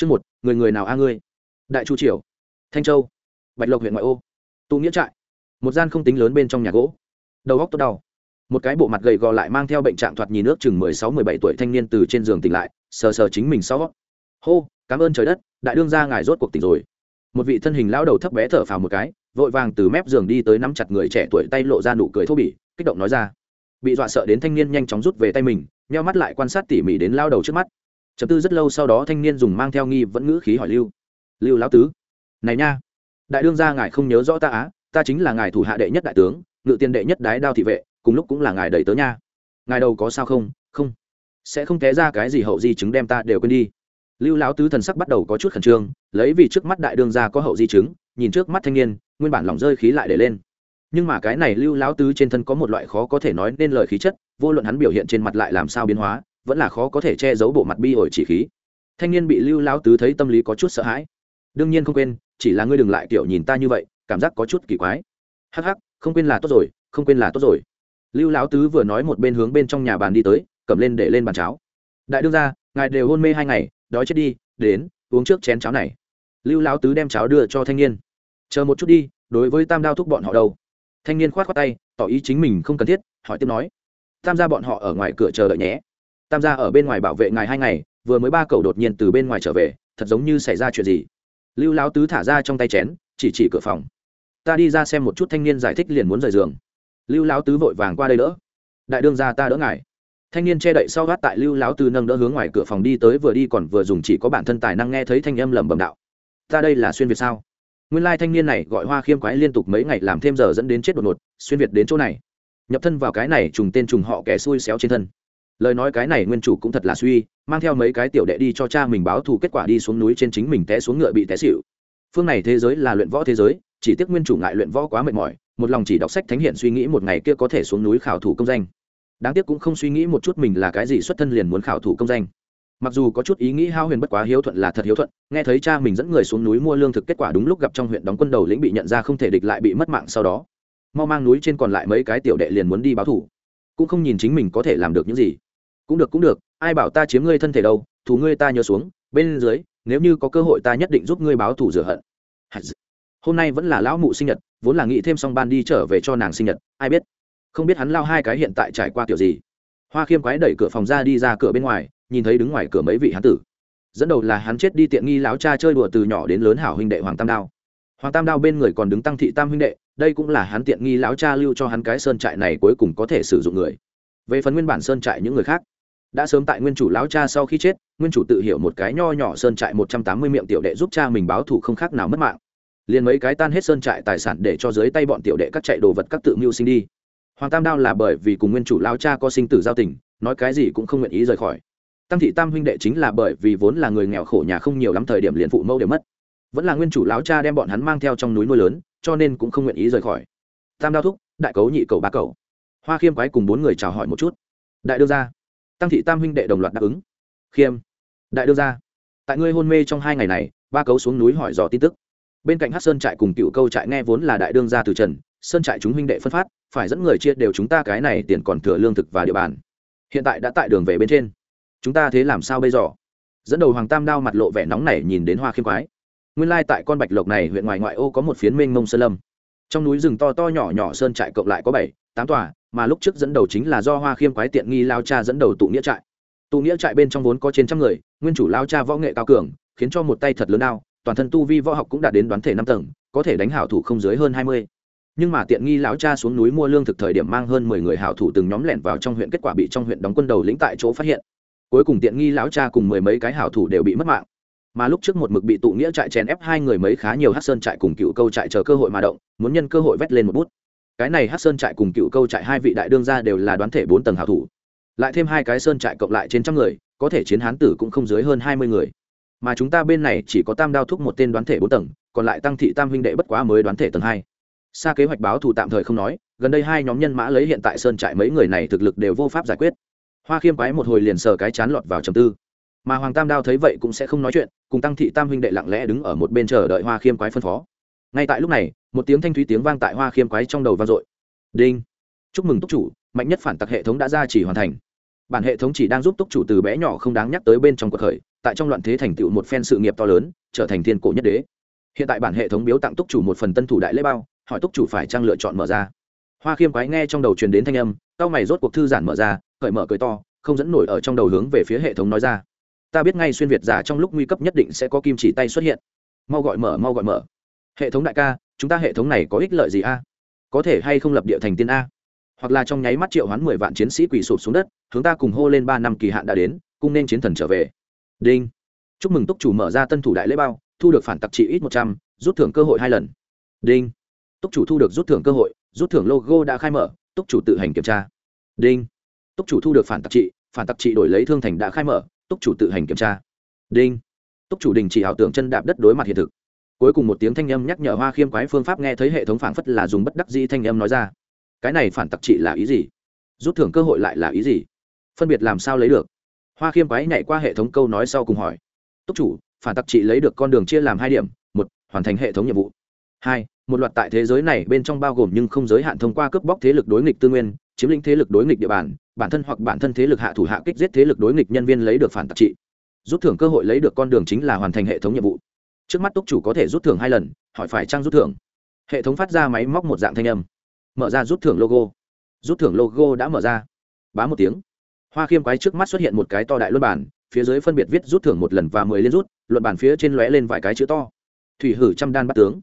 chương một, người người nào a ngươi? Đại chu triều, thanh châu, bạch lộc huyện ngoại ô, tụ nghĩa trại. Một gian không tính lớn bên trong nhà gỗ. Đầu góc tốt đau. Một cái bộ mặt gầy gò lại mang theo bệnh trạng thoạt nhìn nước chừng mười sáu, mười bảy tuổi thanh niên từ trên giường tỉnh lại, sờ sờ chính mình sau. Hô, cảm ơn trời đất, đại đương ra ngài rốt cuộc tỉnh rồi. Một vị thân hình lão đầu thấp bé thở phào một cái, vội vàng từ mép giường đi tới nắm chặt người trẻ tuổi tay lộ ra nụ cười thô bỉ, kích động nói ra. Bị dọa sợ đến thanh niên nhanh chóng rút về tay mình, nheo mắt lại quan sát tỉ mỉ đến lao đầu trước mắt chấm tư rất lâu sau đó thanh niên dùng mang theo nghi vẫn ngữ khí hỏi lưu. Lưu lão tứ, này nha, đại đương gia ngài không nhớ rõ ta á, ta chính là ngài thủ hạ đệ nhất đại tướng, ngự tiên đệ nhất đái đao thị vệ, cùng lúc cũng là ngài đầy tớ nha. Ngài đầu có sao không? Không. Sẽ không té ra cái gì hậu di chứng đem ta đều quên đi. Lưu lão tứ thần sắc bắt đầu có chút khẩn trương, lấy vì trước mắt đại đương gia có hậu di chứng, nhìn trước mắt thanh niên, nguyên bản lòng rơi khí lại để lên. Nhưng mà cái này lưu lão tứ trên thân có một loại khó có thể nói nên lời khí chất, vô luận hắn biểu hiện trên mặt lại làm sao biến hóa vẫn là khó có thể che giấu bộ mặt bi ổi chỉ khí. Thanh niên bị lưu lao tứ thấy tâm lý có chút sợ hãi. Đương nhiên không quên, chỉ là ngươi đừng lại kiểu nhìn ta như vậy, cảm giác có chút kỳ quái. Hắc hắc, không quên là tốt rồi, không quên là tốt rồi. Lưu lão tứ vừa nói một bên hướng bên trong nhà bàn đi tới, cầm lên để lên bàn cháo. Đại đương ra ngài đều hôn mê hai ngày, đói chết đi, đến, uống trước chén cháo này. Lưu lão tứ đem cháo đưa cho thanh niên. Chờ một chút đi, đối với tam đao thúc bọn họ đâu? Thanh niên khoát khoát tay, tỏ ý chính mình không cần thiết, hỏi tiếp nói. Tam gia bọn họ ở ngoài cửa chờ đợi nhé tam gia ở bên ngoài bảo vệ ngài hai ngày, vừa mới ba cậu đột nhiên từ bên ngoài trở về, thật giống như xảy ra chuyện gì. Lưu lão tứ thả ra trong tay chén, chỉ chỉ cửa phòng. Ta đi ra xem một chút thanh niên giải thích liền muốn rời giường. Lưu lão tứ vội vàng qua đây đỡ. Đại đương gia ta đỡ ngài. Thanh niên che đậy sau gắt tại lưu lão tứ nâng đỡ hướng ngoài cửa phòng đi tới vừa đi còn vừa dùng chỉ có bản thân tài năng nghe thấy thanh âm lẩm bẩm đạo. Ta đây là xuyên việt sao? Nguyên lai thanh niên này gọi hoa khiêm quái liên tục mấy ngày làm thêm giờ dẫn đến chết đột ngột, xuyên việt đến chỗ này. Nhập thân vào cái này trùng tên trùng họ kẻ xui xéo trên thân lời nói cái này nguyên chủ cũng thật là suy, mang theo mấy cái tiểu đệ đi cho cha mình báo thù kết quả đi xuống núi trên chính mình té xuống ngựa bị té xịu phương này thế giới là luyện võ thế giới, chỉ tiếc nguyên chủ ngại luyện võ quá mệt mỏi, một lòng chỉ đọc sách thánh hiện suy nghĩ một ngày kia có thể xuống núi khảo thủ công danh. Đáng tiếc cũng không suy nghĩ một chút mình là cái gì xuất thân liền muốn khảo thủ công danh. Mặc dù có chút ý nghĩ hao huyền bất quá hiếu thuận là thật hiếu thuận, nghe thấy cha mình dẫn người xuống núi mua lương thực kết quả đúng lúc gặp trong huyện đóng quân đầu lĩnh bị nhận ra không thể địch lại bị mất mạng sau đó. Mau mang núi trên còn lại mấy cái tiểu đệ liền muốn đi báo thủ cũng không nhìn chính mình có thể làm được những gì cũng được cũng được, ai bảo ta chiếm ngươi thân thể đâu, thù ngươi ta nhớ xuống, bên dưới, nếu như có cơ hội ta nhất định giúp ngươi báo thù rửa hận. Hôm nay vẫn là lão mụ sinh nhật, vốn là nghĩ thêm xong ban đi trở về cho nàng sinh nhật, ai biết? Không biết hắn lao hai cái hiện tại trải qua kiểu gì. Hoa khiêm quái đẩy cửa phòng ra đi ra cửa bên ngoài, nhìn thấy đứng ngoài cửa mấy vị hán tử. Dẫn đầu là hắn chết đi tiện nghi láo cha chơi đùa từ nhỏ đến lớn hảo huynh đệ hoàng tam đao. Hoàng tam đao bên người còn đứng tăng thị tam huynh đệ, đây cũng là hắn tiện nghi láo cha lưu cho hắn cái sơn trại này cuối cùng có thể sử dụng người. Về phần nguyên bản sơn trại những người khác đã sớm tại nguyên chủ lão cha sau khi chết, nguyên chủ tự hiểu một cái nho nhỏ sơn trại một trăm tám mươi miệng tiểu đệ giúp cha mình báo thù không khác nào mất mạng. Liền mấy cái tan hết sơn trại tài sản để cho dưới tay bọn tiểu đệ các chạy đồ vật các tự mưu sinh đi. Hoàng tam đao là bởi vì cùng nguyên chủ lao cha có sinh tử giao tình, nói cái gì cũng không nguyện ý rời khỏi. Tăng thị tam huynh đệ chính là bởi vì vốn là người nghèo khổ nhà không nhiều lắm thời điểm liền phụ mẫu đều mất. Vẫn là nguyên chủ lão cha đem bọn hắn mang theo trong núi nuôi lớn, cho nên cũng không nguyện ý rời khỏi. Tam đao thúc, đại cấu nhị cầu ba cầu hoa khiêm quái cùng bốn người chào hỏi một chút. Đại đương gia tăng thị tam huynh đệ đồng loạt đáp ứng. Khiêm, đại đương gia, tại ngươi hôn mê trong hai ngày này, ba cấu xuống núi hỏi dò tin tức. Bên cạnh hát sơn trại cùng cựu câu trại nghe vốn là đại đương gia từ trần, sơn trại chúng huynh đệ phân phát, phải dẫn người chia đều chúng ta cái này tiền còn thừa lương thực và địa bàn. Hiện tại đã tại đường về bên trên. Chúng ta thế làm sao bây giờ? Dẫn đầu hoàng tam đao mặt lộ vẻ nóng nảy nhìn đến hoa khiêm quái. Nguyên lai tại con bạch lộc này huyện ngoài ngoại ô có một phiến mênh mông sơn lâm. Trong núi rừng to to nhỏ nhỏ sơn trại cộng lại có bảy, tám tòa mà lúc trước dẫn đầu chính là do hoa khiêm quái tiện nghi lao cha dẫn đầu tụ nghĩa trại. Tụ nghĩa trại bên trong vốn có trên trăm người, nguyên chủ lao cha võ nghệ cao cường, khiến cho một tay thật lớn đao, toàn thân tu vi võ học cũng đạt đến đoán thể năm tầng, có thể đánh hảo thủ không dưới hơn hai mươi. Nhưng mà tiện nghi lão cha xuống núi mua lương thực thời điểm mang hơn mười người hảo thủ từng nhóm lẻn vào trong huyện, kết quả bị trong huyện đóng quân đầu lĩnh tại chỗ phát hiện. Cuối cùng tiện nghi lão cha cùng mười mấy cái hảo thủ đều bị mất mạng. Mà lúc trước một mực bị tụ nghĩa trại chèn ép hai người mấy khá nhiều hát sơn trại cùng cựu câu trại chờ cơ hội mà động, muốn nhân cơ hội vét lên một bút cái này hát sơn trại cùng cựu câu trại hai vị đại đương gia đều là đoán thể bốn tầng hảo thủ. Lại thêm hai cái sơn trại cộng lại trên trăm người, có thể chiến hán tử cũng không dưới hơn hai mươi người. Mà chúng ta bên này chỉ có tam đao thúc một tên đoán thể bốn tầng, còn lại tăng thị tam huynh đệ bất quá mới đoán thể tầng hai. Xa kế hoạch báo thù tạm thời không nói, gần đây hai nhóm nhân mã lấy hiện tại sơn trại mấy người này thực lực đều vô pháp giải quyết. Hoa khiêm quái một hồi liền sờ cái chán lọt vào trầm tư. Mà hoàng tam đao thấy vậy cũng sẽ không nói chuyện, cùng tăng thị tam huynh đệ lặng lẽ đứng ở một bên chờ đợi hoa khiêm quái phân phó. Ngay tại lúc này một tiếng thanh thúy tiếng vang tại hoa khiêm quái trong đầu vang dội. Đinh. Chúc mừng túc chủ, mạnh nhất phản tặc hệ thống đã ra chỉ hoàn thành. Bản hệ thống chỉ đang giúp túc chủ từ bé nhỏ không đáng nhắc tới bên trong cuộc khởi, tại trong loạn thế thành tựu một phen sự nghiệp to lớn, trở thành thiên cổ nhất đế. Hiện tại bản hệ thống biếu tặng túc chủ một phần tân thủ đại lễ bao, hỏi túc chủ phải trang lựa chọn mở ra. Hoa khiêm quái nghe trong đầu truyền đến thanh âm cao mày rốt cuộc thư giản mở ra, cởi mở cười to, không dẫn nổi ở trong đầu hướng về phía hệ thống nói ra. Ta biết ngay xuyên việt giả trong lúc nguy cấp nhất định sẽ có kim chỉ tay xuất hiện. Mau gọi mở, mau gọi mở. Hệ thống đại ca chúng ta hệ thống này có ích lợi gì a? Có thể hay không lập địa thành tiên a? Hoặc là trong nháy mắt triệu hoán mười vạn chiến sĩ quỳ sụp xuống đất chúng ta cùng hô lên ba năm kỳ hạn đã đến, cung nên chiến thần trở về. Đinh. Chúc mừng túc chủ mở ra tân thủ đại lễ bao, thu được phản tặc trị ít một trăm, rút thưởng cơ hội hai lần. Đinh. Túc chủ thu được rút thưởng cơ hội, rút thưởng logo đã khai mở, túc chủ tự hành kiểm tra. Đinh. Túc chủ thu được phản tặc trị, phản tặc trị đổi lấy thương thành đã khai mở, túc chủ tự hành kiểm tra. Đinh. Túc chủ đình chỉ ảo tưởng chân đạp đất đối mặt hiện thực cuối cùng một tiếng thanh âm nhắc nhở hoa khiêm quái phương pháp nghe thấy hệ thống phảng phất là dùng bất đắc dĩ thanh âm nói ra. Cái này phản tặc trị là ý gì? Rút thưởng cơ hội lại là ý gì? Phân biệt làm sao lấy được? Hoa khiêm quái nhảy qua hệ thống câu nói sau cùng hỏi. Túc chủ, phản tặc trị lấy được con đường chia làm hai điểm. Một, hoàn thành hệ thống nhiệm vụ. Hai, một loạt tại thế giới này bên trong bao gồm nhưng không giới hạn thông qua cướp bóc thế lực đối nghịch tư nguyên, chiếm lĩnh thế lực đối nghịch địa bàn, bản thân hoặc bản thân thế lực hạ thủ hạ kích giết thế lực đối nghịch nhân viên lấy được phản tặc trị rút thưởng cơ hội lấy được con đường chính là hoàn thành hệ thống nhiệm vụ trước mắt túc chủ có thể rút thưởng hai lần, hỏi phải trang rút thưởng. Hệ thống phát ra máy móc một dạng thanh âm. Mở ra rút thưởng logo. Rút thưởng logo đã mở ra. Bá một tiếng. Hoa khiêm quái trước mắt xuất hiện một cái to đại luân bản, phía dưới phân biệt viết rút thưởng một lần và mười liên rút, luận bản phía trên lóe lên vài cái chữ to. Thủy hử trăm đan bắt tướng.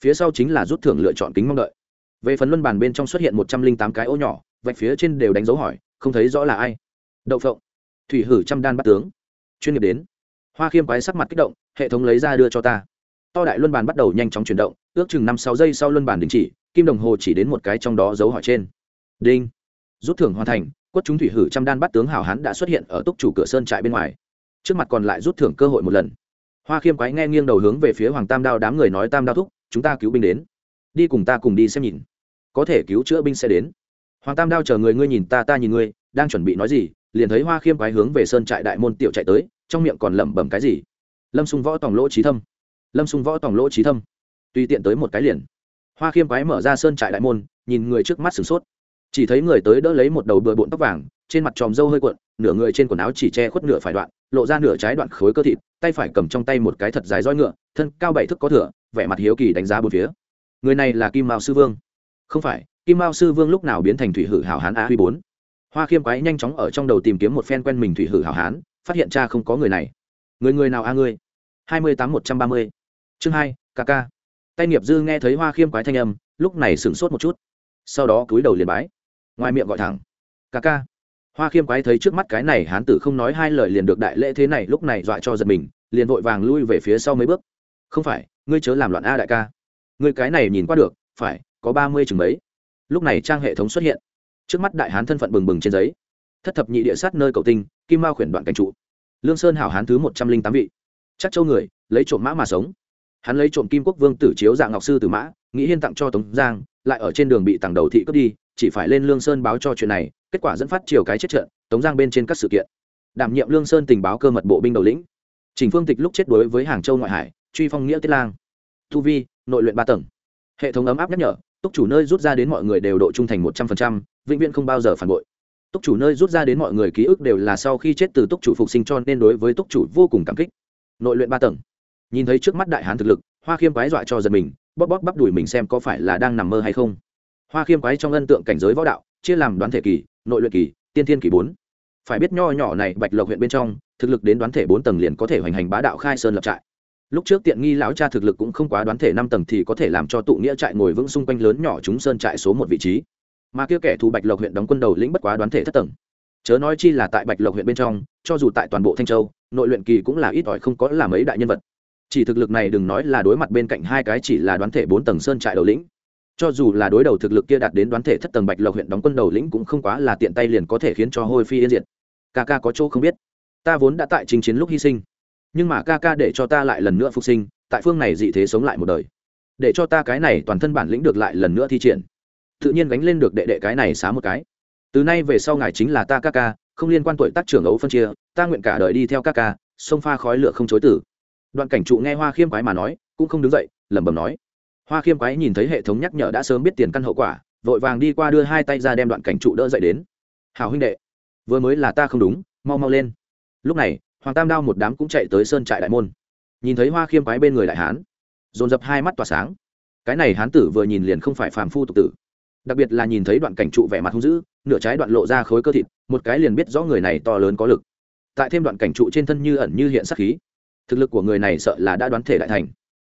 Phía sau chính là rút thưởng lựa chọn kính mong đợi. Về phần luân bản bên trong xuất hiện một trăm linh tám cái ô nhỏ, vạch phía trên đều đánh dấu hỏi, không thấy rõ là ai. Đậu phộng. Thủy hử trăm đan bắt tướng. Chuyên nghiệp đến hoa khiêm quái sắc mặt kích động, hệ thống lấy ra đưa cho ta. To đại luân bàn bắt đầu nhanh chóng chuyển động, ước chừng năm sáu giây sau luân bàn đình chỉ, kim đồng hồ chỉ đến một cái trong đó dấu hỏi trên. Đinh. Rút thưởng hoàn thành, quất chúng thủy hử trăm đan bắt tướng hảo hán đã xuất hiện ở túc chủ cửa sơn trại bên ngoài. Trước mặt còn lại rút thưởng cơ hội một lần. Hoa khiêm quái nghe nghiêng đầu hướng về phía hoàng tam đao đám người nói tam đao thúc, chúng ta cứu binh đến. Đi cùng ta cùng đi xem nhìn. Có thể cứu chữa binh sẽ đến. Hoàng tam đao chờ người ngươi nhìn ta ta nhìn ngươi, đang chuẩn bị nói gì, liền thấy hoa khiêm quái hướng về sơn trại đại môn tiểu chạy tới trong miệng còn lẩm bẩm cái gì? Lâm sung võ tòng lỗ trí thâm. Lâm sung võ tòng lỗ trí thâm. Tùy tiện tới một cái liền. Hoa khiêm quái mở ra sơn trại đại môn, nhìn người trước mắt sửng sốt. Chỉ thấy người tới đỡ lấy một đầu bừa bộn tóc vàng, trên mặt tròm râu hơi cuộn, nửa người trên quần áo chỉ che khuất nửa phải đoạn, lộ ra nửa trái đoạn khối cơ thịt, tay phải cầm trong tay một cái thật dài roi ngựa, thân cao bảy thước có thửa vẻ mặt hiếu kỳ đánh giá bốn phía. Người này là kim mao sư vương. Không phải, kim mao sư vương lúc nào biến thành thủy hử hảo hán a huy bốn. Hoa khiêm quái nhanh chóng ở trong đầu tìm kiếm một phen quen mình thủy hử hảo hán phát hiện cha không có người này. Người người nào a ngươi? hai mươi tám một trăm ba mươi. Chương hai, ca ca. Tay nghiệp dư nghe thấy hoa khiêm quái thanh âm, lúc này sửng sốt một chút. Sau đó cúi đầu liền bái. Ngoài miệng gọi thẳng, ca ca. Hoa khiêm quái thấy trước mắt cái này, hán tử không nói hai lời liền được đại lễ thế này, lúc này dọa cho giật mình, liền vội vàng lui về phía sau mấy bước. Không phải, ngươi chớ làm loạn a đại ca. Ngươi cái này nhìn qua được, phải, có ba mươi chừng mấy. Lúc này trang hệ thống xuất hiện. Trước mắt đại hán thân phận bừng bừng trên giấy thất thập nhị địa sát nơi cầu tinh, kim mao khuyển đoạn cảnh trụ. Lương sơn hảo hán thứ một trăm linh tám vị. Chắc châu người, lấy trộm mã mà sống. Hắn lấy trộm kim quốc vương tử chiếu dạng ngọc sư từ mã, nghĩ hiên tặng cho tống giang, lại ở trên đường bị tặng đầu thị cướp đi, chỉ phải lên lương sơn báo cho chuyện này, kết quả dẫn phát chiều cái chết trận, tống giang bên trên các sự kiện. Đảm nhiệm lương sơn tình báo cơ mật bộ binh đầu lĩnh. Trình phương tịch lúc chết đối với hàng châu ngoại hải, truy phong nghĩa tiết lang. Tu vi, nội luyện ba tầng. Hệ thống ấm áp nhắc nhở, túc chủ nơi rút ra đến mọi người đều độ trung thành một trăm phần trăm, vĩnh viễn không bao giờ phản bội túc chủ nơi rút ra đến mọi người ký ức đều là sau khi chết từ túc chủ phục sinh cho nên đối với túc chủ vô cùng cảm kích. Nội luyện ba tầng. Nhìn thấy trước mắt đại hán thực lực, hoa khiêm quái dọa cho giật mình, bóp bóp bắp đùi mình xem có phải là đang nằm mơ hay không. Hoa khiêm quái trong ân tượng cảnh giới võ đạo, chia làm đoán thể kỳ, nội luyện kỳ, tiên thiên kỳ bốn. Phải biết nho nhỏ này bạch lộc huyện bên trong, thực lực đến đoán thể bốn tầng liền có thể hoành hành bá đạo khai sơn lập trại. Lúc trước tiện nghi lão cha thực lực cũng không quá đoán thể năm tầng thì có thể làm cho tụ nghĩa trại ngồi vững xung quanh lớn nhỏ chúng sơn trại số một vị trí mà kia kẻ thù bạch lộc huyện đóng quân đầu lĩnh bất quá đoán thể thất tầng. Chớ nói chi là tại bạch lộc huyện bên trong, cho dù tại toàn bộ thanh châu, nội luyện kỳ cũng là ít ỏi không có là mấy đại nhân vật. Chỉ thực lực này đừng nói là đối mặt bên cạnh hai cái chỉ là đoán thể bốn tầng sơn trại đầu lĩnh. Cho dù là đối đầu thực lực kia đạt đến đoán thể thất tầng bạch lộc huyện đóng quân đầu lĩnh cũng không quá là tiện tay liền có thể khiến cho hôi phi yên diệt. Ca ca có chỗ không biết. Ta vốn đã tại trình chiến lúc hy sinh. Nhưng mà ca ca để cho ta lại lần nữa phục sinh, tại phương này dị thế sống lại một đời. Để cho ta cái này toàn thân bản lĩnh được lại lần nữa thi triển tự nhiên gánh lên được đệ đệ cái này xá một cái. Từ nay về sau ngài chính là ta ca ca, không liên quan tuổi tác trưởng ấu phân chia, ta nguyện cả đời đi theo ca ca, sông pha khói lửa không chối tử. Đoạn cảnh trụ nghe hoa khiêm quái mà nói, cũng không đứng dậy, lẩm bẩm nói. Hoa khiêm quái nhìn thấy hệ thống nhắc nhở đã sớm biết tiền căn hậu quả, vội vàng đi qua đưa hai tay ra đem đoạn cảnh trụ đỡ dậy đến. Hào huynh đệ, vừa mới là ta không đúng, mau mau lên. Lúc này, hoàng tam đao một đám cũng chạy tới sơn trại đại môn. Nhìn thấy hoa khiêm quái bên người đại hán, dồn dập hai mắt tỏa sáng. Cái này hán tử vừa nhìn liền không phải phàm phu tục tử đặc biệt là nhìn thấy đoạn cảnh trụ vẻ mặt hung dữ, nửa trái đoạn lộ ra khối cơ thịt, một cái liền biết rõ người này to lớn có lực. Tại thêm đoạn cảnh trụ trên thân như ẩn như hiện sắc khí, thực lực của người này sợ là đã đoán thể đại thành.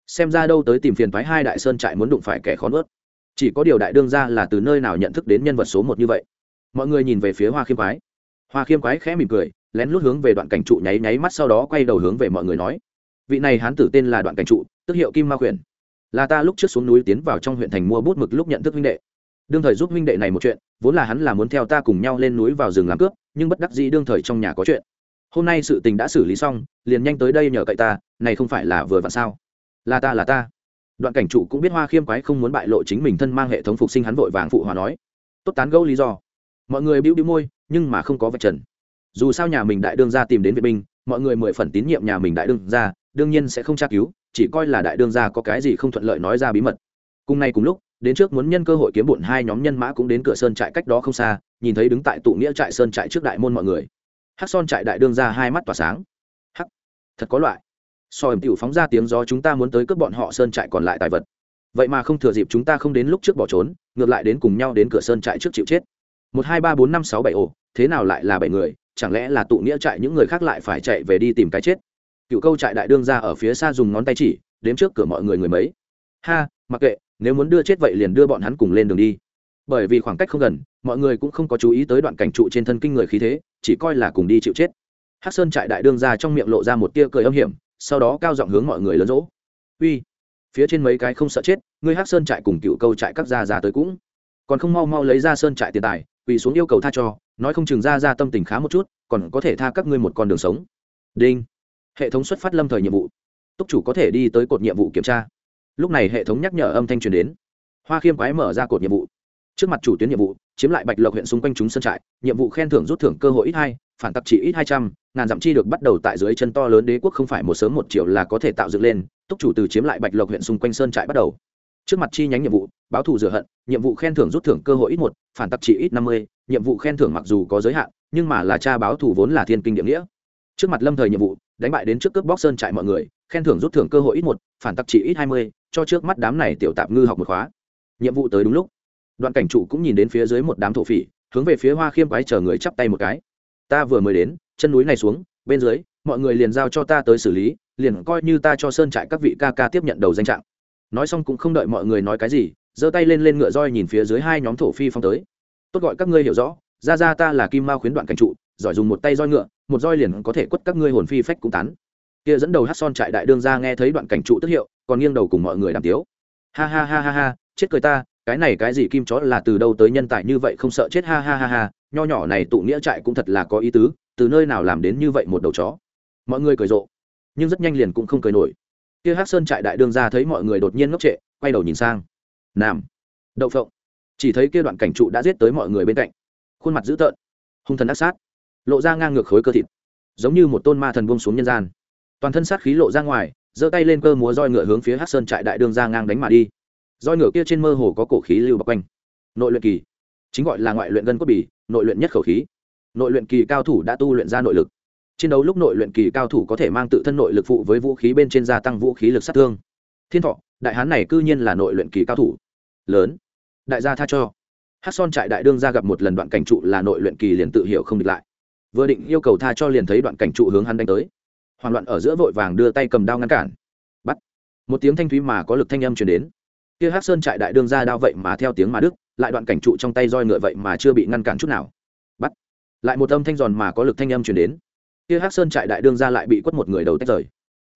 Xem ra đâu tới tìm phiền thoái hai đại sơn trại muốn đụng phải kẻ khó nuốt. Chỉ có điều đại đương ra là từ nơi nào nhận thức đến nhân vật số một như vậy? Mọi người nhìn về phía hoa khiêm quái. Hoa khiêm quái khẽ mỉm cười, lén lút hướng về đoạn cảnh trụ nháy nháy mắt sau đó quay đầu hướng về mọi người nói, vị này hán tử tên là đoạn cảnh trụ, tức hiệu kim ma khuyển. Là ta lúc trước xuống núi tiến vào trong huyện thành mua bút mực lúc nhận thức huynh đệ đương thời giúp huynh đệ này một chuyện, vốn là hắn là muốn theo ta cùng nhau lên núi vào rừng làm cướp, nhưng bất đắc dĩ đương thời trong nhà có chuyện. Hôm nay sự tình đã xử lý xong, liền nhanh tới đây nhờ cậy ta, này không phải là vừa vặn sao? Là ta là ta. Đoạn cảnh trụ cũng biết hoa khiêm quái không muốn bại lộ chính mình thân mang hệ thống phục sinh hắn vội vàng phụ hòa nói. Tốt tán gẫu lý do. Mọi người bĩu bĩu môi, nhưng mà không có vật trần. Dù sao nhà mình đại đương gia tìm đến vệ binh, mọi người mười phần tín nhiệm nhà mình đại đương gia, đương nhiên sẽ không tra cứu, chỉ coi là đại đương gia có cái gì không thuận lợi nói ra bí mật. Cùng ngày cùng lúc đến trước muốn nhân cơ hội kiếm bụn hai nhóm nhân mã cũng đến cửa sơn trại cách đó không xa, nhìn thấy đứng tại tụ nghĩa trại sơn trại trước đại môn mọi người. Hắc son trại đại đương ra hai mắt tỏa sáng. Hắc, thật có loại. So ẩm tiểu phóng ra tiếng gió chúng ta muốn tới cướp bọn họ sơn trại còn lại tài vật. Vậy mà không thừa dịp chúng ta không đến lúc trước bỏ trốn, ngược lại đến cùng nhau đến cửa sơn trại trước chịu chết. Một hai ba bốn năm sáu bảy ồ, thế nào lại là bảy người, chẳng lẽ là tụ nghĩa trại những người khác lại phải chạy về đi tìm cái chết? Cựu câu trại đại đương ra ở phía xa dùng ngón tay chỉ, đếm trước cửa mọi người người mấy. Ha, mặc kệ nếu muốn đưa chết vậy liền đưa bọn hắn cùng lên đường đi. Bởi vì khoảng cách không gần, mọi người cũng không có chú ý tới đoạn cảnh trụ trên thân kinh người khí thế, chỉ coi là cùng đi chịu chết. Hắc sơn trại đại đương ra trong miệng lộ ra một tia cười âm hiểm, sau đó cao giọng hướng mọi người lớn rỗ. Uy, phía trên mấy cái không sợ chết, ngươi hắc sơn trại cùng cựu câu trại các gia ra tới cũng. Còn không mau mau lấy ra sơn trại tiền tài, quỳ xuống yêu cầu tha cho, nói không chừng ra ra tâm tình khá một chút, còn có thể tha các ngươi một con đường sống. Đinh. Hệ thống xuất phát lâm thời nhiệm vụ. Túc chủ có thể đi tới cột nhiệm vụ kiểm tra lúc này hệ thống nhắc nhở âm thanh truyền đến. Hoa khiêm quái mở ra cột nhiệm vụ. Trước mặt chủ tuyến nhiệm vụ, chiếm lại bạch lộc huyện xung quanh chúng sân trại, nhiệm vụ khen thưởng rút thưởng cơ hội ít hai, phản tặc chỉ ít hai trăm, ngàn dặm chi được bắt đầu tại dưới chân to lớn đế quốc không phải một sớm một chiều là có thể tạo dựng lên, túc chủ từ chiếm lại bạch lộc huyện xung quanh sơn trại bắt đầu. Trước mặt chi nhánh nhiệm vụ, báo thù rửa hận, nhiệm vụ khen thưởng rút thưởng cơ hội ít một, phản tặc chỉ ít năm mươi, nhiệm vụ khen thưởng mặc dù có giới hạn, nhưng mà là cha báo thù vốn là thiên kinh địa nghĩa. Trước mặt lâm thời nhiệm vụ, đánh bại đến trước cướp bóc sơn trại mọi người, khen thưởng rút thưởng cơ hội ít một, phản tặc chỉ ít hai mươi cho trước mắt đám này tiểu tạp ngư học một khóa. Nhiệm vụ tới đúng lúc. Đoạn cảnh trụ cũng nhìn đến phía dưới một đám thổ phỉ, hướng về phía hoa khiêm quái chờ người chắp tay một cái. Ta vừa mới đến, chân núi này xuống, bên dưới, mọi người liền giao cho ta tới xử lý, liền coi như ta cho sơn trại các vị ca ca tiếp nhận đầu danh trạng. Nói xong cũng không đợi mọi người nói cái gì, giơ tay lên lên ngựa roi nhìn phía dưới hai nhóm thổ phi phong tới. Tốt gọi các ngươi hiểu rõ, ra ra ta là kim mao khuyến đoạn cảnh trụ, giỏi dùng một tay roi ngựa, một roi liền có thể quất các ngươi hồn phi phách cũng tán. Kia dẫn đầu hát son trại đại đương ra nghe thấy đoạn cảnh trụ tức hiệu còn nghiêng đầu cùng mọi người đàm tiếu. Ha ha ha ha ha, chết cười ta, cái này cái gì kim chó là từ đâu tới nhân tài như vậy không sợ chết, ha ha ha ha, nho nhỏ này tụ nghĩa trại cũng thật là có ý tứ, từ nơi nào làm đến như vậy một đầu chó. Mọi người cười rộ, nhưng rất nhanh liền cũng không cười nổi. Kia hát sơn trại đại đương ra thấy mọi người đột nhiên ngốc trệ, quay đầu nhìn sang. Nam, đậu phộng. Chỉ thấy kia đoạn cảnh trụ đã giết tới mọi người bên cạnh. Khuôn mặt dữ tợn, hung thần ác sát, lộ ra ngang ngược khối cơ thịt, giống như một tôn ma thần buông xuống nhân gian. Toàn thân sát khí lộ ra ngoài giơ tay lên cơ múa roi ngựa hướng phía hát sơn trại đại đương ra ngang đánh mà đi. Roi ngựa kia trên mơ hồ có cổ khí lưu bọc quanh. Nội luyện kỳ, chính gọi là ngoại luyện gân cốt bì, nội luyện nhất khẩu khí. Nội luyện kỳ cao thủ đã tu luyện ra nội lực. Chiến đấu lúc nội luyện kỳ cao thủ có thể mang tự thân nội lực phụ với vũ khí bên trên gia tăng vũ khí lực sát thương. Thiên thọ, đại hán này cư nhiên là nội luyện kỳ cao thủ. Lớn, đại gia tha cho. Hát son trại đại đương ra gặp một lần đoạn cảnh trụ là nội luyện kỳ liền tự hiểu không địch lại. Vừa định yêu cầu tha cho liền thấy đoạn cảnh trụ hướng hắn đánh tới hoảng loạn ở giữa vội vàng đưa tay cầm đao ngăn cản. Bắt. Một tiếng thanh thúy mà có lực thanh âm truyền đến. Kia hát sơn trại đại đương ra đao vậy mà theo tiếng mà đức lại đoạn cảnh trụ trong tay roi ngựa vậy mà chưa bị ngăn cản chút nào. Bắt. Lại một âm thanh giòn mà có lực thanh âm truyền đến. Kia hát sơn trại đại đương ra lại bị quất một người đầu tách rời.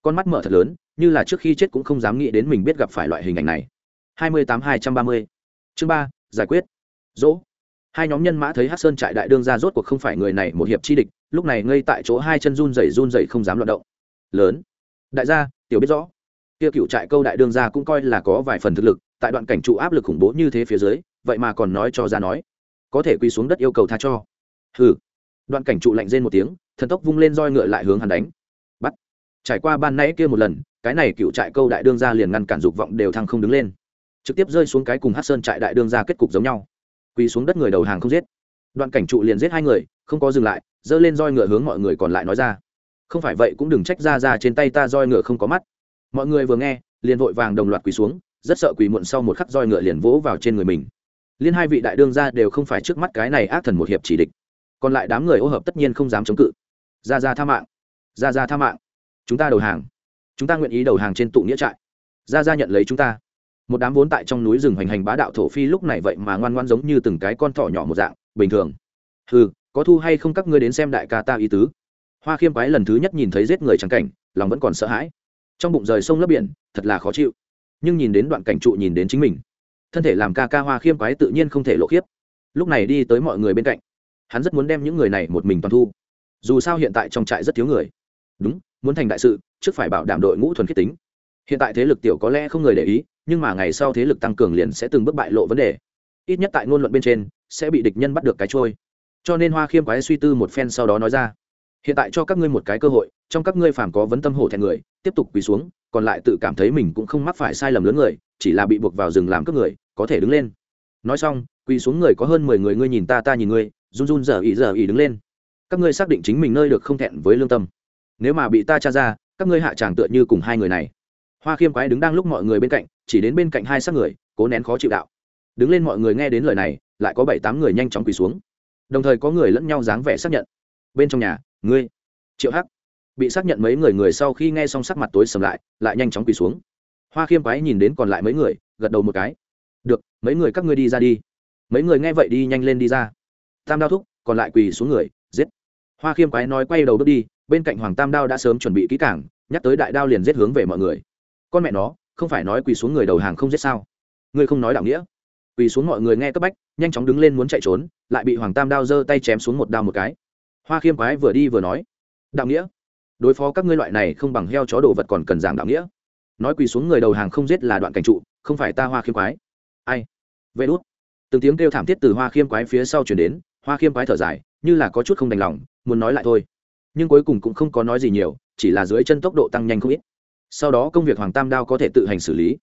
Con mắt mở thật lớn, như là trước khi chết cũng không dám nghĩ đến mình biết gặp phải loại hình ảnh này. Hai mươi tám hai trăm ba mươi. Chương ba, giải quyết. Dỗ. Hai nhóm nhân mã thấy hát sơn trại đại đương ra rốt cuộc không phải người này, một hiệp chi địch lúc này ngây tại chỗ hai chân run rẩy run rẩy không dám loạt động. Lớn. Đại gia, tiểu biết rõ. Kia cựu trại câu đại đương gia cũng coi là có vài phần thực lực, tại đoạn cảnh trụ áp lực khủng bố như thế phía dưới, vậy mà còn nói cho ra nói. Có thể quỳ xuống đất yêu cầu tha cho. Hừ. Đoạn cảnh trụ lạnh rên một tiếng, thần tốc vung lên roi ngựa lại hướng hắn đánh. Bắt. Trải qua ban nãy kia một lần, cái này cựu trại câu đại đương gia liền ngăn cản dục vọng đều thăng không đứng lên. Trực tiếp rơi xuống cái cùng hát sơn trại đại đương gia kết cục giống nhau. Quỳ xuống đất người đầu hàng không giết. Đoạn cảnh trụ liền giết hai người, không có dừng lại giơ lên roi ngựa hướng mọi người còn lại nói ra. Không phải vậy cũng đừng trách ra ra trên tay ta roi ngựa không có mắt. Mọi người vừa nghe, liền vội vàng đồng loạt quỳ xuống, rất sợ quỳ muộn sau một khắc roi ngựa liền vỗ vào trên người mình. Liên hai vị đại đương gia đều không phải trước mắt cái này ác thần một hiệp chỉ địch. Còn lại đám người ô hợp tất nhiên không dám chống cự. Ra ra tha mạng. Ra ra tha mạng. Chúng ta đầu hàng. Chúng ta nguyện ý đầu hàng trên tụ nghĩa trại. Ra ra nhận lấy chúng ta. Một đám vốn tại trong núi rừng hoành hành bá đạo thổ phi lúc này vậy mà ngoan ngoan giống như từng cái con thỏ nhỏ một dạng, bình thường. Ừ có thu hay không các ngươi đến xem đại ca ta ý tứ. Hoa khiêm quái lần thứ nhất nhìn thấy giết người trắng cảnh, lòng vẫn còn sợ hãi. Trong bụng rời sông lấp biển, thật là khó chịu. Nhưng nhìn đến đoạn cảnh trụ nhìn đến chính mình, thân thể làm ca ca hoa khiêm quái tự nhiên không thể lộ khiếp. Lúc này đi tới mọi người bên cạnh, hắn rất muốn đem những người này một mình toàn thu. Dù sao hiện tại trong trại rất thiếu người. Đúng, muốn thành đại sự, trước phải bảo đảm đội ngũ thuần khiết tính. Hiện tại thế lực tiểu có lẽ không người để ý, nhưng mà ngày sau thế lực tăng cường liền sẽ từng bước bại lộ vấn đề. Ít nhất tại ngôn luận bên trên, sẽ bị địch nhân bắt được cái trôi cho nên hoa khiêm quái suy tư một phen sau đó nói ra, hiện tại cho các ngươi một cái cơ hội, trong các ngươi phàm có vấn tâm hổ thẹn người, tiếp tục quỳ xuống, còn lại tự cảm thấy mình cũng không mắc phải sai lầm lớn người, chỉ là bị buộc vào rừng làm cướp người, có thể đứng lên. Nói xong, quỳ xuống người có hơn mười người, ngươi nhìn ta ta nhìn ngươi. Run run giờ ý giờ ý đứng lên. Các ngươi xác định chính mình nơi được không thẹn với lương tâm. Nếu mà bị ta tra ra, các ngươi hạ tràng tựa như cùng hai người này. Hoa khiêm quái đứng đang lúc mọi người bên cạnh, chỉ đến bên cạnh hai xác người, cố nén khó chịu đạo. Đứng lên mọi người nghe đến lời này, lại có bảy tám người nhanh chóng quỳ xuống đồng thời có người lẫn nhau dáng vẻ xác nhận. Bên trong nhà, ngươi, triệu hắc, bị xác nhận mấy người người sau khi nghe xong sắc mặt tối sầm lại lại nhanh chóng quỳ xuống. Hoa khiêm quái nhìn đến còn lại mấy người, gật đầu một cái. Được, mấy người các ngươi đi ra đi. Mấy người nghe vậy đi nhanh lên đi ra. Tam đao thúc, còn lại quỳ xuống người, giết. Hoa khiêm quái nói quay đầu bước đi, bên cạnh hoàng tam đao đã sớm chuẩn bị kỹ cảng nhắc tới đại đao liền giết hướng về mọi người. Con mẹ nó, không phải nói quỳ xuống người đầu hàng không giết sao? Ngươi không nói đạo nghĩa. Quỳ xuống mọi người nghe cấp bách nhanh chóng đứng lên muốn chạy trốn, lại bị hoàng tam đao giơ tay chém xuống một đao một cái. Hoa khiêm quái vừa đi vừa nói, đạo nghĩa, đối phó các ngươi loại này không bằng heo chó đồ vật còn cần giảng đạo nghĩa. Nói quỳ xuống người đầu hàng không giết là đoạn cảnh trụ, không phải ta hoa khiêm quái. Ai? Vê đốt từng tiếng kêu thảm thiết từ hoa khiêm quái phía sau chuyển đến, hoa khiêm quái thở dài, như là có chút không đành lòng, muốn nói lại thôi. Nhưng cuối cùng cũng không có nói gì nhiều, chỉ là dưới chân tốc độ tăng nhanh không ít. Sau đó công việc hoàng tam đao có thể tự hành xử lý.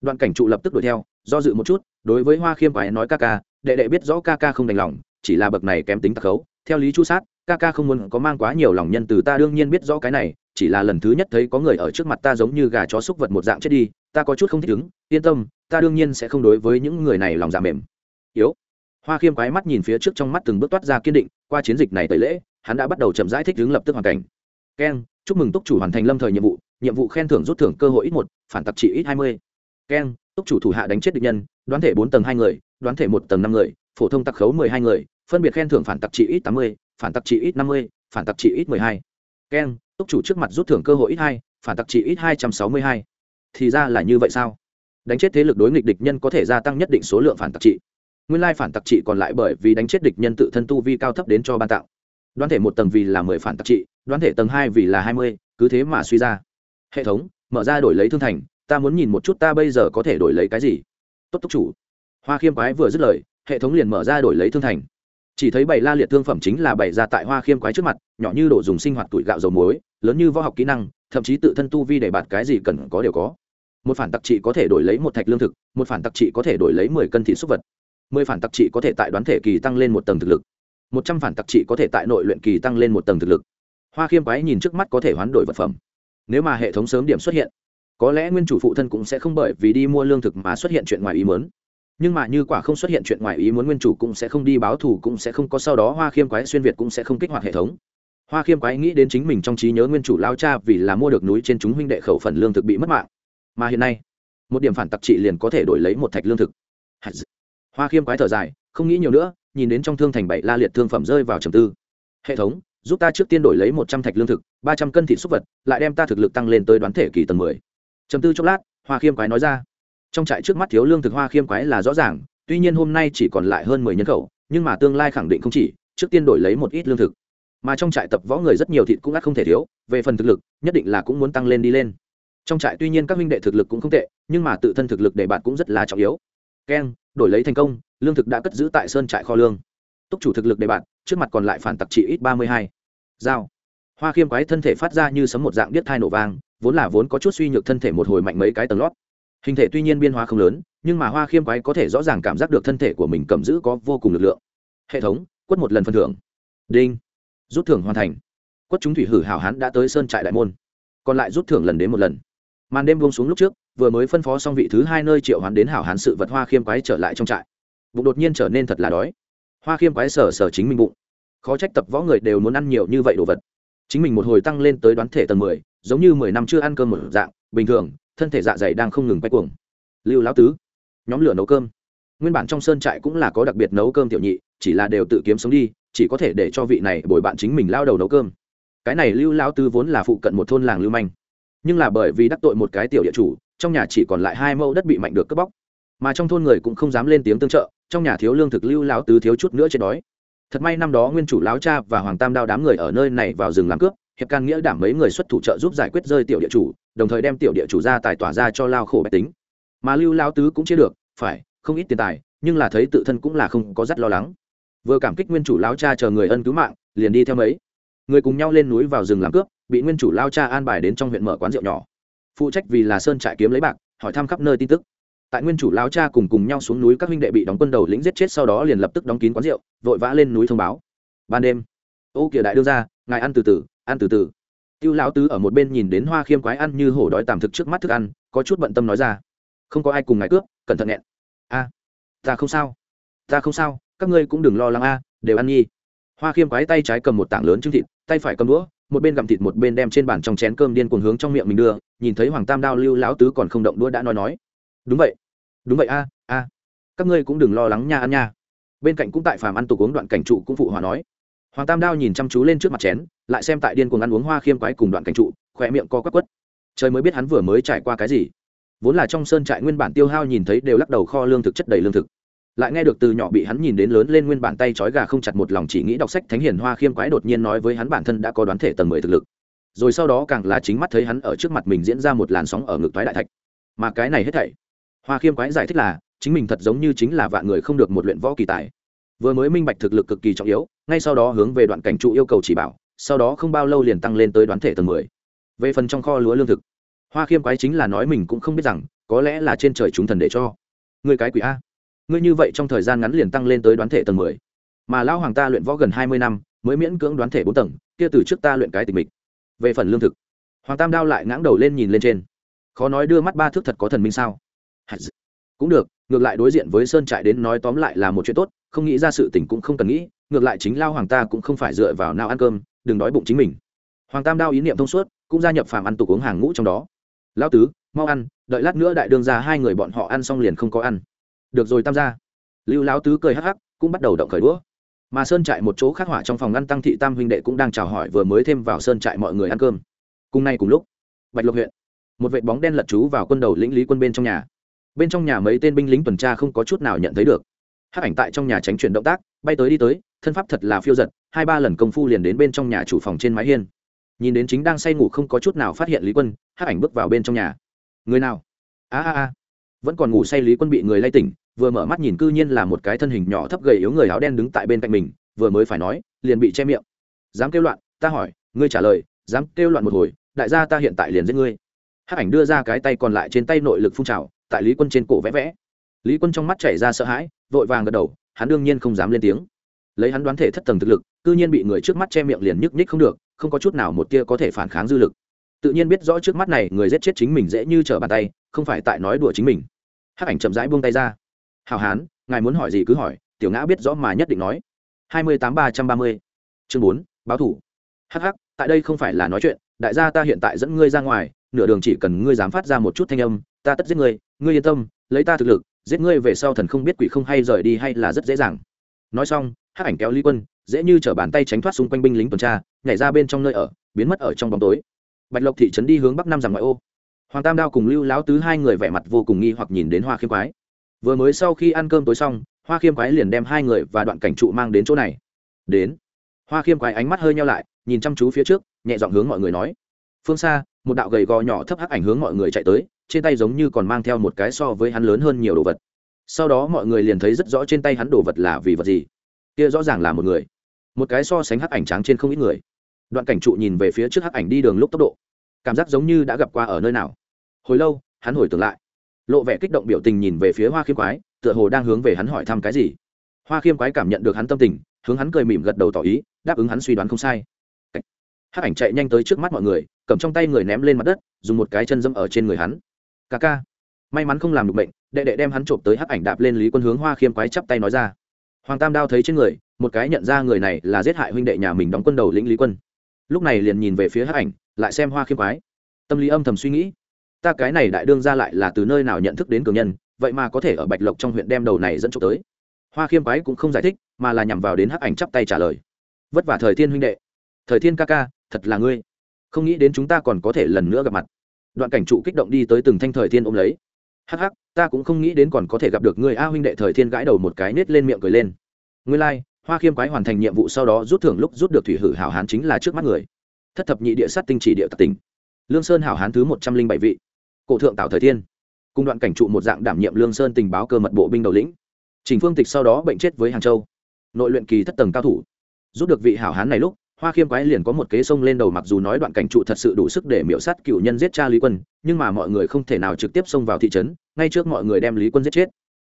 Đoạn cảnh trụ lập tức đuổi theo, do dự một chút, đối với hoa khiêm quái nói ca ca đệ đệ biết rõ ca ca không đành lòng, chỉ là bậc này kém tính tặc khấu. Theo lý chu sát, ca ca không muốn có mang quá nhiều lòng nhân từ ta đương nhiên biết rõ cái này, chỉ là lần thứ nhất thấy có người ở trước mặt ta giống như gà chó xúc vật một dạng chết đi, ta có chút không thích ứng. Yên tâm, ta đương nhiên sẽ không đối với những người này lòng dạ mềm. Yếu. Hoa khiêm quái mắt nhìn phía trước trong mắt từng bước toát ra kiên định, qua chiến dịch này tẩy lễ, hắn đã bắt đầu chậm rãi thích ứng lập tức hoàn cảnh. Keng chúc mừng túc chủ hoàn thành lâm thời nhiệm vụ nhiệm vụ khen thưởng rút thưởng cơ hội ít một, phản tặc trị ít hai mươi. Keng túc chủ thủ hạ đánh chết địch nhân đoán thể bốn tầng hai người, đoán thể một tầng năm người, phổ thông tặc khấu mười hai người, phân biệt khen thưởng phản tặc trị ít tám mươi, phản tặc trị ít năm mươi, phản tặc trị ít mười hai. Keng túc chủ trước mặt rút thưởng cơ hội ít hai, phản tặc trị ít hai trăm sáu mươi hai. Thì ra là như vậy sao? Đánh chết thế lực đối nghịch địch nhân có thể gia tăng nhất định số lượng phản tặc trị nguyên lai phản tặc trị còn lại bởi vì đánh chết địch nhân tự thân tu vi cao thấp đến cho ban tạo. Đoán thể một tầng vì là mười phản tặc trị đoán thể tầng hai vì là hai mươi, cứ thế mà suy ra. Hệ thống, mở ra đổi lấy thương thành, ta muốn nhìn một chút ta bây giờ có thể đổi lấy cái gì? Tốt túc chủ. Hoa khiêm quái vừa dứt lời, hệ thống liền mở ra đổi lấy thương thành. Chỉ thấy bảy la liệt thương phẩm chính là bảy ra tại hoa khiêm quái trước mặt, nhỏ như đồ dùng sinh hoạt tuổi gạo dầu muối, lớn như võ học kỹ năng, thậm chí tự thân tu vi để bạt cái gì cần có đều có. Một phản tặc trị có thể đổi lấy một thạch lương thực, một phản tặc trị có thể đổi lấy mười cân thịt súc vật. Mười phản tặc trị có thể tại đoán thể kỳ tăng lên một tầng thực lực. Một trăm phản tặc trị có thể tại nội luyện kỳ tăng lên một tầng thực lực. Hoa khiêm quái nhìn trước mắt có thể hoán đổi vật phẩm. Nếu mà hệ thống sớm điểm xuất hiện có lẽ nguyên chủ phụ thân cũng sẽ không bởi vì đi mua lương thực mà xuất hiện chuyện ngoài ý muốn. Nhưng mà như quả không xuất hiện chuyện ngoài ý muốn nguyên chủ cũng sẽ không đi báo thù, cũng sẽ không có sau đó hoa khiêm quái xuyên việt cũng sẽ không kích hoạt hệ thống. Hoa khiêm quái nghĩ đến chính mình trong trí nhớ nguyên chủ lao cha vì là mua được núi trên chúng huynh đệ khẩu phần lương thực bị mất mạng. Mà hiện nay, một điểm phản tặc trị liền có thể đổi lấy một thạch lương thực. Hoa khiêm quái thở dài, không nghĩ nhiều nữa, nhìn đến trong thương thành bảy la liệt thương phẩm rơi vào trầm tư. Hệ thống, giúp ta trước tiên đổi lấy một trăm thạch lương thực, ba trăm cân thịt súc vật, lại đem ta thực lực tăng lên tới đoán thể kỳ tầng mười trầm tư chốc lát, hoa khiêm quái nói ra. Trong trại trước mắt thiếu lương thực hoa khiêm quái là rõ ràng, tuy nhiên hôm nay chỉ còn lại hơn mười nhân khẩu, nhưng mà tương lai khẳng định không chỉ, trước tiên đổi lấy một ít lương thực. Mà trong trại tập võ người rất nhiều thịt cũng ắt không thể thiếu, về phần thực lực, nhất định là cũng muốn tăng lên đi lên. Trong trại tuy nhiên các minh đệ thực lực cũng không tệ, nhưng mà tự thân thực lực để bạn cũng rất là trọng yếu. Keng, đổi lấy thành công, lương thực đã cất giữ tại sơn trại kho lương. Túc chủ thực lực để bạn, trước mặt còn lại phản tặc trị ít ba mươi hai. Dao hoa khiêm quái thân thể phát ra như sấm một dạng biết thai nổ vang vốn là vốn có chút suy nhược thân thể một hồi mạnh mấy cái tầng lót. Hình thể tuy nhiên biên hóa không lớn, nhưng mà hoa khiêm quái có thể rõ ràng cảm giác được thân thể của mình cầm giữ có vô cùng lực lượng. Hệ thống, quất một lần phần thưởng. Đinh. Rút thưởng hoàn thành. Quất chúng thủy hử hảo hán đã tới sơn trại đại môn. Còn lại rút thưởng lần đến một lần. Màn đêm buông xuống lúc trước, vừa mới phân phó xong vị thứ hai nơi triệu hoán đến hảo hán sự vật hoa khiêm quái trở lại trong trại. Bụng đột nhiên trở nên thật là đói. Hoa khiêm quái sở sở chính mình bụng. Khó trách tập võ người đều muốn ăn nhiều như vậy đồ vật. Chính mình một hồi tăng lên tới đoán thể tầng mười giống như mười năm chưa ăn cơm một dạng, bình thường, thân thể dạ dày đang không ngừng quay cuồng. Lưu lão tứ, nhóm lửa nấu cơm. Nguyên bản trong sơn trại cũng là có đặc biệt nấu cơm tiểu nhị, chỉ là đều tự kiếm sống đi, chỉ có thể để cho vị này bồi bạn chính mình lao đầu nấu cơm. Cái này lưu lão tứ vốn là phụ cận một thôn làng lưu manh. Nhưng là bởi vì đắc tội một cái tiểu địa chủ, trong nhà chỉ còn lại hai mẫu đất bị mạnh được cướp bóc. Mà trong thôn người cũng không dám lên tiếng tương trợ, trong nhà thiếu lương thực lưu lão tứ thiếu chút nữa chết đói. Thật may năm đó nguyên chủ lão cha và hoàng tam đao đám người ở nơi này vào rừng làm cướp hiệp can nghĩa đảm mấy người xuất thủ trợ giúp giải quyết rơi tiểu địa chủ, đồng thời đem tiểu địa chủ ra tài tỏa ra cho lao khổ bách tính. Mà lưu lão tứ cũng chia được, phải, không ít tiền tài, nhưng là thấy tự thân cũng là không có rất lo lắng. Vừa cảm kích nguyên chủ lão cha chờ người ân cứu mạng, liền đi theo mấy. Người cùng nhau lên núi vào rừng làm cướp, bị nguyên chủ lao cha an bài đến trong huyện mở quán rượu nhỏ. Phụ trách vì là sơn trại kiếm lấy bạc, hỏi thăm khắp nơi tin tức. Tại nguyên chủ lao cha cùng cùng nhau xuống núi, các huynh đệ bị đóng quân đầu lĩnh giết chết sau đó liền lập tức đóng kín quán rượu, vội vã lên núi thông báo. Ban đêm, ô kìa đại đưa ra ngài ăn từ từ ăn từ từ. Tiêu lão tứ ở một bên nhìn đến hoa khiêm quái ăn như hổ đói tàm thực trước mắt thức ăn, có chút bận tâm nói ra. Không có ai cùng ngài cướp, cẩn thận nghẹn. A, ta không sao. Ta không sao, các ngươi cũng đừng lo lắng a, đều ăn nhi hoa khiêm quái tay trái cầm một tảng lớn trứng thịt, tay phải cầm đũa, một bên gặm thịt một bên đem trên bàn trong chén cơm điên cuồng hướng trong miệng mình đưa, nhìn thấy hoàng tam đao lưu lão tứ còn không động đũa đã nói nói. Đúng vậy. Đúng vậy a a. Các ngươi cũng đừng lo lắng nha ăn nha. Bên cạnh cũng tại phàm ăn tục uống đoạn cảnh trụ cũng phụ hòa nói hoàng tam đao nhìn chăm chú lên trước mặt chén, lại xem tại điên cuồng ăn uống hoa khiêm quái cùng đoạn cảnh trụ khỏe miệng co quắc quất. Trời mới biết hắn vừa mới trải qua cái gì. Vốn là trong sơn trại nguyên bản tiêu hao nhìn thấy đều lắc đầu kho lương thực chất đầy lương thực. Lại nghe được từ nhỏ bị hắn nhìn đến lớn lên nguyên bản tay trói gà không chặt một lòng chỉ nghĩ đọc sách thánh hiền hoa khiêm quái đột nhiên nói với hắn bản thân đã có đoán thể tầng mười thực lực. Rồi sau đó càng là chính mắt thấy hắn ở trước mặt mình diễn ra một làn sóng ở ngực thoái đại thạch. Mà cái này hết thảy, hoa khiêm quái giải thích là, chính mình thật giống như chính là vạn người không được một luyện võ kỳ tài. Vừa mới minh bạch thực lực cực kỳ trọng yếu ngay sau đó hướng về đoạn cảnh trụ yêu cầu chỉ bảo, sau đó không bao lâu liền tăng lên tới đoán thể tầng mười. Về phần trong kho lúa lương thực, hoa khiêm quái chính là nói mình cũng không biết rằng, có lẽ là trên trời chúng thần để cho. Người cái quỷ a. Ngươi như vậy trong thời gian ngắn liền tăng lên tới đoán thể tầng mười. Mà lão hoàng ta luyện võ gần hai mươi năm, mới miễn cưỡng đoán thể bốn tầng, kia từ trước ta luyện cái tình mịch. Về phần lương thực, hoàng tam đao lại ngãng đầu lên nhìn lên trên. Khó nói đưa mắt ba thước thật có thần minh sao? Cũng được ngược lại đối diện với sơn trại đến nói tóm lại là một chuyện tốt, không nghĩ ra sự tình cũng không cần nghĩ, ngược lại chính lao hoàng ta cũng không phải dựa vào nào ăn cơm, đừng đói bụng chính mình. Hoàng tam đao ý niệm thông suốt, cũng gia nhập phàm ăn tục uống hàng ngũ trong đó. Lao tứ, mau ăn, đợi lát nữa đại đương ra hai người bọn họ ăn xong liền không có ăn. Được rồi tam gia. Lưu lão tứ cười hắc hắc, cũng bắt đầu động khởi đũa. Mà sơn trại một chỗ khác hỏa trong phòng ngăn tăng thị tam huynh đệ cũng đang chào hỏi vừa mới thêm vào sơn trại mọi người ăn cơm. Cùng nay cùng lúc, bạch lộc huyện, một vệ bóng đen lật chú vào quân đầu lĩnh lý quân bên trong nhà bên trong nhà mấy tên binh lính tuần tra không có chút nào nhận thấy được. Hắc ảnh tại trong nhà tránh chuyển động tác, bay tới đi tới, thân pháp thật là phiêu giật, hai ba lần công phu liền đến bên trong nhà chủ phòng trên mái hiên. Nhìn đến chính đang say ngủ không có chút nào phát hiện lý quân, hắc ảnh bước vào bên trong nhà. Người nào? A a a. Vẫn còn ngủ say lý quân bị người lay tỉnh, vừa mở mắt nhìn cư nhiên là một cái thân hình nhỏ thấp gầy yếu người áo đen đứng tại bên cạnh mình, vừa mới phải nói, liền bị che miệng. Dám kêu loạn, ta hỏi, ngươi trả lời, dám kêu loạn một hồi, đại gia ta hiện tại liền giết ngươi. Hắc ảnh đưa ra cái tay còn lại trên tay nội lực phun trào tại lý quân trên cổ vẽ vẽ. Lý quân trong mắt chảy ra sợ hãi, vội vàng gật đầu, hắn đương nhiên không dám lên tiếng. Lấy hắn đoán thể thất tầng thực lực, cư nhiên bị người trước mắt che miệng liền nhức nhích không được, không có chút nào một tia có thể phản kháng dư lực. Tự nhiên biết rõ trước mắt này người giết chết chính mình dễ như trở bàn tay, không phải tại nói đùa chính mình. Hắc ảnh chậm rãi buông tay ra. Hào hán, ngài muốn hỏi gì cứ hỏi, tiểu ngã biết rõ mà nhất định nói. hai mươi tám ba trăm ba mươi. Chương bốn, báo thủ. Hắc hắc, tại đây không phải là nói chuyện, đại gia ta hiện tại dẫn ngươi ra ngoài, nửa đường chỉ cần ngươi dám phát ra một chút thanh âm ta tất giết ngươi ngươi yên tâm, lấy ta thực lực, giết ngươi về sau thần không biết quỷ không hay rời đi hay là rất dễ dàng. Nói xong, hắc ảnh kéo lý quân, dễ như chở bàn tay tránh thoát xung quanh binh lính tuần tra, nhảy ra bên trong nơi ở, biến mất ở trong bóng tối. Bạch lộc thị trấn đi hướng bắc năm dặm ngoại ô. Hoàng tam đao cùng lưu lão tứ hai người vẻ mặt vô cùng nghi hoặc nhìn đến hoa khiêm quái. Vừa mới sau khi ăn cơm tối xong, hoa khiêm quái liền đem hai người và đoạn cảnh trụ mang đến chỗ này. Đến. Hoa khiêm quái ánh mắt hơi nhau lại, nhìn chăm chú phía trước, nhẹ giọng hướng mọi người nói. Phương xa, một đạo gầy gò nhỏ thấp hắc ảnh hướng mọi người chạy tới trên tay giống như còn mang theo một cái so với hắn lớn hơn nhiều đồ vật. Sau đó mọi người liền thấy rất rõ trên tay hắn đồ vật là vì vật gì. Kia rõ ràng là một người. Một cái so sánh hắc ảnh trắng trên không ít người. Đoạn cảnh trụ nhìn về phía trước hắc ảnh đi đường lúc tốc độ. Cảm giác giống như đã gặp qua ở nơi nào. Hồi lâu, hắn hồi tưởng lại. Lộ vẻ kích động biểu tình nhìn về phía hoa khiêm quái, tựa hồ đang hướng về hắn hỏi thăm cái gì. Hoa khiêm quái cảm nhận được hắn tâm tình, hướng hắn cười mỉm gật đầu tỏ ý, đáp ứng hắn suy đoán không sai. Hắc ảnh chạy nhanh tới trước mắt mọi người, cầm trong tay người ném lên mặt đất, dùng một cái chân dâm ở trên người hắn ca ca. May mắn không làm được bệnh đệ đệ đem hắn trộm tới hắc ảnh đạp lên lý quân hướng hoa khiêm quái chắp tay nói ra. Hoàng tam đao thấy trên người, một cái nhận ra người này là giết hại huynh đệ nhà mình đóng quân đầu lĩnh lý quân. Lúc này liền nhìn về phía hắc ảnh, lại xem hoa khiêm quái. Tâm lý âm thầm suy nghĩ, ta cái này đại đương ra lại là từ nơi nào nhận thức đến cường nhân, vậy mà có thể ở bạch lộc trong huyện đem đầu này dẫn trộm tới. Hoa khiêm quái cũng không giải thích, mà là nhằm vào đến hắc ảnh chắp tay trả lời. Vất vả thời thiên huynh đệ. Thời thiên ca ca, thật là ngươi. Không nghĩ đến chúng ta còn có thể lần nữa gặp mặt đoạn cảnh trụ kích động đi tới từng thanh thời thiên ôm lấy. Hắc hắc ta cũng không nghĩ đến còn có thể gặp được người a huynh đệ thời thiên gãi đầu một cái nết lên miệng cười lên. Ngươi lai、like, hoa khiêm quái hoàn thành nhiệm vụ sau đó rút thưởng lúc rút được thủy hử hảo hán chính là trước mắt người. Thất thập nhị địa sát tinh chỉ địa tạc tỉnh. Lương sơn hảo hán thứ một trăm linh bảy vị. Cổ thượng tạo thời thiên. Cùng đoạn cảnh trụ một dạng đảm nhiệm lương sơn tình báo cơ mật bộ binh đầu lĩnh. Trình phương tịch sau đó bệnh chết với hàng châu. Nội luyện kỳ thất tầng cao thủ. Rút được vị hảo hán này lúc hoa khiêm quái liền có một kế sông lên đầu mặc dù nói đoạn cảnh trụ thật sự đủ sức để miễu sát cựu nhân giết cha lý quân, nhưng mà mọi người không thể nào trực tiếp xông vào thị trấn, ngay trước mọi người đem lý quân giết chết.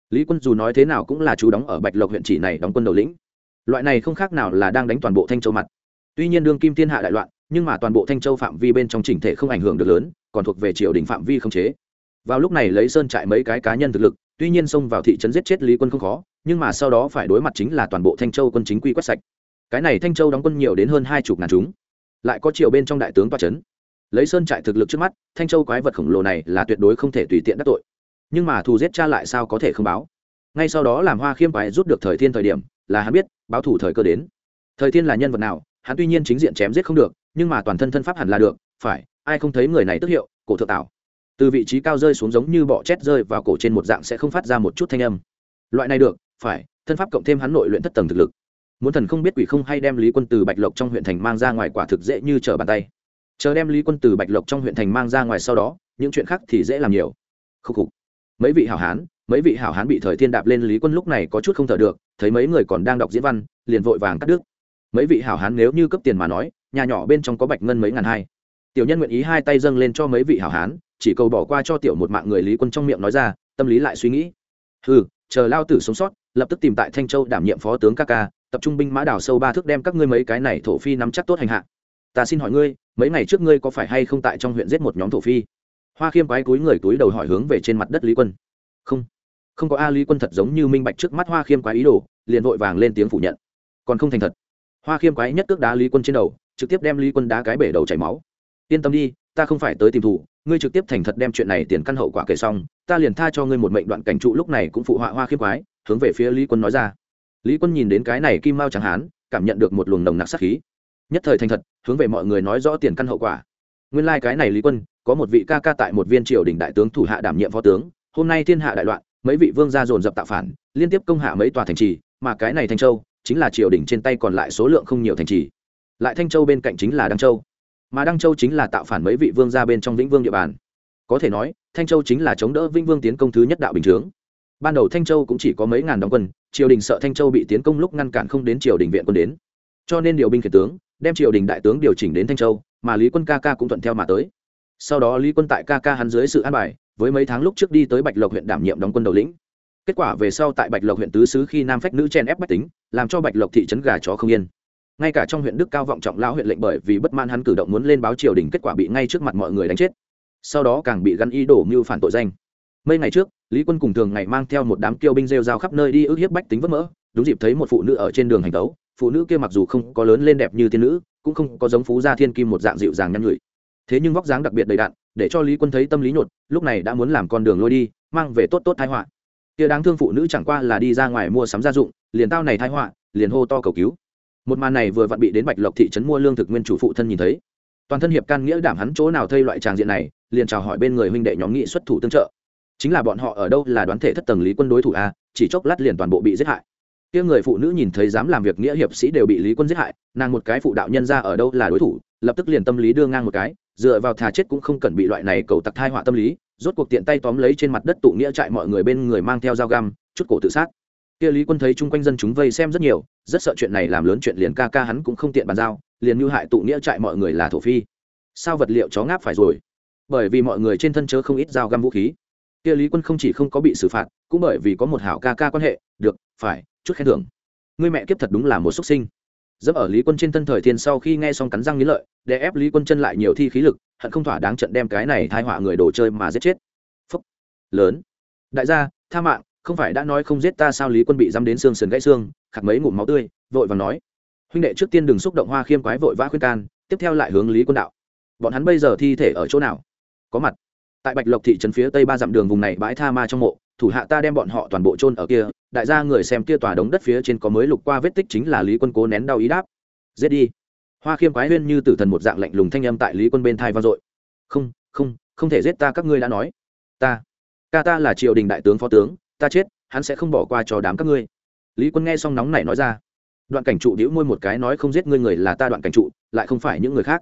Lý quân dù nói thế nào cũng là chú đóng ở bạch lộc huyện chỉ này đóng quân đầu lĩnh. Loại này không khác nào là đang đánh toàn bộ thanh châu mặt. Tuy nhiên đương kim thiên hạ đại loạn, nhưng mà toàn bộ thanh châu phạm vi bên trong chỉnh thể không ảnh hưởng được lớn, còn thuộc về triều đình phạm vi không chế. Vào lúc này lấy sơn trại mấy cái cá nhân thực lực, tuy nhiên xông vào thị trấn giết chết lý quân không khó, nhưng mà sau đó phải đối mặt chính là toàn bộ thanh châu quân chính quy quét sạch cái này thanh châu đóng quân nhiều đến hơn hai chục ngàn chúng. Lại có triều bên trong đại tướng toa trấn lấy sơn trại thực lực trước mắt, thanh châu quái vật khổng lồ này là tuyệt đối không thể tùy tiện đắc tội. Nhưng mà thù giết cha lại sao có thể không báo? Ngay sau đó làm hoa khiêm quái rút được thời thiên thời điểm, là hắn biết, báo thủ thời cơ đến. Thời thiên là nhân vật nào, hắn tuy nhiên chính diện chém giết không được, nhưng mà toàn thân thân pháp hẳn là được, phải, ai không thấy người này tức hiệu, cổ thượng tảo từ vị trí cao rơi xuống giống như bọ chét rơi vào cổ trên một dạng sẽ không phát ra một chút thanh âm. Loại này được, phải, thân pháp cộng thêm hắn nội luyện thất tầng thực lực muốn thần không biết quỷ không hay đem lý quân từ bạch lộc trong huyện thành mang ra ngoài quả thực dễ như trở bàn tay. Chờ đem lý quân từ bạch lộc trong huyện thành mang ra ngoài sau đó, những chuyện khác thì dễ làm nhiều. Khúc khục. Mấy vị hảo hán, mấy vị hảo hán bị thời thiên đạp lên lý quân lúc này có chút không thở được, thấy mấy người còn đang đọc diễn văn, liền vội vàng cắt đứt. Mấy vị hảo hán nếu như cấp tiền mà nói, nhà nhỏ bên trong có bạch ngân mấy ngàn hai. Tiểu nhân nguyện ý hai tay dâng lên cho mấy vị hảo hán, chỉ cầu bỏ qua cho tiểu một mạng người lý quân trong miệng nói ra, tâm lý lại suy nghĩ. Ừ chờ lao tử sống sót, lập tức tìm tại thanh châu đảm nhiệm phó tướng ca ca tập trung binh mã đảo sâu ba thước đem các ngươi mấy cái này thổ phi nắm chắc tốt hành hạ. Ta xin hỏi ngươi, mấy ngày trước ngươi có phải hay không tại trong huyện giết một nhóm thổ phi? Hoa khiêm quái túi người túi đầu hỏi hướng về trên mặt đất lý quân. Không không có a lý quân thật giống như minh bạch trước mắt hoa khiêm quái ý đồ, liền vội vàng lên tiếng phủ nhận. Còn không thành thật. Hoa khiêm quái nhất cước đá lý quân trên đầu, trực tiếp đem lý quân đá cái bể đầu chảy máu. Yên tâm đi, ta không phải tới tìm thủ, ngươi trực tiếp thành thật đem chuyện này tiền căn hậu quả kể xong, ta liền tha cho ngươi một mệnh đoạn cảnh trụ lúc này cũng phụ họa hoa khiêm quái, hướng về phía lý quân nói ra lý quân nhìn đến cái này kim mao chẳng hán, cảm nhận được một luồng nồng nặc sát khí. Nhất thời thành thật, hướng về mọi người nói rõ tiền căn hậu quả. Nguyên lai、like、cái này lý quân, có một vị ca ca tại một viên triều đình đại tướng thủ hạ đảm nhiệm phó tướng, hôm nay thiên hạ đại loạn, mấy vị vương gia dồn dập tạo phản, liên tiếp công hạ mấy tòa thành trì, mà cái này thanh châu, chính là triều đình trên tay còn lại số lượng không nhiều thành trì. Lại thanh châu bên cạnh chính là đăng châu. Mà đăng châu chính là tạo phản mấy vị vương gia bên trong vĩnh vương địa bàn. Có thể nói, thanh châu chính là chống đỡ vĩnh vương tiến công thứ nhất đạo bình chướng ban đầu thanh châu cũng chỉ có mấy ngàn đóng quân, triều đình sợ thanh châu bị tiến công lúc ngăn cản không đến triều đình viện quân đến. Cho nên điều binh khiển tướng, đem triều đình đại tướng điều chỉnh đến thanh châu, mà lý quân ca ca cũng thuận theo mà tới. Sau đó lý quân tại ca ca hắn dưới sự an bài, với mấy tháng lúc trước đi tới bạch lộc huyện đảm nhiệm đóng quân đầu lĩnh. Kết quả về sau tại bạch lộc huyện tứ xứ khi nam phách nữ chen ép bách tính, làm cho bạch lộc thị trấn gà chó không yên. Ngay cả trong huyện đức cao vọng trọng lão huyện lệnh bởi vì bất mãn hắn cử động muốn lên báo triều đình kết quả bị ngay trước mặt mọi người đánh chết. Sau đó càng bị gắn ý đổ mưu phản tội danh. Mấy ngày trước lý quân cùng thường ngày mang theo một đám kiêu binh rêu rao khắp nơi đi ức hiếp bách tính vất mỡ, đúng dịp thấy một phụ nữ ở trên đường hành tấu, phụ nữ kia mặc dù không có lớn lên đẹp như tiên nữ, cũng không có giống phú gia thiên kim một dạng dịu dàng nhăn nhụi thế nhưng vóc dáng đặc biệt đầy đạn để cho lý quân thấy tâm lý nhột, lúc này đã muốn làm con đường lôi đi, mang về tốt tốt thái họa. Kia đáng thương phụ nữ chẳng qua là đi ra ngoài mua sắm gia dụng, liền tao này thái họa, liền hô to cầu cứu. Một màn này vừa vặn bị đến bạch lộc thị trấn mua lương thực nguyên chủ phụ thân nhìn thấy. Toàn thân hiệp can nghĩa đảm hắn chỗ nào thây loại tràng diện này, liền chào hỏi bên người huynh đệ nhóm nghị xuất thủ tương trợ chính là bọn họ ở đâu là đoán thể thất tầng lý quân đối thủ a, chỉ chốc lát liền toàn bộ bị giết hại. Kia người phụ nữ nhìn thấy dám làm việc nghĩa hiệp sĩ đều bị lý quân giết hại, nàng một cái phụ đạo nhân ra ở đâu là đối thủ, lập tức liền tâm lý đưa ngang một cái, dựa vào thà chết cũng không cần bị loại này cầu tặc thai họa tâm lý, rốt cuộc tiện tay tóm lấy trên mặt đất tụ nghĩa trại mọi người bên người mang theo dao găm, chút cổ tự sát. Kia lý quân thấy chung quanh dân chúng vây xem rất nhiều, rất sợ chuyện này làm lớn chuyện liền ca ca hắn cũng không tiện bàn giao, liền như hại tụ nghĩa trại mọi người là thổ phi. Sao vật liệu chó ngáp phải rồi? Bởi vì mọi người trên thân chớ không ít dao găm vũ khí kia lý quân không chỉ không có bị xử phạt, cũng bởi vì có một hảo ca ca quan hệ, được, phải, chút khen thưởng. Ngươi mẹ kiếp thật đúng là một xuất sinh. Dẫm ở lý quân trên thân thời thiên sau khi nghe xong cắn răng nghĩ lợi, để ép lý quân chân lại nhiều thi khí lực, hận không thỏa đáng trận đem cái này thai họa người đồ chơi mà giết chết. Phúc. Lớn. Đại gia, tha mạng, không phải đã nói không giết ta sao lý quân bị dăm đến xương sườn gãy xương, khạc mấy ngụm máu tươi, vội và nói. Huynh đệ trước tiên đừng xúc động hoa khiêm quái vội vã khuyên can, tiếp theo lại hướng lý quân đạo. Bọn hắn bây giờ thi thể ở chỗ nào? Có mặt tại bạch lộc thị trấn phía tây ba dặm đường vùng này bãi tha ma trong mộ, thủ hạ ta đem bọn họ toàn bộ chôn ở kia, đại gia người xem kia tòa đống đất phía trên có mới lục qua vết tích chính là lý quân cố nén đau ý đáp. Giết đi. Hoa khiêm quái huyên như tử thần một dạng lạnh lùng thanh âm tại lý quân bên thai vang dội. Không không không thể giết ta, các ngươi đã nói. Ta, ca ta là triều đình đại tướng phó tướng, ta chết, hắn sẽ không bỏ qua cho đám các ngươi. Lý quân nghe xong nóng này nói ra. Đoạn cảnh trụ đĩu môi một cái nói không giết ngươi người là ta đoạn cảnh trụ, lại không phải những người khác.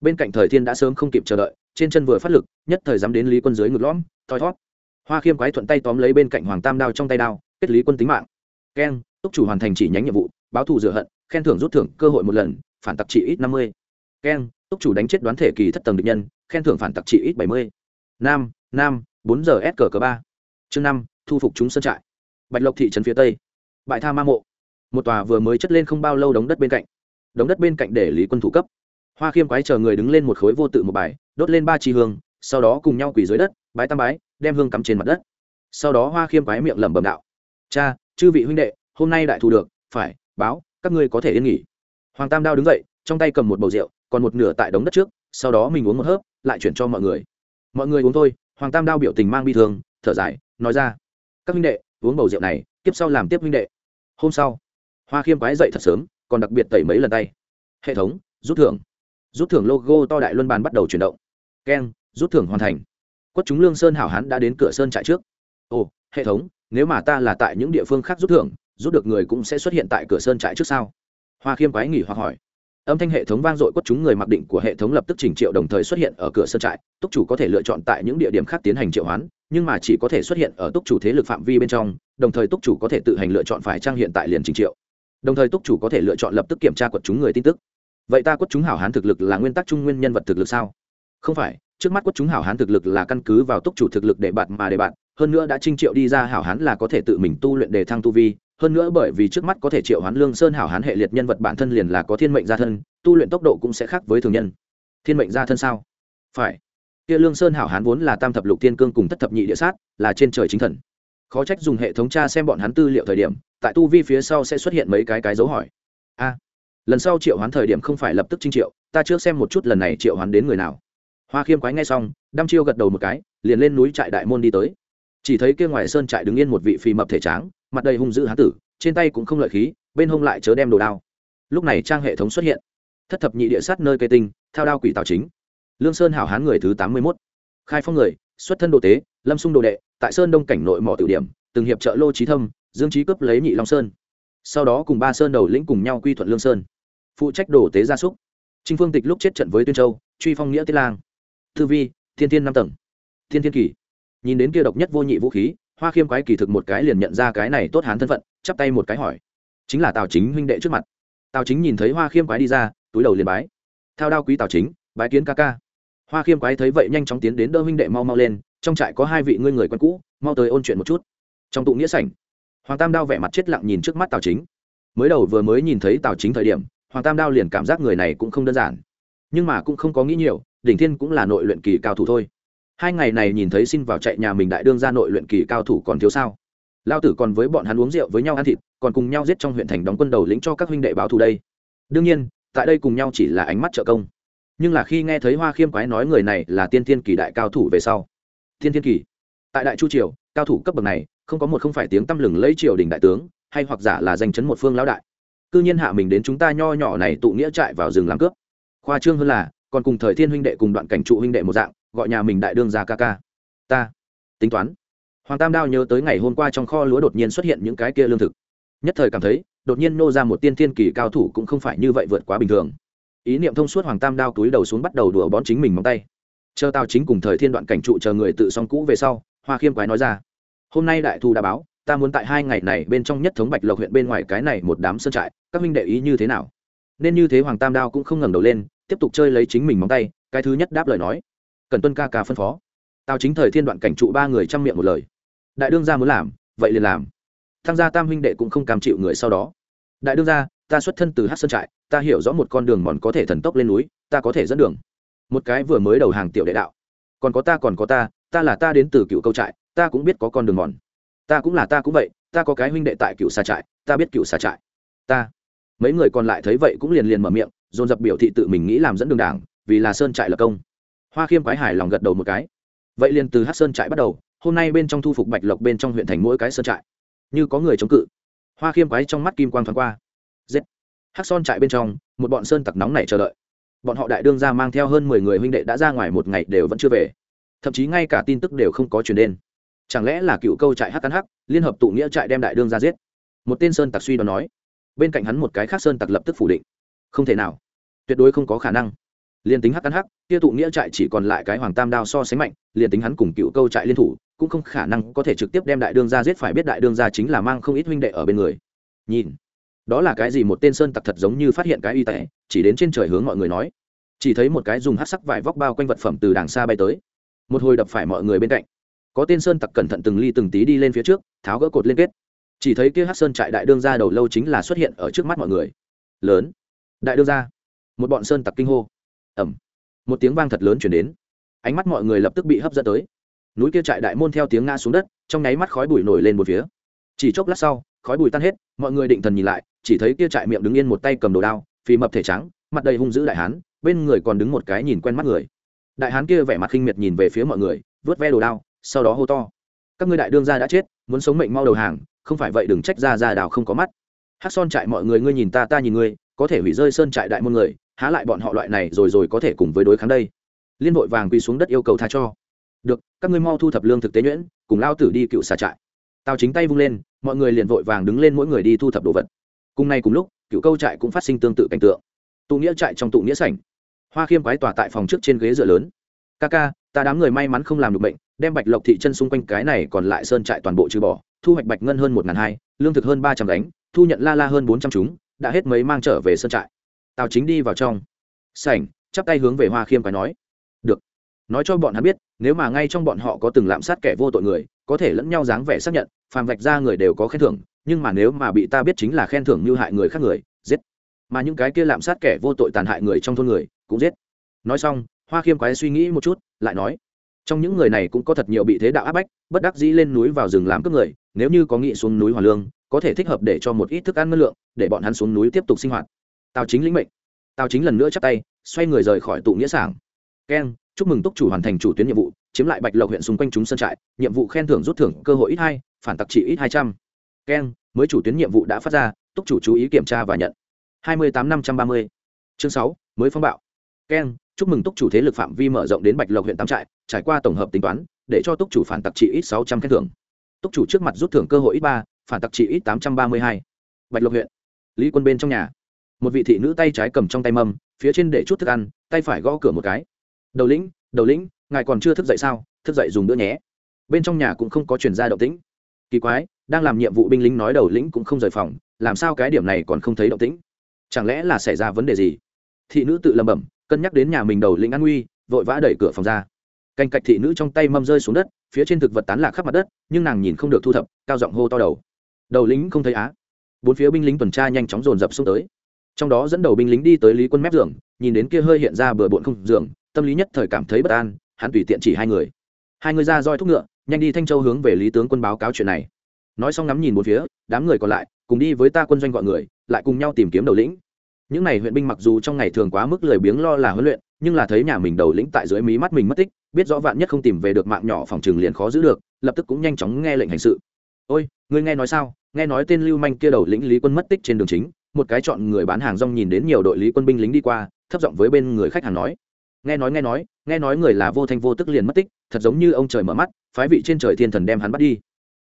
Bên cạnh thời thiên đã sớm không kịp chờ đợi trên chân vừa phát lực, nhất thời dám đến lý quân dưới ngực lõm, thoi thót hoa khiêm quái thuận tay tóm lấy bên cạnh hoàng tam đao trong tay đao, kết lý quân tính mạng. Keng, túc chủ hoàn thành chỉ nhánh nhiệm vụ, báo thù rửa hận, khen thưởng rút thưởng, cơ hội một lần, phản tặc trị ít năm mươi. Keng, túc chủ đánh chết đoán thể kỳ thất tầng địch nhân, khen thưởng phản tặc trị ít bảy mươi. Nam nam, bốn giờ s cờ cờ ba. Chương năm, thu phục chúng sân trại. Bạch lộc thị trấn phía tây. Bãi tha ma mộ. Một tòa vừa mới chất lên không bao lâu đống đất bên cạnh. Đống đất bên cạnh để lý quân thủ cấp hoa khiêm quái chờ người đứng lên một khối vô tự một bài, đốt lên ba chi hương, sau đó cùng nhau quỳ dưới đất, bái tam bái, đem hương cắm trên mặt đất. Sau đó hoa khiêm quái miệng lẩm bẩm đạo, cha, chư vị huynh đệ, hôm nay đại thù được, phải, báo, các ngươi có thể yên nghỉ. Hoàng tam đao đứng dậy, trong tay cầm một bầu rượu, còn một nửa tại đống đất trước, sau đó mình uống một hớp, lại chuyển cho mọi người. Mọi người uống thôi, hoàng tam đao biểu tình mang bi thương, thở dài, nói ra, các huynh đệ, uống bầu rượu này tiếp sau làm tiếp huynh đệ. Hôm sau, hoa khiêm quái dậy thật sớm, còn đặc biệt tẩy mấy lần tay. Hệ thống, rút thưởng rút thưởng logo to đại luân bàn bắt đầu chuyển động. Keng, rút thưởng hoàn thành. Quất chúng lương sơn hảo hán đã đến cửa sơn trại trước. Ồ, hệ thống, nếu mà ta là tại những địa phương khác rút thưởng, rút được người cũng sẽ xuất hiện tại cửa sơn trại trước sao? Hoa khiêm quái nghỉ hoặc hỏi. Âm thanh hệ thống vang dội quất chúng người mặc định của hệ thống lập tức chỉnh triệu đồng thời xuất hiện ở cửa sơn trại. Túc chủ có thể lựa chọn tại những địa điểm khác tiến hành triệu hoán, nhưng mà chỉ có thể xuất hiện ở túc chủ thế lực phạm vi bên trong, đồng thời túc chủ có thể tự hành lựa chọn phải trang hiện tại liền chỉnh triệu. Đồng thời túc chủ có thể lựa chọn lập tức kiểm tra quật chúng người tin tức vậy ta quất chúng hảo hán thực lực là nguyên tắc trung nguyên nhân vật thực lực sao? Không phải, trước mắt quất chúng hảo hán thực lực là căn cứ vào túc chủ thực lực để bạn mà để bạn, hơn nữa đã trinh triệu đi ra hảo hán là có thể tự mình tu luyện đề thăng tu vi, hơn nữa bởi vì trước mắt có thể triệu hoán lương sơn hảo hán hệ liệt nhân vật bản thân liền là có thiên mệnh gia thân, tu luyện tốc độ cũng sẽ khác với thường nhân. Thiên mệnh gia thân sao? Phải. Kia lương sơn hảo hán vốn là tam thập lục thiên cương cùng thất thập nhị địa sát, là trên trời chính thần. Khó trách dùng hệ thống tra xem bọn hắn tư liệu thời điểm, tại tu vi phía sau sẽ xuất hiện mấy cái cái dấu hỏi. A lần sau triệu hoán thời điểm không phải lập tức trinh triệu, ta trước xem một chút lần này triệu hoán đến người nào. Hoa khiêm quái ngay xong, đăm chiêu gật đầu một cái, liền lên núi trại đại môn đi tới. Chỉ thấy kia ngoài sơn trại đứng yên một vị phì mập thể tráng, mặt đầy hung dữ hán tử, trên tay cũng không lợi khí, bên hông lại chớ đem đồ đao. Lúc này trang hệ thống xuất hiện. Thất thập nhị địa sát nơi cây tinh, thao đao quỷ tào chính. Lương sơn hảo hán người thứ tám mươi mốt. Khai phong người, xuất thân đồ tế, lâm xung đồ đệ, tại sơn đông cảnh nội mỏ tử điểm, từng hiệp trợ lô trí thâm, dương trí cướp lấy nhị long sơn. Sau đó cùng ba sơn đầu lĩnh cùng nhau quy thuận lương sơn phụ trách đồ tế gia súc. Trinh phương tịch lúc chết trận với tuyên châu, truy phong nghĩa tiết lang. Thư vi, thiên thiên năm tầng. Thiên thiên kỳ. Nhìn đến kia độc nhất vô nhị vũ khí, hoa khiêm quái kỳ thực một cái liền nhận ra cái này tốt hán thân phận, chắp tay một cái hỏi. Chính là tào chính huynh đệ trước mặt. Tào chính nhìn thấy hoa khiêm quái đi ra, túi đầu liền bái. Thao đao quý tào chính, bái kiến ca ca. Hoa khiêm quái thấy vậy nhanh chóng tiến đến đỡ huynh đệ mau mau lên, trong trại có hai vị ngươi người quen cũ, mau tới ôn chuyện một chút. Trong tụ nghĩa sảnh, hoàng tam đao vẻ mặt chết lặng nhìn trước mắt tào chính. Mới đầu vừa mới nhìn thấy tào chính thời điểm hoàng tam đao liền cảm giác người này cũng không đơn giản. Nhưng mà cũng không có nghĩ nhiều, đỉnh thiên cũng là nội luyện kỳ cao thủ thôi. Hai ngày này nhìn thấy xin vào chạy nhà mình đại đương ra nội luyện kỳ cao thủ còn thiếu sao? Lao tử còn với bọn hắn uống rượu với nhau ăn thịt, còn cùng nhau giết trong huyện thành đóng quân đầu lĩnh cho các huynh đệ báo thù đây. Đương nhiên, tại đây cùng nhau chỉ là ánh mắt trợ công. Nhưng là khi nghe thấy hoa khiêm quái nói người này là tiên thiên kỳ đại cao thủ về sau. Thiên thiên kỳ, tại đại chu triều, cao thủ cấp bậc này, không có một không phải tiếng tăm lừng lấy triều đình đại tướng, hay hoặc giả là danh chấn một phương lão đại cư nhiên hạ mình đến chúng ta nho nhỏ này tụ nghĩa trại vào rừng làm cướp. Khoa trương hơn là, còn cùng thời thiên huynh đệ cùng đoạn cảnh trụ huynh đệ một dạng, gọi nhà mình đại đương ra ca ca. Ta. Tính toán. Hoàng tam đao nhớ tới ngày hôm qua trong kho lúa đột nhiên xuất hiện những cái kia lương thực. Nhất thời cảm thấy, đột nhiên nô ra một tiên thiên kỳ cao thủ cũng không phải như vậy vượt quá bình thường. Ý niệm thông suốt hoàng tam đao túi đầu xuống bắt đầu đùa bón chính mình móng tay. Chờ tao chính cùng thời thiên đoạn cảnh trụ chờ người tự xong cũ về sau, hoa khiêm quái nói ra, hôm nay đại thu đã báo, ta muốn tại hai ngày này bên trong nhất thống bạch lộc huyện bên ngoài cái này một đám sơn trại các minh đệ ý như thế nào? Nên như thế hoàng tam đao cũng không ngẩng đầu lên, tiếp tục chơi lấy chính mình móng tay, cái thứ nhất đáp lời nói. Cần tuân ca ca phân phó. Tao chính thời thiên đoạn cảnh trụ ba người chăm miệng một lời. Đại đương gia muốn làm, vậy liền làm. Tham gia tam huynh đệ cũng không cam chịu người sau đó. Đại đương gia, ta xuất thân từ hát sơn trại, ta hiểu rõ một con đường mòn có thể thần tốc lên núi, ta có thể dẫn đường. Một cái vừa mới đầu hàng tiểu đệ đạo. Còn có ta còn có ta ta là ta đến từ cựu câu trại, ta cũng biết có con đường mòn. Ta cũng là ta cũng vậy, ta có cái huynh đệ tại cựu xa trại, ta biết cựu xa trại. Ta mấy người còn lại thấy vậy cũng liền liền mở miệng, dồn dập biểu thị tự mình nghĩ làm dẫn đường đảng, vì là sơn trại lập công. Hoa khiêm quái hài lòng gật đầu một cái. Vậy liền từ hát sơn trại bắt đầu, hôm nay bên trong thu phục bạch lộc bên trong huyện thành mỗi cái sơn trại. Như có người chống cự. Hoa khiêm quái trong mắt kim quang thoáng qua. Giết. Hát son trại bên trong, một bọn sơn tặc nóng này chờ đợi. Bọn họ đại đương ra mang theo hơn mười người huynh đệ đã ra ngoài một ngày đều vẫn chưa về. Thậm chí ngay cả tin tức đều không có truyền đến. Chẳng lẽ là cựu câu trại hắc cắn hắc, liên hợp tụ nghĩa trại đem đại đương ra giết? Một tên sơn tặc suy đoán nói bên cạnh hắn một cái khác sơn tặc lập tức phủ định. Không thể nào. Tuyệt đối không có khả năng. Liền tính hắc cắn hắc kia tụ nghĩa trại chỉ còn lại cái hoàng tam đao so sánh mạnh liền tính hắn cùng cựu câu trại liên thủ cũng không khả năng có thể trực tiếp đem đại đương ra giết phải biết đại đương ra chính là mang không ít huynh đệ ở bên người. Nhìn. Đó là cái gì một tên sơn tặc thật giống như phát hiện cái y tế, chỉ đến trên trời hướng mọi người nói. Chỉ thấy một cái dùng hát sắc vải vóc bao quanh vật phẩm từ đàng xa bay tới. Một hồi đập phải mọi người bên cạnh. Có tên sơn tặc cẩn thận từng ly từng tí đi lên phía trước tháo gỡ cột liên kết chỉ thấy kia hát sơn trại đại đương gia đầu lâu chính là xuất hiện ở trước mắt mọi người. Lớn. Đại đương gia. Một bọn sơn tặc kinh hô. Ẩm một tiếng vang thật lớn chuyển đến. Ánh mắt mọi người lập tức bị hấp dẫn tới. Núi kia trại đại môn theo tiếng ngã xuống đất, trong nháy mắt khói bụi nổi lên một phía. Chỉ chốc lát sau, khói bụi tan hết, mọi người định thần nhìn lại, chỉ thấy kia trại miệng đứng yên một tay cầm đồ đao, phì mập thể trắng, mặt đầy hung dữ đại hán, bên người còn đứng một cái nhìn quen mắt người. Đại hán kia vẻ mặt khinh miệt nhìn về phía mọi người vớt ve đồ đao, sau đó hô to. Các ngươi đại đương gia đã chết, muốn sống mệnh mau đầu hàng không phải vậy đừng trách ra ra đào không có mắt. Hát son trại mọi người, ngươi nhìn ta ta nhìn ngươi, có thể hủy rơi sơn trại đại môn người, há lại bọn họ loại này rồi rồi có thể cùng với đối kháng đây. Liên vội vàng quỳ xuống đất yêu cầu tha cho. Được, các ngươi mau thu thập lương thực tế nhuyễn, cùng lao tử đi cựu xà trại. Tào chính tay vung lên, mọi người liền vội vàng đứng lên mỗi người đi thu thập đồ vật. Cùng nay cùng lúc, cựu câu trại cũng phát sinh tương tự cảnh tượng. Tụ nghĩa trại trong tụ nghĩa sảnh. Hoa khiêm quái tòa tại phòng trước trên ghế dựa lớn. Ca ca, ta đám người may mắn không làm được bệnh, đem bạch lộc thị chân xung quanh cái này còn lại sơn trại toàn bộ trừ bỏ thu hoạch bạch ngân hơn một ngàn hai, lương thực hơn ba trăm đánh thu nhận la la hơn bốn trăm chúng, đã hết mấy mang trở về sơn trại. Tào chính đi vào trong. Sảnh, chắp tay hướng về hoa khiêm quái nói. Được. Nói cho bọn hắn biết, nếu mà ngay trong bọn họ có từng lạm sát kẻ vô tội người, có thể lẫn nhau dáng vẻ xác nhận, phàm vạch ra người đều có khen thưởng, nhưng mà nếu mà bị ta biết chính là khen thưởng như hại người khác người, giết. Mà những cái kia lạm sát kẻ vô tội tàn hại người trong thôn người, cũng giết. Nói xong, hoa khiêm quái suy nghĩ một chút, lại nói trong những người này cũng có thật nhiều bị thế đạo áp bách, bất đắc dĩ lên núi vào rừng làm cướp người, nếu như có nghị xuống núi hòa lương, có thể thích hợp để cho một ít thức ăn ngân lượng, để bọn hắn xuống núi tiếp tục sinh hoạt. Tào chính lĩnh mệnh. Tào chính lần nữa chắp tay, xoay người rời khỏi tụ nghĩa sảng. Keng, chúc mừng túc chủ hoàn thành chủ tuyến nhiệm vụ, chiếm lại bạch lộc huyện xung quanh chúng sân trại, nhiệm vụ khen thưởng rút thưởng cơ hội ít hai, phản tặc trị ít hai trăm. Keng, mới chủ tuyến nhiệm vụ đã phát ra, túc chủ chú ý kiểm tra và nhận. Hai mươi tám năm trăm ba mươi. Chương sáu, mới phong bạo keng, chúc mừng túc chủ thế lực phạm vi mở rộng đến bạch lộc huyện tam trại, trải qua tổng hợp tính toán, để cho túc chủ phản tặc trị ít sáu trăm khen thưởng. Túc chủ trước mặt rút thưởng cơ hội ít ba, phản tặc trị ít tám trăm ba mươi hai. Bạch lộc huyện, lý quân bên trong nhà. Một vị thị nữ tay trái cầm trong tay mâm, phía trên để chút thức ăn, tay phải gõ cửa một cái. Đầu lĩnh đầu lĩnh, ngài còn chưa thức dậy sao? Thức dậy dùng nữa nhé. Bên trong nhà cũng không có chuyển ra động tĩnh. Kỳ quái, đang làm nhiệm vụ binh lính nói đầu lĩnh cũng không rời phòng, làm sao cái điểm này còn không thấy động tĩnh? Chẳng lẽ là xảy ra vấn đề gì? Thị nữ tự lẩm bẩm cân nhắc đến nhà mình đầu lĩnh an nguy, vội vã đẩy cửa phòng ra. Canh cạch thị nữ trong tay mâm rơi xuống đất, phía trên thực vật tán lạc khắp mặt đất, nhưng nàng nhìn không được thu thập, cao giọng hô to đầu. Đầu lính không thấy á. Bốn phía binh lính tuần tra nhanh chóng dồn dập xuống tới. Trong đó dẫn đầu binh lính đi tới lý quân mép giường, nhìn đến kia hơi hiện ra bừa bộn không giường, tâm lý nhất thời cảm thấy bất an, hắn tùy tiện chỉ hai người. Hai người ra roi thúc ngựa, nhanh đi thanh châu hướng về lý tướng quân báo cáo chuyện này. Nói xong ngắm nhìn một phía, đám người còn lại, cùng đi với ta quân doanh gọi người, lại cùng nhau tìm kiếm đầu lĩnh những n à y huyện binh mặc dù trong ngày thường quá mức lười biếng lo là huấn luyện, nhưng là thấy nhà mình đầu lĩnh tại dưới mí mắt mình mất tích, biết rõ vạn nhất không tìm về được mạng nhỏ phòng trường liền khó giữ được, lập tức cũng nhanh chóng nghe lệnh hành sự. Ôi, ngươi nghe nói sao? Nghe nói tên lưu manh kia đầu lĩnh lý quân mất tích trên đường chính, một cái chọn người bán hàng rong nhìn đến nhiều đội lý quân binh lính đi qua, thấp giọng với bên người khách hàng nói. Nghe nói nghe nói nghe nói người là vô thanh vô tức liền mất tích, thật giống như ông trời mở mắt, phái vị trên trời thiên thần đem hắn bắt đi.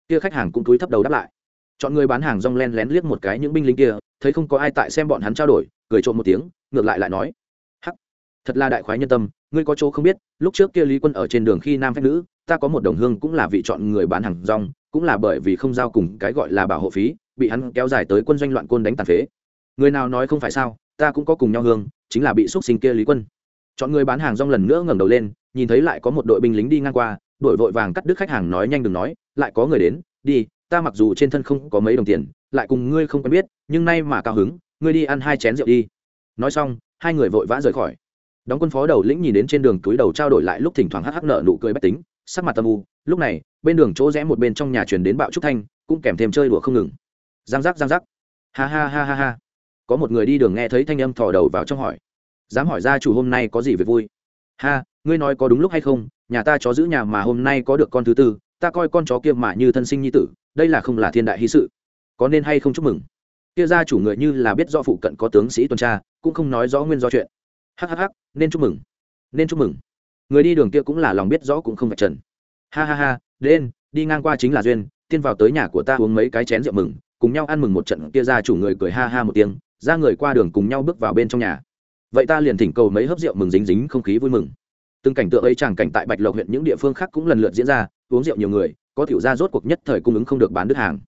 Kia khách hàng cũng túi thấp đầu đáp lại. Chọn người bán hàng rong len lén liếc một cái những binh lính kia, thấy không có ai tại xem bọn hắn trao đổi cười trộm một tiếng, ngược lại lại nói, hắc, thật là đại khoái nhân tâm, ngươi có chỗ không biết, lúc trước kia lý quân ở trên đường khi nam phép nữ, ta có một đồng hương cũng là vị chọn người bán hàng rong, cũng là bởi vì không giao cùng cái gọi là bảo hộ phí, bị hắn kéo dài tới quân doanh loạn côn đánh tàn phế. Người nào nói không phải sao, ta cũng có cùng nhau hương, chính là bị xúc sinh kia lý quân. Chọn người bán hàng rong lần nữa ngẩng đầu lên, nhìn thấy lại có một đội binh lính đi ngang qua, đội vội vàng cắt đứt khách hàng nói nhanh đừng nói, lại có người đến, đi, ta mặc dù trên thân không có mấy đồng tiền, lại cùng ngươi không quen biết, nhưng nay mà cao hứng ngươi đi ăn hai chén rượu đi. Nói xong, hai người vội vã rời khỏi. Đóng quân phó đầu lĩnh nhìn đến trên đường túi đầu trao đổi lại lúc thỉnh thoảng hắc hắc nợ nụ cười bách tính, sắc mặt tâm u. Lúc này, bên đường chỗ rẽ một bên trong nhà truyền đến bạo trúc thanh, cũng kèm thêm chơi đùa không ngừng. Giang giác giang giác. Ha ha ha ha ha. Có một người đi đường nghe thấy thanh âm thò đầu vào trong hỏi. Dám hỏi ra chủ hôm nay có gì việc vui? Ha, ngươi nói có đúng lúc hay không? Nhà ta chó giữ nhà mà hôm nay có được con thứ tư, ta coi con chó kia mà như thân sinh nhi tử, đây là không là thiên đại hí sự. Có nên hay không chúc mừng? Kia gia chủ người như là biết do phụ cận có tướng sĩ tuần tra, cũng không nói rõ nguyên do chuyện. Hhh nên chúc mừng. Nên chúc mừng. Người đi đường kia cũng là lòng biết rõ cũng không phải trần. Ha ha ha đen đi ngang qua chính là duyên, tiên vào tới nhà của ta uống mấy cái chén rượu mừng, cùng nhau ăn mừng một trận. Kia gia chủ người cười ha ha một tiếng, ra người qua đường cùng nhau bước vào bên trong nhà. Vậy ta liền thỉnh cầu mấy hớp rượu mừng dính dính không khí vui mừng. Từng cảnh tượng ấy chẳng cảnh tại bạch lộc huyện những địa phương khác cũng lần lượt diễn ra, uống rượu nhiều người, có tiểu gia rốt cuộc nhất thời cung ứng không được bán đứt hàng.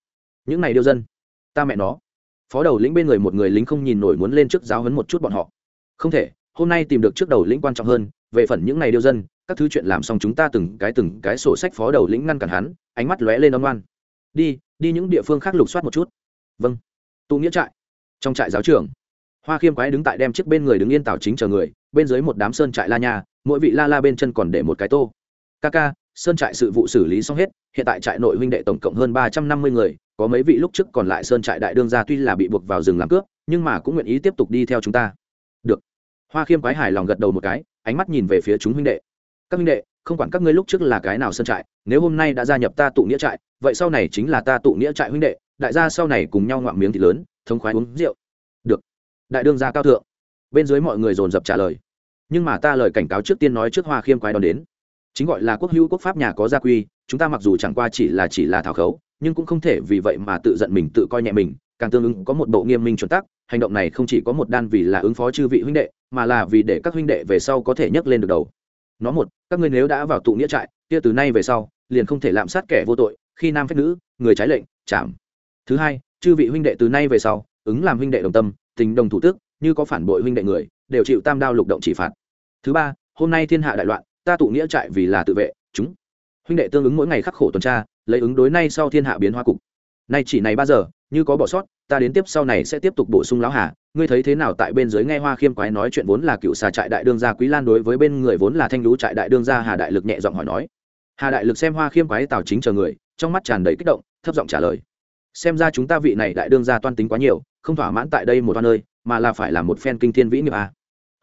Những này điêu dân, ta mẹ nó phó đầu lĩnh bên người một người lính không nhìn nổi muốn lên trước giáo hấn một chút bọn họ. Không thể, hôm nay tìm được trước đầu lĩnh quan trọng hơn, về phần những này điêu dân, các thứ chuyện làm xong chúng ta từng cái từng cái sổ sách phó đầu lĩnh ngăn cản hắn, ánh mắt lóe lên âm oan đi đi những địa phương khác lục soát một chút. Vâng. Tụ nghĩa trại. Trong trại giáo trưởng, hoa khiêm quái đứng tại đem chiếc bên người đứng yên tảo chính chờ người, bên dưới một đám sơn trại la nha, mỗi vị la la bên chân còn để một cái tô. Ca ca, sơn trại sự vụ xử lý xong hết, hiện tại trại nội huynh đệ tổng cộng hơn ba trăm năm mươi người có mấy vị lúc trước còn lại sơn trại đại đương gia tuy là bị buộc vào rừng làm cướp, nhưng mà cũng nguyện ý tiếp tục đi theo chúng ta. Được. Hoa khiêm quái hài lòng gật đầu một cái, ánh mắt nhìn về phía chúng huynh đệ. Các huynh đệ, không quản các ngươi lúc trước là cái nào sơn trại, nếu hôm nay đã gia nhập ta tụ nghĩa trại, vậy sau này chính là ta tụ nghĩa trại huynh đệ, đại gia sau này cùng nhau ngoạm miếng thịt lớn, thống khoái uống rượu. Được. Đại đương gia cao thượng. Bên dưới mọi người dồn dập trả lời. Nhưng mà ta lời cảnh cáo trước tiên nói trước hoa khiêm quái đón đến. Chính gọi là quốc hữu quốc pháp nhà có gia quy, chúng ta mặc dù chẳng qua chỉ là chỉ là thảo khấu nhưng cũng không thể vì vậy mà tự giận mình, tự coi nhẹ mình. Càng tương ứng có một bộ nghiêm minh chuẩn tắc, hành động này không chỉ có một đan vì là ứng phó chư vị huynh đệ, mà là vì để các huynh đệ về sau có thể nhấc lên được đầu. Nó một, các ngươi nếu đã vào tụ nghĩa trại, kia từ nay về sau, liền không thể lạm sát kẻ vô tội, khi nam phép nữ, người trái lệnh, chạm. Thứ hai, chư vị huynh đệ từ nay về sau, ứng làm huynh đệ đồng tâm, tình đồng thủ tức, như có phản bội huynh đệ người, đều chịu tam đao lục động chỉ phạt. Thứ ba, hôm nay thiên hạ đại loạn, ta tụ nghĩa trại vì là tự vệ, chúng. Huynh đệ tương ứng mỗi ngày khắc khổ tuần tra lấy ứng đối nay sau thiên hạ biến hoa cục. Nay chỉ này ba giờ, như có bỏ sót, ta đến tiếp sau này sẽ tiếp tục bổ sung lão hà. Ngươi thấy thế nào tại bên dưới nghe hoa khiêm quái nói chuyện vốn là cựu xà trại đại đương gia quý lan đối với bên người vốn là thanh lũ trại đại đương gia hà đại lực nhẹ giọng hỏi nói. Hà đại lực xem hoa khiêm quái tào chính chờ người, trong mắt tràn đầy kích động, thấp giọng trả lời. Xem ra chúng ta vị này đại đương gia toan tính quá nhiều, không thỏa mãn tại đây một toan nơi mà là phải là một phen kinh thiên vĩ nghiệp a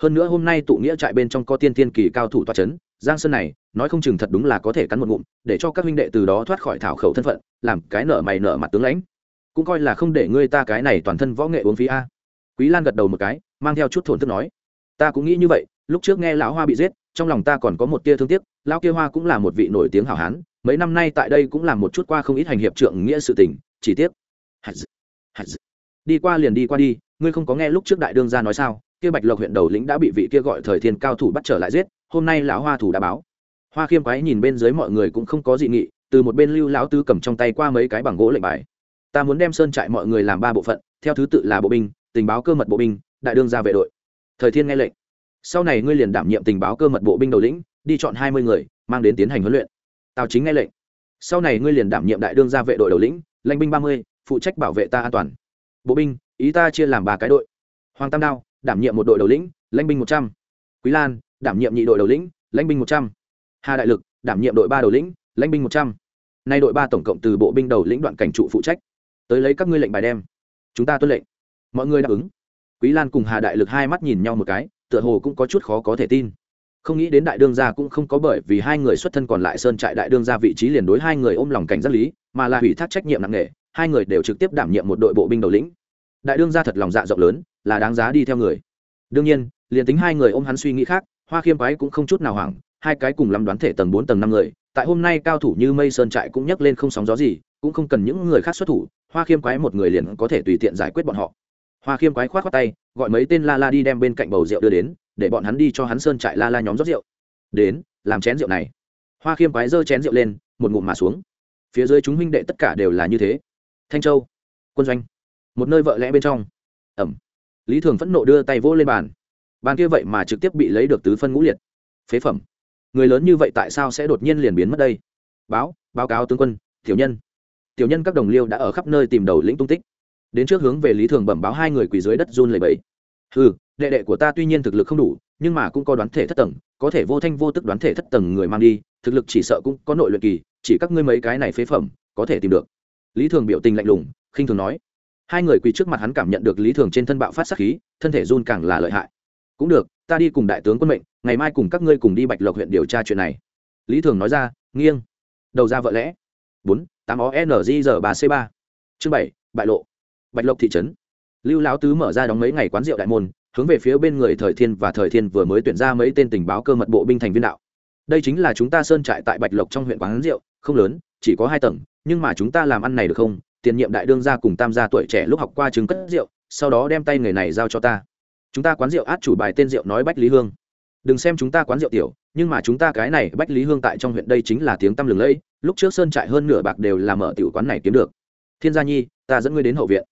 hơn nữa hôm nay tụ nghĩa trại bên trong có tiên thiên kỳ cao thủ toa c h ấ n giang sơn này, nói không chừng thật đúng là có thể cắn một ngụm, để cho các huynh đệ từ đó thoát khỏi thảo khẩu thân phận, làm cái nợ mày nợ mặt tướng lãnh. Cũng coi là không để ngươi ta cái này toàn thân võ nghệ uống phí a. Quý lan gật đầu một cái, mang theo chút thổn thức nói, ta cũng nghĩ như vậy, lúc trước nghe lão hoa bị giết, trong lòng ta còn có một tia thương tiếc, lão kia hoa cũng là một vị nổi tiếng hảo hán, mấy năm nay tại đây cũng là một chút qua không ít hành hiệp trượng nghĩa sự tình, chỉ tiếc đi qua liền đi qua đi, ngươi không có nghe lúc trước đại đương gia nói sao, kia bạch lộc huyện đầu lĩnh đã bị vị kia gọi thời thiên cao thủ bắt trở lại giết hôm nay lão hoa thủ đã báo. Hoa khiêm quái nhìn bên dưới mọi người cũng không có dị nghị, từ một bên lưu lão tứ cầm trong tay qua mấy cái bằng gỗ lệnh bài. Ta muốn đem sơn trại mọi người làm ba bộ phận, theo thứ tự là bộ binh, tình báo cơ mật bộ binh, đại đương gia vệ đội. Thời thiên nghe lệnh. Sau này ngươi liền đảm nhiệm tình báo cơ mật bộ binh đầu lĩnh, đi chọn hai mươi người, mang đến tiến hành huấn luyện. Tào chính nghe lệnh. Sau này ngươi liền đảm nhiệm đại đương gia vệ đội đầu lĩnh, lãnh binh ba mươi, phụ trách bảo vệ ta an toàn. Bộ binh, ý ta chia làm ba cái đội. Hoàng tam đao, đảm nhiệm một đội đầu lĩnh, lãnh binh một trăm. Quý lan đảm nhiệm nhị đội đầu lĩnh, lãnh binh một trăm. Hà đại lực, đảm nhiệm đội ba đầu lĩnh, lãnh binh một trăm. Nay đội ba tổng cộng từ bộ binh đầu lĩnh đoạn cảnh trụ phụ trách. Tới lấy các ngươi lệnh bài đem. Chúng ta tuân lệnh. Mọi người đáp ứng. Quý lan cùng hà đại lực hai mắt nhìn nhau một cái, tựa hồ cũng có chút khó có thể tin. Không nghĩ đến đại đương gia cũng không có bởi vì hai người xuất thân còn lại sơn trại đại đương gia vị trí liền đối hai người ôm lòng cảnh giác lý, mà là hủy thác trách nhiệm nặng nề, hai người đều trực tiếp đảm nhiệm một đội bộ binh đầu lĩnh. Đại đương gia thật lòng dạ rộng lớn, là đáng giá đi theo người. Đương nhiên, liền tính hai người ôm hắn suy nghĩ khác hoa khiêm quái cũng không chút nào hoảng, hai cái cùng lắm đoán thể tầng bốn tầng năm người, tại hôm nay cao thủ như mây sơn trại cũng nhấc lên không sóng gió gì, cũng không cần những người khác xuất thủ, hoa khiêm quái một người liền có thể tùy tiện giải quyết bọn họ. Hoa khiêm quái k h o á t khoác tay, gọi mấy tên la la đi đem bên cạnh bầu rượu đưa đến, để bọn hắn đi cho hắn sơn trại la la nhóm rót rượu. Đến, làm chén rượu này. Hoa khiêm quái giơ chén rượu lên, một ngụm mà xuống. Phía dưới chúng huynh đệ tất cả đều là như thế. Thanh châu, quân doanh, một nơi vợ lẽ bên trong. Ẩm. Lý thường phẫn nộ đưa tay vỗ lên bàn bàn kia vậy mà trực tiếp bị lấy được tứ phân ngũ liệt. Phế phẩm. Người lớn như vậy tại sao sẽ đột nhiên liền biến mất đây? Báo báo cáo tướng quân, tiểu nhân. Tiểu nhân các đồng liêu đã ở khắp nơi tìm đầu lĩnh tung tích. Đến trước hướng về lý thường bẩm báo hai người quỳ dưới đất run lầy bẫy ừ đệ đệ của ta tuy nhiên thực lực không đủ, nhưng mà cũng có đoán thể thất tầng, có thể vô thanh vô tức đoán thể thất tầng người mang đi, thực lực chỉ sợ cũng có nội luyện kỳ, chỉ các ngươi mấy cái này phế phẩm, có thể tìm được. Lý thường biểu tình lạnh lùng, khinh thường nói. Hai người quỳ trước mặt hắn cảm nhận được lý thường trên thân bạo phát sắc khí, thân thể run càng là lợi hại cũng được, ta đi cùng đại tướng quân mệnh, ngày mai cùng các ngươi cùng đi bạch lộc huyện điều tra chuyện này. Lý thường nói ra, nghiêng. Đầu ra vợ lẽ. Bốn, tám o n g giờ ba c ba. Chương bảy, bại lộ. Bạch lộc thị trấn. Lưu lão tứ mở ra đóng mấy ngày quán rượu đại môn, hướng về phía bên người thời thiên và thời thiên vừa mới tuyển ra mấy tên tình báo cơ mật bộ binh thành viên đạo. Đây chính là chúng ta sơn trại tại bạch lộc trong huyện quán rượu, không lớn, chỉ có hai tầng, nhưng mà chúng ta làm ăn này được không? Tiền nhiệm đại đương gia cùng tam gia tuổi trẻ lúc học qua chứng cất rượu, sau đó đem tay người này giao cho ta chúng ta quán rượu át chủ bài tên rượu nói bách lý hương. Đừng xem chúng ta quán rượu tiểu, nhưng mà chúng ta cái này bách lý hương tại trong huyện đây chính là tiếng tăm lừng lẫy, lúc trước sơn trại hơn nửa bạc đều là mở tiểu quán này kiếm được. Thiên gia nhi, ta dẫn ngươi đến hậu viện.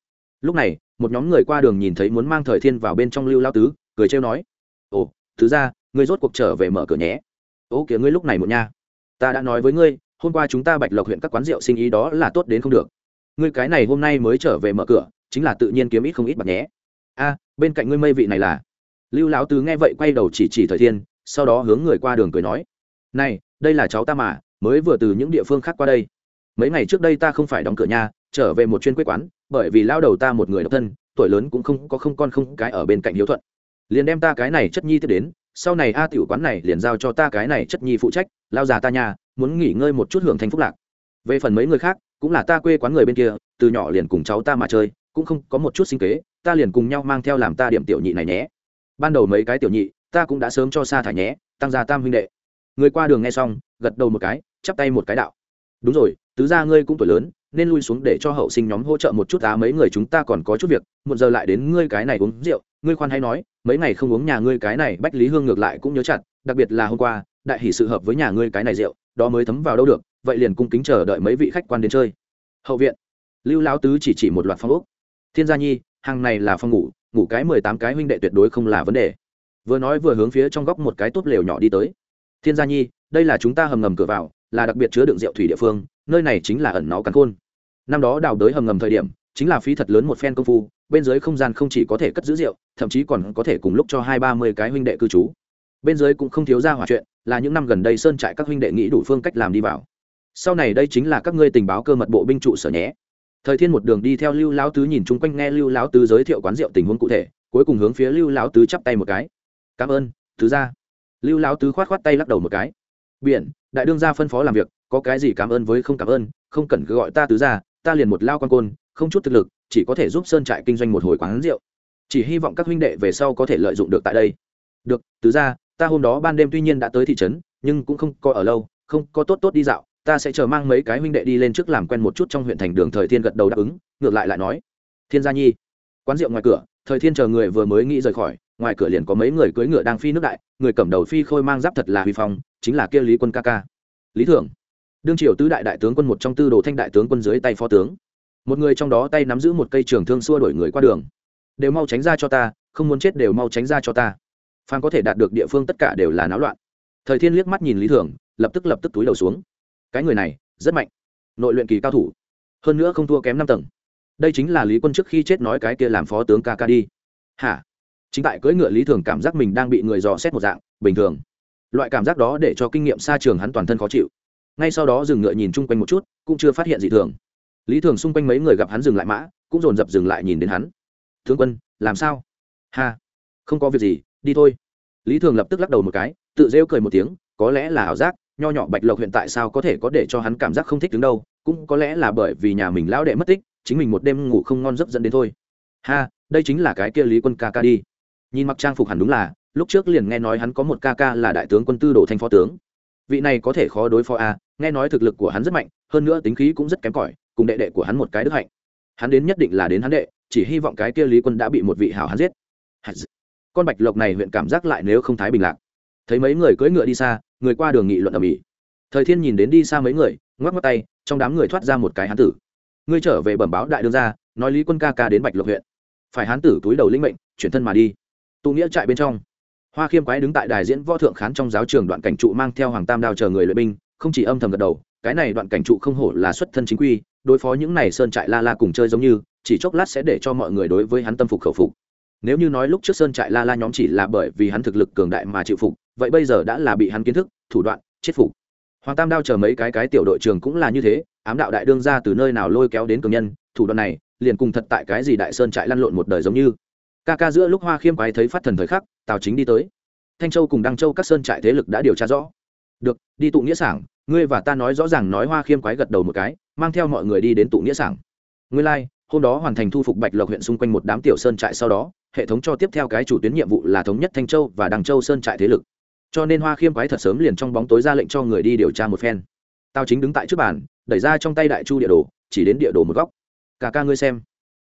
Lúc này, một nhóm người qua đường nhìn thấy muốn mang thời thiên vào bên trong lưu lao tứ, cười trêu nói. Ồ thứ ra ngươi rốt cuộc trở về mở cửa nhé. Ô kìa ngươi lúc này một nha. Ta đã nói với ngươi, hôm qua chúng ta bạch lộc huyện các quán rượu sinh ý đó là tốt đến không được. Ngươi cái này hôm nay mới trở về mở cửa, chính là tự nhiên kiếm ít không ít bạc nhé a, bên cạnh ngươi mây vị này là. Lưu lão tứ nghe vậy quay đầu chỉ chỉ thời thiên, sau đó hướng người qua đường cười nói. Này, đây là cháu ta mà, mới vừa từ những địa phương khác qua đây. Mấy ngày trước đây ta không phải đóng cửa nhà, trở về một chuyên quê quán, bởi vì lao đầu ta một người độc thân, tuổi lớn cũng không có không con không cái ở bên cạnh hiếu thuận. Liền đem ta cái này chất nhi tiếp đến, sau này a tiểu quán này liền giao cho ta cái này chất nhi phụ trách, lao già ta nhà, muốn nghỉ ngơi một chút hưởng thành phúc lạc. Về phần mấy người khác, cũng là ta quê quán người bên kia, từ nhỏ liền cùng cháu ta mà chơi cũng không có một chút sinh kế, ta liền cùng nhau mang theo làm ta điểm tiểu nhị này nhé. Ban đầu mấy cái tiểu nhị, ta cũng đã sớm cho sa thải nhé, tăng gia tam huynh đệ. Người qua đường nghe xong, gật đầu một cái, chắp tay một cái đạo. Đúng rồi, tứ gia ngươi cũng tuổi lớn, nên lui xuống để cho hậu sinh nhóm hỗ trợ một chút á, mấy người chúng ta còn có chút việc một giờ lại đến ngươi cái này uống rượu, ngươi khoan hay nói, mấy ngày không uống nhà ngươi cái này bách lý hương ngược lại cũng nhớ chặt, đặc biệt là hôm qua, đại hỷ sự hợp với nhà ngươi cái này rượu, đó mới thấm vào đâu được, vậy liền cung kính chờ đợi mấy vị khách quan đến chơi. Hậu viện, lưu lão tứ chỉ chỉ một loạt phong ốc thiên gia nhi, hàng này là phòng ngủ ngủ cái mười tám cái huynh đệ tuyệt đối không là vấn đề. Vừa nói vừa hướng phía trong góc một cái tốt lều nhỏ đi tới. Thiên gia nhi, đây là chúng ta hầm ngầm cửa vào, là đặc biệt chứa đựng rượu thủy địa phương, nơi này chính là ẩn nó cắn khôn. Năm đó đào đới hầm ngầm thời điểm, chính là phí thật lớn một phen công phu, bên dưới không gian không chỉ có thể cất giữ rượu, thậm chí còn có thể cùng lúc cho hai ba mươi cái huynh đệ cư trú. Bên dưới cũng không thiếu ra hỏa chuyện, là những năm gần đây sơn trại các huynh đệ nghĩ đủ phương cách làm đi vào. Sau này đây chính là các ngươi tình báo cơ mật bộ binh trụ sở nhé thời thiên một đường đi theo lưu lão tứ nhìn chung quanh nghe lưu lão tứ giới thiệu quán rượu tình huống cụ thể, cuối cùng hướng phía lưu lão tứ chắp tay một cái. Cảm ơn thứ ra lưu lão tứ khoát khoát tay lắc đầu một cái. Biển, đại đương gia phân phó làm việc, có cái gì cảm ơn với không cảm ơn, không cần cứ gọi ta tứ ra ta liền một lao quan côn, không chút thực lực, chỉ có thể giúp sơn trại kinh doanh một hồi quán rượu. Chỉ hy vọng các huynh đệ về sau có thể lợi dụng được tại đây. Được, tứ ra ta hôm đó ban đêm tuy nhiên đã tới thị trấn, nhưng cũng không có ở lâu, không có tốt tốt đi dạo ta sẽ chờ mang mấy cái huynh đệ đi lên trước làm quen một chút trong huyện thành đường thời thiên gật đầu đáp ứng, ngược lại lại nói. Thiên gia nhi, quán rượu ngoài cửa, thời thiên chờ người vừa mới nghĩ rời khỏi, ngoài cửa liền có mấy người cưỡi ngựa đang phi nước đại, người cầm đầu phi khôi mang giáp thật là huy phong, chính là kia lý quân ca ca. Lý thưởng, đương triều tứ đại đại tướng quân một trong tư đồ thanh đại tướng quân dưới tay phó tướng. Một người trong đó tay nắm giữ một cây trường thương xua đuổi người qua đường. Đều mau tránh ra cho ta, không muốn chết đều mau tránh ra cho ta. Phan có thể đạt được địa phương tất cả đều là náo loạn. Thời thiên liếc mắt nhìn lý thưởng, lập tức lập tức túi đầu xuống cái người này rất mạnh, nội luyện kỳ cao thủ, hơn nữa không thua kém năm tầng. Đây chính là lý quân trước khi chết nói cái kia làm phó tướng ca ca đi. Hả? Chính tại cưỡi ngựa lý thường cảm giác mình đang bị người dò xét một dạng, bình thường. Loại cảm giác đó để cho kinh nghiệm xa trường hắn toàn thân khó chịu. Ngay sau đó dừng ngựa nhìn chung quanh một chút, cũng chưa phát hiện gì thường. Lý thường xung quanh mấy người gặp hắn dừng lại mã, cũng dồn dập dừng lại nhìn đến hắn. Thương quân, làm sao? Ha, không có việc gì, đi thôi. Lý thường lập tức lắc đầu một cái, tự rêu cười một tiếng, có lẽ là ảo giác nho nhỏ bạch lộc hiện tại sao có thể có để cho hắn cảm giác không thích đứng đâu, cũng có lẽ là bởi vì nhà mình lão đệ mất tích, chính mình một đêm ngủ không ngon giấc dẫn đến thôi. Ha, đây chính là cái kia lý quân ca ca đi. Nhìn mặc trang phục hẳn đúng là, lúc trước liền nghe nói hắn có một ca ca là đại tướng quân tư đồ thanh phó tướng. Vị này có thể khó đối phó a, nghe nói thực lực của hắn rất mạnh, hơn nữa tính khí cũng rất kém cỏi, cùng đệ đệ của hắn một cái đức hạnh. Hắn đến nhất định là đến hắn đệ, chỉ hy vọng cái kia lý quân đã bị một vị hảo hắn giết. Con bạch lộc này huyện cảm giác lại nếu không thái bình lạc. Thấy mấy người cưỡi ngựa đi xa người qua đường nghị luận ở mỹ. Thời thiên nhìn đến đi xa mấy người, ngoắc ngoắc tay, trong đám người thoát ra một cái hán tử. Ngươi trở về bẩm báo đại đương gia, nói lý quân ca ca đến bạch lộc huyện. Phải hán tử túi đầu linh mệnh, chuyển thân mà đi. Tụ nghĩa trại bên trong. Hoa khiêm quái đứng tại đài diễn võ thượng khán trong giáo trường đoạn cảnh trụ mang theo hoàng tam đao chờ người luyện binh, không chỉ âm thầm gật đầu, cái này đoạn cảnh trụ không hổ là xuất thân chính quy, đối phó những này sơn trại la la cùng chơi giống như, chỉ chốc lát sẽ để cho mọi người đối với hắn tâm phục khẩu phục. Nếu như nói lúc trước sơn trại la la nhóm chỉ là bởi vì hắn thực lực cường đại mà chịu phục, vậy bây giờ đã là bị hắn kiến thức thủ đoạn chết phục. Hoàng tam đao chờ mấy cái cái tiểu đội trường cũng là như thế ám đạo đại đương ra từ nơi nào lôi kéo đến cường nhân thủ đoạn này liền cùng thật tại cái gì đại sơn trại lăn lộn một đời giống như. Ca ca giữa lúc hoa khiêm quái thấy phát thần thời khắc tào chính đi tới. Thanh châu cùng đăng châu các sơn trại thế lực đã điều tra rõ. Được đi tụ nghĩa sảng ngươi và ta nói rõ ràng nói hoa khiêm quái gật đầu một cái mang theo mọi người đi đến tụ nghĩa sảng. Ngươi lai、like, hôm đó hoàn thành thu phục bạch lộc huyện xung quanh một đám tiểu sơn trại sau đó hệ thống cho tiếp theo cái chủ tuyến nhiệm vụ là thống nhất thanh châu và đăng châu sơn trại thế lực cho nên hoa khiêm quái thật sớm liền trong bóng tối ra lệnh cho người đi điều tra một phen. Tao chính đứng tại trước bàn đẩy ra trong tay đại chu địa đồ chỉ đến địa đồ một góc. Cả ca ngươi xem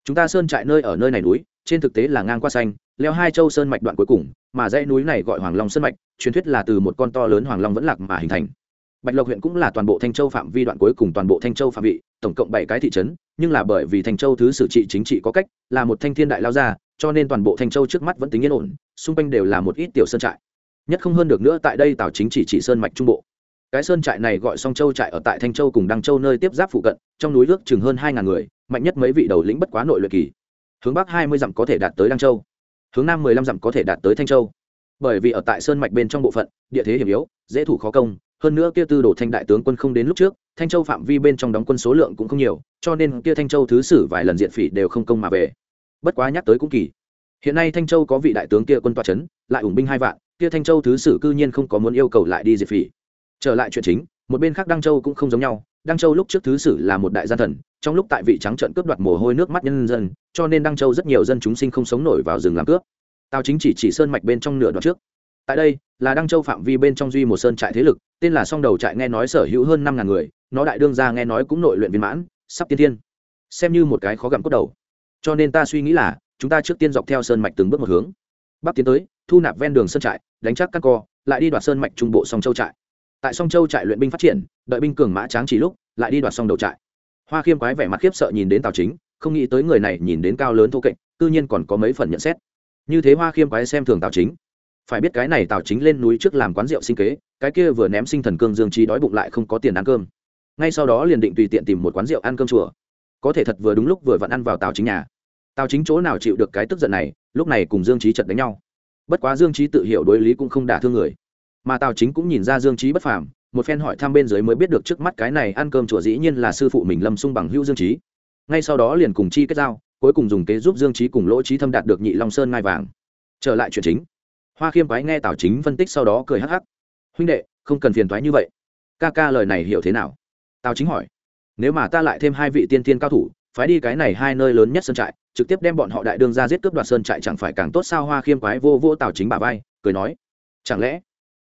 chúng ta sơn trại nơi ở nơi này núi trên thực tế là ngang qua xanh leo hai châu sơn mạch đoạn cuối cùng mà dãy núi này gọi hoàng long sơn mạch truyền thuyết là từ một con to lớn hoàng long vẫn lạc mà hình thành. Bạch lộc huyện cũng là toàn bộ thanh châu phạm vi đoạn cuối cùng toàn bộ thanh châu phạm vị tổng cộng bảy cái thị trấn nhưng là bởi vì thanh châu thứ sử trị chính trị có cách là một thanh thiên đại lao ra, cho nên toàn bộ thanh châu trước mắt vẫn tính yên ổn xung quanh đều là một ít tiểu sơn trại nhất không hơn được nữa tại đây tào chính chỉ chỉ sơn mạch trung bộ. Cái sơn trại này gọi song châu trại ở tại thanh châu cùng đăng châu nơi tiếp giáp phụ cận, trong núi nước chừng hơn hai ngàn người, mạnh nhất mấy vị đầu lĩnh bất quá nội luyện kỳ. Hướng bắc hai mươi dặm có thể đạt tới đăng châu. Hướng nam mười lăm dặm có thể đạt tới thanh châu. Bởi vì ở tại sơn mạch bên trong bộ phận, địa thế hiểm yếu, dễ thủ khó công, hơn nữa kia tư đồ thanh đại tướng quân không đến lúc trước, thanh châu phạm vi bên trong đóng quân số lượng cũng không nhiều, cho nên kia thanh châu thứ sử vài lần diện phỉ đều không công mà về. Bất quá nhắc tới cũng kỳ. Hiện nay thanh châu có vị đại tướng kia quân toa c h ấ n lại ủng binh hai vạn kia thanh châu thứ sử cư nhiên không có muốn yêu cầu lại đi diệt phỉ. Trở lại chuyện chính, một bên khác đăng châu cũng không giống nhau. Đăng châu lúc trước thứ sử là một đại gian thần, trong lúc tại vị trắng trận cướp đoạt mồ hôi nước mắt nhân dân, cho nên đăng châu rất nhiều dân chúng sinh không sống nổi vào rừng làm cướp. Tào chính chỉ chỉ sơn mạch bên trong nửa đoạn trước. Tại đây, là đăng châu phạm vi bên trong duy một sơn trại thế lực, tên là song đầu trại nghe nói sở hữu hơn năm ngàn người, nó đại đương ra nghe nói cũng nội luyện viên mãn, sắp tiên thiên. Xem như một cái khó gặm cốt đầu. Cho nên ta suy nghĩ là, chúng ta trước tiên dọc theo sơn mạch từng bước một hướng. Bắc tiến tới, thu nạp ven đường sơn trại đánh chắc các co, lại đi đoạt sơn mạch trung bộ song châu trại. Tại song châu trại luyện binh phát triển, đợi binh cường mã tráng chỉ lúc, lại đi đoạt song đầu trại. Hoa khiêm quái vẻ mặt khiếp sợ nhìn đến tào chính, không nghĩ tới người này nhìn đến cao lớn thô kệch tự nhiên còn có mấy phần nhận xét. Như thế hoa khiêm quái xem thường tào chính. Phải biết cái này tào chính lên núi trước làm quán rượu sinh kế, cái kia vừa ném sinh thần cương dương trí đói bụng lại không có tiền ăn cơm. Ngay sau đó liền định tùy tiện tìm một quán rượu ăn cơm chùa. Có thể thật vừa đúng lúc vừa vặn ăn vào tào chính nhà. Tào chính chỗ nào chịu được cái tức giận này, lúc này cùng dương trí chật đánh nhau bất quá dương trí tự hiểu đối lý cũng không đả thương người. Mà tào chính cũng nhìn ra dương trí bất phàm, một phen hỏi thăm bên dưới mới biết được trước mắt cái này ăn cơm chùa dĩ nhiên là sư phụ mình lâm sung bằng hữu dương trí ngay sau đó liền cùng chi kết giao, cuối cùng dùng kế giúp dương trí cùng lỗ trí thâm đạt được nhị long sơn ngai vàng. Trở lại chuyện chính. Hoa khiêm quái nghe tào chính phân tích sau đó cười hắc hắc. Huynh đệ, không cần phiền thoái như vậy. Ca ca lời này hiểu thế nào? Tào chính hỏi. Nếu mà ta lại thêm hai vị tiên thiên cao thủ, phái đi cái này hai nơi lớn nhất sân trại trực tiếp đem bọn họ đại đương ra giết cướp đoạt sơn trại chẳng phải càng tốt sao? Hoa khiêm quái vô vô tào chính bà vai, cười nói, chẳng lẽ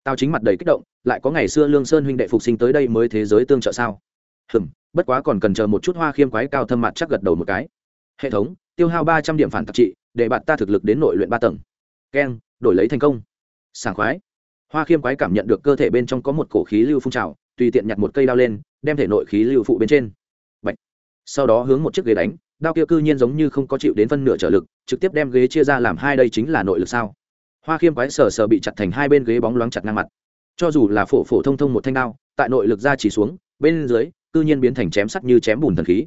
tào chính mặt đầy kích động, lại có ngày xưa lương sơn huynh đệ phục sinh tới đây mới thế giới tương trợ sao? Hừm, bất quá còn cần chờ một chút. Hoa khiêm quái cao thâm mặt chắc gật đầu một cái, hệ thống, tiêu hao ba trăm điểm phản tạc trị, để bạn ta thực lực đến nội luyện ba tầng. Keng, đổi lấy thành công. Sảng khoái. Hoa khiêm quái cảm nhận được cơ thể bên trong có một cổ khí lưu phun trào, tùy tiện nhặt một cây đao lên, đem thể nội khí lưu phụ bên trên. Bạch. sau đó hướng một chiếc ghế đánh đao kia cư nhiên giống như không có chịu đến phân nửa trở lực, trực tiếp đem ghế chia ra làm hai đây chính là nội lực sao? Hoa khiêm quái sờ sờ bị chặt thành hai bên ghế bóng loáng chặt ngang mặt. Cho dù là phổ phổ thông thông một thanh đao, tại nội lực ra chỉ xuống, bên dưới, cư nhiên biến thành chém sắt như chém bùn thần khí.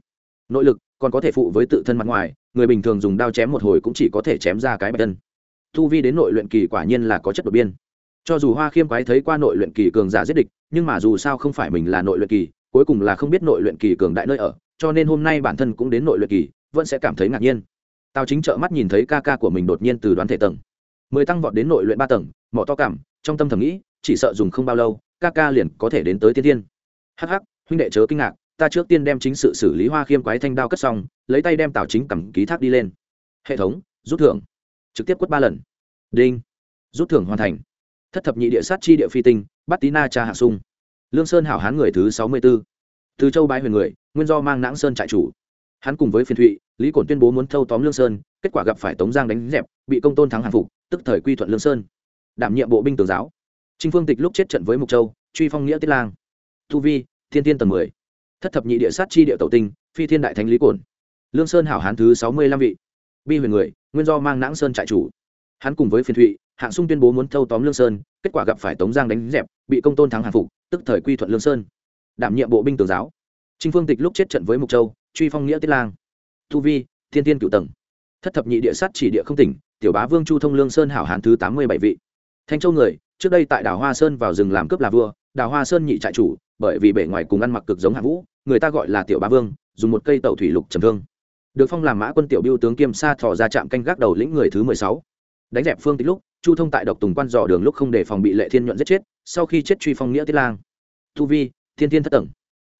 Nội lực còn có thể phụ với tự thân mặt ngoài, người bình thường dùng đao chém một hồi cũng chỉ có thể chém ra cái bạch thân. Thu vi đến nội luyện kỳ quả nhiên là có chất đột biên cho dù hoa khiêm quái thấy qua nội luyện kỳ cường giả giết địch, nhưng mà dù sao không phải mình là nội luyện kỳ, cuối cùng là không biết nội luyện kỳ cường đại nơi ở cho nên hôm nay bản thân cũng đến nội luyện kỳ, vẫn sẽ cảm thấy ngạc nhiên. Tào chính trợ mắt nhìn thấy ca ca của mình đột nhiên từ đoán thể tầng. Mười tăng vọt đến nội luyện ba tầng, mỏ to cảm, trong tâm thầm nghĩ, chỉ sợ dùng không bao lâu, ca ca liền có thể đến tới tiên tiên hắc hắc, huynh đệ chớ kinh ngạc, ta trước tiên đem chính sự xử lý hoa khiêm quái thanh đao cất xong, lấy tay đem tào chính cầm ký thác đi lên. Hệ thống, rút thưởng. Trực tiếp quất ba lần. Đinh. Rút thưởng hoàn thành. Thất thập nhị địa sát chi địa phi tinh, bắt tí na cha hạ sung. Lương sơn hảo hán người thứ sáu mươi b ố từ châu bái huyền người, nguyên do mang nãng sơn trại chủ. Hắn cùng với phiên thụy, lý cổn tuyên bố muốn thâu tóm lương sơn, kết quả gặp phải tống giang đánh dẹp, bị công tôn thắng hàng phục, tức thời quy thuận lương sơn. Đảm nhiệm bộ binh tường giáo. Trinh phương tịch lúc chết trận với mục châu, truy phong nghĩa tiết lang. Thu vi, thiên tiên tầng mười. Thất thập nhị địa sát chi địa tẩu tinh, phi thiên đại thánh lý cổn. Lương sơn hảo hán thứ sáu mươi lăm vị. Bi huyền người, nguyên do mang nãng sơn trại chủ. Hắn cùng với phiên thụy, hạng sung tuyên bố muốn thâu tóm lương sơn, kết quả gặp phải tống giang đánh dẹp, bị công tôn thắng hàng phục, tức thời quy thuận lương sơn đảm nhiệm bộ binh tường giáo. Trinh phương tịch lúc chết trận với mục châu, truy phong nghĩa tiết lang. Tu vi, thiên tiên cựu tầng. Thất thập nhị địa sát chỉ địa không tỉnh, tiểu bá vương chu thông lương sơn hảo hán thứ tám mươi bảy vị. Thanh châu người, trước đây tại đảo hoa sơn vào rừng làm cướp là vua, đảo hoa sơn nhị trại chủ, bởi vì bề ngoài cùng ăn mặc cực giống hạ vũ, người ta gọi là tiểu bá vương, dùng một cây tàu thủy lục trầm thương. Được phong làm mã quân tiểu biêu tướng kiêm sa thọ ra trạm canh gác đầu lĩnh người thứ mười sáu. Đánh dẹp phương tích lúc, chu thông tại độc tùng quan dò đường lúc không để phòng bị lệ thiên nhuận giết chết, sau khi chết truy phong nghĩa tiết lang. Tu vi thiên thiên thất tầng.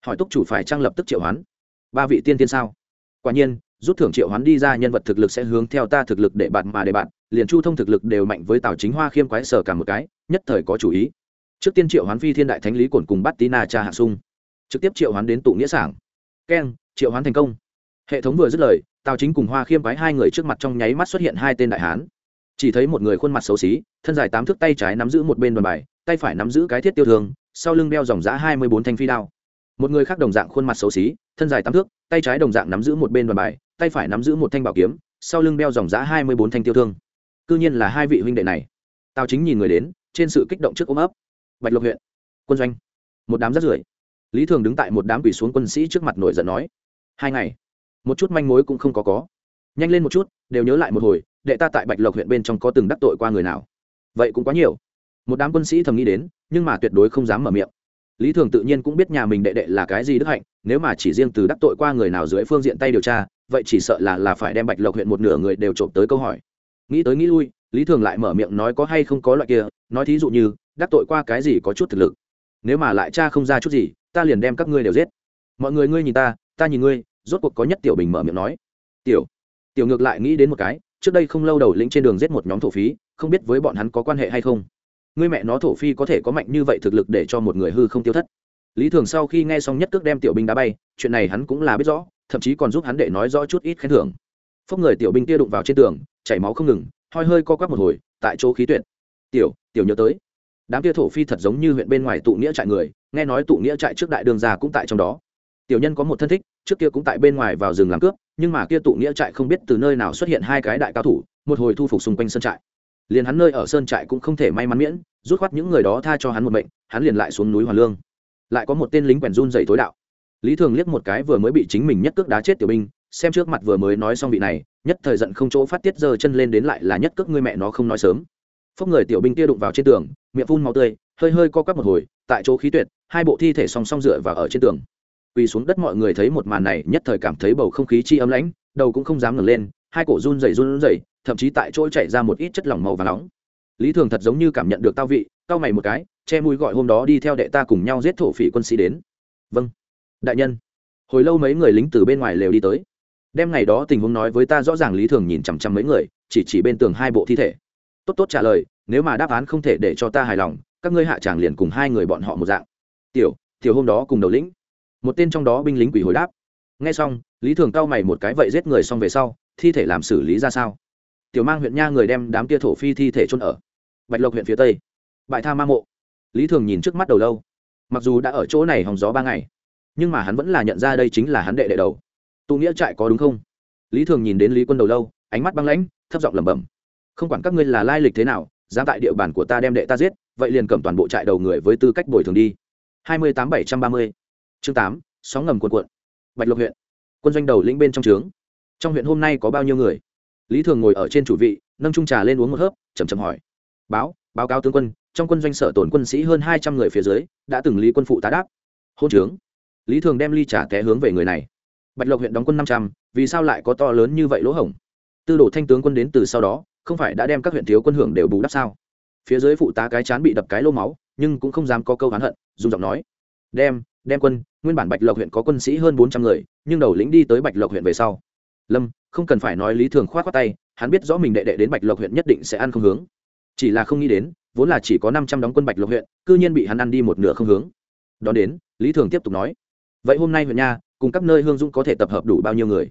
Hỏi túc chủ phải trang lập tức triệu hoán. Ba vị tiên tiên sao? Quả nhiên, rút thưởng triệu hoán đi ra nhân vật thực lực sẽ hướng theo ta thực lực để bạn mà để bạn, liền chu thông thực lực đều mạnh với tào chính hoa khiêm quái sở cả một cái, nhất thời có chủ ý. Trước tiên triệu hoán phi thiên đại thánh lý cổn cùng bắt tina cha hạ sung. Trực tiếp triệu hoán đến tụ nghĩa sảng. Keng, triệu hoán thành công. Hệ thống vừa dứt lời, tào chính cùng hoa khiêm quái hai người trước mặt trong nháy mắt xuất hiện hai tên đại hán. Chỉ thấy một người khuôn mặt xấu xí, thân dài tám thước tay trái nắm giữ một bên đoàn bài tay phải nắm giữ cái thiết tiêu thương, sau lưng đeo dòng giã hai mươi bốn thanh phi đao. Một người khác đồng dạng khuôn mặt xấu xí, thân dài tám thước, tay trái đồng dạng nắm giữ một bên đoàn bài, tay phải nắm giữ một thanh bảo kiếm, sau lưng đeo dòng giã hai mươi bốn thanh tiêu thương. C nhiên là hai vị huynh đệ này. Tào chính nhìn người đến, trên sự kích động trước ôm ấp. Bạch lộc huyện, quân doanh. Một đám rất rưởi. Lý thường đứng tại một đám quỷ xuống quân sĩ trước mặt nổi giận nói, hai ngày, một chút manh mối cũng không có có. Nhanh lên một chút, đều nhớ lại một hồi, đệ ta tại bạch lộc huyện bên trong có từng đắc tội qua người nào. Vậy cũng quá nhiều một đám quân sĩ thầm nghĩ đến, nhưng mà tuyệt đối không dám mở miệng. Lý thường tự nhiên cũng biết nhà mình đệ đệ là cái gì đức hạnh, nếu mà chỉ riêng từ đắc tội qua người nào dưới phương diện tay điều tra, vậy chỉ sợ là là phải đem bạch lộc huyện một nửa người đều trộm tới câu hỏi. Nghĩ tới nghĩ lui, lý thường lại mở miệng nói có hay không có loại kia, nói thí dụ như, đắc tội qua cái gì có chút thực lực. Nếu mà lại cha không ra chút gì, ta liền đem các ngươi đều giết. Mọi người ngươi nhìn ta ta nhìn ngươi, rốt cuộc có nhất tiểu bình mở miệng nói. Tiểu tiểu ngược lại nghĩ đến một cái, trước đây không lâu đầu lĩnh trên đường giết một nhóm thổ phí, không biết với bọn hắn có quan hệ hay không ngươi mẹ nó thổ phi có thể có mạnh như vậy thực lực để cho một người hư không tiêu thất. Lý thường sau khi nghe xong nhất cước đem tiểu binh đá bay, chuyện này hắn cũng là biết rõ, thậm chí còn giúp hắn để nói rõ chút ít khen thưởng. Phốc người tiểu binh kia đụng vào trên tường, chảy máu không ngừng, hoi hơi co quắp một hồi, tại chỗ khí tuyệt. Tiểu tiểu nhớ tới. Đám kia thổ phi thật giống như huyện bên ngoài tụ nghĩa trại người, nghe nói tụ nghĩa trại trước đại đường già cũng tại trong đó. Tiểu nhân có một thân thích, trước kia cũng tại bên ngoài vào rừng làm cướp, nhưng mà kia tụ nghĩa trại không biết từ nơi nào xuất hiện hai cái đại cao thủ, một hồi thu phục xung quanh sân trại liền hắn nơi ở sơn trại cũng không thể may mắn miễn, rút khoát những người đó tha cho hắn một mệnh, hắn liền lại xuống núi hoàn lương. Lại có một tên lính quèn run dậy tối đạo. Lý thường liếc một cái vừa mới bị chính mình nhất cước đá chết tiểu binh, xem trước mặt vừa mới nói xong vị này, nhất thời giận không chỗ phát tiết giơ chân lên đến lại là nhất cước ngươi mẹ nó không nói sớm. Phốc người tiểu binh kia đụng vào trên tường, miệng phun máu tươi, hơi hơi co quắp một hồi, tại chỗ khí tuyệt, hai bộ thi thể song song dựa vào ở trên tường. Quỳ xuống đất mọi người thấy một màn này, nhất thời cảm thấy bầu không khí chi ấm lãnh, đầu cũng không dám ngẩng lên hai cổ run rẩy run rẩy, thậm chí tại chỗ chảy ra một ít chất lỏng màu và nóng. Lý thường thật giống như cảm nhận được tao vị tao mày một cái, che mũi gọi hôm đó đi theo đệ ta cùng nhau giết thổ phỉ quân sĩ đến. Vâng. Đại nhân. Hồi lâu mấy người lính từ bên ngoài lều đi tới. Đem ngày đó tình huống nói với ta rõ ràng lý thường nhìn chằm chằm mấy người, chỉ chỉ bên tường hai bộ thi thể. Tốt tốt trả lời, nếu mà đáp án không thể để cho ta hài lòng, các ngươi hạ tràng liền cùng hai người bọn họ một dạng. Tiểu tiểu hôm đó cùng đầu lĩnh. Một tên trong đó binh lính quỷ hồi đáp nghe xong, lý thường cao mày một cái vậy giết người xong về sau, thi thể làm xử lý ra sao? Tiểu mang huyện nha người đem đám kia thổ phi thi thể chôn ở bạch lộc huyện phía tây. Bại tha ma mộ. Lý thường nhìn trước mắt đầu lâu. Mặc dù đã ở chỗ này hòng gió ba ngày, nhưng mà hắn vẫn là nhận ra đây chính là hắn đệ đệ đầu. Tụ nghĩa trại có đúng không? Lý thường nhìn đến lý quân đầu lâu, ánh mắt băng lãnh, thấp giọng lẩm bẩm. Không quản các ngươi là lai lịch thế nào, dám tại địa bàn của ta đem đệ ta giết, vậy liền cầm toàn bộ trại đầu người với tư cách bồi thường đi. Hai mươi tám bảy trăm ba mươi. Chương tám, sóng ngầm cuộn cuộn bạch lộc huyện. Quân doanh đầu lĩnh bên trong trướng. Trong huyện hôm nay có bao nhiêu người? Lý thường ngồi ở trên chủ vị, nâng trung trà lên uống một hớp chầm chầm hỏi. Báo báo cáo tướng quân, trong quân doanh sở tổn quân sĩ hơn hai trăm người phía dưới, đã từng lý quân phụ tá đáp. Hôn trướng. Lý thường đem ly trà té hướng về người này. Bạch lộc huyện đóng quân năm trăm, vì sao lại có to lớn như vậy lỗ hổng? Tư đồ thanh tướng quân đến từ sau đó, không phải đã đem các huyện thiếu quân hưởng đều bù đắp sao? Phía dưới phụ tá cái chán bị đập cái lô máu, nhưng cũng không dám có câu hắn hận, dùng giọng nói. Đem đem quân, nguyên bản bạch lộc huyện có quân sĩ hơn bốn trăm người, nhưng đầu lĩnh đi tới bạch lộc huyện về sau. Lâm, không cần phải nói lý thường khoát khoác tay, hắn biết rõ mình đệ đệ đến bạch lộc huyện nhất định sẽ ăn không hướng. Chỉ là không nghĩ đến, vốn là chỉ có năm trăm đóng quân bạch lộc huyện, cư nhiên bị hắn ăn đi một nửa không hướng. Đón đến, lý thường tiếp tục nói, vậy hôm nay huyện nha, cùng các nơi hương dũng có thể tập hợp đủ bao nhiêu người?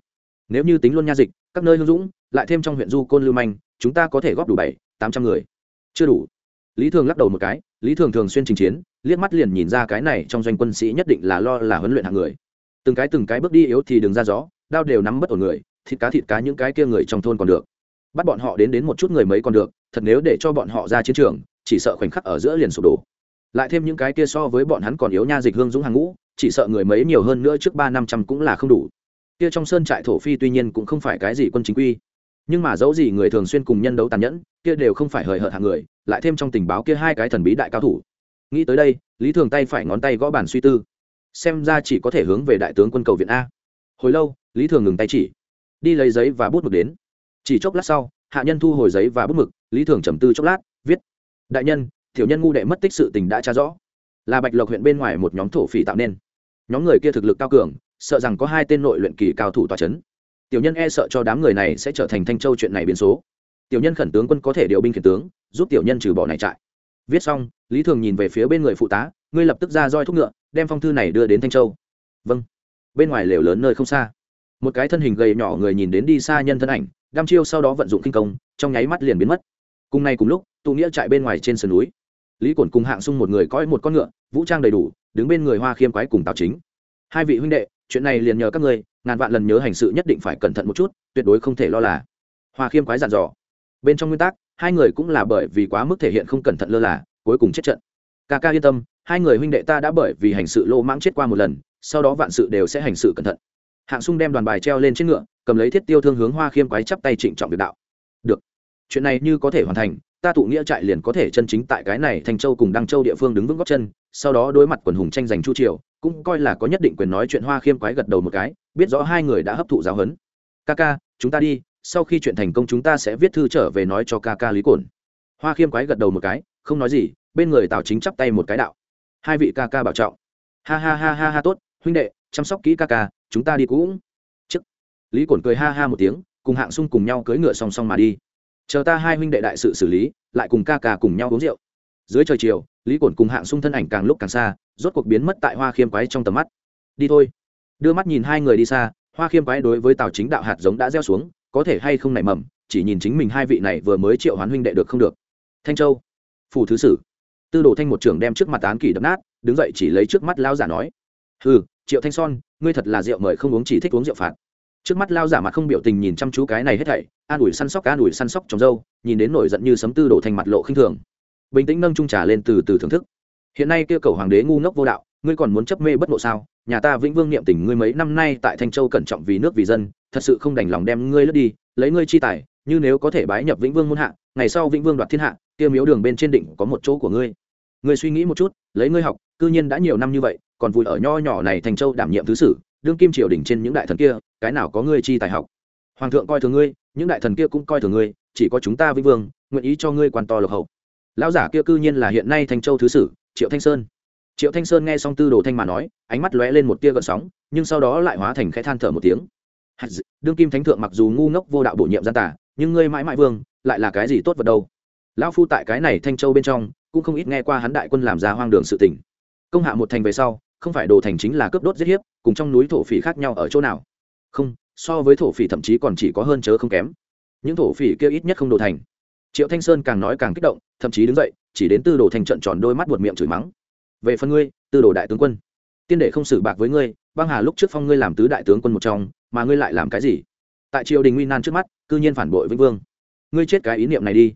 Nếu như tính luôn nha dịch, các nơi hương dũng, lại thêm trong huyện du côn lưu manh, chúng ta có thể góp đủ bảy, tám trăm người. Chưa đủ. Lý thường lắc đầu một cái, lý thường thường xuyên trình chiến liếc mắt liền nhìn ra cái này trong doanh quân sĩ nhất định là lo là huấn luyện hạng người. Từng cái từng cái bước đi yếu thì đừng ra gió, đao đều nắm bất ổn người, thịt cá thịt cá những cái kia người trong thôn còn được. Bắt bọn họ đến đến một chút người mấy còn được, thật nếu để cho bọn họ ra chiến trường, chỉ sợ khoảnh khắc ở giữa liền sụp đổ. Lại thêm những cái kia so với bọn hắn còn yếu nha dịch hương dũng hàng ngũ, chỉ sợ người mấy nhiều hơn nữa trước ba năm trăm cũng là không đủ. Kia trong sơn trại thổ phi tuy nhiên cũng không phải cái gì quân chính quy, nhưng mà dẫu gì người thường xuyên cùng nhân đấu tàn nhẫn, kia đều không phải hời hợt hàng người, lại thêm trong tình báo kia hai cái thần bí đại cao thủ nghĩ tới đây, lý thường tay phải ngón tay gõ bàn suy tư. Xem ra chỉ có thể hướng về đại tướng quân cầu viện a. Hồi lâu, lý thường ngừng tay chỉ. Đi lấy giấy và bút mực đến. Chỉ chốc lát sau, hạ nhân thu hồi giấy và bút mực, lý thường trầm tư chốc lát, viết. Đại nhân, tiểu nhân ngu đệ mất tích sự tình đã tra rõ. Là bạch lộc huyện bên ngoài một nhóm thổ phỉ tạo nên. Nhóm người kia thực lực cao cường, sợ rằng có hai tên nội luyện kỳ cao thủ tòa c h ấ n tiểu nhân e sợ cho đám người này sẽ trở thành thanh châu chuyện này biến số. Tiểu nhân khẩn tướng quân có thể điều binh khiển tướng, giúp tiểu nhân trừ bỏ này trại viết xong, lý thường nhìn về phía bên người phụ tá, ngươi lập tức ra roi thúc ngựa, đem phong thư này đưa đến thanh châu. Vâng. Bên ngoài lều lớn nơi không xa, một cái thân hình gầy nhỏ người nhìn đến đi xa nhân thân ảnh, đăm chiêu sau đó vận dụng kinh công, trong nháy mắt liền biến mất. Cùng ngày cùng lúc, tụ nghĩa chạy bên ngoài trên sườn núi, lý cổn cùng hạng sung một người coi một con ngựa, vũ trang đầy đủ, đứng bên người hoa khiêm quái cùng tào chính. Hai vị huynh đệ, chuyện này liền nhờ các ngươi, ngàn vạn lần nhớ hành sự nhất định phải cẩn thận một chút, tuyệt đối không thể lo là hoa khiêm quái dặn dò. Bên trong nguyên tắc hai người cũng là bởi vì quá mức thể hiện không cẩn thận lơ là, cuối cùng chết trận. Ca ca yên tâm, hai người huynh đệ ta đã bởi vì hành sự lô mãng chết qua một lần, sau đó vạn sự đều sẽ hành sự cẩn thận. Hạng sung đem đoàn bài treo lên trên ngựa, cầm lấy thiết tiêu thương hướng hoa khiêm quái chắp tay trịnh trọng việc đạo. Được, chuyện này như có thể hoàn thành, ta tụ nghĩa trại liền có thể chân chính tại cái này thành châu cùng đăng châu địa phương đứng vững góc chân, sau đó đối mặt quần hùng tranh giành chu triều, cũng coi là có nhất định quyền nói chuyện hoa khiêm quái gật đầu một cái, biết rõ hai người đã hấp thụ giáo huấn. Ca ca, chúng ta đi sau khi chuyện thành công chúng ta sẽ viết thư trở về nói cho ca ca lý cổn. Hoa khiêm quái gật đầu một cái, không nói gì, bên người tào chính chắp tay một cái đạo. Hai vị ca ca bảo trọng. Ha ha ha ha ha tốt, huynh đệ, chăm sóc kỹ ca ca, chúng ta đi cũng. Chức. Lý cổn cười ha ha một tiếng, cùng hạng sung cùng nhau cưỡi ngựa song song mà đi. Chờ ta hai huynh đệ đại sự xử lý, lại cùng ca ca cùng nhau uống rượu. Dưới trời chiều, lý cổn cùng hạng sung thân ảnh càng lúc càng xa, rốt cuộc biến mất tại hoa khiêm quái trong tầm mắt. Đi thôi. Đưa mắt nhìn hai người đi xa, hoa khiêm quái đối với tào chính đạo hạt giống đã gieo xuống có thể hay không nảy mầm, chỉ nhìn chính mình hai vị này vừa mới triệu hoán huynh đệ được không được. Thanh châu phủ thứ sử. Tư đồ thanh một trưởng đem trước mặt án kỷ đập nát, đứng dậy chỉ lấy trước mắt lao giả nói ừ triệu thanh son, ngươi thật là rượu mời không uống chỉ thích uống rượu phạt. Trước mắt lao giả mặt không biểu tình nhìn chăm chú cái này hết thảy, an ủi săn sóc, an ủi săn sóc trồng dâu, nhìn đến nổi giận như sấm tư đổ thành mặt lộ khinh thường. Bình tĩnh nâng trung trà lên từ từ thưởng thức. Hiện nay kêu cầu hoàng đế ngu ngốc vô đạo, ngươi còn muốn chấp mê bất ngộ sao? Nhà ta vĩnh vương niệm tình ngươi mấy năm nay tại thanh châu cẩn trọng vì nước vì dân thật sự không đành lòng đem ngươi lướt đi, lấy ngươi chi tài, như nếu có thể bái nhập vĩnh vương muôn hạ, ngày sau vĩnh vương đoạt thiên hạ, kia miếu đường bên trên đỉnh có một chỗ của ngươi. Ngươi suy nghĩ một chút, lấy ngươi học, cư nhiên đã nhiều năm như vậy, còn vui ở nho nhỏ này thành châu đảm nhiệm thứ sử, đương kim triều đỉnh trên những đại thần kia, cái nào có ngươi chi tài học? Hoàng thượng coi thường ngươi, những đại thần kia cũng coi thường ngươi, chỉ có chúng ta vĩnh vương, nguyện ý cho ngươi quan to lộc hậu. Lão giả kia cư nhiên là hiện nay thành châu thứ sử, triệu thanh sơn. Triệu thanh sơn nghe xong tư đồ thanh mà nói, ánh mắt lóe lên một tia gợn sóng, nhưng sau đó lại hóa thành khẽ than thở một tiếng đương kim thánh thượng mặc dù ngu ngốc vô đạo bổ nhiệm gian tả nhưng ngươi mãi mãi vương, lại là cái gì tốt vật đâu? Lão phu tại cái này thanh châu bên trong, cũng không ít nghe qua hắn đại quân làm ra hoang đường sự tình. Công hạ một thành về sau, không phải đồ thành chính là cướp đốt giết hiếp, cùng trong núi thổ phỉ khác nhau ở chỗ nào? Không, so với thổ phỉ thậm chí còn chỉ có hơn chớ không kém. Những thổ phỉ kia ít nhất không đồ thành. Triệu thanh sơn càng nói càng kích động, thậm chí đứng dậy, chỉ đến tư đồ thành trận tròn đôi mắt buột miệng chửi mắng. Về phần ngươi, tư đồ đại tướng quân, tiên đệ không xử bạc với ngươi, băng hà lúc trước phong ngươi làm tứ đại tướng quân một trong mà ngươi lại làm cái gì? Tại triều đình nguy nan trước mắt, cư nhiên phản bội vĩnh vương. Ngươi chết cái ý niệm này đi.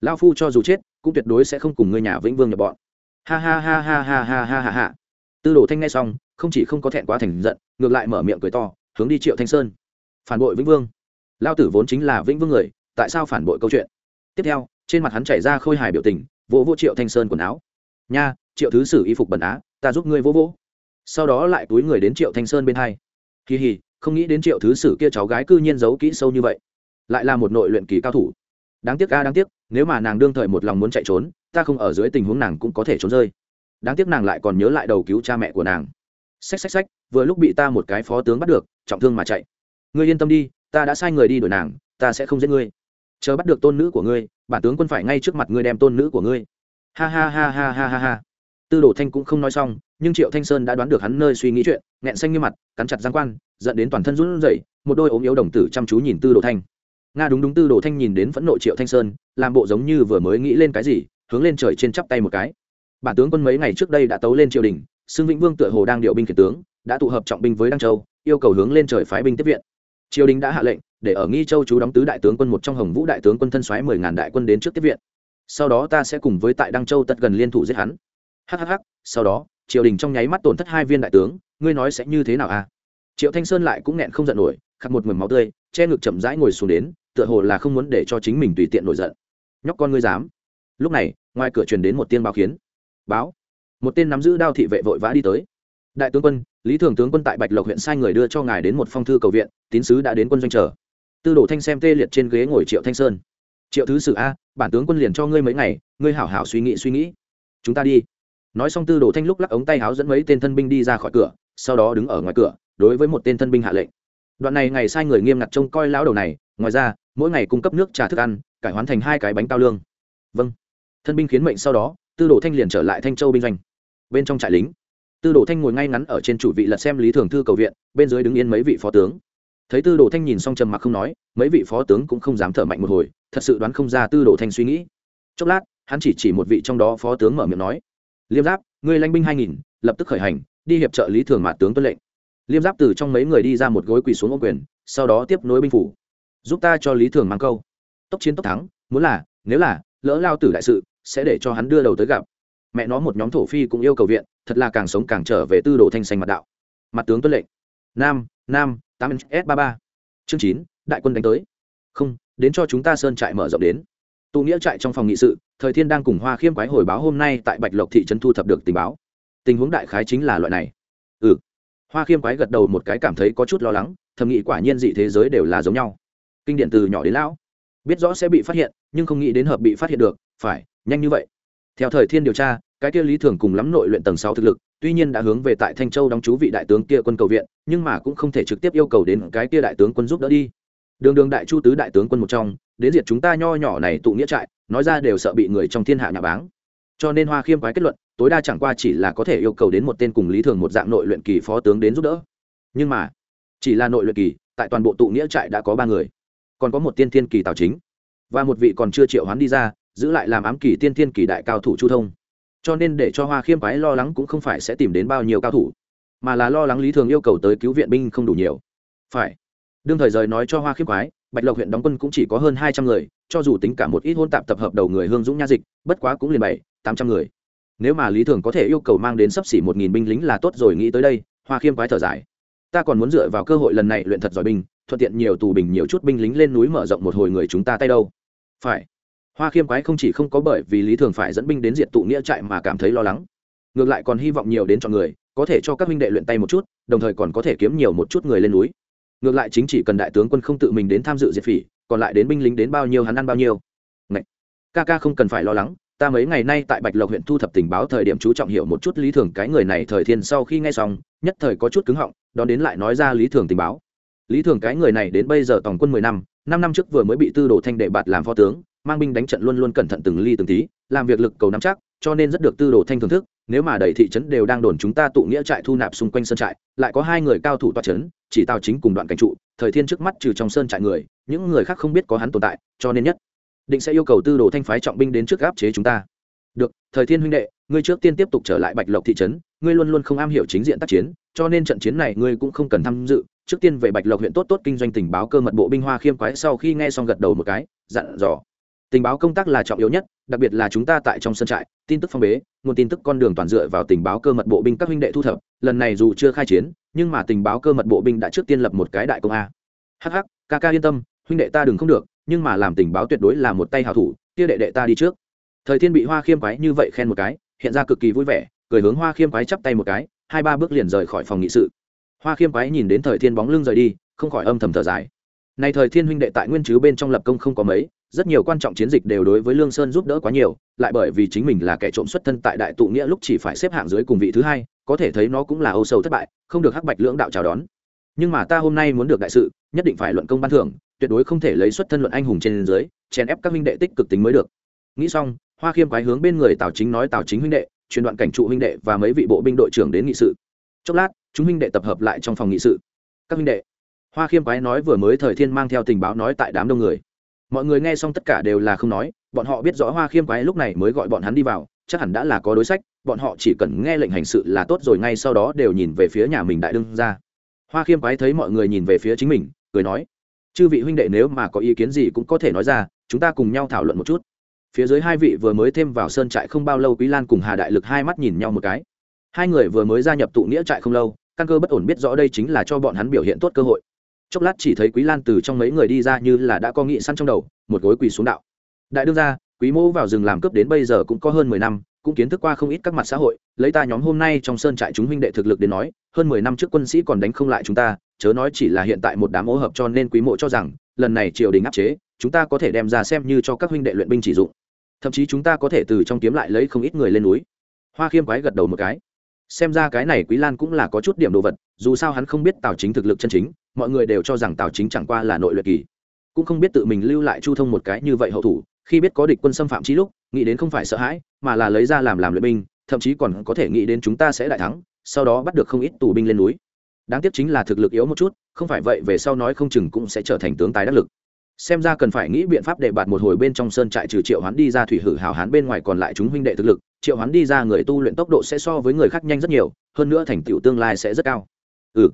Lao phu cho dù chết, cũng tuyệt đối sẽ không cùng ngươi nhà vĩnh vương nhập bọn. Ha ha ha ha ha ha ha ha ha. Tư đồ thanh nghe xong, không chỉ không có thẹn quá thành giận, ngược lại mở miệng cười to, hướng đi triệu thanh sơn. Phản bội vĩnh vương. Lao tử vốn chính là vĩnh vương người, tại sao phản bội câu chuyện? Tiếp theo, trên mặt hắn chảy ra khôi hài biểu tình, vỗ vỗ triệu thanh sơn quần áo. Nha, triệu thứ sử y phục bẩn á, ta giúp ngươi vỗ vỗ. Sau đó lại túi người đến triệu thanh sơn bên hai. Kỳ hì không nghĩ đến triệu thứ sử kia cháu gái cư nhiên giấu kỹ sâu như vậy. Lại là một nội luyện kỳ cao thủ. Đáng tiếc ca đáng tiếc, nếu mà nàng đương thời một lòng muốn chạy trốn, ta không ở dưới tình huống nàng cũng có thể trốn rơi. Đáng tiếc nàng lại còn nhớ lại đầu cứu cha mẹ của nàng. Xách xách xách, vừa lúc bị ta một cái phó tướng bắt được, trọng thương mà chạy. Ngươi yên tâm đi, ta đã sai người đi đuổi nàng, ta sẽ không giết ngươi. Chờ bắt được tôn nữ của ngươi, bản tướng quân phải ngay trước mặt ngươi đem tôn nữ của ngươi. Ha ha ha ha ha ha ha. Tư đồ thanh cũng không nói xong nhưng triệu thanh sơn đã đoán được hắn nơi suy nghĩ chuyện, nghẹn xanh như mặt, cắn chặt giang quan dẫn đến toàn thân run rẩy, một đôi ốm yếu đồng tử chăm chú nhìn tư đồ thanh. Nga đúng đúng tư đồ thanh nhìn đến phẫn nộ triệu thanh sơn, làm bộ giống như vừa mới nghĩ lên cái gì, hướng lên trời trên chắp tay một cái. Bản tướng quân mấy ngày trước đây đã tấu lên triều đình, xưng vĩnh vương tựa hồ đang điều binh khiển tướng, đã tụ hợp trọng binh với đăng châu, yêu cầu hướng lên trời phái binh tiếp viện. Triều đình đã hạ lệnh, để ở nghi châu chú đóng tứ đại tướng quân một trong hồng vũ đại tướng quân thân xoáy mười ngàn đại quân đến trước tiếp viện. Sau đó ta sẽ cùng với tại đăng châu tật gần liên thủ giết hắn. Hhh sau đó triều đình trong nháy mắt tổn thất hai viên đại tướng, ngươi nói sẽ như thế nào à? Triệu thanh sơn lại cũng nghẹn không giận nổi khắc một mầm máu tươi, che ngực chậm rãi ngồi xuống đến, tựa hồ là không muốn để cho chính mình tùy tiện nổi giận. Nhóc con ngươi dám. Lúc này, ngoài cửa truyền đến một tiên báo khiến báo. Một tên nắm giữ đao thị vệ vội vã đi tới. Đại tướng quân, lý thường tướng quân tại bạch lộc huyện sai người đưa cho ngài đến một phong thư cầu viện, tín sứ đã đến quân doanh chờ. Tư đồ thanh xem tê liệt trên ghế ngồi triệu thanh sơn. Triệu thứ sử a, bản tướng quân liền cho ngươi mấy ngày, ngươi hảo hảo suy nghĩ suy nghĩ. Chúng ta đi nói xong tư đồ thanh lúc lắc ống tay háo dẫn mấy tên thân binh đi ra khỏi cửa, sau đó đứng ở ngoài cửa, đối với một tên thân binh hạ lệnh. Đoạn này ngày sai người nghiêm ngặt trông coi lão đầu này, ngoài ra, mỗi ngày cung cấp nước trà thức ăn, cải hoán thành hai cái bánh cao lương. Vâng. Thân binh khiến mệnh sau đó, tư đồ thanh liền trở lại thanh châu binh doanh. Bên trong trại lính, tư đồ thanh ngồi ngay ngắn ở trên chủ vị lật xem lý thường thư cầu viện, bên dưới đứng yên mấy vị phó tướng. Thấy tư đồ thanh nhìn xong trầm mặc không nói, mấy vị phó tướng cũng không dám thở mạnh một hồi, thật sự đoán không ra tư đồ thanh suy nghĩ. Chốc lát, hắn chỉ chỉ một vị trong đó phó tướng mở miệng nói liêm giáp người lãnh binh hai nghìn, lập tức khởi hành, đi hiệp trợ lý thường mạt tướng tuân lệnh. Liêm giáp từ trong mấy người đi ra một gối quỳ xuống ô quyền, sau đó tiếp nối binh phủ. Giúp ta cho lý thường mang câu. Tốc chiến tốc thắng, muốn là, nếu là, lỡ lao tử đại sự, sẽ để cho hắn đưa đầu tới gặp. Mẹ nó một nhóm thổ phi cũng yêu cầu viện, thật là càng sống càng trở về tư đồ thanh xanh mặt đạo. Mặt tướng tuân lệnh. Nam nam, tám s ba ba. Chương chín, đại quân đánh tới. Không, đến cho chúng ta sơn trại mở rộng đến tụ nghĩa trại trong phòng nghị sự, thời thiên đang cùng hoa khiêm quái hồi báo hôm nay tại bạch lộc thị trấn thu thập được tình báo. Tình huống đại khái chính là loại này. Ừ. Hoa khiêm quái gật đầu một cái cảm thấy có chút lo lắng, thầm nghĩ quả nhiên dị thế giới đều là giống nhau. Kinh điển từ nhỏ đến lão, biết rõ sẽ bị phát hiện, nhưng không nghĩ đến hợp bị phát hiện được, phải, nhanh như vậy. Theo thời thiên điều tra, cái kia lý thường cùng lắm nội luyện tầng sáu thực lực, tuy nhiên đã hướng về tại thanh châu đóng chú vị đại tướng kia quân cầu viện, nhưng mà cũng không thể trực tiếp yêu cầu đến cái kia đại tướng quân giúp đỡ đi. Đường đường đại chu tứ đại tướng quân một trong đến diệt chúng ta nho nhỏ này tụ nghĩa trại, nói ra đều sợ bị người trong thiên hạ nhà báng. Cho nên hoa khiêm quái kết luận, tối đa chẳng qua chỉ là có thể yêu cầu đến một tên cùng lý thường một dạng nội luyện kỳ phó tướng đến giúp đỡ. Nhưng mà, chỉ là nội luyện kỳ, tại toàn bộ tụ nghĩa trại đã có ba người. Còn có một tiên thiên kỳ tào chính. Và một vị còn chưa triệu hoán đi ra, giữ lại làm ám kỳ tiên thiên kỳ đại cao thủ chu thông. Cho nên để cho hoa khiêm quái lo lắng cũng không phải sẽ tìm đến bao nhiêu cao thủ, mà là lo lắng lý thường yêu cầu tới cứu viện binh không đủ nhiều. Phải. Đương thời rời nói cho hoa khiêm quái bạch lộc huyện đóng quân cũng chỉ có hơn hai trăm người, cho dù tính cả một ít hôn tạp tập hợp đầu người hương dũng nha dịch, bất quá cũng liền bảy, tám trăm người. Nếu mà lý thường có thể yêu cầu mang đến sấp xỉ một nghìn binh lính là tốt rồi, nghĩ tới đây, hoa khiêm quái thở dài. Ta còn muốn dựa vào cơ hội lần này luyện thật giỏi binh, thuận tiện nhiều tù bình nhiều chút binh lính lên núi mở rộng một hồi người chúng ta tay đâu. Phải. Hoa khiêm quái không chỉ không có bởi vì lý thường phải dẫn binh đến diện tụ nghĩa trại mà cảm thấy lo lắng. Ngược lại còn hy vọng nhiều đến chọn người, có thể cho các minh đệ luyện tay một chút, đồng thời còn có thể kiếm nhiều một chút người lên núi ngược lại chính chỉ cần đại tướng quân không tự mình đến tham dự diệt phỉ, còn lại đến binh lính đến bao nhiêu hắn ăn bao nhiêu Ngậy! ca ca không cần phải lo lắng, ta mấy ngày nay tại bạch lộc huyện thu thập tình báo thời điểm chú trọng hiểu một chút lý thường cái người này thời thiên sau khi nghe xong, nhất thời có chút cứng họng, đón đến lại nói ra lý thường tình báo lý thường cái người này đến bây giờ tổng quân mười năm năm năm trước vừa mới bị tư đồ thanh đệ bạt làm phó tướng, mang binh đánh trận luôn luôn cẩn thận từng ly từng tí, làm việc lực cầu nắm chắc, cho nên rất được tư đồ thanh thưởng thức nếu mà đầy thị trấn đều đang đồn chúng ta tụ nghĩa trại thu nạp xung quanh sơn trại, lại có hai người cao thủ toa trấn, chỉ tào chính cùng đoạn cảnh trụ, thời thiên trước mắt trừ trong sơn trại người, những người khác không biết có hắn tồn tại, cho nên nhất định sẽ yêu cầu tư đồ thanh phái trọng binh đến trước áp chế chúng ta. Được, thời thiên huynh đệ, ngươi trước tiên tiếp tục trở lại bạch lộc thị trấn, ngươi luôn luôn không am hiểu chính diện tác chiến, cho nên trận chiến này ngươi cũng không cần tham dự. Trước tiên về bạch lộc huyện tốt tốt kinh doanh tình báo cơ mật bộ binh hoa khiêm quái sau khi nghe xong gật đầu một cái, dặn dò tình báo công tác là trọng yếu nhất, đặc biệt là chúng ta tại trong sân trại, tin tức phong bế, nguồn tin tức con đường toàn dựa vào tình báo cơ mật bộ binh các huynh đệ thu thập, lần này dù chưa khai chiến, nhưng mà tình báo cơ mật bộ binh đã trước tiên lập một cái đại công a. Hh ca ca yên tâm, huynh đệ ta đừng không được, nhưng mà làm tình báo tuyệt đối là một tay hào thủ, kia đệ đệ ta đi trước. Thời thiên bị hoa khiêm quái như vậy khen một cái, hiện ra cực kỳ vui vẻ, cười hướng hoa khiêm quái chắp tay một cái, hai ba bước liền rời khỏi phòng nghị sự. Hoa khiêm quái nhìn đến thời thiên bóng lưng rời đi, không khỏi âm thầm thở dài. Này thời thiên huynh đệ tại nguyên chứ bên trong lập công không có mấy rất nhiều quan trọng chiến dịch đều đối với lương sơn giúp đỡ quá nhiều, lại bởi vì chính mình là kẻ trộm xuất thân tại đại tụ nghĩa lúc chỉ phải xếp hạng dưới cùng vị thứ hai, có thể thấy nó cũng là âu sâu thất bại, không được hắc bạch lưỡng đạo chào đón. Nhưng mà ta hôm nay muốn được đại sự, nhất định phải luận công ban thưởng, tuyệt đối không thể lấy xuất thân luận anh hùng trên dưới, chèn ép các huynh đệ tích cực tính mới được. Nghĩ xong, hoa khiêm quái hướng bên người tào chính nói tào chính huynh đệ, truyền đoạn cảnh trụ huynh đệ và mấy vị bộ binh đội trưởng đến nghị sự. Chốc lát, chúng huynh đệ tập hợp lại trong phòng nghị sự. Các huynh đệ, hoa khiêm quái nói vừa mới thời thiên mang theo tình báo nói tại đám đông người mọi người nghe xong tất cả đều là không nói, bọn họ biết rõ hoa khiêm quái lúc này mới gọi bọn hắn đi vào, chắc hẳn đã là có đối sách, bọn họ chỉ cần nghe lệnh hành sự là tốt rồi, ngay sau đó đều nhìn về phía nhà mình đại đương ra hoa khiêm quái thấy mọi người nhìn về phía chính mình, cười nói, chư vị huynh đệ nếu mà có ý kiến gì cũng có thể nói ra, chúng ta cùng nhau thảo luận một chút. Phía dưới hai vị vừa mới thêm vào sơn trại không bao lâu, quý lan cùng hà đại lực hai mắt nhìn nhau một cái. Hai người vừa mới gia nhập tụ nghĩa trại không lâu, căn cơ bất ổn biết rõ đây chính là cho bọn hắn biểu hiện tốt cơ hội chốc lát chỉ thấy quý lan từ trong mấy người đi ra như là đã có nghị săn trong đầu, một gối quỳ xuống đạo. Đại đương gia, quý mẫu vào rừng làm cướp đến bây giờ cũng có hơn mười năm, cũng kiến thức qua không ít các mặt xã hội, lấy ta nhóm hôm nay trong sơn trại chúng huynh đệ thực lực đến nói, hơn mười năm trước quân sĩ còn đánh không lại chúng ta, chớ nói chỉ là hiện tại một đám ô hợp cho nên quý mộ cho rằng, lần này triều đình áp chế, chúng ta có thể đem ra xem như cho các huynh đệ luyện binh chỉ dụng. Thậm chí chúng ta có thể từ trong kiếm lại lấy không ít người lên núi. Hoa khiêm quái gật đầu một cái. Xem ra cái này quý lan cũng là có chút điểm đồ vật, dù sao hắn không biết tào chính thực lực chân chính mọi người đều cho rằng tào chính chẳng qua là nội luyện kỳ cũng không biết tự mình lưu lại chu thông một cái như vậy hậu thủ khi biết có địch quân xâm phạm trí lúc nghĩ đến không phải sợ hãi mà là lấy ra làm làm luyện binh thậm chí còn có thể nghĩ đến chúng ta sẽ đại thắng sau đó bắt được không ít tù binh lên núi đáng tiếc chính là thực lực yếu một chút không phải vậy về sau nói không chừng cũng sẽ trở thành tướng tài đắc lực xem ra cần phải nghĩ biện pháp để bạt một hồi bên trong sơn trại trừ triệu hoán đi ra thủy hử hào hán bên ngoài còn lại chúng huynh đệ thực lực triệu hoán đi ra người tu luyện tốc độ sẽ so với người khác nhanh rất nhiều hơn nữa thành tựu tương lai sẽ rất cao ừ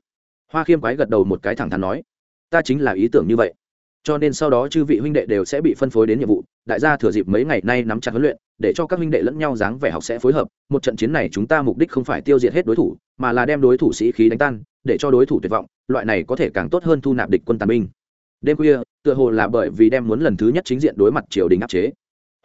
hoa khiêm quái gật đầu một cái thẳng thắn nói, ta chính là ý tưởng như vậy. Cho nên sau đó chư vị huynh đệ đều sẽ bị phân phối đến nhiệm vụ, đại gia thừa dịp mấy ngày nay nắm chặt huấn luyện, để cho các huynh đệ lẫn nhau dáng vẻ học sẽ phối hợp. Một trận chiến này chúng ta mục đích không phải tiêu diệt hết đối thủ, mà là đem đối thủ sĩ khí đánh tan, để cho đối thủ tuyệt vọng, loại này có thể càng tốt hơn thu nạp địch quân tàn binh. Đêm khuya, tựa hồ là bởi vì đem muốn lần thứ nhất chính diện đối mặt triều đình áp chế.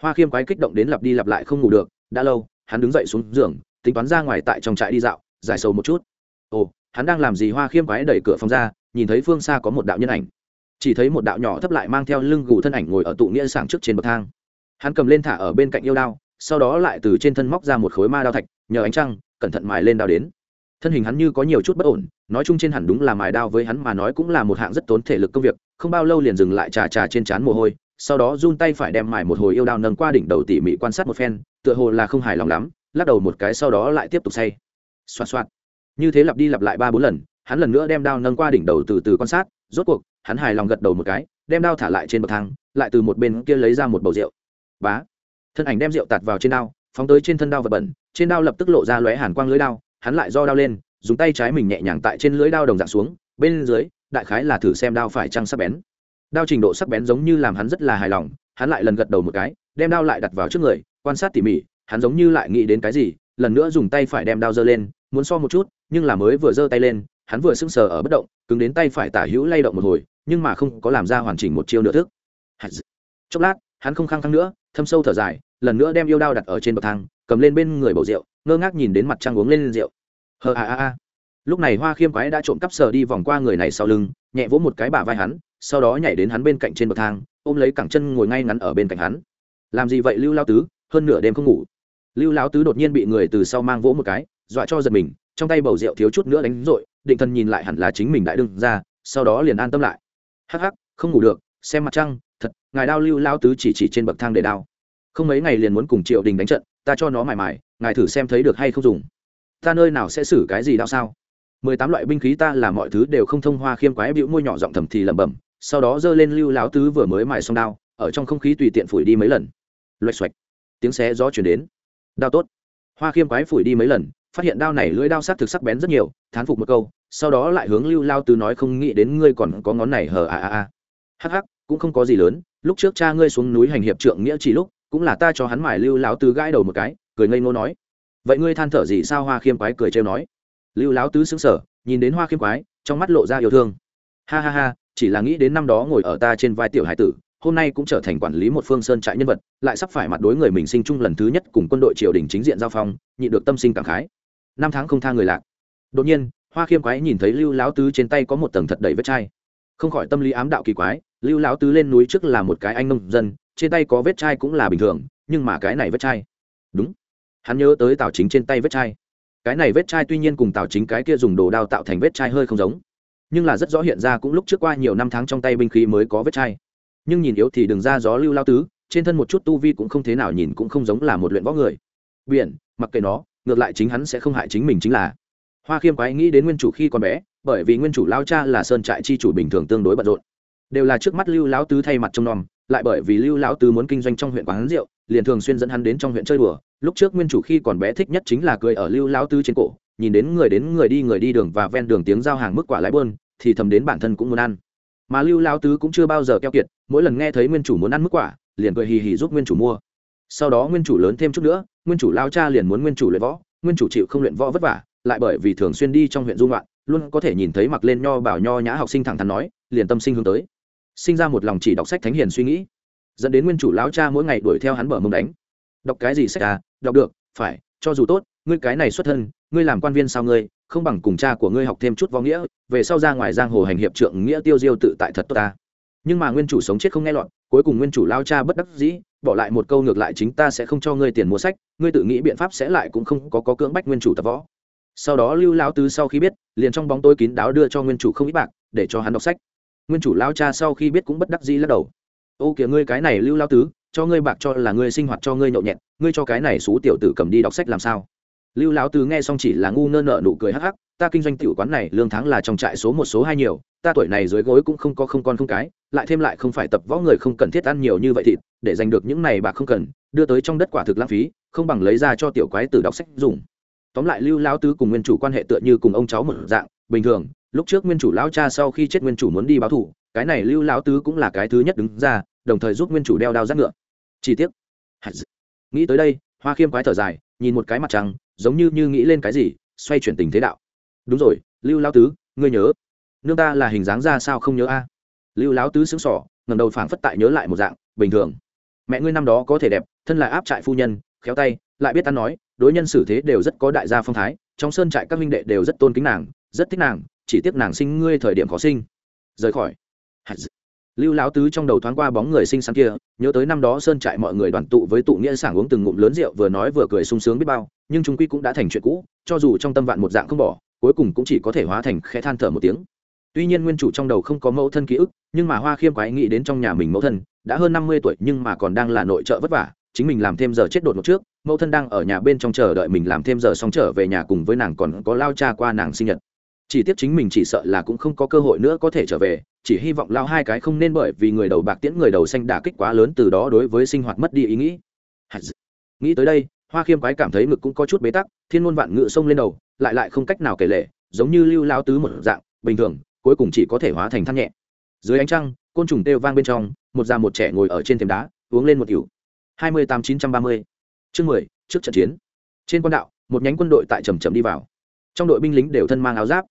Hoa khiêm quái kích động đến lặp đi lặp lại không ngủ được, đã lâu, hắn đứng dậy xuống giường, tính toán ra ngoài tại trong trại đi dạo, giải sầu một chút. Ồ hắn đang làm gì hoa khiêm quái đẩy cửa phòng ra, nhìn thấy phương xa có một đạo nhân ảnh. Chỉ thấy một đạo nhỏ thấp lại mang theo lưng gù thân ảnh ngồi ở tụ nghĩa sảng trước trên bậc thang. Hắn cầm lên thả ở bên cạnh yêu đao, sau đó lại từ trên thân móc ra một khối ma đao thạch, nhờ ánh trăng, cẩn thận mài lên đao đến. Thân hình hắn như có nhiều chút bất ổn, nói chung trên hẳn đúng là mài đao với hắn mà nói cũng là một hạng rất tốn thể lực công việc, không bao lâu liền dừng lại trà trà trên trán mồ hôi, sau đó run tay phải đem mài một hồi yêu đao nâng qua đỉnh đầu tỉ mỉ quan sát một phen, tựa hồ là không hài lòng lắm, lắc đầu một cái sau đó lại tiếp tục say. Xoạt xoạt như thế lặp đi lặp lại ba bốn lần, hắn lần nữa đem đao nâng qua đỉnh đầu từ từ quan sát, rốt cuộc, hắn hài lòng gật đầu một cái, đem đao thả lại trên bậc thang, lại từ một bên kia lấy ra một bầu rượu. Bá! Thân ảnh đem rượu tạt vào trên đao, phóng tới trên thân đao vật bẩn, trên đao lập tức lộ ra lóe hàn quang lưới đao, hắn lại do đao lên, dùng tay trái mình nhẹ nhàng tại trên lưới đao đồng dạng xuống, bên dưới, đại khái là thử xem đao phải trăng sắc bén. Đao trình độ sắc bén giống như làm hắn rất là hài lòng, hắn lại lần gật đầu một cái, đem đao lại đặt vào trước người, quan sát tỉ mỉ, hắn giống như lại nghĩ đến cái gì, lần nữa dùng tay phải đem đao giơ lên muốn so một chút, nhưng là mới vừa giơ tay lên, hắn vừa sững sờ ở bất động, cứng đến tay phải tả hữu lay động một hồi, nhưng mà không có làm ra hoàn chỉnh một chiêu nửa thức. Chốc lát, hắn không khăng khăng nữa, thâm sâu thở dài, lần nữa đem yêu đao đặt ở trên bậc thang, cầm lên bên người bầu rượu, ngơ ngác nhìn đến mặt trăng uống lên rượu. Hờ a a a. Lúc này hoa khiêm quái đã trộm cắp sờ đi vòng qua người này sau lưng, nhẹ vỗ một cái bả vai hắn, sau đó nhảy đến hắn bên cạnh trên bậc thang, ôm lấy cẳng chân ngồi ngay ngắn ở bên cạnh hắn. Làm gì vậy lưu lao tứ? Hơn nửa đêm không ngủ. Lưu lão tứ đột nhiên bị người từ sau mang vỗ một cái dọa cho giật mình, trong tay bầu rượu thiếu chút nữa đánh rội, định thần nhìn lại hẳn là chính mình đại đương ra, sau đó liền an tâm lại. Hắc hắc, không ngủ được, xem mặt trăng, thật, ngài đao lưu lao tứ chỉ chỉ trên bậc thang để đao. Không mấy ngày liền muốn cùng triệu đình đánh trận, ta cho nó mải mải, ngài thử xem thấy được hay không dùng. Ta nơi nào sẽ xử cái gì đao sao? Mười tám loại binh khí ta là mọi thứ đều không thông hoa khiêm quái bĩu môi nhỏ giọng thầm thì lẩm bẩm, sau đó giơ lên lưu láo tứ vừa mới mài xong đao, ở trong không khí tùy tiện phủi đi mấy lần. Loạch xoạch, tiếng xé gió chuyển đến. Đao tốt. Hoa khiêm quái phủi đi mấy lần phát hiện đao này lưỡi đao sắc thực sắc bén rất nhiều, thán phục một câu, sau đó lại hướng lưu lao tứ nói không nghĩ đến ngươi còn có ngón này hờ a a à hắc hắc, cũng không có gì lớn, lúc trước cha ngươi xuống núi hành hiệp trượng nghĩa chỉ lúc, cũng là ta cho hắn mải lưu lão tứ gãi đầu một cái, cười ngây ngô nói. Vậy ngươi than thở gì sao hoa khiêm quái cười trêu nói. Lưu lão tứ xứng sở nhìn đến hoa khiêm quái, trong mắt lộ ra yêu thương. Ha ha ha, chỉ là nghĩ đến năm đó ngồi ở ta trên vai tiểu hải tử, hôm nay cũng trở thành quản lý một phương sơn trại nhân vật, lại sắp phải mặt đối người mình sinh chung lần thứ nhất cùng quân đội triều đình chính diện giao phong nhị được tâm sinh cảm khái năm tháng không tha người lạc. Đột nhiên, hoa khiêm quái nhìn thấy lưu lão tứ trên tay có một tầng thật đầy vết chai. Không khỏi tâm lý ám đạo kỳ quái, lưu lão tứ lên núi trước là một cái anh nông dân, trên tay có vết chai cũng là bình thường, nhưng mà cái này vết chai. Đúng. Hắn nhớ tới tào chính trên tay vết chai. Cái này vết chai tuy nhiên cùng tào chính cái kia dùng đồ đao tạo thành vết chai hơi không giống, nhưng là rất rõ hiện ra cũng lúc trước qua nhiều năm tháng trong tay binh khí mới có vết chai. Nhưng nhìn yếu thì đừng ra gió lưu lao tứ, trên thân một chút tu vi cũng không thế nào nhìn cũng không giống là một luyện võ người. Biển, mặc kệ nó ngược lại chính hắn sẽ không hại chính mình chính là. Hoa khiêm quái nghĩ đến nguyên chủ khi còn bé, bởi vì nguyên chủ lao cha là sơn trại chi chủ bình thường tương đối bận rộn. Đều là trước mắt lưu lão tứ thay mặt trông nom, lại bởi vì lưu lão tứ muốn kinh doanh trong huyện quán rượu, liền thường xuyên dẫn hắn đến trong huyện chơi đùa. Lúc trước nguyên chủ khi còn bé thích nhất chính là cười ở lưu lão tứ trên cổ, nhìn đến người đến người đi người đi đường và ven đường tiếng giao hàng mức quả lái bơn, thì thầm đến bản thân cũng muốn ăn. Mà lưu lão tứ cũng chưa bao giờ keo kiệt, mỗi lần nghe thấy nguyên chủ muốn ăn mức quả, liền cười hì hì giúp nguyên chủ mua sau đó nguyên chủ lớn thêm chút nữa, nguyên chủ lao cha liền muốn nguyên chủ luyện võ, nguyên chủ chịu không luyện võ vất vả, lại bởi vì thường xuyên đi trong huyện dung loạn luôn có thể nhìn thấy mặc lên nho bảo nho nhã học sinh thẳng thắn nói, liền tâm sinh hướng tới. Sinh ra một lòng chỉ đọc sách thánh hiền suy nghĩ. Dẫn đến nguyên chủ lão cha mỗi ngày đuổi theo hắn bờ mông đánh. Đọc cái gì sách à? Đọc được, phải, cho dù tốt, ngươi cái này xuất thân, ngươi làm quan viên sao ngươi, không bằng cùng cha của ngươi học thêm chút võ nghĩa, về sau ra ngoài giang hồ hành hiệp trượng nghĩa tiêu diêu tự tại thật tốt ta nhưng mà nguyên chủ sống chết không nghe lọt cuối cùng nguyên chủ lao cha bất đắc dĩ bỏ lại một câu ngược lại chính ta sẽ không cho ngươi tiền mua sách ngươi tự nghĩ biện pháp sẽ lại cũng không có, có cưỡng bách nguyên chủ tập võ. Sau đó lưu lao tứ sau khi biết liền trong bóng tôi kín đáo đưa cho nguyên chủ không ít bạc để cho hắn đọc sách. Nguyên chủ lao cha sau khi biết cũng bất đắc dĩ lắc đầu. Ô kìa ngươi cái này lưu lao tứ cho ngươi bạc cho là ngươi sinh hoạt cho ngươi nhậu nhẹt ngươi cho cái này xú tiểu tử cầm đi đọc sách làm sao? Lưu lão tứ nghe xong chỉ là ngu nơ nợ nụ cười hắc hắc ta kinh doanh tiểu quán này lương tháng là trong trại số một số hai nhiều, ta tuổi này dưới gối cũng không có không con không cái, lại thêm lại không phải tập võ người không cần thiết ăn nhiều như vậy thịt, để giành được những này bạc không cần, đưa tới trong đất quả thực lãng phí, không bằng lấy ra cho tiểu quái tử đọc sách dùng. Tóm lại lưu lão tứ cùng nguyên chủ quan hệ tựa như cùng ông cháu một dạng, bình thường, lúc trước nguyên chủ lão cha sau khi chết nguyên chủ muốn đi báo thù cái này lưu lão tứ cũng là cái thứ nhất đứng ra, đồng thời giúp nguyên chủ đeo đao giác ngựa. Chi tiết nghĩ tới đây, hoa khiêm quái thở dài, nhìn một cái mặt trăng, giống như như nghĩ lên cái gì, xoay chuyển tình thế đạo đúng rồi, lưu lão tứ, ngươi nhớ. Nương ta là hình dáng ra sao không nhớ a? Lưu lão tứ xứng sỏ ngầm đầu phảng phất tại nhớ lại một dạng, bình thường. Mẹ ngươi năm đó có thể đẹp, thân là áp trại phu nhân, khéo tay, lại biết ta nói, đối nhân xử thế đều rất có đại gia phong thái, trong sơn trại các minh đệ đều rất tôn kính nàng, rất thích nàng, chỉ tiếc nàng sinh ngươi thời điểm khó sinh. Rời khỏi. Lưu lão tứ trong đầu thoáng qua bóng người sinh sáng kia, nhớ tới năm đó sơn trại mọi người đoàn tụ với tụ nghĩa sảng uống từng ngụm lớn rượu vừa nói vừa cười sung sướng biết bao, nhưng chúng quy cũng đã thành chuyện cũ, cho dù trong tâm vạn một dạng không bỏ cuối cùng cũng chỉ có thể hóa thành khẽ than thở một tiếng. Tuy nhiên nguyên chủ trong đầu không có mẫu thân ký ức, nhưng mà hoa khiêm quái nghĩ đến trong nhà mình mẫu thân, đã hơn năm mươi tuổi nhưng mà còn đang là nội trợ vất vả, chính mình làm thêm giờ chết đột một trước, mẫu thân đang ở nhà bên trong chờ đợi mình làm thêm giờ xong trở về nhà cùng với nàng còn có lao cha qua nàng sinh nhật. Chỉ tiếc chính mình chỉ sợ là cũng không có cơ hội nữa có thể trở về, chỉ hy vọng lao hai cái không nên bởi vì người đầu bạc tiễn người đầu xanh đả kích quá lớn từ đó đối với sinh hoạt mất đi ý nghĩ. Nghĩ tới đây hoa khiêm quái cảm thấy ngực cũng có chút bế tắc, thiên môn vạn ngự xông lên đầu, lại lại không cách nào kể lệ giống như lưu lao tứ một dạng, bình thường, cuối cùng chỉ có thể hóa thành than nhẹ. Dưới ánh trăng, côn trùng têu vang bên trong, một già một trẻ ngồi ở trên thềm đá, uống lên một cửu hai mươi tám chín trăm ba mươi. Chương mười, trước trận chiến. Trên quan đạo, một nhánh quân đội tại trầm trầm đi vào. Trong đội binh lính đều thân mang áo giáp.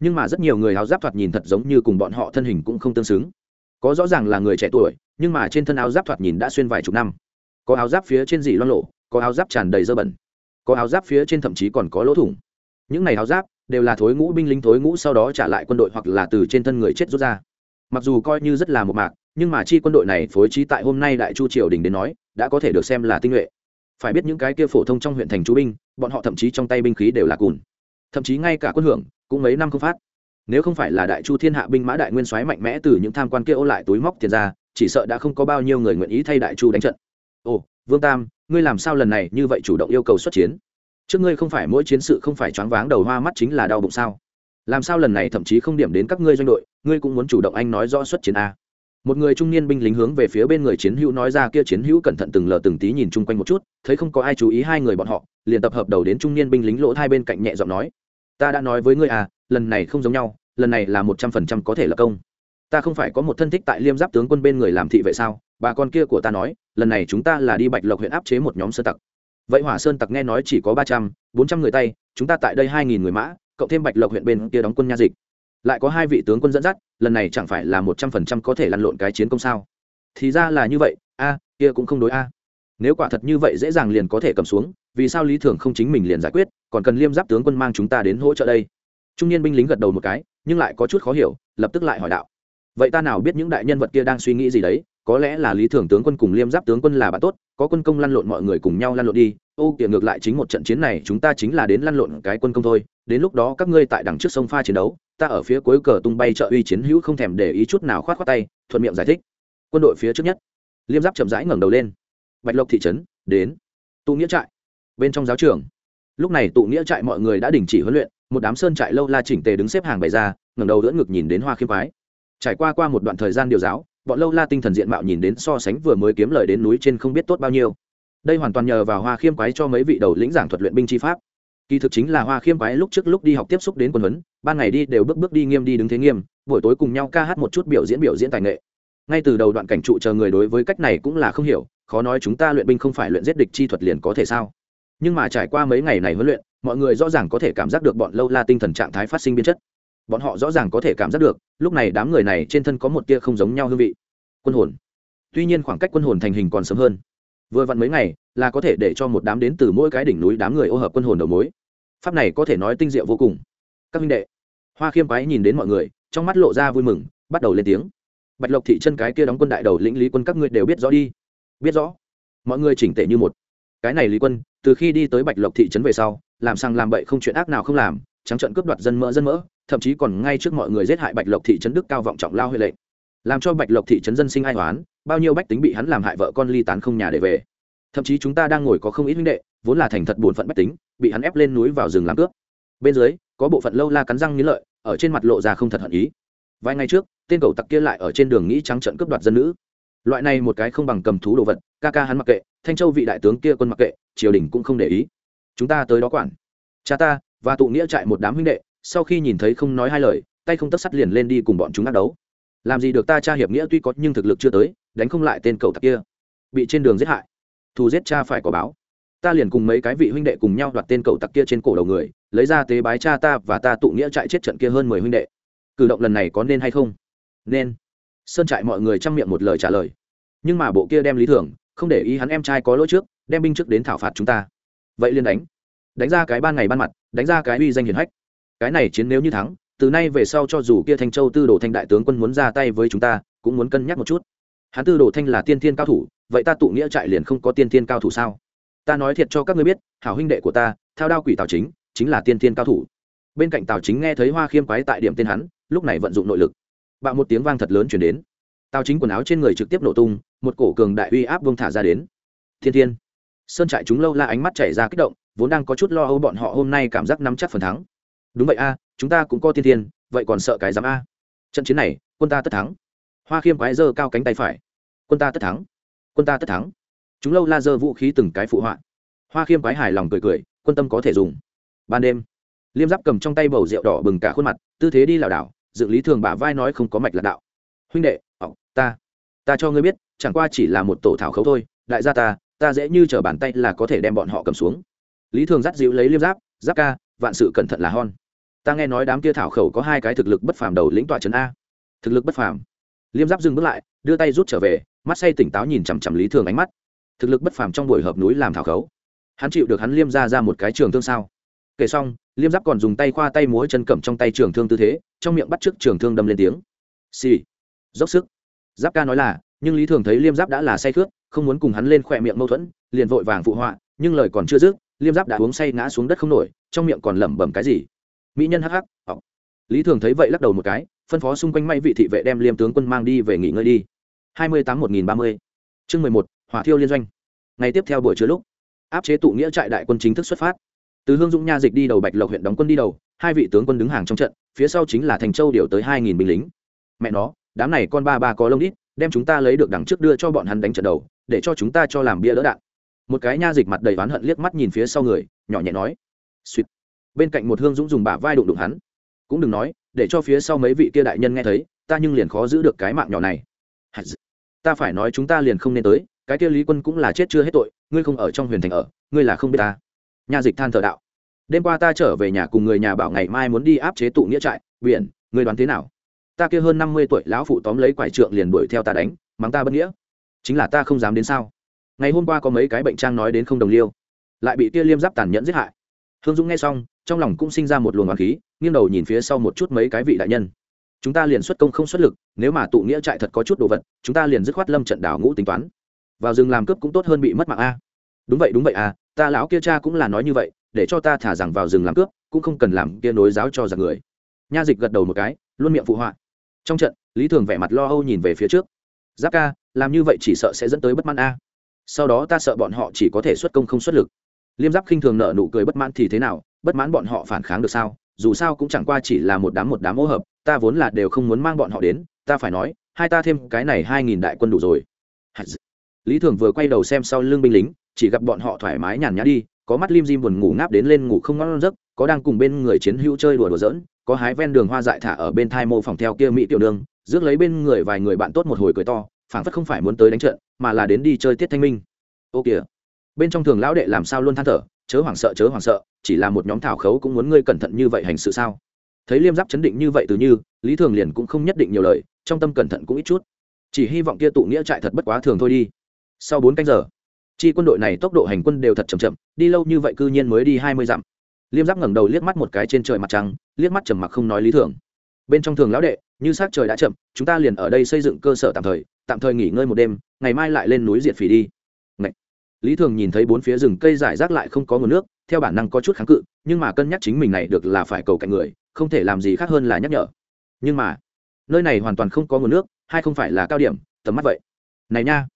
Nhưng mà rất nhiều người áo giáp thoạt nhìn thật giống như cùng bọn họ thân hình cũng không tương xứng. Có rõ ràng là người trẻ tuổi, nhưng mà trên thân áo giáp thoạt nhìn đã xuyên vài chục năm. Có áo giáp phía trên dì loan lộ có áo giáp tràn đầy dơ bẩn, có áo giáp phía trên thậm chí còn có lỗ thủng. Những này áo giáp đều là thối ngũ binh lính thối ngũ sau đó trả lại quân đội hoặc là từ trên thân người chết rút ra. Mặc dù coi như rất là một mạc, nhưng mà chi quân đội này phối trí tại hôm nay đại chu triều đình đến nói, đã có thể được xem là tinh nhuệ. Phải biết những cái kia phổ thông trong huyện thành chú binh, bọn họ thậm chí trong tay binh khí đều là cùn. Thậm chí ngay cả quân hưởng cũng mấy năm không phát. Nếu không phải là đại chu thiên hạ binh mã đại nguyên soái mạnh mẽ từ những tham quan kia ô lại túi móc tiền ra, chỉ sợ đã không có bao nhiêu người nguyện ý thay đại chu đánh trận. Ồ, vương tam ngươi làm sao lần này như vậy chủ động yêu cầu xuất chiến? Trước ngươi không phải mỗi chiến sự không phải choáng váng đầu hoa mắt chính là đau bụng sao? Làm sao lần này thậm chí không điểm đến các ngươi doanh đội, ngươi cũng muốn chủ động anh nói rõ xuất chiến a? Một người trung niên binh lính hướng về phía bên người chiến hữu nói ra kia chiến hữu cẩn thận từng lờ từng tí nhìn chung quanh một chút, thấy không có ai chú ý hai người bọn họ, liền tập hợp đầu đến trung niên binh lính lỗ hai bên cạnh nhẹ giọng nói, ta đã nói với ngươi à lần này không giống nhau, lần này là một trăm phần trăm có thể là công. Ta không phải có một thân thích tại liêm giáp tướng quân bên người làm thị vậy sao? Bà con kia của ta nói, lần này chúng ta là đi bạch lộc huyện áp chế một nhóm sơn tặc. Vậy hỏa sơn tặc nghe nói chỉ có ba trăm, bốn trăm người tay, chúng ta tại đây hai nghìn người mã, cộng thêm bạch lộc huyện bên kia đóng quân nha dịch. Lại có hai vị tướng quân dẫn dắt, lần này chẳng phải là một trăm phần trăm có thể lăn lộn cái chiến công sao? Thì ra là như vậy, a, kia cũng không đối a. Nếu quả thật như vậy dễ dàng liền có thể cầm xuống, vì sao lý thường không chính mình liền giải quyết, còn cần liêm giáp tướng quân mang chúng ta đến hỗ trợ đây? Trung niên binh lính gật đầu một cái, nhưng lại có chút khó hiểu, lập tức lại hỏi đạo. Vậy ta nào biết những đại nhân vật kia đang suy nghĩ gì đấy? Có lẽ là lý thường tướng quân cùng liêm giáp tướng quân là bạn tốt, có quân công lăn lộn mọi người cùng nhau lăn lộn đi, ô kìa ngược lại chính một trận chiến này chúng ta chính là đến lăn lộn cái quân công thôi, đến lúc đó các ngươi tại đằng trước sông pha chiến đấu, ta ở phía cuối cờ tung bay trợ uy chiến hữu không thèm để ý chút nào khoát khoát tay, thuận miệng giải thích. Quân đội phía trước nhất. Liêm giáp chậm rãi ngẩng đầu lên. Bạch lộc thị trấn, đến. Tụ nghĩa trại. Bên trong giáo trường. Lúc này tụ nghĩa trại mọi người đã đình chỉ huấn luyện, một đám sơn trại lâu la chỉnh tề đứng xếp hàng bày ra, ngẩng đầu đỡ ngực nhìn đến hoa khiêm phái trải qua qua một đoạn thời gian điều giáo bọn lâu la tinh thần diện mạo nhìn đến so sánh vừa mới kiếm lời đến núi trên không biết tốt bao nhiêu. Đây hoàn toàn nhờ vào hoa khiêm quái cho mấy vị đầu lĩnh giảng thuật luyện binh chi pháp. Kỳ thực chính là hoa khiêm quái lúc trước lúc đi học tiếp xúc đến quân huấn, ban ngày đi đều bước bước đi nghiêm đi đứng thế nghiêm, buổi tối cùng nhau ca hát một chút biểu diễn biểu diễn tài nghệ. Ngay từ đầu đoạn cảnh trụ chờ người đối với cách này cũng là không hiểu, khó nói chúng ta luyện binh không phải luyện giết địch chi thuật liền có thể sao. Nhưng mà trải qua mấy ngày này huấn luyện, mọi người rõ ràng có thể cảm giác được bọn lâu la tinh thần trạng thái phát sinh biến chất bọn họ rõ ràng có thể cảm giác được, lúc này đám người này trên thân có một tia không giống nhau hương vị. Quân hồn. Tuy nhiên khoảng cách quân hồn thành hình còn sớm hơn. Vừa vặn mấy ngày, là có thể để cho một đám đến từ mỗi cái đỉnh núi đám người ô hợp quân hồn đầu mối. Pháp này có thể nói tinh diệu vô cùng. Các minh đệ. Hoa khiêm quái nhìn đến mọi người, trong mắt lộ ra vui mừng, bắt đầu lên tiếng. Bạch lộc thị chân cái kia đóng quân đại đầu lĩnh lý quân các ngươi đều biết rõ đi. Biết rõ. Mọi người chỉnh tệ như một. Cái này lý quân, từ khi đi tới bạch lộc thị trấn về sau, làm sang làm bậy không chuyện ác nào không làm, trắng trận cướp đoạt dân mỡ dân mỡ thậm chí còn ngay trước mọi người giết hại bạch lộc thị trấn đức cao vọng trọng lao huệ lệnh. Làm cho bạch lộc thị trấn dân sinh ai hoán bao nhiêu bách tính bị hắn làm hại vợ con ly tán không nhà để về. Thậm chí chúng ta đang ngồi có không ít huynh đệ, vốn là thành thật bổn phận bách tính, bị hắn ép lên núi vào rừng làm cướp. Bên dưới, có bộ phận lâu la cắn răng nghĩ lợi, ở trên mặt lộ ra không thật hận ý. Vài ngày trước, tên cầu tặc kia lại ở trên đường nghĩ trắng trận cướp đoạt dân nữ. Loại này một cái không bằng cầm thú đồ vật, ca ca hắn mặc kệ, thanh châu vị đại tướng kia quân mặc kệ, triều đình cũng không để ý. Chúng ta tới đó quản. Cha ta, và tụ nghĩa trại một đám huynh đệ sau khi nhìn thấy không nói hai lời, tay không tất sắt liền lên đi cùng bọn chúng ác đấu. Làm gì được ta cha hiệp nghĩa tuy có nhưng thực lực chưa tới, đánh không lại tên cậu tặc kia. Bị trên đường giết hại. Thù giết cha phải có báo. Ta liền cùng mấy cái vị huynh đệ cùng nhau đoạt tên cậu tặc kia trên cổ đầu người, lấy ra tế bái cha ta và ta tụ nghĩa trại chết trận kia hơn mười huynh đệ. Cử động lần này có nên hay không? Nên. Sơn trại mọi người chăm miệng một lời trả lời. Nhưng mà bộ kia đem lý thưởng, không để ý hắn em trai có lỗi trước, đem binh trước đến thảo phạt chúng ta. Vậy liền đánh. Đánh ra cái ban ngày ban mặt, đánh ra cái uy danh hiển hách cái này chiến nếu như thắng, từ nay về sau cho dù kia thanh châu tư đồ thanh đại tướng quân muốn ra tay với chúng ta, cũng muốn cân nhắc một chút. Hắn tư đồ thanh là tiên thiên cao thủ, vậy ta tụ nghĩa trại liền không có tiên thiên cao thủ sao? Ta nói thiệt cho các ngươi biết, hảo huynh đệ của ta theo đao quỷ tào chính chính là tiên thiên cao thủ. Bên cạnh tào chính nghe thấy hoa khiêm quái tại điểm tên hắn, lúc này vận dụng nội lực. Bạo một tiếng vang thật lớn chuyển đến. Tào chính quần áo trên người trực tiếp nổ tung, một cổ cường đại uy áp vương thả ra đến. Thiên thiên. Sơn trại chúng lâu la ánh mắt chảy ra kích động, vốn đang có chút lo âu bọn họ hôm nay cảm giác nắm chắc phần thắng đúng vậy a, chúng ta cũng có tiên tiên vậy còn sợ cái dám a? Trận chiến này, quân ta tất thắng. Hoa khiêm quái giơ cao cánh tay phải. Quân ta tất thắng. Quân ta tất thắng. Chúng lâu la giơ vũ khí từng cái phụ họa. Hoa khiêm quái hài lòng cười cười, quân tâm có thể dùng. Ban đêm, liêm giáp cầm trong tay bầu rượu đỏ bừng cả khuôn mặt, tư thế đi lảo đảo dự lý thường bả vai nói không có mạch lạc đạo. Huynh đệ, ọc, ta ta cho ngươi biết, chẳng qua chỉ là một tổ thảo khấu thôi, đại gia ta ta dễ như t bàn tay là có thể đem bọn họ cầm xuống. Lý thường dắt dịu lấy liêm giáp giáp ca, vạn sự cẩn thận là hon ta nghe nói đám kia thảo khẩu có hai cái thực lực bất phàm đầu lĩnh tọa trấn a. Thực lực bất phàm. Liêm giáp dừng bước lại, đưa tay rút trở về, mắt say tỉnh táo nhìn chằm chằm lý thường ánh mắt. Thực lực bất phàm trong buổi hợp núi làm thảo khấu hắn chịu được hắn liêm ra ra một cái trường thương sao? Kể xong, liêm giáp còn dùng tay khoa tay múa chân cầm trong tay trường thương tư thế, trong miệng bắt t r ư ớ c trường thương đâm lên tiếng. Xì、sì. dốc sức. Giáp ca nói là, nhưng lý thường thấy liêm giáp đã là say khướt, không muốn cùng hắn lên khỏe miệng mâu thuẫn, liền vội vàng phụ họa, nhưng lời còn chưa dứt, liêm giáp đã uống say ngã xuống đất không nổi, trong miệng còn lẩm bẩm cái gì? Mỹ nhân hắc hắc, ọc. Lý thường thấy vậy lắc đầu một cái, phân phó xung quanh may vị thị vệ đem liêm tướng quân mang đi về nghỉ ngơi đi. Hai mươi tám một nghìn ba mươi. Chương mười một, hỏa thiêu liên doanh. Ngày tiếp theo buổi trưa lúc, áp chế tụ nghĩa trại đại quân chính thức xuất phát. Từ hương dũng nha dịch đi đầu bạch lộc huyện đóng quân đi đầu, hai vị tướng quân đứng hàng trong trận, phía sau chính là thành châu điều tới hai nghìn binh lính. Mẹ nó, đám này con ba ba có lông đít, đem chúng ta lấy được đằng trước đưa cho bọn hắn đánh trận đầu, để cho chúng ta cho làm bia đỡ đạn. Một cái nha dịch mặt đầy oán hận liếc mắt nhìn phía sau người, nhỏ nhẹ nói. Suýt bên cạnh một hương dũng dùng bả vai đụng đụng hắn. Cũng đừng nói, để cho phía sau mấy vị kia đại nhân nghe thấy, ta nhưng liền khó giữ được cái mạng nhỏ này. Ta phải nói chúng ta liền không nên tới, cái kia lý quân cũng là chết chưa hết tội, ngươi không ở trong huyền thành ở, ngươi là không biết ta. Nhà dịch than thờ đạo. Đêm qua ta trở về nhà cùng người nhà bảo ngày mai muốn đi áp chế tụ nghĩa trại, biển, ngươi đoán thế nào? Ta kia hơn năm mươi tuổi lão phụ tóm lấy quải trượng liền đuổi theo ta đánh, mắng ta bất nghĩa. Chính là ta không dám đến sao? Ngày hôm qua có mấy cái bệnh trang nói đến không đồng liêu, lại bị tia liêm giáp tàn nhẫn giết hại. Hương dũng nghe xong trong lòng cũng sinh ra một luồng hoàng khí, nghiêng đầu nhìn phía sau một chút mấy cái vị đại nhân. Chúng ta liền xuất công không xuất lực, nếu mà tụ nghĩa trại thật có chút đồ vật, chúng ta liền dứt khoát lâm trận đảo ngũ tính toán. Vào rừng làm cướp cũng tốt hơn bị mất mạng a. Đúng vậy đúng vậy à ta lão kia cha cũng là nói như vậy, để cho ta thả rằng vào rừng làm cướp, cũng không cần làm kia nối giáo cho rằng người. Nha dịch gật đầu một cái, luôn miệng phụ họa. Trong trận, lý thường vẻ mặt lo âu nhìn về phía trước. Giáp ca, làm như vậy chỉ sợ sẽ dẫn tới bất mãn a. Sau đó ta sợ bọn họ chỉ có thể xuất công không xuất lực. Liêm giáp khinh thường nợ nụ cười bất mãn thì thế nào bất mãn bọn họ phản kháng được sao? Dù sao cũng chẳng qua chỉ là một đám một đám ô hợp, ta vốn là đều không muốn mang bọn họ đến, ta phải nói, hai ta thêm cái này hai nghìn đại quân đủ rồi. Lý thường vừa quay đầu xem sau lưng binh lính, chỉ gặp bọn họ thoải mái nhàn nhã đi, có mắt lim dim buồn ngủ ngáp đến lên ngủ không ngon giấc, có đang cùng bên người chiến hữu chơi đùa đùa giỡn, có hái ven đường hoa dại thả ở bên thai mô phòng theo kia mỹ tiểu đường, rước lấy bên người vài người bạn tốt một hồi cười to, phảng phất không phải muốn tới đánh trận, mà là đến đi chơi tiết thanh minh. Ô kìa. Bên trong thường lão đệ làm sao luôn than thở chớ hoảng sợ, chớ hoảng sợ, chỉ là một nhóm thảo khấu cũng muốn ngươi cẩn thận như vậy hành sự sao? Thấy liêm giáp chấn định như vậy từ như, lý thường liền cũng không nhất định nhiều lời, trong tâm cẩn thận cũng ít chút. Chỉ hy vọng kia tụ nghĩa trại thật bất quá thường thôi đi. Sau bốn canh giờ, chi quân đội này tốc độ hành quân đều thật chậm chậm, đi lâu như vậy cư nhiên mới đi hai mươi dặm. Liêm giáp ngẩng đầu liếc mắt một cái trên trời mặt trăng, liếc mắt trầm mặc không nói lý thường. Bên trong thường lão đệ, như s trời đã chậm, chúng ta liền ở đây xây dựng cơ sở tạm thời tạm thời nghỉ ngơi một đêm, ngày mai lại lên núi diệt phỉ đi lý thường nhìn thấy bốn phía rừng cây giải rác lại không có nguồn nước, theo bản năng có chút kháng cự, nhưng mà cân nhắc chính mình này được là phải cầu cạnh người, không thể làm gì khác hơn là nhắc nhở. Nhưng mà, nơi này hoàn toàn không có nguồn nước, hay không phải là cao điểm, tầm mắt vậy. Này nha,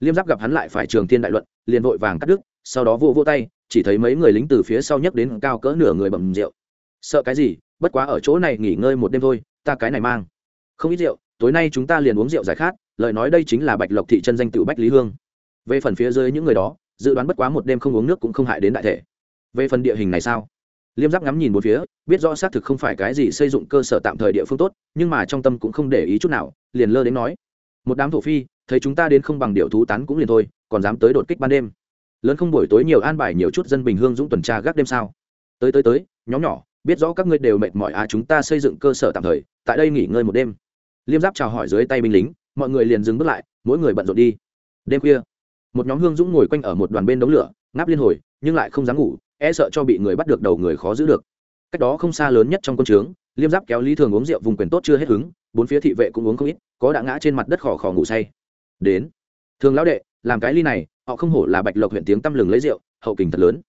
liêm giáp gặp hắn lại phải trường thiên đại luận, liền vội vàng cắt đứt, sau đó vô vô tay, chỉ thấy mấy người lính từ phía sau nhấc đến cao cỡ nửa người bầm rượu. Sợ cái gì, bất quá ở chỗ này nghỉ ngơi một đêm thôi, ta cái này mang. Không ít rượu, tối nay chúng ta liền uống rượu giải khát, lời nói đây chính là bạch lộc thị chân danh tự bách lý hương về phần phía dưới những người đó, dự đoán bất quá một đêm không uống nước cũng không hại đến đại thể. Về phần địa hình này sao? Liêm giáp ngắm nhìn một phía, biết rõ xác thực không phải cái gì xây dựng cơ sở tạm thời địa phương tốt, nhưng mà trong tâm cũng không để ý chút nào, liền lơ đến nói. Một đám thổ phi, thấy chúng ta đến không bằng điệu thú tán cũng liền thôi, còn dám tới đột kích ban đêm. Lớn không buổi tối nhiều an bài nhiều chút dân bình hương dũng tuần tra gác đêm sao? Tới tới tới, nhóm nhỏ, biết rõ các ngươi đều mệt mỏi à chúng ta xây dựng cơ sở tạm thời, tại đây nghỉ ngơi một đêm. Liêm giáp chào hỏi dưới tay binh lính, mọi người liền dừng bước lại, mỗi người bận rộn đi. Đêm khuya một nhóm hương dũng ngồi quanh ở một đoàn bên đống lửa, ngáp liên hồi, nhưng lại không dám ngủ e sợ cho bị người bắt được đầu người khó giữ được. Cách đó không xa lớn nhất trong quân trướng, liêm giáp kéo lý thường uống rượu vùng quyền tốt chưa hết hứng, bốn phía thị vệ cũng uống không ít, có đã ngã trên mặt đất khò khò ngủ say. Đến. Thường lão đệ, làm cái ly này, họ không hổ là bạch lộc huyện tiếng tăm lừng lấy rượu, hậu kình thật lớn.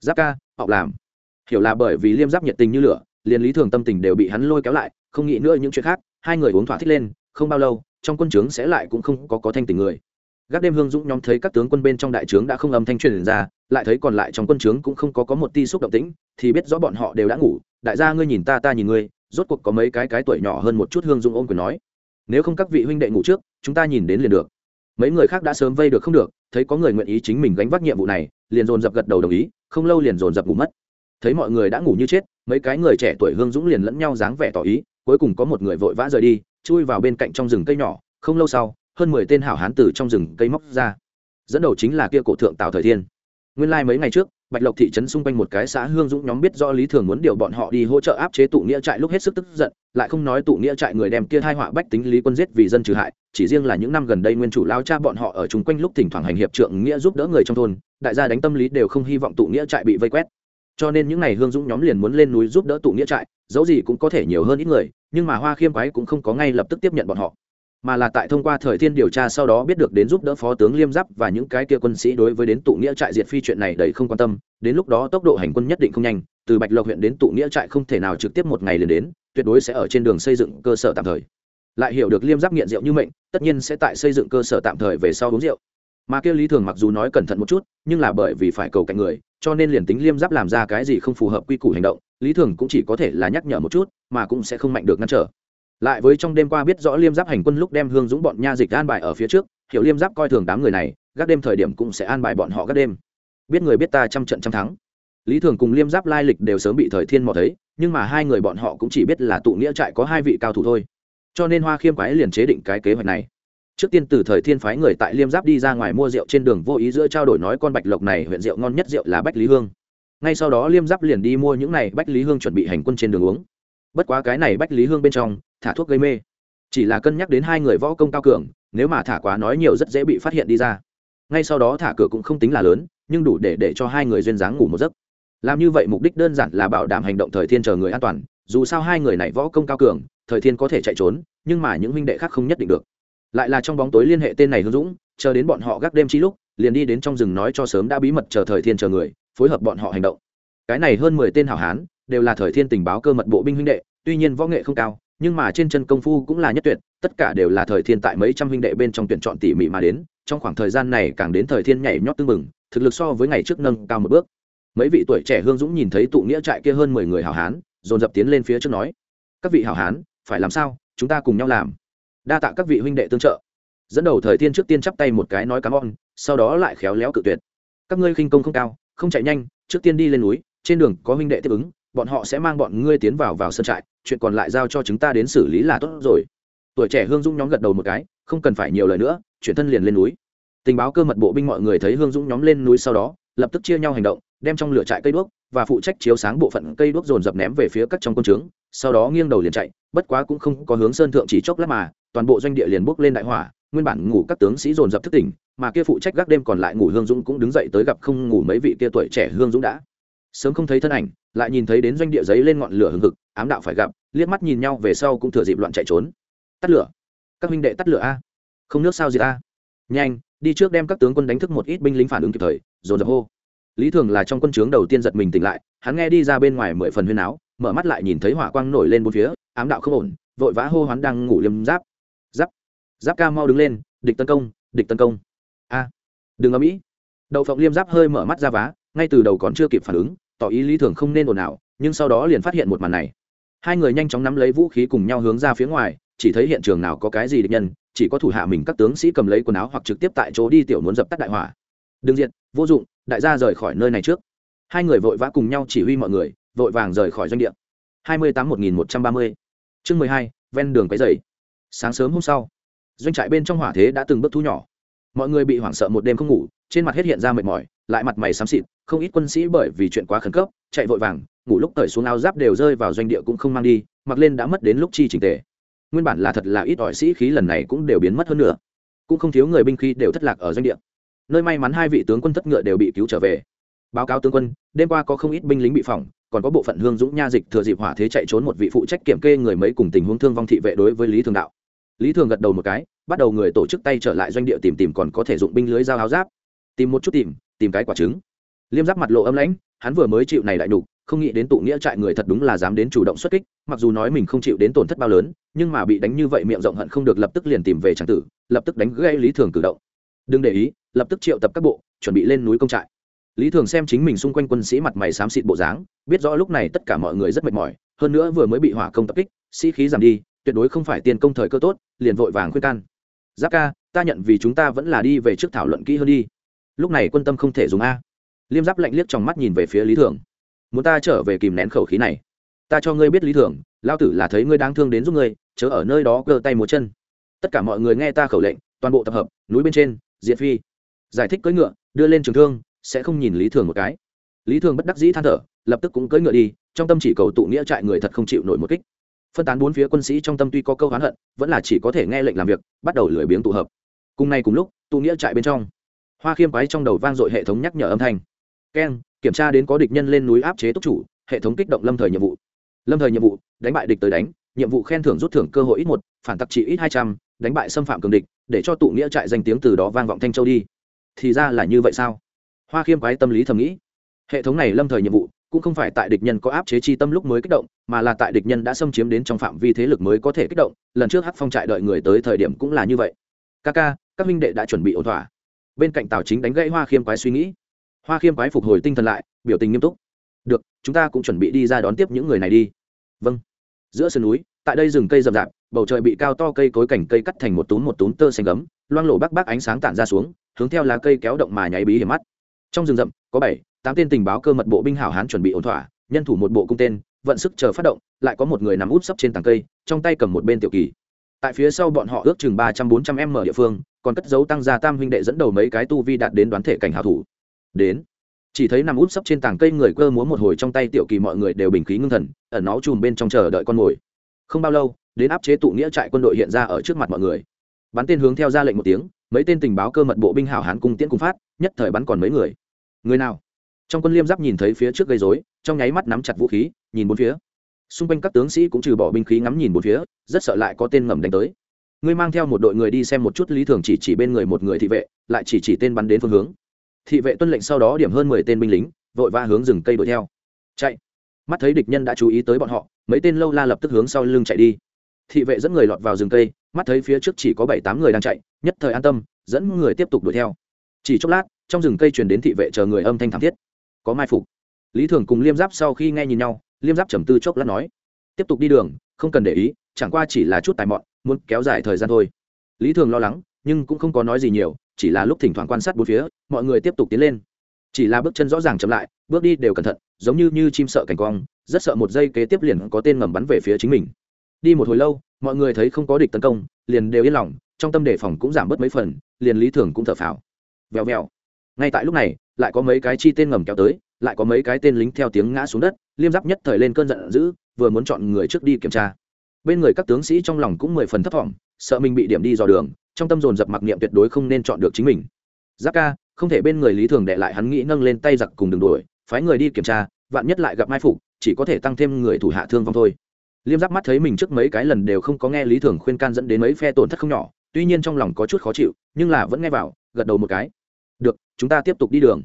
Giáp ca, họ làm. Hiểu là bởi vì liêm giáp nhiệt tình như lửa, liền lý thường tâm tình đều bị hắn lôi kéo lại, không nghĩ nữa những chuyện khác, hai người uống thỏa thích lên, không bao lâu, trong quân trướng sẽ lại cũng không có có thanh tình người gác đêm hương dũng nhóm thấy các tướng quân bên trong đại trướng đã không âm thanh truyền ra, lại thấy còn lại trong quân trướng cũng không có có một ti xúc động tĩnh, thì biết rõ bọn họ đều đã ngủ. Đại gia ngươi nhìn ta ta nhìn ngươi. Rốt cuộc có mấy cái cái tuổi nhỏ hơn một chút hương dũng ôm quyền nói. Nếu không các vị huynh đệ ngủ trước, chúng ta nhìn đến liền được. Mấy người khác đã sớm vây được không được, thấy có người nguyện ý chính mình gánh vác nhiệm vụ này, liền dồn dập gật đầu đồng ý, không lâu liền dồn dập ngủ mất. Thấy mọi người đã ngủ như chết, mấy cái người trẻ tuổi hương dũng liền lẫn nhau dáng vẻ tỏ ý, cuối cùng có một người vội vã rời đi, chui vào bên cạnh trong rừng cây nhỏ. Không lâu sau hơn mười tên hảo hán từ trong rừng cây móc ra. Dẫn đầu chính là kia cổ thượng tào thời thiên. Nguyên lai、like、mấy ngày trước, bạch lộc thị trấn xung quanh một cái xã hương dũng nhóm biết do lý thường muốn điều bọn họ đi hỗ trợ áp chế tụ nghĩa trại lúc hết sức tức giận, lại không nói tụ nghĩa trại người đem kia thai họa bách tính lý quân giết vì dân trừ hại, chỉ riêng là những năm gần đây nguyên chủ lao cha bọn họ ở chung quanh lúc thỉnh thoảng hành hiệp trượng nghĩa giúp đỡ người trong thôn, đại gia đánh tâm lý đều không hy vọng tụ nghĩa trại bị vây quét. Cho nên những n à y hương dũng nhóm liền muốn lên núi giúp đỡ tụ nghĩa trại, dẫu gì cũng có thể nhiều hơn ít người, nhưng mà hoa khiêm quái cũng không có ngay lập tức tiếp nhận bọn họ mà là tại thông qua thời thiên điều tra sau đó biết được đến giúp đỡ phó tướng liêm giáp và những cái kia quân sĩ đối với đến tụ nghĩa trại diệt phi chuyện này đầy không quan tâm. Đến lúc đó tốc độ hành quân nhất định không nhanh, từ bạch lộc huyện đến tụ nghĩa trại không thể nào trực tiếp một ngày liền đến, tuyệt đối sẽ ở trên đường xây dựng cơ sở tạm thời. Lại hiểu được liêm giáp nghiện rượu như mệnh, tất nhiên sẽ tại xây dựng cơ sở tạm thời về sau uống rượu. Mà kia lý thường mặc dù nói cẩn thận một chút, nhưng là bởi vì phải cầu cạnh người, cho nên liền tính liêm giáp làm ra cái gì không phù hợp quy củ hành động, lý thường cũng chỉ có thể là nhắc nhở một chút, mà cũng sẽ không mạnh được ngăn trở lại với trong đêm qua biết rõ liêm giáp hành quân lúc đem hương dũng bọn nha dịch an bài ở phía trước, hiểu liêm giáp coi thường đám người này, gác đêm thời điểm cũng sẽ an bài bọn họ gác đêm. Biết người biết ta trăm trận trăm thắng. Lý thường cùng liêm giáp lai lịch đều sớm bị thời thiên mò thấy, nhưng mà hai người bọn họ cũng chỉ biết là tụ nghĩa trại có hai vị cao thủ thôi. Cho nên hoa khiêm quái liền chế định cái kế hoạch này. Trước tiên từ thời thiên phái người tại liêm giáp đi ra ngoài mua rượu trên đường vô ý giữa trao đổi nói con bạch lộc này huyện rượu ngon nhất rượu là bách lý hương. Ngay sau đó liêm giáp liền đi mua những này bách lý hương chuẩn bị hành quân trên đường uống. Bất quá cái này bách lý hương bên trong thả thuốc gây mê. Chỉ là cân nhắc đến hai người võ công cao cường, nếu mà thả quá nói nhiều rất dễ bị phát hiện đi ra. Ngay sau đó thả cửa cũng không tính là lớn, nhưng đủ để để cho hai người duyên dáng ngủ một giấc. Làm như vậy mục đích đơn giản là bảo đảm hành động thời thiên chờ người an toàn, dù sao hai người này võ công cao cường, thời thiên có thể chạy trốn, nhưng mà những huynh đệ khác không nhất định được. Lại là trong bóng tối liên hệ tên này hương dũng, chờ đến bọn họ gác đêm chi lúc, liền đi đến trong rừng nói cho sớm đã bí mật chờ thời thiên chờ người, phối hợp bọn họ hành động. Cái này hơn mười tên hảo hán, đều là thời thiên tình báo cơ mật bộ binh huynh đệ, tuy nhiên võ nghệ không cao nhưng mà trên chân công phu cũng là nhất tuyệt, tất cả đều là thời thiên tại mấy trăm huynh đệ bên trong tuyển chọn tỉ mỉ mà đến, trong khoảng thời gian này càng đến thời thiên nhảy nhót tương mừng thực lực so với ngày trước nâng cao một bước. Mấy vị tuổi trẻ hương dũng nhìn thấy tụ nghĩa trại kia hơn mười người hảo hán, dồn dập tiến lên phía trước nói, các vị hảo hán, phải làm sao? Chúng ta cùng nhau làm. Đa tạ các vị huynh đệ tương trợ. Dẫn đầu thời thiên trước tiên chắp tay một cái nói cám ơn, sau đó lại khéo léo cự tuyệt. Các ngươi khinh công không cao, không chạy nhanh, trước tiên đi lên núi, trên đường có huynh đệ tiếp ứng bọn họ sẽ mang bọn ngươi tiến vào vào sân trại, chuyện còn lại giao cho chúng ta đến xử lý là tốt rồi. Tuổi trẻ hương dung nhóm gật đầu một cái, không cần phải nhiều lời nữa, chuyển thân liền lên núi. Tình báo cơ mật bộ binh mọi người thấy hương dũng nhóm lên núi sau đó, lập tức chia nhau hành động, đem trong lửa trại cây đuốc và phụ trách chiếu sáng bộ phận cây đuốc dồn dập ném về phía các trong quân trướng, sau đó nghiêng đầu liền chạy, bất quá cũng không có hướng sơn thượng chỉ chốc lát mà, toàn bộ doanh địa liền bốc lên đại hỏa, nguyên bản ngủ các tướng sĩ dồn dập thức tỉnh, mà kia phụ trách gác đêm còn lại ngủ hương dũng cũng đứng dậy tới gặp không ngủ mấy vị kia tuổi trẻ hương dũng đã sớm không thấy thân ảnh, lại nhìn thấy đến doanh địa giấy lên ngọn lửa hừng hực, ám đạo phải gặp, liếc mắt nhìn nhau về sau cũng thừa dịp loạn chạy trốn. Tắt lửa. Các huynh đệ tắt lửa a. Không nước sao gì a. Nhanh, đi trước đem các tướng quân đánh thức một ít binh lính phản ứng kịp thời, dồn dập hô. Lý thường là trong quân trướng đầu tiên giật mình tỉnh lại, hắn nghe đi ra bên ngoài mười phần huyên áo, mở mắt lại nhìn thấy hỏa quang nổi lên bốn phía, ám đạo không ổn, vội vã hô hoán đang ngủ liêm giáp. Giáp. Giáp ca mau đứng lên, địch tấn công, địch tấn công. A. Đừng ở mỹ đậu phộng liêm giáp hơi mở mắt ra vá, ngay từ đầu còn chưa kịp phản ứng tỏ ý lý thường không nên ồn ào, nhưng sau đó liền phát hiện một màn này. Hai người nhanh chóng nắm lấy vũ khí cùng nhau hướng ra phía ngoài, chỉ thấy hiện trường nào có cái gì địch nhân, chỉ có thủ hạ mình các tướng sĩ cầm lấy quần áo hoặc trực tiếp tại chỗ đi tiểu muốn dập tắt đại hỏa. Đương diện vô dụng, đại gia rời khỏi nơi này trước. Hai người vội vã cùng nhau chỉ huy mọi người, vội vàng rời khỏi doanh địa. Hai mươi tám một nghìn một trăm ba mươi. Chương mười hai, ven đường cái dày sáng sớm hôm sau, doanh trại bên trong hỏa thế đã từng bước thu nhỏ. Mọi người bị hoảng sợ một đêm không ngủ, trên mặt hết hiện ra mệt mỏi, lại mặt mày xám xịt không ít quân sĩ bởi vì chuyện quá khẩn cấp, chạy vội vàng, ngủ lúc cởi xuống áo giáp đều rơi vào doanh địa cũng không mang đi, mặc lên đã mất đến lúc chi trình tề. Nguyên bản là thật là ít ỏi sĩ khí lần này cũng đều biến mất hơn nữa. Cũng không thiếu người binh khí đều thất lạc ở doanh địa. Nơi may mắn hai vị tướng quân thất ngựa đều bị cứu trở về. Báo cáo tướng quân, đêm qua có không ít binh lính bị phỏng, còn có bộ phận hương dũng nha dịch thừa dịp hỏa thế chạy trốn một vị phụ trách kiểm kê người mấy cùng tình huống thương vong thị vệ đối với lý thường đạo. Lý thường gật đầu một cái, bắt đầu người tổ chức tay trở lại doanh địa tìm tìm còn có thể dụng binh lưới dao áo giáp. Tìm một chút tìm tìm cái quả trứng liêm giáp mặt lộ âm lãnh, hắn vừa mới chịu này đại nhục, không nghĩ đến tụ nghĩa trại người thật đúng là dám đến chủ động xuất kích, mặc dù nói mình không chịu đến tổn thất bao lớn, nhưng mà bị đánh như vậy miệng rộng hận không được lập tức liền tìm về tràng tử, lập tức đánh gây lý thường cử động. Đừng để ý, lập tức triệu tập các bộ, chuẩn bị lên núi công trại. Lý thường xem chính mình xung quanh quân sĩ mặt mày xám xịt bộ dáng, biết rõ lúc này tất cả mọi người rất mệt mỏi, hơn nữa vừa mới bị hỏa công tập kích, sĩ khí giảm đi, tuyệt đối không phải tiền công thời cơ tốt, liền vội vàng khuyên can. Giáp ca, ta nhận vì chúng ta vẫn là đi về trước thảo luận kỹ hơn đi. Lúc này quân tâm không thể dùng a liêm giáp lạnh liếc trong mắt nhìn về phía lý thường. Muốn ta trở về kìm nén khẩu khí này? Ta cho ngươi biết lý thường lao tử là thấy ngươi đáng thương đến giúp ngươi, chớ ở nơi đó cơ tay múa chân. Tất cả mọi người nghe ta khẩu lệnh, toàn bộ tập hợp, núi bên trên diện phi. Giải thích cưỡi ngựa, đưa lên trường thương, sẽ không nhìn lý thường một cái. Lý thường bất đắc dĩ than thở, lập tức cũng cưỡi ngựa đi, trong tâm chỉ cầu tụ nghĩa trại người thật không chịu nổi một kích. Phân tán bốn phía quân sĩ trong tâm tuy có câu hán hận, vẫn là chỉ có thể nghe lệnh làm việc, bắt đầu lười biếng tụ hợp. Cùng nay cùng lúc, tụ nghĩa trại bên trong, hoa khiêm quái trong đầu vang dội hệ thống nhắc nhở âm thanh keng, kiểm tra đến có địch nhân lên núi áp chế túc chủ, hệ thống kích động lâm thời nhiệm vụ. Lâm thời nhiệm vụ, đánh bại địch tới đánh, nhiệm vụ khen thưởng rút thưởng cơ hội ít một, phản tặc trị ít hai trăm, đánh bại xâm phạm cường địch, để cho tụ nghĩa trại danh tiếng từ đó vang vọng thanh châu đi. Thì ra là như vậy sao? Hoa khiêm quái tâm lý thầm nghĩ. Hệ thống này lâm thời nhiệm vụ, cũng không phải tại địch nhân có áp chế chi tâm lúc mới kích động, mà là tại địch nhân đã xâm chiếm đến trong phạm vi thế lực mới có thể kích động. Lần trước hắc phong trại đợi người tới thời điểm cũng là như vậy. Ca ca các minh đệ đã chuẩn bị ổn thỏa. Bên cạnh tào chính đánh gãy hoa khiêm quái suy nghĩ hoa khiêm quái phục hồi tinh thần lại, biểu tình nghiêm túc. Được, chúng ta cũng chuẩn bị đi ra đón tiếp những người này đi. Vâng. Giữa sườn núi, tại đây rừng cây rậm rạp, bầu trời bị cao to cây cối cảnh cây cắt thành một túm một túm tơ xanh gấm, loang lổ bắc bắc ánh sáng tản ra xuống, hướng theo lá cây kéo động mà nháy bí hiểm mắt. Trong rừng rậm, có bảy, tám tên tình báo cơ mật bộ binh hảo hán chuẩn bị ổn thỏa, nhân thủ một bộ cung tên, vận sức chờ phát động, lại có một người nằm út sấp trên tàng cây, trong tay cầm một bên tiểu kỳ. Tại phía sau bọn họ ước chừng ba trăm bốn trăm m địa phương, còn cất dấu tăng gia tam huynh đệ dẫn đầu mấy cái tu vi đạt đến đoán thể cảnh hảo thủ đến. Chỉ thấy nằm út sấp trên tảng cây người cơ múa một hồi trong tay tiểu kỳ mọi người đều bình khí ngưng thần, ẩn nó chùm bên trong chờ đợi con mồi. Không bao lâu, đến áp chế tụ nghĩa trại quân đội hiện ra ở trước mặt mọi người. Bắn tên hướng theo ra lệnh một tiếng, mấy tên tình báo cơ mật bộ binh hảo hán cung tiễn cung phát, nhất thời bắn còn mấy người. Người nào? Trong quân liêm giáp nhìn thấy phía trước gây dối trong nháy mắt nắm chặt vũ khí, nhìn bốn phía. Xung quanh các tướng sĩ cũng trừ bỏ binh khí ngắm nhìn bốn phía, rất sợ lại có tên ngầm đánh tới. Ngươi mang theo một đội người đi xem một chút lý thường chỉ chỉ bên người một người thị vệ, lại chỉ chỉ tên bắn đến phương hướng thị vệ tuân lệnh sau đó điểm hơn mười tên binh lính, vội va hướng rừng cây đuổi theo. Chạy. Mắt thấy địch nhân đã chú ý tới bọn họ, mấy tên lâu la lập tức hướng sau lưng chạy đi. Thị vệ dẫn người lọt vào rừng cây, mắt thấy phía trước chỉ có bảy tám người đang chạy, nhất thời an tâm, dẫn người tiếp tục đuổi theo. Chỉ chốc lát, trong rừng cây truyền đến thị vệ chờ người âm thanh thảm thiết. Có mai phục. Lý thường cùng liêm giáp sau khi nghe nhìn nhau, liêm giáp trầm tư chốc lát nói, tiếp tục đi đường, không cần để ý, chẳng qua chỉ là chút tài mọn, muốn kéo dài thời gian thôi. Lý thường lo lắng, nhưng cũng không có nói gì nhiều chỉ là lúc thỉnh thoảng quan sát bốn phía, mọi người tiếp tục tiến lên. Chỉ là bước chân rõ ràng chậm lại, bước đi đều cẩn thận, giống như như chim sợ cảnh quang, rất sợ một giây kế tiếp liền có tên ngầm bắn về phía chính mình. Đi một hồi lâu, mọi người thấy không có địch tấn công, liền đều yên lòng, trong tâm đề phòng cũng giảm bớt mấy phần, liền lý thường cũng thở phào. Vèo vèo. Ngay tại lúc này, lại có mấy cái chi tên ngầm kéo tới, lại có mấy cái tên lính theo tiếng ngã xuống đất, liêm giáp nhất thời lên cơn giận dữ, vừa muốn chọn người trước đi kiểm tra. Bên người các tướng sĩ trong lòng cũng mười phần thấp thỏm sợ mình bị điểm đi dò đường, trong tâm dồn dập mặc niệm tuyệt đối không nên chọn được chính mình. Giáp ca, không thể bên người lý thường đệ lại hắn nghĩ nâng lên tay giặc cùng đường đuổi, phái người đi kiểm tra, vạn nhất lại gặp mai phục, chỉ có thể tăng thêm người thủ hạ thương vong thôi. Liêm giáp mắt thấy mình trước mấy cái lần đều không có nghe lý thường khuyên can dẫn đến mấy phe tổn thất không nhỏ, tuy nhiên trong lòng có chút khó chịu, nhưng là vẫn nghe vào, gật đầu một cái. Được, chúng ta tiếp tục đi đường.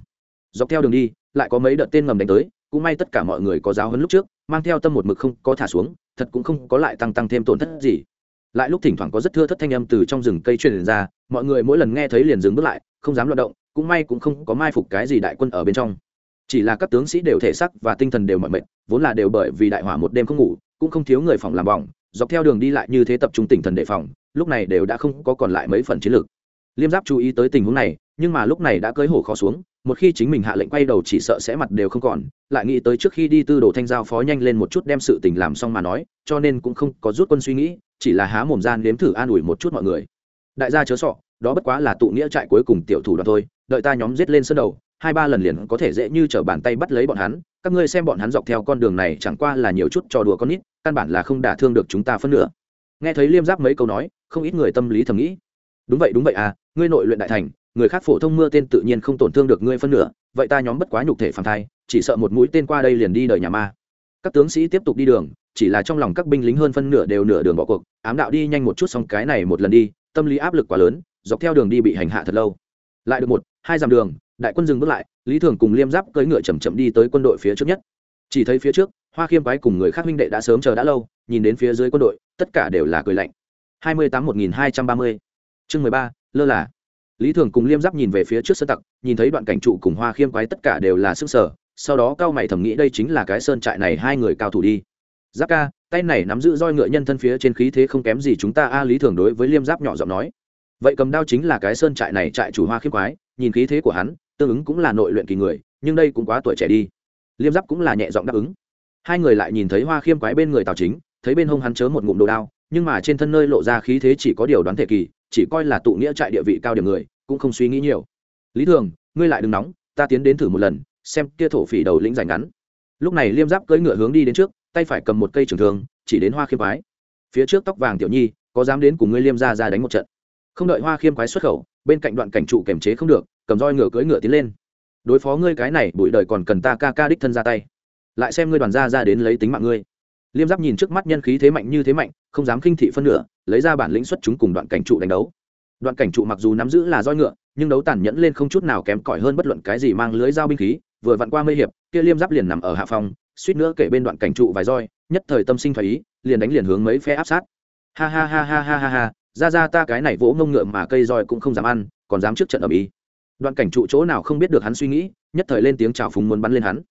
Dọc theo đường đi, lại có mấy đợt tên ngầm đánh tới, cũng may tất cả mọi người có giáo hơn lúc trước, mang theo tâm một mực không có thả xuống, thật cũng không có lại tăng tăng thêm tổn thất gì lại lúc thỉnh thoảng có rất thưa thất thanh âm từ trong rừng cây truyền ra, mọi người mỗi lần nghe thấy liền dừng bước lại, không dám loạt động, cũng may cũng không có mai phục cái gì đại quân ở bên trong. Chỉ là các tướng sĩ đều thể sắc và tinh thần đều mỏi mệt, vốn là đều bởi vì đại hỏa một đêm không ngủ, cũng không thiếu người phòng làm bỏng dọc theo đường đi lại như thế tập trung tinh thần đề phòng, lúc này đều đã không có còn lại mấy phần chiến lược. Liêm giáp chú ý tới tình huống này, nhưng mà lúc này đã cưới hổ khó xuống, một khi chính mình hạ lệnh quay đầu chỉ sợ sẽ mặt đều không còn, lại nghĩ tới trước khi đi tư đồ thanh giao phó nhanh lên một chút đem sự tình làm xong mà nói, cho nên cũng không có rút quân suy nghĩ chỉ là há mồm gian nếm thử an ủi một chút mọi người. Đại gia chớ sọ, đó bất quá là tụ nghĩa trại cuối cùng tiểu thủ đoạn thôi, đợi ta nhóm giết lên sân đầu, hai ba lần liền có thể dễ như t r ở bàn tay bắt lấy bọn hắn, các ngươi xem bọn hắn dọc theo con đường này chẳng qua là nhiều chút trò đùa con nít, căn bản là không đả thương được chúng ta phân nửa. Nghe thấy liêm giáp mấy câu nói, không ít người tâm lý thầm nghĩ. Đúng vậy đúng vậy à ngươi nội luyện đại thành, người khác phổ thông mưa tên tự nhiên không tổn thương được ngươi phân nửa, vậy ta nhóm bất quá nhục thể phản thai, chỉ sợ một mũi tên qua đây liền đi đời nhà ma. Các tướng sĩ tiếp tục đi đường chỉ là trong lòng các binh lính hơn phân nửa đều nửa đường bỏ cuộc, ám đạo đi nhanh một chút xong cái này một lần đi, tâm lý áp lực quá lớn, dọc theo đường đi bị hành hạ thật lâu. Lại được một, hai dặm đường, đại quân dừng bước lại, lý thường cùng liêm giáp cưỡi ngựa chầm chậm đi tới quân đội phía trước nhất. Chỉ thấy phía trước, hoa khiêm quái cùng người khác huynh đệ đã sớm chờ đã lâu, nhìn đến phía dưới quân đội, tất cả đều là cười lạnh. Hai mươi tám một nghìn hai trăm ba mươi. Chương mười ba, lơ là. Lý thường cùng liêm giáp nhìn về phía trước sơ tặc, nhìn thấy đoạn cảnh trụ cùng hoa khiêm quái tất cả đều là sức sở, sau đó cao mày thầm nghĩ đây chính là cái sơn trại này hai người cao thủ đi giáp ca, tay này nắm giữ roi ngựa nhân thân phía trên khí thế không kém gì chúng ta a lý thường đối với liêm giáp nhỏ giọng nói. Vậy cầm đao chính là cái sơn trại này trại chủ hoa khiêm quái, nhìn khí thế của hắn, tương ứng cũng là nội luyện kỳ người, nhưng đây cũng quá tuổi trẻ đi. Liêm giáp cũng là nhẹ giọng đáp ứng. Hai người lại nhìn thấy hoa khiêm quái bên người tào chính, thấy bên hông hắn chớ một ngụm đồ đao, nhưng mà trên thân nơi lộ ra khí thế chỉ có điều đoán thể kỳ, chỉ coi là tụ nghĩa trại địa vị cao điểm người, cũng không suy nghĩ nhiều. Lý thường, ngươi lại đừng nóng, ta tiến đến thử một lần, xem kia thổ phỉ đầu lĩnh giành ngắn. Lúc này liêm giáp cưỡi ngựa hướng đi đến trước tay phải cầm một cây trường thương, chỉ đến hoa khiêm quái. Phía trước tóc vàng tiểu nhi, có dám đến cùng ngươi liêm ra ra đánh một trận. Không đợi hoa khiêm quái xuất khẩu, bên cạnh đoạn cảnh trụ kềm chế không được, cầm roi ngựa cưỡi ngựa tiến lên. Đối phó ngươi cái này, bụi đời còn cần ta ca ca đích thân ra tay. Lại xem ngươi đoàn gia ra đến lấy tính mạng ngươi. Liêm giáp nhìn trước mắt nhân khí thế mạnh như thế mạnh, không dám khinh thị phân nửa, lấy ra bản lĩnh xuất chúng cùng đoạn cảnh trụ đánh đấu. Đoạn cảnh trụ mặc dù nắm giữ là roi ngựa, nhưng đấu tàn nhẫn lên không chút nào kém cỏi hơn bất luận cái gì mang lưới dao binh khí, vừa vặn qua mây hiệp, kia liêm giáp liền nằm ở hạ phòng suýt nữa kể bên đoạn cảnh trụ vài roi, nhất thời tâm sinh phải ý, liền đánh liền hướng mấy phe áp sát. Ha ha ha ha ha ha ha, ra ra ta cái này vỗ ngông ngựa mà cây roi cũng không dám ăn, còn dám trước trận ở ý đoạn cảnh trụ chỗ nào không biết được hắn suy nghĩ, nhất thời lên tiếng chào phúng muốn bắn lên hắn.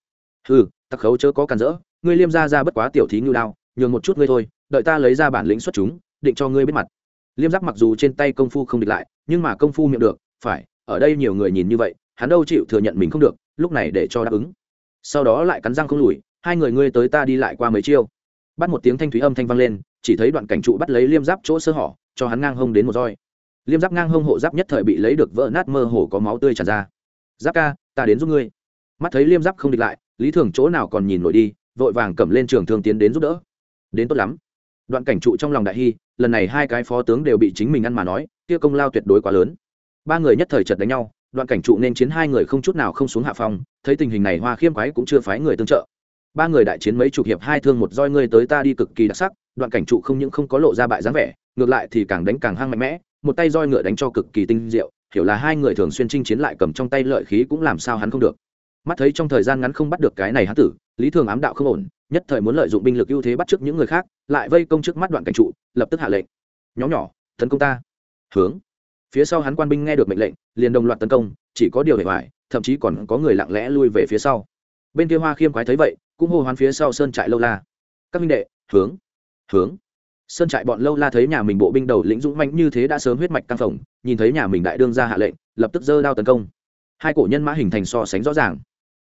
Hừ, tặc khấu chớ có cản rỡ, ngươi liêm ra ra bất quá tiểu thí ngưu đao, nhường một chút ngươi thôi, đợi ta lấy ra bản lĩnh xuất chúng, định cho ngươi biết mặt. Liêm giáp mặc dù trên tay công phu không địch lại, nhưng mà công phu miệng được, phải, ở đây nhiều người nhìn như vậy, hắn đâu chịu thừa nhận mình không được, lúc này để cho đáp ứng. Sau đó lại cắn răng không lùi hai người ngươi tới ta đi lại qua mấy chiêu. Bắt một tiếng thanh thúy âm thanh vang lên, chỉ thấy đoạn cảnh trụ bắt lấy liêm giáp chỗ sơ hỏ cho hắn ngang hông đến một roi. Liêm giáp ngang hông hộ giáp nhất thời bị lấy được vỡ nát, mơ hồ có máu tươi tràn ra. Giáp ca, ta đến giúp ngươi. Mắt thấy liêm giáp không địch lại, lý thường chỗ nào còn nhìn nổi đi, vội vàng cầm lên trường thương tiến đến giúp đỡ. Đến tốt lắm. Đoạn cảnh trụ trong lòng đại hy, lần này hai cái phó tướng đều bị chính mình ăn mà nói, kia công lao tuyệt đối quá lớn. Ba người nhất thời chật đánh nhau, đoạn cảnh trụ nên chiến hai người không chút nào không xuống hạ phòng, thấy tình hình này hoa khiêm quái cũng chưa phái người tương trợ ba người đại chiến mấy chục hiệp hai thương một roi ngươi tới ta đi cực kỳ đặc sắc, đoạn cảnh trụ không những không có lộ ra bại dáng vẻ, ngược lại thì càng đánh càng hăng mạnh mẽ, một tay roi ngựa đánh cho cực kỳ tinh diệu, hiểu là hai người thường xuyên chinh chiến lại cầm trong tay lợi khí cũng làm sao hắn không được. Mắt thấy trong thời gian ngắn không bắt được cái này hắn tử, lý thường ám đạo không ổn, nhất thời muốn lợi dụng binh lực ưu thế bắt trước những người khác, lại vây công trước mắt đoạn cảnh trụ, lập tức hạ lệnh. Nhóm nhỏ, tấn công ta. Hướng. Phía sau hắn quan binh nghe được mệnh lệnh, liền đồng loạt tấn công, chỉ có điều để hoài, thậm chí còn có người lặng lẽ lui về phía sau. Bên kia hoa khiêm quái thấy vậy cũng hô hoán phía sau sơn trại lâu la. Các minh đệ, hướng hướng. Sơn trại bọn lâu la thấy nhà mình bộ binh đầu lĩnh dũng mạnh như thế đã sớm huyết mạch căng phồng, nhìn thấy nhà mình đại đương ra hạ lệnh, lập tức giơ đao tấn công. Hai cổ nhân mã hình thành so sánh rõ ràng.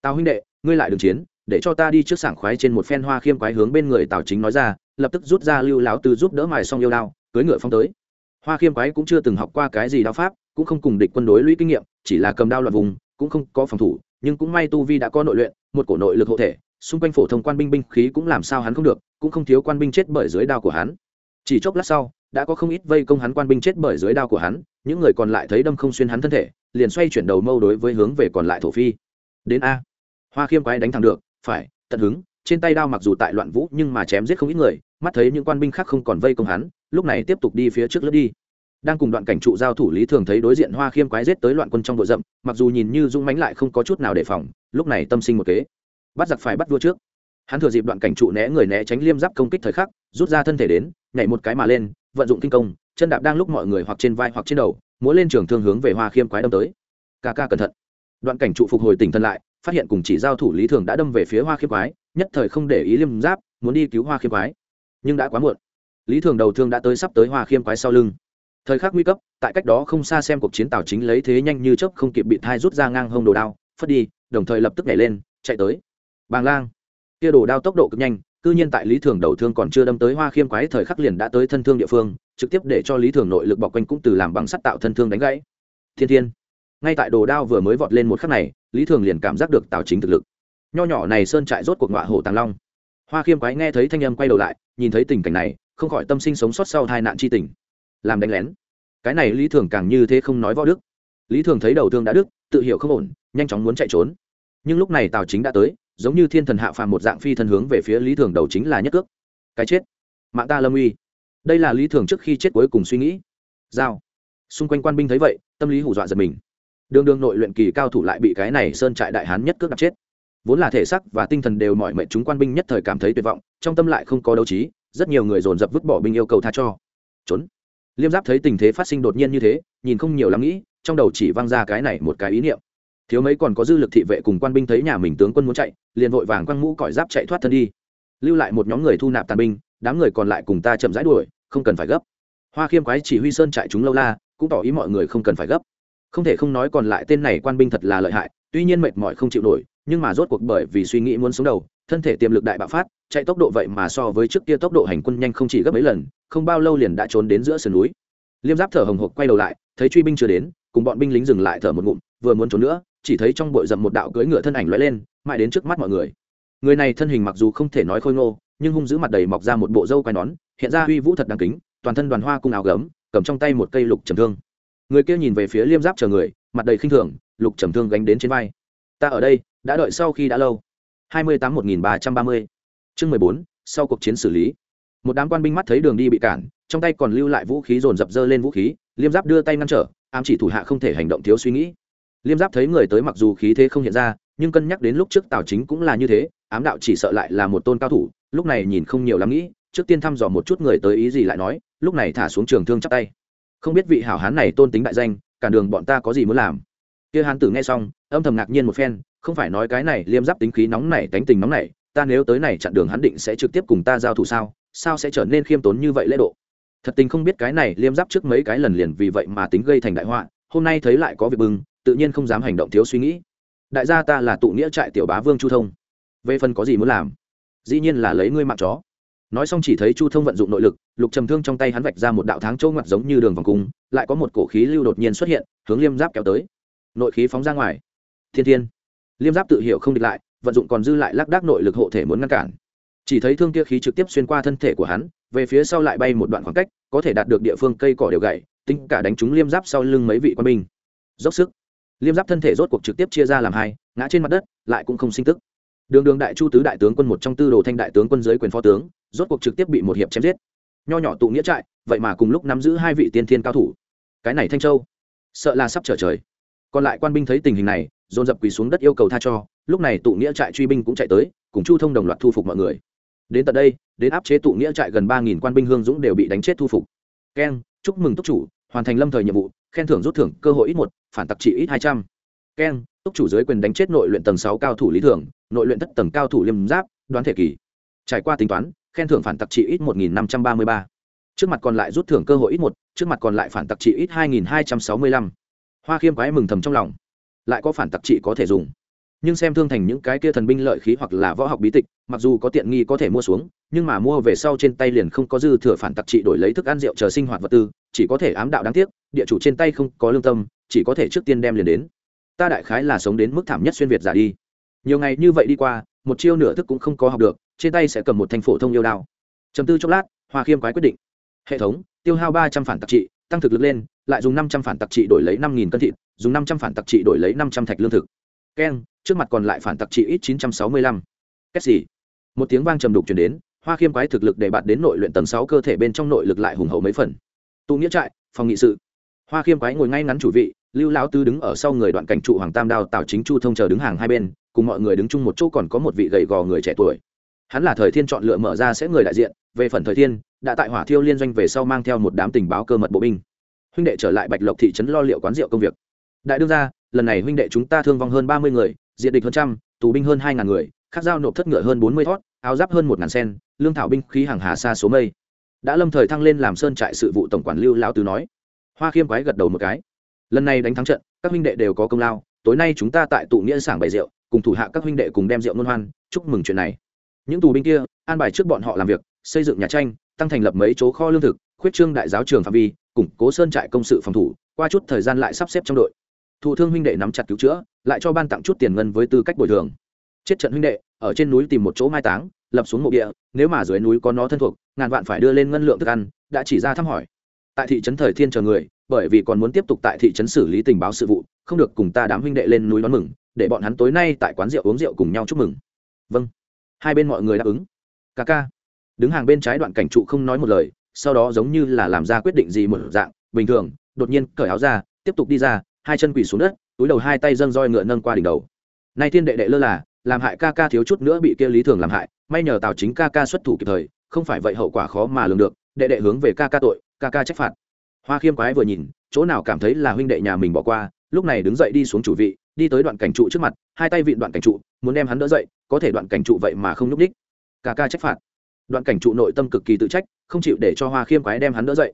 Tào huynh đệ, ngươi lại đường chiến, để cho ta đi trước sảng khoái trên một phen hoa khiêm quái hướng bên người tào chính nói ra, lập tức rút ra lưu láo từ giúp đỡ mài xong yêu đao cưới ngựa phong tới. Hoa khiêm quái cũng chưa từng học qua cái gì đao pháp, cũng không cùng địch quân đối lũy kinh nghiệm, chỉ là cầm đao loạn vùng, cũng không có phòng thủ, nhưng cũng may tu vi đã có nội luyện, một cổ nội lực hộ thể xung quanh phổ thông quan binh binh khí cũng làm sao hắn không được, cũng không thiếu quan binh chết bởi dưới đao của hắn. Chỉ chốc lát sau, đã có không ít vây công hắn quan binh chết bởi dưới đao của hắn, những người còn lại thấy đâm không xuyên hắn thân thể, liền xoay chuyển đầu mâu đối với hướng về còn lại thổ phi. Đến a. Hoa khiêm quái đánh thẳng được, phải, tận hứng, trên tay đao mặc dù tại loạn vũ nhưng mà chém giết không ít người, mắt thấy những quan binh khác không còn vây công hắn, lúc này tiếp tục đi phía trước lướt đi. Đang cùng đoạn cảnh trụ giao thủ lý thường thấy đối diện hoa khiêm quái giết tới loạn quân trong đội rậm, mặc dù nhìn như dung mánh lại không có chút nào đề phòng, lúc này tâm sinh một kế bắt giặc phải bắt vua trước. Hắn thừa dịp đoạn cảnh trụ né người né tránh liêm giáp công kích thời khắc, rút ra thân thể đến, nhảy một cái mà lên, vận dụng kinh công, chân đạp đang lúc mọi người hoặc trên vai hoặc trên đầu, múa lên trường thương hướng về hoa khiêm quái đâm tới. Ca ca cẩn thận. Đoạn cảnh trụ phục hồi tỉnh thân lại, phát hiện cùng chỉ giao thủ lý thường đã đâm về phía hoa khiêm quái, nhất thời không để ý liêm giáp, muốn đi cứu hoa khiêm quái. Nhưng đã quá muộn. Lý thường đầu thương đã tới sắp tới hoa khiêm quái sau lưng. Thời khắc nguy cấp, tại cách đó không xa xem cuộc chiến tàu chính lấy thế nhanh như chớp không kịp bị thai rút ra ngang hông đồ đao, phất đi, đồng thời lập tức nhảy lên, chạy tới bàng lang. Kia đồ đao tốc độ cực nhanh, cư nhiên tại lý thường đầu thương còn chưa đâm tới hoa khiêm quái, thời khắc liền đã tới thân thương địa phương, trực tiếp để cho lý thường nội lực bọc quanh cũng từ làm bằng sắt tạo thân thương đánh gãy. Thiên thiên. Ngay tại đồ đao vừa mới vọt lên một khắc này, lý thường liền cảm giác được tào chính thực lực. Nho nhỏ này sơn trại rốt cuộc ngọa hổ tàng long. Hoa khiêm quái nghe thấy thanh âm quay đầu lại, nhìn thấy tình cảnh này, không khỏi tâm sinh sống sót sau tai nạn chi tình. Làm đánh lén. Cái này lý thường càng như thế không nói võ đức. Lý thường thấy đầu thương đã đức tự hiểu không ổn, nhanh chóng muốn chạy trốn. Nhưng lúc này tào chính đã tới giống như thiên thần hạ phàm một dạng phi thân hướng về phía lý thường đầu chính là nhất cước. Cái chết. Mạng ta lâm uy. Đây là lý thường trước khi chết cuối cùng suy nghĩ. Giao. Xung quanh quan binh thấy vậy, tâm lý hủ dọa giật mình. Đường đường nội luyện kỳ cao thủ lại bị cái này sơn trại đại hán nhất cước đặt chết. Vốn là thể sắc và tinh thần đều mọi mệnh chúng quan binh nhất thời cảm thấy tuyệt vọng, trong tâm lại không có đấu trí, rất nhiều người dồn dập vứt bỏ binh yêu cầu tha cho. Trốn. Liêm giáp thấy tình thế phát sinh đột nhiên như thế, nhìn không nhiều lắm nghĩ, trong đầu chỉ văng ra cái này một cái ý niệm thiếu mấy còn có dư lực thị vệ cùng quan binh thấy nhà mình tướng quân muốn chạy, liền vội vàng quăng mũ cõi giáp chạy thoát thân đi. Lưu lại một nhóm người thu nạp tàn binh, đám người còn lại cùng ta chậm rãi đuổi, không cần phải gấp. Hoa khiêm quái chỉ huy sơn chạy chúng lâu la, cũng tỏ ý mọi người không cần phải gấp. Không thể không nói còn lại tên này quan binh thật là lợi hại, tuy nhiên mệt mỏi không chịu nổi, nhưng mà rốt cuộc bởi vì suy nghĩ muốn sống đầu, thân thể tiềm lực đại bạo phát, chạy tốc độ vậy mà so với trước kia tốc độ hành quân nhanh không chỉ gấp mấy lần, không bao lâu liền đã trốn đến giữa sườn núi. Liêm giáp thở hồng hộc quay đầu lại, thấy truy binh chưa đến, cùng bọn binh lính dừng lại thở một ngụm, vừa muốn trốn nữa chỉ thấy trong bụi rậm một đạo cưỡi ngựa thân ảnh lóe lên, mãi đến trước mắt mọi người. Người này thân hình mặc dù không thể nói khôi ngô, nhưng hung dữ mặt đầy mọc ra một bộ râu quai nón, hiện ra uy vũ thật đáng kính, toàn thân đoàn hoa cung áo gấm, cầm trong tay một cây lục trầm thương. Người kia nhìn về phía liêm giáp chờ người, mặt đầy khinh thường, lục trầm thương gánh đến trên vai. Ta ở đây, đã đợi sau khi đã lâu. hai mươi tám một nghìn ba trăm ba mươi. Chương mười bốn, sau cuộc chiến xử lý. Một đám quan binh mắt thấy đường đi bị cản, trong tay còn lưu lại vũ khí dồn dập dơ lên vũ khí, liêm giáp đưa tay ngăn trở, ám chỉ thủ hạ không thể hành động thiếu suy nghĩ liêm giáp thấy người tới mặc dù khí thế không hiện ra, nhưng cân nhắc đến lúc trước tào chính cũng là như thế, ám đạo chỉ sợ lại là một tôn cao thủ, lúc này nhìn không nhiều lắm nghĩ, trước tiên thăm dò một chút người tới ý gì lại nói, lúc này thả xuống trường thương chắp tay. Không biết vị hảo hán này tôn tính đại danh, cả đường bọn ta có gì muốn làm? Kia hán tử nghe xong, âm thầm ngạc nhiên một phen, không phải nói cái này liêm giáp tính khí nóng này tánh tình nóng này ta nếu tới này chặn đường hắn định sẽ trực tiếp cùng ta giao thủ sao sao sẽ trở nên khiêm tốn như vậy lễ độ? Thật tình không biết cái này liêm giáp trước mấy cái lần liền vì vậy mà tính gây thành đại họa, hôm nay thấy lại có việc bưng tự nhiên không dám hành động thiếu suy nghĩ. Đại gia ta là tụ nghĩa trại tiểu bá vương chu thông. Về phần có gì muốn làm? Dĩ nhiên là lấy ngươi mạng chó. Nói xong chỉ thấy chu thông vận dụng nội lực, lục trầm thương trong tay hắn vạch ra một đạo tháng châu ngoặt giống như đường vòng cung, lại có một cổ khí lưu đột nhiên xuất hiện, hướng liêm giáp kéo tới. Nội khí phóng ra ngoài. Thiên thiên. Liêm giáp tự hiểu không địch lại, vận dụng còn dư lại lác đác nội lực hộ thể muốn ngăn cản. Chỉ thấy thương kia khí trực tiếp xuyên qua thân thể của hắn, về phía sau lại bay một đoạn khoảng cách, có thể đạt được địa phương cây cỏ đều gậy tính cả đánh trúng liêm giáp sau lưng mấy vị quân binh. Dốc sức liêm giáp thân thể rốt cuộc trực tiếp chia ra làm hai, ngã trên mặt đất, lại cũng không sinh tức. Đường đường đại chu tứ đại tướng quân một trong tư đồ thanh đại tướng quân dưới quyền phó tướng, rốt cuộc trực tiếp bị một hiệp chém giết. Nho nhỏ tụ nghĩa trại, vậy mà cùng lúc nắm giữ hai vị tiên thiên cao thủ. Cái này thanh châu, sợ là sắp trở trời. Còn lại quan binh thấy tình hình này, dồn dập quỳ xuống đất yêu cầu tha cho, lúc này tụ nghĩa trại truy binh cũng chạy tới, cùng chu thông đồng loạt thu phục mọi người. Đến tận đây, đến áp chế tụ nghĩa trại gần ba nghìn quan binh hương dũng đều bị đánh chết thu phục. Keng, chúc mừng túc chủ, hoàn thành lâm thời nhiệm vụ khen thưởng rút thưởng, cơ hội ít một, phản tặc trị ít hai trăm. Keng túc chủ giới quyền đánh chết nội luyện tầng sáu cao thủ lý thưởng nội luyện thất tầng cao thủ liêm giáp, đoán thể kỳ. Trải qua tính toán, khen thưởng phản tặc trị ít một nghìn năm trăm ba mươi ba. Trước mặt còn lại rút thưởng cơ hội ít một, trước mặt còn lại phản tặc trị ít hai nghìn hai trăm sáu mươi lăm. Hoa khiêm quái mừng thầm trong lòng. Lại có phản tặc trị có thể dùng nhưng xem thương thành những cái kia thần binh lợi khí hoặc là võ học bí tịch, mặc dù có tiện nghi có thể mua xuống, nhưng mà mua về sau trên tay liền không có dư thừa phản tặc trị đổi lấy thức ăn rượu chờ sinh hoạt vật tư, chỉ có thể ám đạo đáng tiếc, địa chủ trên tay không có lương tâm, chỉ có thể trước tiên đem liền đến. Ta đại khái là sống đến mức thảm nhất xuyên việt giả đi. Nhiều ngày như vậy đi qua, một chiêu nửa thức cũng không có học được, trên tay sẽ cầm một thanh phổ thông yêu đao. Chấm tư chốc lát, hoa khiêm quái quyết định. Hệ thống, tiêu hao ba trăm phản tặc trị, tăng thực lực lên, lại dùng năm trăm phản tặc trị đổi lấy năm nghìn cân thịt, dùng năm trăm phản tặc trị đổi lấy năm trăm thạch lương thực. Keng trước mặt còn lại phản tặc trị ít chín trăm sáu mươi lăm. Kết gì? Một tiếng vang trầm đục chuyển đến, hoa khiêm quái thực lực để bạt đến nội luyện tầng sáu cơ thể bên trong nội lực lại hùng hậu mấy phần. Tụ nghĩa trại, phòng nghị sự. Hoa khiêm quái ngồi ngay ngắn chủ vị, lưu lão tư đứng ở sau người đoạn cảnh trụ hoàng tam đao tào chính chu thông chờ đứng hàng hai bên, cùng mọi người đứng chung một chỗ còn có một vị gầy gò người trẻ tuổi. Hắn là thời thiên chọn lựa mở ra sẽ người đại diện, về phần thời thiên, đã tại hỏa thiêu liên doanh về sau mang theo một đám tình báo cơ mật bộ binh. Huynh đệ trở lại bạch lộc thị trấn lo liệu quán rượu công việc. Đại đương ra lần này huynh đệ chúng ta thương vong hơn ba mươi người diện địch hơn trăm, tù binh hơn hai ngàn người, khắc giao nộp thất ngựa hơn bốn mươi thót, áo giáp hơn một ngàn sen, lương thảo binh khí hàng hà xa số mây. Đã lâm thời thăng lên làm sơn trại sự vụ tổng quản lưu lão tứ nói. Hoa khiêm quái gật đầu một cái. Lần này đánh thắng trận, các huynh đệ đều có công lao, tối nay chúng ta tại tụ nghĩa sảng bày rượu, cùng thủ hạ các huynh đệ cùng đem rượu ngôn hoan, chúc mừng chuyện này. Những tù binh kia, an bài trước bọn họ làm việc, xây dựng nhà tranh, tăng thành lập mấy chỗ kho lương thực, khuyết trương đại giáo trường phạm vi, củng cố sơn trại công sự phòng thủ, qua chút thời gian lại sắp xếp trong đội thụ thương huynh đệ nắm chặt cứu chữa, lại cho ban tặng chút tiền ngân với tư cách bồi thường. Chết trận huynh đệ, ở trên núi tìm một chỗ mai táng, lập xuống mộ địa, nếu mà dưới núi có nó thân thuộc, ngàn vạn phải đưa lên ngân lượng thức ăn, đã chỉ ra thăm hỏi. Tại thị trấn thời thiên chờ người, bởi vì còn muốn tiếp tục tại thị trấn xử lý tình báo sự vụ, không được cùng ta đám huynh đệ lên núi đón mừng, để bọn hắn tối nay tại quán rượu uống rượu cùng nhau chúc mừng. Vâng. Hai bên mọi người đáp ứng. Ca ca. Đứng hàng bên trái đoạn cảnh trụ không nói một lời, sau đó giống như là làm ra quyết định gì một dạng, bình thường, đột nhiên cởi áo ra, tiếp tục đi ra hai chân quỳ xuống đất, túi đầu hai tay dâng roi ngựa nâng qua đỉnh đầu. Nay thiên đệ đệ lơ là, làm hại ca ca thiếu chút nữa bị kia lý thường làm hại, may nhờ tào chính ca ca xuất thủ kịp thời, không phải vậy hậu quả khó mà lường được, đệ đệ hướng về ca ca tội, ca ca trách phạt. Hoa khiêm quái vừa nhìn, chỗ nào cảm thấy là huynh đệ nhà mình bỏ qua, lúc này đứng dậy đi xuống chủ vị, đi tới đoạn cảnh trụ trước mặt, hai tay vịn đoạn cảnh trụ, muốn đem hắn đỡ dậy, có thể đoạn cảnh trụ vậy mà không nhúc ních ca ca trách phạt. Đoạn cảnh trụ nội tâm cực kỳ tự trách, không chịu để cho hoa khiêm quái đem hắn đỡ dậy.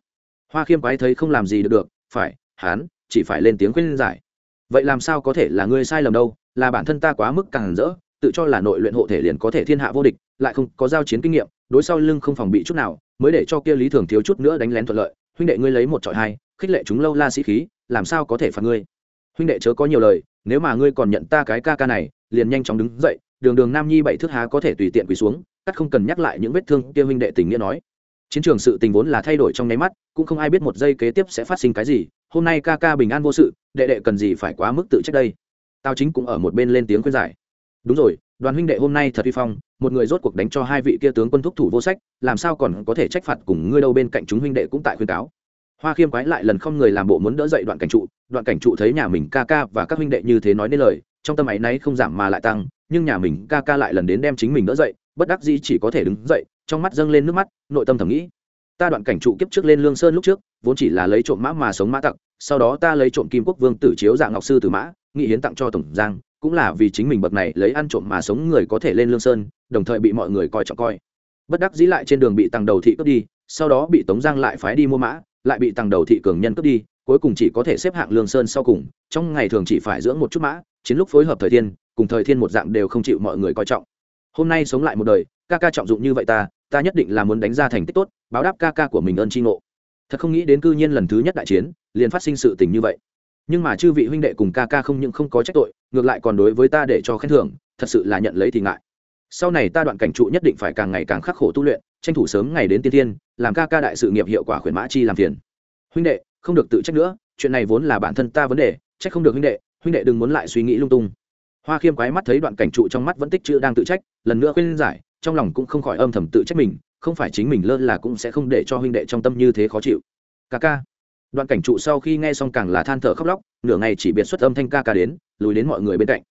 Hoa khiêm quái thấy không làm gì được được, phải, hắn chỉ phải lên tiếng khuyên giải. Vậy làm sao có thể là ngươi sai lầm đâu, là bản thân ta quá mức càng rỡ, tự cho là nội luyện hộ thể liền có thể thiên hạ vô địch, lại không có giao chiến kinh nghiệm, đối sau lưng không phòng bị chút nào, mới để cho kia lý thường thiếu chút nữa đánh lén thuận lợi. Huynh đệ ngươi lấy một trọi hai, khích lệ chúng lâu la sĩ khí, làm sao có thể phạt ngươi? Huynh đệ chớ có nhiều lời, nếu mà ngươi còn nhận ta cái ca ca này, liền nhanh chóng đứng dậy, đường đường nam nhi bảy thước há có thể tùy tiện quỳ xuống, cắt không cần nhắc lại những vết thương kia huynh đệ tình nghĩa nói. Chiến trường sự tình vốn là thay đổi trong nháy mắt, cũng không ai biết một giây kế tiếp sẽ phát sinh cái gì hôm nay ca ca bình an vô sự, đệ đệ cần gì phải quá mức tự trách đây? Tao chính cũng ở một bên lên tiếng khuyên giải. Đúng rồi, đoàn huynh đệ hôm nay thật vi phong, một người rốt cuộc đánh cho hai vị kia tướng quân thúc thủ vô sách, làm sao còn có thể trách phạt cùng ngươi đâu bên cạnh chúng huynh đệ cũng tại khuyên cáo. Hoa khiêm quái lại lần không người làm bộ muốn đỡ dậy đoạn cảnh trụ, đoạn cảnh trụ thấy nhà mình ca ca và các huynh đệ như thế nói nên lời, trong tâm ấy náy không giảm mà lại tăng, nhưng nhà mình ca ca lại lần đến đem chính mình đỡ dậy, bất đắc dĩ chỉ có thể đứng dậy, trong mắt dâng lên nước mắt, nội tâm thầm nghĩ ta đoạn cảnh trụ kiếp trước lên lương sơn lúc trước, vốn chỉ là lấy trộm mã mà sống mã tặc, sau đó ta lấy trộm kim quốc vương tử chiếu dạng ngọc sư từ mã nghị hiến tặng cho tổng giang, cũng là vì chính mình bậc này lấy ăn trộm mà sống người có thể lên lương sơn, đồng thời bị mọi người coi trọng coi. Bất đắc dĩ lại trên đường bị tàng đầu thị cướp đi, sau đó bị tống giang lại phái đi mua mã, lại bị tàng đầu thị cường nhân cướp đi, cuối cùng chỉ có thể xếp hạng lương sơn sau cùng, trong ngày thường chỉ phải dưỡng một chút mã, chiến lúc phối hợp thời thiên, cùng thời thiên một dạng đều không chịu mọi người coi trọng. Hôm nay sống lại một đời, ca ca trọng dụng như vậy ta ta nhất định là muốn đánh ra thành tích tốt, báo đáp ca ca của mình ơn tri ngộ. Thật không nghĩ đến cư nhiên lần thứ nhất đại chiến, liền phát sinh sự tình như vậy. Nhưng mà chư vị huynh đệ cùng ca ca không những không có trách tội, ngược lại còn đối với ta để cho khen thưởng, thật sự là nhận lấy thì ngại. Sau này ta đoạn cảnh trụ nhất định phải càng ngày càng khắc khổ tu luyện, tranh thủ sớm ngày đến tiên tiên làm ca ca đại sự nghiệp hiệu quả khuyển mã chi làm phiền. Huynh đệ, không được tự trách nữa, chuyện này vốn là bản thân ta vấn đề, trách không được huynh đệ huynh đệ đừng muốn lại suy nghĩ lung tung. Hoa khiêm quái mắt thấy đoạn cảnh trụ trong mắt vẫn tích chữ đang tự trách, lần nữa khuyên giải trong lòng cũng không khỏi âm thầm tự trách mình, không phải chính mình lơ là cũng sẽ không để cho huynh đệ trong tâm như thế khó chịu. Ca ca. Đoạn cảnh trụ sau khi nghe xong càng là than thở khóc lóc, nửa ngày chỉ biệt xuất âm thanh ca ca đến, lùi đến mọi người bên cạnh.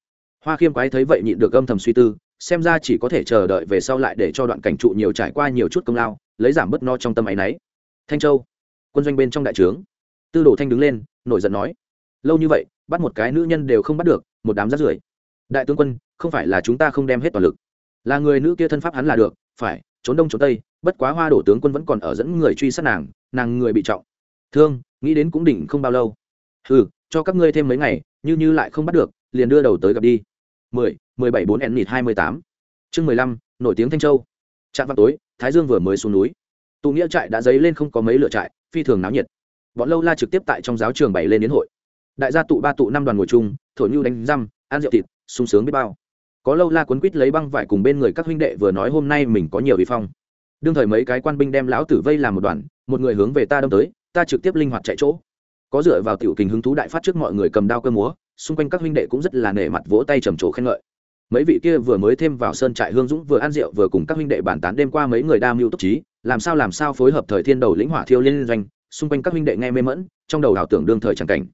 Hoa khiêm quái thấy vậy nhịn được âm thầm suy tư, xem ra chỉ có thể chờ đợi về sau lại để cho đoạn cảnh trụ nhiều trải qua nhiều chút công lao, lấy giảm bớt no trong tâm áy náy thanh châu, quân doanh bên trong đại trướng. Tư đồ thanh đứng lên, nổi giận nói, lâu như vậy, bắt một cái nữ nhân đều không bắt được, một đám rát rưởi. Đại tướng quân, không phải là chúng ta không đem hết toàn lực là người nữ kia thân pháp hắn là được, phải, trốn đông trốn tây, bất quá hoa đổ tướng quân vẫn còn ở dẫn người truy sát nàng nàng người bị trọng. Thương, nghĩ đến cũng đỉnh không bao lâu. Ừ cho các ngươi thêm mấy ngày, như như lại không bắt được, liền đưa đầu tới gặp đi. Mười mười bảy bốn n nịt hai mươi tám. Chương mười lăm, nổi tiếng thanh châu. Trạm vào tối, thái dương vừa mới xuống núi. Tụ nghĩa trại đã dấy lên không có mấy lựa trại, phi thường náo nhiệt. Bọn lâu la trực tiếp tại trong giáo trường bày lên đến hội. Đại gia tụ ba tụ năm đoàn ngồi chung, thổi nhu đánh răm, ăn rượu thịt, sung sướng biết bao có lâu la cuốn quýt lấy băng vải cùng bên người các huynh đệ vừa nói hôm nay mình có nhiều bị phong. Đương thời mấy cái quan binh đem lão tử vây làm một đoàn, một người hướng về ta đâm tới, ta trực tiếp linh hoạt chạy chỗ. Có dựa vào tiểu kình hứng thú đại phát trước mọi người cầm đao cơ múa, xung quanh các huynh đệ cũng rất là nể mặt vỗ tay trầm trồ khen ngợi. Mấy vị kia vừa mới thêm vào sơn trại hương dũng vừa ăn rượu vừa cùng các huynh đệ bàn tán đêm qua mấy người đa mưu túc trí, làm sao làm sao phối hợp thời thiên đầu lĩnh hỏa thiêu liên doanh, xung quanh các huynh đệ nghe mê mẫn trong đầu ảo tưởng đương thời chẳng cảnh.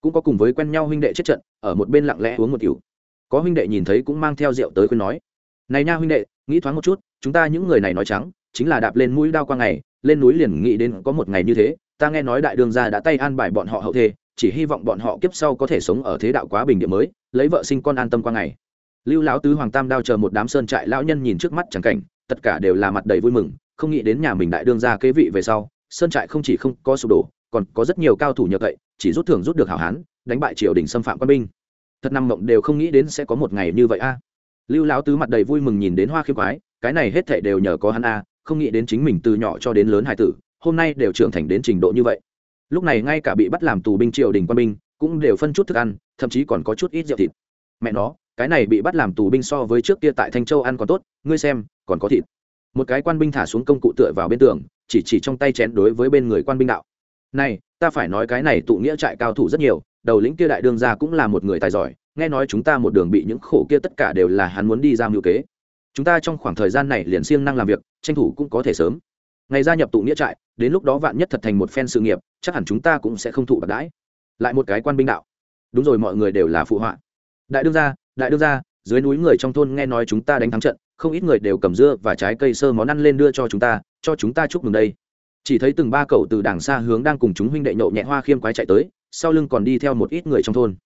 Cũng có cùng với quen nhau huynh đệ chết trận, ở một bên lặng lẽ uống một kiểu có huynh đệ nhìn thấy cũng mang theo rượu tới khuyên nói, này nha huynh đệ, nghĩ thoáng một chút, chúng ta những người này nói trắng, chính là đạp lên mũi đao qua ngày, lên núi liền nghĩ đến có một ngày như thế, ta nghe nói đại đường gia đã tay an bài bọn họ hậu thê, chỉ hy vọng bọn họ kiếp sau có thể sống ở thế đạo quá bình địa mới, lấy vợ sinh con an tâm qua ngày. Lưu lão tứ hoàng tam đao chờ một đám sơn trại lão nhân nhìn trước mắt chẳng cảnh, tất cả đều là mặt đầy vui mừng, không nghĩ đến nhà mình đại đương gia kế vị về sau, sơn trại không chỉ không có sụp đổ, còn có rất nhiều cao thủ nhờ cậy, chỉ rút thưởng rút được hảo hán, đánh bại triều đình xâm phạm quân binh thật năm mộng đều không nghĩ đến sẽ có một ngày như vậy a. Lưu lão tứ mặt đầy vui mừng nhìn đến hoa khiêm quái, cái này hết thảy đều nhờ có hắn a, không nghĩ đến chính mình từ nhỏ cho đến lớn hài tử, hôm nay đều trưởng thành đến trình độ như vậy. Lúc này ngay cả bị bắt làm tù binh triều đình quân binh, cũng đều phân chút thức ăn, thậm chí còn có chút ít rượu thịt. Mẹ nó, cái này bị bắt làm tù binh so với trước kia tại thanh châu ăn còn tốt, ngươi xem, còn có thịt. Một cái quan binh thả xuống công cụ tựa vào bên tường, chỉ chỉ trong tay chén đối với bên người quan binh đạo. Này, ta phải nói cái này tụ nghĩa trại cao thủ rất nhiều đầu lĩnh kia đại đương gia cũng là một người tài giỏi, nghe nói chúng ta một đường bị những khổ kia tất cả đều là hắn muốn đi ra mưu kế. Chúng ta trong khoảng thời gian này liền siêng năng làm việc, tranh thủ cũng có thể sớm. Ngày gia nhập tụ nghĩa trại, đến lúc đó vạn nhất thật thành một phen sự nghiệp, chắc hẳn chúng ta cũng sẽ không thụ bạc đãi. Lại một cái quan binh đạo. Đúng rồi mọi người đều là phụ họa. Đại đương gia, đại đương gia, dưới núi người trong thôn nghe nói chúng ta đánh thắng trận, không ít người đều cầm dưa và trái cây sơ món ăn lên đưa cho chúng ta, cho chúng ta chúc mừng đây. Chỉ thấy từng ba cậu từ đàng xa hướng đang cùng chúng huynh đệ nhậu nhẹ hoa khiêm quái chạy tới sau lưng còn đi theo một ít người trong thôn.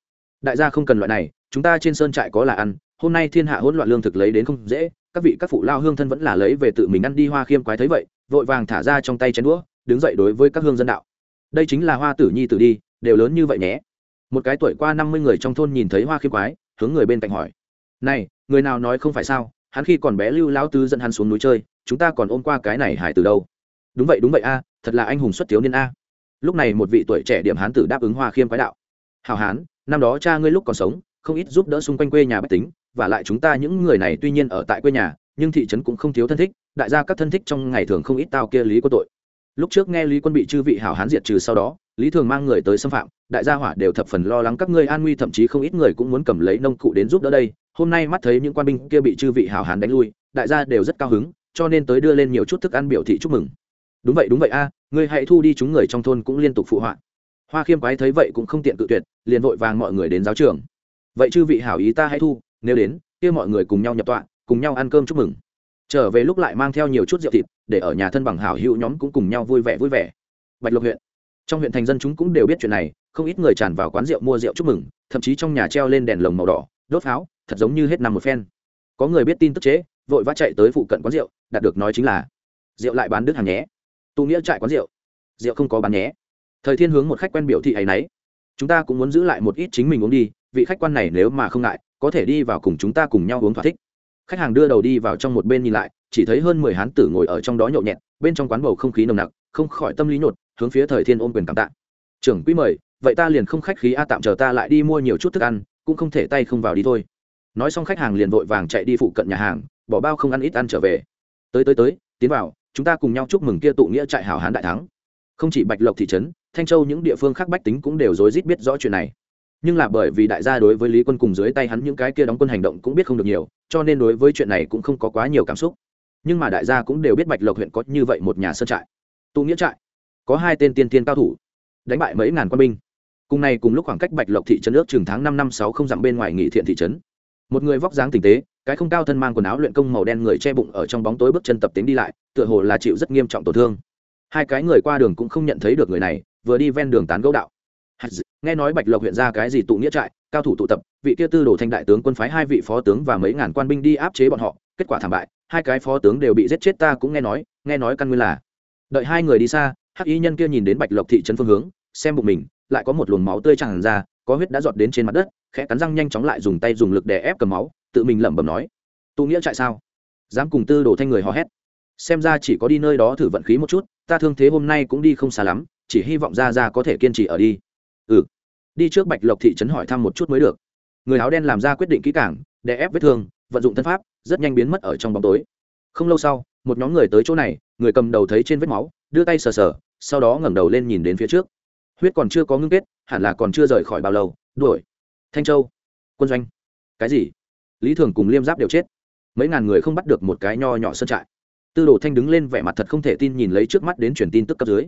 Đại gia không cần loại này, chúng ta trên sơn trại có là ăn, hôm nay thiên hạ hỗn loạn lương thực lấy đến không dễ, các vị các phụ lao hương thân vẫn là lấy về tự mình ăn đi, hoa khiêm quái thấy vậy, vội vàng thả ra trong tay chén đũa, đứng dậy đối với các hương dân đạo. Đây chính là hoa tử nhi tử đi, đều lớn như vậy nhé. Một cái tuổi qua năm mươi người trong thôn nhìn thấy hoa khiêm quái, hướng người bên cạnh hỏi. Này, người nào nói không phải sao, hắn khi còn bé lưu lão tư dẫn hắn xuống núi chơi, chúng ta còn ôm qua cái này hải từ đâu. Đúng vậy đúng vậy a, thật là anh hùng xuất thiếu niên a lúc này một vị tuổi trẻ điểm hán tử đáp ứng hoa khiêm quái đạo. Hào hán, năm đó cha ngươi lúc còn sống, không ít giúp đỡ xung quanh quê nhà bách tính, và lại chúng ta những người này tuy nhiên ở tại quê nhà, nhưng thị trấn cũng không thiếu thân thích, đại gia các thân thích trong ngày thường không ít tao kia lý quân tội. Lúc trước nghe lý quân bị chư vị hảo hán diệt trừ sau đó, lý thường mang người tới xâm phạm, đại gia hỏa đều thập phần lo lắng các ngươi an nguy, thậm chí không ít người cũng muốn cầm lấy nông cụ đến giúp đỡ đây. Hôm nay mắt thấy những quan binh kia bị chư vị hảo hán đánh lui, đại gia đều rất cao hứng, cho nên tới đưa lên nhiều chút thức ăn biểu thị chúc mừng. Đúng vậy đúng vậy a ngươi hãy thu đi chúng người trong thôn cũng liên tục phụ họa. Hoa khiêm quái thấy vậy cũng không tiện cự tuyệt, liền vội vàng mọi người đến giáo trường. Vậy chư vị hảo ý ta hãy thu, nếu đến, kia mọi người cùng nhau nhập tọa, cùng nhau ăn cơm chúc mừng. Trở về lúc lại mang theo nhiều chút rượu thịt, để ở nhà thân bằng hảo hữu nhóm cũng cùng nhau vui vẻ vui vẻ. Bạch lộc huyện. Trong huyện thành dân chúng cũng đều biết chuyện này, không ít người tràn vào quán rượu mua rượu chúc mừng, thậm chí trong nhà treo lên đèn lồng màu đỏ, đốt pháo, thật giống như hết năm một phen. Có người biết tin tức chế, vội vã chạy tới phụ cận quán rượu, đạt được nói chính là, rượu lại bán đứt hàng nhé tụ nghĩa trại quán rượu. Rượu không có bán nhé. Thời thiên hướng một khách quen biểu thị ấy nấy. Chúng ta cũng muốn giữ lại một ít chính mình uống đi, vị khách quan này nếu mà không ngại, có thể đi vào cùng chúng ta cùng nhau uống thỏa thích. Khách hàng đưa đầu đi vào trong một bên nhìn lại, chỉ thấy hơn mười hán tử ngồi ở trong đó nhậu nhẹt, bên trong quán bầu không khí nồng nặc, không khỏi tâm lý nhột, hướng phía thời thiên ôm quyền cảm tạ. Trưởng quý mời, vậy ta liền không khách khí a, tạm chờ ta lại đi mua nhiều chút thức ăn, cũng không thể tay không vào đi thôi. Nói xong khách hàng liền vội vàng chạy đi phụ cận nhà hàng, bỏ bao không ăn ít ăn trở về. Tới tới tới, tiến vào chúng ta cùng nhau chúc mừng kia tụ nghĩa trại hảo hán đại thắng. Không chỉ bạch lộc thị trấn, thanh châu những địa phương khác bách tính cũng đều rối rít biết rõ chuyện này. Nhưng là bởi vì đại gia đối với lý quân cùng dưới tay hắn những cái kia đóng quân hành động cũng biết không được nhiều, cho nên đối với chuyện này cũng không có quá nhiều cảm xúc. Nhưng mà đại gia cũng đều biết bạch lộc huyện có như vậy một nhà sơn trại, tụ nghĩa trại, có hai tên tiên tiên cao thủ, đánh bại mấy ngàn quân binh. Cùng này cùng lúc khoảng cách bạch lộc thị trấn ước chừng tháng năm năm sáu không dặm bên ngoài nghị thiện thị trấn. Một người vóc dáng tinh tế cái không cao thân mang quần áo luyện công màu đen người che bụng ở trong bóng tối bước chân tập tính đi lại, tựa hồ là chịu rất nghiêm trọng tổn thương. Hai cái người qua đường cũng không nhận thấy được người này, vừa đi ven đường tán gẫu đạo. Nghe nói bạch lộc huyện ra cái gì tụ nghĩa trại, cao thủ tụ tập, vị kia tư đồ thanh đại tướng quân phái hai vị phó tướng và mấy ngàn quan binh đi áp chế bọn họ, kết quả thảm bại, hai cái phó tướng đều bị giết chết ta cũng nghe nói nghe nói căn nguyên là. Đợi hai người đi xa, hắc y nhân kia nhìn đến bạch lộc thị trấn phương hướng, xem bụng mình, lại có một luồng máu tươi tràn ra, có huyết đã giọt đến trên mặt đất, khẽ cắn răng nhanh chóng lại dùng tay dùng lực để ép cầm máu tự mình lẩm bẩm nói, tụ nghĩa trại sao? Dám cùng tư đồ thanh người hò hét. Xem ra chỉ có đi nơi đó thử vận khí một chút, ta thương thế hôm nay cũng đi không xa lắm, chỉ hy vọng ra ra có thể kiên trì ở đi. Ừ. Đi trước bạch lộc thị trấn hỏi thăm một chút mới được. Người áo đen làm ra quyết định kỹ cảng để ép vết thương, vận dụng thân pháp, rất nhanh biến mất ở trong bóng tối. Không lâu sau, một nhóm người tới chỗ này, người cầm đầu thấy trên vết máu, đưa tay sờ sờ, sau đó ngẩng đầu lên nhìn đến phía trước. Huyết còn chưa có ngưng kết, hẳn là còn chưa rời khỏi bao lâu. Đuổi. Thanh châu. Quân doanh. Cái gì? Lý thường cùng liêm giáp đều chết. Mấy ngàn người không bắt được một cái nho nhỏ sơn trại. Tư đồ thanh đứng lên vẻ mặt thật không thể tin nhìn lấy trước mắt đến truyền tin tức cấp dưới.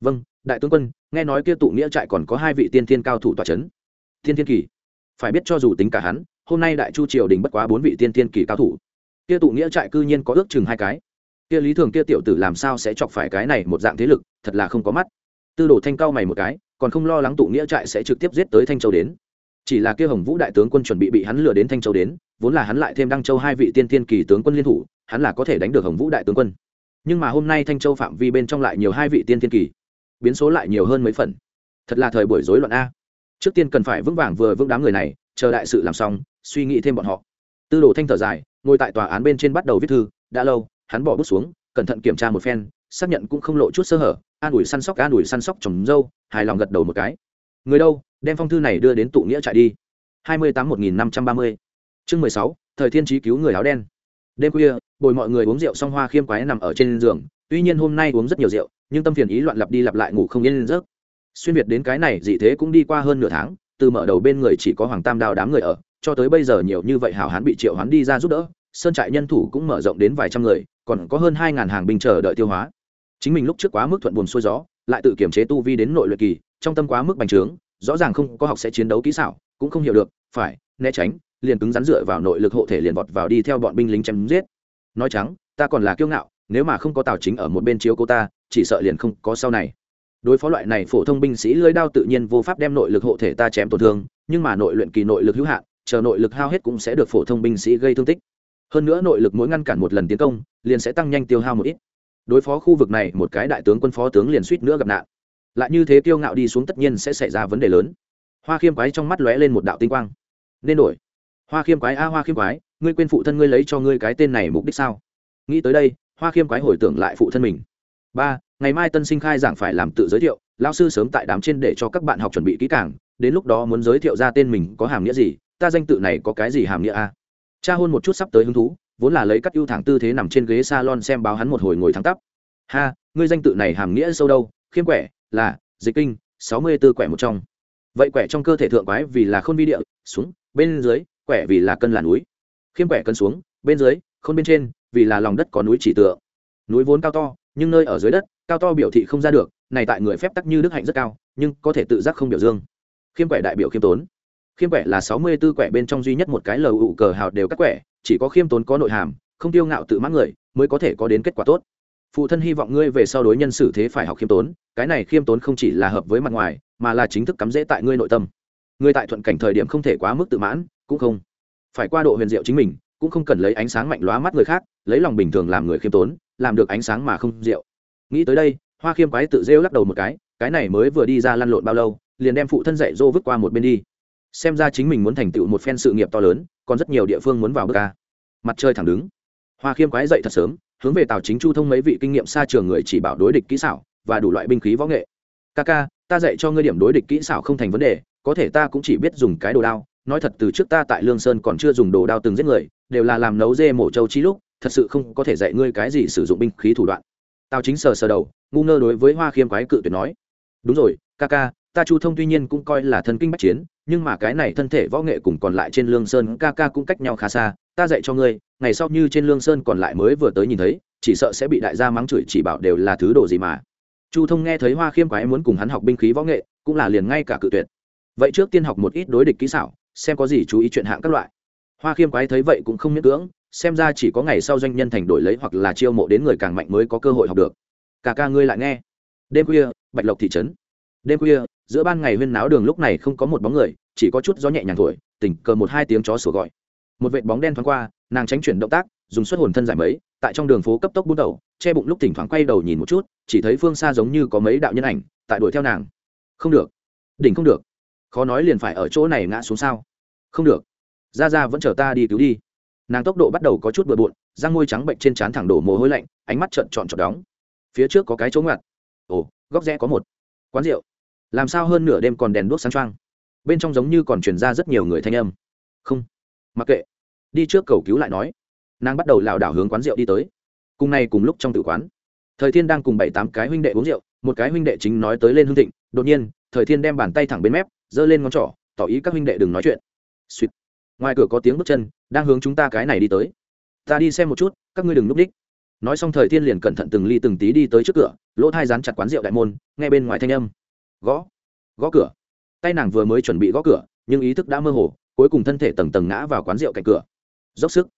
Vâng đại tướng quân, nghe nói kia tụ nghĩa trại còn có hai vị tiên thiên cao thủ tòa c h ấ n thiên thiên kỳ? Phải biết cho dù tính cả hắn, hôm nay đại chu triều đình bất quá bốn vị tiên thiên kỳ cao thủ. Kia tụ nghĩa trại cư nhiên có ước chừng hai cái. Kia lý thường kia tiểu tử làm sao sẽ chọc phải cái này một dạng thế lực, thật là không có mắt. Tư đồ thanh cao mày một cái, còn không lo lắng tụ nghĩa trại sẽ trực tiếp giết tới thanh châu đến chỉ là kia hồng vũ đại tướng quân chuẩn bị bị hắn lừa đến thanh châu đến, vốn là hắn lại thêm đăng châu hai vị tiên thiên kỳ tướng quân liên thủ, hắn là có thể đánh được hồng vũ đại tướng quân. Nhưng mà hôm nay thanh châu phạm vi bên trong lại nhiều hai vị tiên thiên kỳ, biến số lại nhiều hơn mấy phần. Thật là thời buổi rối loạn a. Trước tiên cần phải vững vàng vừa vững đám người này, chờ đại sự làm xong, suy nghĩ thêm bọn họ. Tư đồ thanh thở dài, ngồi tại tòa án bên trên bắt đầu viết thư, đã lâu, hắn bỏ bút xuống, cẩn thận kiểm tra một phen, xác nhận cũng không lộ chút sơ hở, an ủi săn sóc, an ủi săn sóc trồng dâu, hài lòng gật đầu một cái. Người đâu? Đem phong thư này đưa đến tụ nghĩa trại đi. hai mươi tám một nghìn năm trăm ba mươi. Chương mười sáu, thời thiên trí cứu người áo đen. Đêm khuya, bồi mọi người uống rượu xong hoa khiêm quái nằm ở trên giường. Tuy nhiên hôm nay uống rất nhiều rượu, nhưng tâm phiền ý loạn lặp đi lặp lại ngủ không yên giấc. Xuyên việt đến cái này dị thế cũng đi qua hơn nửa tháng, từ mở đầu bên người chỉ có hoàng tam đao đám người ở, cho tới bây giờ nhiều như vậy hảo hán bị triệu hoán đi ra giúp đỡ, sơn trại nhân thủ cũng mở rộng đến vài trăm người, còn có hơn hai ngàn hàng binh chờ đợi tiêu hóa. Chính mình lúc trước quá mức thuận buồn xuôi gió, lại tự kiểm chế tu vi đến nội luyện kỳ, trong tâm quá mức bành trướng rõ ràng không có học sẽ chiến đấu kỹ xảo, cũng không hiểu được, phải, né tránh, liền cứng rắn dựa vào nội lực hộ thể liền vọt vào đi theo bọn binh lính chém giết. Nói trắng, ta còn là kiêu ngạo, nếu mà không có tào chính ở một bên chiếu cô ta, chỉ sợ liền không có sau này. Đối phó loại này phổ thông binh sĩ lưới đao tự nhiên vô pháp đem nội lực hộ thể ta chém tổn thương, nhưng mà nội luyện kỳ nội lực hữu hạn, chờ nội lực hao hết cũng sẽ được phổ thông binh sĩ gây thương tích. Hơn nữa nội lực mỗi ngăn cản một lần tiến công, liền sẽ tăng nhanh tiêu hao một ít. Đối phó khu vực này, một cái đại tướng quân phó tướng liền suýt nữa gặp nạn lại như thế kiêu ngạo đi xuống tất nhiên sẽ xảy ra vấn đề lớn. Hoa khiêm quái trong mắt lóe lên một đạo tinh quang. Nên đổi. Hoa khiêm quái, a hoa khiêm quái, ngươi quên phụ thân ngươi lấy cho ngươi cái tên này mục đích sao? Nghĩ tới đây, hoa khiêm quái hồi tưởng lại phụ thân mình. Ba, ngày mai tân sinh khai giảng phải làm tự giới thiệu lao sư sớm tại đám trên để cho các bạn học chuẩn bị kỹ càng, đến lúc đó muốn giới thiệu ra tên mình có hàm nghĩa gì, ta danh tự này có cái gì hàm nghĩa a? Cha hôn một chút sắp tới hứng thú, vốn là lấy các ưu thẳng tư thế nằm trên ghế salon xem báo hắn một hồi ngồi thẳng tắp. Ha, ngươi danh tự này hàm nghĩa sâu đâu, khiêm quẻ là, dịch kinh, sáu mươi b ố quẻ một trong. Vậy quẻ trong cơ thể thượng quái vì là khôn vi địa, xuống, bên dưới, quẻ vì là cân là núi. Khiêm quẻ cân xuống, bên dưới, khôn bên trên, vì là lòng đất có núi chỉ tựa. Núi vốn cao to, nhưng nơi ở dưới đất, cao to biểu thị không ra được, này tại người phép tắc như đức hạnh rất cao, nhưng có thể tự giác không biểu dương. Khiêm quẻ đại biểu khiêm tốn. Khiêm quẻ là sáu mươi b ố quẻ bên trong duy nhất một cái lầu ụ cờ hào đều các quẻ, chỉ có khiêm tốn có nội hàm, không tiêu ngạo tự mãn người, mới có thể có đến kết quả tốt phụ thân hy vọng ngươi về sau đối nhân xử thế phải học khiêm tốn, cái này khiêm tốn không chỉ là hợp với mặt ngoài, mà là chính thức cắm rễ tại ngươi nội tâm. Ngươi tại thuận cảnh thời điểm không thể quá mức tự mãn, cũng không phải qua độ huyền diệu chính mình, cũng không cần lấy ánh sáng mạnh lóa mắt người khác, lấy lòng bình thường làm người khiêm tốn, làm được ánh sáng mà không diệu. Nghĩ tới đây, hoa khiêm quái tự rêu lắc đầu một cái cái này mới vừa đi ra lăn lộn bao lâu, liền đem phụ thân dạy dô vứt qua một bên đi. Xem ra chính mình muốn thành tựu một phen sự nghiệp to lớn, còn rất nhiều địa phương muốn vào bước ca mặt trời thẳng đứng. Hoa khiêm quái dậy thật sớm hướng về tào chính chu thông mấy vị kinh nghiệm xa trường người chỉ bảo đối địch kỹ xảo và đủ loại binh khí võ nghệ. Ca ca ta dạy cho ngươi điểm đối địch kỹ xảo không thành vấn đề, có thể ta cũng chỉ biết dùng cái đồ đao. Nói thật, từ trước ta tại lương sơn còn chưa dùng đồ đao từng giết người, đều là làm nấu dê mổ trâu chi lúc, thật sự không có thể dạy ngươi cái gì sử dụng binh khí thủ đoạn. Tào chính sờ sờ đầu, ngu ngơ đối với hoa khiêm quái cự tuyệt nói. Đúng rồi ca ca ta chu thông tuy nhiên cũng coi là thân kinh bắc chiến, nhưng mà cái này thân thể võ nghệ cùng còn lại trên lương sơn ca ca cũng cách nhau khá xa ta dạy cho ngươi, ngày sau như trên lương sơn còn lại mới vừa tới nhìn thấy, chỉ sợ sẽ bị đại gia mắng chửi chỉ bảo đều là thứ đồ gì mà. Chu thông nghe thấy hoa khiêm quái muốn cùng hắn học binh khí võ nghệ, cũng là liền ngay cả cự tuyệt. Vậy trước tiên học một ít đối địch kỹ xảo, xem có gì chú ý chuyện hạng các loại. Hoa khiêm quái thấy vậy cũng không miễn cưỡng, xem ra chỉ có ngày sau doanh nhân thành đổi lấy hoặc là chiêu mộ đến người càng mạnh mới có cơ hội học được. Cả ca ngươi lại nghe. Đêm khuya, bạch lộc thị trấn. Đêm khuya, giữa ban ngày huyên náo đường lúc này không có một bóng người, chỉ có chút gió nhẹ nhàng thổi tỉnh cờ một hai tiếng chó sủa gọi một vệt bóng đen thoáng qua, nàng tránh chuyển động tác, dùng xuất hồn thân giải mấy, tại trong đường phố cấp tốc bút đầu, che bụng lúc thỉnh thoảng quay đầu nhìn một chút, chỉ thấy phương xa giống như có mấy đạo nhân ảnh, tại đuổi theo nàng. Không được. Đỉnh không được. Khó nói liền phải ở chỗ này ngã xuống sao. Không được. Ra ra vẫn chờ ta đi cứu đi. Nàng tốc độ bắt đầu có chút bừa bộn, răng môi trắng bệnh trên trán thẳng đổ mồ hôi lạnh, ánh mắt trợn trọn trọt đóng. Phía trước có cái chỗ ngặt ồ, góc rẽ có một quán rượu. Làm sao hơn nửa đêm còn đèn đuốc sáng trăng bên trong giống như còn truyền ra rất nhiều người thanh âm. Không. Mặc kệ đi trước cầu cứu lại nói. Nàng bắt đầu lảo đảo hướng quán rượu đi tới. Cùng này cùng lúc trong tử quán. Thời thiên đang cùng bảy tám cái huynh đệ uống rượu, một cái huynh đệ chính nói tới lên hương thịnh, đột nhiên, thời thiên đem bàn tay thẳng bên mép, giơ lên ngón trỏ, tỏ ý các huynh đệ đừng nói chuyện. Suýt. Ngoài cửa có tiếng bước chân, đang hướng chúng ta cái này đi tới. Ta đi xem một chút, các ngươi đừng núp đích. Nói xong thời thiên liền cẩn thận từng ly từng tí đi tới trước cửa, lỗ thai dán chặt quán rượu đại môn, nghe bên ngoài thanh âm. Gõ. Gõ cửa. Tay nàng vừa mới chuẩn bị gõ cửa, nhưng ý thức đã mơ hồ, cuối cùng thân thể tầng tầng ngã vào quán rượu cạnh cửa dốc sức.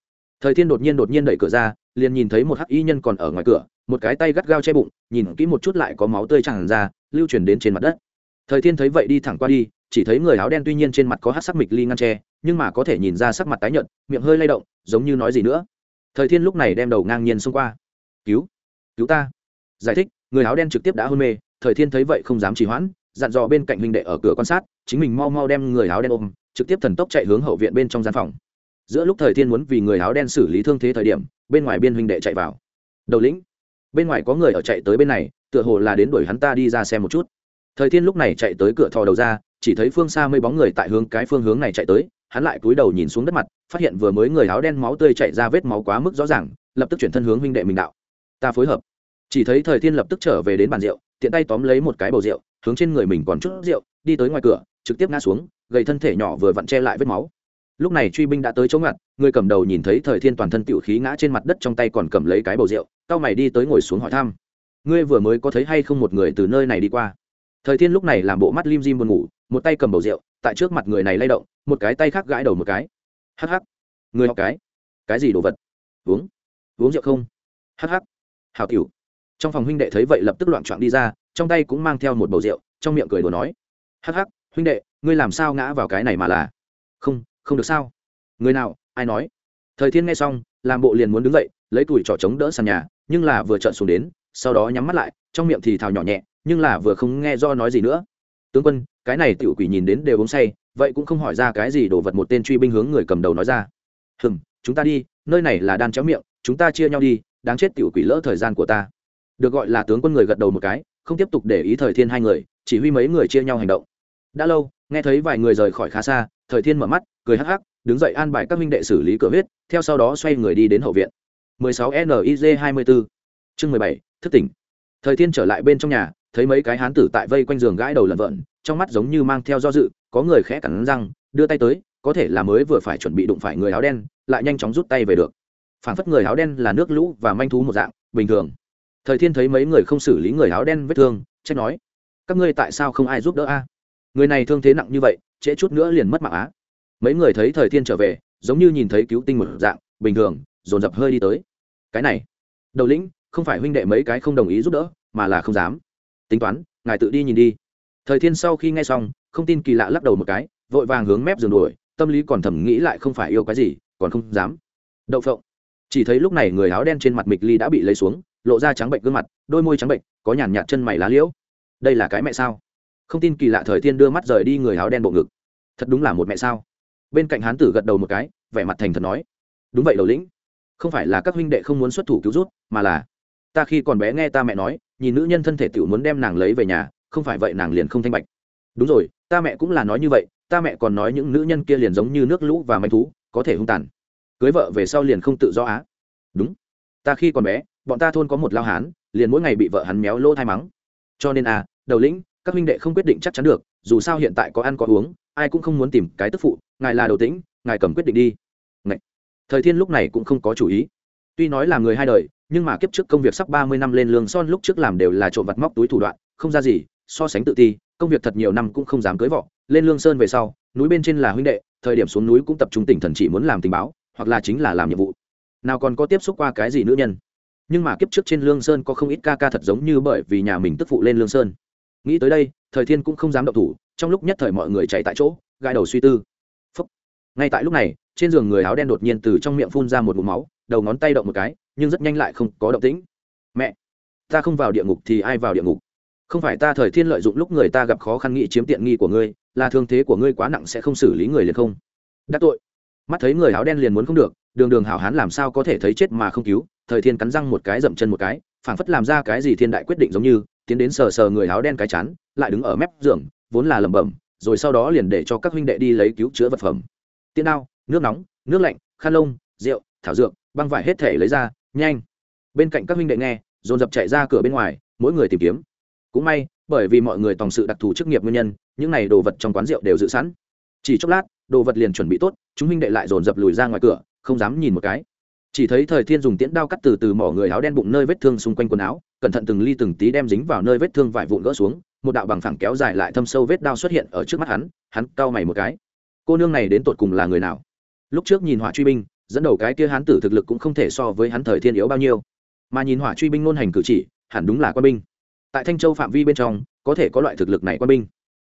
Thời thiên đột nhiên đột nhiên đẩy cửa ra, liền nhìn thấy một hắc y nhân còn ở ngoài cửa, một cái tay gắt gao che bụng, nhìn kỹ một chút lại có máu tươi tràn ra, lưu chuyển đến trên mặt đất. Thời thiên thấy vậy đi thẳng qua đi, chỉ thấy người áo đen tuy nhiên trên mặt có hát sắc mịch ly ngăn tre nhưng mà có thể nhìn ra sắc mặt tái nhợt, miệng hơi lay động, giống như nói gì nữa. Thời thiên lúc này đem đầu ngang nhiên xông qua. Cứu cứu ta. Giải thích, người áo đen trực tiếp đã hôn mê, thời thiên thấy vậy không dám trì hoãn, dặn dò bên cạnh huynh đệ ở cửa quan sát, chính mình mau mau đem người áo đen ôm, trực tiếp thần tốc chạy hướng hậu viện bên trong gian phòng giữa lúc thời thiên muốn vì người áo đen xử lý thương thế thời điểm, bên ngoài biên huynh đệ chạy vào. Đầu lĩnh, bên ngoài có người ở chạy tới bên này, tựa hồ là đến đuổi hắn ta đi ra xem một chút. Thời thiên lúc này chạy tới cửa thò đầu ra, chỉ thấy phương xa mấy bóng người tại hướng cái phương hướng này chạy tới, hắn lại cúi đầu nhìn xuống đất mặt, phát hiện vừa mới người áo đen máu tươi chạy ra vết máu quá mức rõ ràng, lập tức chuyển thân hướng huynh đệ mình đạo. Ta phối hợp. Chỉ thấy thời thiên lập tức trở về đến bàn rượu, tiện tay tóm lấy một cái bầu rượu, hướng trên người mình còn chút rượu, đi tới ngoài cửa, trực tiếp ngã xuống, gầy thân thể nhỏ vừa vặn che lại vết máu lúc này truy binh đã tới chỗ ngặt, người cầm đầu nhìn thấy thời thiên toàn thân tiểu khí ngã trên mặt đất trong tay còn cầm lấy cái bầu rượu cao mày đi tới ngồi xuống hỏi thăm. Ngươi vừa mới có thấy hay không một người từ nơi này đi qua? Thời thiên lúc này làm bộ mắt lim dim buồn ngủ, một tay cầm bầu rượu, tại trước mặt người này lay động, một cái tay khác gãi đầu một cái. Hắc hắc. Người học cái. Cái gì đồ vật? Uống. Uống rượu không? Hắc hắc. Hào tiểu. Trong phòng huynh đệ thấy vậy lập tức loạn trọn đi ra, trong tay cũng mang theo một bầu rượu, trong miệng cười đùa nói. Hắc hắc, huynh đệ, ngươi làm sao ngã vào cái này mà là? Không không được sao? Người nào? Ai nói? Thời thiên nghe xong, làm bộ liền muốn đứng dậy, lấy tuổi trỏ chống đỡ sàn nhà, nhưng là vừa trợn xuống đến, sau đó nhắm mắt lại, trong miệng thì thào nhỏ nhẹ, nhưng là vừa không nghe do nói gì nữa. Tướng quân, cái này tiểu quỷ nhìn đến đều uống say, vậy cũng không hỏi ra cái gì đồ vật một tên truy binh hướng người cầm đầu nói ra. Hừm, chúng ta đi, nơi này là đan chéo miệng, chúng ta chia nhau đi, đáng chết tiểu quỷ lỡ thời gian của ta. Được gọi là tướng quân người gật đầu một cái, không tiếp tục để ý thời thiên hai người, chỉ huy mấy người chia nhau hành động. Đã lâu nghe thấy vài người rời khỏi khá xa, thời thiên mở mắt, cười hắc hắc, đứng dậy an bài các minh đệ xử lý cửa huyết, theo sau đó xoay người đi đến hậu viện. 16 NIZ 24 chương 17 thức tỉnh. Thời thiên trở lại bên trong nhà, thấy mấy cái hán tử tại vây quanh giường gãi đầu lẩn vợn trong mắt giống như mang theo do dự, có người khẽ cắn răng, đưa tay tới, có thể là mới vừa phải chuẩn bị đụng phải người áo đen, lại nhanh chóng rút tay về được. Phản phất người áo đen là nước lũ và manh thú một dạng, bình thường. Thời thiên thấy mấy người không xử lý người áo đen vết thương, trách nói, các ngươi tại sao không ai giúp đỡ a? Người này thương thế nặng như vậy, trễ chút nữa liền mất mạng á. Mấy người thấy thời thiên trở về, giống như nhìn thấy cứu tinh một dạng, bình thường, dồn dập hơi đi tới. Cái này, đầu lĩnh, không phải huynh đệ mấy cái không đồng ý giúp đỡ, mà là không dám. Tính toán, ngài tự đi nhìn đi. Thời thiên sau khi nghe xong, không tin kỳ lạ lắc đầu một cái, vội vàng hướng mép giường đuổi, tâm lý còn thầm nghĩ lại không phải yêu cái gì, còn không dám. Đậu phộng. Chỉ thấy lúc này người áo đen trên mặt mịch ly đã bị lấy xuống, lộ ra trắng bệnh gương mặt, đôi môi trắng bệnh, có nhàn nhạt chân mày lá liễu. Đây là cái mẹ sao? Không tin kỳ lạ thời thiên đưa mắt rời đi người áo đen bộ ngực. Thật đúng là một mẹ sao? Bên cạnh hán tử gật đầu một cái, vẻ mặt thành thật nói. Đúng vậy đầu lĩnh. Không phải là các huynh đệ không muốn xuất thủ cứu rút, mà là ta khi còn bé nghe ta mẹ nói, nhìn nữ nhân thân thể tiểu muốn đem nàng lấy về nhà, không phải vậy nàng liền không thanh bạch. Đúng rồi, ta mẹ cũng là nói như vậy, ta mẹ còn nói những nữ nhân kia liền giống như nước lũ và manh thú, có thể hung tàn. Cưới vợ về sau liền không tự do á. Đúng. Ta khi còn bé, bọn ta thôn có một lao hán, liền mỗi ngày bị vợ hắn méo lỗ thai mắng. Cho nên à đầu lĩnh các huynh đệ không quyết định chắc chắn được, dù sao hiện tại có ăn có uống, ai cũng không muốn tìm cái tức phụ, ngài là đầu tĩnh, ngài cầm quyết định đi. Ngậy. thời thiên lúc này cũng không có chủ ý. Tuy nói là người hai đời, nhưng mà kiếp trước công việc sắp ba mươi năm lên lương son lúc trước làm đều là trộm vặt móc túi thủ đoạn, không ra gì, so sánh tự ti, công việc thật nhiều năm cũng không dám cưới vợ. Lên lương sơn về sau, núi bên trên là huynh đệ, thời điểm xuống núi cũng tập trung tỉnh thần chỉ muốn làm tình báo, hoặc là chính là làm nhiệm vụ. Nào còn có tiếp xúc qua cái gì nữ nhân? Nhưng mà kiếp trước trên lương sơn có không ít ca ca thật giống như bởi vì nhà mình tức phụ lên lương sơn nghĩ tới đây, thời thiên cũng không dám động thủ, trong lúc nhất thời mọi người chạy tại chỗ, gai đầu suy tư. Phúc. ngay tại lúc này, trên giường người áo đen đột nhiên từ trong miệng phun ra một mụm máu, đầu ngón tay động một cái, nhưng rất nhanh lại không có động tĩnh. Mẹ, ta không vào địa ngục thì ai vào địa ngục? Không phải ta thời thiên lợi dụng lúc người ta gặp khó khăn nghĩ chiếm tiện nghi của ngươi, là thương thế của ngươi quá nặng sẽ không xử lý người liền không? Đắc tội. Mắt thấy người áo đen liền muốn không được, đường đường hảo hán làm sao có thể thấy chết mà không cứu, thời thiên cắn răng một cái dậm chân một cái, phảng phất làm ra cái gì thiên đại quyết định giống như tiến đến sờ sờ người áo đen cái chán, lại đứng ở mép giường, vốn là lẩm bẩm, rồi sau đó liền để cho các huynh đệ đi lấy cứu chữa vật phẩm. Tiên đao, nước nóng, nước lạnh, khăn lông, rượu, thảo dược, băng vải hết thể lấy ra, nhanh. Bên cạnh các huynh đệ nghe, dồn dập chạy ra cửa bên ngoài, mỗi người tìm kiếm. Cũng may, bởi vì mọi người tòng sự đặc thù chức nghiệp nguyên nhân, những này đồ vật trong quán rượu đều giữ sẵn. Chỉ chốc lát, đồ vật liền chuẩn bị tốt, chúng huynh đệ lại dồn dập lùi ra ngoài cửa, không dám nhìn một cái. Chỉ thấy thời thiên dùng tiễn đao cắt từ từ mỏ người áo đen bụng nơi vết thương xung quanh quần áo cẩn thận từng ly từng tí đem dính vào nơi vết thương vải vụn gỡ xuống, một đạo bằng phẳng kéo dài lại thâm sâu vết đao xuất hiện ở trước mắt hắn hắn cau mày một cái. Cô nương này đến tột cùng là người nào? Lúc trước nhìn hỏa truy binh, dẫn đầu cái kia hán tử thực lực cũng không thể so với hắn thời thiên yếu bao nhiêu. Mà nhìn hỏa truy binh nôn hành cử chỉ, hẳn đúng là quân binh. Tại thanh châu phạm vi bên trong, có thể có loại thực lực này quân binh.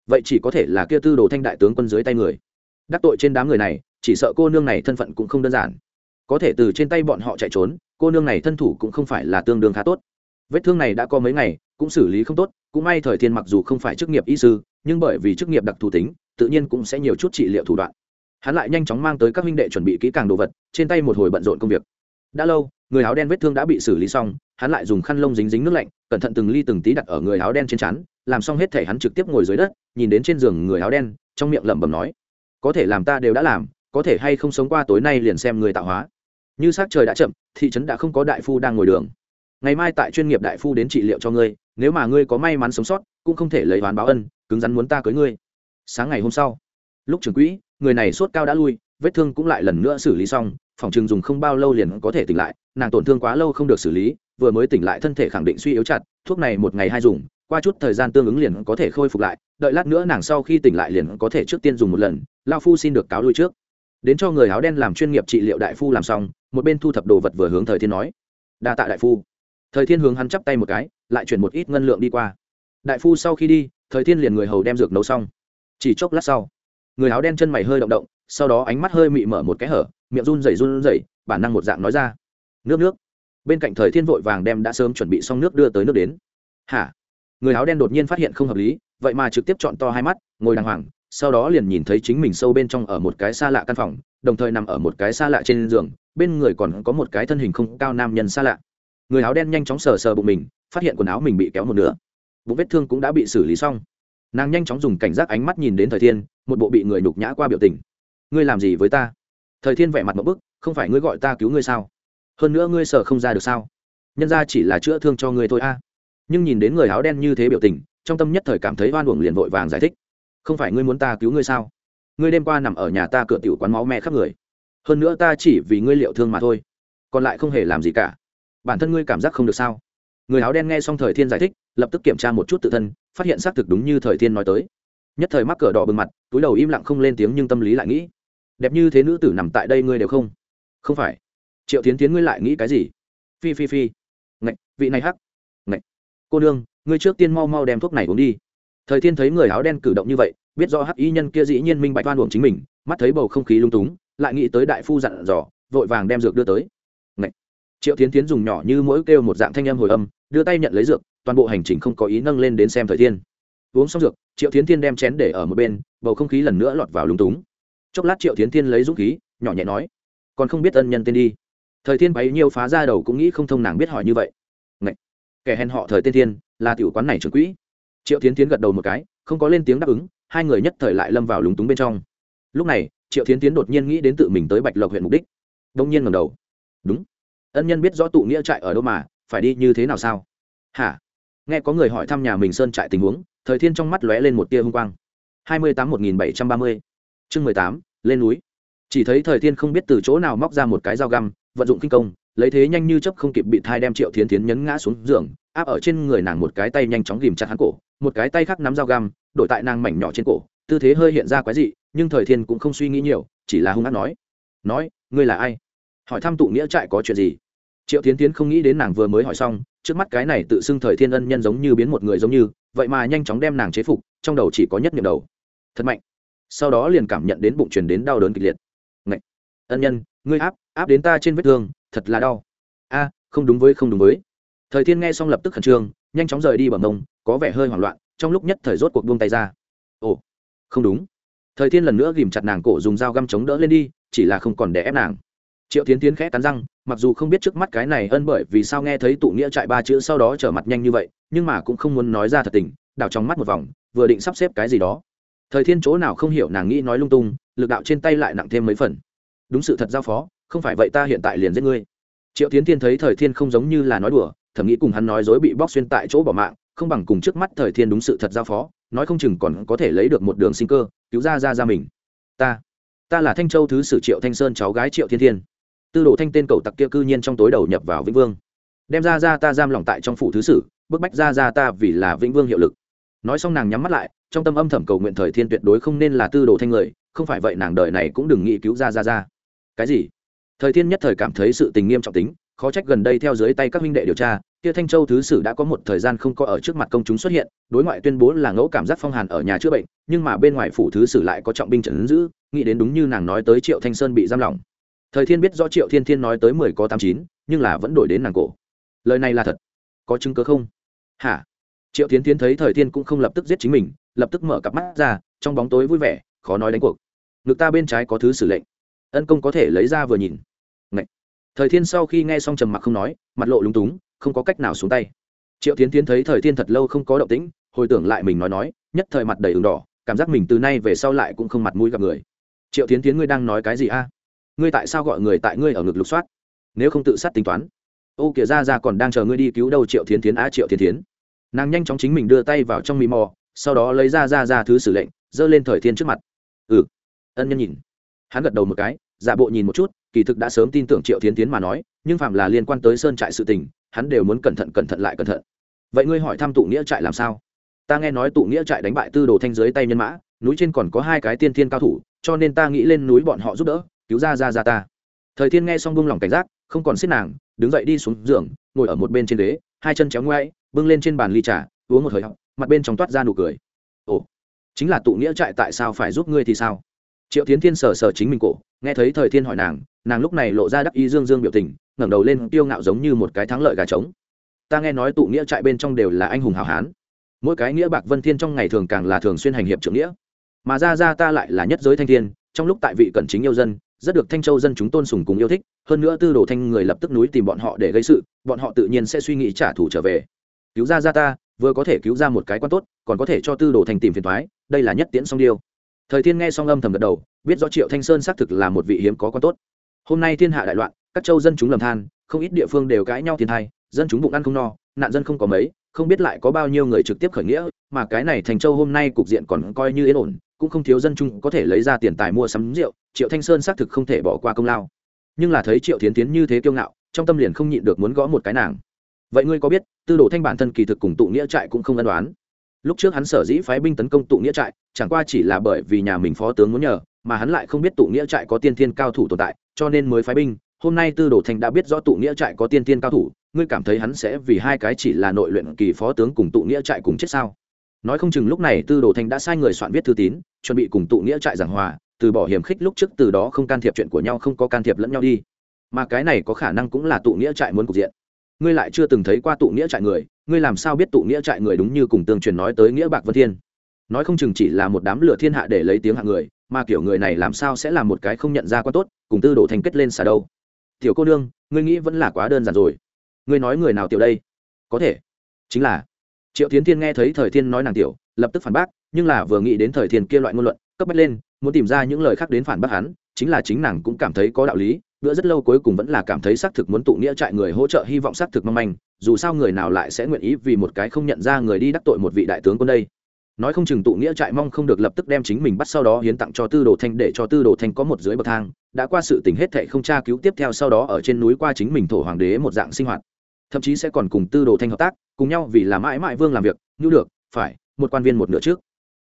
Vậy chỉ có thể là kia tư đồ thanh đại tướng quân dưới tay người. Đắc tội trên đám người này, chỉ sợ cô nương này thân phận cũng không đơn giản. Có thể từ trên tay bọn họ chạy trốn, cô nương này thân thủ cũng không phải là tương đương khá tốt vết thương này đã có mấy ngày, cũng xử lý không tốt, cũng may thời thiên mặc dù không phải chức nghiệp y sư, nhưng bởi vì chức nghiệp đặc thù tính, tự nhiên cũng sẽ nhiều chút trị liệu thủ đoạn. Hắn lại nhanh chóng mang tới các huynh đệ chuẩn bị kỹ càng đồ vật, trên tay một hồi bận rộn công việc. Đã lâu, người áo đen vết thương đã bị xử lý xong, hắn lại dùng khăn lông dính dính nước lạnh, cẩn thận từng ly từng tí đặt ở người áo đen trên chắn làm xong hết thể hắn trực tiếp ngồi dưới đất, nhìn đến trên giường người áo đen, trong miệng lẩm bẩm nói, có thể làm ta đều đã làm, có thể hay không sống qua tối nay liền xem người tạo hóa. Như s á c trời đã chậm, thị trấn đã không có đại phu đang ngồi đường ngày mai tại chuyên nghiệp đại phu đến trị liệu cho ngươi, nếu mà ngươi có may mắn sống sót, cũng không thể lấy oán báo ân, cứng rắn muốn ta cưới ngươi. Sáng ngày hôm sau, lúc trưởng quỹ, người này sốt cao đã lui, vết thương cũng lại lần nữa xử lý xong, phòng chừng dùng không bao lâu liền có thể tỉnh lại, nàng tổn thương quá lâu không được xử lý, vừa mới tỉnh lại thân thể khẳng định suy yếu chặt, thuốc này một ngày hai dùng, qua chút thời gian tương ứng liền có thể khôi phục lại, đợi lát nữa nàng sau khi tỉnh lại liền có thể trước tiên dùng một lần, lao phu xin được cáo lui trước. Đến cho người áo đen làm chuyên nghiệp trị liệu đại phu làm xong, một bên thu thập đồ vật vừa hướng thời thiên nói, đa tạ đại phu thời thiên hướng hắn chắp tay một cái, lại chuyển một ít ngân lượng đi qua. Đại phu sau khi đi, thời thiên liền người hầu đem dược nấu xong. Chỉ chốc lát sau, người áo đen chân mày hơi động động, sau đó ánh mắt hơi mị mở một cái hở, miệng run rẩy run rẩy, bản năng một dạng nói ra, nước nước. Bên cạnh thời thiên vội vàng đem đã sớm chuẩn bị xong nước đưa tới nước đến. Hả? Người áo đen đột nhiên phát hiện không hợp lý, vậy mà trực tiếp chọn to hai mắt, ngồi đàng hoàng, sau đó liền nhìn thấy chính mình sâu bên trong ở một cái xa lạ căn phòng, đồng thời nằm ở một cái xa lạ trên giường, bên người còn có một cái thân hình không cao nam nhân xa lạ người áo đen nhanh chóng sờ sờ bụng mình, phát hiện quần áo mình bị kéo một nửa. Bụng vết thương cũng đã bị xử lý xong. Nàng nhanh chóng dùng cảnh giác ánh mắt nhìn đến thời thiên, một bộ bị người nhục nhã qua biểu tình. Ngươi làm gì với ta? Thời thiên vẻ mặt một bức, không phải ngươi gọi ta cứu ngươi sao? Hơn nữa ngươi sợ không ra được sao? Nhân ra chỉ là chữa thương cho ngươi thôi a. Nhưng nhìn đến người áo đen như thế biểu tình, trong tâm nhất thời cảm thấy oan uổng liền vội vàng giải thích. Không phải ngươi muốn ta cứu ngươi sao? Ngươi đêm qua nằm ở nhà ta cửa tiểu quán máu me khắp người. Hơn nữa ta chỉ vì ngươi liệu thương mà thôi, còn lại không hề làm gì cả bản thân ngươi cảm giác không được sao? Người áo đen nghe xong thời thiên giải thích, lập tức kiểm tra một chút tự thân, phát hiện xác thực đúng như thời thiên nói tới. Nhất thời mắc cờ đỏ bừng mặt, túi đầu im lặng không lên tiếng nhưng tâm lý lại nghĩ, đẹp như thế nữ tử nằm tại đây ngươi đều không? Không phải. Triệu tiến tiến ngươi lại nghĩ cái gì? Phi phi phi. Ngạch, vị này hắc. Ngạch. Cô đương ngươi trước tiên mau mau đem thuốc này uống đi. Thời thiên thấy người áo đen cử động như vậy, biết do hắc y nhân kia dĩ nhiên minh bạch oan uổng chính mình, mắt thấy bầu không khí lung túng, lại nghĩ tới đại phu dặn dò, vội vàng đem dược đưa tới triệu tiến tiến dùng nhỏ như mỗi kêu một dạng thanh âm hồi âm, đưa tay nhận lấy dược, toàn bộ hành trình không có ý nâng lên đến xem thời thiên. Uống xong dược, triệu tiến thiên đem chén để ở một bên, bầu không khí lần nữa lọt vào lúng túng. Chốc lát triệu tiến thiên lấy dũng khí, nhỏ nhẹ nói, còn không biết ân nhân tên đi. Thời thiên bấy nhiêu phá ra đầu cũng nghĩ không thông nàng biết hỏi như vậy. Ngậy! kẻ hèn họ thời tên thiên, là tiểu quán này trưởng quỹ. Triệu tiến tiến gật đầu một cái, không có lên tiếng đáp ứng, hai người nhất thời lại lâm vào lúng túng bên trong. Lúc này, triệu tiến tiến đột nhiên nghĩ đến tự mình tới bạch lộc huyện mục đích. Đông nhiên ngầm đầu. Đúng ân nhân biết rõ tụ nghĩa trại ở đâu mà, phải đi như thế nào sao? Hả? Nghe có người hỏi thăm nhà mình sơn trại tình huống, thời thiên trong mắt lóe lên một tia hung quang. hai mươi tám một nghìn bảy trăm ba mươi. Chương mười tám, lên núi. Chỉ thấy thời thiên không biết từ chỗ nào móc ra một cái dao găm, vận dụng kinh công, lấy thế nhanh như chấp không kịp bị thai đem triệu thiến tiến nhấn ngã xuống giường, áp ở trên người nàng một cái tay nhanh chóng ghìm chặt hắn cổ, một cái tay khác nắm dao găm, đổi tại nàng mảnh nhỏ trên cổ, tư thế hơi hiện ra quái dị, nhưng thời thiên cũng không suy nghĩ nhiều, chỉ là hung hát nói nói, ngươi là ai? Hỏi thăm tụ nghĩa trại có chuyện gì? Triệu tiến tiến không nghĩ đến nàng vừa mới hỏi xong, trước mắt cái này tự xưng thời thiên ân nhân giống như biến một người giống như, vậy mà nhanh chóng đem nàng chế phục, trong đầu chỉ có nhất niệm đầu. Thật mạnh. Sau đó liền cảm nhận đến bụng truyền đến đau đớn kịch liệt. Ngậy! ân nhân, ngươi áp áp đến ta trên vết thương, thật là đau. A, không đúng với, không đúng với. Thời thiên nghe xong lập tức khẩn trương, nhanh chóng rời đi bằng mông, có vẻ hơi hoảng loạn, trong lúc nhất thời rốt cuộc buông tay ra. Ồ, không đúng. Thời thiên lần nữa ghìm chặt nàng cổ dùng dao găm chống đỡ lên đi, chỉ là không còn để ép nàng. Triệu tiến tiến khẽ cắn răng mặc dù không biết trước mắt cái này ân bởi vì sao nghe thấy tụ nghĩa trại ba chữ sau đó trở mặt nhanh như vậy, nhưng mà cũng không muốn nói ra thật tình, đảo trong mắt một vòng, vừa định sắp xếp cái gì đó. Thời thiên chỗ nào không hiểu nàng nghĩ nói lung tung, lực đạo trên tay lại nặng thêm mấy phần. Đúng sự thật giao phó, không phải vậy ta hiện tại liền giết ngươi. Triệu tiến thiên thấy thời thiên không giống như là nói đùa, thầm nghĩ cùng hắn nói dối bị bóc xuyên tại chỗ bỏ mạng, không bằng cùng trước mắt thời thiên đúng sự thật giao phó, nói không chừng còn có thể lấy được một đường sinh cơ, cứu ra ra ra mình. Ta ta là thanh châu thứ sử triệu thanh sơn cháu gái triệu thiên thiên tư đồ thanh tên cầu tặc kia cư nhiên trong tối đầu nhập vào vĩnh vương. Đem ra ra ta giam lòng tại trong phủ thứ sử, bức bách ra ra ta vì là vĩnh vương hiệu lực. Nói xong nàng nhắm mắt lại, trong tâm âm thầm cầu nguyện thời thiên tuyệt đối không nên là tư đồ thanh người, không phải vậy nàng đời này cũng đừng nghĩ cứu ra ra ra. Cái gì? Thời thiên nhất thời cảm thấy sự tình nghiêm trọng tính, khó trách gần đây theo dưới tay các huynh đệ điều tra, kia thanh châu thứ sử đã có một thời gian không có ở trước mặt công chúng xuất hiện, đối ngoại tuyên bố là ngẫu cảm giác phong hàn ở nhà chữa bệnh, nhưng mà bên ngoài phủ thứ sử lại có trọng binh trần giữ, nghĩ đến đúng như nàng nói tới triệu thanh sơn bị giam lỏng thời thiên biết rõ triệu thiên thiên nói tới mười có tám chín, nhưng là vẫn đổi đến nàng cổ. Lời này là thật. Có chứng cớ không? Hả? Triệu thiên thiên thấy thời thiên cũng không lập tức giết chính mình, lập tức mở cặp mắt ra, trong bóng tối vui vẻ, khó nói đánh cuộc. Ngực ta bên trái có thứ xử lệnh. Ân công có thể lấy ra vừa nhìn. Ngậy. thời thiên sau khi nghe xong trầm mặc không nói, mặt lộ lúng túng, không có cách nào xuống tay. Triệu tiến tiến thấy thời thiên thật lâu không có động tĩnh, hồi tưởng lại mình nói nói, nhất thời mặt đầy ửng đỏ, cảm giác mình từ nay về sau lại cũng không mặt mũi gặp người. Triệu tiến tiến ngươi đang nói cái gì a? Ngươi tại sao gọi người tại ngươi ở ngực lục soát? Nếu không tự sát tính toán. Ô kìa, ra ra còn đang chờ ngươi đi cứu đâu triệu Thiến Thiến Á, triệu Thiến Thiến. nàng nhanh chóng chính mình đưa tay vào trong mì mò, sau đó lấy ra ra ra thứ xử lệnh, giơ lên thời thiên trước mặt. Ừ. Ân nhân nhìn. Hắn gật đầu một cái, giả bộ nhìn một chút, kỳ thực đã sớm tin tưởng triệu Thiến Thiến mà nói, nhưng phạm là liên quan tới sơn trại sự tình, hắn đều muốn cẩn thận cẩn thận lại cẩn thận. Vậy ngươi hỏi thăm tụ nghĩa trại làm sao? Ta nghe nói tụ nghĩa trại đánh bại tư đồ thanh dưới tay nhân mã, núi trên còn có hai cái tiên thiên cao thủ, cho nên ta nghĩ lên núi bọn họ giúp đỡ cứu ra ra ra ta. Thời thiên nghe xong buông lỏng cảnh giác, không còn xiết nàng, đứng dậy đi xuống giường, ngồi ở một bên trên ghế, hai chân chéo ngoáy bưng lên trên bàn ly trà, uống một hơi họng, mặt bên trong toát ra nụ cười. Ồ, chính là tụ nghĩa trại tại sao phải giúp ngươi thì sao? Triệu tiến thiên sờ sờ chính mình cổ, nghe thấy thời thiên hỏi nàng nàng lúc này lộ ra đắc ý dương dương biểu tình, ngẩng đầu lên tiêu ngạo giống như một cái thắng lợi gà trống. Ta nghe nói tụ nghĩa trại bên trong đều là anh hùng hào hán. Mỗi cái nghĩa bạc vân thiên trong ngày thường càng là thường xuyên hành hiệp trưởng nghĩa. Mà ra ra ta lại là nhất giới thanh thiên, trong lúc tại vị cẩn chính yêu dân rất được thanh châu dân chúng tôn sùng cùng yêu thích, hơn nữa tư đồ thanh người lập tức núi tìm bọn họ để gây sự, bọn họ tự nhiên sẽ suy nghĩ trả thù trở về. Cứu ra ra ta, vừa có thể cứu ra một cái quan tốt, còn có thể cho tư đồ thành tìm phiền thoái đây là nhất tiễn song điêu. Thời thiên nghe song âm thầm gật đầu, biết rõ triệu thanh sơn xác thực là một vị hiếm có quan tốt. Hôm nay thiên hạ đại loạn, các châu dân chúng lầm than, không ít địa phương đều cãi nhau thiên thai, dân chúng bụng ăn không no, nạn dân không có mấy, không biết lại có bao nhiêu người trực tiếp khởi nghĩa, mà cái này thành châu hôm nay cục diện còn coi như yên ổn cũng không thiếu dân chúng có thể lấy ra tiền tài mua sắm rượu, triệu thanh sơn xác thực không thể bỏ qua công lao. Nhưng là thấy triệu tiến tiến như thế kiêu ngạo, trong tâm liền không nhịn được muốn gõ một cái nàng. Vậy ngươi có biết, tư đồ thanh bản thân kỳ thực cùng tụ nghĩa trại cũng không ân đoán lúc trước hắn sở dĩ phái binh tấn công tụ nghĩa trại, chẳng qua chỉ là bởi vì nhà mình phó tướng muốn nhờ, mà hắn lại không biết tụ nghĩa trại có tiên thiên cao thủ tồn tại, cho nên mới phái binh. Hôm nay tư đồ thanh đã biết rõ tụ nghĩa trại có tiên thiên cao thủ, ngươi cảm thấy hắn sẽ vì hai cái chỉ là nội luyện kỳ phó tướng cùng tụ nghĩa trại cùng chết sao? Nói không chừng lúc này tư đồ thanh đã sai người soạn viết thư tín, chuẩn bị cùng tụ nghĩa trại giảng hòa, từ bỏ hiểm khích lúc trước từ đó không can thiệp chuyện của nhau, không có can thiệp lẫn nhau đi. Mà cái này có khả năng cũng là tụ nghĩa trại muốn cục diện. Ngươi lại chưa từng thấy qua tụ nghĩa trại người, ngươi làm sao biết tụ nghĩa trại người đúng như cùng tương truyền nói tới nghĩa bạc vân thiên? Nói không chừng chỉ là một đám lửa thiên hạ để lấy tiếng hạng người, mà kiểu người này làm sao sẽ là một cái không nhận ra quá tốt, cùng tư đồ thành kết lên xả đâu. Tiểu cô nương, ngươi nghĩ vẫn là quá đơn giản rồi. Ngươi nói người nào tiểu đây? Có thể. Chính là triệu tiến thiên nghe thấy thời thiên nói nàng tiểu, lập tức phản bác, nhưng là vừa nghĩ đến thời thiên kia loại ngôn luận, cấp bách lên, muốn tìm ra những lời khác đến phản bác hắn, chính là chính nàng cũng cảm thấy có đạo lý, bữa rất lâu cuối cùng vẫn là cảm thấy xác thực muốn tụ nghĩa trại người hỗ trợ hy vọng xác thực mong manh, dù sao người nào lại sẽ nguyện ý vì một cái không nhận ra người đi đắc tội một vị đại tướng quân đây. Nói không chừng tụ nghĩa trại mong không được lập tức đem chính mình bắt sau đó hiến tặng cho tư đồ thanh để cho tư đồ thanh có một dưới bậc thang, đã qua sự tình hết thệ không tra cứu tiếp theo sau đó ở trên núi qua chính mình thổ hoàng đế một dạng sinh hoạt thậm chí sẽ còn cùng tư đồ thanh hợp tác, cùng nhau vì là mãi mãi vương làm việc, như được, phải, một quan viên một nửa trước.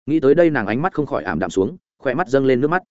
Nghĩ tới đây nàng ánh mắt không khỏi ảm đạm xuống, khỏe mắt dâng lên nước mắt.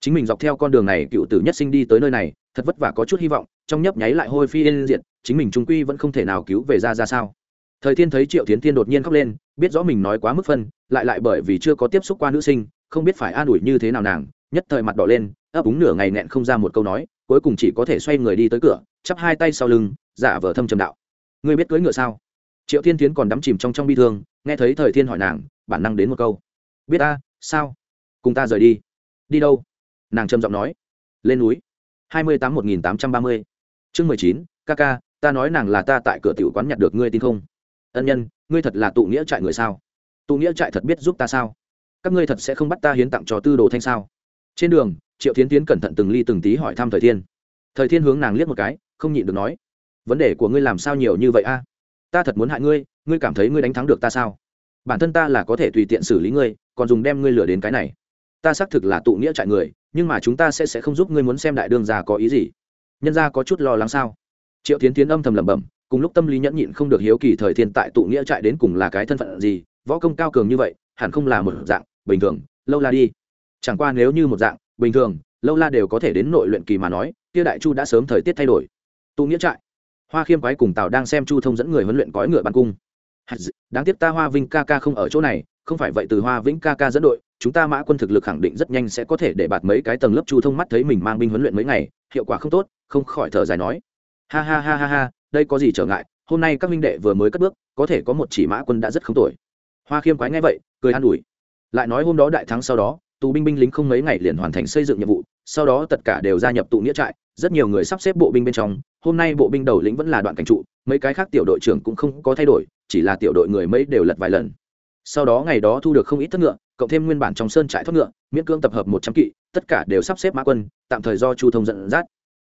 Chính mình dọc theo con đường này, cựu tử nhất sinh đi tới nơi này, thật vất vả có chút hy vọng, trong nhấp nháy lại hôi phi yên diện chính mình trung quy vẫn không thể nào cứu về ra ra sao. Thời thiên thấy triệu tiến thiên đột nhiên khóc lên, biết rõ mình nói quá mức phân, lại lại bởi vì chưa có tiếp xúc qua nữ sinh, không biết phải an ủi như thế nào nàng, nhất thời mặt đỏ lên, ấp úng nửa ngày nẹn không ra một câu nói, cuối cùng chỉ có thể xoay người đi tới cửa, chắp hai tay sau lưng, giả vờ thâm trầm đạo ngươi biết cưỡi ngựa sao? Triệu thiên tiến còn đắm chìm trong trong bi thương, nghe thấy thời thiên hỏi nàng, bản năng đến một câu. Biết ta, sao? Cùng ta rời đi. Đi đâu? Nàng trầm giọng nói. Lên núi. hai mươi tám một nghìn tám trăm ba mươi. Chương mười chín, ca ca, ta nói nàng là ta tại cửa tiểu quán nhặt được ngươi tin không? Ân nhân, ngươi thật là tụ nghĩa trại người sao? Tụ nghĩa trại thật biết giúp ta sao? Các ngươi thật sẽ không bắt ta hiến tặng cho tư đồ thanh sao? Trên đường, triệu tiến tiến cẩn thận từng ly từng tí hỏi thăm thời thiên. Thời thiên hướng nàng liếc một cái, không nhịn được nói vấn đề của ngươi làm sao nhiều như vậy a? Ta thật muốn hại ngươi ngươi cảm thấy ngươi đánh thắng được ta sao? Bản thân ta là có thể tùy tiện xử lý ngươi, còn dùng đem ngươi lừa đến cái này. Ta xác thực là tụ nghĩa trại người, nhưng mà chúng ta sẽ sẽ không giúp ngươi muốn xem đại đương già có ý gì. Nhân gia có chút lo lắng sao? Triệu tiến tiến âm thầm lẩm bẩm, cùng lúc tâm lý nhẫn nhịn không được hiếu kỳ thời thiên tại tụ nghĩa trại đến cùng là cái thân phận gì, võ công cao cường như vậy, hẳn không là một dạng, bình thường, lâu la đi. Chẳng qua nếu như một dạng, bình thường, lâu la đều có thể đến nội luyện kỳ mà nói, kia đại chu đã sớm thời tiết thay đổi. Tụ nghĩa trại hoa khiêm quái cùng tào đang xem chu thông dẫn người huấn luyện cõi ngựa bắn cung. Đáng tiếc ta hoa vinh ca ca không ở chỗ này, không phải vậy từ hoa vĩnh ca ca dẫn đội, chúng ta mã quân thực lực khẳng định rất nhanh sẽ có thể để bạt mấy cái tầng lớp chu thông mắt thấy mình mang binh huấn luyện mấy ngày, hiệu quả không tốt, không khỏi thở dài nói. Ha ha ha ha ha, đây có gì trở ngại, hôm nay các minh đệ vừa mới cất bước, có thể có một chỉ mã quân đã rất không tuổi hoa khiêm quái nghe vậy, cười an ủi. Lại nói hôm đó đại thắng sau đó tù binh binh lính không mấy ngày liền hoàn thành xây dựng nhiệm vụ, sau đó tất cả đều gia nhập tụ nghĩa trại, rất nhiều người sắp xếp bộ binh bên trong, hôm nay bộ binh đầu lĩnh vẫn là đoạn cảnh trụ, mấy cái khác tiểu đội trưởng cũng không có thay đổi, chỉ là tiểu đội người mấy đều lật vài lần. Sau đó ngày đó thu được không ít thất ngựa, cộng thêm nguyên bản trong sơn trại thoát ngựa, miễn cưỡng tập hợp một trăm kỵ, tất cả đều sắp xếp mã quân, tạm thời do chu thông dẫn dắt.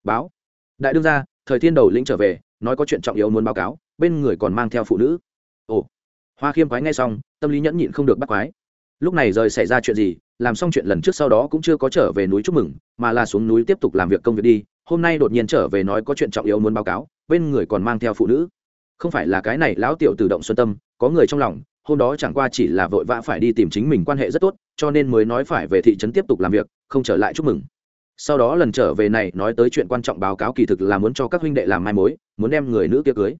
Báo. Đại đương gia, thời thiên đầu lĩnh trở về, nói có chuyện trọng yếu muốn báo cáo, bên người còn mang theo phụ nữ. Ồ. Hoa khiêm quái ngay xong, tâm lý nhẫn nhịn không được bắt quái. Lúc này rời xảy ra chuyện gì làm xong chuyện lần trước sau đó cũng chưa có trở về núi chúc mừng, mà là xuống núi tiếp tục làm việc công việc đi, hôm nay đột nhiên trở về nói có chuyện trọng yếu muốn báo cáo, bên người còn mang theo phụ nữ. Không phải là cái này lão tiểu tự động xuân tâm, có người trong lòng, hôm đó chẳng qua chỉ là vội vã phải đi tìm chính mình quan hệ rất tốt, cho nên mới nói phải về thị trấn tiếp tục làm việc, không trở lại chúc mừng. Sau đó lần trở về này nói tới chuyện quan trọng báo cáo kỳ thực là muốn cho các huynh đệ làm mai mối, muốn đem người nữ kia cưới.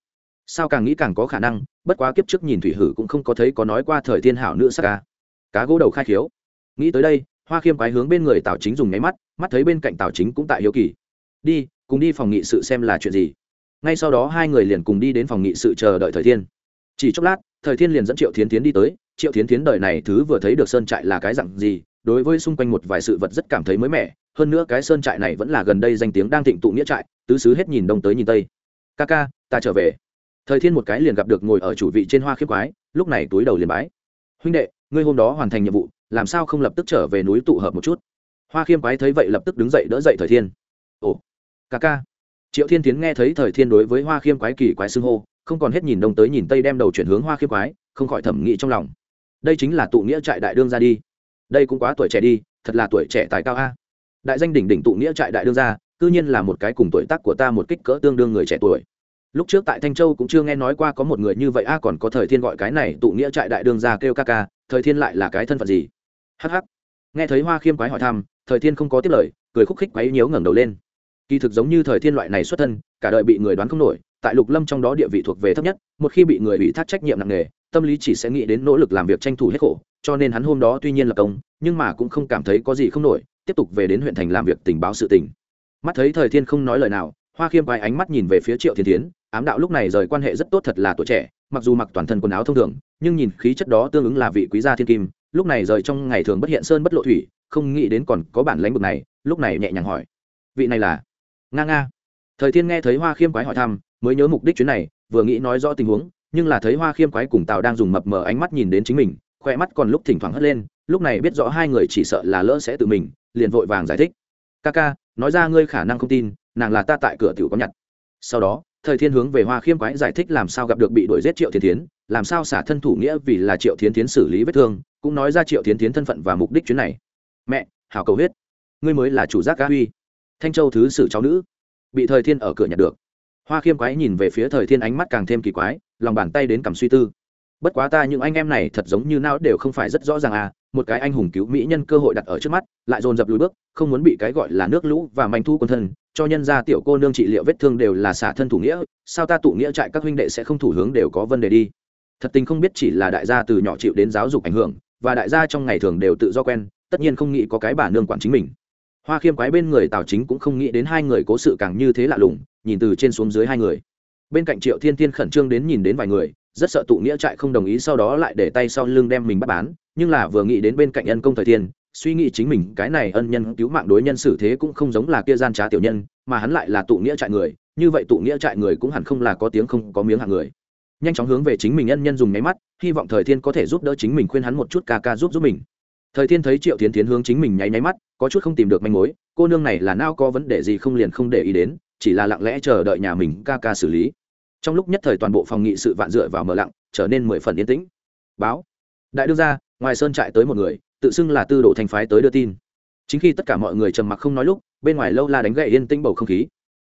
Sao càng nghĩ càng có khả năng, bất quá kiếp trước nhìn thủy hử cũng không có thấy có nói qua thời thiên hảo nữ sắc ca. Cá gỗ đầu khai khiếu nghĩ tới đây, hoa khiêm quái hướng bên người tào chính dùng nháy mắt mắt thấy bên cạnh tào chính cũng tại hiếu kỳ. Đi, cùng đi phòng nghị sự xem là chuyện gì. Ngay sau đó hai người liền cùng đi đến phòng nghị sự chờ đợi thời thiên. Chỉ chốc lát, thời thiên liền dẫn triệu thiến tiến đi tới. Triệu thiến tiến đời này thứ vừa thấy được sơn trại là cái dặn gì, đối với xung quanh một vài sự vật rất cảm thấy mới mẻ. Hơn nữa cái sơn trại này vẫn là gần đây danh tiếng đang thịnh tụ nghĩa trại, tứ xứ hết nhìn đông tới nhìn tây. Ca ca, ta trở về. Thời thiên một cái liền gặp được ngồi ở chủ vị trên hoa khiếp quái, lúc này túi đầu liền bái. Huynh đệ, ngươi hôm đó hoàn thành nhiệm vụ làm sao không lập tức trở về núi tụ hợp một chút? Hoa khiêm quái thấy vậy lập tức đứng dậy đỡ dậy thời thiên. Ồ, ca ca. Triệu thiên tiến nghe thấy thời thiên đối với hoa khiêm quái kỳ quái xưng hô, không còn hết nhìn đông tới nhìn tây đem đầu chuyển hướng hoa khiêm quái, không khỏi thẩm nghĩ trong lòng. Đây chính là tụ nghĩa trại đại đương ra đi. Đây cũng quá tuổi trẻ đi, thật là tuổi trẻ tài cao a. Đại danh đỉnh đỉnh tụ nghĩa trại đại đương gia, cư nhiên là một cái cùng tuổi tác của ta một kích cỡ tương đương người trẻ tuổi. Lúc trước tại thanh châu cũng chưa nghe nói qua có một người như vậy a, còn có thời thiên gọi cái này tụ nghĩa trại đại đương gia kêu ca ca, thời thiên lại là cái thân phận gì? Hh nghe thấy hoa khiêm quái hỏi thăm, thời thiên không có tiếp lời, cười khúc khích quấy nhiễu ngẩng đầu lên. Kỳ thực giống như thời thiên loại này xuất thân, cả đời bị người đoán không nổi, tại lục lâm trong đó địa vị thuộc về thấp nhất, một khi bị người ủy thác trách nhiệm nặng nề, tâm lý chỉ sẽ nghĩ đến nỗ lực làm việc tranh thủ hết khổ, cho nên hắn hôm đó tuy nhiên là công, nhưng mà cũng không cảm thấy có gì không nổi, tiếp tục về đến huyện thành làm việc tình báo sự tình. Mắt thấy thời thiên không nói lời nào, hoa khiêm quái ánh mắt nhìn về phía triệu thiên tiến ám đạo lúc này rời quan hệ rất tốt thật là tuổi trẻ, mặc dù mặc toàn thân quần áo thông thường, nhưng nhìn khí chất đó tương ứng là vị quý gia thiên kim lúc này rời trong ngày thường bất hiện sơn bất lộ thủy, không nghĩ đến còn có bản lãnh bực này, lúc này nhẹ nhàng hỏi, vị này là? Nga nga. Thời thiên nghe thấy hoa khiêm quái hỏi thăm, mới nhớ mục đích chuyến này, vừa nghĩ nói rõ tình huống, nhưng là thấy hoa khiêm quái cùng tào đang dùng mập mờ ánh mắt nhìn đến chính mình khoe mắt còn lúc thỉnh thoảng hất lên, lúc này biết rõ hai người chỉ sợ là lỡ sẽ tự mình, liền vội vàng giải thích. Ca ca, nói ra ngươi khả năng không tin, nàng là ta tại cửa tiểu có nhặt. Sau đó, thời thiên hướng về hoa khiêm quái giải thích làm sao gặp được bị đuổi giết triệu thiên tiến làm sao xả thân thủ nghĩa vì là triệu thiến tiến xử lý vết thương, cũng nói ra triệu thiến tiến thân phận và mục đích chuyến này. Mẹ, hảo cầu huyết. Ngươi mới là chủ giác ca huy. Thanh châu thứ sử cháu nữ. Bị thời thiên ở cửa nhặt được. Hoa khiêm quái nhìn về phía thời thiên ánh mắt càng thêm kỳ quái, lòng bàn tay đến cầm suy tư. Bất quá ta những anh em này thật giống như nào đều không phải rất rõ ràng à một cái anh hùng cứu mỹ nhân cơ hội đặt ở trước mắt, lại dồn dập lùi bước, không muốn bị cái gọi là nước lũ và manh thu quân thân, cho nhân ra tiểu cô nương trị liệu vết thương đều là xả thân thủ nghĩa, sao ta tụ nghĩa trại các huynh đệ sẽ không thủ hướng đều có vấn đề đi thật tình không biết chỉ là đại gia từ nhỏ chịu đến giáo dục ảnh hưởng, và đại gia trong ngày thường đều tự do quen, tất nhiên không nghĩ có cái bà nương quản chính mình. Hoa khiêm quái bên người tào chính cũng không nghĩ đến hai người cố sự càng như thế lạ lùng, nhìn từ trên xuống dưới hai người. Bên cạnh triệu thiên thiên khẩn trương đến nhìn đến vài người, rất sợ tụ nghĩa trại không đồng ý sau đó lại để tay sau lưng đem mình bắt bán, nhưng là vừa nghĩ đến bên cạnh Ân công thời thiên, suy nghĩ chính mình, cái này ân nhân cứu mạng đối nhân xử thế cũng không giống là kia gian trá tiểu nhân, mà hắn lại là tụ nghĩa trại người, như vậy tụ nghĩa trại người cũng hẳn không là có tiếng không có miếng hạng người nhanh chóng hướng về chính mình nhân nhân dùng nháy mắt, hy vọng thời thiên có thể giúp đỡ chính mình khuyên hắn một chút ca ca giúp giúp mình. Thời thiên thấy triệu tiến tiến hướng chính mình nháy nháy mắt, có chút không tìm được manh mối, cô nương này là nao có vấn đề gì không liền không để ý đến, chỉ là lặng lẽ chờ đợi nhà mình ca ca xử lý. Trong lúc nhất thời toàn bộ phòng nghị sự vạn dựa vào mở lặng, trở nên mười phần yên tĩnh. Báo. Đại đương ra ngoài sơn trại tới một người, tự xưng là tư đồ thành phái tới đưa tin. Chính khi tất cả mọi người trầm mặc không nói lúc, bên ngoài lâu la đánh gậy yên tĩnh bầu không khí.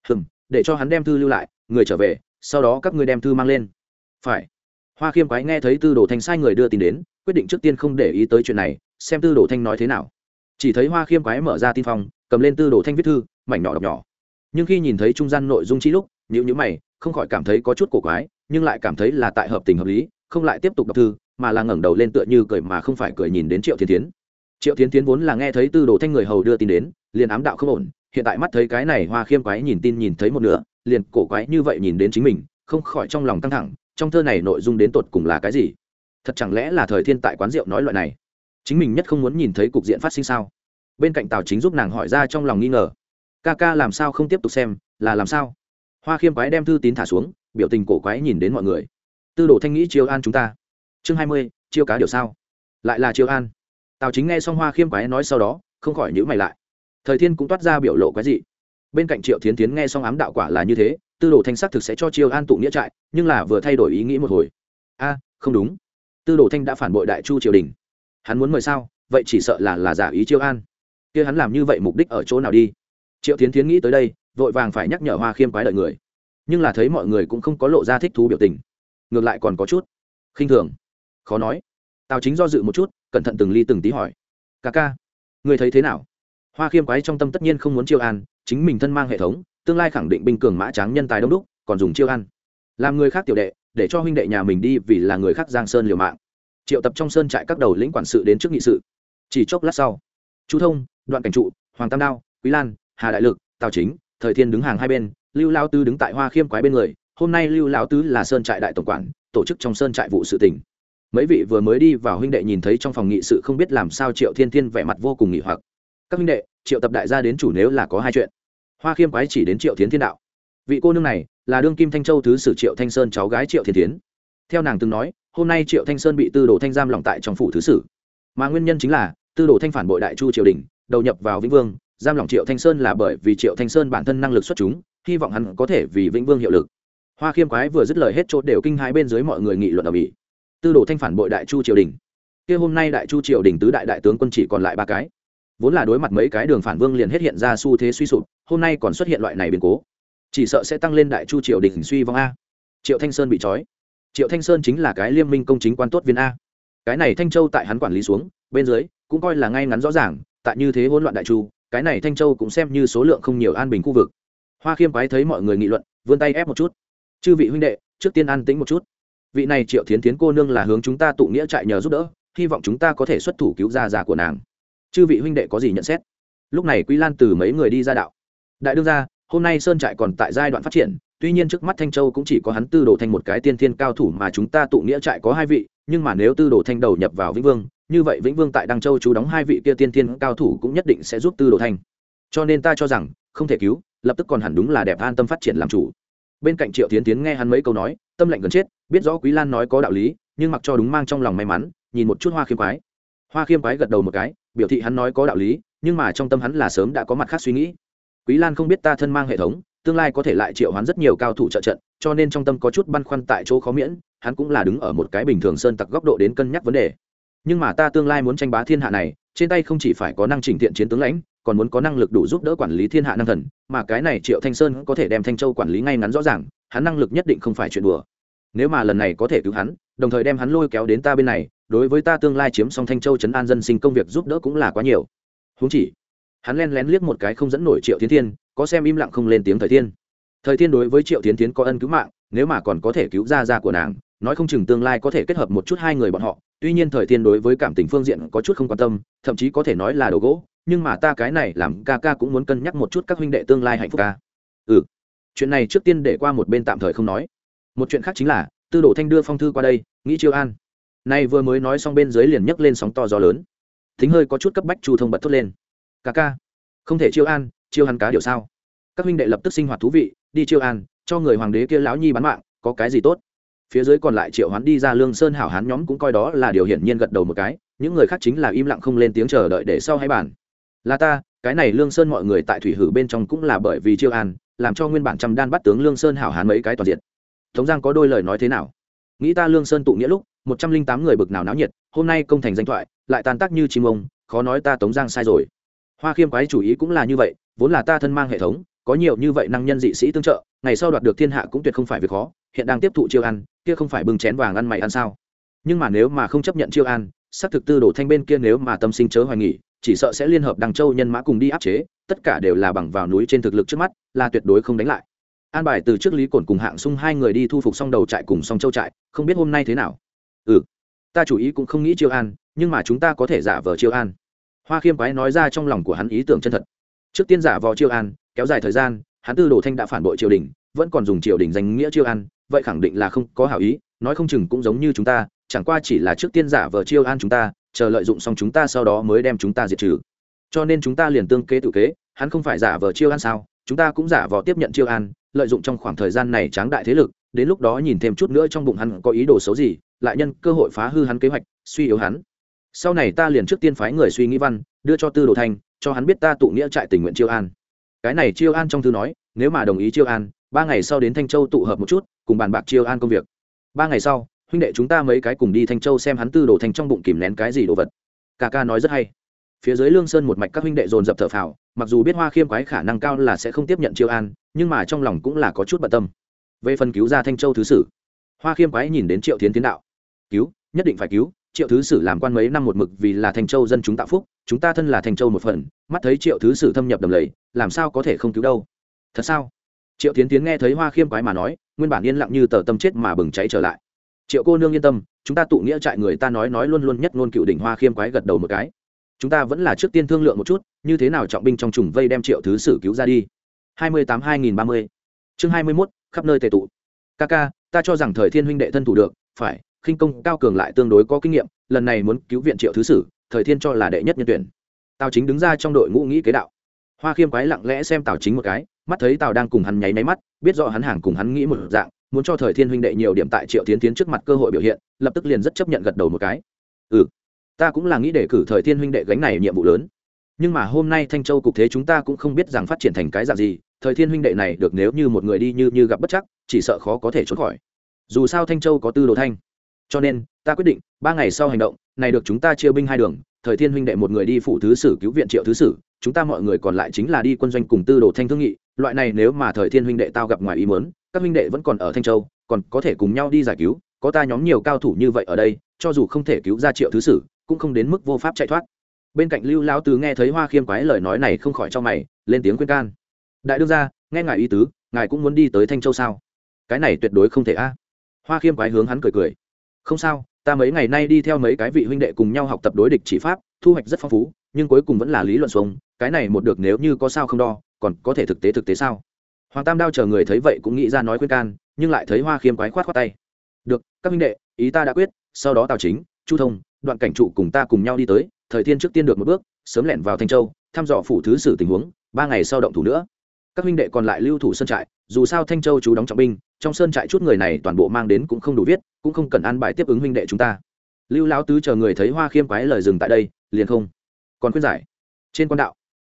Hừm, để cho hắn đem thư lưu lại, người trở về, sau đó các ngươi đem thư mang lên phải. Hoa khiêm quái nghe thấy tư đồ thanh sai người đưa tin đến quyết định trước tiên không để ý tới chuyện này xem tư đồ thanh nói thế nào. Chỉ thấy hoa khiêm quái mở ra tin phòng, cầm lên tư đồ thanh viết thư mảnh nhỏ đọc nhỏ. Nhưng khi nhìn thấy trung gian nội dung chi lúc nhữ nhữ mày không khỏi cảm thấy có chút cổ quái nhưng lại cảm thấy là tại hợp tình hợp lý không lại tiếp tục đọc thư mà là ngẩng đầu lên tựa như cười mà không phải cười nhìn đến triệu thiên tiến triệu thiên tiến vốn là nghe thấy tư đồ thanh người hầu đưa tin đến liền ám đạo không ổn hiện tại mắt thấy cái này hoa khiêm quái nhìn tin nhìn thấy một nửa liền cổ quái như vậy nhìn đến chính mình không khỏi trong lòng căng thẳng trong thơ này nội dung đến tột cùng là cái gì? Thật chẳng lẽ là thời thiên tại quán rượu nói loại này? Chính mình nhất không muốn nhìn thấy cục diện phát sinh sao? Bên cạnh tào chính giúp nàng hỏi ra trong lòng nghi ngờ. Ca ca làm sao không tiếp tục xem, là làm sao? Hoa khiêm quái đem thư tín thả xuống, biểu tình cổ quái nhìn đến mọi người. Tư đồ thanh nghĩ chiêu an chúng ta. Chương hai mươi, chiêu cá điều sao? Lại là chiêu an. Tào chính nghe xong hoa khiêm quái nói sau đó, không khỏi nhữ mày lại. Thời thiên cũng toát ra biểu lộ quái dị. Bên cạnh triệu thiến tiến nghe xong ám đạo quả là như thế tư đồ thanh xác thực sẽ cho chiêu an tụ nghĩa trại, nhưng là vừa thay đổi ý nghĩ một hồi. A, không đúng. Tư đồ thanh đã phản bội đại chu triều đình. Hắn muốn mời sao? Vậy chỉ sợ là là giả ý chiêu an. Kia hắn làm như vậy mục đích ở chỗ nào đi? Triệu tiến tiến nghĩ tới đây, vội vàng phải nhắc nhở hoa khiêm quái đợi người. Nhưng là thấy mọi người cũng không có lộ ra thích thú biểu tình. Ngược lại còn có chút khinh thường. Khó nói. Tào chính do dự một chút, cẩn thận từng ly từng tí hỏi. Ca ca, người thấy thế nào? Hoa khiêm quái trong tâm tất nhiên không muốn chiêu an, chính mình thân mang hệ thống tương lai khẳng định binh cường mã tráng nhân tài đông đúc, còn dùng chiêu ăn. Làm người khác tiểu đệ, để cho huynh đệ nhà mình đi vì là người khác giang sơn liều mạng. Triệu tập trong sơn trại các đầu lĩnh quản sự đến trước nghị sự. Chỉ chốc lát sau chú thông, đoạn cảnh trụ, hoàng tam đao, quý lan, hà đại lực, tào chính, thời thiên đứng hàng hai bên, lưu lao tư đứng tại hoa khiêm quái bên người, hôm nay lưu lao tứ là sơn trại đại tổng quản, tổ chức trong sơn trại vụ sự tỉnh mấy vị vừa mới đi vào huynh đệ nhìn thấy trong phòng nghị sự không biết làm sao triệu thiên thiên vẻ mặt vô cùng nghỉ hoặc. Các huynh đệ, triệu tập đại gia đến chủ nếu là có hai chuyện hoa khiêm quái chỉ đến triệu thiến thiên đạo. Vị cô nương này là đương kim thanh châu thứ sử triệu thanh sơn cháu gái triệu thiên tiến theo nàng từng nói, hôm nay triệu thanh sơn bị tư đồ thanh giam lòng tại trong phủ thứ sử. Mà nguyên nhân chính là, tư đồ thanh phản bội đại chu triều đình, đầu nhập vào vĩnh vương, giam lòng triệu thanh sơn là bởi vì triệu thanh sơn bản thân năng lực xuất chúng, hy vọng hắn có thể vì vĩnh vương hiệu lực. Hoa khiêm quái vừa dứt lời hết chốt đều kinh hai bên dưới mọi người nghị luận ở mỹ tư đồ thanh phản bội đại chu triều đình. Kia hôm nay đại chu triều đình tứ đại đại tướng quân chỉ còn lại ba cái vốn là đối mặt mấy cái đường phản vương liền hết hiện ra xu thế suy sụp, hôm nay còn xuất hiện loại này biến cố. Chỉ sợ sẽ tăng lên đại chu triều đình suy vong a. Triệu thanh sơn bị trói. Triệu thanh sơn chính là cái liên minh công chính quan tốt viên a. Cái này thanh châu tại hắn quản lý xuống, bên dưới, cũng coi là ngay ngắn rõ ràng, tại như thế hỗn loạn đại chu, cái này thanh châu cũng xem như số lượng không nhiều an bình khu vực. Hoa khiêm quái thấy mọi người nghị luận, vươn tay ép một chút. Chư vị huynh đệ, trước tiên an tĩnh một chút. Vị này triệu thiến tiến cô nương là hướng chúng ta tụ nghĩa trại nhờ giúp đỡ, hy vọng chúng ta có thể xuất thủ cứu gia già của nàng chư vị huynh đệ có gì nhận xét? Lúc này quý lan từ mấy người đi ra đạo. Đại đương gia, hôm nay sơn trại còn tại giai đoạn phát triển, tuy nhiên trước mắt thanh châu cũng chỉ có hắn tư đồ thành một cái tiên thiên cao thủ mà chúng ta tụ nghĩa trại có hai vị, nhưng mà nếu tư đồ thanh đầu nhập vào vĩnh vương, như vậy vĩnh vương tại đăng châu chú đóng hai vị kia tiên thiên cao thủ cũng nhất định sẽ giúp tư đồ thanh cho nên ta cho rằng, không thể cứu, lập tức còn hẳn đúng là đẹp an tâm phát triển làm chủ. Bên cạnh triệu tiến tiến nghe hắn mấy câu nói, tâm lệnh gần chết, biết rõ quý lan nói có đạo lý, nhưng mặc cho đúng mang trong lòng may mắn, nhìn một chút hoa khiêm quái hoa khiêm quái gật đầu một cái, biểu thị hắn nói có đạo lý, nhưng mà trong tâm hắn là sớm đã có mặt khác suy nghĩ. Quý lan không biết ta thân mang hệ thống, tương lai có thể lại triệu hắn rất nhiều cao thủ trợ trận, cho nên trong tâm có chút băn khoăn tại chỗ khó miễn, hắn cũng là đứng ở một cái bình thường sơn tặc góc độ đến cân nhắc vấn đề. Nhưng mà ta tương lai muốn tranh bá thiên hạ này, trên tay không chỉ phải có năng trình thiện chiến tướng lãnh, còn muốn có năng lực đủ giúp đỡ quản lý thiên hạ năng thần, mà cái này triệu thanh sơn có thể đem thanh châu quản lý ngay ngắn rõ ràng, hắn năng lực nhất định không phải chuyện đùa. Nếu mà lần này có thể cứu hắn, đồng thời đem hắn lôi kéo đến ta bên này đối với ta tương lai chiếm xong thanh châu chấn an dân sinh công việc giúp đỡ cũng là quá nhiều. Huống chỉ, hắn len lén liếc một cái không dẫn nổi triệu tiến thiên, có xem im lặng không lên tiếng thời thiên. Thời thiên đối với triệu tiến tiến có ân cứu mạng, nếu mà còn có thể cứu ra ra của nàng, nói không chừng tương lai có thể kết hợp một chút hai người bọn họ. Tuy nhiên thời thiên đối với cảm tình phương diện có chút không quan tâm, thậm chí có thể nói là đồ gỗ, nhưng mà ta cái này làm ca ca cũng muốn cân nhắc một chút các huynh đệ tương lai hạnh phúc ca. Ừ. Chuyện này trước tiên để qua một bên tạm thời không nói. Một chuyện khác chính là, tư đồ thanh đưa phong thư qua đây, nghĩ chiêu an nay vừa mới nói xong bên dưới liền nhấc lên sóng to gió lớn. Thính hơi có chút cấp bách chu thông bật thốt lên. Ca ca, không thể chiêu an, chiêu hắn cá điều sao? Các huynh đệ lập tức sinh hoạt thú vị, đi chiêu an, cho người hoàng đế kia lão nhi bán mạng, có cái gì tốt? Phía dưới còn lại triệu hoán đi ra lương sơn hảo hán nhóm cũng coi đó là điều hiển nhiên gật đầu một cái, những người khác chính là im lặng không lên tiếng chờ đợi để sau hay bàn. Là ta, cái này lương sơn mọi người tại thủy hử bên trong cũng là bởi vì chiêu an, làm cho nguyên bản trăm đan bắt tướng lương sơn hảo hán mấy cái toàn diện. Tống giang có đôi lời nói thế nào? Nghĩ ta lương sơn tụ nghĩa lúc một trăm linh tám người bực nào náo nhiệt, hôm nay công thành danh thoại, lại tan tác như chim ông, khó nói ta tống giang sai rồi. Hoa khiêm quái chủ ý cũng là như vậy, vốn là ta thân mang hệ thống, có nhiều như vậy năng nhân dị sĩ tương trợ, ngày sau đoạt được thiên hạ cũng tuyệt không phải việc khó, hiện đang tiếp thụ chiêu ăn, kia không phải bưng chén vàng ăn mày ăn sao. Nhưng mà nếu mà không chấp nhận chiêu ăn, xác thực tư đổ thanh bên kia nếu mà tâm sinh chớ hoài nghỉ, chỉ sợ sẽ liên hợp đằng châu nhân mã cùng đi áp chế, tất cả đều là bằng vào núi trên thực lực trước mắt, là tuyệt đối không đánh lại. An bài từ trước lý cổn cùng hạng sung hai người đi thu phục xong đầu trại cùng xong châu trại, không biết hôm nay thế nào ừ. Ta chủ ý cũng không nghĩ chiêu an, nhưng mà chúng ta có thể giả vờ chiêu an. Hoa khiêm quái nói ra trong lòng của hắn ý tưởng chân thật. Trước tiên giả vò chiêu an, kéo dài thời gian, hắn tư đồ thanh đã phản bội triều đình, vẫn còn dùng triều đình danh nghĩa chiêu an, vậy khẳng định là không có hảo ý, nói không chừng cũng giống như chúng ta, chẳng qua chỉ là trước tiên giả vờ chiêu an chúng ta, chờ lợi dụng xong chúng ta sau đó mới đem chúng ta diệt trừ. Cho nên chúng ta liền tương kế tự kế, hắn không phải giả vờ chiêu an sao, chúng ta cũng giả vờ tiếp nhận chiêu an, lợi dụng trong khoảng thời gian này tráng đại thế lực, đến lúc đó nhìn thêm chút nữa trong bụng hắn có ý đồ xấu gì lại nhân cơ hội phá hư hắn kế hoạch, suy yếu hắn. Sau này ta liền trước tiên phái người suy nghĩ văn, đưa cho tư đồ thanh, cho hắn biết ta tụ nghĩa trại tình nguyện chiêu an. Cái này chiêu an trong thư nói, nếu mà đồng ý chiêu an, ba ngày sau đến thanh châu tụ hợp một chút, cùng bàn bạc chiêu an công việc. Ba ngày sau, huynh đệ chúng ta mấy cái cùng đi thanh châu xem hắn tư đồ thanh trong bụng kìm nén cái gì đồ vật. Ca ca nói rất hay. Phía dưới lương sơn một mạch các huynh đệ dồn dập thở phào, mặc dù biết hoa khiêm quái khả năng cao là sẽ không tiếp nhận chiêu an, nhưng mà trong lòng cũng là có chút bận tâm. Về phần cứu ra thanh châu thứ sử, hoa khiêm quái nhìn đến triệu tiến tiến đạo cứu, nhất định phải cứu. Triệu thứ sử làm quan mấy năm một mực vì là thành châu dân chúng tạo phúc, chúng ta thân là thành châu một phần, mắt thấy triệu thứ sử thâm nhập đầm lầy, làm sao có thể không cứu đâu? Thật sao? Triệu tiến tiến nghe thấy hoa khiêm quái mà nói, nguyên bản yên lặng như tờ tâm chết mà bừng cháy trở lại. Triệu cô nương yên tâm, chúng ta tụ nghĩa trại người ta nói nói luôn luôn nhất ngôn cựu đỉnh hoa khiêm quái gật đầu một cái. Chúng ta vẫn là trước tiên thương lượng một chút, như thế nào trọng binh trong trùng vây đem triệu thứ sử cứu ra đi. hai mươi tám hai nghìn ba mươi. Chương hai mươi mốt, khắp nơi tề tụ. Ca ca, ta cho rằng thời thiên huynh đệ thân thủ được, phải khinh công cao cường lại tương đối có kinh nghiệm, lần này muốn cứu viện triệu thứ sử, thời thiên cho là đệ nhất nhân tuyển. Tào chính đứng ra trong đội ngũ nghĩ kế đạo. Hoa khiêm quái lặng lẽ xem tào chính một cái, mắt thấy tào đang cùng hắn nháy máy mắt, biết rõ hắn hàng cùng hắn nghĩ một dạng, muốn cho thời thiên huynh đệ nhiều điểm tại triệu tiến tiến trước mặt cơ hội biểu hiện, lập tức liền rất chấp nhận gật đầu một cái. Ừ ta cũng là nghĩ để cử thời thiên huynh đệ gánh này nhiệm vụ lớn. Nhưng mà hôm nay thanh châu cục thế chúng ta cũng không biết rằng phát triển thành cái dạng gì, thời thiên huynh đệ này được nếu như một người đi như như gặp bất chắc, chỉ sợ khó có thể trốn khỏi. Dù sao thanh châu có tư đồ thanh cho nên, ta quyết định, ba ngày sau hành động, này được chúng ta chia binh hai đường, thời thiên huynh đệ một người đi phụ thứ sử cứu viện triệu thứ sử, chúng ta mọi người còn lại chính là đi quân doanh cùng tư đồ thanh thương nghị, loại này nếu mà thời thiên huynh đệ tao gặp ngoài ý muốn, các huynh đệ vẫn còn ở thanh châu, còn có thể cùng nhau đi giải cứu, có ta nhóm nhiều cao thủ như vậy ở đây, cho dù không thể cứu ra triệu thứ sử, cũng không đến mức vô pháp chạy thoát. Bên cạnh lưu lão tứ nghe thấy hoa khiêm quái lời nói này không khỏi cho mày, lên tiếng khuyên can. Đại đương gia, nghe ngài ý tứ, ngài cũng muốn đi tới thanh châu sao? Cái này tuyệt đối không thể a. Hoa khiêm quái hướng hắn cười cười không sao, ta mấy ngày nay đi theo mấy cái vị huynh đệ cùng nhau học tập đối địch chỉ pháp, thu hoạch rất phong phú, nhưng cuối cùng vẫn là lý luận xuống, cái này một được nếu như có sao không đo, còn có thể thực tế thực tế sao? Hoàng tam đao chờ người thấy vậy cũng nghĩ ra nói khuyên can, nhưng lại thấy hoa khiêm quái khoát khoát tay. Được, các huynh đệ, ý ta đã quyết, sau đó tào chính, chu thông, đoạn cảnh trụ cùng ta cùng nhau đi tới, thời thiên trước tiên được một bước, sớm lẻn vào thanh châu, thăm dò phủ thứ sử tình huống, ba ngày sau động thủ nữa. Các huynh đệ còn lại lưu thủ sân trại, dù sao thanh châu chú đóng trọng binh trong sơn trại chút người này toàn bộ mang đến cũng không đủ viết, cũng không cần an bài tiếp ứng huynh đệ chúng ta. Lưu lão tứ chờ người thấy hoa khiêm quái lời dừng tại đây, liền không. Còn khuyên giải. Trên quan đạo,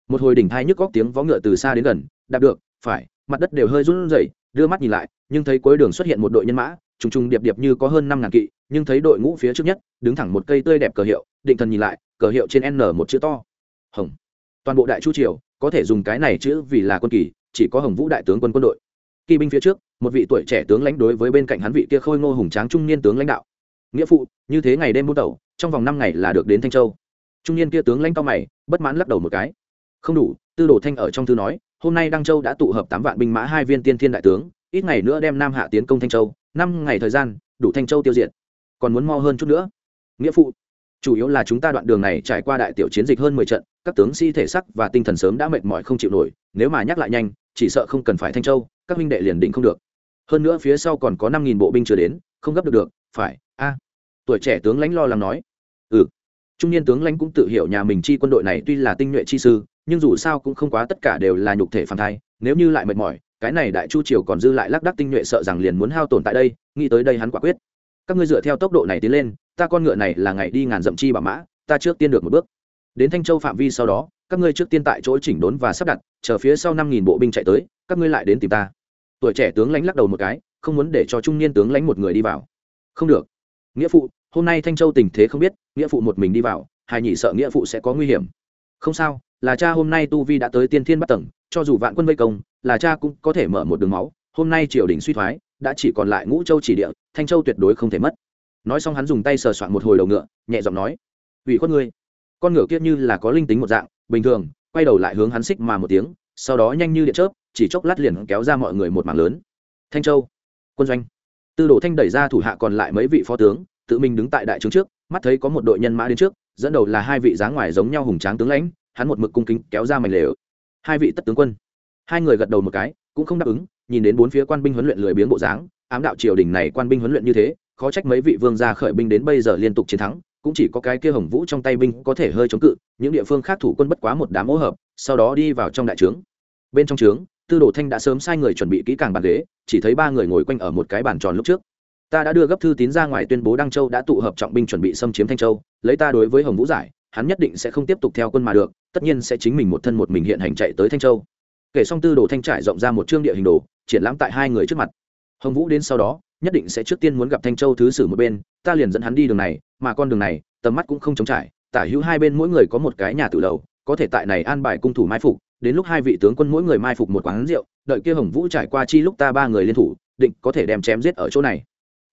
một hồi đỉnh thai nhức góc tiếng vó ngựa từ xa đến gần, đạp được, phải, mặt đất đều hơi run rẩy, đưa mắt nhìn lại, nhưng thấy cuối đường xuất hiện một đội nhân mã, trùng trùng điệp điệp như có hơn năm ngàn kỵ, nhưng thấy đội ngũ phía trước nhất, đứng thẳng một cây tươi đẹp cờ hiệu, định thần nhìn lại, cờ hiệu trên n một chữ to. Hồng. Toàn bộ đại chu triều, có thể dùng cái này chữ vì là quân kỳ, chỉ có hồng vũ đại tướng quân quân đội kỵ binh phía trước, một vị tuổi trẻ tướng lãnh đối với bên cạnh hắn vị kia khôi ngô hùng tráng trung niên tướng lãnh đạo. Nghĩa phụ, như thế ngày đêm buôn tẩu, trong vòng năm ngày là được đến thanh châu. Trung niên kia tướng lãnh cao mày, bất mãn lắc đầu một cái. Không đủ, tư đồ thanh ở trong thư nói, hôm nay đăng châu đã tụ hợp tám vạn binh mã hai viên tiên thiên đại tướng, ít ngày nữa đem nam hạ tiến công thanh châu, năm ngày thời gian, đủ thanh châu tiêu diệt. Còn muốn mo hơn chút nữa. Nghĩa phụ, chủ yếu là chúng ta đoạn đường này trải qua đại tiểu chiến dịch hơn mười trận, các tướng sĩ thể sắc và tinh thần sớm đã mệt mỏi không chịu nổi, nếu mà nhắc lại nhanh, chỉ sợ không cần phải thanh châu các huynh đệ liền định không được. Hơn nữa phía sau còn có năm nghìn bộ binh chưa đến, không gấp được được, phải, a. Tuổi trẻ tướng lãnh lo lắng nói. Ừ. Trung niên tướng lãnh cũng tự hiểu nhà mình chi quân đội này tuy là tinh nhuệ chi sư, nhưng dù sao cũng không quá tất cả đều là nhục thể phản thai, nếu như lại mệt mỏi, cái này đại chu triều còn dư lại lác đắc tinh nhuệ sợ rằng liền muốn hao tổn tại đây, nghĩ tới đây hắn quả quyết. Các ngươi dựa theo tốc độ này tiến lên, ta con ngựa này là ngày đi ngàn dậm chi bảo mã, ta trước tiên được một bước. Đến thanh châu phạm vi sau đó, các ngươi trước tiên tại chỗ chỉnh đốn và sắp đặt, chờ phía sau năm nghìn bộ binh chạy tới, các ngươi lại đến tìm ta tuổi trẻ tướng lãnh lắc đầu một cái, không muốn để cho trung niên tướng lãnh một người đi vào. Không được. Nghĩa phụ, hôm nay thanh châu tình thế không biết, nghĩa phụ một mình đi vào, hài nhị sợ nghĩa phụ sẽ có nguy hiểm. Không sao, là cha hôm nay tu vi đã tới tiên thiên bắt tầng, cho dù vạn quân vây công, là cha cũng có thể mở một đường máu. Hôm nay triều đình suy thoái, đã chỉ còn lại ngũ châu chỉ địa, thanh châu tuyệt đối không thể mất. Nói xong hắn dùng tay sờ soạn một hồi đầu ngựa, nhẹ giọng nói, ủy khuất ngươi. Con ngựa kia như là có linh tính một dạng, bình thường, quay đầu lại hướng hắn xích mà một tiếng, sau đó nhanh như điện chớp chỉ chốc lát liền kéo ra mọi người một mảng lớn. Thanh châu, quân doanh. Tư đồ thanh đẩy ra thủ hạ còn lại mấy vị phó tướng, tự mình đứng tại đại trướng trước, mắt thấy có một đội nhân mã đến trước, dẫn đầu là hai vị dáng ngoài giống nhau hùng tráng tướng lãnh, hắn một mực cung kính kéo ra mảnh lều. Hai vị tất tướng quân. Hai người gật đầu một cái, cũng không đáp ứng, nhìn đến bốn phía quan binh huấn luyện lười biếng bộ dáng, ám đạo triều đình này quan binh huấn luyện như thế, khó trách mấy vị vương gia khởi binh đến bây giờ liên tục chiến thắng, cũng chỉ có cái kia hồng vũ trong tay binh có thể hơi chống cự, những địa phương khác thủ quân bất quá một đám hỗ hợp, sau đó đi vào trong đại trướng. Bên trong trướng tư đồ thanh đã sớm sai người chuẩn bị kỹ càng bàn ghế chỉ thấy ba người ngồi quanh ở một cái bàn tròn lúc trước. Ta đã đưa gấp thư tín ra ngoài tuyên bố đăng châu đã tụ hợp trọng binh chuẩn bị xâm chiếm thanh châu lấy ta đối với hồng vũ giải hắn nhất định sẽ không tiếp tục theo quân mà được tất nhiên sẽ chính mình một thân một mình hiện hành chạy tới thanh châu. Kể xong tư đồ thanh trải rộng ra một chương địa hình đồ triển lãm tại hai người trước mặt. Hồng vũ đến sau đó nhất định sẽ trước tiên muốn gặp thanh châu thứ sử một bên ta liền dẫn hắn đi đường này mà con đường này tầm mắt cũng không chống trải tả hữu hai bên mỗi người có một cái nhà tự lầu, có thể tại này an bài cung thủ mai phục đến lúc hai vị tướng quân mỗi người mai phục một quán rượu, đợi kia hồng vũ trải qua chi lúc ta ba người liên thủ, định có thể đem chém giết ở chỗ này.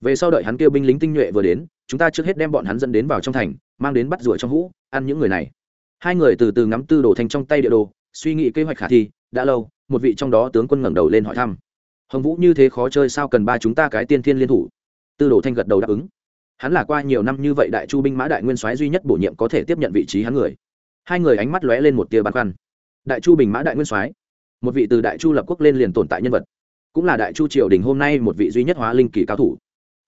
Về sau đợi hắn kêu binh lính tinh nhuệ vừa đến, chúng ta trước hết đem bọn hắn dẫn đến vào trong thành, mang đến bắt rủa trong hũ, ăn những người này. Hai người từ từ ngắm tư đồ thành trong tay địa đồ, suy nghĩ kế hoạch khả thi, đã lâu, một vị trong đó tướng quân ngẩng đầu lên hỏi thăm. Hồng vũ như thế khó chơi sao cần ba chúng ta cái tiên thiên liên thủ? Tư đồ thanh gật đầu đáp ứng. Hắn là qua nhiều năm như vậy đại chu binh mã đại nguyên soái duy nhất bổ nhiệm có thể tiếp nhận vị trí hắn người. Hai người ánh mắt lóe lên một tia băn khoăn đại chu bình mã đại nguyên soái, một vị từ đại chu lập quốc lên liền tồn tại nhân vật, cũng là đại chu triều đình hôm nay một vị duy nhất hóa linh kỳ cao thủ.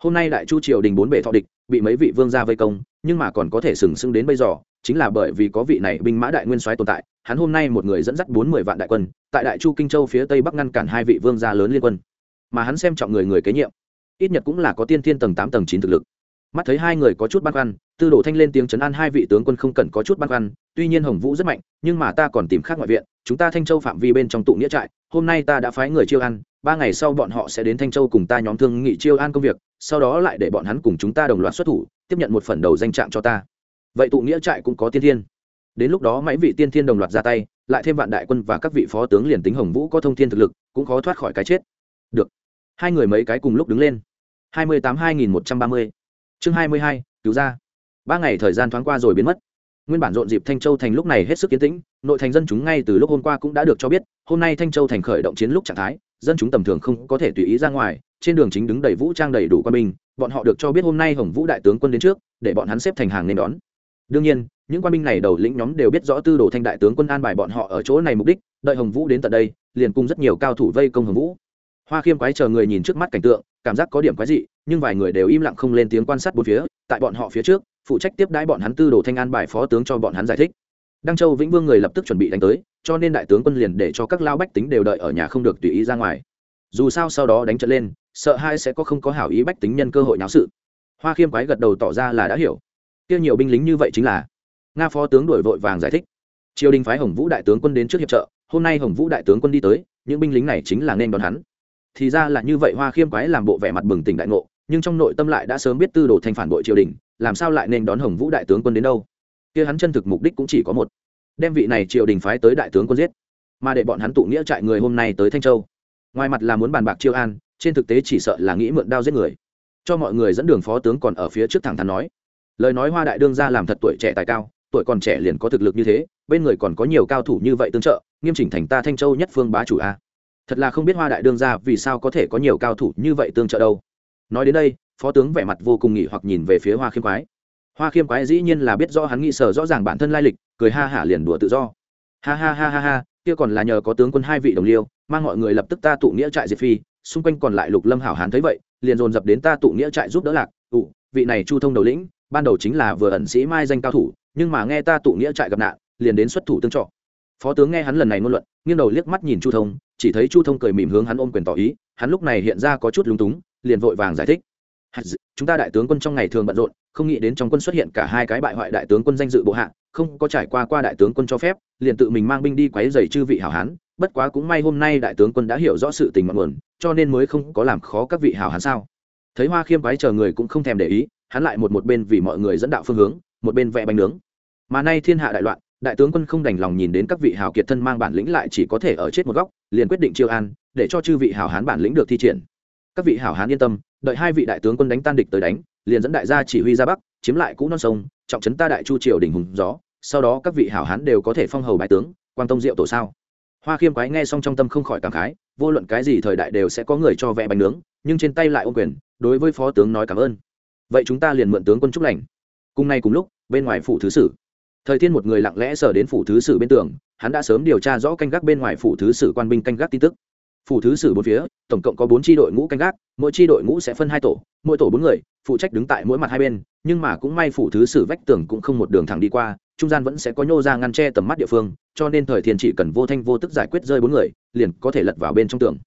Hôm nay đại chu triều đình bốn bể thọ địch, bị mấy vị vương gia vây công, nhưng mà còn có thể sừng sững đến bây giờ, chính là bởi vì có vị này binh mã đại nguyên soái tồn tại, hắn hôm nay một người dẫn dắt bốn mươi vạn đại quân, tại đại chu kinh châu phía tây bắc ngăn cản hai vị vương gia lớn liên quân. Mà hắn xem trọng người người kế nhiệm, ít nhất cũng là có tiên thiên tầng tám tầng chín thực lực mắt thấy hai người có chút băn khoăn, tư đồ thanh lên tiếng chấn an hai vị tướng quân không cần có chút băn khoăn, tuy nhiên hồng vũ rất mạnh, nhưng mà ta còn tìm khác ngoại viện, chúng ta thanh châu phạm vi bên trong tụ nghĩa trại, hôm nay ta đã phái người chiêu ăn, ba ngày sau bọn họ sẽ đến thanh châu cùng ta nhóm thương nghị chiêu an công việc, sau đó lại để bọn hắn cùng chúng ta đồng loạt xuất thủ, tiếp nhận một phần đầu danh trạng cho ta. Vậy tụ nghĩa trại cũng có tiên thiên. Đến lúc đó mấy vị tiên thiên đồng loạt ra tay, lại thêm vạn đại quân và các vị phó tướng liền tính hồng vũ có thông thiên thực lực, cũng khó thoát khỏi cái chết. Được. Hai người mấy cái cùng lúc đứng lên. Hai mươi tám hai nghìn một trăm ba mươi chương hai mươi hai, cứu ra. Ba ngày thời gian thoáng qua rồi biến mất. Nguyên bản rộn dịp thanh châu thành lúc này hết sức kiến tĩnh, nội thành dân chúng ngay từ lúc hôm qua cũng đã được cho biết, hôm nay thanh châu thành khởi động chiến lúc trạng thái, dân chúng tầm thường không có thể tùy ý ra ngoài, trên đường chính đứng đầy vũ trang đầy đủ quân binh, bọn họ được cho biết hôm nay hồng vũ đại tướng quân đến trước, để bọn hắn xếp thành hàng nên đón. Đương nhiên, những quân binh này đầu lĩnh nhóm đều biết rõ tư đồ thanh đại tướng quân an bài bọn họ ở chỗ này mục đích, đợi hồng vũ đến tận đây, liền cùng rất nhiều cao thủ vây công hồng vũ. Hoa khiêm quái chờ người nhìn trước mắt cảnh tượng cảm giác có điểm quái dị, nhưng vài người đều im lặng không lên tiếng quan sát bốn phía, tại bọn họ phía trước, phụ trách tiếp đãi bọn hắn tư đồ thanh an bài phó tướng cho bọn hắn giải thích. Đăng châu vĩnh vương người lập tức chuẩn bị đánh tới, cho nên đại tướng quân liền để cho các lao bách tính đều đợi ở nhà không được tùy ý ra ngoài. Dù sao sau đó đánh trận lên, sợ hai sẽ có không có hảo ý bách tính nhân cơ hội náo sự. Hoa khiêm quái gật đầu tỏ ra là đã hiểu. Kia nhiều binh lính như vậy chính là nga phó tướng đổi vội vàng giải thích. Triều đình phái hồng vũ đại tướng quân đến trước hiệp trợ, hôm nay hồng vũ đại tướng quân đi tới, những binh lính này chính là nên đón hắn thì ra là như vậy hoa khiêm quái làm bộ vẻ mặt bừng tỉnh đại ngộ, nhưng trong nội tâm lại đã sớm biết tư đồ thành phản bội triều đình, làm sao lại nên đón hồng vũ đại tướng quân đến đâu? Kia hắn chân thực mục đích cũng chỉ có một, đem vị này triều đình phái tới đại tướng quân giết, mà để bọn hắn tụ nghĩa trại người hôm nay tới thanh châu. Ngoài mặt là muốn bàn bạc chiêu an, trên thực tế chỉ sợ là nghĩ mượn đao giết người. Cho mọi người dẫn đường phó tướng còn ở phía trước thẳng thắn nói, lời nói hoa đại đương ra làm thật tuổi trẻ tài cao, tuổi còn trẻ liền có thực lực như thế, bên người còn có nhiều cao thủ như vậy tương trợ, nghiêm chỉnh thành ta thanh châu nhất phương bá chủ a thật là không biết hoa đại đương ra vì sao có thể có nhiều cao thủ như vậy tương trợ đâu. Nói đến đây, phó tướng vẻ mặt vô cùng nghỉ hoặc nhìn về phía hoa khiêm quái. Hoa khiêm quái dĩ nhiên là biết do hắn nghĩ sở rõ ràng bản thân lai lịch, cười ha hả liền đùa tự do. Ha ha ha ha ha, kia còn là nhờ có tướng quân hai vị đồng liêu, mang mọi người lập tức ta tụ nghĩa trại diệt phi, xung quanh còn lại lục lâm hảo hán thấy vậy, liền dồn dập đến ta tụ nghĩa trại giúp đỡ lạc, tụ, vị này chu thông đầu lĩnh, ban đầu chính là vừa ẩn sĩ mai danh cao thủ, nhưng mà nghe ta tụ nghĩa trại gặp nạn, liền đến xuất thủ tương trọ phó tướng nghe hắn lần này ngôn luận, nghiêng đầu liếc mắt nhìn chu thông chỉ thấy chu thông cười mỉm hướng hắn ôm quyền tỏ ý, hắn lúc này hiện ra có chút lúng túng, liền vội vàng giải thích. Chúng ta đại tướng quân trong ngày thường bận rộn, không nghĩ đến trong quân xuất hiện cả hai cái bại hoại đại tướng quân danh dự bộ hạ, không có trải qua qua đại tướng quân cho phép, liền tự mình mang binh đi quấy dày chư vị hảo hán, bất quá cũng may hôm nay đại tướng quân đã hiểu rõ sự tình mặn nguồn, cho nên mới không có làm khó các vị hảo hán sao. Thấy hoa khiêm quái chờ người cũng không thèm để ý, hắn lại một một bên vì mọi người dẫn đạo phương hướng, một bên vẽ bánh nướng. Mà nay thiên hạ đại loạn đại tướng quân không đành lòng nhìn đến các vị hào kiệt thân mang bản lĩnh lại chỉ có thể ở chết một góc, liền quyết định chiêu an, để cho chư vị hảo hán bản lĩnh được thi triển. Các vị hảo hán yên tâm, đợi hai vị đại tướng quân đánh tan địch tới đánh, liền dẫn đại gia chỉ huy ra bắc, chiếm lại cũ non sông, trọng trấn ta đại chu triều đỉnh hùng gió, sau đó các vị hảo hán đều có thể phong hầu bái tướng quan tông diệu tổ sao. Hoa khiêm quái nghe xong trong tâm không khỏi cảm khái, vô luận cái gì thời đại đều sẽ có người cho vẽ bánh nướng, nhưng trên tay lại ôm quyền, đối với phó tướng nói cảm ơn. Vậy chúng ta liền mượn tướng quân chúc lành. Cùng nay cùng lúc, bên ngoài phủ thứ sử thời thiên một người lặng lẽ sờ đến phủ thứ sử bên tường, hắn đã sớm điều tra rõ canh gác bên ngoài phủ thứ sử quan binh canh gác tin tức. Phủ thứ sử bốn phía, tổng cộng có bốn tri đội ngũ canh gác, mỗi tri đội ngũ sẽ phân hai tổ, mỗi tổ bốn người, phụ trách đứng tại mỗi mặt hai bên, nhưng mà cũng may phủ thứ sử vách tường cũng không một đường thẳng đi qua, trung gian vẫn sẽ có nhô ra ngăn che tầm mắt địa phương, cho nên thời thiên chỉ cần vô thanh vô tức giải quyết rơi bốn người, liền có thể lật vào bên trong tường.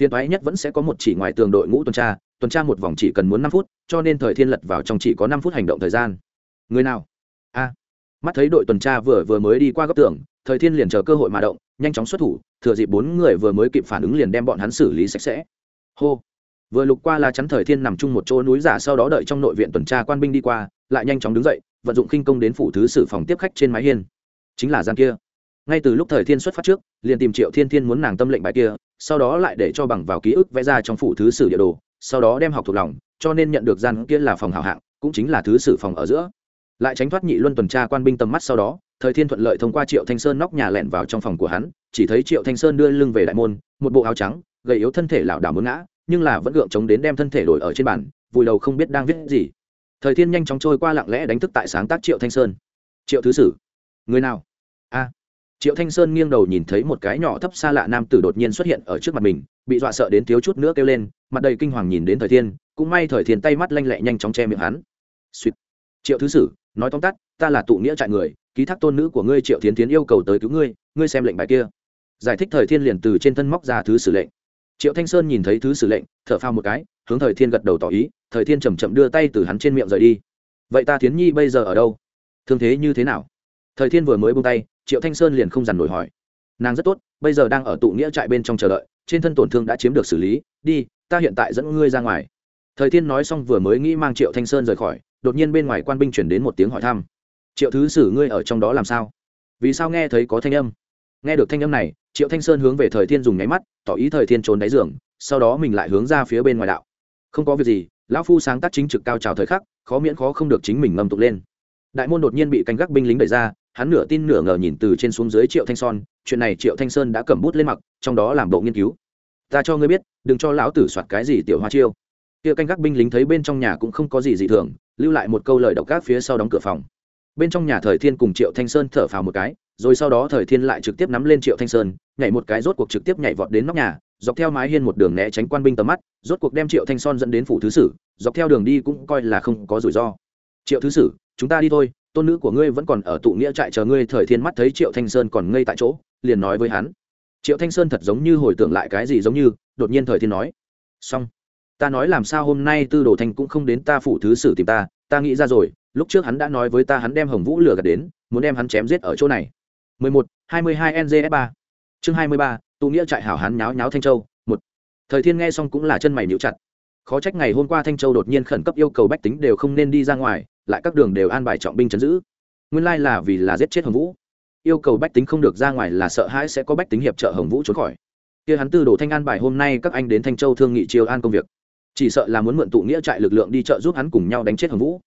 Phiên thoái nhất vẫn sẽ có một chỉ ngoài tường đội ngũ tuần tra tuần tra một vòng chỉ cần muốn năm phút, cho nên thời thiên lật vào trong chỉ có năm phút hành động thời gian. Người nào? Mắt thấy đội tuần tra vừa vừa mới đi qua góc tường, thời thiên liền chờ cơ hội mà động, nhanh chóng xuất thủ, thừa dịp bốn người vừa mới kịp phản ứng liền đem bọn hắn xử lý sạch sẽ. Hô! Vừa lục qua là chắn thời thiên nằm chung một chỗ núi giả sau đó đợi trong nội viện tuần tra quan binh đi qua, lại nhanh chóng đứng dậy, vận dụng khinh công đến phủ thứ sử phòng tiếp khách trên mái hiên. Chính là gian kia. Ngay từ lúc thời thiên xuất phát trước, liền tìm triệu thiên thiên muốn nàng tâm lệnh bài kia, sau đó lại để cho bằng vào ký ức vẽ ra trong phủ thứ sử địa đồ, sau đó đem học thuộc lòng, cho nên nhận được gian kia là phòng hảo hạng, cũng chính là thứ sử phòng ở giữa lại tránh thoát nhị luân tuần tra quan binh tầm mắt sau đó, thời thiên thuận lợi thông qua triệu thanh sơn nóc nhà lẹn vào trong phòng của hắn, chỉ thấy triệu thanh sơn đưa lưng về đại môn, một bộ áo trắng, gầy yếu thân thể lảo đảo muốn ngã, nhưng là vẫn gượng chống đến đem thân thể đổi ở trên bàn, vùi đầu không biết đang viết gì. Thời thiên nhanh chóng trôi qua lặng lẽ đánh thức tại sáng tác triệu thanh sơn. Triệu thứ sử, người nào? A. Triệu thanh sơn nghiêng đầu nhìn thấy một cái nhỏ thấp xa lạ nam tử đột nhiên xuất hiện ở trước mặt mình, bị dọa sợ đến thiếu chút nữa kêu lên, mặt đầy kinh hoàng nhìn đến thời thiên, cũng may thời thiên tay mắt lanh lẹ nhanh chóng che miệng hắn. Suýt triệu thứ sử nói tóm tắt, ta là tụ nghĩa trại người, ký thác tôn nữ của ngươi triệu thiến tiến yêu cầu tới cứu ngươi ngươi xem lệnh bài kia. Giải thích thời thiên liền từ trên thân móc ra thứ sử lệnh. Triệu thanh sơn nhìn thấy thứ sử lệnh, thở phao một cái, hướng thời thiên gật đầu tỏ ý, thời thiên chầm chậm đưa tay từ hắn trên miệng rời đi. Vậy ta thiến nhi bây giờ ở đâu? Thương thế như thế nào? Thời thiên vừa mới bung tay, triệu thanh sơn liền không dằn nổi hỏi. Nàng rất tốt, bây giờ đang ở tụ nghĩa trại bên trong chờ đợi, trên thân tổn thương đã chiếm được xử lý, đi, ta hiện tại dẫn ngươi ra ngoài. Thời thiên nói xong vừa mới nghĩ mang triệu thanh sơn rời khỏi đột nhiên bên ngoài quan binh chuyển đến một tiếng hỏi thăm. Triệu thứ sử ngươi ở trong đó làm sao? Vì sao nghe thấy có thanh âm? Nghe được thanh âm này, triệu thanh sơn hướng về thời thiên dùng nháy mắt, tỏ ý thời thiên trốn đáy giường, sau đó mình lại hướng ra phía bên ngoài đạo. Không có việc gì, lão phu sáng tác chính trực cao trào thời khắc, khó miễn khó không được chính mình ngâm tục lên. Đại môn đột nhiên bị canh gác binh lính đẩy ra, hắn nửa tin nửa ngờ nhìn từ trên xuống dưới triệu thanh son, chuyện này triệu thanh sơn đã cầm bút lên mặc, trong đó làm bộ nghiên cứu. Ta cho ngươi biết, đừng cho lão tử soạt cái gì tiểu hoa chiêu kia canh gác binh lính thấy bên trong nhà cũng không có gì dị thường, lưu lại một câu lời độc gác phía sau đóng cửa phòng. Bên trong nhà thời thiên cùng triệu thanh sơn thở phào một cái, rồi sau đó thời thiên lại trực tiếp nắm lên triệu thanh sơn, nhảy một cái rốt cuộc trực tiếp nhảy vọt đến nóc nhà, dọc theo mái hiên một đường né tránh quan binh tầm mắt, rốt cuộc đem triệu thanh son dẫn đến phủ thứ sử, dọc theo đường đi cũng coi là không có rủi ro. Triệu thứ sử, chúng ta đi thôi, tôn nữ của ngươi vẫn còn ở tụ nghĩa trại chờ ngươi. Thời thiên mắt thấy triệu thanh sơn còn ngây tại chỗ, liền nói với hắn. Triệu thanh sơn thật giống như hồi tưởng lại cái gì giống như, đột nhiên thời thiên nói. Xong ta nói làm sao hôm nay tư đồ thanh cũng không đến ta phủ thứ sử tìm ta ta nghĩ ra rồi lúc trước hắn đã nói với ta hắn đem hồng vũ lừa gạt đến muốn đem hắn chém giết ở chỗ này. 11, 22 NGS 3 chương 23, tụ nghĩa trại hảo hắn nháo nháo thanh châu một. Thời thiên nghe xong cũng là chân mày nhíu chặt. Khó trách ngày hôm qua thanh châu đột nhiên khẩn cấp yêu cầu bách tính đều không nên đi ra ngoài lại các đường đều an bài trọng binh chấn giữ. Nguyên lai là vì là giết chết hồng vũ. Yêu cầu bách tính không được ra ngoài là sợ hãi sẽ có bách tính hiệp trợ hồng vũ trốn khỏi. Kia hắn tư đồ thanh an bài hôm nay các anh đến thanh châu thương nghị triều an công việc chỉ sợ là muốn mượn tụ nghĩa trại lực lượng đi chợ giúp hắn cùng nhau đánh chết hồng vũ.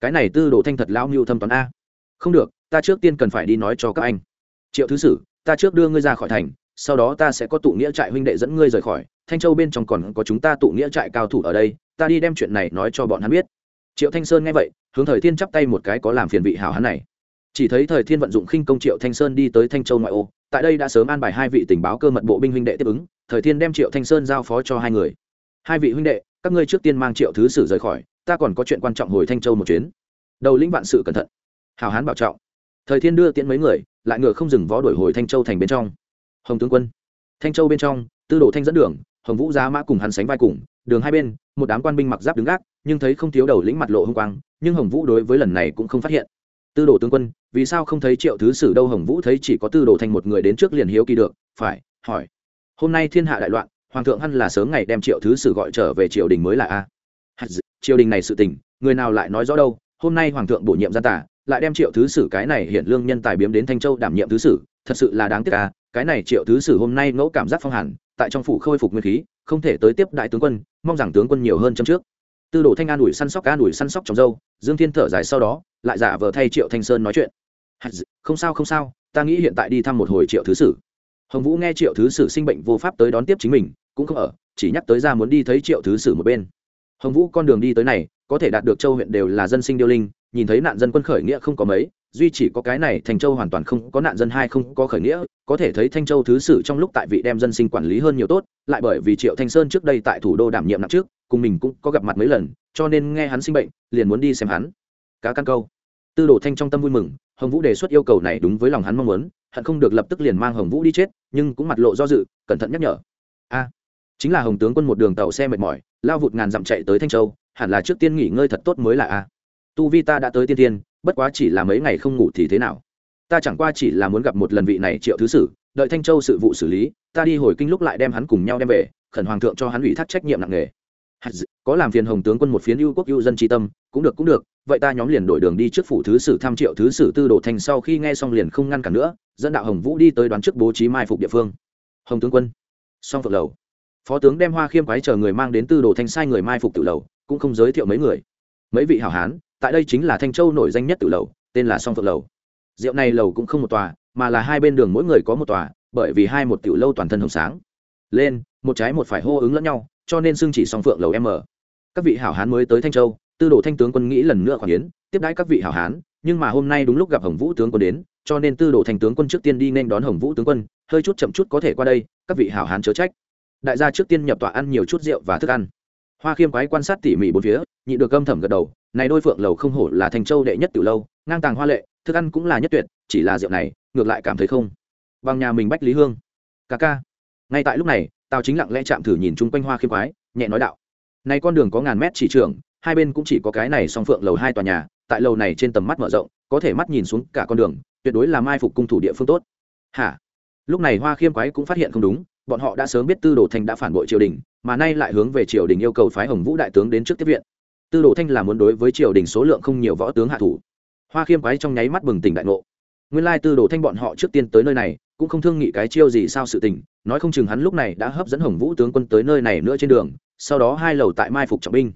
Cái này tư đồ thanh thật lao mưu thâm toán a. Không được, ta trước tiên cần phải đi nói cho các anh. Triệu thứ sử, ta trước đưa ngươi ra khỏi thành, sau đó ta sẽ có tụ nghĩa trại huynh đệ dẫn ngươi rời khỏi. Thanh châu bên trong còn có chúng ta tụ nghĩa trại cao thủ ở đây, ta đi đem chuyện này nói cho bọn hắn biết. Triệu thanh sơn nghe vậy, hướng thời thiên chắp tay một cái có làm phiền vị hảo hắn này. Chỉ thấy thời thiên vận dụng khinh công triệu thanh sơn đi tới thanh châu ngoại ô, tại đây đã sớm an bài hai vị tình báo cơ mật bộ binh huynh đệ tiếp ứng. Thời thiên đem triệu thanh sơn giao phó cho hai người. Hai vị huynh đệ các ngươi trước tiên mang triệu thứ sử rời khỏi, ta còn có chuyện quan trọng hồi thanh châu một chuyến. Đầu lĩnh vạn sự cẩn thận. Hào hán bảo trọng. Thời thiên đưa tiễn mấy người, lại ngựa không dừng vó đổi hồi thanh châu thành bên trong. Hồng tướng quân. Thanh châu bên trong, tư đồ thanh dẫn đường, hồng vũ giá mã cùng hắn sánh vai cùng, đường hai bên, một đám quan binh mặc giáp đứng gác, nhưng thấy không thiếu đầu lĩnh mặt lộ hung quang, nhưng hồng vũ đối với lần này cũng không phát hiện. Tư đồ tướng quân, vì sao không thấy triệu thứ sử đâu? Hồng vũ thấy chỉ có tư đồ thanh một người đến trước liền hiếu kỳ được, phải, hỏi. Hôm nay thiên hạ đại loạn hoàng thượng hẳn là sớm ngày đem triệu thứ sử gọi trở về triều đình mới là a. Triều đình này sự tình, người nào lại nói rõ đâu, hôm nay hoàng thượng bổ nhiệm gian tả, lại đem triệu thứ sử cái này hiện lương nhân tài biếm đến thanh châu đảm nhiệm thứ sử, thật sự là đáng tiếc à cái này triệu thứ sử hôm nay ngẫu cảm giác phong hẳn tại trong phủ khôi phục nguyên khí, không thể tới tiếp đại tướng quân, mong rằng tướng quân nhiều hơn chấm trước. Tư đồ thanh an ủi săn sóc, an ủi săn sóc trong dâu, dương thiên thở dài sau đó, lại giả vờ thay triệu thanh sơn nói chuyện. Không sao không sao, ta nghĩ hiện tại đi thăm một hồi triệu thứ sử hồng vũ nghe triệu thứ sử sinh bệnh vô pháp tới đón tiếp chính mình, cũng không ở, chỉ nhắc tới ra muốn đi thấy triệu thứ sử một bên. Hồng vũ con đường đi tới này, có thể đạt được châu huyện đều là dân sinh điêu linh, nhìn thấy nạn dân quân khởi nghĩa không có mấy, duy chỉ có cái này thành châu hoàn toàn không có nạn dân hai không có khởi nghĩa, có thể thấy thanh châu thứ sử trong lúc tại vị đem dân sinh quản lý hơn nhiều tốt, lại bởi vì triệu thanh sơn trước đây tại thủ đô đảm nhiệm nặng trước, cùng mình cũng có gặp mặt mấy lần, cho nên nghe hắn sinh bệnh, liền muốn đi xem hắn. Cá căn câu. Tư đồ thanh trong tâm vui mừng hồng vũ đề xuất yêu cầu này đúng với lòng hắn mong muốn, hận không được lập tức liền mang hồng vũ đi chết, nhưng cũng mặt lộ do dự, cẩn thận nhắc nhở. A, chính là hồng tướng quân một đường tàu xe mệt mỏi, lao vụt ngàn dặm chạy tới thanh châu, hẳn là trước tiên nghỉ ngơi thật tốt mới là a. Tu vi ta đã tới tiên tiên, bất quá chỉ là mấy ngày không ngủ thì thế nào? Ta chẳng qua chỉ là muốn gặp một lần vị này triệu thứ sử, đợi thanh châu sự vụ xử lý, ta đi hồi kinh lúc lại đem hắn cùng nhau đem về, khẩn hoàng thượng cho hắn ủy thác trách nhiệm nặng nề. Có làm phiền hồng tướng quân một phiến ưu quốc ưu dân tri tâm, cũng được cũng được vậy ta nhóm liền đổi đường đi trước phủ thứ sử tham triệu thứ sử tư đồ thành sau khi nghe xong liền không ngăn cản nữa, dẫn đạo hồng vũ đi tới đoán trước bố trí mai phục địa phương. Hồng tướng quân. Song phượng lầu. Phó tướng đem hoa khiêm quái chờ người mang đến tư đồ thanh sai người mai phục tự lầu, cũng không giới thiệu mấy người. Mấy vị hảo hán, tại đây chính là thanh châu nổi danh nhất tự lầu, tên là song phượng lầu. Rượu này lầu cũng không một tòa, mà là hai bên đường mỗi người có một tòa, bởi vì hai một tiểu lâu toàn thân hồng sáng. Lên, một trái một phải hô ứng lẫn nhau, cho nên xưng chỉ song phượng lầu m. Các vị hảo hán mới tới thanh châu tư đồ thanh tướng quân nghĩ lần nữa khoản yến, tiếp đãi các vị hảo hán, nhưng mà hôm nay đúng lúc gặp hồng vũ tướng quân đến, cho nên tư đồ thanh tướng quân trước tiên đi nên đón hồng vũ tướng quân, hơi chút chậm chút có thể qua đây, các vị hảo hán chớ trách. Đại gia trước tiên nhập tọa ăn nhiều chút rượu và thức ăn. Hoa khiêm quái quan sát tỉ mỉ bốn phía, nhị được âm thầm gật đầu, này đôi phượng lầu không hổ là thành châu đệ nhất từ lâu, ngang tàng hoa lệ, thức ăn cũng là nhất tuyệt, chỉ là rượu này, ngược lại cảm thấy không bằng nhà mình bách lý hương. Ca ca. Ngay tại lúc này, tào chính lặng lẽ chạm thử nhìn chung quanh hoa khiêm quái, nhẹ nói đạo, này con đường có ngàn mét chỉ trường hai bên cũng chỉ có cái này song phượng lầu hai tòa nhà, tại lầu này trên tầm mắt mở rộng, có thể mắt nhìn xuống cả con đường, tuyệt đối là mai phục cung thủ địa phương tốt. Hả? Lúc này hoa khiêm quái cũng phát hiện không đúng, bọn họ đã sớm biết tư đồ thanh đã phản bội triều đình, mà nay lại hướng về triều đình yêu cầu phái hồng vũ đại tướng đến trước tiếp viện. Tư đồ thanh là muốn đối với triều đình số lượng không nhiều võ tướng hạ thủ. Hoa khiêm quái trong nháy mắt bừng tỉnh đại ngộ. Nguyên lai tư đồ thanh bọn họ trước tiên tới nơi này, cũng không thương nghị cái chiêu gì sao sự tình, nói không chừng hắn lúc này đã hấp dẫn hồng vũ tướng quân tới nơi này nữa trên đường, sau đó hai lầu tại mai phục trọng binh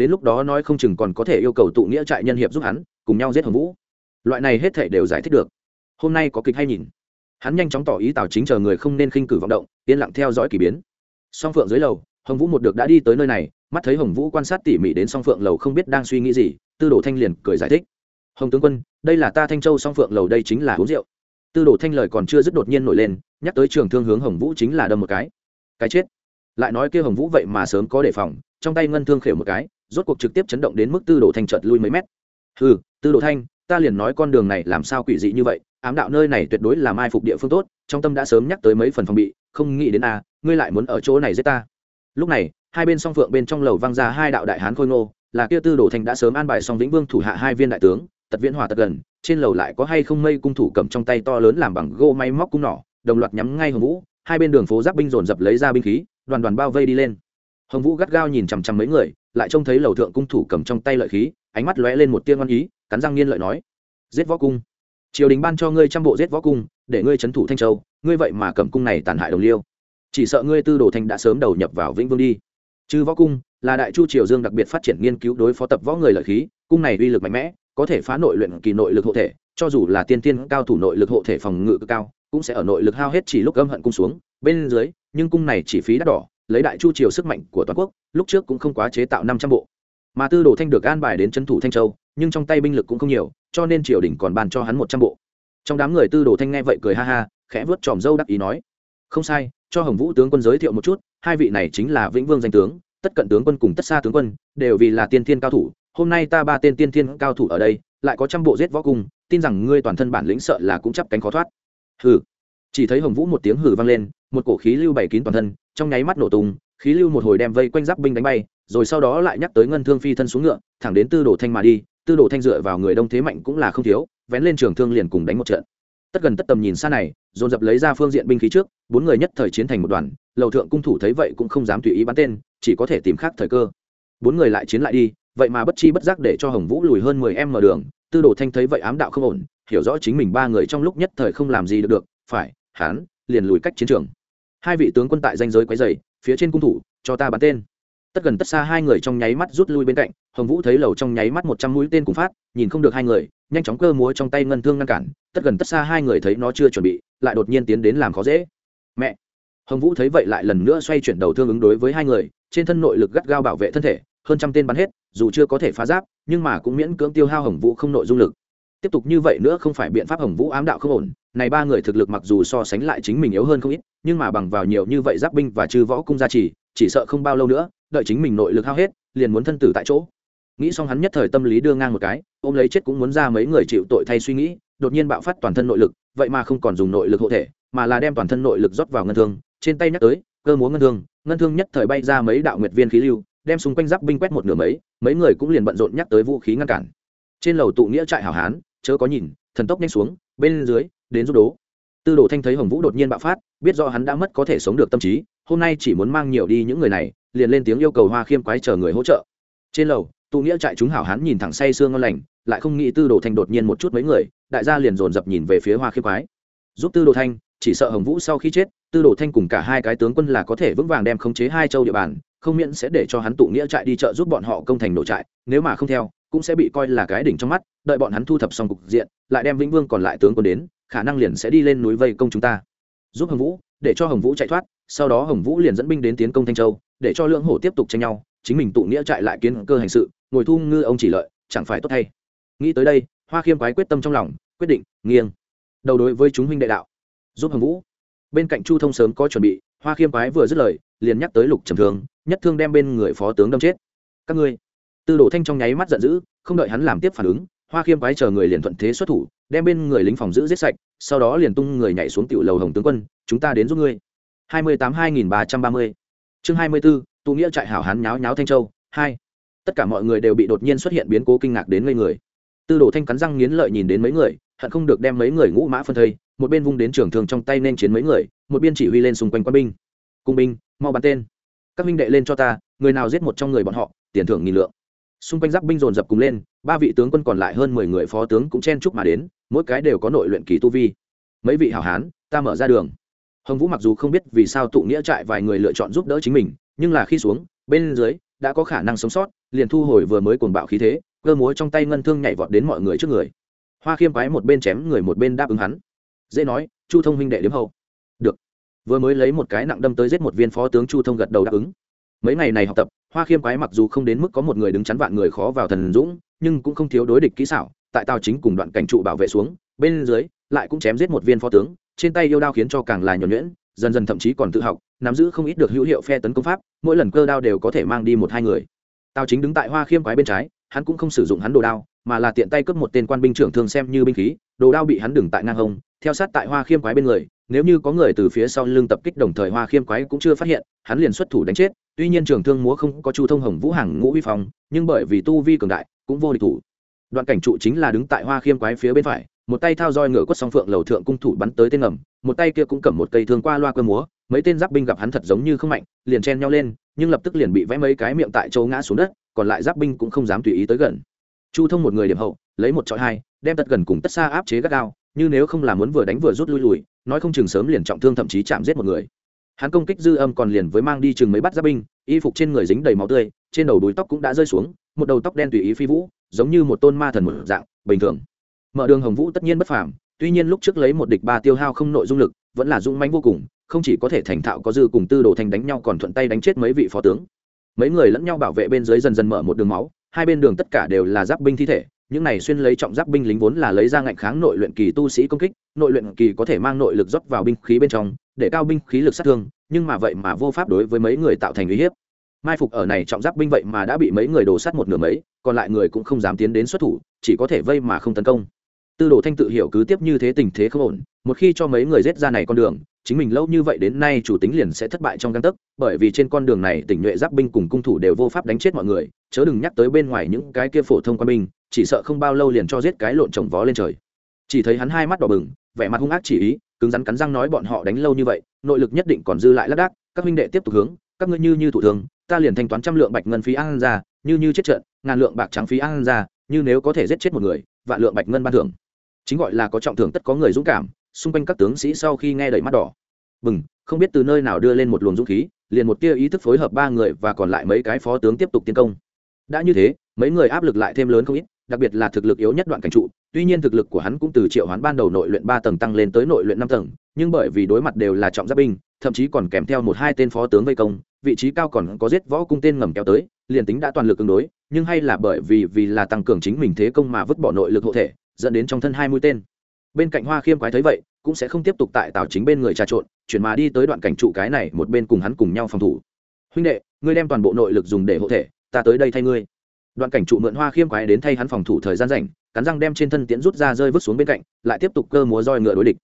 đến lúc đó nói không chừng còn có thể yêu cầu tụ nghĩa trại nhân hiệp giúp hắn, cùng nhau giết hồng vũ. Loại này hết thể đều giải thích được. Hôm nay có kịch hay nhìn. Hắn nhanh chóng tỏ ý tào chính chờ người không nên khinh cử vọng động, yên lặng theo dõi k ỳ biến. Song phượng dưới lầu, hồng vũ một được đã đi tới nơi này, mắt thấy hồng vũ quan sát tỉ mỉ đến song phượng lầu không biết đang suy nghĩ gì, tư đồ thanh liền cười giải thích. Hồng tướng quân, đây là ta thanh châu song phượng lầu đây chính là uống rượu. Tư đồ thanh lời còn chưa dứt đột nhiên nổi lên, nhắc tới trường thương hướng hồng vũ chính là đâm một cái. Cái chết. Lại nói kia hồng vũ vậy mà sớm có đề phòng, trong tay ngân thương khều một cái rốt cuộc trực tiếp chấn động đến mức tư đồ thanh chợt lui mấy mét. Ừ tư đồ thanh ta liền nói con đường này làm sao quỷ dị như vậy ám đạo nơi này tuyệt đối là mai phục địa phương tốt trong tâm đã sớm nhắc tới mấy phần phòng bị không nghĩ đến a à, ngươi lại muốn ở chỗ này giết ta. Lúc này hai bên song phượng bên trong lầu vang ra hai đạo đại hán khôi ngô là kia tư đồ Thanh đã sớm an bài song vĩnh vương thủ hạ hai viên đại tướng tật viễn hòa tật gần trên lầu lại có hay không mây cung thủ cầm trong tay to lớn làm bằng gô máy móc cung nỏ đồng loạt nhắm ngay hồng vũ hai bên đường phố giáp binh dồn dập lấy ra binh khí đoàn đoàn bao vây đi lên hồng vũ gắt gao nhìn chằm chằm mấy người, lại trông thấy lầu thượng cung thủ cầm trong tay lợi khí, ánh mắt lóe lên một tiên ngoan ý, cắn răng nghiên lợi nói, giết võ cung. Triều đình ban cho ngươi trăm bộ giết võ cung, để ngươi trấn thủ thanh châu, ngươi vậy mà cầm cung này tàn hại đồng liêu. Chỉ sợ ngươi tư đồ thanh đã sớm đầu nhập vào vĩnh vương đi. Chư võ cung là đại chu triều dương đặc biệt phát triển nghiên cứu đối phó tập võ người lợi khí, cung này uy lực mạnh mẽ, có thể phá nội luyện kỳ nội lực hộ thể, cho dù là tiên tiên cao thủ nội lực hộ thể phòng ngự cao, cũng sẽ ở nội lực hao hết chỉ lúc âm hận cung xuống. Bên dưới, nhưng cung này chỉ phí đắt đỏ lấy đại chu triều sức mạnh của toàn quốc, lúc trước cũng không quá chế tạo năm trăm bộ. Mà tư đồ thanh được an bài đến trấn thủ thanh châu, nhưng trong tay binh lực cũng không nhiều, cho nên triều đình còn ban cho hắn một trăm bộ. Trong đám người tư đồ thanh nghe vậy cười ha ha, khẽ vớt tròm dâu đắc ý nói, không sai, cho hồng vũ tướng quân giới thiệu một chút, hai vị này chính là vĩnh vương danh tướng, tất cận tướng quân cùng tất xa tướng quân, đều vì là tiên thiên cao thủ, hôm nay ta ba tên tiên thiên cao thủ ở đây, lại có trăm bộ giết võ cung tin rằng ngươi toàn thân bản lĩnh sợ là cũng chắp cánh khó thoát. Hừ chỉ thấy hồng vũ một tiếng hử vang lên, một cổ khí lưu bày kín toàn thân, trong nháy mắt nổ tung, khí lưu một hồi đem vây quanh giáp binh đánh bay, rồi sau đó lại nhắc tới ngân thương phi thân xuống ngựa, thẳng đến tư đồ thanh mà đi, tư đồ thanh dựa vào người đông thế mạnh cũng là không thiếu, vén lên trường thương liền cùng đánh một trận. Tất gần tất tầm nhìn xa này, dồn dập lấy ra phương diện binh khí trước, bốn người nhất thời chiến thành một đoàn, lầu thượng cung thủ thấy vậy cũng không dám tùy ý bắn tên, chỉ có thể tìm khác thời cơ. Bốn người lại chiến lại đi, vậy mà bất chi bất giác để cho hồng vũ lùi hơn mười em mở đường, tư đồ thanh thấy vậy ám đạo không ổn, hiểu rõ chính mình ba người trong lúc nhất thời không làm gì được được, phải hán, liền lùi cách chiến trường. Hai vị tướng quân tại danh giới quấy dày phía trên cung thủ, cho ta bắn tên. Tất gần tất xa hai người trong nháy mắt rút lui bên cạnh, hồng vũ thấy lầu trong nháy mắt một trăm mũi tên cùng phát, nhìn không được hai người, nhanh chóng cơ múa trong tay ngân thương ngăn cản, tất gần tất xa hai người thấy nó chưa chuẩn bị, lại đột nhiên tiến đến làm khó dễ. Mẹ! Hồng vũ thấy vậy lại lần nữa xoay chuyển đầu thương ứng đối với hai người, trên thân nội lực gắt gao bảo vệ thân thể, hơn trăm tên bắn hết, dù chưa có thể phá giáp, nhưng mà cũng miễn cưỡng tiêu hao hồng vũ không nội dung lực tiếp tục như vậy nữa không phải biện pháp hồng vũ ám đạo không ổn, này ba người thực lực mặc dù so sánh lại chính mình yếu hơn không ít, nhưng mà bằng vào nhiều như vậy giáp binh và chư võ cung gia trì, chỉ sợ không bao lâu nữa, đợi chính mình nội lực hao hết, liền muốn thân tử tại chỗ. Nghĩ xong hắn nhất thời tâm lý đưa ngang một cái, ôm lấy chết cũng muốn ra mấy người chịu tội thay suy nghĩ, đột nhiên bạo phát toàn thân nội lực, vậy mà không còn dùng nội lực hộ thể, mà là đem toàn thân nội lực rót vào ngân thương, trên tay nhắc tới, cơ múa ngân thương ngân thương nhất thời bay ra mấy đạo nguyệt viên khí lưu, đem xung quanh giáp binh quét một nửa mấy mấy người cũng liền bận rộn nhắc tới vũ khí ngăn cản. Trên lầu tụ nghĩa trại hảo hán chớ có nhìn, thần tốc nhanh xuống, bên dưới, đến giúp đố. Tư đồ thanh thấy hồng vũ đột nhiên bạo phát, biết do hắn đã mất có thể sống được tâm trí, hôm nay chỉ muốn mang nhiều đi những người này, liền lên tiếng yêu cầu hoa khiêm quái chờ người hỗ trợ. Trên lầu, tụ nghĩa trại chúng hảo hán nhìn thẳng say sương ngon lành, lại không nghĩ tư đồ thanh đột nhiên một chút mấy người, đại gia liền dồn dập nhìn về phía hoa khiêm quái. Giúp tư đồ thanh, chỉ sợ hồng vũ sau khi chết, tư đồ thanh cùng cả hai cái tướng quân là có thể vững vàng đem khống chế hai châu địa bàn, không miễn sẽ để cho hắn tụ nghĩa trại đi chợ giúp bọn họ công thành nổ trại, nếu mà không theo cũng sẽ bị coi là cái đỉnh trong mắt, đợi bọn hắn thu thập xong cục diện, lại đem vĩnh vương còn lại tướng quân đến, khả năng liền sẽ đi lên núi vây công chúng ta. Giúp hồng vũ, để cho hồng vũ chạy thoát, sau đó hồng vũ liền dẫn binh đến tiến công thanh châu, để cho lưỡng hổ tiếp tục tranh nhau, chính mình tụ nghĩa trại lại kiến cơ hành sự, ngồi thu ngư ông chỉ lợi, chẳng phải tốt thay nghĩ tới đây, hoa khiêm quái quyết tâm trong lòng, quyết định, nghiêng. Đầu đối với chúng huynh đệ đạo. Giúp hồng vũ. Bên cạnh chu thông sớm có chuẩn bị, hoa khiêm quái vừa dứt lời, liền nhắc tới lục trầm thương, nhất thương đem bên người phó tướng đâm chết. Các ngươi tư đồ thanh trong nháy mắt giận dữ, không đợi hắn làm tiếp phản ứng, hoa khiêm quái chờ người liền thuận thế xuất thủ, đem bên người lính phòng giữ giết sạch, sau đó liền tung người nhảy xuống tiểu lầu hồng tướng quân, chúng ta đến giúp ngươi. hai mươi tám hai nghìn ba trăm ba mươi. Chương hai mươi b ố tụ nghĩa trại hảo hán nháo nháo thanh châu, hai. Tất cả mọi người đều bị đột nhiên xuất hiện biến cố kinh ngạc đến ngây người. Tư đồ thanh cắn răng nghiến lợi nhìn đến mấy người, hận không được đem mấy người ngũ mã phân thây, một bên vung đến trường thường trong tay nên chiến mấy người, một bên chỉ huy lên xung quanh quân binh. Cung binh, mau bắn tên. Các minh đệ lên cho ta, người nào giết một trong người bọn họ, tiền thưởng nghìn lượng xung quanh giáp binh dồn dập cùng lên, ba vị tướng quân còn lại hơn mười người phó tướng cũng chen chúc mà đến, mỗi cái đều có nội luyện kỳ tu vi. Mấy vị hảo hán, ta mở ra đường. Hồng vũ mặc dù không biết vì sao tụ nghĩa trại vài người lựa chọn giúp đỡ chính mình, nhưng là khi xuống, bên dưới, đã có khả năng sống sót, liền thu hồi vừa mới cuồng bạo khí thế, cơ múa trong tay ngân thương nhảy vọt đến mọi người trước người. Hoa khiêm quái một bên chém người một bên đáp ứng hắn. Dễ nói, chu thông huynh đệ liếm hậu được. Vừa mới lấy một cái nặng đâm tới giết một viên phó tướng chu thông gật đầu đáp ứng. Mấy ngày này học tập hoa khiêm quái mặc dù không đến mức có một người đứng chắn vạn người khó vào thần dũng, nhưng cũng không thiếu đối địch kỹ xảo, tại tàu chính cùng đoạn cảnh trụ bảo vệ xuống, bên dưới, lại cũng chém giết một viên phó tướng, trên tay yêu đao khiến cho càng là nhuẩn nhuyễn, dần dần thậm chí còn tự học, nắm giữ không ít được hữu hiệu phe tấn công pháp, mỗi lần cơ đao đều có thể mang đi một hai người. Tào chính đứng tại hoa khiêm quái bên trái, hắn cũng không sử dụng hắn đồ đao, mà là tiện tay cướp một tên quan binh trưởng thường xem như binh khí, đồ đao bị hắn đừng tại ngang hông theo sát tại hoa khiêm quái bên người, nếu như có người từ phía sau lưng tập kích đồng thời hoa khiêm quái cũng chưa phát hiện, hắn liền xuất thủ đánh chết. Tuy nhiên trường thương múa không có chu thông hồng vũ hàng ngũ vi phong, nhưng bởi vì tu vi cường đại, cũng vô địch thủ. Đoạn cảnh trụ chính là đứng tại hoa khiêm quái phía bên phải, một tay thao roi ngựa quất song phượng lầu thượng cung thủ bắn tới tên ngầm, một tay kia cũng cầm một cây thương qua loa cơ múa, mấy tên giáp binh gặp hắn thật giống như không mạnh, liền chen nhau lên, nhưng lập tức liền bị vẽ mấy cái miệng tại chỗ ngã xuống đất, còn lại giáp binh cũng không dám tùy ý tới gần. Chu thông một người điểm hậu, lấy một trọi hai, đem tất gần cùng tất xa áp chế gắt gao như nếu không là muốn vừa đánh vừa rút lui lùi, nói không chừng sớm liền trọng thương thậm chí chạm giết một người. Hắn công kích dư âm còn liền với mang đi chừng mấy bắt giáp binh, y phục trên người dính đầy máu tươi, trên đầu đuôi tóc cũng đã rơi xuống, một đầu tóc đen tùy ý phi vũ, giống như một tôn ma thần một dạng, bình thường. Mở đường hồng vũ tất nhiên bất phàm, tuy nhiên lúc trước lấy một địch ba tiêu hao không nội dung lực, vẫn là dung mãnh vô cùng, không chỉ có thể thành thạo có dư cùng tư đồ thành đánh nhau còn thuận tay đánh chết mấy vị phó tướng. Mấy người lẫn nhau bảo vệ bên dưới dần dần mở một đường máu, hai bên đường tất cả đều là giáp binh thi thể những này xuyên lấy trọng giáp binh lính vốn là lấy ra ngạnh kháng nội luyện kỳ tu sĩ công kích, nội luyện kỳ có thể mang nội lực rót vào binh khí bên trong, để cao binh khí lực sát thương, nhưng mà vậy mà vô pháp đối với mấy người tạo thành uy hiếp. Mai phục ở này trọng giáp binh vậy mà đã bị mấy người đổ sát một nửa mấy, còn lại người cũng không dám tiến đến xuất thủ, chỉ có thể vây mà không tấn công. Tư đồ thanh tự hiểu cứ tiếp như thế tình thế không ổn, một khi cho mấy người rết ra này con đường chính mình lâu như vậy đến nay chủ tính liền sẽ thất bại trong găng tấc, bởi vì trên con đường này tỉnh nhuệ giáp binh cùng cung thủ đều vô pháp đánh chết mọi người, chớ đừng nhắc tới bên ngoài những cái kia phổ thông quân binh, chỉ sợ không bao lâu liền cho giết cái lộn trồng vó lên trời. Chỉ thấy hắn hai mắt đỏ bừng, vẻ mặt hung ác chỉ ý, cứng rắn cắn răng nói bọn họ đánh lâu như vậy, nội lực nhất định còn dư lại lác đác, các huynh đệ tiếp tục hướng, các ngươi như như thủ thường, ta liền thanh toán trăm lượng bạch ngân phí an ra, như như chết trận, ngàn lượng bạc trắng phí an ra, như nếu có thể giết chết một người, vạn lượng bạch ngân ban thưởng. Chính gọi là có trọng thưởng tất có người dũng cảm xung quanh các tướng sĩ sau khi nghe đầy mắt đỏ. Bừng, không biết từ nơi nào đưa lên một luồng dũng khí, liền một tia ý thức phối hợp ba người và còn lại mấy cái phó tướng tiếp tục tiến công. Đã như thế, mấy người áp lực lại thêm lớn không ít, đặc biệt là thực lực yếu nhất đoạn cảnh trụ. Tuy nhiên thực lực của hắn cũng từ triệu hoán ban đầu nội luyện ba tầng tăng lên tới nội luyện năm tầng, nhưng bởi vì đối mặt đều là trọng giáp binh, thậm chí còn kèm theo một hai tên phó tướng vây công, vị trí cao còn có giết võ cung tên ngầm kéo tới, liền tính đã toàn lực ứng đối, nhưng hay là bởi vì vì là tăng cường chính mình thế công mà vứt bỏ nội lực hộ thể, dẫn đến trong thân hai mũi tên bên cạnh hoa khiêm quái thấy vậy, cũng sẽ không tiếp tục tại tào chính bên người trà trộn, chuyển mà đi tới đoạn cảnh trụ cái này, một bên cùng hắn cùng nhau phòng thủ. Huynh đệ, ngươi đem toàn bộ nội lực dùng để hộ thể, ta tới đây thay ngươi. Đoạn cảnh trụ mượn hoa khiêm quái đến thay hắn phòng thủ thời gian rảnh, cắn răng đem trên thân tiễn rút ra rơi vứt xuống bên cạnh, lại tiếp tục cơ múa roi ngựa đối địch.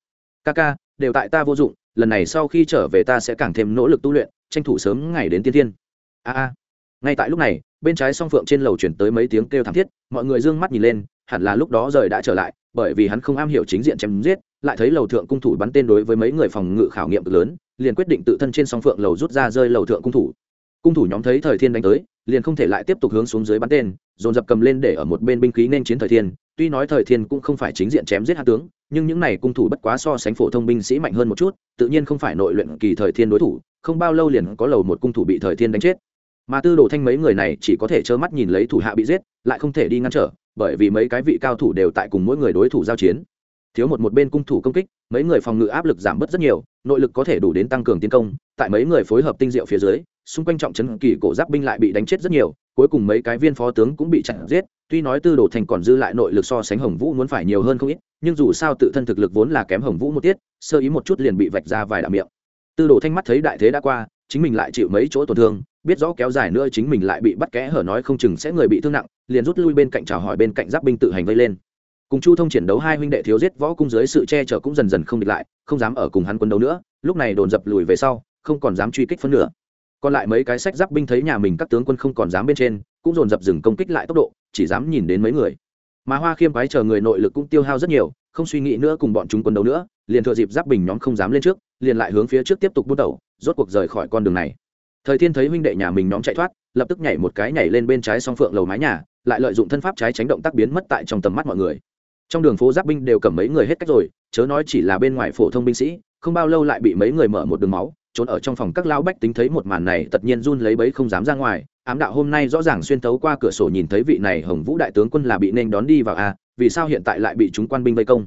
Ca ca, đều tại ta vô dụng, lần này sau khi trở về ta sẽ càng thêm nỗ lực tu luyện, tranh thủ sớm ngày đến tiên thiên. A a. Ngay tại lúc này, bên trái song phượng trên lầu chuyển tới mấy tiếng kêu thảm thiết, mọi người d ư ơ n g mắt nhìn lên, hẳn là lúc đó rời đã trở lại bởi vì hắn không am hiểu chính diện chém giết, lại thấy lầu thượng cung thủ bắn tên đối với mấy người phòng ngự khảo nghiệm cực lớn, liền quyết định tự thân trên song phượng lầu rút ra rơi lầu thượng cung thủ. Cung thủ nhóm thấy thời thiên đánh tới, liền không thể lại tiếp tục hướng xuống dưới bắn tên, dồn dập cầm lên để ở một bên binh khí nên chiến thời thiên, tuy nói thời thiên cũng không phải chính diện chém giết hạ tướng, nhưng những này cung thủ bất quá so sánh phổ thông binh sĩ mạnh hơn một chút, tự nhiên không phải nội luyện kỳ thời thiên đối thủ, không bao lâu liền có lầu một cung thủ bị thời thiên đánh chết mà tư đồ thanh mấy người này chỉ có thể trơ mắt nhìn lấy thủ hạ bị giết, lại không thể đi ngăn trở, bởi vì mấy cái vị cao thủ đều tại cùng mỗi người đối thủ giao chiến. Thiếu một một bên cung thủ công kích, mấy người phòng ngự áp lực giảm bớt rất nhiều, nội lực có thể đủ đến tăng cường tiến công. Tại mấy người phối hợp tinh diệu phía dưới, xung quanh trọng trấn kỳ cổ giáp binh lại bị đánh chết rất nhiều, cuối cùng mấy cái viên phó tướng cũng bị chặn giết. Tuy nói tư đồ thành còn dư lại nội lực so sánh hồng vũ muốn phải nhiều hơn không ít, nhưng dù sao tự thân thực lực vốn là kém hồng vũ một tiết, sơ ý một chút liền bị vạch ra vài đạo miệng. Tư đồ thanh mắt thấy đại thế đã qua, chính mình lại chịu mấy chỗ tổn thương biết rõ kéo dài nữa chính mình lại bị bắt kẽ hở nói không chừng sẽ người bị thương nặng, liền rút lui bên cạnh chào hỏi bên cạnh giáp binh tự hành vây lên. Cùng chu thông chiến đấu hai huynh đệ thiếu giết võ cung dưới sự che chở cũng dần dần không địch lại, không dám ở cùng hắn quân đấu nữa, lúc này đồn dập lùi về sau, không còn dám truy kích phân nửa. Còn lại mấy cái sách giáp binh thấy nhà mình các tướng quân không còn dám bên trên, cũng dồn dập dừng công kích lại tốc độ, chỉ dám nhìn đến mấy người. Mà hoa khiêm quái chờ người nội lực cũng tiêu hao rất nhiều, không suy nghĩ nữa cùng bọn chúng quân đấu nữa, liền thừa dịp giáp bình nhóm không dám lên trước, liền lại hướng phía trước tiếp tục bút đầu rốt cuộc rời khỏi con đường này thời thiên thấy huynh đệ nhà mình nhóm chạy thoát, lập tức nhảy một cái nhảy lên bên trái song phượng lầu mái nhà, lại lợi dụng thân pháp trái tránh động tác biến mất tại trong tầm mắt mọi người. Trong đường phố giáp binh đều cầm mấy người hết cách rồi, chớ nói chỉ là bên ngoài phổ thông binh sĩ, không bao lâu lại bị mấy người mở một đường máu, trốn ở trong phòng các lão bách tính thấy một màn này, tất nhiên run lấy bấy không dám ra ngoài. Ám đạo hôm nay rõ ràng xuyên tấu qua cửa sổ nhìn thấy vị này hồng vũ đại tướng quân là bị nên đón đi vào a vì sao hiện tại lại bị chúng quan binh vây công?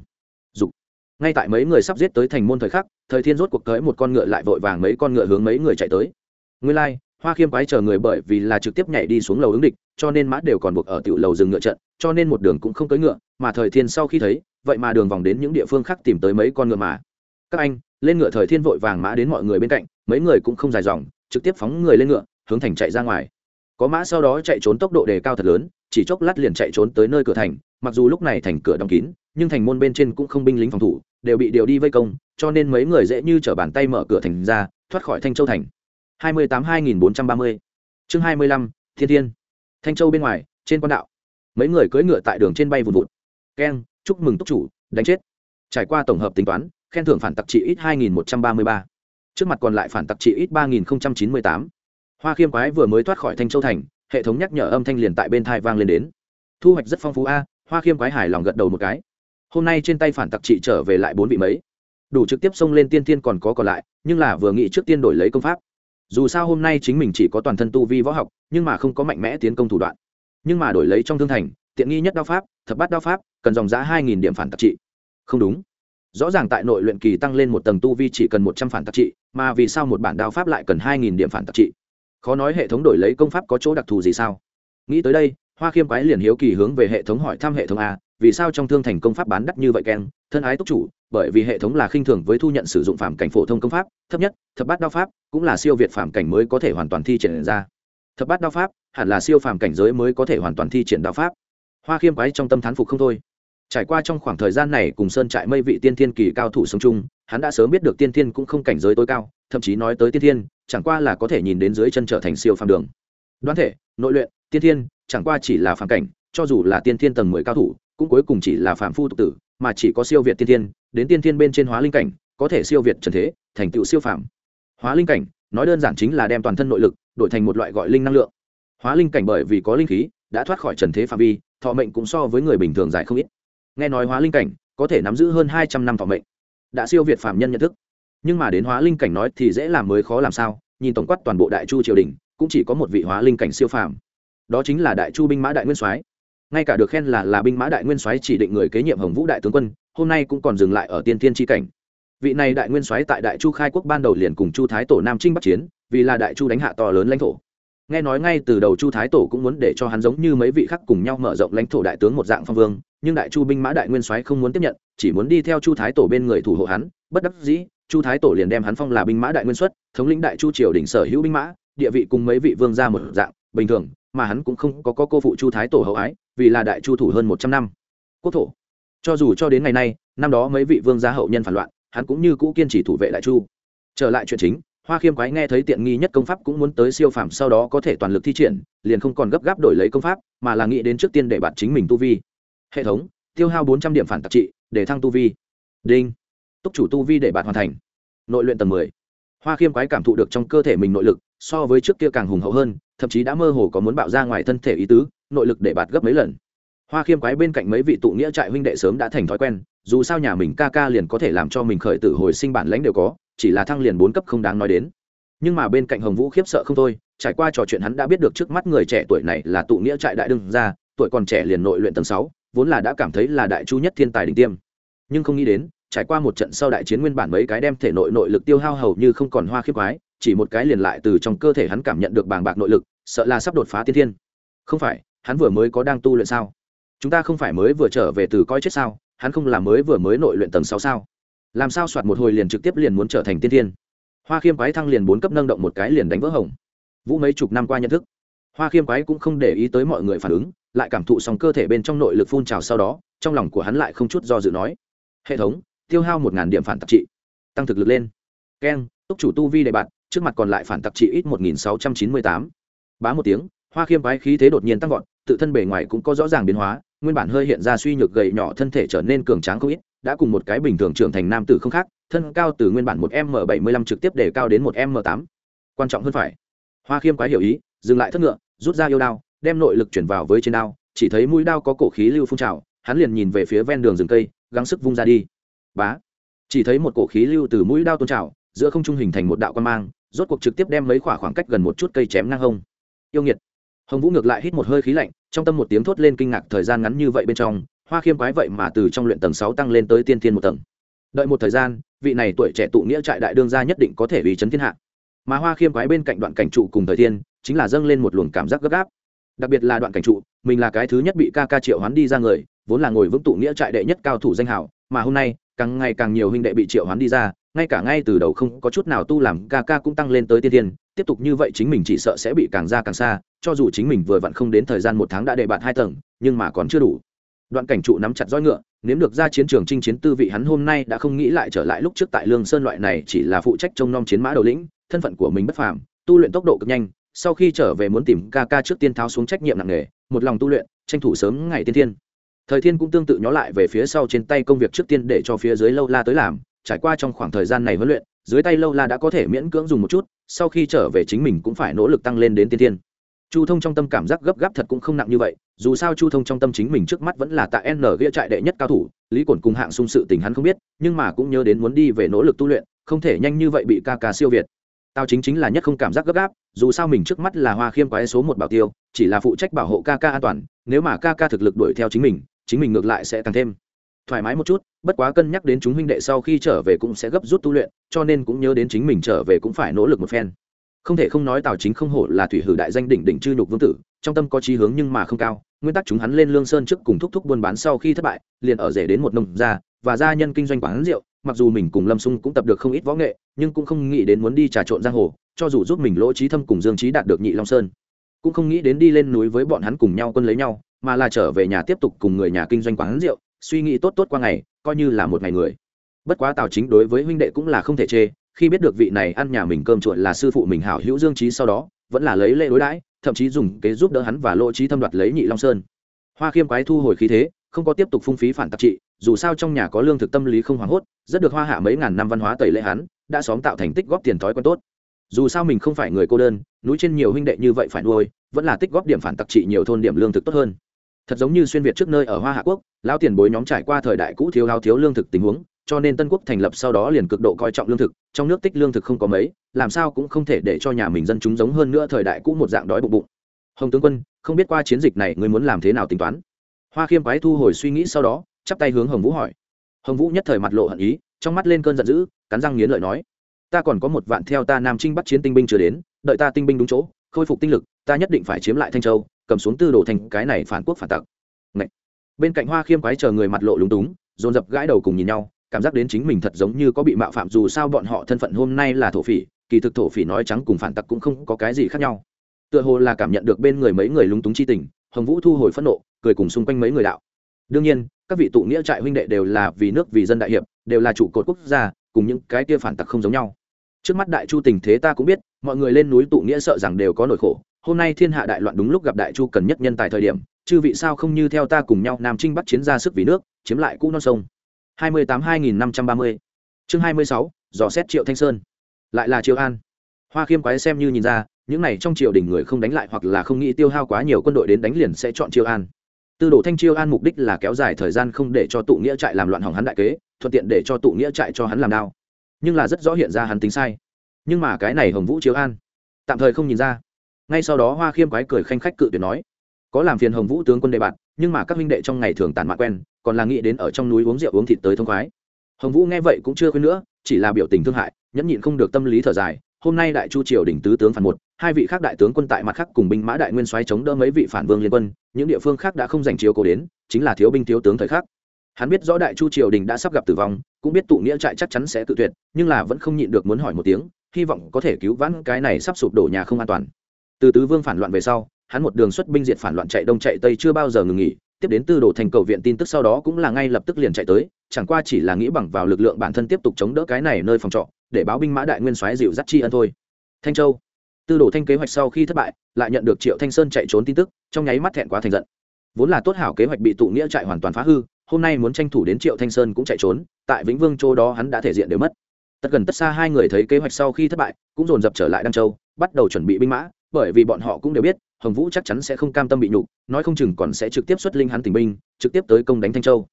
Dục. Ngay tại mấy người sắp giết tới thành môn thời khắc, thời thiên rốt cuộc tới một con ngựa lại vội vàng mấy con ngựa hướng mấy người chạy tới nguyên lai like, hoa khiêm quái chờ người bởi vì là trực tiếp nhảy đi xuống lầu ứng địch cho nên mã đều còn buộc ở tiểu lầu dừng ngựa trận cho nên một đường cũng không tới ngựa mà thời thiên sau khi thấy vậy mà đường vòng đến những địa phương khác tìm tới mấy con ngựa mà. Các anh lên ngựa thời thiên vội vàng mã đến mọi người bên cạnh mấy người cũng không dài dòng trực tiếp phóng người lên ngựa hướng thành chạy ra ngoài. Có mã sau đó chạy trốn tốc độ đề cao thật lớn chỉ chốc lát liền chạy trốn tới nơi cửa thành mặc dù lúc này thành cửa đóng kín nhưng thành môn bên trên cũng không binh lính phòng thủ đều bị điều đi vây công cho nên mấy người dễ như t bàn tay mở cửa thành ra thoát khỏi thanh châu thành. 28-2430 chương 25, thiên thiên. Thanh châu bên ngoài trên quan đạo. Mấy người cưỡi ngựa tại đường trên bay vùn vụt. Keng chúc mừng túc chủ đánh chết. Trải qua tổng hợp tính toán khen thưởng phản tặc trị ít 2133. trước mặt còn lại phản tặc trị ít 3098. hoa khiêm quái vừa mới thoát khỏi thanh châu thành hệ thống nhắc nhở âm thanh liền tại bên thai vang lên đến. Thu hoạch rất phong phú a hoa khiêm quái hài lòng gật đầu một cái. Hôm nay trên tay phản tặc trị trở về lại bốn vị mấy. Đủ trực tiếp xông lên tiên tiên còn có còn lại nhưng là vừa nghĩ trước tiên đổi lấy công pháp dù sao hôm nay chính mình chỉ có toàn thân tu vi võ học, nhưng mà không có mạnh mẽ tiến công thủ đoạn. Nhưng mà đổi lấy trong thương thành, tiện nghi nhất đao pháp, thập bát đao pháp, cần dòng giá hai nghìn điểm phản tạc trị. Không đúng. Rõ ràng tại nội luyện kỳ tăng lên một tầng tu vi chỉ cần một trăm phản tạc trị, mà vì sao một bản đao pháp lại cần hai nghìn điểm phản tạc trị? Khó nói hệ thống đổi lấy công pháp có chỗ đặc thù gì sao? Nghĩ tới đây, hoa khiêm quái liền hiếu kỳ hướng về hệ thống hỏi thăm hệ thống a vì sao trong thương thành công pháp bán đắt như vậy keng, thân ái túc chủ, bởi vì hệ thống là khinh thường với thu nhận sử dụng phạm cảnh phổ thông công pháp, thấp nhất, thập bát đao pháp, cũng là siêu việt phạm cảnh mới có thể hoàn toàn thi triển ra. Thập bát đao pháp, hẳn là siêu phàm cảnh giới mới có thể hoàn toàn thi triển đao pháp. Hoa khiêm quái trong tâm thán phục không thôi. Trải qua trong khoảng thời gian này cùng sơn trại mây vị tiên thiên kỳ cao thủ sống chung, hắn đã sớm biết được tiên thiên cũng không cảnh giới tối cao, thậm chí nói tới tiên thiên, chẳng qua là có thể nhìn đến dưới chân trở thành siêu phàm đường. Đoán thể, nội luyện, tiên thiên, chẳng qua chỉ là phàm cảnh, cho dù là tiên thiên tầng mười cao thủ cũng cuối cùng chỉ là phàm phu tục tử, mà chỉ có siêu việt tiên thiên, đến tiên thiên bên trên hóa linh cảnh, có thể siêu việt trần thế, thành tựu siêu phàm. Hóa linh cảnh, nói đơn giản chính là đem toàn thân nội lực đổi thành một loại gọi linh năng lượng. Hóa linh cảnh bởi vì có linh khí, đã thoát khỏi trần thế phạm vi, thọ mệnh cũng so với người bình thường dài không ít. Nghe nói hóa linh cảnh có thể nắm giữ hơn hai trăm năm thọ mệnh, đã siêu việt phạm nhân nhận thức. Nhưng mà đến hóa linh cảnh nói thì dễ làm mới khó làm sao, nhìn tổng quát toàn bộ đại chu triều đình, cũng chỉ có một vị hóa linh cảnh siêu phàm. Đó chính là đại chu binh mã đại nguyên soái ngay cả được khen là là binh mã đại nguyên soái chỉ định người kế nhiệm hồng vũ đại tướng quân hôm nay cũng còn dừng lại ở tiên tiên tri cảnh. Vị này đại nguyên soái tại đại chu khai quốc ban đầu liền cùng chu thái tổ nam trinh bắc chiến vì là đại chu đánh hạ to lớn lãnh thổ. Nghe nói ngay từ đầu chu thái tổ cũng muốn để cho hắn giống như mấy vị khác cùng nhau mở rộng lãnh thổ đại tướng một dạng phong vương nhưng đại chu binh mã đại nguyên soái không muốn tiếp nhận chỉ muốn đi theo chu thái tổ bên người thủ hộ hắn bất đắc dĩ chu thái tổ liền đem hắn phong là binh mã đại nguyên xuất thống lĩnh đại chu triều đỉnh sở hữu binh mã địa vị cùng mấy vị vương ra một dạng bình thường mà hắn cũng không có, có cô phụ chu thái tổ hậu ái vì là đại chu thủ hơn một trăm năm. Quốc thổ. Cho dù cho đến ngày nay, năm đó mấy vị vương gia hậu nhân phản loạn, hắn cũng như cũ kiên trì thủ vệ đại chu. Trở lại chuyện chính, hoa khiêm quái nghe thấy tiện nghi nhất công pháp cũng muốn tới siêu phàm, sau đó có thể toàn lực thi triển, liền không còn gấp gáp đổi lấy công pháp, mà là nghĩ đến trước tiên để bạn chính mình tu vi. Hệ thống, tiêu hao bốn trăm điểm phản tạp trị, để thăng tu vi. Đinh. Túc chủ tu vi để bạn hoàn thành. Nội luyện tầng mười. Hoa khiêm quái cảm thụ được trong cơ thể mình nội lực, so với trước kia càng hùng hậu hơn, thậm chí đã mơ hồ có muốn bạo ra ngoài thân thể ý tứ nội lực để bạt gấp mấy lần. Hoa khiêm quái bên cạnh mấy vị tụ nghĩa trại huynh đệ sớm đã thành thói quen dù sao nhà mình ca ca liền có thể làm cho mình khởi tử hồi sinh bản lãnh đều có chỉ là thăng liền bốn cấp không đáng nói đến. Nhưng mà bên cạnh hồng vũ khiếp sợ không thôi trải qua trò chuyện hắn đã biết được trước mắt người trẻ tuổi này là tụ nghĩa trại đại đương gia, tuổi còn trẻ liền nội luyện tầng sáu vốn là đã cảm thấy là đại chu nhất thiên tài đỉnh tiêm. Nhưng không nghĩ đến trải qua một trận sau đại chiến nguyên bản mấy cái đem thể nội nội lực tiêu hao hầu như không còn hoa khiếp quái chỉ một cái liền lại từ trong cơ thể hắn cảm nhận được bàng bạc nội lực sợ là sắp đột phá tiên thiên. Không phải hắn vừa mới có đang tu luyện sao? Chúng ta không phải mới vừa trở về từ coi chết sao? Hắn không là mới vừa mới nội luyện tầng sáu sao? Làm sao soạt một hồi liền trực tiếp liền muốn trở thành tiên thiên? Hoa khiêm quái thăng liền bốn cấp nâng động một cái liền đánh vỡ hồng. Vũ mấy chục năm qua nhận thức. Hoa khiêm quái cũng không để ý tới mọi người phản ứng, lại cảm thụ xong cơ thể bên trong nội lực phun trào sau đó, trong lòng của hắn lại không chút do dự nói, hệ thống, tiêu hao một điểm phản tạp trị, tăng thực lực lên. Keng túc chủ tu vi đề bạt, trước mặt còn lại phản tạp trị ít một nghìn sáu trăm chín mươi tám. Bá một tiếng hoa khiêm quái khí thế đột nhiên tăng vọt, tự thân bề ngoài cũng có rõ ràng biến hóa, nguyên bản hơi hiện ra suy nhược gầy nhỏ thân thể trở nên cường tráng không ít, đã cùng một cái bình thường trưởng thành nam tử không khác, thân cao từ nguyên bản một m bảy mươi lăm trực tiếp để cao đến một m tám. Quan trọng hơn phải. Hoa khiêm quái hiểu ý, dừng lại thất ngựa, rút ra yêu đao, đem nội lực chuyển vào với trên đao, chỉ thấy mũi đao có cổ khí lưu phun trào, hắn liền nhìn về phía ven đường rừng cây, gắng sức vung ra đi. Bá. Chỉ thấy một cổ khí lưu từ mũi đao tôn trào, giữa không trung hình thành một đạo quan mang, rốt cuộc trực tiếp đem mấy khoảng khoảng cách gần một chút cây chém ngang hông. Yêu nghiệt hồng vũ ngược lại hít một hơi khí lạnh, trong tâm một tiếng thốt lên kinh ngạc thời gian ngắn như vậy bên trong, hoa khiêm quái vậy mà từ trong luyện tầng sáu tăng lên tới tiên thiên một tầng. Đợi một thời gian, vị này tuổi trẻ tụ nghĩa trại đại đương gia nhất định có thể ủy chấn thiên hạ. Mà hoa khiêm quái bên cạnh đoạn cảnh trụ cùng thời thiên chính là dâng lên một luồng cảm giác gấp gáp. Đặc biệt là đoạn cảnh trụ, mình là cái thứ nhất bị ca ca triệu hoán đi ra người, vốn là ngồi vững tụ nghĩa trại đệ nhất cao thủ danh hảo mà hôm nay, càng ngày càng nhiều huynh đệ bị triệu hoán đi ra ngay cả ngay từ đầu không có chút nào tu làm ca ca cũng tăng lên tới tiên tiên tiếp tục như vậy chính mình chỉ sợ sẽ bị càng ra càng xa, cho dù chính mình vừa vặn không đến thời gian một tháng đã đệ bạn hai tầng, nhưng mà còn chưa đủ. Đoạn cảnh trụ nắm chặt roi ngựa, nếm được ra chiến trường chinh chiến tư vị hắn hôm nay đã không nghĩ lại trở lại lúc trước tại lương sơn loại này chỉ là phụ trách trông nom chiến mã đầu lĩnh, thân phận của mình bất phàm, tu luyện tốc độ cực nhanh, sau khi trở về muốn tìm ca ca trước tiên tháo xuống trách nhiệm nặng nề, một lòng tu luyện, tranh thủ sớm ngày tiên thiên. Thời thiên cũng tương tự nhó lại về phía sau trên tay công việc trước tiên để cho phía dưới lâu la tới làm trải qua trong khoảng thời gian này huấn luyện, dưới tay lâu la đã có thể miễn cưỡng dùng một chút, sau khi trở về chính mình cũng phải nỗ lực tăng lên đến tiên tiên. chu thông trong tâm cảm giác gấp gáp thật cũng không nặng như vậy, dù sao chu thông trong tâm chính mình trước mắt vẫn là Tạ n ghia trại đệ nhất cao thủ, lý cổn cùng hạng xung sự tình hắn không biết, nhưng mà cũng nhớ đến muốn đi về nỗ lực tu luyện, không thể nhanh như vậy bị ca ca siêu việt tao chính chính là nhất không cảm giác gấp gáp, dù sao mình trước mắt là hoa khiêm quái số một bảo tiêu, chỉ là phụ trách bảo hộ ca ca an toàn, nếu mà ca ca thực lực đuổi theo chính mình chính mình ngược lại sẽ càng thêm thoải mái một chút, bất quá cân nhắc đến chúng huynh đệ sau khi trở về cũng sẽ gấp rút tu luyện, cho nên cũng nhớ đến chính mình trở về cũng phải nỗ lực một phen. Không thể không nói tào chính không hổ là thủy hử đại danh đỉnh đỉnh chư nhục vương tử, trong tâm có chí hướng nhưng mà không cao, nguyên tắc chúng hắn lên lương sơn trước cùng thúc thúc buôn bán sau khi thất bại, liền ở rể đến một nông gia, và gia nhân kinh doanh quán rượu, mặc dù mình cùng lâm sung cũng tập được không ít võ nghệ, nhưng cũng không nghĩ đến muốn đi trà trộn giang hồ, cho dù giúp mình lỗ trí thâm cùng dương trí đạt được nhị long sơn. Cũng không nghĩ đến đi lên núi với bọn hắn cùng nhau quân lấy nhau, mà là trở về nhà tiếp tục cùng người nhà kinh doanh quán rượu suy nghĩ tốt tốt qua ngày, coi như là một ngày người. Bất quá tào chính đối với huynh đệ cũng là không thể chê, khi biết được vị này ăn nhà mình cơm chuột là sư phụ mình hảo hữu dương trí sau đó, vẫn là lấy lễ đối đãi, thậm chí dùng kế giúp đỡ hắn và lỗ trí thâm đoạt lấy nhị long sơn. Hoa khiêm quái thu hồi khí thế, không có tiếp tục phung phí phản tặc trị, dù sao trong nhà có lương thực tâm lý không hoảng hốt, rất được hoa hạ mấy ngàn năm văn hóa tẩy lệ hắn, đã xóm tạo thành tích góp tiền thói quen tốt. Dù sao mình không phải người cô đơn, núi trên nhiều huynh đệ như vậy phải nuôi, vẫn là tích góp điểm phản tặc trị nhiều thôn điểm lương thực tốt hơn thật giống như xuyên việt trước nơi ở hoa hạ quốc, lão tiền bối nhóm trải qua thời đại cũ thiếu hao thiếu lương thực tình huống, cho nên tân quốc thành lập sau đó liền cực độ coi trọng lương thực, trong nước tích lương thực không có mấy, làm sao cũng không thể để cho nhà mình dân chúng giống hơn nữa thời đại cũ một dạng đói bụng bụng. Hồng tướng quân, không biết qua chiến dịch này ngươi muốn làm thế nào tính toán? Hoa khiêm quái thu hồi suy nghĩ sau đó, chắp tay hướng hồng vũ hỏi. Hồng vũ nhất thời mặt lộ hận ý, trong mắt lên cơn giận dữ, cắn răng nghiến lợi nói. Ta còn có một vạn theo ta nam trinh bắt chiến tinh binh chưa đến, đợi ta tinh binh đúng chỗ, khôi phục tinh lực, ta nhất định phải chiếm lại thanh châu cầm xuống tư đồ thành cái này phản quốc phản tặc. Ngậy. bên cạnh hoa khiêm quái chờ người mặt lộ lúng túng, dồn dập gãi đầu cùng nhìn nhau, cảm giác đến chính mình thật giống như có bị mạo phạm dù sao bọn họ thân phận hôm nay là thổ phỉ, kỳ thực thổ phỉ nói trắng cùng phản tặc cũng không có cái gì khác nhau. Tựa hồ là cảm nhận được bên người mấy người lúng túng chi tình, hồng vũ thu hồi phẫn nộ, cười cùng xung quanh mấy người đạo. Đương nhiên, các vị tụ nghĩa trại huynh đệ đều là vì nước vì dân đại hiệp, đều là trụ cột quốc gia, cùng những cái kia phản tặc không giống nhau. Trước mắt đại chu tình thế ta cũng biết, mọi người lên núi tụ nghĩa sợ rằng đều có nỗi khổ hôm nay thiên hạ đại loạn đúng lúc gặp đại chu cần nhất nhân tài thời điểm, chư vị sao không như theo ta cùng nhau nam trinh bắt chiến ra sức vì nước, chiếm lại cũ non sông. hai mươi tám hai nghìn năm trăm ba mươi. Chương hai mươi sáu, dò xét triệu thanh sơn. Lại là triệu an. Hoa khiêm quái xem như nhìn ra, những này trong triều đình người không đánh lại hoặc là không nghĩ tiêu hao quá nhiều quân đội đến đánh liền sẽ chọn triệu an. Tư đồ thanh triệu an mục đích là kéo dài thời gian không để cho tụ nghĩa trại làm loạn hỏng hắn đại kế, thuận tiện để cho tụ nghĩa trại cho hắn làm đao. Nhưng là rất rõ hiện ra hắn tính sai. Nhưng mà cái này hồng vũ triệu an, tạm thời không nhìn ra ngay sau đó hoa khiêm quái cười khanh khách cự tuyệt nói, có làm phiền hồng vũ tướng quân đề bạt, nhưng mà các huynh đệ trong ngày thường tàn mạ quen, còn là nghĩ đến ở trong núi uống rượu uống thịt tới thông khoái. Hồng vũ nghe vậy cũng chưa khuyên nữa, chỉ là biểu tình thương hại, nhẫn nhịn không được tâm lý thở dài. Hôm nay đại chu triều đỉnh tứ tướng phản một, hai vị khác đại tướng quân tại mặt khác cùng binh mã đại nguyên xoáy chống đỡ mấy vị phản vương liên quân, những địa phương khác đã không giành chiếu cố đến, chính là thiếu binh thiếu tướng thời khắc. Hắn biết rõ đại chu triều đình đã sắp gặp tử vong, cũng biết tụ nghĩa trại chắc chắn sẽ tự tuyệt, nhưng là vẫn không nhịn được muốn hỏi một tiếng, hy vọng có thể cứu vãn cái này sắp sụp đổ nhà không an toàn từ tứ vương phản loạn về sau, hắn một đường xuất binh diệt phản loạn chạy đông chạy tây chưa bao giờ ngừng nghỉ, tiếp đến tư đồ thành cầu viện tin tức sau đó cũng là ngay lập tức liền chạy tới, chẳng qua chỉ là nghĩ bằng vào lực lượng bản thân tiếp tục chống đỡ cái này nơi phòng trọ, để báo binh mã đại nguyên soái dịu dắt tri ân thôi. Thanh châu, tư đồ thanh kế hoạch sau khi thất bại, lại nhận được triệu thanh sơn chạy trốn tin tức, trong nháy mắt thẹn quá thành giận. Vốn là tốt hảo kế hoạch bị tụ nghĩa chạy hoàn toàn phá hư, hôm nay muốn tranh thủ đến triệu thanh sơn cũng chạy trốn, tại vĩnh vương châu đó hắn đã thể diện đều mất. Tất gần tất xa hai người thấy kế hoạch sau khi thất bại, cũng dồn dập trở lại đăng châu, bắt đầu chuẩn bị binh mã bởi vì bọn họ cũng đều biết, hồng vũ chắc chắn sẽ không cam tâm bị nhục, nói không chừng còn sẽ trực tiếp xuất linh hắn tình binh, trực tiếp tới công đánh thanh châu.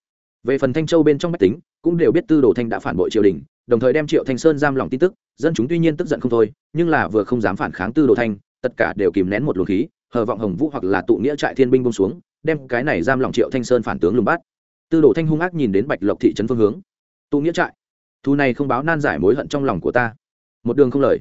Về phần thanh châu bên trong bách tính, cũng đều biết tư đồ thanh đã phản bội triều đình, đồng thời đem triệu thanh sơn giam lòng tin tức, dân chúng tuy nhiên tức giận không thôi, nhưng là vừa không dám phản kháng tư đồ thanh, tất cả đều kìm nén một luồng khí, hờ vọng hồng vũ hoặc là tụ nghĩa trại thiên binh bông xuống, đem cái này giam lòng triệu thanh sơn phản tướng lùng bát. tư đồ thanh hung ác nhìn đến bạch lộc thị trấn phương hướng. Tụ nghĩa trại. Thu này không báo nan giải mối hận trong lòng của ta. Một đường không lời.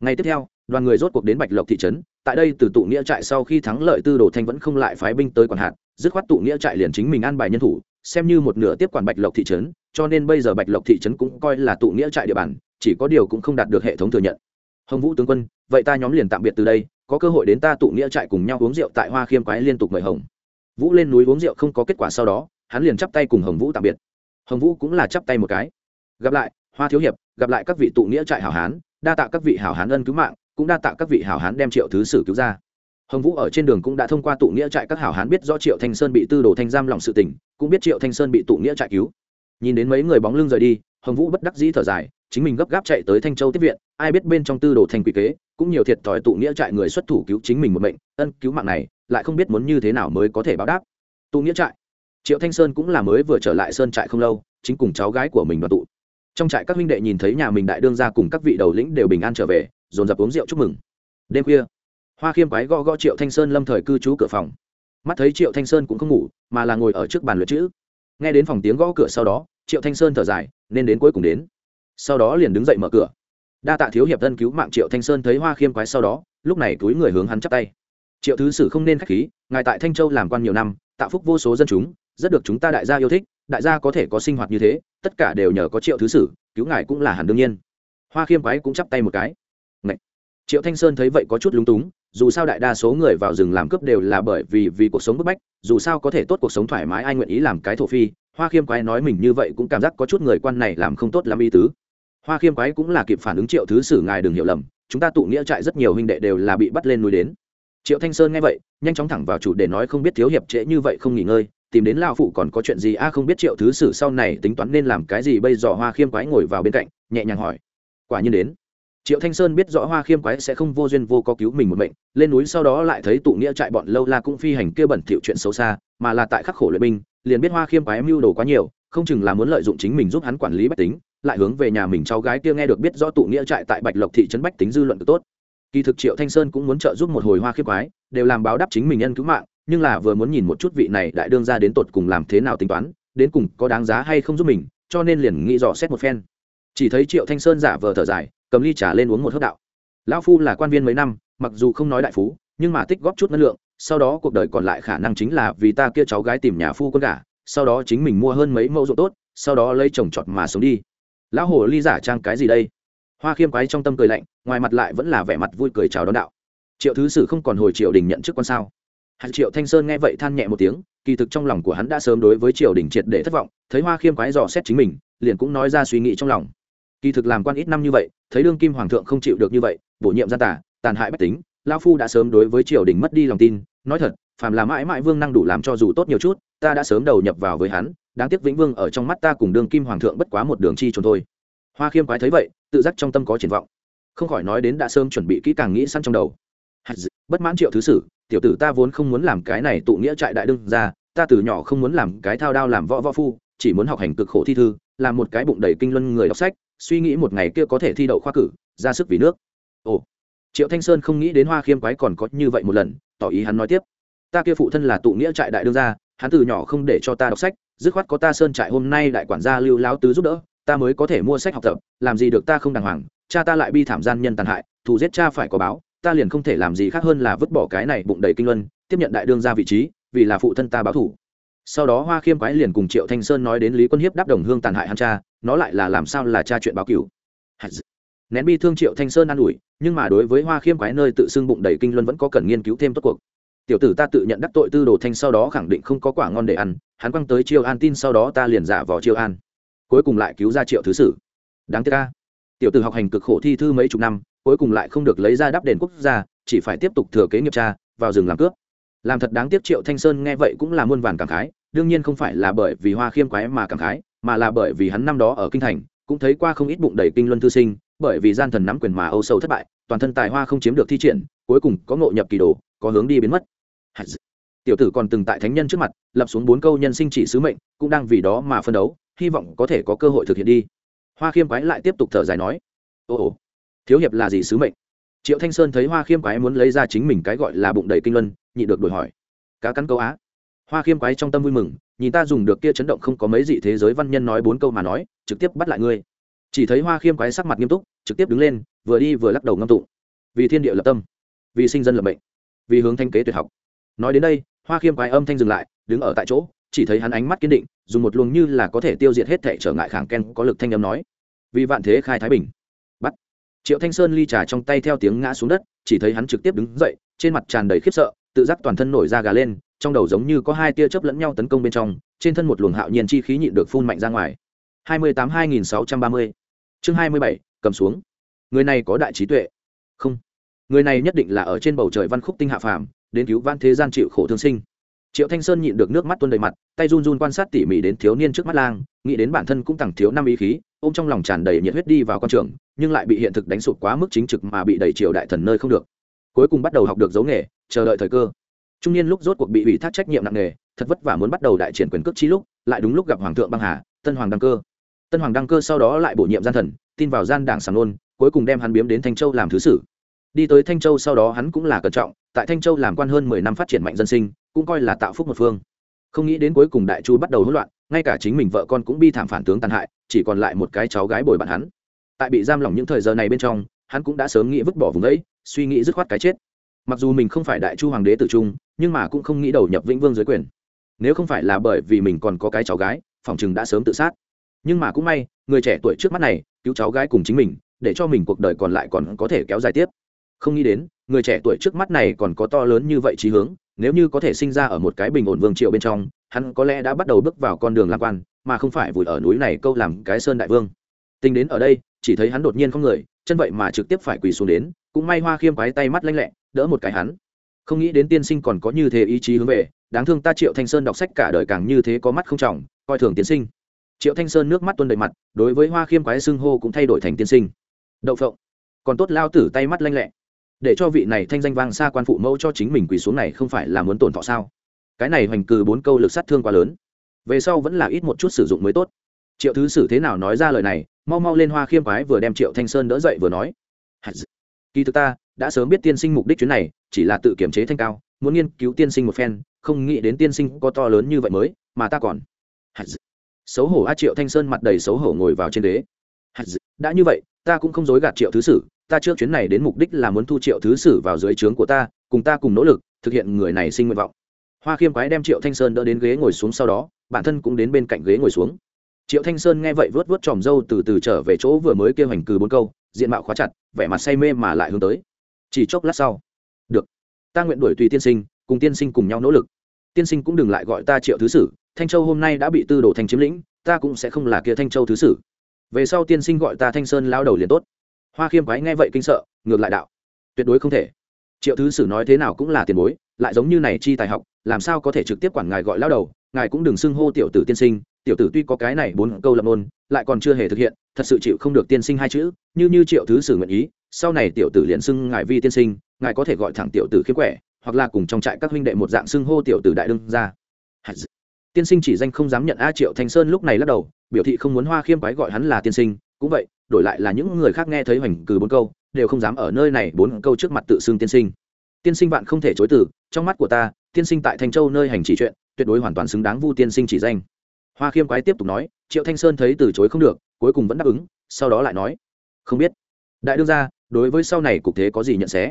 Ngày tiếp theo đoàn người rốt cuộc đến bạch lộc thị trấn, tại đây từ tụ nghĩa trại sau khi thắng lợi tư đồ thanh vẫn không lại phái binh tới quản hạt, dứt khoát tụ nghĩa trại liền chính mình an bài nhân thủ, xem như một nửa tiếp quản bạch lộc thị trấn, cho nên bây giờ bạch lộc thị trấn cũng coi là tụ nghĩa trại địa bàn, chỉ có điều cũng không đạt được hệ thống thừa nhận. Hồng vũ tướng quân, vậy ta nhóm liền tạm biệt từ đây, có cơ hội đến ta tụ nghĩa trại cùng nhau uống rượu tại hoa khiêm quái liên tục mời hồng vũ lên núi uống rượu không có kết quả sau đó, hắn liền chắp tay cùng hồng vũ tạm biệt. Hồng vũ cũng là chắp tay một cái. Gặp lại, hoa thiếu hiệp, gặp lại các vị tụ nghĩa trại hảo hán, đa tạ các vị hảo hán ân cứu mạng cũng đa tạ các vị hảo hán đem triệu thứ sử cứu ra. Hồng vũ ở trên đường cũng đã thông qua tụ nghĩa trại các hảo hán biết do triệu thanh sơn bị tư đồ thanh giam lòng sự tình, cũng biết triệu thanh sơn bị tụ nghĩa trại cứu. Nhìn đến mấy người bóng lưng rời đi, hồng vũ bất đắc dĩ thở dài, chính mình gấp gáp chạy tới thanh châu tiếp viện, ai biết bên trong tư đồ thanh quỷ kế, cũng nhiều thiệt thòi tụ nghĩa trại người xuất thủ cứu chính mình một mệnh, ân cứu mạng này, lại không biết muốn như thế nào mới có thể báo đáp. Tụ nghĩa trại. Triệu thanh sơn cũng là mới vừa trở lại sơn trại không lâu, chính cùng cháu gái của mình đoàn tụ. Trong trại các huynh đệ nhìn thấy nhà mình đại đương ra cùng các vị đầu lĩnh đều bình an trở về dồn dập uống rượu chúc mừng. Đêm khuya, hoa khiêm quái gõ gõ triệu thanh sơn lâm thời cư trú cửa phòng. Mắt thấy triệu thanh sơn cũng không ngủ, mà là ngồi ở trước bàn luyện chữ. Nghe đến phòng tiếng gõ cửa sau đó, triệu thanh sơn thở dài, nên đến cuối cùng đến. Sau đó liền đứng dậy mở cửa. Đa tạ thiếu hiệp thân cứu mạng triệu thanh sơn thấy hoa khiêm quái sau đó, lúc này túi người hướng hắn chắp tay. Triệu thứ sử không nên k h á c h khí, ngài tại thanh châu làm quan nhiều năm tạo phúc vô số dân chúng, rất được chúng ta đại gia yêu thích, đại gia có thể có sinh hoạt như thế, tất cả đều nhờ có triệu thứ sử, cứu ngài cũng là hẳn đương nhiên. Hoa khiêm quái cũng chắp tay một cái triệu thanh sơn thấy vậy có chút lúng túng, dù sao đại đa số người vào rừng làm cướp đều là bởi vì vì cuộc sống bức bách, dù sao có thể tốt cuộc sống thoải mái ai nguyện ý làm cái thổ phi, hoa khiêm quái nói mình như vậy cũng cảm giác có chút người quan này làm không tốt làm y tứ. Hoa khiêm quái cũng là kịp phản ứng triệu thứ sử ngài đừng hiểu lầm, chúng ta tụ nghĩa trại rất nhiều huynh đệ đều là bị bắt lên núi đến. Triệu thanh sơn nghe vậy, nhanh chóng thẳng vào chủ để nói không biết thiếu hiệp trễ như vậy không nghỉ ngơi, tìm đến lao phụ còn có chuyện gì, a, không biết triệu thứ sử sau này tính toán nên làm cái gì, bây giờ hoa khiêm quái ngồi vào bên cạnh, nhẹ nhàng hỏi. Quả nhiên đến triệu thanh sơn biết rõ hoa khiêm quái sẽ không vô duyên vô có cứu mình một mệnh, lên núi sau đó lại thấy tụ nghĩa trại bọn lâu la cũng phi hành kia bẩn thiệu chuyện xấu xa, mà là tại khắc khổ luyện binh, liền biết hoa khiêm quái mưu đồ quá nhiều, không chừng là muốn lợi dụng chính mình giúp hắn quản lý bách tính, lại hướng về nhà mình cháu gái kia nghe được biết rõ tụ nghĩa trại tại bạch lộc thị trấn bách tính dư luận tốt. Kỳ thực triệu thanh sơn cũng muốn trợ giúp một hồi hoa khiêm quái, đều làm báo đáp chính mình nhân cứu mạng, nhưng là vừa muốn nhìn một chút vị này đại đương ra đến tột cùng làm thế nào tính toán, đến cùng có đáng giá hay không giúp mình, cho nên liền nghĩ dò xét một phen. Chỉ thấy triệu thanh sơn giả vờ thở dài cầm ly trả lên uống một hớp đạo. Lão phu là quan viên mấy năm, mặc dù không nói đại phú, nhưng mà tích góp chút năng lượng, sau đó cuộc đời còn lại khả năng chính là vì ta kia cháu gái tìm nhà phu con gà sau đó chính mình mua hơn mấy mẫu ruộng tốt, sau đó lấy chồng chọt mà sống đi. Lão hồ ly giả trang cái gì đây? Hoa khiêm quái trong tâm cười lạnh, ngoài mặt lại vẫn là vẻ mặt vui cười chào đón đạo. Triệu thứ sử không còn hồi triều đình nhận chức quan sao? Hạt triệu thanh sơn nghe vậy than nhẹ một tiếng, kỳ thực trong lòng của hắn đã sớm đối với triều đình triệt để thất vọng, thấy hoa khiêm quái dò xét chính mình, liền cũng nói ra suy nghĩ trong lòng kỳ thực làm quan ít năm như vậy, thấy đương kim hoàng thượng không chịu được như vậy, bổ nhiệm gian tả, tàn hại bách tính, lao phu đã sớm đối với triều đình mất đi lòng tin. Nói thật, phàm là mãi mãi vương năng đủ làm cho dù tốt nhiều chút, ta đã sớm đầu nhập vào với hắn, đáng tiếc vĩnh vương ở trong mắt ta cùng đương kim hoàng thượng bất quá một đường chi trốn thôi. Hoa khiêm quái thấy vậy, tự giác trong tâm có triển vọng. Không khỏi nói đến đã sớm chuẩn bị kỹ càng nghĩ săn trong đầu. Bất mãn triệu thứ sử, tiểu tử ta vốn không muốn làm cái này tụ nghĩa trại đại đương ra ta từ nhỏ không muốn làm cái thao đao làm võ võ phu, chỉ muốn học hành cực khổ thi thư, làm một cái bụng đầy kinh luân người đọc sách suy nghĩ một ngày kia có thể thi đậu khoa cử, ra sức vì nước. Ồ, triệu thanh sơn không nghĩ đến hoa khiêm quái còn có như vậy một lần, tỏ ý hắn nói tiếp. Ta kia phụ thân là tụ nghĩa trại đại đương gia, hắn từ nhỏ không để cho ta đọc sách, dứt khoát có ta sơn trại hôm nay đại quản gia lưu láo tứ giúp đỡ, ta mới có thể mua sách học tập, làm gì được ta không đàng hoàng, cha ta lại bi thảm gian nhân tàn hại, thù giết cha phải có báo, ta liền không thể làm gì khác hơn là vứt bỏ cái này bụng đầy kinh luân, tiếp nhận đại đương ra vị trí, vì là phụ thân ta báo thủ sau đó hoa khiêm quái liền cùng triệu thanh sơn nói đến lý quân hiếp đáp đồng hương tàn hại hắn cha, nó lại là làm sao là cha chuyện báo cửu. Nén bi thương triệu thanh sơn an ủi, nhưng mà đối với hoa khiêm quái nơi tự xưng bụng đầy kinh luân vẫn có cần nghiên cứu thêm tốt cuộc. Tiểu tử ta tự nhận đắc tội tư đồ thanh sau đó khẳng định không có quả ngon để ăn, hắn quăng tới chiêu an tin sau đó ta liền giả vào chiêu an. Cuối cùng lại cứu ra triệu thứ sử. Đáng tiếc ca tiểu tử học hành cực khổ thi thư mấy chục năm, cuối cùng lại không được lấy ra đáp đền quốc gia, chỉ phải tiếp tục thừa kế nghiệp cha, vào rừng làm cướp làm thật đáng tiếc triệu thanh sơn nghe vậy cũng là muôn vàn cảm khái, đương nhiên không phải là bởi vì hoa khiêm quái mà cảm khái, mà là bởi vì hắn năm đó ở kinh thành, cũng thấy qua không ít bụng đầy kinh luân thư sinh, bởi vì gian thần nắm quyền mà âu sâu thất bại, toàn thân tài hoa không chiếm được thi triển, cuối cùng có ngộ nhập kỳ đồ, có hướng đi biến mất. Tiểu tử còn từng tại thánh nhân trước mặt, lập xuống bốn câu nhân sinh chỉ sứ mệnh, cũng đang vì đó mà phân đấu, hy vọng có thể có cơ hội thực hiện đi. Hoa khiêm quái lại tiếp tục thở dài nói, ồ ồ, thiếu hiệp là gì sứ mệnh? Triệu thanh sơn thấy hoa khiêm quái muốn lấy ra chính mình cái gọi là bụng đầy kinh luân, nhị được đổi hỏi. Cá cắn câu á. Hoa khiêm quái trong tâm vui mừng, nhìn ta dùng được kia chấn động không có mấy gì thế giới văn nhân nói bốn câu mà nói, trực tiếp bắt lại ngươi. Chỉ thấy hoa khiêm quái sắc mặt nghiêm túc, trực tiếp đứng lên, vừa đi vừa lắc đầu ngâm tụng. Vì thiên địa lập tâm, vì sinh dân lập mệnh, vì hướng thanh kế tuyệt học. Nói đến đây, hoa khiêm quái âm thanh dừng lại, đứng ở tại chỗ, chỉ thấy hắn ánh mắt kiên định, dùng một luồng như là có thể tiêu diệt hết thể trở ngại kháng ken có lực thanh âm nói. Vì vạn thế khai thái bình triệu thanh sơn ly trà trong tay theo tiếng ngã xuống đất, chỉ thấy hắn trực tiếp đứng dậy, trên mặt tràn đầy khiếp sợ, tự giác toàn thân nổi da gà lên, trong đầu giống như có hai tia chớp lẫn nhau tấn công bên trong, trên thân một luồng hạo nhiên chi khí nhịn được phun mạnh ra ngoài. hai mươi tám hai nghìn sáu trăm ba mươi. Chương hai mươi bảy, cầm xuống. Người này có đại trí tuệ. Không. Người này nhất định là ở trên bầu trời văn khúc tinh hạ phàm, đến cứu vãn thế gian chịu khổ thương sinh. Triệu thanh sơn nhịn được nước mắt tuôn đầy mặt, tay run run quan sát tỉ mỉ đến thiếu niên trước mắt lang, nghĩ đến bản thân cũng tặng thiếu năm ý khí ôm trong lòng tràn đầy nhiệt huyết đi vào con trường, nhưng lại bị hiện thực đánh sụp quá mức chính trực mà bị đẩy triều đại thần nơi không được. Cuối cùng bắt đầu học được dấu nghề, chờ đợi thời cơ. Trung niên lúc rốt cuộc bị ủy thác trách nhiệm nặng nề, thật vất vả muốn bắt đầu đại triển quyền cước chi lúc, lại đúng lúc gặp hoàng thượng băng hà, tân hoàng đăng cơ. Tân hoàng đăng cơ sau đó lại bổ nhiệm gian thần, tin vào gian đảng sàng nôn, cuối cùng đem hắn biếm đến thanh châu làm thứ sử. Đi tới thanh châu sau đó hắn cũng là cẩn trọng, tại thanh châu làm quan hơn mười năm phát triển mạnh dân sinh, cũng coi là tạo phúc một phương. Không nghĩ đến cuối cùng đại chu bắt đầu hỗn loạn, ngay cả chính mình vợ con cũng bi thảm phản tướng tàn hại chỉ còn lại một cái cháu gái bồi bạn hắn. Tại bị giam lỏng những thời giờ này bên trong, hắn cũng đã sớm nghĩ vứt bỏ vùng ấy, suy nghĩ dứt khoát cái chết. Mặc dù mình không phải đại chu hoàng đế tử trung, nhưng mà cũng không nghĩ đầu nhập vĩnh vương dưới quyền. Nếu không phải là bởi vì mình còn có cái cháu gái, phòng chừng đã sớm tự sát. Nhưng mà cũng may, người trẻ tuổi trước mắt này, cứu cháu gái cùng chính mình, để cho mình cuộc đời còn lại còn có thể kéo dài tiếp. Không nghĩ đến, người trẻ tuổi trước mắt này còn có to lớn như vậy trí hướng, nếu như có thể sinh ra ở một cái bình ổn vương triều bên trong, hắn có lẽ đã bắt đầu bước vào con đường lạc quan mà không phải vùi ở núi này câu làm cái sơn đại vương. Tính đến ở đây, chỉ thấy hắn đột nhiên không người, chân vậy mà trực tiếp phải quỳ xuống đến, cũng may hoa khiêm quái tay mắt lanh lẹ, đỡ một cái hắn. Không nghĩ đến tiên sinh còn có như thế ý chí hướng về, đáng thương ta triệu thanh sơn đọc sách cả đời càng như thế có mắt không trọng, coi thường tiên sinh. Triệu thanh sơn nước mắt tuôn đầy mặt, đối với hoa khiêm quái xưng hô cũng thay đổi thành tiên sinh. Đậu phộng. Còn tốt lao tử tay mắt lanh lẹ. Để cho vị này thanh danh vang xa quan phụ mẫu cho chính mình quỳ xuống này không phải là muốn tổn thọ sao? Cái này hoành cừ bốn câu lực sát thương quá lớn về sau vẫn là ít một chút sử dụng mới tốt. Triệu thứ sử thế nào nói ra lời này, mau mau lên hoa khiêm quái vừa đem triệu thanh sơn đỡ dậy vừa nói. Kỳ thực ta đã sớm biết tiên sinh mục đích chuyến này, chỉ là tự kiểm chế thanh cao, muốn nghiên cứu tiên sinh một phen, không nghĩ đến tiên sinh có to lớn như vậy mới, mà ta còn. Xấu hổ a triệu thanh sơn mặt đầy xấu hổ ngồi vào trên đế đã như vậy, ta cũng không dối gạt triệu thứ sử, ta trước chuyến này đến mục đích là muốn thu triệu thứ sử vào dưới trướng của ta, cùng ta cùng nỗ lực, thực hiện người này sinh nguyện vọng hoa khiêm quái đem triệu thanh sơn đỡ đến ghế ngồi xuống sau đó, bản thân cũng đến bên cạnh ghế ngồi xuống. Triệu thanh sơn nghe vậy vớt vớt tròm râu từ từ trở về chỗ vừa mới kêu hành cừ bốn câu, diện mạo khóa chặt, vẻ mặt say mê mà lại hướng tới. Chỉ chốc lát sau, được, ta nguyện đuổi tùy tiên sinh, cùng tiên sinh cùng nhau nỗ lực. Tiên sinh cũng đừng lại gọi ta triệu thứ sử, thanh châu hôm nay đã bị tư đồ thành chiếm lĩnh, ta cũng sẽ không là kia thanh châu thứ sử. Về sau tiên sinh gọi ta thanh sơn lao đầu liền tốt. Hoa khiêm quái nghe vậy kinh sợ, ngược lại đạo, tuyệt đối không thể. Triệu thứ sử nói thế nào cũng là tiền bối, lại giống như này chi tài học làm sao có thể trực tiếp quản ngài gọi lao đầu ngài cũng đừng xưng hô tiểu tử tiên sinh tiểu tử tuy có cái này bốn câu lập ngôn lại còn chưa hề thực hiện thật sự chịu không được tiên sinh hai chữ như như triệu thứ sử nguyện ý sau này tiểu tử liền xưng ngài vi tiên sinh ngài có thể gọi thẳng tiểu tử khiếm khỏe, hoặc là cùng trong trại các huynh đệ một dạng xưng hô tiểu tử đại đương ra tiên sinh chỉ danh không dám nhận a triệu thanh sơn lúc này lắc đầu biểu thị không muốn hoa khiêm quái gọi hắn là tiên sinh cũng vậy đổi lại là những người khác nghe thấy hoành cừ bốn câu đều không dám ở nơi này bốn câu trước mặt tự xưng tiên sinh. Tiên sinh bạn không thể chối từ trong mắt của ta tiên sinh tại thanh châu nơi hành chỉ chuyện, tuyệt đối hoàn toàn xứng đáng vu tiên sinh chỉ danh. Hoa khiêm quái tiếp tục nói, triệu thanh sơn thấy từ chối không được, cuối cùng vẫn đáp ứng, sau đó lại nói, không biết. Đại đương gia, đối với sau này cục thế có gì nhận xét?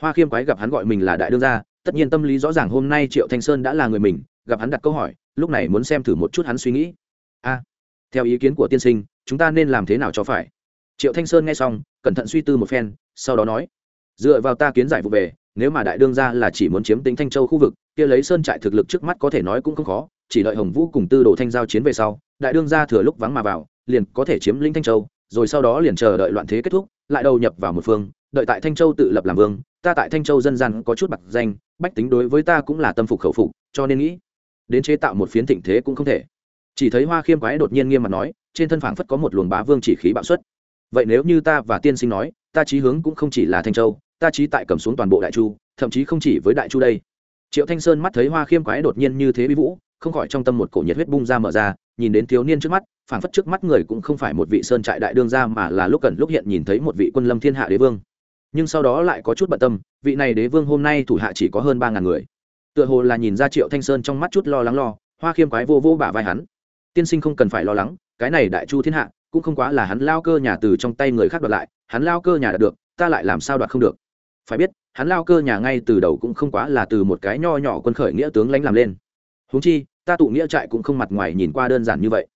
Hoa khiêm quái gặp hắn gọi mình là đại đương gia, tất nhiên tâm lý rõ ràng hôm nay triệu thanh sơn đã là người mình, gặp hắn đặt câu hỏi, lúc này muốn xem thử một chút hắn suy nghĩ. A, theo ý kiến của tiên sinh, chúng ta nên làm thế nào cho phải? Triệu thanh sơn nghe xong, cẩn thận suy tư một phen, sau đó nói, dựa vào ta kiến giải vụ về nếu mà đại đương gia là chỉ muốn chiếm tính thanh châu khu vực, kia lấy sơn trại thực lực trước mắt có thể nói cũng không khó, chỉ đợi hồng vũ cùng tư đồ thanh giao chiến về sau, đại đương gia thừa lúc vắng mà vào, liền có thể chiếm lĩnh thanh châu, rồi sau đó liền chờ đợi loạn thế kết thúc, lại đầu nhập vào một phương, đợi tại thanh châu tự lập làm vương, ta tại thanh châu dân gian có chút bạc danh, bách tính đối với ta cũng là tâm phục khẩu phục, cho nên nghĩ, đến chế tạo một phiến thịnh thế cũng không thể. Chỉ thấy hoa khiêm quái đột nhiên nghiêm mặt nói, trên thân phảng phất có một luồng bá vương chỉ khí bạo xuất. Vậy nếu như ta và tiên sinh nói, ta chí hướng cũng không chỉ là thanh châu ta chí tại cầm xuống toàn bộ đại chu, thậm chí không chỉ với đại chu đây. Triệu thanh sơn mắt thấy hoa khiêm quái đột nhiên như thế bí vũ, không khỏi trong tâm một cổ nhiệt huyết bung ra mở ra, nhìn đến thiếu niên trước mắt, phảng phất trước mắt người cũng không phải một vị sơn trại đại đương gia mà là lúc cần lúc hiện nhìn thấy một vị quân lâm thiên hạ đế vương. Nhưng sau đó lại có chút bận tâm, vị này đế vương hôm nay thủ hạ chỉ có hơn ba ngàn người. Tựa hồ là nhìn ra triệu thanh sơn trong mắt chút lo lắng lo, hoa khiêm quái vô vô bả vai hắn. Tiên sinh không cần phải lo lắng, cái này đại chu thiên hạ, cũng không quá là hắn lao cơ nhà từ trong tay người khác đoạt lại, hắn lao cơ nhà đạt được, ta lại làm sao đoạt không được? Phải biết, hắn lao cơ nhà ngay từ đầu cũng không quá là từ một cái nho nhỏ quân khởi nghĩa tướng lãnh làm lên. Húng chi, ta tụ nghĩa trại cũng không mặt ngoài nhìn qua đơn giản như vậy.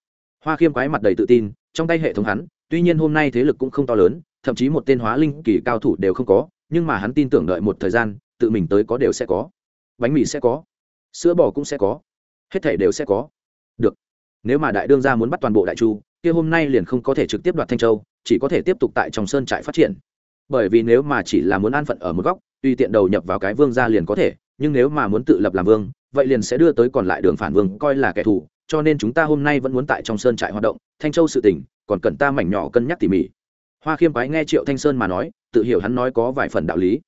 Hoa khiêm quái mặt đầy tự tin, trong tay hệ thống hắn, tuy nhiên hôm nay thế lực cũng không to lớn, thậm chí một tên hóa linh kỳ cao thủ đều không có, nhưng mà hắn tin tưởng đợi một thời gian, tự mình tới có đều sẽ có. Bánh mì sẽ có, sữa bò cũng sẽ có, hết thể đều sẽ có. Được. Nếu mà đại đương gia muốn bắt toàn bộ đại chu, kia hôm nay liền không có thể trực tiếp đoạt thanh châu, chỉ có thể tiếp tục tại trong sơn trại phát triển bởi vì nếu mà chỉ là muốn an phận ở một góc, tùy tiện đầu nhập vào cái vương gia liền có thể, nhưng nếu mà muốn tự lập làm vương, vậy liền sẽ đưa tới còn lại đường phản vương coi là kẻ thù, cho nên chúng ta hôm nay vẫn muốn tại trong sơn trại hoạt động, thanh châu sự tình, còn cần ta mảnh nhỏ cân nhắc tỉ mỉ. Hoa khiêm quái nghe triệu thanh sơn mà nói, tự hiểu hắn nói có vài phần đạo lý.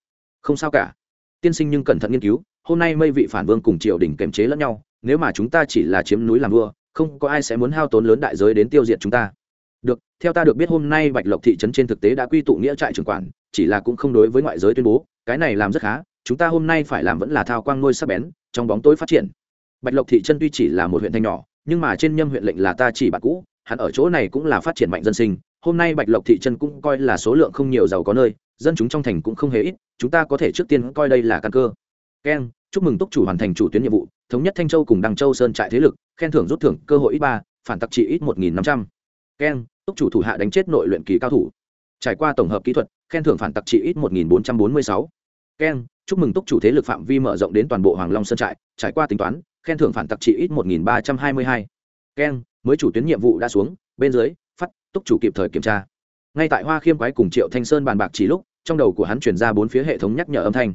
Không sao cả. Tiên sinh nhưng cẩn thận nghiên cứu, hôm nay mây vị phản vương cùng triều đình kềm chế lẫn nhau, nếu mà chúng ta chỉ là chiếm núi làm vua, không có ai sẽ muốn hao tốn lớn đại giới đến tiêu diệt chúng ta được, theo ta được biết hôm nay bạch lộc thị trấn trên thực tế đã quy tụ nghĩa trại trưởng quản, chỉ là cũng không đối với ngoại giới tuyên bố, cái này làm rất khá, chúng ta hôm nay phải làm vẫn là thao quang nuôi sắc bén, trong bóng tối phát triển. Bạch lộc thị trấn tuy chỉ là một huyện thanh nhỏ, nhưng mà trên nhâm huyện lệnh là ta chỉ bạn cũ, hắn ở chỗ này cũng là phát triển mạnh dân sinh, hôm nay bạch lộc thị trấn cũng coi là số lượng không nhiều giàu có nơi, dân chúng trong thành cũng không hề ít, chúng ta có thể trước tiên coi đây là căn cơ. Keng chúc mừng túc chủ hoàn thành chủ tuyến nhiệm vụ, thống nhất thanh châu cùng đăng châu sơn trại thế lực, khen thưởng rút thưởng cơ hội ít ba, phản tặc trị ít một nghìn năm trăm. Keng túc chủ thủ hạ đánh chết nội luyện kỳ cao thủ. Trải qua tổng hợp kỹ thuật, khen thưởng phản tặc trị ít một nghìn bốn trăm bốn mươi sáu. Keng chúc mừng túc chủ thế lực phạm vi mở rộng đến toàn bộ hoàng long sơn trại, trải qua tính toán, khen thưởng phản tặc trị ít một nghìn ba trăm hai mươi hai. Keng mới chủ tuyến nhiệm vụ đã xuống, bên dưới, phát, túc chủ kịp thời kiểm tra. Ngay tại hoa khiêm quái cùng triệu thanh sơn bàn bạc chỉ lúc, trong đầu của hắn chuyển ra bốn phía hệ thống nhắc nhở âm thanh.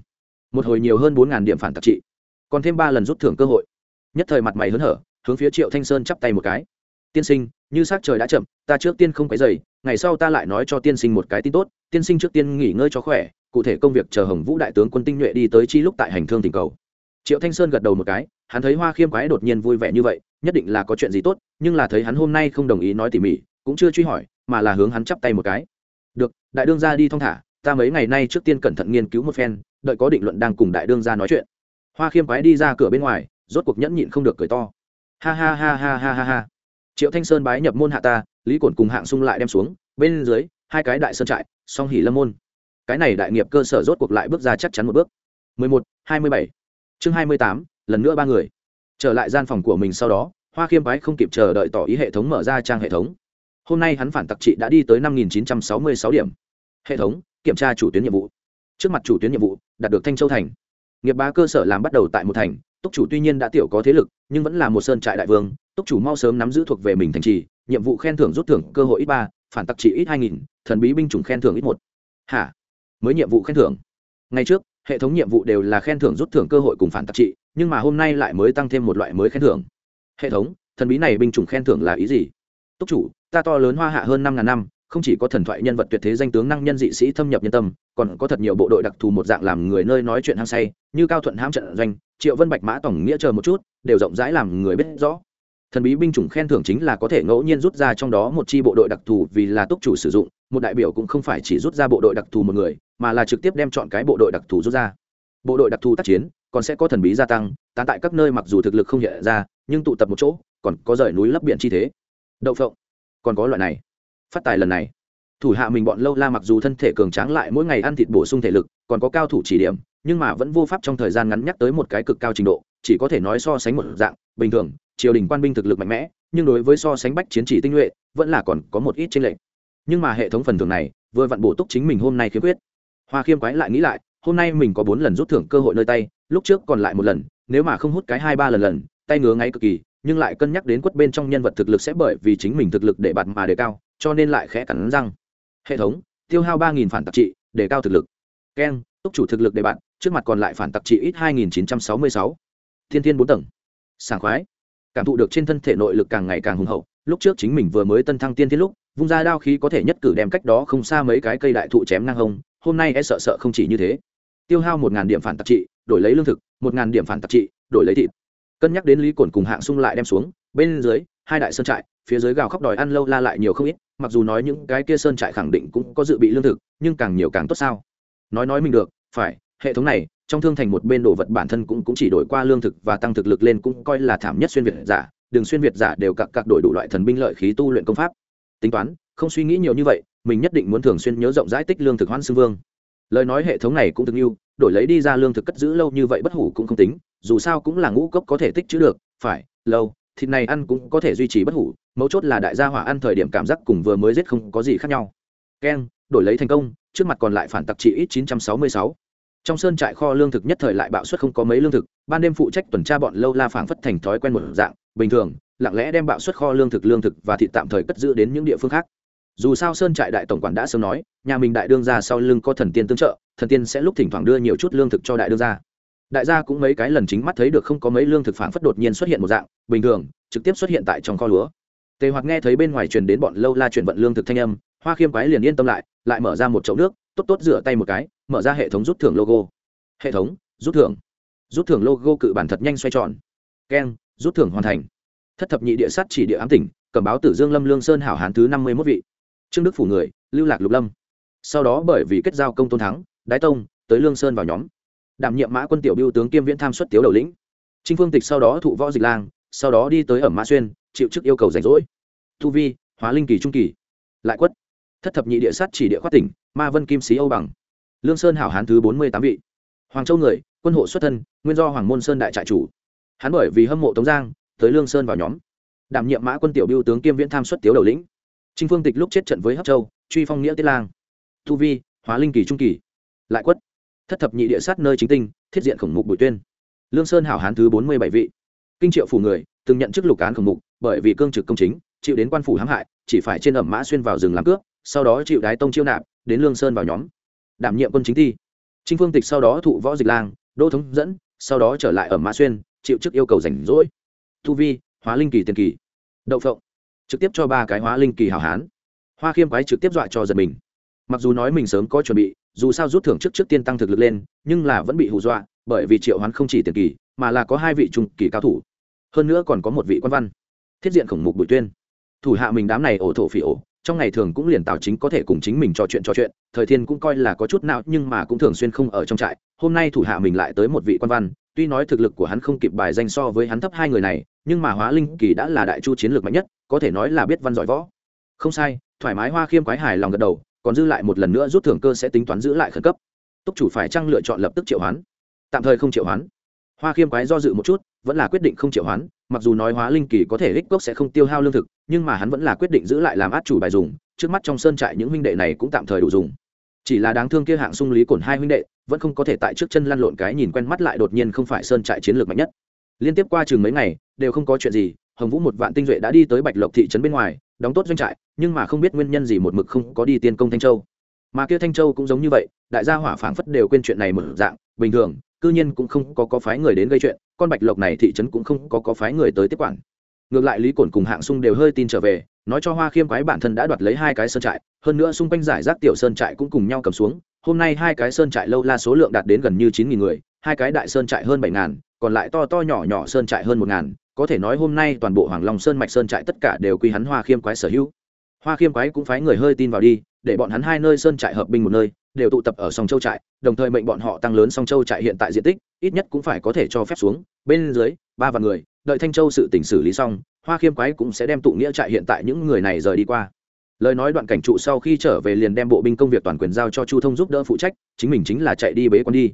Một hồi nhiều hơn bốn điểm phản tặc trị. Còn thêm ba lần rút thưởng cơ hội. Nhất thời mặt mày hớn hở, hướng phía triệu thanh sơn chắp tay một cái tiên sinh, như s á c trời đã chậm, ta trước tiên không cái dày ngày sau ta lại nói cho tiên sinh một cái tin tốt, tiên sinh trước tiên nghỉ ngơi cho khỏe, cụ thể công việc chờ hồng vũ đại tướng quân tinh nhuệ đi tới chi lúc tại hành thương tình cầu. Triệu thanh sơn gật đầu một cái, hắn thấy hoa khiêm quái đột nhiên vui vẻ như vậy, nhất định là có chuyện gì tốt, nhưng là thấy hắn hôm nay không đồng ý nói tỉ mỉ, cũng chưa truy hỏi, mà là hướng hắn chắp tay một cái. Được, đại đương ra đi thong thả, ta mấy ngày nay trước tiên cẩn thận nghiên cứu một phen, đợi có định luận đang cùng đại đương ra nói chuyện. Hoa khiêm quái đi ra cửa bên ngoài, rốt cuộc nhẫn nhịn không được cười to. Ha ha ha ha ha ha ha triệu thanh sơn bái nhập môn hạ ta lý cổn cùng hạng sung lại đem xuống bên dưới hai cái đại sơn trại song hỉ lâm môn. Cái này đại nghiệp cơ sở rốt cuộc lại bước ra chắc chắn một bước. 11, 27. chương 28, lần nữa ba người. Trở lại gian phòng của mình sau đó hoa khiêm bái không kịp chờ đợi tỏ ý hệ thống mở ra trang hệ thống. Hôm nay hắn phản tặc trị đã đi tới 5.966 điểm. Hệ thống kiểm tra chủ tuyến nhiệm vụ. Trước mặt chủ tuyến nhiệm vụ đạt được thanh châu thành. Nghiệp bá cơ sở làm bắt đầu tại một thành túc chủ tuy nhiên đã tiểu có thế lực nhưng vẫn là một sơn trại đại vương túc chủ mau sớm nắm giữ thuộc về mình thành trì, nhiệm vụ khen thưởng rút thưởng cơ hội ít ba, phản tặc trị ít hai nghìn, thần bí binh chủng khen thưởng ít một. Hả? Mới nhiệm vụ khen thưởng. Ngày trước, hệ thống nhiệm vụ đều là khen thưởng rút thưởng cơ hội cùng phản tặc trị, nhưng mà hôm nay lại mới tăng thêm một loại mới khen thưởng. Hệ thống, thần bí này binh chủng khen thưởng là ý gì? Túc chủ, ta to lớn hoa hạ hơn năm ngàn năm, không chỉ có thần thoại nhân vật tuyệt thế danh tướng năng nhân dị sĩ thâm nhập nhân tâm, còn có thật nhiều bộ đội đặc thù một dạng làm người nơi nói chuyện hăng say, như cao thuận hãm trận doanh, triệu vân bạch mã tổng nghĩa chờ một chút, đều rộng rãi làm người biết rõ thần bí binh chủng khen thưởng chính là có thể ngẫu nhiên rút ra trong đó một chi bộ đội đặc thù vì là túc chủ sử dụng, một đại biểu cũng không phải chỉ rút ra bộ đội đặc thù một người, mà là trực tiếp đem chọn cái bộ đội đặc thù rút ra. Bộ đội đặc thù tác chiến, còn sẽ có thần bí gia tăng, tán tại các nơi mặc dù thực lực không hiện ra, nhưng tụ tập một chỗ, còn có rời núi lấp biển chi thế. Đậu phộng. Còn có loại này. Phát tài lần này. Thủ hạ mình bọn lâu la mặc dù thân thể cường tráng lại mỗi ngày ăn thịt bổ sung thể lực, còn có cao thủ chỉ điểm, nhưng mà vẫn vô pháp trong thời gian ngắn nhắc tới một cái cực cao trình độ, chỉ có thể nói so sánh một dạng, bình thường triều đình quan binh thực lực mạnh mẽ, nhưng đối với so sánh bách chiến chỉ tinh nhuệ, vẫn là còn có một ít tranh lệch. Nhưng mà hệ thống phần thưởng này, vừa vặn bổ túc chính mình hôm nay khiếm khuyết. Hoa khiêm quái lại nghĩ lại, hôm nay mình có bốn lần rút thưởng cơ hội nơi tay, lúc trước còn lại một lần, nếu mà không hút cái hai ba lần lần, tay ngứa ngáy cực kỳ, nhưng lại cân nhắc đến quất bên trong nhân vật thực lực sẽ bởi vì chính mình thực lực để bạt mà đề cao, cho nên lại khẽ cắn răng. Hệ thống, tiêu hao ba nghìn phản tạc trị, để cao thực lực. Keng, túc chủ thực lực để bạn trước mặt còn lại phản tạc trị ít hai nghìn chín trăm sáu mươi sáu. Thiên thiên bốn tầng. Sảng khoái cảm thụ được trên thân thể nội lực càng ngày càng hùng hậu. Lúc trước chính mình vừa mới tân thăng tiên thiên lúc, vung ra đao khí có thể nhất cử đem cách đó không xa mấy cái cây đại thụ chém ngang hông. Hôm nay e sợ sợ không chỉ như thế. Tiêu hao một ngàn điểm phản tạc trị, đổi lấy lương thực, một ngàn điểm phản tạc trị, đổi lấy thịt. Cân nhắc đến lý cổn cùng hạng sung lại đem xuống, bên dưới, hai đại sơn trại, phía dưới gào khóc đòi ăn lâu la lại nhiều không ít, mặc dù nói những cái kia sơn trại khẳng định cũng có dự bị lương thực, nhưng càng nhiều càng tốt sao? Nói nói mình được, phải hệ thống này trong thương thành một bên đồ vật bản thân cũng, cũng chỉ đổi qua lương thực và tăng thực lực lên cũng coi là thảm nhất xuyên việt giả. Đường xuyên việt giả đều cặp cặp đổi đủ loại thần binh lợi khí tu luyện công pháp. Tính toán không suy nghĩ nhiều như vậy mình nhất định muốn thường xuyên nhớ rộng rãi tích lương thực hoan xương vương. Lời nói hệ thống này cũng thực yêu đổi lấy đi ra lương thực cất giữ lâu như vậy bất hủ cũng không tính dù sao cũng là ngũ cốc có thể tích chữ được phải lâu thịt này ăn cũng có thể duy trì bất hủ mấu chốt là đại gia hỏa ăn thời điểm cảm giác cùng vừa mới giết không có gì khác nhau. Keng đổi lấy thành công trước mặt còn lại phản tặc trị ít 966 trong sơn trại kho lương thực nhất thời lại bạo suất không có mấy lương thực, ban đêm phụ trách tuần tra bọn lâu la phảng phất thành thói quen một dạng, bình thường, lặng lẽ đem bạo suất kho lương thực lương thực và thịt tạm thời cất giữ đến những địa phương khác. Dù sao sơn trại đại tổng quản đã sớm nói, nhà mình đại đương ra sau lưng có thần tiên tương trợ, thần tiên sẽ lúc thỉnh thoảng đưa nhiều chút lương thực cho đại đương ra đại gia cũng mấy cái lần chính mắt thấy được không có mấy lương thực phảng phất đột nhiên xuất hiện một dạng, bình thường, trực tiếp xuất hiện tại trong kho lúa. Tề hoặc nghe thấy bên ngoài truyền đến bọn lâu la chuyển vận lương thực thanh âm, hoa khiêm quái liền yên tâm lại lại mở ra một chậu nước, tốt tốt rửa tay một cái mở ra hệ thống rút thưởng logo. Hệ thống, rút thưởng. Rút thưởng logo cự bản thật nhanh xoay tròn. Keng, rút thưởng hoàn thành. Thất thập nhị địa sát chỉ địa ám tỉnh cẩm báo tử dương lâm lương sơn hảo hán thứ năm mươi mốt vị. Trương đức phủ người, lưu lạc lục lâm. Sau đó bởi vì kết giao công tôn thắng, đái tông, tới lương sơn vào nhóm. Đảm nhiệm mã quân tiểu biêu tướng kiêm viễn tham xuất tiếu đầu lĩnh. Trinh phương tịch sau đó thụ võ dịch lang, sau đó đi tới ẩm mã xuyên, chịu chức yêu cầu rảnh rỗi. Thu vi, hóa linh kỳ trung kỳ. Lại quất. Thất thập nhị địa sát chỉ địa khoát tỉnh, ma vân kim sĩ âu bằng lương sơn hảo hán thứ bốn mươi tám vị. Hoàng châu người, quân hộ xuất thân, nguyên do hoàng môn sơn đại trại chủ. Hắn bởi vì hâm mộ tống giang, tới lương sơn vào nhóm. Đảm nhiệm mã quân tiểu biêu tướng kiêm viễn tham xuất tiếu đầu lĩnh. Trinh phương tịch lúc chết trận với hấp châu, truy phong nghĩa tiết lang. Thu vi, hóa linh kỳ trung kỳ. Lại quất, thất thập nhị địa sát nơi chính tinh, thiết diện khổng mục bùi tuyên. Lương sơn hảo hán thứ bốn mươi bảy vị. Kinh triệu phủ người, từng nhận chức lục án khổng mục, bởi vì cương trực công chính, chịu đến quan phủ hãm hại, chỉ phải trên ẩm mã xuyên vào rừng làm cướp, sau đó chịu đái tông chiêu nạp, đến lương sơn vào nhóm đảm nhiệm quân chính thi trinh phương tịch sau đó thụ võ dịch lang, đô thống dẫn, sau đó trở lại ở mã xuyên, chịu chức yêu cầu rảnh rỗi. Thu vi, hóa linh kỳ tiền kỳ. Đậu phộng, trực tiếp cho ba cái hóa linh kỳ hảo hán. Hoa khiêm quái trực tiếp dọa cho giật mình. Mặc dù nói mình sớm có chuẩn bị, dù sao rút thưởng trước trước tiên tăng thực lực lên, nhưng là vẫn bị hù dọa, bởi vì triệu hoán không chỉ tiền kỳ, mà là có hai vị trung kỳ cao thủ. Hơn nữa còn có một vị quan văn. Thiết diện khổng mục bùi tuyên. Thủ hạ mình đám này ổ thổ phỉ ổ trong ngày thường cũng liền tào chính có thể cùng chính mình trò chuyện trò chuyện, thời thiên cũng coi là có chút nào, nhưng mà cũng thường xuyên không ở trong trại. Hôm nay thủ hạ mình lại tới một vị quan văn, tuy nói thực lực của hắn không kịp bài danh so với hắn thấp hai người này, nhưng mà hóa linh kỳ đã là đại chu chiến lược mạnh nhất, có thể nói là biết văn giỏi võ. Không sai, thoải mái hoa khiêm quái hài lòng gật đầu, còn dư lại một lần nữa rút thưởng cơ sẽ tính toán giữ lại khẩn cấp. Túc chủ phải chăng lựa chọn lập tức triệu hoán? Tạm thời không triệu hoán. Hoa khiêm quái do dự một chút vẫn là quyết định không triệu hoán, mặc dù nói hóa linh kỳ có thể ích cốc sẽ không tiêu hao lương thực, nhưng mà hắn vẫn là quyết định giữ lại làm át chủ bài dùng, trước mắt trong sơn trại những huynh đệ này cũng tạm thời đủ dùng. Chỉ là đáng thương kia hạng sung lý cổn hai huynh đệ, vẫn không có thể tại trước chân lăn lộn cái nhìn quen mắt lại đột nhiên không phải sơn trại chiến lược mạnh nhất. Liên tiếp qua chừng mấy ngày, đều không có chuyện gì, hồng vũ một vạn tinh duệ đã đi tới bạch lộc thị trấn bên ngoài, đóng tốt doanh trại, nhưng mà không biết nguyên nhân gì một mực không có đi tiên công thanh châu. Mà kia thanh châu cũng giống như vậy, đại gia hỏa phảng phất đều quên chuyện này một dạng, bình thường cư nhiên cũng không có có phái người đến gây chuyện, con bạch lộc này thị trấn cũng không có có phái người tới tiếp quản. Ngược lại lý cổn cùng hạng sung đều hơi tin trở về, nói cho hoa khiêm quái bản thân đã đoạt lấy hai cái sơn trại, hơn nữa xung quanh giải rác tiểu sơn trại cũng cùng nhau cầm xuống, hôm nay hai cái sơn trại lâu la số lượng đạt đến gần như chín nghìn người, hai cái đại sơn trại hơn bảy ngàn, còn lại to to nhỏ nhỏ sơn trại hơn một ngàn, có thể nói hôm nay toàn bộ hoàng long sơn mạch sơn trại tất cả đều quy hắn hoa khiêm quái sở hữu. Hoa khiêm quái cũng phái người hơi tin vào đi để bọn hắn hai nơi sơn trại hợp binh một nơi, đều tụ tập ở sông châu trại, đồng thời mệnh bọn họ tăng lớn sông châu trại hiện tại diện tích, ít nhất cũng phải có thể cho phép xuống. Bên dưới, ba vạn người, đợi thanh châu sự tỉnh xử lý xong, hoa khiêm quái cũng sẽ đem tụ nghĩa trại hiện tại những người này rời đi qua. Lời nói đoạn cảnh trụ sau khi trở về liền đem bộ binh công việc toàn quyền giao cho chu thông giúp đỡ phụ trách, chính mình chính là chạy đi bế con đi.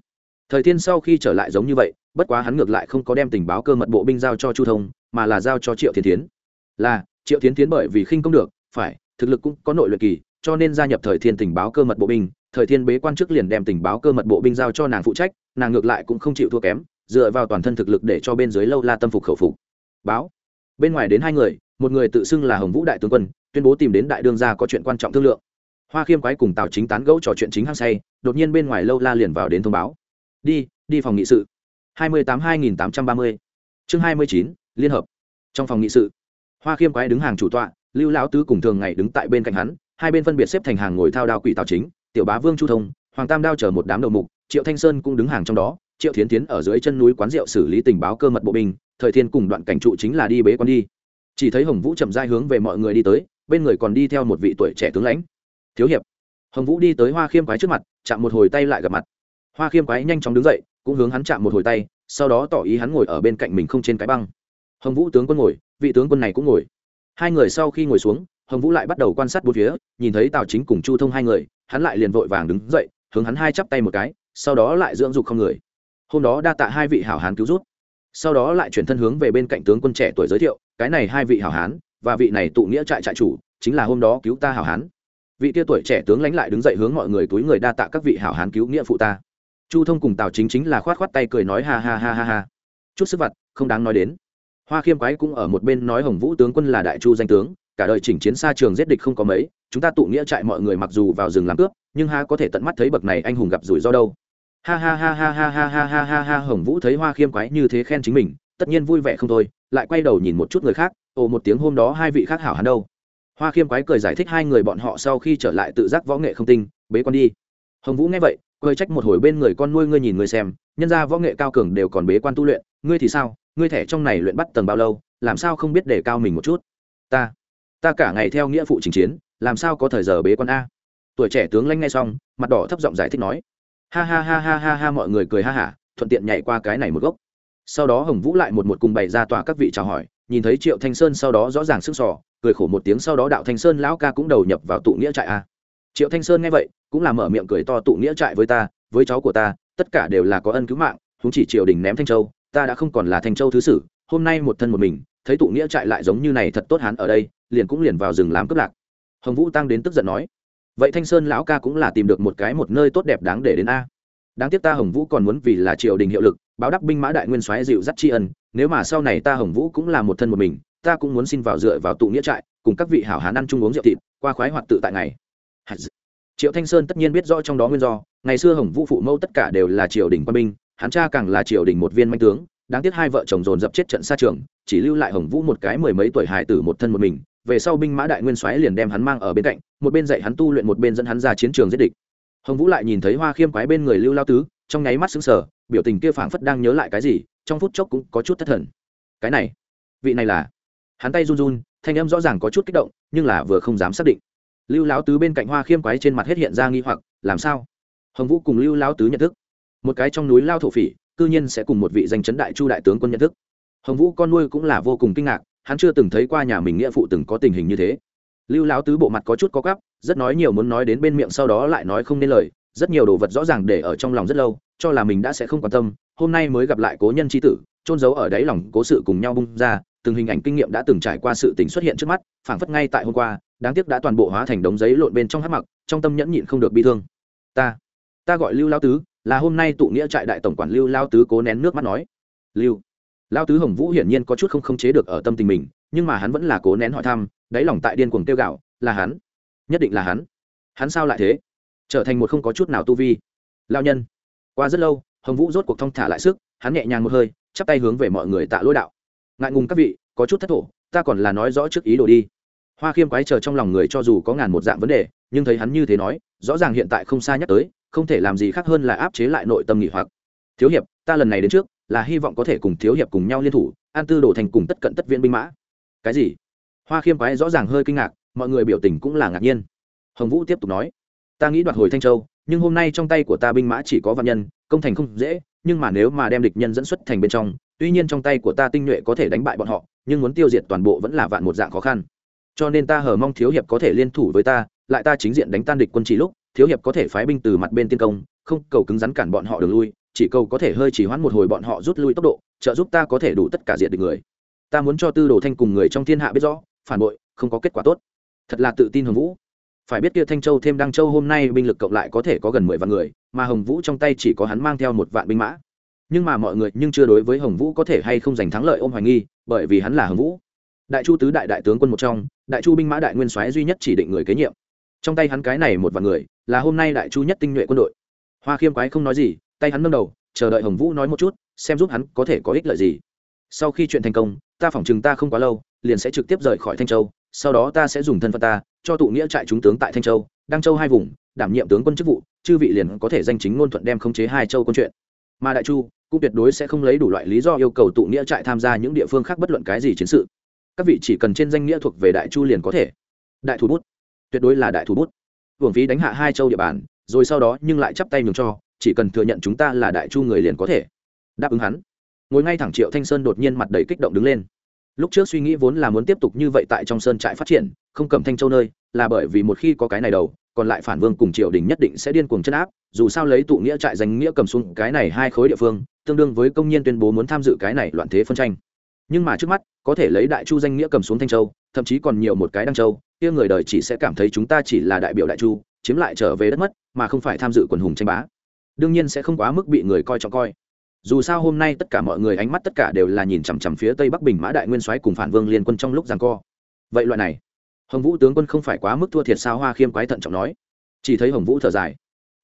Thời thiên sau khi trở lại giống như vậy, bất quá hắn ngược lại không có đem tình báo cơ mật bộ binh giao cho chu thông, mà là giao cho triệu thiên tiến là, triệu thiên tiến bởi vì khinh công được, phải, thực lực cũng có nội luyện kỳ cho nên gia nhập thời thiên tình báo cơ mật bộ binh, thời thiên bế quan chức liền đem tình báo cơ mật bộ binh giao cho nàng phụ trách, nàng ngược lại cũng không chịu thua kém, dựa vào toàn thân thực lực để cho bên dưới lâu la tâm phục khẩu phục. Báo. Bên ngoài đến hai người, một người tự xưng là hồng vũ đại tướng quân, tuyên bố tìm đến đại đương gia có chuyện quan trọng thương lượng. Hoa khiêm quái cùng tào chính tán gẫu trò chuyện chính hăng say, đột nhiên bên ngoài lâu la liền vào đến thông báo. Đi đi phòng nghị sự. hai mươi tám hai nghìn tám trăm ba mươi. Chương hai mươi chín, liên hợp. Trong phòng nghị sự, hoa khiêm quái đứng hàng chủ tọa, lưu lão tứ cùng thường ngày đứng tại bên cạnh hắn hai bên phân biệt xếp thành hàng ngồi thao đao quỷ tào chính, tiểu bá vương chu thông, hoàng tam đao chở một đám đầu mục, triệu thanh sơn cũng đứng hàng trong đó, triệu thiến tiến ở dưới chân núi quán rượu xử lý tình báo cơ mật bộ binh, thời thiên cùng đoạn cảnh trụ chính là đi bế quan đi. Chỉ thấy hồng vũ chậm dai hướng về mọi người đi tới, bên người còn đi theo một vị tuổi trẻ tướng lãnh. Thiếu hiệp. Hồng vũ đi tới hoa khiêm quái trước mặt, chạm một hồi tay lại gặp mặt. Hoa khiêm quái nhanh chóng đứng dậy, cũng hướng hắn chạm một hồi tay, sau đó tỏ ý hắn ngồi ở bên cạnh mình không trên cái băng. Hồng vũ tướng quân ngồi, vị tướng quân này cũng ngồi. Hai người sau khi ngồi xuống hồng vũ lại bắt đầu quan sát bốn phía, nhìn thấy tào chính cùng chu thông hai người, hắn lại liền vội vàng đứng dậy, hướng hắn hai chắp tay một cái, sau đó lại dưỡng dục không người. Hôm đó đa tạ hai vị hảo hán cứu rút sau đó lại chuyển thân hướng về bên cạnh tướng quân trẻ tuổi giới thiệu, cái này hai vị hảo hán, và vị này tụ nghĩa trại trại chủ, chính là hôm đó cứu ta hảo hán. Vị tia tuổi trẻ tướng lãnh lại đứng dậy hướng mọi người túi người đa tạ các vị hảo hán cứu nghĩa phụ ta. Chu thông cùng tào chính chính là khoát khoát tay cười nói ha ha ha ha ha. Chút sức vặt, không đáng nói đến. Hoa khiêm quái cũng ở một bên nói hồng vũ tướng quân là đại chu danh tướng cả đời chỉnh chiến xa trường giết địch không có mấy, chúng ta tụ nghĩa trại mọi người mặc dù vào rừng làm cướp, nhưng ha có thể tận mắt thấy bậc này anh hùng gặp rủi ro đâu. Ha ha ha ha ha ha ha ha ha ha, hồng vũ thấy hoa khiêm quái như thế khen chính mình, tất nhiên vui vẻ không thôi, lại quay đầu nhìn một chút người khác, ồ, một tiếng hôm đó hai vị khác hảo hắn đâu. Hoa khiêm quái cười giải thích hai người bọn họ sau khi trở lại tự giác võ nghệ không tinh, bế con đi. Hồng vũ nghe vậy, cười trách một hồi bên người con nuôi ngươi nhìn ngươi xem, nhân ra võ nghệ cao cường đều còn bế quan tu luyện, ngươi thì sao? Ngươi thẻ trong này luyện bắt tầng bao lâu? Làm sao không biết để cao mình một chút? Ta ta cả ngày theo nghĩa phụ trình chiến, làm sao có thời giờ bế quan a? Tuổi trẻ tướng lanh ngay xong, mặt đỏ thấp giọng giải thích nói. Ha ha ha ha ha ha, mọi người cười ha hả, thuận tiện nhảy qua cái này một gốc. Sau đó hồng vũ lại một một cùng bày ra tòa các vị chào hỏi, nhìn thấy triệu thanh sơn sau đó rõ ràng sức sỏ cười khổ một tiếng sau đó đạo thanh sơn lão ca cũng đầu nhập vào tụ nghĩa trại a. Triệu thanh sơn nghe vậy, cũng là mở miệng cười to tụ nghĩa trại với ta, với cháu của ta, tất cả đều là có ân cứu mạng chúng chỉ triều đình ném thanh châu, ta đã không còn là thanh châu thứ sử, hôm nay một thân một mình, thấy tụ nghĩa trại lại giống như này thật tốt hắn ở đây liền cũng liền vào rừng làm cướp lạc. Hồng vũ tăng đến tức giận nói, vậy thanh sơn lão ca cũng là tìm được một cái một nơi tốt đẹp đáng để đến a. Đáng tiếc ta hồng vũ còn muốn vì là triều đình hiệu lực, báo đắc binh mã đại nguyên soái dịu dắt tri ân, nếu mà sau này ta hồng vũ cũng là một thân một mình, ta cũng muốn xin vào dựa vào tụ nghĩa trại, cùng các vị hảo hán ăn chung uống rượu thịt, qua khoái hoạt tự tại ngày. Triệu thanh sơn tất nhiên biết rõ trong đó nguyên do, ngày xưa hồng vũ phụ mẫu tất cả đều là triều đình quân binh, hắn cha càng là triều đình một viên manh tướng, đáng tiếc hai vợ chồng dồn dập chết trận xa trường, chỉ lưu lại hồng vũ một cái mười mấy tuổi hài tử một thân một mình về sau binh mã đại nguyên soái liền đem hắn mang ở bên cạnh, một bên dạy hắn tu luyện một bên dẫn hắn ra chiến trường giết địch. Hồng vũ lại nhìn thấy hoa khiêm quái bên người lưu lao tứ, trong nháy mắt xứng sở biểu tình kia phảng phất đang nhớ lại cái gì, trong phút chốc cũng có chút thất thần. Cái này, vị này là? Hắn tay run run, thanh âm rõ ràng có chút kích động, nhưng là vừa không dám xác định. Lưu lão tứ bên cạnh hoa khiêm quái trên mặt hết hiện ra nghi hoặc, làm sao? Hồng vũ cùng lưu lão tứ nhận thức. Một cái trong núi lao thổ phỉ, cư nhiên sẽ cùng một vị danh chấn đại chu đại tướng quân nhận thức. Hồng vũ con nuôi cũng là vô cùng kinh ngạc hắn chưa từng thấy qua nhà mình nghĩa phụ từng có tình hình như thế. Lưu lão tứ bộ mặt có chút có gắp, rất nói nhiều muốn nói đến bên miệng sau đó lại nói không nên lời, rất nhiều đồ vật rõ ràng để ở trong lòng rất lâu, cho là mình đã sẽ không quan tâm, hôm nay mới gặp lại cố nhân tri tử trôn giấu ở đáy lòng cố sự cùng nhau bung ra, từng hình ảnh kinh nghiệm đã từng trải qua sự tình xuất hiện trước mắt, phảng phất ngay tại hôm qua, đáng tiếc đã toàn bộ hóa thành đống giấy lộn bên trong hát mặc, trong tâm nhẫn nhịn không được bi thương. Ta ta gọi lưu lao tứ, là hôm nay tụ nghĩa trại đại tổng quản lưu lao tứ cố nén nước mắt nói. Lưu lao tứ hồng vũ hiển nhiên có chút không khống chế được ở tâm tình mình, nhưng mà hắn vẫn là cố nén hỏi thăm, đáy lòng tại điên cuồng tiêu gạo là hắn? Nhất định là hắn? Hắn sao lại thế? Trở thành một không có chút nào tu vi. Lao nhân. Qua rất lâu, hồng vũ rốt cuộc thong thả lại sức, hắn nhẹ nhàng một hơi, chắp tay hướng về mọi người tạ lỗi đạo. Ngại ngùng các vị, có chút thất thổ, ta còn là nói rõ trước ý đồ đi. Hoa khiêm quái chờ trong lòng người cho dù có ngàn một dạng vấn đề, nhưng thấy hắn như thế nói, rõ ràng hiện tại không xa nhắc tới, không thể làm gì khác hơn là áp chế lại nội tâm nghỉ hoặc. Thiếu hiệp, ta lần này đến trước là hy vọng có thể cùng thiếu hiệp cùng nhau liên thủ, an tư đổ thành cùng tất cận tất viên binh mã. Cái gì? Hoa khiêm quái rõ ràng hơi kinh ngạc, mọi người biểu tình cũng là ngạc nhiên. Hồng vũ tiếp tục nói, ta nghĩ đoạt hồi thanh châu, nhưng hôm nay trong tay của ta binh mã chỉ có văn nhân, công thành không dễ, nhưng mà nếu mà đem địch nhân dẫn xuất thành bên trong, tuy nhiên trong tay của ta tinh nhuệ có thể đánh bại bọn họ, nhưng muốn tiêu diệt toàn bộ vẫn là vạn một dạng khó khăn. Cho nên ta hờ mong thiếu hiệp có thể liên thủ với ta, lại ta chính diện đánh tan địch quân chỉ lúc, thiếu hiệp có thể phái binh từ mặt bên tiên công, không cầu cứng rắn cản bọn họ đường lui chỉ cầu có thể hơi chỉ hoãn một hồi bọn họ rút lui tốc độ, trợ giúp ta có thể đủ tất cả diện địch người. Ta muốn cho tư đồ thanh cùng người trong thiên hạ biết rõ, phản bội, không có kết quả tốt. Thật là tự tin hồng vũ. Phải biết kia thanh châu thêm đăng châu hôm nay binh lực cộng lại có thể có gần mười vạn người, mà hồng vũ trong tay chỉ có hắn mang theo một vạn binh mã. Nhưng mà mọi người nhưng chưa đối với hồng vũ có thể hay không giành thắng lợi ôm hoài nghi, bởi vì hắn là hồng vũ. Đại chu tứ đại đại tướng quân một trong, đại chu binh mã đại nguyên soái duy nhất chỉ định người kế nhiệm. Trong tay hắn cái này một vạn người, là hôm nay đại chu nhất tinh nhuệ quân đội. Hoa khiêm quái không nói gì tay hắn nâng đầu, chờ đợi hồng vũ nói một chút, xem giúp hắn có thể có ích lợi gì. Sau khi chuyện thành công, ta phỏng chừng ta không quá lâu, liền sẽ trực tiếp rời khỏi thanh châu, sau đó ta sẽ dùng thân phận ta, cho tụ nghĩa trại chúng tướng tại thanh châu, đăng châu hai vùng, đảm nhiệm tướng quân chức vụ, chư vị liền có thể danh chính ngôn thuận đem khống chế hai châu quân chuyện. Mà đại chu cũng tuyệt đối sẽ không lấy đủ loại lý do yêu cầu tụ nghĩa trại tham gia những địa phương khác bất luận cái gì chiến sự. Các vị chỉ cần trên danh nghĩa thuộc về đại chu liền có thể. Đại thủ bút. Tuyệt đối là đại thủ bút. Hưởng phí đánh hạ hai châu địa bàn, rồi sau đó nhưng lại chắp tay nhường cho chỉ cần thừa nhận chúng ta là đại chu người liền có thể. Đáp ứng hắn. Ngồi ngay thẳng triệu thanh sơn đột nhiên mặt đầy kích động đứng lên. Lúc trước suy nghĩ vốn là muốn tiếp tục như vậy tại trong sơn trại phát triển, không cầm thanh châu nơi, là bởi vì một khi có cái này đầu, còn lại phản vương cùng triều đình nhất định sẽ điên cuồng chân áp, dù sao lấy tụ nghĩa trại danh nghĩa cầm xuống cái này hai khối địa phương, tương đương với công nhân tuyên bố muốn tham dự cái này loạn thế phân tranh. Nhưng mà trước mắt, có thể lấy đại chu danh nghĩa cầm xuống thanh châu, thậm chí còn nhiều một cái đăng châu, kia người đời chỉ sẽ cảm thấy chúng ta chỉ là đại biểu đại chu, chiếm lại trở về đất mất, mà không phải tham dự quần hùng tranh bá đương nhiên sẽ không quá mức bị người coi trọng coi. Dù sao hôm nay tất cả mọi người ánh mắt tất cả đều là nhìn chằm chằm phía tây bắc bình mã đại nguyên soái cùng phản vương liên quân trong lúc giằng co. Vậy loại này, hồng vũ tướng quân không phải quá mức thua thiệt sao hoa khiêm quái thận trọng nói. Chỉ thấy hồng vũ thở dài.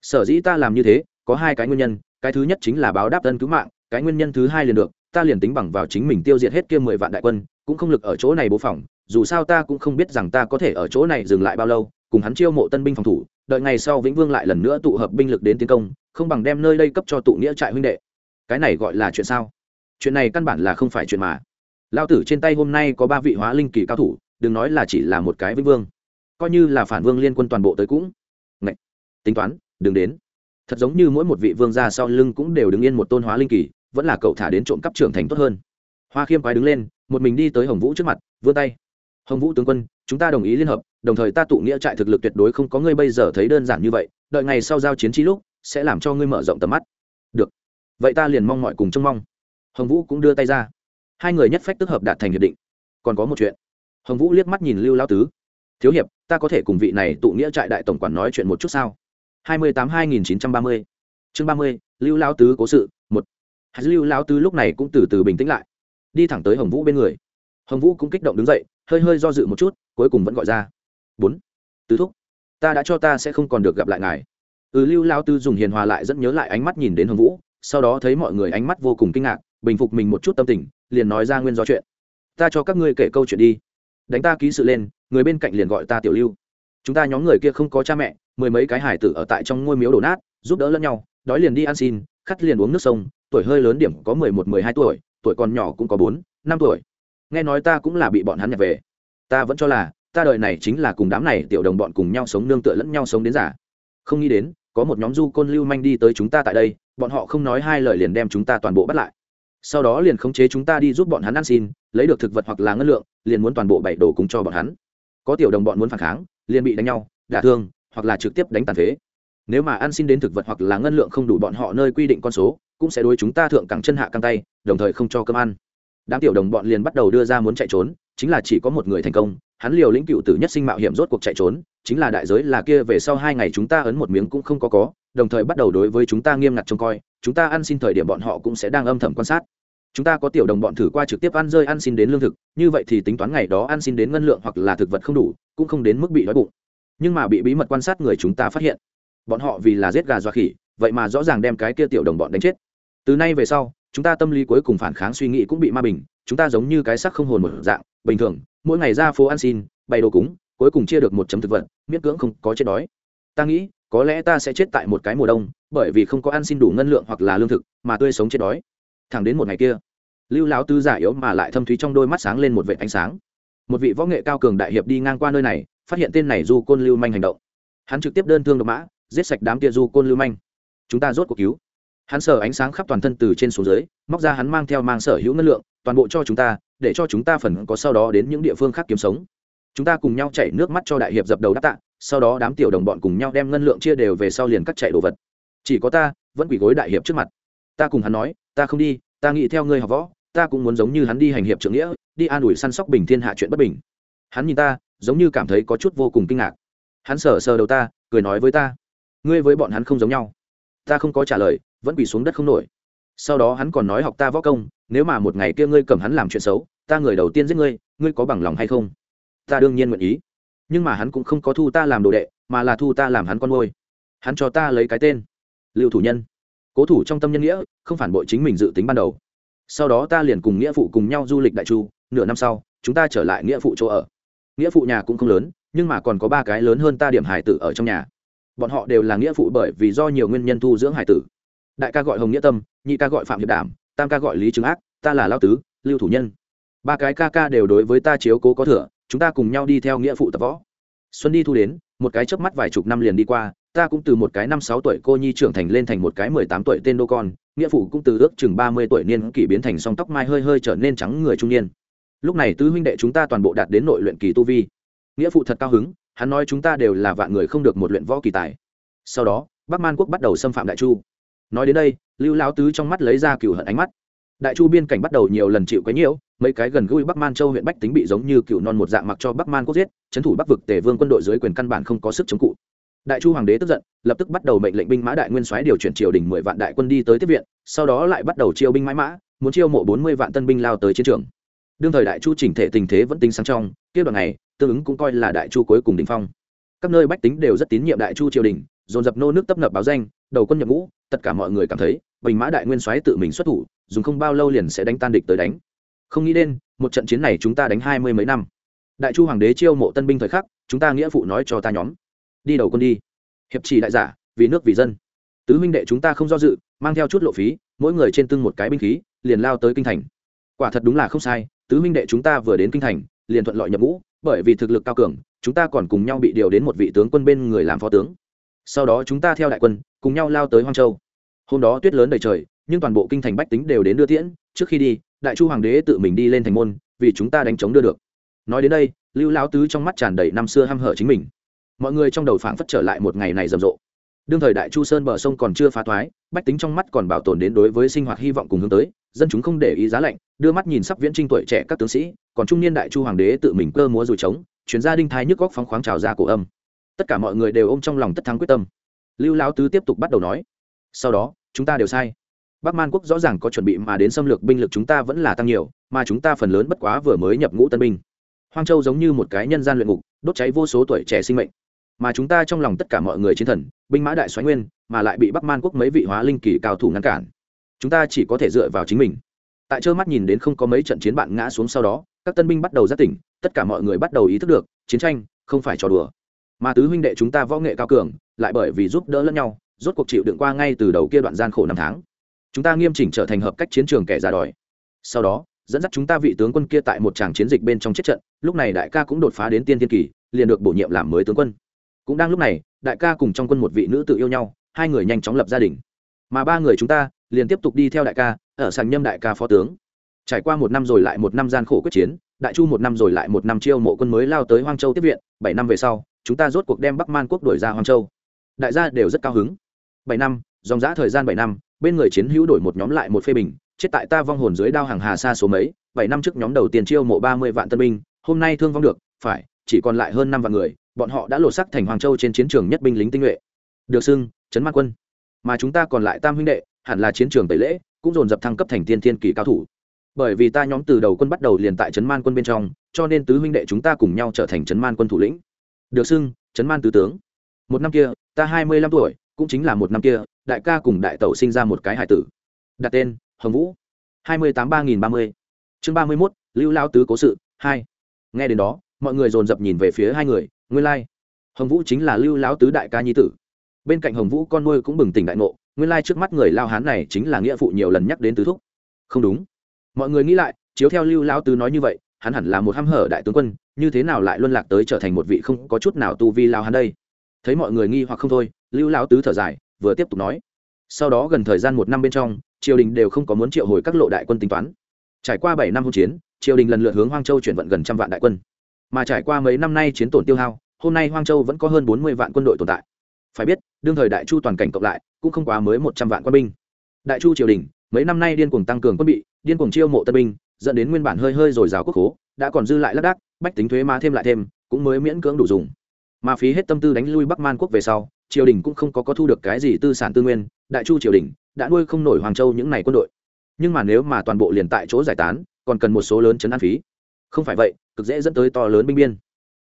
Sở dĩ ta làm như thế, có hai cái nguyên nhân, cái thứ nhất chính là báo đáp tân cứu mạng, cái nguyên nhân thứ hai liền được, ta liền tính bằng vào chính mình tiêu diệt hết kia mười vạn đại quân, cũng không lực ở chỗ này bố phòng, dù sao ta cũng không biết rằng ta có thể ở chỗ này dừng lại bao lâu, cùng hắn chiêu mộ tân binh phòng thủ, đợi ngày sau vĩnh vương lại lần nữa tụ hợp binh lực đến tiến công không bằng đem nơi đây cấp cho tụ nghĩa trại huynh đệ. Cái này gọi là chuyện sao? Chuyện này căn bản là không phải chuyện mà. Lao tử trên tay hôm nay có ba vị hóa linh kỳ cao thủ, đừng nói là chỉ là một cái vĩnh vương. Coi như là phản vương liên quân toàn bộ tới cũng. Ngậy! tính toán, đừng đến. Thật giống như mỗi một vị vương ra sau lưng cũng đều đứng yên một tôn hóa linh kỳ, vẫn là cậu thả đến trộm cắp trưởng thành tốt hơn. Hoa khiêm quái đứng lên, một mình đi tới hồng vũ trước mặt, vươn tay. Hồng vũ tướng quân, chúng ta đồng ý liên hợp, đồng thời ta tụ nghĩa trại thực lực tuyệt đối không có ngươi bây giờ thấy đơn giản như vậy, đợi ngày sau giao chiến trí lúc sẽ làm cho ngươi mở rộng tầm mắt. Được. Vậy ta liền mong mọi cùng trông mong. Hồng vũ cũng đưa tay ra. Hai người nhất phách tức hợp đạt thành hiệp định. Còn có một chuyện. Hồng vũ liếc mắt nhìn lưu lao tứ. Thiếu hiệp, ta có thể cùng vị này tụ nghĩa trại đại tổng quản nói chuyện một chút sao? hai mươi tám hai nghìn chín trăm ba mươi. Chương ba mươi, lưu lao tứ cố sự, một. Hạt lưu lao tứ lúc này cũng từ từ bình tĩnh lại. Đi thẳng tới hồng vũ bên người. Hồng vũ cũng kích động đứng dậy, hơi hơi do dự một chút, cuối cùng vẫn gọi ra. Bốn. Tứ thúc, ta đã cho ta sẽ không còn được gặp lại ngài ừ lưu lao tư dùng hiền hòa lại dẫn nhớ lại ánh mắt nhìn đến hồng vũ, sau đó thấy mọi người ánh mắt vô cùng kinh ngạc, bình phục mình một chút tâm tình, liền nói ra nguyên do chuyện. Ta cho các ngươi kể câu chuyện đi. Đánh ta ký sự lên, người bên cạnh liền gọi ta tiểu lưu. Chúng ta nhóm người kia không có cha mẹ, mười mấy cái hải tử ở tại trong ngôi miếu đổ nát, giúp đỡ lẫn nhau, đói liền đi ăn xin, khắt liền uống nước sông, tuổi hơi lớn điểm có mười một, mười hai tuổi tuổi còn nhỏ cũng có bốn, năm tuổi. Nghe nói ta cũng là bị bọn hắn nhặt về. Ta vẫn cho là, ta đời này chính là cùng đám này tiểu đồng bọn cùng nhau sống, nương tựa lẫn nhau sống đến giả không nghĩ đến có một nhóm du côn lưu manh đi tới chúng ta tại đây, bọn họ không nói hai lời liền đem chúng ta toàn bộ bắt lại. Sau đó liền khống chế chúng ta đi giúp bọn hắn ăn xin, lấy được thực vật hoặc là ngân lượng, liền muốn toàn bộ bảy đồ cùng cho bọn hắn. Có tiểu đồng bọn muốn phản kháng, liền bị đánh nhau, đả thương, hoặc là trực tiếp đánh tàn phế. Nếu mà ăn xin đến thực vật hoặc là ngân lượng không đủ bọn họ nơi quy định con số, cũng sẽ đối chúng ta thượng cẳng chân hạ căng tay, đồng thời không cho cơm ăn. Đám tiểu đồng bọn liền bắt đầu đưa ra muốn chạy trốn, chính là chỉ có một người thành công hắn liều lĩnh cựu tử nhất sinh mạo hiểm rốt cuộc chạy trốn, chính là đại giới là kia về sau hai ngày chúng ta ấn một miếng cũng không có có, đồng thời bắt đầu đối với chúng ta nghiêm ngặt trông coi, chúng ta ăn xin thời điểm bọn họ cũng sẽ đang âm thầm quan sát. Chúng ta có tiểu đồng bọn thử qua trực tiếp ăn rơi ăn xin đến lương thực, như vậy thì tính toán ngày đó ăn xin đến ngân lượng hoặc là thực vật không đủ, cũng không đến mức bị đói bụng. Nhưng mà bị bí mật quan sát người chúng ta phát hiện, bọn họ vì là giết gà dọa khỉ, vậy mà rõ ràng đem cái kia tiểu đồng bọn đánh chết. Từ nay về sau, chúng ta tâm lý cuối cùng phản kháng suy nghĩ cũng bị ma bình, chúng ta giống như cái sắc không hồn một dạng, bình thường mỗi ngày ra phố ăn xin, bày đồ cúng, cuối cùng chia được một chấm thực vật, miễn cưỡng không có chết đói. Ta nghĩ, có lẽ ta sẽ chết tại một cái mùa đông, bởi vì không có ăn xin đủ ngân lượng hoặc là lương thực, mà tươi sống chết đói. Thẳng đến một ngày kia, lưu lão tư giả yếu mà lại thâm thúy trong đôi mắt sáng lên một vệ ánh sáng. Một vị võ nghệ cao cường đại hiệp đi ngang qua nơi này, phát hiện tên này du côn lưu manh hành động. Hắn trực tiếp đơn thương độc mã, giết sạch đám kia du côn lưu manh. Chúng ta rốt cuộc cứu. Hắn sở ánh sáng khắp toàn thân từ trên xuống dưới, móc ra hắn mang theo mang sở hữu ngân lượng toàn bộ cho chúng ta, để cho chúng ta phần có sau đó đến những địa phương khác kiếm sống. Chúng ta cùng nhau chạy nước mắt cho đại hiệp dập đầu đáp tạ, sau đó đám tiểu đồng bọn cùng nhau đem ngân lượng chia đều về sau liền cắt chạy đồ vật. Chỉ có ta, vẫn quỳ gối đại hiệp trước mặt. Ta cùng hắn nói, ta không đi, ta nghĩ theo ngươi học võ, ta cũng muốn giống như hắn đi hành hiệp trưởng nghĩa, đi an ủi săn sóc bình thiên hạ chuyện bất bình. Hắn nhìn ta, giống như cảm thấy có chút vô cùng kinh ngạc. Hắn sờ sờ đầu ta, cười nói với ta, ngươi với bọn hắn không giống nhau. Ta không có trả lời, vẫn quỳ xuống đất không nổi sau đó hắn còn nói học ta võ công, nếu mà một ngày kia ngươi cầm hắn làm chuyện xấu, ta người đầu tiên giết ngươi ngươi có bằng lòng hay không? Ta đương nhiên nguyện ý. Nhưng mà hắn cũng không có thu ta làm đồ đệ, mà là thu ta làm hắn con ngôi hắn cho ta lấy cái tên, lưu thủ nhân. Cố thủ trong tâm nhân nghĩa, không phản bội chính mình dự tính ban đầu. Sau đó ta liền cùng nghĩa phụ cùng nhau du lịch đại chu, nửa năm sau, chúng ta trở lại nghĩa phụ chỗ ở. Nghĩa phụ nhà cũng không lớn, nhưng mà còn có ba cái lớn hơn ta điểm hải tử ở trong nhà. Bọn họ đều là nghĩa phụ bởi vì do nhiều nguyên nhân thu dưỡng hải tử đại ca gọi hồng nghĩa tâm, nhị ca gọi phạm hiệp đảm, tam ca gọi lý trứng ác, ta là lao tứ, lưu thủ nhân. Ba cái ca ca đều đối với ta chiếu cố có thừa, chúng ta cùng nhau đi theo nghĩa phụ tập võ. Xuân đi thu đến, một cái chớp mắt vài chục năm liền đi qua, ta cũng từ một cái năm sáu tuổi cô nhi trưởng thành lên thành một cái mười tám tuổi tên đô con, nghĩa phụ cũng từ ước chừng ba mươi tuổi niên kỷ biến thành song tóc mai hơi hơi trở nên trắng người trung niên. Lúc này tứ huynh đệ chúng ta toàn bộ đạt đến nội luyện kỳ tu vi. Nghĩa phụ thật cao hứng, hắn nói chúng ta đều là vạn người không được một luyện võ kỳ tài. Sau đó, bắc man quốc bắt đầu xâm phạm đại chu nói đến đây, lưu lão tứ trong mắt lấy ra cựu hận ánh mắt. Đại chu biên cảnh bắt đầu nhiều lần chịu quấy nhiễu, mấy cái gần gũi bắc man châu huyện bách tính bị giống như cựu non một dạng mặc cho bắc man quốc giết trấn thủ bắc vực tề vương quân đội dưới quyền căn bản không có sức chống cụ. Đại chu hoàng đế tức giận, lập tức bắt đầu mệnh lệnh binh mã đại nguyên soái điều chuyển triều đình mười vạn đại quân đi tới tiếp viện, sau đó lại bắt đầu chiêu binh mãi mã, muốn chiêu mộ bốn mươi vạn tân binh lao tới chiến trường. Đương thời đại chu chỉnh thể tình thế vẫn tính sáng trong, tiếp đoạn này, tương ứng cũng coi là đại chu cuối cùng đỉnh phong. Các nơi bách tính đều rất tín nhiệm đại chu triều đình, dồn dập nô nước tấp nập báo danh, đầu quân nhập ngũ tất cả mọi người cảm thấy, bình mã đại nguyên soái tự mình xuất thủ, dùng không bao lâu liền sẽ đánh tan địch tới đánh. Không nghĩ đến, một trận chiến này chúng ta đánh hai mươi mấy năm. Đại chu hoàng đế chiêu mộ tân binh thời khắc, chúng ta nghĩa phụ nói cho ta nhóm. Đi đầu quân đi. Hiệp chỉ đại giả, vì nước vì dân. Tứ huynh đệ chúng ta không do dự, mang theo chút lộ phí, mỗi người trên tưng một cái binh khí, liền lao tới kinh thành. Quả thật đúng là không sai, tứ huynh đệ chúng ta vừa đến kinh thành, liền thuận lợi nhập ngũ, bởi vì thực lực cao cường, chúng ta còn cùng nhau bị điều đến một vị tướng quân bên người làm phó tướng sau đó chúng ta theo đại quân, cùng nhau lao tới hoang châu. Hôm đó tuyết lớn đầy trời, nhưng toàn bộ kinh thành bách tính đều đến đưa tiễn. Trước khi đi, đại chu hoàng đế tự mình đi lên thành môn, vì chúng ta đánh chống đưa được. Nói đến đây, lưu lão tứ trong mắt tràn đầy năm xưa h hở chính mình. Mọi người trong đầu phảng phất trở lại một ngày này rầm rộ. Đương thời đại chu sơn bờ sông còn chưa phá thoái, bách tính trong mắt còn bảo tồn đến đối với sinh hoạt hy vọng cùng hướng tới. Dân chúng không để ý giá lạnh, đưa mắt nhìn sắp viễn trinh tuổi trẻ các tướng sĩ, còn trung niên đại chu hoàng đế tự mình cơ múa dù trống chuyến gia đinh thái nhức góc phóng khoáng trào ra cổ âm tất cả mọi người đều ôm trong lòng tất thắng quyết tâm. Lưu lão tứ tiếp tục bắt đầu nói. Sau đó, chúng ta đều sai. Bắc man quốc rõ ràng có chuẩn bị mà đến xâm lược binh lực chúng ta vẫn là tăng nhiều, mà chúng ta phần lớn bất quá vừa mới nhập ngũ tân binh. Hoang châu giống như một cái nhân gian luyện ngục, đốt cháy vô số tuổi trẻ sinh mệnh. Mà chúng ta trong lòng tất cả mọi người chiến thần, binh mã đại xoáy nguyên, mà lại bị bắc man quốc mấy vị hóa linh kỳ cao thủ ngăn cản. Chúng ta chỉ có thể dựa vào chính mình. Tại trơ mắt nhìn đến không có mấy trận chiến bạn ngã xuống sau đó, các tân binh bắt đầu giác tỉnh, tất cả mọi người bắt đầu ý thức được, chiến tranh không phải trò đùa mà tứ huynh đệ chúng ta võ nghệ cao cường, lại bởi vì giúp đỡ lẫn nhau, rốt cuộc chịu đựng qua ngay từ đầu kia đoạn gian khổ năm tháng. Chúng ta nghiêm chỉnh trở thành hợp cách chiến trường kẻ già đòi. Sau đó, dẫn dắt chúng ta vị tướng quân kia tại một tràng chiến dịch bên trong chết trận, lúc này đại ca cũng đột phá đến tiên thiên kỳ, liền được bổ nhiệm làm mới tướng quân. Cũng đang lúc này, đại ca cùng trong quân một vị nữ tự yêu nhau, hai người nhanh chóng lập gia đình. Mà ba người chúng ta, liền tiếp tục đi theo đại ca, ở sàn nhâm đại ca phó tướng. Trải qua một năm rồi lại một năm gian khổ quyết chiến, đại chu một năm rồi lại một năm chiêu mộ quân mới lao tới hoang châu tiếp viện, bảy năm về sau chúng ta rốt cuộc đem bắc man quốc đổi ra Hoàng châu. Đại gia đều rất cao hứng. Bảy năm, dòng giã thời gian bảy năm, bên người chiến hữu đổi một nhóm lại một phê bình, chết tại ta vong hồn dưới đao hàng hà xa số mấy, bảy năm trước nhóm đầu tiên chiêu mộ ba mươi vạn tân binh, hôm nay thương vong được, phải, chỉ còn lại hơn năm vạn người, bọn họ đã lột sắc thành hoàng châu trên chiến trường nhất binh lính tinh nhuệ. Được xưng, Trấn man quân. Mà chúng ta còn lại tam huynh đệ, hẳn là chiến trường tẩy lễ, cũng dồn dập thăng cấp thành tiên thiên kỳ cao thủ. Bởi vì ta nhóm từ đầu quân bắt đầu liền tại trấn man quân bên trong, cho nên tứ huynh đệ chúng ta cùng nhau trở thành trấn man quân thủ lĩnh được xưng, trấn man tứ tướng. Một năm kia, ta hai mươi lăm tuổi, cũng chính là một năm kia, đại ca cùng đại tẩu sinh ra một cái hải tử. Đặt tên, hồng vũ. hai mươi tám ba nghìn ba mươi. Chương ba mươi mốt, lưu lao tứ cố sự, hai. Nghe đến đó, mọi người dồn dập nhìn về phía hai người, nguyên lai、like. hồng vũ chính là lưu lão tứ đại ca nhi tử. Bên cạnh hồng vũ con nuôi cũng bừng tỉnh đại ngộ, nguyên lai trước mắt người lao hán này chính là nghĩa phụ nhiều lần nhắc đến tứ thúc. Không đúng. Mọi người nghĩ lại, chiếu theo lưu lão tứ nói như vậy hắn hẳn là một h hở đại tướng quân, như thế nào lại luân lạc tới trở thành một vị không có chút nào tu vi lao hắn đây? Thấy mọi người nghi hoặc không thôi, lưu lão tứ thở dài, vừa tiếp tục nói. Sau đó gần thời gian một năm bên trong, triều đình đều không có muốn triệu hồi các lộ đại quân tính toán. Trải qua bảy năm hỗn chiến, triều đình lần lượt hướng hoang châu chuyển vận gần trăm vạn đại quân. Mà trải qua mấy năm nay chiến tổn tiêu hao, hôm nay hoang châu vẫn có hơn bốn mươi vạn quân đội tồn tại. Phải biết, đương thời đại chu toàn cảnh cộng lại, cũng không quá mới một trăm vạn quân binh. Đại chu triều đình, mấy năm nay điên cuồng tăng cường quân bị, điên cuồng chiêu mộ tân binh dẫn đến nguyên bản hơi hơi dồi dào quốc khố, đã còn dư lại lác đác, bách tính thuế má thêm lại thêm, cũng mới miễn cưỡng đủ dùng. Mà phí hết tâm tư đánh lui bắc man quốc về sau, triều đình cũng không có có thu được cái gì tư sản tư nguyên, đại chu triều đình đã nuôi không nổi hoàng châu những n à y quân đội. Nhưng mà nếu mà toàn bộ liền tại chỗ giải tán, còn cần một số lớn chấn an phí. Không phải vậy, cực dễ dẫn tới to lớn binh biên.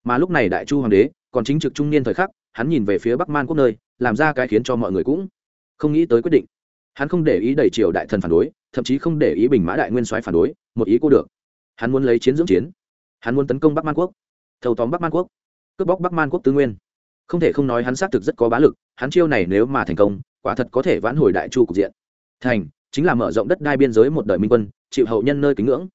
Mà lúc này đại chu hoàng đế, còn chính trực trung niên thời khắc, hắn nhìn về phía bắc man quốc nơi, làm ra cái khiến cho mọi người cũng không nghĩ tới quyết định hắn không để ý đẩy triều đại thần phản đối, thậm chí không để ý bình mã đại nguyên soái phản đối, một ý cô được. Hắn muốn lấy chiến dưỡng chiến. Hắn muốn tấn công bắc man quốc. Thâu tóm bắc man quốc. Cướp bóc bắc man quốc tư nguyên. Không thể không nói hắn xác thực rất có bá lực, hắn chiêu này nếu mà thành công, quả thật có thể vãn hồi đại chu cục diện. Thành, chính là mở rộng đất đai biên giới một đời minh quân, chịu hậu nhân nơi kính ngưỡng.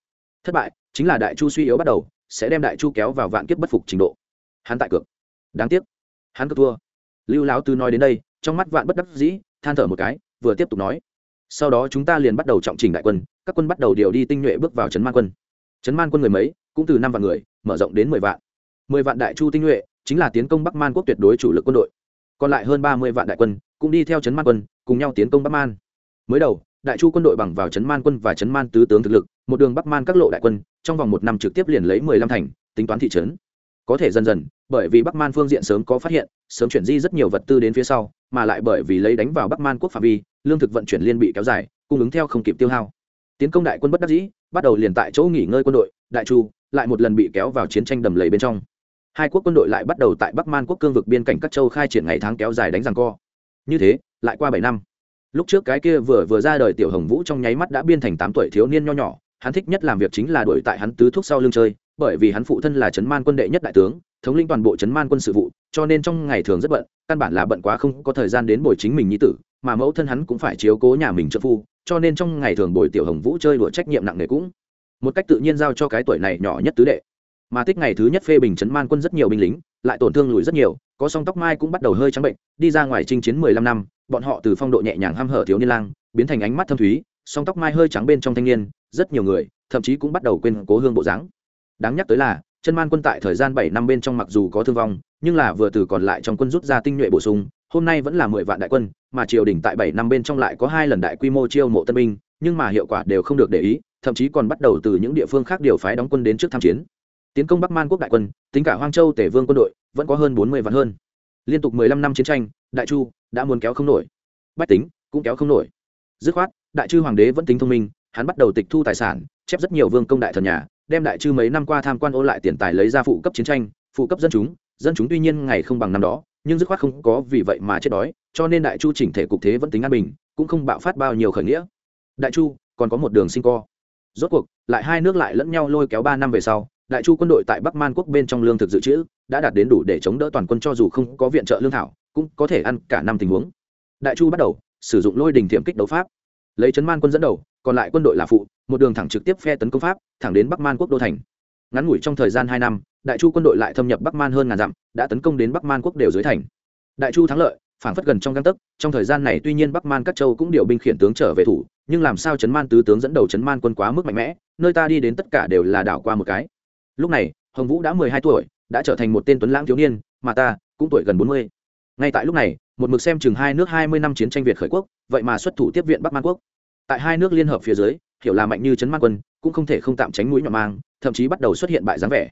Thất bại, chính là đại chu suy yếu bắt đầu, sẽ đem đại chu kéo vào vạn kiếp bất phục trình độ. Hắn tại cược. Đáng tiếc. Hắn cược thua. Lưu lão tư nói đến đây, trong mắt vạn bất đắc dĩ, than thở một cái vừa tiếp tục nói. Sau đó chúng ta liền bắt đầu trọng trình đại quân, các quân bắt đầu điều đi tinh nhuệ bước vào trấn man quân. Trấn man quân người mấy, cũng từ năm vạn người, mở rộng đến mười vạn. Mười vạn đại chu tinh nhuệ, chính là tiến công bắc man quốc tuyệt đối chủ lực quân đội. Còn lại hơn ba mươi vạn đại quân, cũng đi theo trấn man quân, cùng nhau tiến công bắc man. Mới đầu, đại chu quân đội bằng vào trấn man quân và trấn man tứ tướng thực lực, một đường bắc man các lộ đại quân, trong vòng một năm trực tiếp liền lấy mười lăm thành, tính toán thị trấn có thể dần dần, bởi vì bắc man phương diện sớm có phát hiện, sớm chuyển di rất nhiều vật tư đến phía sau, mà lại bởi vì lấy đánh vào bắc man quốc phạm vi, lương thực vận chuyển liên bị kéo dài, cung ứng theo không kịp tiêu hao. Tiến công đại quân bất đắc dĩ, bắt đầu liền tại chỗ nghỉ ngơi quân đội, đại chu, lại một lần bị kéo vào chiến tranh đầm lầy bên trong. Hai quốc quân đội lại bắt đầu tại bắc man quốc cương vực biên cảnh các châu khai triển ngày tháng kéo dài đánh rằng co. Như thế, lại qua bảy năm. Lúc trước cái kia vừa vừa ra đời tiểu hồng vũ trong nháy mắt đã biên thành tám tuổi thiếu niên nho nhỏ, hắn thích nhất làm việc chính là đuổi tại hắn tứ thúc sau lưng chơi bởi vì hắn phụ thân là trấn man quân đệ nhất đại tướng, thống lĩnh toàn bộ trấn man quân sự vụ, cho nên trong ngày thường rất bận, căn bản là bận quá không có thời gian đến bồi chính mình nhi tử, mà mẫu thân hắn cũng phải chiếu cố nhà mình trợ phu, cho nên trong ngày thường bồi tiểu hồng vũ chơi đùa trách nhiệm nặng nề cũng. Một cách tự nhiên giao cho cái tuổi này nhỏ nhất tứ đệ. Mà tích ngày thứ nhất phê bình trấn man quân rất nhiều binh lính, lại tổn thương lùi rất nhiều, có song tóc mai cũng bắt đầu hơi trắng bệnh, đi ra ngoài chinh chiến mười lăm năm, bọn họ từ phong độ nhẹ nhàng ham hở thiếu niên lang, biến thành ánh mắt thâm thúy, song tóc mai hơi trắng bên trong thanh niên, rất nhiều người, thậm chí cũng bắt đầu quên cố hương bộ dáng đáng nhắc tới là, chân man quân tại thời gian bảy năm bên trong mặc dù có thương vong, nhưng là vừa từ còn lại trong quân rút ra tinh nhuệ bổ sung, hôm nay vẫn là mười vạn đại quân, mà triều đình tại bảy năm bên trong lại có hai lần đại quy mô chiêu mộ tân binh, nhưng mà hiệu quả đều không được để ý, thậm chí còn bắt đầu từ những địa phương khác điều phái đóng quân đến trước tham chiến. Tiến công bắc man quốc đại quân, tính cả hoang châu tể vương quân đội, vẫn có hơn bốn mươi vạn hơn. Liên tục mười lăm năm chiến tranh, đại chu đã muốn kéo không nổi. Bách tính cũng kéo không nổi. Dứt khoát, đại chư hoàng đế vẫn tính thông minh, hắn bắt đầu tịch thu tài sản chép rất nhiều vương công đại thần nhà, đem đại chư mấy năm qua tham quan ô lại tiền tài lấy ra phụ cấp chiến tranh, phụ cấp dân chúng dân chúng tuy nhiên ngày không bằng năm đó, nhưng dứt khoát không có vì vậy mà chết đói, cho nên đại chu chỉnh thể cục thế vẫn tính an bình, cũng không bạo phát bao nhiêu khởi nghĩa. Đại chu, còn có một đường sinh co. Rốt cuộc, lại hai nước lại lẫn nhau lôi kéo ba năm về sau, đại chu quân đội tại bắc man quốc bên trong lương thực dự trữ, đã đạt đến đủ để chống đỡ toàn quân cho dù không có viện trợ lương thảo, cũng có thể ăn cả năm tình huống. Đại chu bắt đầu, sử dụng lôi đình thiệm kích đấu pháp. Lấy chấn man quân dẫn đầu còn lại quân đội là phụ, một đường thẳng trực tiếp phe tấn công pháp, thẳng đến bắc man quốc đô thành. Ngắn ngủi trong thời gian hai năm, đại chu quân đội lại thâm nhập bắc man hơn ngàn dặm, đã tấn công đến bắc man quốc đều dưới thành. Đại chu thắng lợi phản phất gần trong găng tấc, trong thời gian này tuy nhiên bắc man các châu cũng điều binh khiển tướng trở về thủ, nhưng làm sao chấn man tứ tướng dẫn đầu chấn man quân quá mức mạnh mẽ, nơi ta đi đến tất cả đều là đảo qua một cái. Lúc này, hồng vũ đã mười hai tuổi, đã trở thành một tên tuấn lãng thiếu niên, mà ta cũng tuổi gần bốn mươi. Ngay tại lúc này, một mực xem chừng hai nước hai mươi năm chiến tranh việt khởi quốc, vậy mà xuất thủ tiếp viện bắc man quốc tại hai nước liên hợp phía dưới, hiểu là mạnh như chấn man quân, cũng không thể không tạm tránh mũi nhọn mang, thậm chí bắt đầu xuất hiện bại dáng vẻ.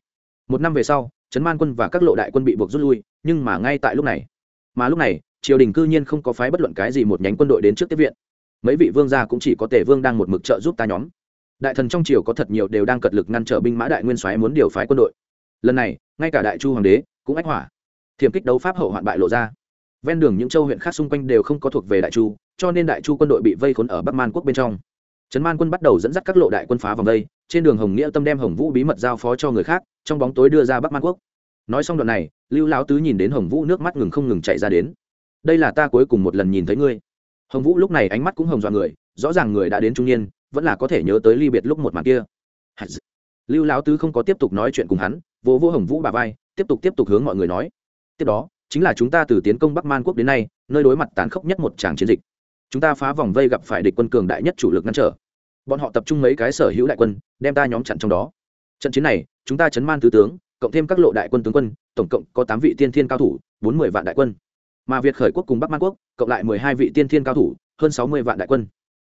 Một năm về sau chấn man quân và các lộ đại quân bị buộc rút lui, nhưng mà ngay tại lúc này, mà lúc này, triều đình cư nhiên không có phái bất luận cái gì một nhánh quân đội đến trước tiếp viện. Mấy vị vương gia cũng chỉ có tề vương đang một mực trợ giúp ta nhóm. Đại thần trong triều có thật nhiều đều đang cật lực ngăn trở binh mã đại nguyên soái muốn điều phái quân đội. Lần này, ngay cả đại chu hoàng đế cũng ách hỏa. Thiểm kích đấu pháp hậu hoạn bại lộ ra. Ven đường những châu huyện khác xung quanh đều không có thuộc về đại chu cho nên đại chu quân đội bị vây khốn ở bắc man quốc bên trong trấn man quân bắt đầu dẫn dắt các lộ đại quân phá vòng vây trên đường hồng nghĩa tâm đem hồng vũ bí mật giao phó cho người khác trong bóng tối đưa ra bắc man quốc nói xong đoạn này lưu lão tứ nhìn đến hồng vũ nước mắt ngừng không ngừng chạy ra đến đây là ta cuối cùng một lần nhìn thấy ngươi hồng vũ lúc này ánh mắt cũng hồng dọa người rõ ràng người đã đến trung niên vẫn là có thể nhớ tới ly biệt lúc một màn kia lưu lão tứ không có tiếp tục nói chuyện cùng hắn vỗ vỗ hồng vũ bà vai tiếp tục tiếp tục hướng mọi người nói tiếp đó chính là chúng ta từ tiến công bắc man quốc đến nay nơi đối mặt tàn khốc nhất một tràng chiến dịch chúng ta phá vòng vây gặp phải địch quân cường đại nhất chủ lực ngăn trở. Bọn họ tập trung mấy cái sở hữu đại quân, đem ta nhóm chặn trong đó. Trận chiến này, chúng ta chấn man tứ tướng, cộng thêm các lộ đại quân tướng quân, tổng cộng có tám vị tiên thiên cao thủ, bốn mươi vạn đại quân. Mà việt khởi quốc cùng bắc man quốc, cộng lại mười hai vị tiên thiên cao thủ, hơn sáu mươi vạn đại quân.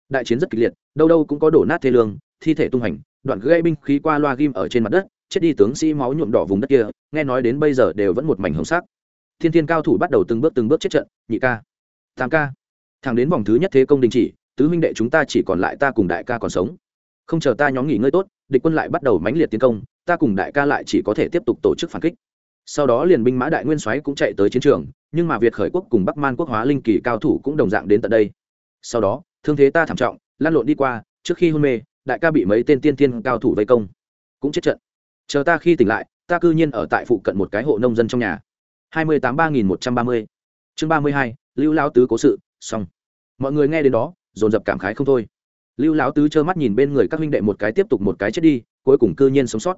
Đại chiến rất kịch liệt, đâu đâu cũng có đổ nát thê lương, thi thể tung hành, đoạn gây binh khí qua loa ghim ở trên mặt đất, chết đi tướng sĩ máu nhuộm đỏ vùng đất kia, nghe nói đến bây giờ đều vẫn một mảnh hồng sắc. Thiên thiên cao thủ bắt đầu từng bước từng bước chết trận, nhị ca tám ca thẳng đến vòng thứ nhất thế công đình chỉ, tứ huynh đệ chúng ta chỉ còn lại ta cùng đại ca còn sống. Không chờ ta nhóm nghỉ ngơi tốt, địch quân lại bắt đầu mãnh liệt tiến công, ta cùng đại ca lại chỉ có thể tiếp tục tổ chức phản kích. Sau đó liền binh mã đại nguyên soái cũng chạy tới chiến trường, nhưng mà việt khởi quốc cùng bắc man quốc hóa linh kỳ cao thủ cũng đồng dạng đến tận đây. Sau đó, thương thế ta thảm trọng lan lộn đi qua, trước khi hôn mê, đại ca bị mấy tên tiên tiên cao thủ vây công. Cũng chết trận. Chờ ta khi tỉnh lại, ta cư nhiên ở tại phụ cận một cái hộ nông dân trong nhà. Hai mươi tám ba nghìn một trăm ba mươi. Chương ba mươi hai, lưu lao tứ cố sự xong. Mọi người nghe đến đó, dồn dập cảm khái không thôi. Lưu lão tứ trơ mắt nhìn bên người các huynh đệ một cái tiếp tục một cái chết đi, cuối cùng cư nhiên sống sót.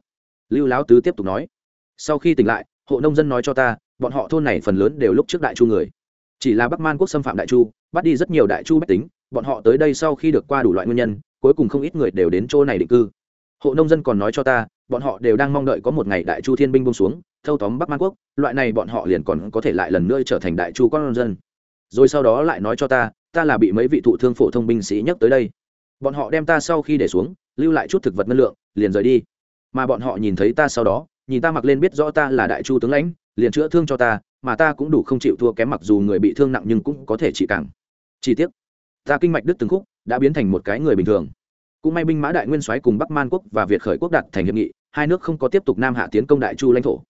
Lưu lão tứ tiếp tục nói, sau khi tỉnh lại, hộ nông dân nói cho ta, bọn họ thôn này phần lớn đều lúc trước đại chu người. Chỉ là bắc man quốc xâm phạm đại chu, bắt đi rất nhiều đại chu bách tính, bọn họ tới đây sau khi được qua đủ loại nguyên nhân, cuối cùng không ít người đều đến chỗ này định cư. Hộ nông dân còn nói cho ta, bọn họ đều đang mong đợi có một ngày đại chu thiên binh bông xuống, thâu tóm bắc man quốc, loại này bọn họ liền còn có thể lại lần nữa trở thành đại chu con dân rồi sau đó lại nói cho ta ta là bị mấy vị thụ thương phổ thông binh sĩ nhắc tới đây. Bọn họ đem ta sau khi để xuống, lưu lại chút thực vật ngân lượng, liền rời đi. Mà bọn họ nhìn thấy ta sau đó, nhìn ta mặc lên biết rõ ta là đại chu tướng lãnh, liền chữa thương cho ta, mà ta cũng đủ không chịu thua kém mặc dù người bị thương nặng nhưng cũng có thể trị càng. Chi tiết ta kinh mạch đứt từng khúc, đã biến thành một cái người bình thường. Cũng may binh mã đại nguyên soái cùng bắc man quốc và việt khởi quốc đặt thành hiệp nghị, hai nước không có tiếp tục nam hạ tiến công đại chu lãnh thổ.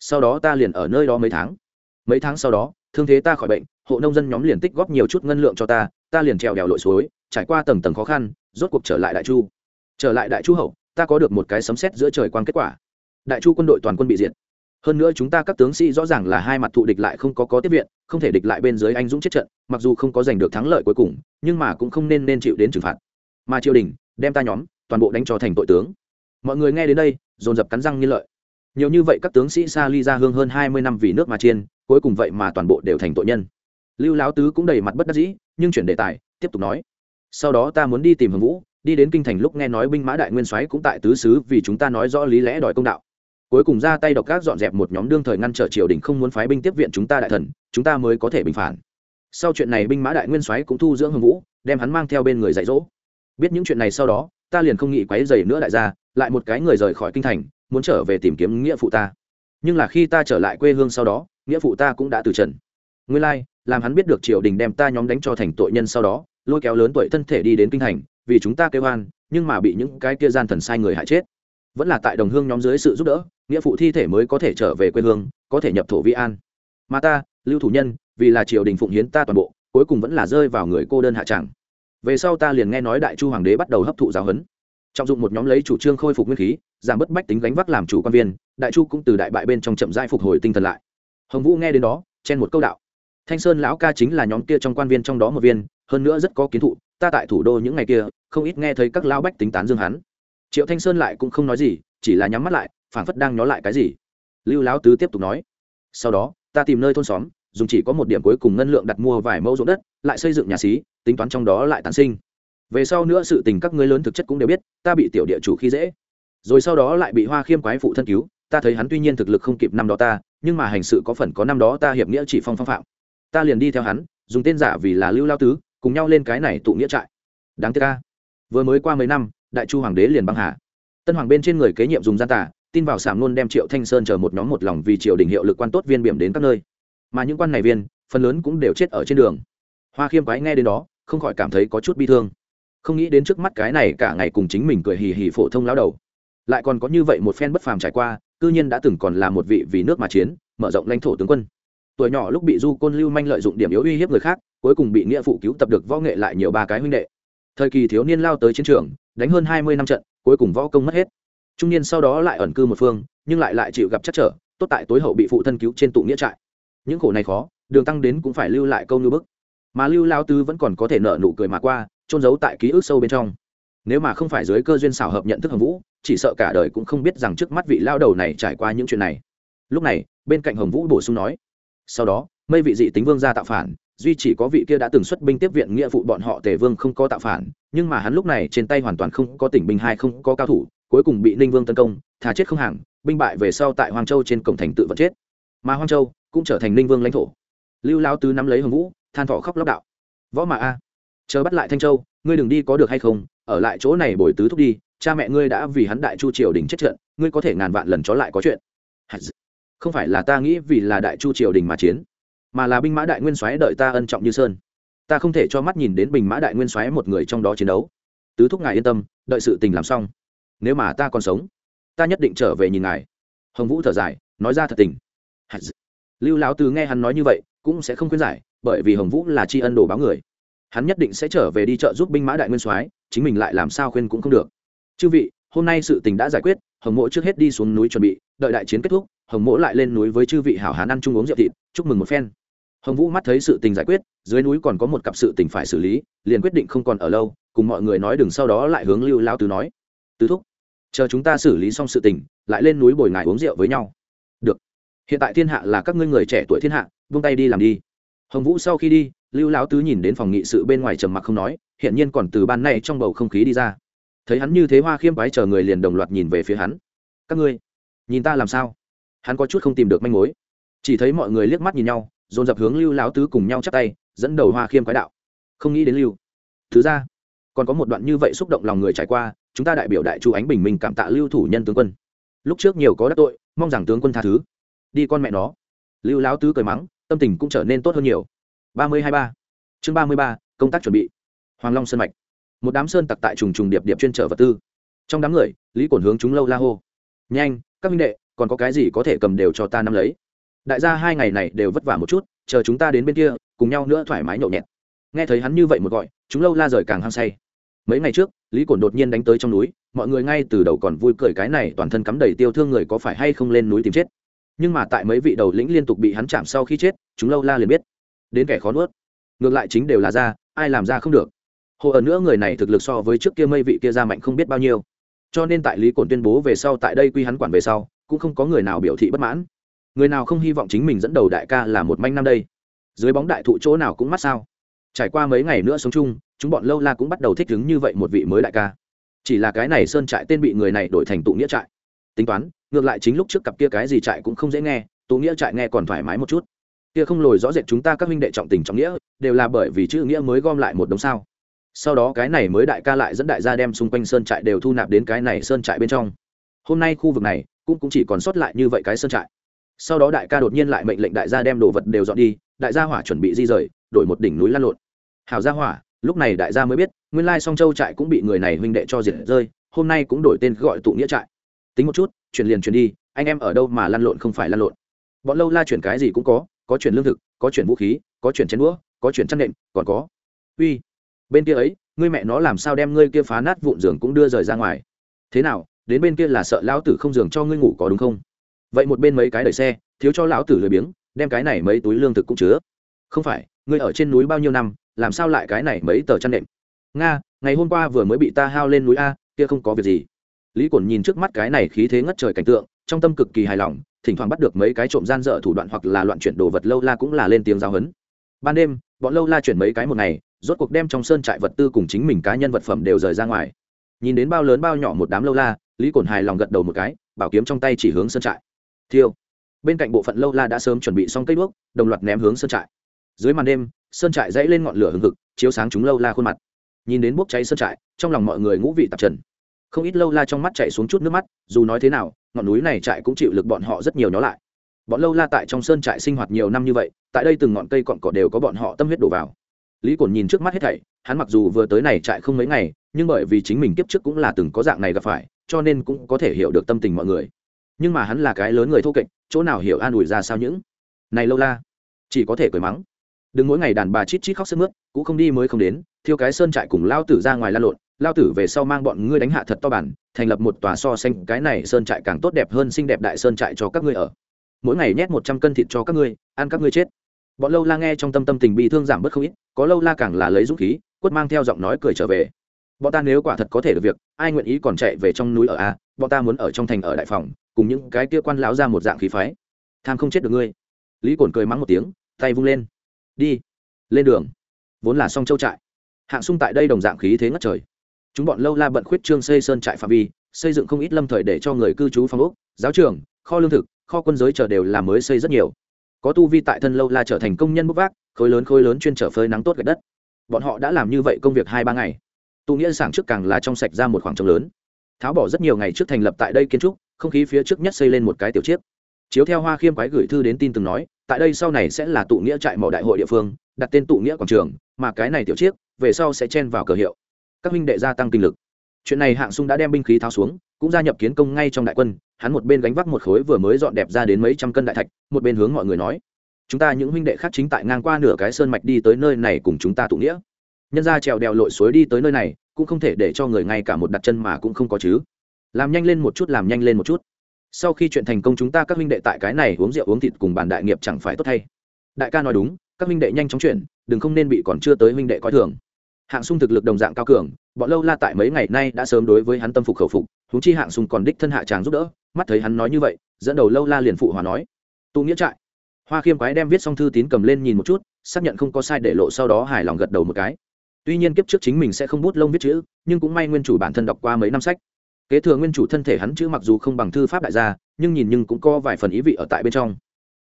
Sau đó ta liền ở nơi đó mấy tháng. Mấy tháng sau đó, thương thế ta khỏi bệnh hộ nông dân nhóm liền tích góp nhiều chút ngân lượng cho ta ta liền trèo đèo lội suối, trải qua tầng tầng khó khăn, rốt cuộc trở lại đại chu. Trở lại đại chu hậu, ta có được một cái sấm xét giữa trời quan kết quả. Đại chu quân đội toàn quân bị diệt. Hơn nữa chúng ta các tướng sĩ rõ ràng là hai mặt thụ địch lại không có có tiếp viện, không thể địch lại bên dưới anh dũng chết trận, mặc dù không có giành được thắng lợi cuối cùng, nhưng mà cũng không nên nên chịu đến trừng phạt. Mà triều đình, đem ta nhóm, toàn bộ đánh cho thành tội tướng. Mọi người nghe đến đây, dồn dập cắn răng như lợi. Nhiều như vậy các tướng sĩ xa ly ra hương hơn hai mươi năm vì nước mà chiên, cuối cùng vậy mà toàn bộ đều thành tội nhân lưu Láo tứ cũng đầy mặt bất đắc dĩ, nhưng chuyển đề tài, tiếp tục nói. Sau đó ta muốn đi tìm hồng vũ, đi đến kinh thành lúc nghe nói binh mã đại nguyên soái cũng tại tứ xứ vì chúng ta nói rõ lý lẽ đòi công đạo. Cuối cùng ra tay độc các dọn dẹp một nhóm đương thời ngăn trở triều đình không muốn phái binh tiếp viện chúng ta đại thần, chúng ta mới có thể bình phản. Sau chuyện này binh mã đại nguyên soái cũng thu dưỡng hồng vũ, đem hắn mang theo bên người dạy dỗ. Biết những chuyện này sau đó, ta liền không nghĩ quấy dày nữa đại gia, lại một cái người rời khỏi kinh thành, muốn trở về tìm kiếm nghĩa phụ ta. Nhưng là khi ta trở lại quê hương sau đó, nghĩa phụ ta cũng đã từ trần. Nguyên lai làm hắn biết được triều đình đem ta nhóm đánh cho thành tội nhân sau đó, lôi kéo lớn tuổi thân thể đi đến kinh thành, vì chúng ta kêu oan, nhưng mà bị những cái kia gian thần sai người hại chết. Vẫn là tại đồng hương nhóm dưới sự giúp đỡ, nghĩa phụ thi thể mới có thể trở về quê hương, có thể nhập thổ vi an. Mà ta, lưu thủ nhân, vì là triều đình phụng hiến ta toàn bộ, cuối cùng vẫn là rơi vào người cô đơn hạ tràng về sau ta liền nghe nói đại chu hoàng đế bắt đầu hấp thụ giáo huấn. Trọng dụng một nhóm lấy chủ trương khôi phục nguyên khí, giảm bớt bách tính gánh vác làm chủ quan viên, đại chu cũng từ đại bại bên trong chậm rãi phục hồi tinh thần lại. Hồng vũ nghe đến đó, chen một câu đạo thanh sơn lão ca chính là nhóm kia trong quan viên trong đó một viên, hơn nữa rất có kiến thụ, ta tại thủ đô những ngày kia, không ít nghe thấy các lão bách tính tán dương hắn. Triệu thanh sơn lại cũng không nói gì, chỉ là nhắm mắt lại, phảng phất đang nhó lại cái gì. Lưu lão tứ tiếp tục nói, sau đó, ta tìm nơi thôn xóm, dùng chỉ có một điểm cuối cùng ngân lượng đặt mua vài mẫu ruộng đất, lại xây dựng nhà xí, tính toán trong đó lại tán sinh. Về sau nữa sự tình các ngươi lớn thực chất cũng đều biết, ta bị tiểu địa chủ khi dễ. Rồi sau đó lại bị hoa khiêm quái phụ thân cứu, ta thấy hắn tuy nhiên thực lực không kịp năm đó ta, nhưng mà hành sự có phần có năm đó ta hiệp nghĩa chỉ phong phong phạm ta liền đi theo hắn, dùng tên giả vì là lưu lao tứ, cùng nhau lên cái này tụ nghĩa trại. Đáng tiếc ca vừa mới qua mấy năm, đại chu hoàng đế liền băng hà. Tân hoàng bên trên người kế nhiệm dùng gian tả tin vào sảm luôn đem triệu thanh sơn chờ một nhóm một lòng vì triều đình hiệu lực quan tốt viên biểm đến các nơi. Mà những quan này viên, phần lớn cũng đều chết ở trên đường. Hoa khiêm quái nghe đến đó, không khỏi cảm thấy có chút bi thương. Không nghĩ đến trước mắt cái này cả ngày cùng chính mình cười hì hì phổ thông lao đầu. Lại còn có như vậy một phen bất phàm trải qua, cư nhiên đã từng còn là một vị vì nước mà chiến, mở rộng lãnh thổ tướng quân tuổi nhỏ lúc bị du côn lưu manh lợi dụng điểm yếu uy hiếp người khác, cuối cùng bị nghĩa phụ cứu tập được võ nghệ lại nhiều ba cái huynh đệ. Thời kỳ thiếu niên lao tới chiến trường, đánh hơn hai mươi năm trận, cuối cùng võ công mất hết. Trung niên sau đó lại ẩn cư một phương, nhưng lại lại chịu gặp chắc trở, tốt tại tối hậu bị phụ thân cứu trên tụ nghĩa trại. Những khổ này khó, đường tăng đến cũng phải lưu lại câu như bức. Mà lưu lao tứ vẫn còn có thể nợ nụ cười mà qua trôn giấu tại ký ức sâu bên trong. Nếu mà không phải dưới cơ duyên xảo hợp nhận thức hồng vũ, chỉ sợ cả đời cũng không biết rằng trước mắt vị lao đầu này trải qua những chuyện này. Lúc này, bên cạnh hồng vũ bổ sung nói sau đó mây vị dị tính vương ra tạo phản, duy chỉ có vị kia đã từng xuất binh tiếp viện nghĩa vụ bọn họ tề vương không có tạo phản, nhưng mà hắn lúc này trên tay hoàn toàn không có tỉnh binh hai không có cao thủ, cuối cùng bị ninh vương tấn công thả chết không hàng, binh bại về sau tại hoàng châu trên cổng thành tự vật chết. Mà hoàng châu cũng trở thành ninh vương lãnh thổ. Lưu lao tứ nắm lấy hồng vũ, than thọ khóc lóc đạo. Võ mà a chờ bắt lại thanh châu, ngươi đừng đi có được hay không, ở lại chỗ này bồi tứ thúc đi, cha mẹ ngươi đã vì hắn đại chu triều đình chết trận, ngươi có thể ngàn vạn lần chó lại có chuyện không phải là ta nghĩ vì là đại chu triều đình mà chiến, mà là binh mã đại nguyên soái đợi ta ân trọng như sơn. Ta không thể cho mắt nhìn đến bình mã đại nguyên soái một người trong đó chiến đấu. Tứ thúc ngài yên tâm, đợi sự tình làm xong. Nếu mà ta còn sống, ta nhất định trở về nhìn ngài. Hồng vũ thở dài, nói ra thật tình. Lưu lão tứ nghe hắn nói như vậy, cũng sẽ không khuyên giải, bởi vì hồng vũ là tri ân đồ báo người. Hắn nhất định sẽ trở về đi chợ giúp binh mã đại nguyên soái, chính mình lại làm sao khuyên cũng không được. Chư vị, hôm nay sự tình đã giải quyết, hồng mộ trước hết đi xuống núi chuẩn bị, đợi đại chiến kết thúc hồng mỗ lại lên núi với chư vị hảo hán ăn chung uống rượu thịt, chúc mừng một phen. Hồng vũ mắt thấy sự tình giải quyết, dưới núi còn có một cặp sự tình phải xử lý, liền quyết định không còn ở lâu, cùng mọi người nói đừng sau đó lại hướng lưu lao tứ nói. Tứ thúc, chờ chúng ta xử lý xong sự tình, lại lên núi bồi ngài uống rượu với nhau. Được. Hiện tại thiên hạ là các ngươi người trẻ tuổi thiên hạ vung tay đi làm đi. Hồng vũ sau khi đi, lưu lão tứ nhìn đến phòng nghị sự bên ngoài trầm mặc không nói hiện nhiên còn từ ban nay trong bầu không khí đi ra. Thấy hắn như thế hoa khiêm quái chờ người liền đồng loạt nhìn về phía hắn. Các ngươi, nhìn ta làm sao? Hắn có chút không tìm được manh mối. Chỉ thấy mọi người liếc mắt nhìn nhau, dồn dập hướng lưu Láo tứ cùng nhau chắp tay, dẫn đầu hoa khiêm quái đạo. Không nghĩ đến lưu thứ ra còn có một đoạn như vậy xúc động lòng người trải qua, chúng ta đại biểu đại chu ánh bình minh cảm tạ lưu thủ nhân tướng quân. Lúc trước nhiều có đắc tội, mong rằng tướng quân tha thứ. Đi con mẹ nó. Lưu Láo tứ cười mắng, tâm tình cũng trở nên tốt hơn nhiều. Ba mươi hai ba. Chương ba mươi ba, công tác chuẩn bị. Hoàng long sơn mạch. Một đám sơn tặc tại trùng trùng điệp điệp chuyên trở vật tư. Trong đám người, lý cổn hướng chúng lâu la hô. Nhanh, các minh đệ còn có cái gì có thể cầm đều cho ta nắm lấy. Đại gia hai ngày này đều vất vả một chút, chờ chúng ta đến bên kia, cùng nhau nữa thoải mái nhậu nhẹt. Nghe thấy hắn như vậy một gọi, chúng lâu la rời càng hăng say. Mấy ngày trước, lý cổn đột nhiên đánh tới trong núi, mọi người ngay từ đầu còn vui cười cái này toàn thân cắm đầy tiêu thương người có phải hay không lên núi tìm chết. Nhưng mà tại mấy vị đầu lĩnh liên tục bị hắn chạm sau khi chết, chúng lâu la liền biết. Đến kẻ khó nuốt. Ngược lại chính đều là ra, ai làm ra không được. Hồ ở nữa người này thực lực so với trước kia mây vị kia ra mạnh không biết bao nhiêu. Cho nên tại lý cổn tuyên bố về sau tại đây quy hắn quản về sau cũng không có người nào biểu thị bất mãn. Người nào không hy vọng chính mình dẫn đầu đại ca là một manh năm đây? Dưới bóng đại thụ chỗ nào cũng mắt sao? Trải qua mấy ngày nữa sống chung, chúng bọn lâu la cũng bắt đầu thích ứng như vậy một vị mới đại ca. Chỉ là cái này sơn trại tên bị người này đổi thành tụ nghĩa trại. Tính toán, ngược lại chính lúc trước cặp kia cái gì trại cũng không dễ nghe, tụ nghĩa trại nghe còn thoải mái một chút. Kia không lồi rõ rệt chúng ta các huynh đệ trọng tình trọng nghĩa, đều là bởi vì chữ nghĩa mới gom lại một đống sao. Sau đó cái này mới đại ca lại dẫn đại gia đem xung quanh sơn trại đều thu nạp đến cái này sơn trại bên trong. Hôm nay khu vực này cũng cũng chỉ còn sót lại như vậy cái sơn trại. Sau đó đại ca đột nhiên lại mệnh lệnh đại gia đem đồ vật đều dọn đi, đại gia hỏa chuẩn bị di rời, đổi một đỉnh núi lan lộn. Hào gia hỏa, lúc này đại gia mới biết, nguyên lai song châu trại cũng bị người này huynh đệ cho diệt rơi, hôm nay cũng đổi tên gọi tụ nghĩa trại. Tính một chút, chuyển liền chuyển đi, anh em ở đâu mà lăn lộn không phải lăn lộn. Bọn lâu la chuyển cái gì cũng có có chuyển lương thực, có chuyển vũ khí, có chuyển chén đũa, có chuyển chăn nệm, còn có. Uy, bên kia ấy, ngươi mẹ nó làm sao đem ngươi kia phá nát vụn giường cũng đưa rời ra ngoài. Thế nào đến bên kia là sợ lão tử không giường cho ngươi ngủ có đúng không? Vậy một bên mấy cái đẩy xe, thiếu cho lão tử lười biếng, đem cái này mấy túi lương thực cũng chứa. Không phải, ngươi ở trên núi bao nhiêu năm, làm sao lại cái này mấy tờ chăn đệm nga, ngày hôm qua vừa mới bị ta hao lên núi a, kia không có việc gì. Lý cổn nhìn trước mắt cái này khí thế ngất trời cảnh tượng, trong tâm cực kỳ hài lòng, thỉnh thoảng bắt được mấy cái trộm gian dở thủ đoạn hoặc là loạn chuyển đồ vật lâu la cũng là lên tiếng giáo hấn ban đêm, bọn lâu la chuyển mấy cái một ngày, rốt cuộc đem trong sơn trại vật tư cùng chính mình cá nhân vật phẩm đều rời ra ngoài. Nhìn đến bao lớn bao nhỏ một đám lâu la lý cổn hài lòng gật đầu một cái, bảo kiếm trong tay chỉ hướng sơn trại. Thiêu. Bên cạnh bộ phận lâu la đã sớm chuẩn bị xong cây đuốc, đồng loạt ném hướng sơn trại. Dưới màn đêm, sơn trại dãy lên ngọn lửa hừng hực, chiếu sáng chúng lâu la khuôn mặt. Nhìn đến bốc cháy sơn trại, trong lòng mọi người ngũ vị tạp trần. Không ít lâu la trong mắt chạy xuống chút nước mắt, dù nói thế nào, ngọn núi này trại cũng chịu lực bọn họ rất nhiều nhó lại. Bọn lâu la tại trong sơn trại sinh hoạt nhiều năm như vậy, tại đây từng ngọn cây cọn cỏ đều có bọn họ tâm huyết đổ vào. Lý cổn nhìn trước mắt hết thảy, hắn mặc dù vừa tới này trại không mấy ngày, nhưng bởi vì chính mình kiếp trước cũng là từng có dạng này gặp phải cho nên cũng có thể hiểu được tâm tình mọi người. Nhưng mà hắn là cái lớn người thô kệch, chỗ nào hiểu an ủi ra sao những? Này lâu la, chỉ có thể cười mắng. Đừng mỗi ngày đàn bà chít chít khóc sức mướt, cũng không đi mới không đến, thiêu cái sơn trại cùng lao tử ra ngoài lan lộn, lao tử về sau mang bọn ngươi đánh hạ thật to bản, thành lập một tòa so xanh cái này sơn trại càng tốt đẹp hơn xinh đẹp đại sơn trại cho các ngươi ở. Mỗi ngày nhét một trăm cân thịt cho các ngươi, ăn các ngươi chết. Bọn lâu la nghe trong tâm tâm tình bị thương giảm bớt không ít, có lâu la càng là lấy dũng khí, quất mang theo giọng nói cười trở về bọn ta nếu quả thật có thể được việc, ai nguyện ý còn chạy về trong núi ở a, bọn ta muốn ở trong thành ở đại phòng, cùng những cái kia quan lão ra một dạng khí phái. Tham không chết được ngươi. Lý cổn cười mắng một tiếng, tay vung lên. Đi. Lên đường. Vốn là song châu trại. Hạng sung tại đây đồng dạng khí thế ngất trời. Chúng bọn lâu la bận khuyết trương xây sơn trại phạm vi, xây dựng không ít lâm thời để cho người cư trú phong ốc, giáo trường, kho lương thực, kho quân giới chờ đều là mới xây rất nhiều. Có tu vi tại thân lâu la trở thành công nhân bốc vác, khối lớn khối lớn chuyên trở phơi nắng tốt gạch đất. Bọn họ đã làm như vậy công việc hai ba ngày tụ nghĩa sảng trước càng là trong sạch ra một khoảng trống lớn. Tháo bỏ rất nhiều ngày trước thành lập tại đây kiến trúc, không khí phía trước nhất xây lên một cái tiểu chiếc. Chiếu theo hoa khiêm quái gửi thư đến tin từng nói, tại đây sau này sẽ là tụ nghĩa trại mỏ đại hội địa phương, đặt tên tụ nghĩa quảng trường, mà cái này tiểu chiếc, về sau sẽ chen vào cờ hiệu. Các huynh đệ gia tăng kinh lực. Chuyện này hạng sung đã đem binh khí tháo xuống, cũng gia nhập kiến công ngay trong đại quân, hắn một bên gánh vác một khối vừa mới dọn đẹp ra đến mấy trăm cân đại thạch, một bên hướng mọi người nói, chúng ta những huynh đệ khác chính tại ngang qua nửa cái sơn mạch đi tới nơi này cùng chúng ta tụ nghĩa nhân ra trèo đèo lội suối đi tới nơi này, cũng không thể để cho người ngay cả một đặt chân mà cũng không có chứ. Làm nhanh lên một chút, làm nhanh lên một chút. Sau khi chuyện thành công chúng ta các huynh đệ tại cái này uống rượu uống thịt cùng bàn đại nghiệp chẳng phải tốt thay. Đại ca nói đúng, các huynh đệ nhanh chóng chuyển, đừng không nên bị còn chưa tới huynh đệ coi thường. Hạng sung thực lực đồng dạng cao cường, bọn lâu la tại mấy ngày nay đã sớm đối với hắn tâm phục khẩu phục thú chi hạng sung còn đích thân hạ tràng giúp đỡ, mắt thấy hắn nói như vậy, dẫn đầu lâu la liền phụ hòa nói. Tụ nghĩa trại. Hoa khiêm quái đem viết xong thư tín cầm lên nhìn một chút, xác nhận không có sai để lộ sau đó hài lòng gật đầu một cái tuy nhiên kiếp trước chính mình sẽ không bút lông viết chữ, nhưng cũng may nguyên chủ bản thân đọc qua mấy năm sách. Kế thừa nguyên chủ thân thể hắn chữ mặc dù không bằng thư pháp đại gia, nhưng nhìn nhưng cũng có vài phần ý vị ở tại bên trong.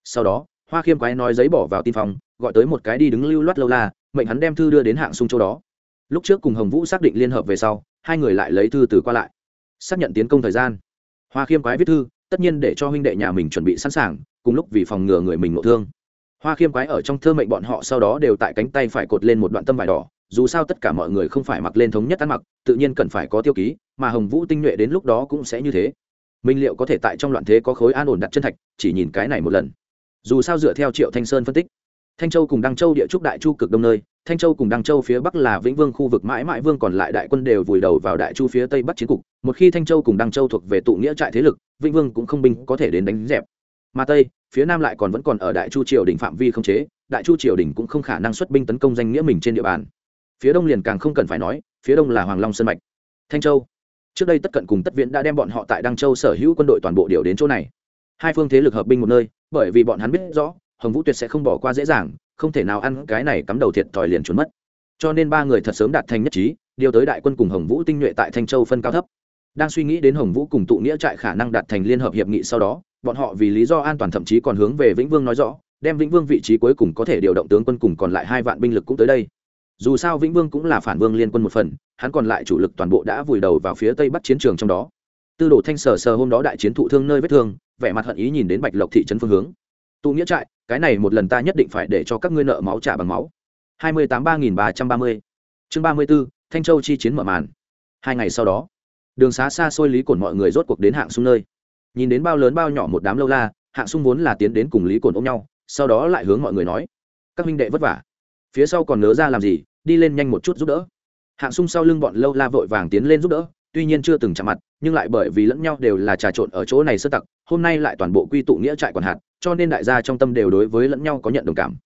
Sau đó, hoa khiêm quái nói giấy bỏ vào tin phòng, gọi tới một cái đi đứng lưu loát lâu la, mệnh hắn đem thư đưa đến hạng sung châu đó. Lúc trước cùng hồng vũ xác định liên hợp về sau, hai người lại lấy thư từ qua lại. Xác nhận tiến công thời gian. Hoa khiêm quái viết thư, tất nhiên để cho huynh đệ nhà mình chuẩn bị sẵn sàng, cùng lúc vì phòng ngừa người mình ngộ thương. Hoa khiêm quái ở trong thơ mệnh bọn họ sau đó đều tại cánh tay phải cột lên một đoạn tâm vải đỏ dù sao tất cả mọi người không phải mặc lên thống nhất ăn mặc, tự nhiên cần phải có tiêu ký, mà hồng vũ tinh nhuệ đến lúc đó cũng sẽ như thế. Minh liệu có thể tại trong loạn thế có khối an ổn đặt chân thạch, chỉ nhìn cái này một lần. Dù sao dựa theo triệu thanh sơn phân tích, thanh châu cùng đăng châu địa trúc đại chu cực đông nơi, thanh châu cùng đăng châu phía bắc là vĩnh vương khu vực, mãi mãi vương còn lại đại quân đều vùi đầu vào đại chu phía tây bắc chiến cục, một khi thanh châu cùng đăng châu thuộc về tụ nghĩa trại thế lực, vĩnh vương cũng không binh có thể đến đánh dẹp. Mà tây, phía nam lại còn vẫn còn ở đại chu triều đình phạm vi không chế, đại chu triều đình cũng không khả năng xuất binh tấn công danh nghĩa mình trên địa bàn phía đông liền càng không cần phải nói, phía đông là hoàng long sơn mạch. Thanh châu. Trước đây tất cận cùng tất viện đã đem bọn họ tại đăng châu sở hữu quân đội toàn bộ điều đến chỗ này. Hai phương thế lực hợp binh một nơi, bởi vì bọn hắn biết rõ, hồng vũ tuyệt sẽ không bỏ qua dễ dàng, không thể nào ăn cái này cắm đầu thiệt thòi liền trốn mất. Cho nên ba người thật sớm đạt thành nhất trí, điều tới đại quân cùng hồng vũ tinh nhuệ tại thanh châu phân cao thấp. Đang suy nghĩ đến hồng vũ cùng tụ nghĩa trại khả năng đạt thành liên hợp hiệp nghị sau đó, bọn họ vì lý do an toàn thậm chí còn hướng về vĩnh vương nói rõ, đem vĩnh vương vị trí cuối cùng có thể điều động tướng quân cùng còn lại hai vạn binh lực cũng tới đây dù sao vĩnh vương cũng là phản vương liên quân một phần, hắn còn lại chủ lực toàn bộ đã vùi đầu vào phía tây bắc chiến trường trong đó. Tư đồ thanh sờ sờ hôm đó đại chiến thụ thương nơi vết thương, vẻ mặt hận ý nhìn đến bạch lộc thị trấn phương hướng. Tụ nghĩa trại, cái này một lần ta nhất định phải để cho các ngươi nợ máu trả bằng máu. Hai mươi tám ba nghìn ba trăm ba mươi. Chương ba mươi b ố thanh châu chi chiến mở màn. Hai ngày sau đó, đường xá xa xôi lý cổn mọi người rốt cuộc đến hạng sung nơi. Nhìn đến bao lớn bao nhỏ một đám lâu la, hạng sung vốn là tiến đến cùng lý cổn ôm nhau, sau đó lại hướng mọi người nói, các huynh đệ vất vả phía sau còn nớ ra làm gì, đi lên nhanh một chút giúp đỡ. Hạng sung sau lưng bọn lâu la vội vàng tiến lên giúp đỡ, tuy nhiên chưa từng chạm mặt, nhưng lại bởi vì lẫn nhau đều là trà trộn ở chỗ này sơ tặc, hôm nay lại toàn bộ quy tụ nghĩa trại còn hạt, cho nên đại gia trong tâm đều đối với lẫn nhau có nhận đồng cảm.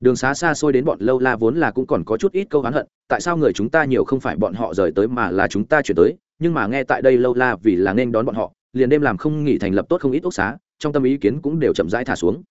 Đường xá xa xôi đến bọn lâu la vốn là cũng còn có chút ít câu hán hận, tại sao người chúng ta nhiều không phải bọn họ rời tới mà là chúng ta chuyển tới, nhưng mà nghe tại đây lâu la vì là nên đón bọn họ, liền đêm làm không nghỉ thành lập tốt không ít ốc xá, trong tâm ý kiến cũng đều chậm rãi thả xuống.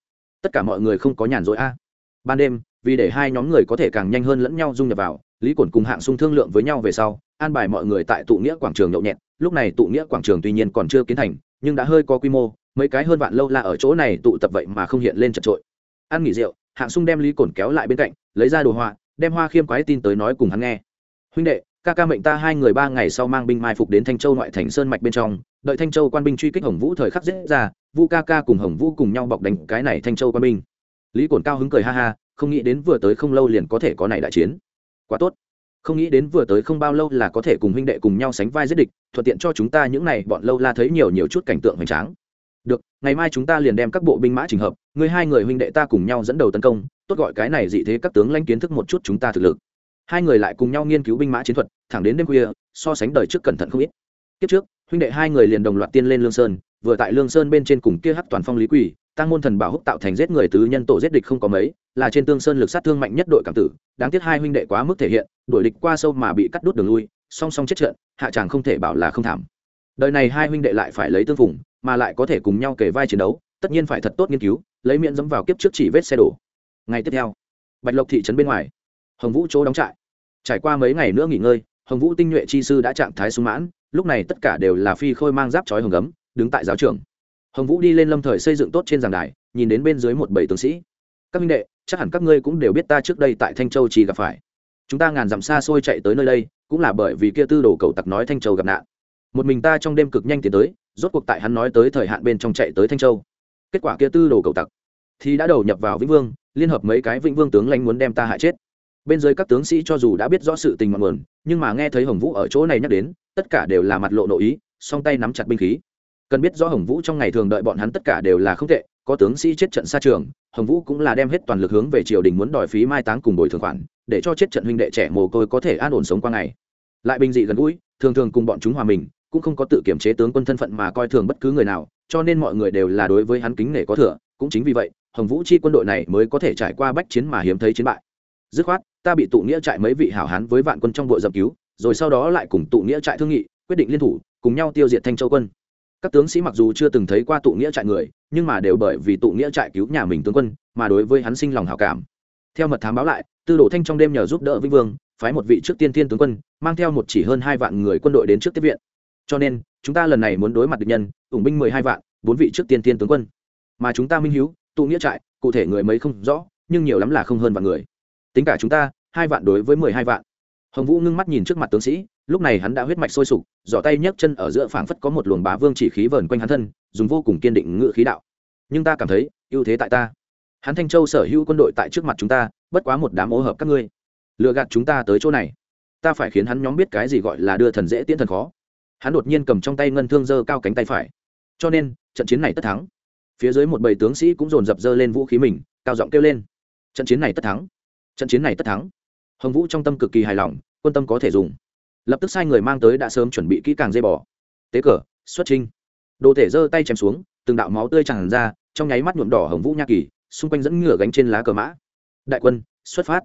Tất cả mọi người không có nhàn rỗi a. Ban đêm vì để hai nhóm người có thể càng nhanh hơn lẫn nhau dung nhập vào, lý cổn cùng hạng sung thương lượng với nhau về sau, an bài mọi người tại tụ nghĩa quảng trường nhậu nhẹt. Lúc này tụ nghĩa quảng trường tuy nhiên còn chưa kiến thành, nhưng đã hơi có quy mô, mấy cái hơn vạn lâu la ở chỗ này tụ tập vậy mà không hiện lên chật trội. Ăn nghỉ rượu, hạng sung đem lý cổn kéo lại bên cạnh, lấy ra đồ họa, đem hoa khiêm quái tin tới nói cùng hắn nghe. Huynh đệ, ca ca mệnh ta hai người ba ngày sau mang binh mai phục đến thanh châu ngoại thành sơn mạch bên trong, đợi thanh châu quan binh truy kích hồng vũ thời khắc dễ ra, vu ca ca cùng hồng vũ cùng nhau bọc đánh cái này thanh châu quan binh. Lý cổn cao hứng cười ha ha không nghĩ đến vừa tới không lâu liền có thể có này đại chiến. Quá tốt. Không nghĩ đến vừa tới không bao lâu là có thể cùng huynh đệ cùng nhau sánh vai giết địch, thuận tiện cho chúng ta những này bọn lâu la thấy nhiều nhiều chút cảnh tượng hoành tráng. Được, ngày mai chúng ta liền đem các bộ binh mã trình hợp, người hai người huynh đệ ta cùng nhau dẫn đầu tấn công, tốt gọi cái này dị thế các tướng lãnh kiến thức một chút chúng ta thực lực. Hai người lại cùng nhau nghiên cứu binh mã chiến thuật, thẳng đến đêm khuya, so sánh đời trước cẩn thận không ít. Kiếp trước, huynh đệ hai người liền đồng loạt tiên lên lương sơn, vừa tại lương sơn bên trên cùng kia hắc toàn phong lý quỷ tăng môn thần bảo húc tạo thành giết người tứ nhân tổ giết địch không có mấy, là trên tương sơn lực sát thương mạnh nhất đội cảm tử, đáng tiếc hai huynh đệ quá mức thể hiện, đuổi địch qua sâu mà bị cắt đút đường lui, song song chết trận, hạ chàng không thể bảo là không thảm. Đời này hai huynh đệ lại phải lấy tương phùng, mà lại có thể cùng nhau kể vai chiến đấu, tất nhiên phải thật tốt nghiên cứu, lấy miệng dẫm vào kiếp trước chỉ vết xe đổ. Ngày tiếp theo, bạch lộc thị trấn bên ngoài, hồng vũ chỗ đóng trại. Trải qua mấy ngày nữa nghỉ ngơi, hồng vũ tinh nhuệ chi sư đã trạng thái sung mãn, lúc này tất cả đều là phi khôi mang giáp trói hồng gấm, đứng tại giáo trường hồng vũ đi lên lâm thời xây dựng tốt trên giảng đài, nhìn đến bên dưới một bảy tướng sĩ. Các minh đệ, chắc hẳn các ngươi cũng đều biết ta trước đây tại thanh châu chỉ gặp phải. Chúng ta ngàn dặm xa xôi chạy tới nơi đây, cũng là bởi vì kia tư đồ cầu tặc nói thanh châu gặp nạn. Một mình ta trong đêm cực nhanh tiến tới, rốt cuộc tại hắn nói tới thời hạn bên trong chạy tới thanh châu. Kết quả kia tư đồ cầu tặc thì đã đầu nhập vào vĩnh vương, liên hợp mấy cái vĩnh vương tướng lãnh muốn đem ta hại chết. Bên dưới các tướng sĩ cho dù đã biết rõ sự tình mọi nguồn, nhưng mà nghe thấy hồng vũ ở chỗ này nhắc đến, tất cả đều là mặt lộ nội ý, song tay nắm chặt binh khí cần biết rõ hồng vũ trong ngày thường đợi bọn hắn tất cả đều là không tệ, có tướng sĩ chết trận xa trường, hồng vũ cũng là đem hết toàn lực hướng về triều đình muốn đòi phí mai táng cùng bồi thường khoản, để cho chết trận huynh đệ trẻ mồ côi có thể an ổn sống qua ngày. Lại bình dị gần gũi, thường thường cùng bọn chúng hòa mình, cũng không có tự kiểm chế tướng quân thân phận mà coi thường bất cứ người nào, cho nên mọi người đều là đối với hắn kính nể có thừa, cũng chính vì vậy, hồng vũ chi quân đội này mới có thể trải qua bách chiến mà hiếm thấy chiến bại. Dứt khoát, ta bị tụ nghĩa trại mấy vị hảo hán với vạn quân trong bộ dập cứu, rồi sau đó lại cùng tụ nghĩa trại thương nghị, quyết định liên thủ, cùng nhau tiêu diệt thanh châu quân các tướng sĩ mặc dù chưa từng thấy qua tụ nghĩa trại người, nhưng mà đều bởi vì tụ nghĩa trại cứu nhà mình tướng quân, mà đối với hắn sinh lòng hảo cảm. Theo mật thám báo lại, tư đồ thanh trong đêm nhờ giúp đỡ vĩnh vương, phái một vị trước tiên tiên tướng quân, mang theo một chỉ hơn hai vạn người quân đội đến trước tiếp viện. Cho nên, chúng ta lần này muốn đối mặt địch nhân, ủng binh mười hai vạn, bốn vị trước tiên tiên tướng quân. Mà chúng ta minh hiếu, tụ nghĩa trại, cụ thể người mấy không rõ, nhưng nhiều lắm là không hơn vạn người. Tính cả chúng ta, hai vạn đối với mười hai vạn. Hồng vũ ngưng mắt nhìn trước mặt tướng sĩ lúc này hắn đã huyết mạch sôi sục, giỏ tay nhấc chân ở giữa phảng phất có một luồng bá vương chỉ khí vờn quanh hắn thân, dùng vô cùng kiên định ngự khí đạo. Nhưng ta cảm thấy, ưu thế tại ta. Hắn thanh châu sở hữu quân đội tại trước mặt chúng ta, bất quá một đám ô hợp các ngươi. Lừa gạt chúng ta tới chỗ này. Ta phải khiến hắn nhóm biết cái gì gọi là đưa thần dễ tiễn thần khó. Hắn đột nhiên cầm trong tay ngân thương dơ cao cánh tay phải. Cho nên, trận chiến này tất thắng. Phía dưới một bầy tướng sĩ cũng dồn dập dơ lên vũ khí mình, cao giọng kêu lên. Trận chiến này tất thắng. Trận chiến này tất thắng. Hồng vũ trong tâm cực kỳ hài lòng, quân tâm có thể dùng lập tức sai người mang tới đã sớm chuẩn bị kỹ càng dây bò. Tế cờ, xuất trinh đồ thể giơ tay chém xuống, từng đạo máu tươi tràn ra, trong nháy mắt nhuộm đỏ hồng vũ nha kỳ, xung quanh dẫn ngựa gánh trên lá cờ mã. Đại quân, xuất phát.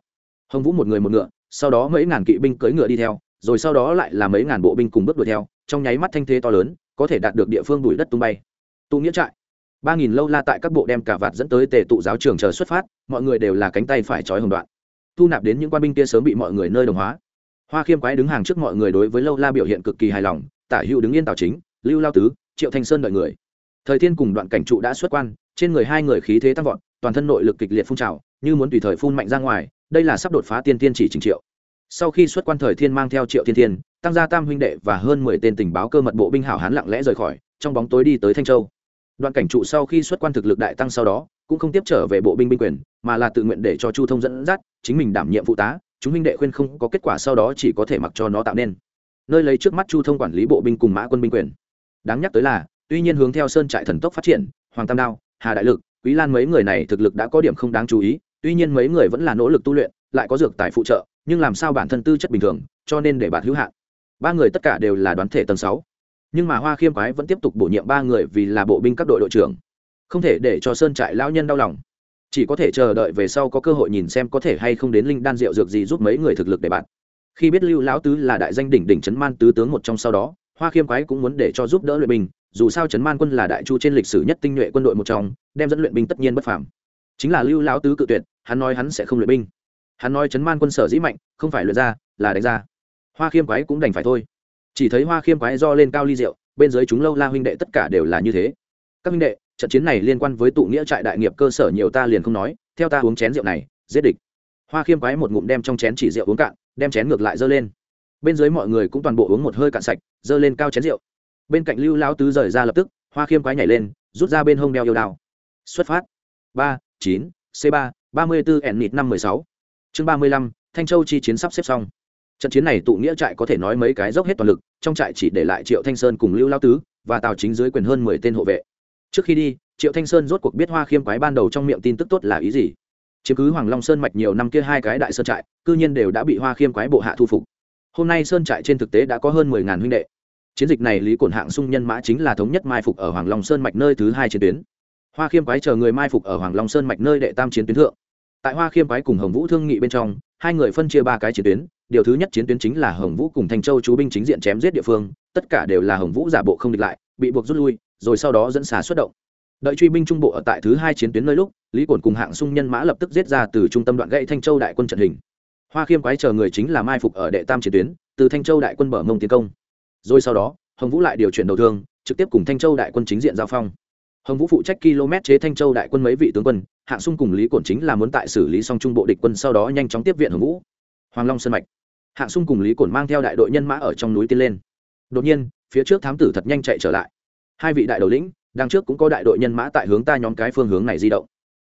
Hồng vũ một người một ngựa, sau đó mấy ngàn kỵ binh cưỡi ngựa đi theo, rồi sau đó lại là mấy ngàn bộ binh cùng bước đuổi theo, trong nháy mắt thanh thế to lớn, có thể đạt được địa phương đuổi đất tung bay. Tụ nghĩa trại. Ba nghìn lâu la tại các bộ đem cả vạt dẫn tới tề tụ giáo trường chờ xuất phát, mọi người đều là cánh tay phải trói hồng đoạn. Thu nạp đến những quan binh kia sớm bị mọi người nơi đồng hóa hoa khiêm quái đứng hàng trước mọi người đối với lâu la biểu hiện cực kỳ hài lòng, tả hữu đứng yên tào chính, lưu lao tứ, triệu thanh sơn đợi người. Thời thiên cùng đoạn cảnh trụ đã xuất quan, trên người hai người khí thế tăng vọt, toàn thân nội lực kịch liệt phun trào, như muốn tùy thời phun mạnh ra ngoài, đây là sắp đột phá tiên tiên chỉ trình triệu. Sau khi xuất quan thời thiên mang theo triệu thiên thiên, tăng gia tam huynh đệ và hơn mười tên tình báo cơ mật bộ binh hảo hán lặng lẽ rời khỏi, trong bóng tối đi tới thanh châu. Đoạn cảnh trụ sau khi xuất quan thực lực đại tăng sau đó, cũng không tiếp trở về bộ binh binh quyền, mà là tự nguyện để cho chu thông dẫn dắt, chính mình đảm nhiệm phụ tá chúng minh đệ khuyên không có kết quả sau đó chỉ có thể mặc cho nó tạo nên. Nơi lấy trước mắt chu thông quản lý bộ binh cùng mã quân binh quyền. Đáng nhắc tới là, tuy nhiên hướng theo sơn trại thần tốc phát triển, hoàng tam đao, hà đại lực, quý lan mấy người này thực lực đã có điểm không đáng chú ý, tuy nhiên mấy người vẫn là nỗ lực tu luyện, lại có dược tài phụ trợ, nhưng làm sao bản thân tư chất bình thường, cho nên để bạn hữu hạn. Ba người tất cả đều là đoán thể tầng sáu. Nhưng mà hoa khiêm quái vẫn tiếp tục bổ nhiệm ba người vì là bộ binh các đội đội trưởng, không thể để cho sơn trại lão nhân đau lòng chỉ có thể chờ đợi về sau có cơ hội nhìn xem có thể hay không đến linh đan rượu dược gì giúp mấy người thực lực để bạn. Khi biết lưu lão tứ là đại danh đỉnh đỉnh trấn man tứ tướng một trong sau đó, hoa khiêm quái cũng muốn để cho giúp đỡ luyện binh, dù sao trấn man quân là đại chu trên lịch sử nhất tinh nhuệ quân đội một trong, đem dẫn luyện binh tất nhiên bất phàm. Chính là lưu lão tứ cự tuyệt, hắn nói hắn sẽ không luyện binh. Hắn nói trấn man quân sở dĩ mạnh, không phải luyện ra, là đánh ra. Hoa khiêm quái cũng đành phải thôi. Chỉ thấy hoa khiêm quái do lên cao ly rượu, bên dưới chúng lâu la huynh đệ tất cả đều là như thế. Các huynh đệ trận chiến này liên quan với tụ nghĩa trại đại nghiệp cơ sở nhiều ta liền không nói, theo ta uống chén rượu này, giết địch. Hoa khiêm quái một ngụm đem trong chén chỉ rượu uống cạn, đem chén ngược lại dơ lên. Bên dưới mọi người cũng toàn bộ uống một hơi cạn sạch, dơ lên cao chén rượu. Bên cạnh lưu lão tứ rời ra lập tức, hoa khiêm quái nhảy lên, rút ra bên hông đeo yêu đao. Xuất phát. ba, chín, c ba ba mươi bốn n nịt năm mười sáu. Chương ba mươi lăm, thanh châu chi chiến sắp xếp xong. Trận chiến này tụ nghĩa trại có thể nói mấy cái dốc hết toàn lực, trong trại chỉ để lại triệu thanh sơn cùng lưu lao tứ và tào chính dưới quyền hơn mười tên hộ vệ trước khi đi, triệu thanh sơn rốt cuộc biết hoa khiêm quái ban đầu trong miệng tin tức tốt là ý gì. Chiếm cứ hoàng long sơn mạch nhiều năm kia hai cái đại sơn trại, cư nhiên đều đã bị hoa khiêm quái bộ hạ thu phục. Hôm nay sơn trại trên thực tế đã có hơn mười ngàn huynh đệ. Chiến dịch này lý cổn hạng sung nhân mã chính là thống nhất mai phục ở hoàng long sơn mạch nơi thứ hai chiến tuyến. Hoa khiêm quái chờ người mai phục ở hoàng long sơn mạch nơi đệ tam chiến tuyến thượng. Tại hoa khiêm quái cùng hồng vũ thương nghị bên trong, hai người phân chia ba cái chiến tuyến, điều thứ nhất chiến tuyến chính là hồng vũ cùng thanh châu chú binh chính diện chém giết địa phương, tất cả đều là hồng vũ giả bộ không địch lại, bị buộc rút lui rồi sau đó dẫn xà xuất động. Đợi truy binh trung bộ ở tại thứ hai chiến tuyến nơi lúc, lý cổn cùng hạng sung nhân mã lập tức giết ra từ trung tâm đoạn gãy thanh châu đại quân trận hình. Hoa khiêm quái chờ người chính là mai phục ở đệ tam chiến tuyến, từ thanh châu đại quân mở mông tiến công. Rồi sau đó, hồng vũ lại điều chuyển đầu thương, trực tiếp cùng thanh châu đại quân chính diện giao phong. Hồng vũ phụ trách km chế thanh châu đại quân mấy vị tướng quân, hạng sung cùng lý cổn chính là muốn tại xử lý xong trung bộ địch quân sau đó nhanh chóng tiếp viện hồng vũ. Hoàng long sơn mạch. Hạng sung cùng lý cổn mang theo đại đội nhân mã ở trong núi tiến lên. Đột nhiên, phía trước thám tử thật nhanh chạy trở lại hai vị đại đầu lĩnh, đằng trước cũng có đại đội nhân mã tại hướng ta nhóm cái phương hướng này di động.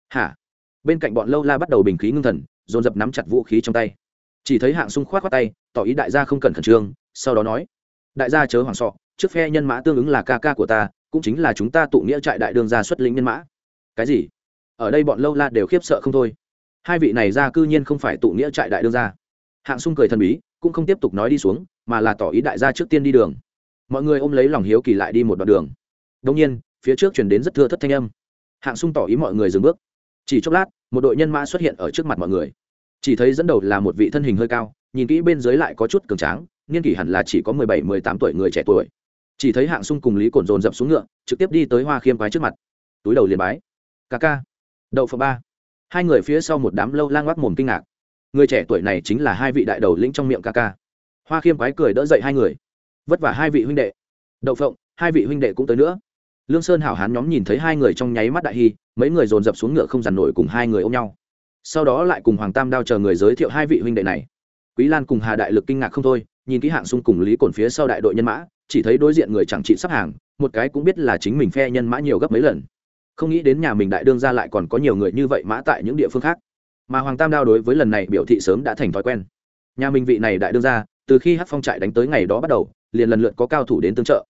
Hả? Bên cạnh bọn lâu la bắt đầu bình khí ngưng thần, dồn dập nắm chặt vũ khí trong tay. Chỉ thấy hạng sung khoát khoát tay, tỏ ý đại gia không cần khẩn trương, sau đó nói, đại gia chớ hoàng sọ, trước phe nhân mã tương ứng là ca ca của ta, cũng chính là chúng ta tụ nghĩa trại đại đường ra xuất lĩnh nhân mã. Cái gì? Ở đây bọn lâu la đều khiếp sợ không thôi. Hai vị này ra cư nhiên không phải tụ nghĩa trại đại đương ra hạng sung cười thần bí, cũng không tiếp tục nói đi xuống, mà là tỏ ý đại gia trước tiên đi đường. Mọi người ôm lấy lòng hiếu kỳ lại đi một đoạn đường đông nhiên, phía trước chuyển đến rất thưa thất thanh âm. Hạng sung tỏ ý mọi người dừng bước. Chỉ chốc lát, một đội nhân mã xuất hiện ở trước mặt mọi người. Chỉ thấy dẫn đầu là một vị thân hình hơi cao, nhìn kỹ bên dưới lại có chút cường tráng, niên kỷ hẳn là chỉ có mười bảy, mười tám tuổi người trẻ tuổi. Chỉ thấy hạng sung cùng lý cổn dồn dập xuống ngựa, trực tiếp đi tới hoa khiêm quái trước mặt. Túi đầu liền bái. Ca ca. Đậu phở ba. Hai người phía sau một đám lâu lang ngoác mồm kinh ngạc. Người trẻ tuổi này chính là hai vị đại đầu lĩnh trong miệng ca ca. Hoa khiêm quái cười đỡ dậy hai người. Vất vả hai vị huynh đệ. Đậu phộng hai vị huynh đệ cũng tới nữa lương sơn hảo hán nhóm nhìn thấy hai người trong nháy mắt đại hy, mấy người dồn dập xuống ngựa không dằn nổi cùng hai người ôm nhau. Sau đó lại cùng hoàng tam đao chờ người giới thiệu hai vị huynh đệ này. Quý lan cùng hà đại lực kinh ngạc không thôi, nhìn kỹ hạng xung cùng lý cổn phía sau đại đội nhân mã, chỉ thấy đối diện người chẳng trị sắp hàng, một cái cũng biết là chính mình phe nhân mã nhiều gấp mấy lần. Không nghĩ đến nhà mình đại đương ra lại còn có nhiều người như vậy mã tại những địa phương khác. Mà hoàng tam đao đối với lần này biểu thị sớm đã thành thói quen. Nhà mình vị này đại đương ra từ khi hát phong trại đánh tới ngày đó bắt đầu, liền lần lượt có cao thủ đến tương trợ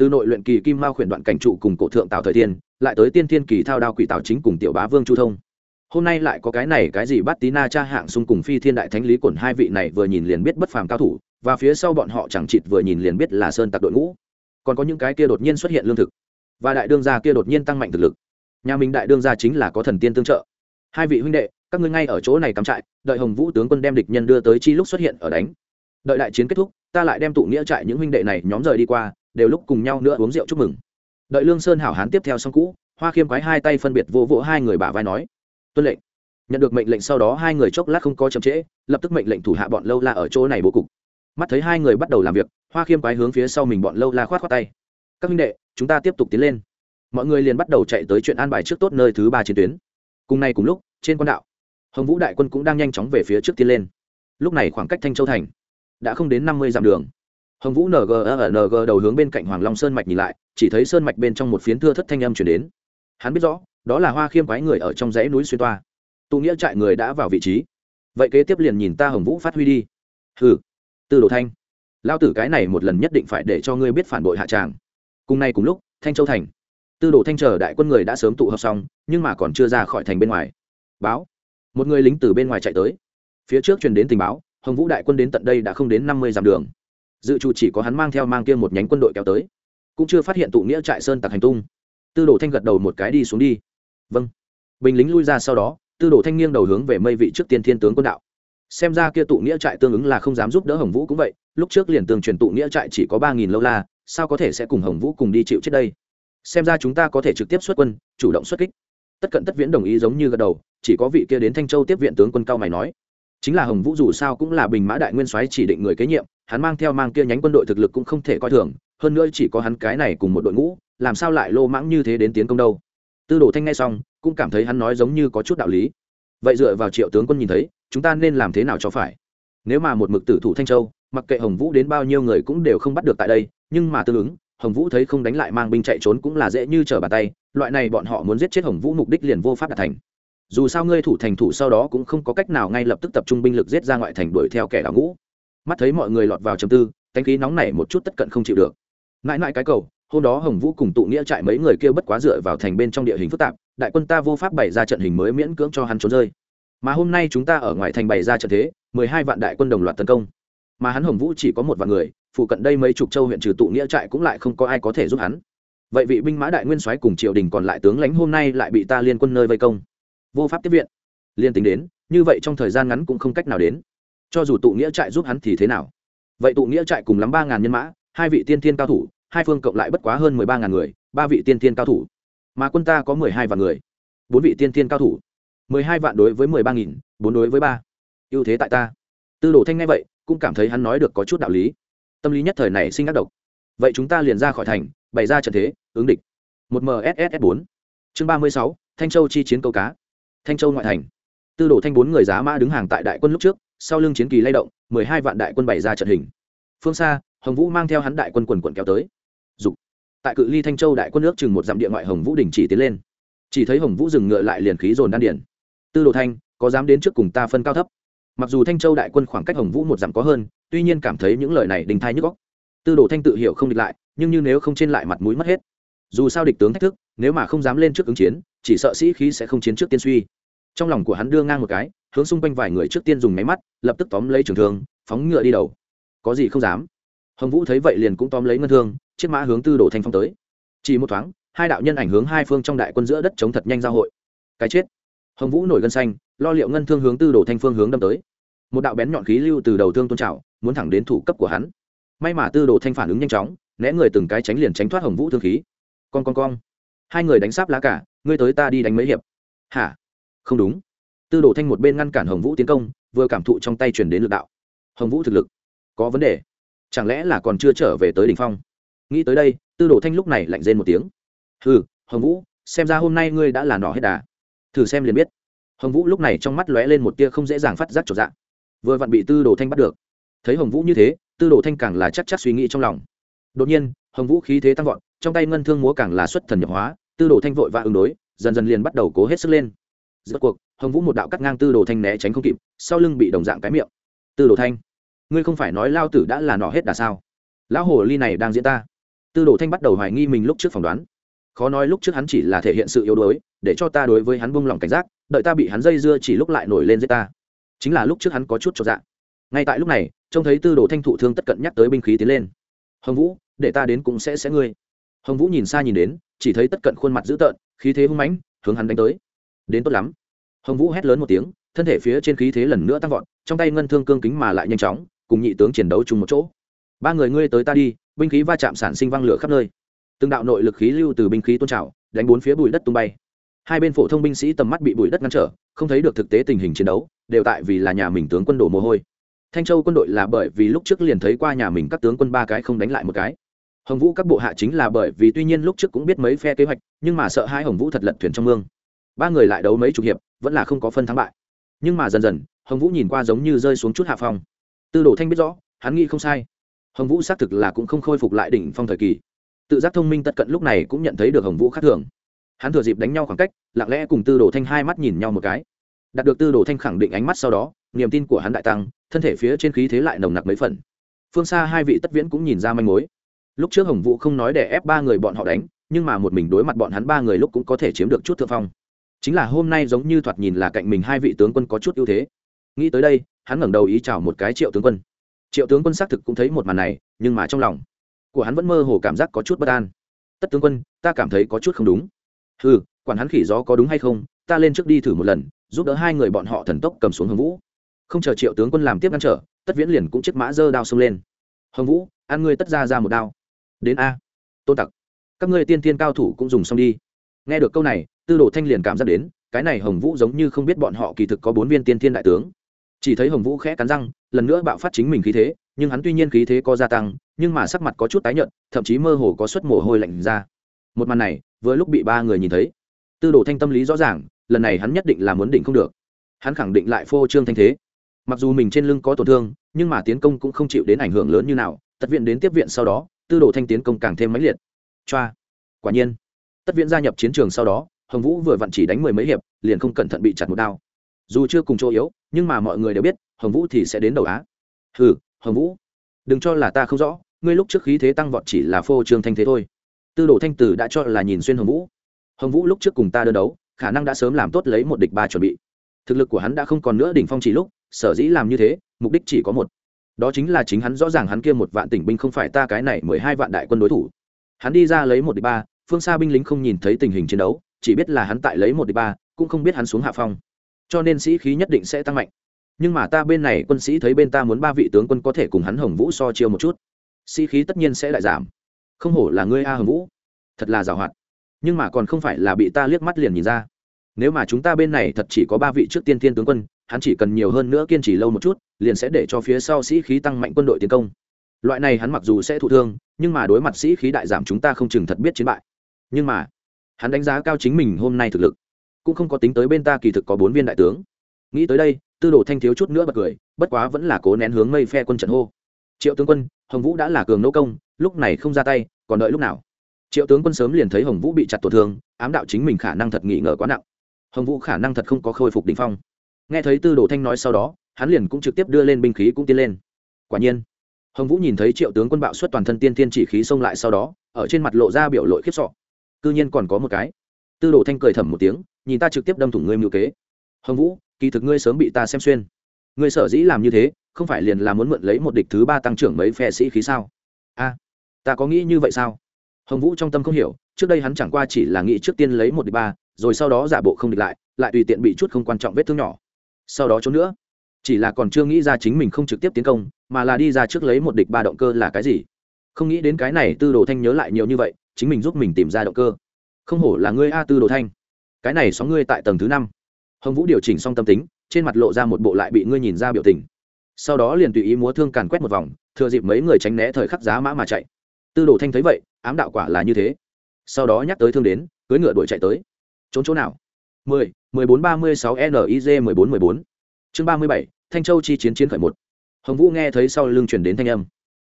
từ nội luyện kỳ kim mao khuyển đoạn cảnh trụ cùng cổ thượng tào thời thiên lại tới tiên thiên kỳ thao đao quỷ tào chính cùng tiểu bá vương chu thông. Hôm nay lại có cái này cái gì bắt tí na cha hạng xung cùng phi thiên đại thánh lý quẩn hai vị này vừa nhìn liền biết bất phàm cao thủ, và phía sau bọn họ chẳng chịt vừa nhìn liền biết là sơn tặc đội ngũ. Còn có những cái kia đột nhiên xuất hiện lương thực, và đại đương gia kia đột nhiên tăng mạnh thực lực. Nhà mình đại đương gia chính là có thần tiên tương trợ. Hai vị huynh đệ, các ngươi ngay ở chỗ này cắm trại, đợi hồng vũ tướng quân đem địch nhân đưa tới chi lúc xuất hiện ở đánh. Đợi đại chiến kết thúc, ta lại đem tụ nghĩa trại những huynh đệ này nhóm rời đi qua đều lúc cùng nhau nữa uống rượu chúc mừng. Đợi lương sơn hảo hán tiếp theo xong cũ, hoa khiêm quái hai tay phân biệt vô vỗ hai người bả vai nói, tuân lệnh. Nhận được mệnh lệnh sau đó hai người chốc lát không có chậm trễ, lập tức mệnh lệnh thủ hạ bọn lâu la ở chỗ này bố cục. Mắt thấy hai người bắt đầu làm việc, hoa khiêm quái hướng phía sau mình bọn lâu la khoát khoát tay. Các huynh đệ, chúng ta tiếp tục tiến lên. Mọi người liền bắt đầu chạy tới chuyện an bài trước tốt nơi thứ ba chiến tuyến. Cùng ngày cùng lúc, trên quan đạo, hồng vũ đại quân cũng đang nhanh chóng về phía trước tiến lên. Lúc này khoảng cách thanh châu thành đã không đến năm mươi dặm đường hồng vũ ng ng đầu hướng bên cạnh hoàng long sơn mạch nhìn lại, chỉ thấy sơn mạch bên trong một phiến thưa thất thanh âm chuyển đến. Hắn biết rõ, đó là hoa khiêm quái người ở trong dãy núi xuyên toa. Tụ nghĩa trại người đã vào vị trí. Vậy kế tiếp liền nhìn ta hồng vũ phát huy đi. Hừ. Tư đồ thanh. Lao tử cái này một lần nhất định phải để cho ngươi biết phản bội hạ tràng. Cùng nay cùng lúc, thanh châu thành. Tư đồ thanh chờ đại quân người đã sớm tụ họp xong, nhưng mà còn chưa ra khỏi thành bên ngoài. Báo. Một người lính từ bên ngoài chạy tới. Phía trước truyền đến tình báo, hồng vũ đại quân đến tận đây đã không đến năm mươi dặm đường dự trù chỉ có hắn mang theo mang kia một nhánh quân đội kéo tới. Cũng chưa phát hiện tụ nghĩa trại sơn tặc hành tung. Tư đồ thanh gật đầu một cái đi xuống đi. Vâng. Bình lính lui ra sau đó, tư đồ thanh nghiêng đầu hướng về mây vị trước tiên thiên tướng quân đạo. Xem ra kia tụ nghĩa trại tương ứng là không dám giúp đỡ hồng vũ cũng vậy, lúc trước liền tường truyền tụ nghĩa trại chỉ có ba nghìn lâu la, sao có thể sẽ cùng hồng vũ cùng đi chịu chết đây? Xem ra chúng ta có thể trực tiếp xuất quân, chủ động xuất kích. Tất cận tất viễn đồng ý giống như gật đầu, chỉ có vị kia đến thanh châu tiếp viện tướng quân cao mày nói. Chính là hồng vũ dù sao cũng là bình mã đại nguyên soái chỉ định người kế nhiệm hắn mang theo mang kia nhánh quân đội thực lực cũng không thể coi thường, hơn nữa chỉ có hắn cái này cùng một đội ngũ, làm sao lại lô mãng như thế đến tiến công đâu? Tư đồ thanh nghe xong, cũng cảm thấy hắn nói giống như có chút đạo lý. Vậy dựa vào triệu tướng quân nhìn thấy, chúng ta nên làm thế nào cho phải? Nếu mà một mực tử thủ thanh châu, mặc kệ hồng vũ đến bao nhiêu người cũng đều không bắt được tại đây, nhưng mà tương ứng, hồng vũ thấy không đánh lại mang binh chạy trốn cũng là dễ như trở bàn tay, loại này bọn họ muốn giết chết hồng vũ mục đích liền vô pháp đạt thành. Dù sao ngươi thủ thành thủ sau đó cũng không có cách nào ngay lập tức tập trung binh lực giết ra ngoại thành đuổi theo kẻ đào ngũ mắt thấy mọi người lọt vào chầm tư thanh khí nóng này một chút tất cận không chịu được. Mãi mãi cái cầu, hôm đó hồng vũ cùng tụ nghĩa trại mấy người kia bất quá dựa vào thành bên trong địa hình phức tạp, đại quân ta vô pháp bày ra trận hình mới miễn cưỡng cho hắn trốn rơi. Mà hôm nay chúng ta ở ngoài thành bày ra trận thế, mười hai vạn đại quân đồng loạt tấn công. Mà hắn hồng vũ chỉ có một vạn người, phụ cận đây mấy chục châu huyện trừ tụ nghĩa trại cũng lại không có ai có thể giúp hắn. Vậy vị binh mã đại nguyên soái cùng triều đình còn lại tướng lãnh hôm nay lại bị ta liên quân nơi vây công. Vô pháp tiếp viện. Liên tính đến, như vậy trong thời gian ngắn cũng không cách nào đến cho dù tụ nghĩa trại giúp hắn thì thế nào? Vậy tụ nghĩa trại cùng lắm ba ngàn nhân mã, hai vị tiên thiên cao thủ, hai phương cộng lại bất quá hơn mười ba ngàn người, ba vị tiên thiên cao thủ. Mà quân ta có mười hai vạn người. Bốn vị tiên thiên cao thủ. Mười hai vạn đối với mười ba nghìn, bốn đối với ba. Ưu thế tại ta. Tư đồ thanh nghe vậy, cũng cảm thấy hắn nói được có chút đạo lý. Tâm lý nhất thời này sinh ác độc. Vậy chúng ta liền ra khỏi thành, bày ra trận thế, ứng địch. Một mss bốn. Chương ba mươi sáu, thanh châu chi chiến câu cá. Thanh châu ngoại thành. Tư đồ thanh bốn người giá mã đứng hàng tại đại quân lúc trước sau lưng chiến kỳ lay động, mười hai vạn đại quân bày ra trận hình. Phương xa, hồng vũ mang theo hắn đại quân quần quận kéo tới. Dục. tại cự ly thanh châu đại quân nước chừng một dặm địa ngoại hồng vũ đình chỉ tiến lên. Chỉ thấy hồng vũ dừng ngựa lại liền khí dồn đan điển tư đồ thanh, có dám đến trước cùng ta phân cao thấp? Mặc dù thanh châu đại quân khoảng cách hồng vũ một dặm có hơn, tuy nhiên cảm thấy những lời này đình thai nhức góc tư đồ thanh tự hiểu không địch lại, nhưng như nếu không trên lại mặt mũi mất hết. Dù sao địch tướng thách thức, nếu mà không dám lên trước ứng chiến, chỉ sợ sĩ khí sẽ không chiến trước tiên suy. Trong lòng của hắn đưa ngang một cái hướng xung quanh vài người trước tiên dùng máy mắt, lập tức tóm lấy trường thương, phóng ngựa đi đầu. Có gì không dám. Hồng vũ thấy vậy liền cũng tóm lấy ngân thương, chiếc mã hướng tư đồ thanh phong tới. Chỉ một thoáng, hai đạo nhân ảnh hướng hai phương trong đại quân giữa đất chống thật nhanh giao hội. Cái chết. Hồng vũ nổi gân xanh, lo liệu ngân thương hướng tư đồ thanh phương hướng đâm tới. Một đạo bén nhọn khí lưu từ đầu thương tôn trào, muốn thẳng đến thủ cấp của hắn. May mà tư đồ thanh phản ứng nhanh chóng, né người từng cái tránh liền tránh thoát hồng vũ thương khí. Con con con hai người đánh sáp lá cả, ngươi tới ta đi đánh mấy hiệp. Hả? Không đúng tư đồ thanh một bên ngăn cản hồng vũ tiến công, vừa cảm thụ trong tay chuyển đến lực đạo. Hồng vũ thực lực có vấn đề, chẳng lẽ là còn chưa trở về tới đ ỉ n h phong? Nghĩ tới đây, tư đồ thanh lúc này lạnh rên một tiếng. Hừ, hồng vũ, xem ra hôm nay ngươi đã là nỏ hết đà. Thử xem liền biết. Hồng vũ lúc này trong mắt lóe lên một tia không dễ dàng phát giác trọn dạng vừa vặn bị tư đồ thanh bắt được. Thấy hồng vũ như thế, tư đồ thanh càng là chắc chắc suy nghĩ trong lòng. Đột nhiên, hồng vũ khí thế tăng vọt, trong tay ngân thương múa càng là xuất thần nhập hóa, tư đồ thanh vội và ứng đối, dần dần liền bắt đầu cố hết sức lên. Giữa cuộc hồng vũ một đạo cắt ngang tư đồ thanh né tránh không kịp, sau lưng bị đồng dạng cái miệng. Tư đồ thanh, ngươi không phải nói lao tử đã là nọ hết đà sao? Lão hồ ly này đang diễn ta. Tư đồ thanh bắt đầu hoài nghi mình lúc trước phỏng đoán. Khó nói lúc trước hắn chỉ là thể hiện sự yếu đuối, để cho ta đối với hắn buông lỏng cảnh giác, đợi ta bị hắn dây dưa chỉ lúc lại nổi lên giết ta. Chính là lúc trước hắn có chút cho dạ. Ngay tại lúc này, trông thấy tư đồ thanh thụ thương tất cận nhắc tới binh khí tiến lên. Hồng vũ, để ta đến cũng sẽ sẽ ngươi. Hồng vũ nhìn xa nhìn đến, chỉ thấy tất cận khuôn mặt dữ tợn, khí thế hung mãnh, hướng hắn đánh tới. Đến tốt lắm hồng vũ hét lớn một tiếng, thân thể phía trên khí thế lần nữa tăng vọt, trong tay ngân thương cương kính mà lại nhanh chóng, cùng nhị tướng chiến đấu chung một chỗ. Ba người ngươi tới ta đi, binh khí va chạm sản sinh văng lửa khắp nơi. Từng đạo nội lực khí lưu từ binh khí tôn trào, đánh bốn phía bụi đất tung bay. Hai bên phổ thông binh sĩ tầm mắt bị bụi đất ngăn trở, không thấy được thực tế tình hình chiến đấu, đều tại vì là nhà mình tướng quân đổ mồ hôi. Thanh châu quân đội là bởi vì lúc trước liền thấy qua nhà mình các tướng quân ba cái không đánh lại một cái. Hồng vũ các bộ hạ chính là bởi vì tuy nhiên lúc trước cũng biết mấy phe kế hoạch, nhưng mà sợ hai hồng vũ thật lật thuyền trong mương. Ba người lại đấu mấy chục hiệp vẫn là không có phân thắng bại. Nhưng mà dần dần, hồng vũ nhìn qua giống như rơi xuống chút hạ phong. Tư đồ thanh biết rõ, hắn nghĩ không sai. Hồng vũ xác thực là cũng không khôi phục lại đỉnh phong thời kỳ. Tự giác thông minh tất cận lúc này cũng nhận thấy được hồng vũ khác thường. Hắn thừa dịp đánh nhau khoảng cách, lặng lẽ cùng tư đồ thanh hai mắt nhìn nhau một cái. Đạt được tư đồ thanh khẳng định ánh mắt sau đó, niềm tin của hắn đại tăng, thân thể phía trên khí thế lại nồng nặc mấy phần. Phương xa hai vị tất viễn cũng nhìn ra manh mối. Lúc trước hồng vũ không nói để ép ba người bọn họ đánh, nhưng mà một mình đối mặt bọn hắn ba người lúc cũng có thể chiếm được chút thượng phong chính là hôm nay giống như thoạt nhìn là cạnh mình hai vị tướng quân có chút ưu thế. Nghĩ tới đây, hắn ngẩng đầu ý chào một cái triệu tướng quân. Triệu tướng quân xác thực cũng thấy một màn này, nhưng mà trong lòng của hắn vẫn mơ hồ cảm giác có chút bất an. Tất tướng quân, ta cảm thấy có chút không đúng. Ừ quản hắn khỉ gió có đúng hay không, ta lên trước đi thử một lần, giúp đỡ hai người bọn họ thần tốc cầm xuống hồng vũ. Không chờ triệu tướng quân làm tiếp ngăn trở, tất viễn liền cũng chiếc mã dơ đao xông lên. Hồng vũ ăn ngươi tất ra ra một đao. Đến a, tôn tặc, các ngươi tiên tiên cao thủ cũng dùng xong đi nghe được câu này, tư đồ thanh liền cảm giác đến, cái này hồng vũ giống như không biết bọn họ kỳ thực có bốn viên tiên Thiên đại tướng. Chỉ thấy hồng vũ khẽ cắn răng, lần nữa bạo phát chính mình khí thế, nhưng hắn tuy nhiên khí thế có gia tăng, nhưng mà sắc mặt có chút tái nhợt, thậm chí mơ hồ có suất mồ hôi lạnh ra. Một màn này, vừa lúc bị ba người nhìn thấy, tư đồ thanh tâm lý rõ ràng, lần này hắn nhất định là muốn định không được. Hắn khẳng định lại phô trương thanh thế. Mặc dù mình trên lưng có tổn thương, nhưng mà tiến công cũng không chịu đến ảnh hưởng lớn như nào, tất viện đến tiếp viện sau đó, tư đồ thanh tiến công càng thêm mãnh liệt. Choa. Quả nhiên tất viện gia nhập chiến trường sau đó, hồng vũ vừa vặn chỉ đánh mười mấy hiệp, liền không cẩn thận bị chặt một đao. Dù chưa cùng chỗ yếu, nhưng mà mọi người đều biết, hồng vũ thì sẽ đến đầu á. Ừ hồng vũ, đừng cho là ta không rõ, ngươi lúc trước khí thế tăng vọt chỉ là phô trương thanh thế thôi. Tư đồ thanh tử đã cho là nhìn xuyên hồng vũ. Hồng vũ lúc trước cùng ta đơn đấu, khả năng đã sớm làm tốt lấy một địch ba chuẩn bị. Thực lực của hắn đã không còn nữa đỉnh phong chỉ lúc, sở dĩ làm như thế, mục đích chỉ có một. Đó chính là chính hắn rõ ràng hắn kia một vạn tỉnh binh không phải ta cái này mười hai vạn đại quân đối thủ. Hắn đi ra lấy một địch ba phương xa binh lính không nhìn thấy tình hình chiến đấu, chỉ biết là hắn tại lấy một địch ba, cũng không biết hắn xuống hạ phong. Cho nên sĩ khí nhất định sẽ tăng mạnh. Nhưng mà ta bên này quân sĩ thấy bên ta muốn ba vị tướng quân có thể cùng hắn hồng vũ so chiêu một chút. Sĩ khí tất nhiên sẽ lại giảm. Không hổ là ngươi a hồng vũ. Thật là giàu hoạt. Nhưng mà còn không phải là bị ta liếc mắt liền nhìn ra. Nếu mà chúng ta bên này thật chỉ có ba vị trước tiên thiên tướng quân, hắn chỉ cần nhiều hơn nữa kiên trì lâu một chút, liền sẽ để cho phía sau sĩ khí tăng mạnh quân đội tiến công. Loại này hắn mặc dù sẽ thụ thương, nhưng mà đối mặt sĩ khí đại giảm chúng ta không chừng thật biết chiến bại nhưng mà, hắn đánh giá cao chính mình hôm nay thực lực. Cũng không có tính tới bên ta kỳ thực có bốn viên đại tướng. Nghĩ tới đây, tư đồ thanh thiếu chút nữa bật cười, bất quá vẫn là cố nén hướng mây phe quân trận hô. Triệu tướng quân, hồng vũ đã là cường nỗ công, lúc này không ra tay, còn đợi lúc nào? Triệu tướng quân sớm liền thấy hồng vũ bị chặt tổn thương, ám đạo chính mình khả năng thật nghĩ ngờ quá nặng. Hồng vũ khả năng thật không có khôi phục đ ỉ n h phong. Nghe thấy tư đồ thanh nói sau đó, hắn liền cũng trực tiếp đưa lên binh khí cũng tiến lên. Quả nhiên, hồng vũ nhìn thấy triệu tướng quân bạo xuất toàn thân tiên tiên chỉ khí xông lại sau đó, ở trên mặt lộ ra biểu lội khiếp sọ cư nhiên còn có một cái. Tư đồ thanh cười thầm một tiếng, nhìn ta trực tiếp đâm thủng ngươi mưu kế. Hồng vũ, kỳ thực ngươi sớm bị ta xem xuyên. Ngươi sở dĩ làm như thế, không phải liền là muốn mượn lấy một địch thứ ba tăng trưởng mấy phe sĩ khí sao? A, ta có nghĩ như vậy sao? Hồng vũ trong tâm không hiểu, trước đây hắn chẳng qua chỉ là nghĩ trước tiên lấy một địch ba, rồi sau đó giả bộ không địch lại lại tùy tiện bị chút không quan trọng vết thương nhỏ. Sau đó trốn nữa. Chỉ là còn chưa nghĩ ra chính mình không trực tiếp tiến công, mà là đi ra trước lấy một địch ba động cơ là cái gì? Không nghĩ đến cái này, tư đồ thanh nhớ lại nhiều như vậy chính mình giúp mình tìm ra động cơ. Không hổ là ngươi a tư đồ thanh. Cái này sóng ngươi tại tầng thứ năm. Hồng vũ điều chỉnh xong tâm tính, trên mặt lộ ra một bộ lại bị ngươi nhìn ra biểu tình. Sau đó liền tùy ý múa thương càn quét một vòng, thừa dịp mấy người tránh né thời khắc giá mã mà chạy. Tư đồ thanh thấy vậy, ám đạo quả là như thế. Sau đó nhắc tới thương đến cưới ngựa đuổi chạy tới. Trốn chỗ nào? mười mười bốn ba mươi sáu niz mười bốn mười bốn. Chương ba mươi bảy, thanh châu chi chiến chiến khởi một. Hồng vũ nghe thấy sau lưng chuyển đến thanh âm.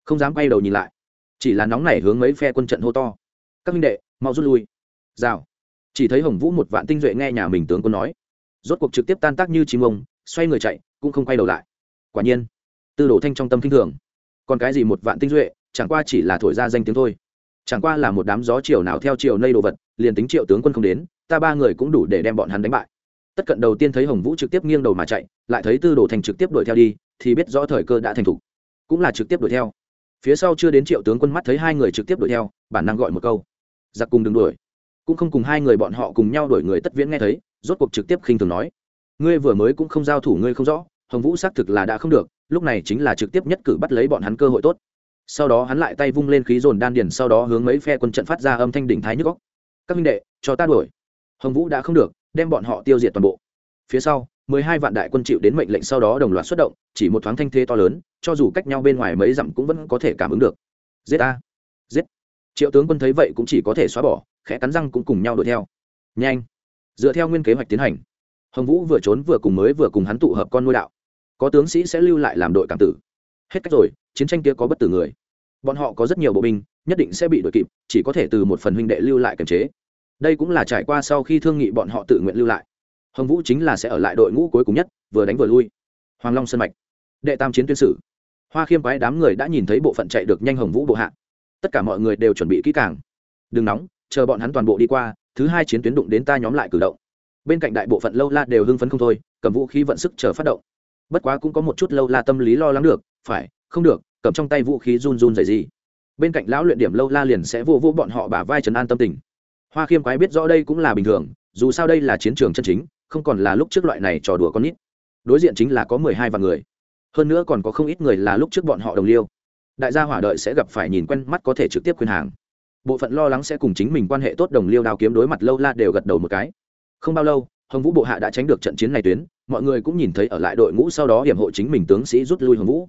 Không dám quay đầu nhìn lại. Chỉ là nóng nảy hướng mấy phe quân trận hô to các minh đệ, mau rút lui. Rào. Chỉ thấy hồng vũ một vạn tinh duệ nghe nhà mình tướng quân nói. Rốt cuộc trực tiếp tan tác như chim ông, xoay người chạy, cũng không quay đầu lại. Quả nhiên, tư đồ thanh trong tâm kinh thường. Còn cái gì một vạn tinh duệ, chẳng qua chỉ là thổi ra danh tiếng thôi. Chẳng qua là một đám gió chiều nào theo chiều nây đồ vật, liền tính triệu tướng quân không đến, ta ba người cũng đủ để đem bọn hắn đánh bại. Tất cận đầu tiên thấy hồng vũ trực tiếp nghiêng đầu mà chạy, lại thấy tư đồ thành trực tiếp đuổi theo đi, thì biết rõ thời cơ đã thành thục. Cũng là trực tiếp đuổi theo phía sau chưa đến triệu tướng quân mắt thấy hai người trực tiếp đuổi theo, bản năng gọi một câu. Giặc cùng đừng đuổi. Cũng không cùng hai người bọn họ cùng nhau đuổi người tất viễn nghe thấy, rốt cuộc trực tiếp khinh thường nói. Ngươi vừa mới cũng không giao thủ ngươi không rõ, hồng vũ xác thực là đã không được, lúc này chính là trực tiếp nhất cử bắt lấy bọn hắn cơ hội tốt. Sau đó hắn lại tay vung lên khí dồn đan điền, sau đó hướng mấy phe quân trận phát ra âm thanh đỉnh thái nhức góc các minh đệ, cho ta đuổi. Hồng vũ đã không được, đem bọn họ tiêu diệt toàn bộ. Phía sau, mười hai vạn đại quân chịu đến mệnh lệnh sau đó đồng loạt xuất động, chỉ một thoáng thanh thế to lớn cho dù cách nhau bên ngoài mấy dặm cũng vẫn có thể cảm ứng được. Giết a giết. Triệu tướng quân thấy vậy cũng chỉ có thể xóa bỏ, khẽ cắn răng cũng cùng nhau đuổi theo. Nhanh. Dựa theo nguyên kế hoạch tiến hành. Hồng vũ vừa trốn vừa cùng mới vừa cùng hắn tụ hợp con nuôi đạo. Có tướng sĩ sẽ lưu lại làm đội cảm tử. Hết cách rồi, chiến tranh kia có bất tử người. Bọn họ có rất nhiều bộ binh, nhất định sẽ bị đuổi kịp, chỉ có thể từ một phần huynh đệ lưu lại kiềm chế. Đây cũng là trải qua sau khi thương nghị bọn họ tự nguyện lưu lại. Hồng vũ chính là sẽ ở lại đội ngũ cuối cùng nhất, vừa đánh vừa lui. Hoàng long sân mạch đệ tam chiến tuyên sử. Hoa khiêm quái đám người đã nhìn thấy bộ phận chạy được nhanh hồng vũ bộ hạ. Tất cả mọi người đều chuẩn bị kỹ càng. Đừng nóng, chờ bọn hắn toàn bộ đi qua, thứ hai chiến tuyến đụng đến ta nhóm lại cử động. Bên cạnh đại bộ phận lâu la đều hưng phấn không thôi, cầm vũ khí vận sức chờ phát động. Bất quá cũng có một chút lâu la tâm lý lo lắng được, phải, không được, cầm trong tay vũ khí run run dày gì bên cạnh lão luyện điểm lâu la liền sẽ vô vô bọn họ bả vai trấn an tâm tình. Hoa khiêm quái biết rõ đây cũng là bình thường, dù sao đây là chiến trường chân chính, không còn là lúc trước loại này trò đùa con nít. Đối diện chính là có mười hai vạn người hơn nữa còn có không ít người là lúc trước bọn họ đồng liêu. Đại gia hỏa đợi sẽ gặp phải nhìn quen mắt có thể trực tiếp khuyên hàng. Bộ phận lo lắng sẽ cùng chính mình quan hệ tốt đồng liêu đao kiếm đối mặt lâu la đều gật đầu một cái. Không bao lâu, hồng vũ bộ hạ đã tránh được trận chiến này tuyến, mọi người cũng nhìn thấy ở lại đội ngũ sau đó hiểm hộ chính mình tướng sĩ rút lui hồng vũ.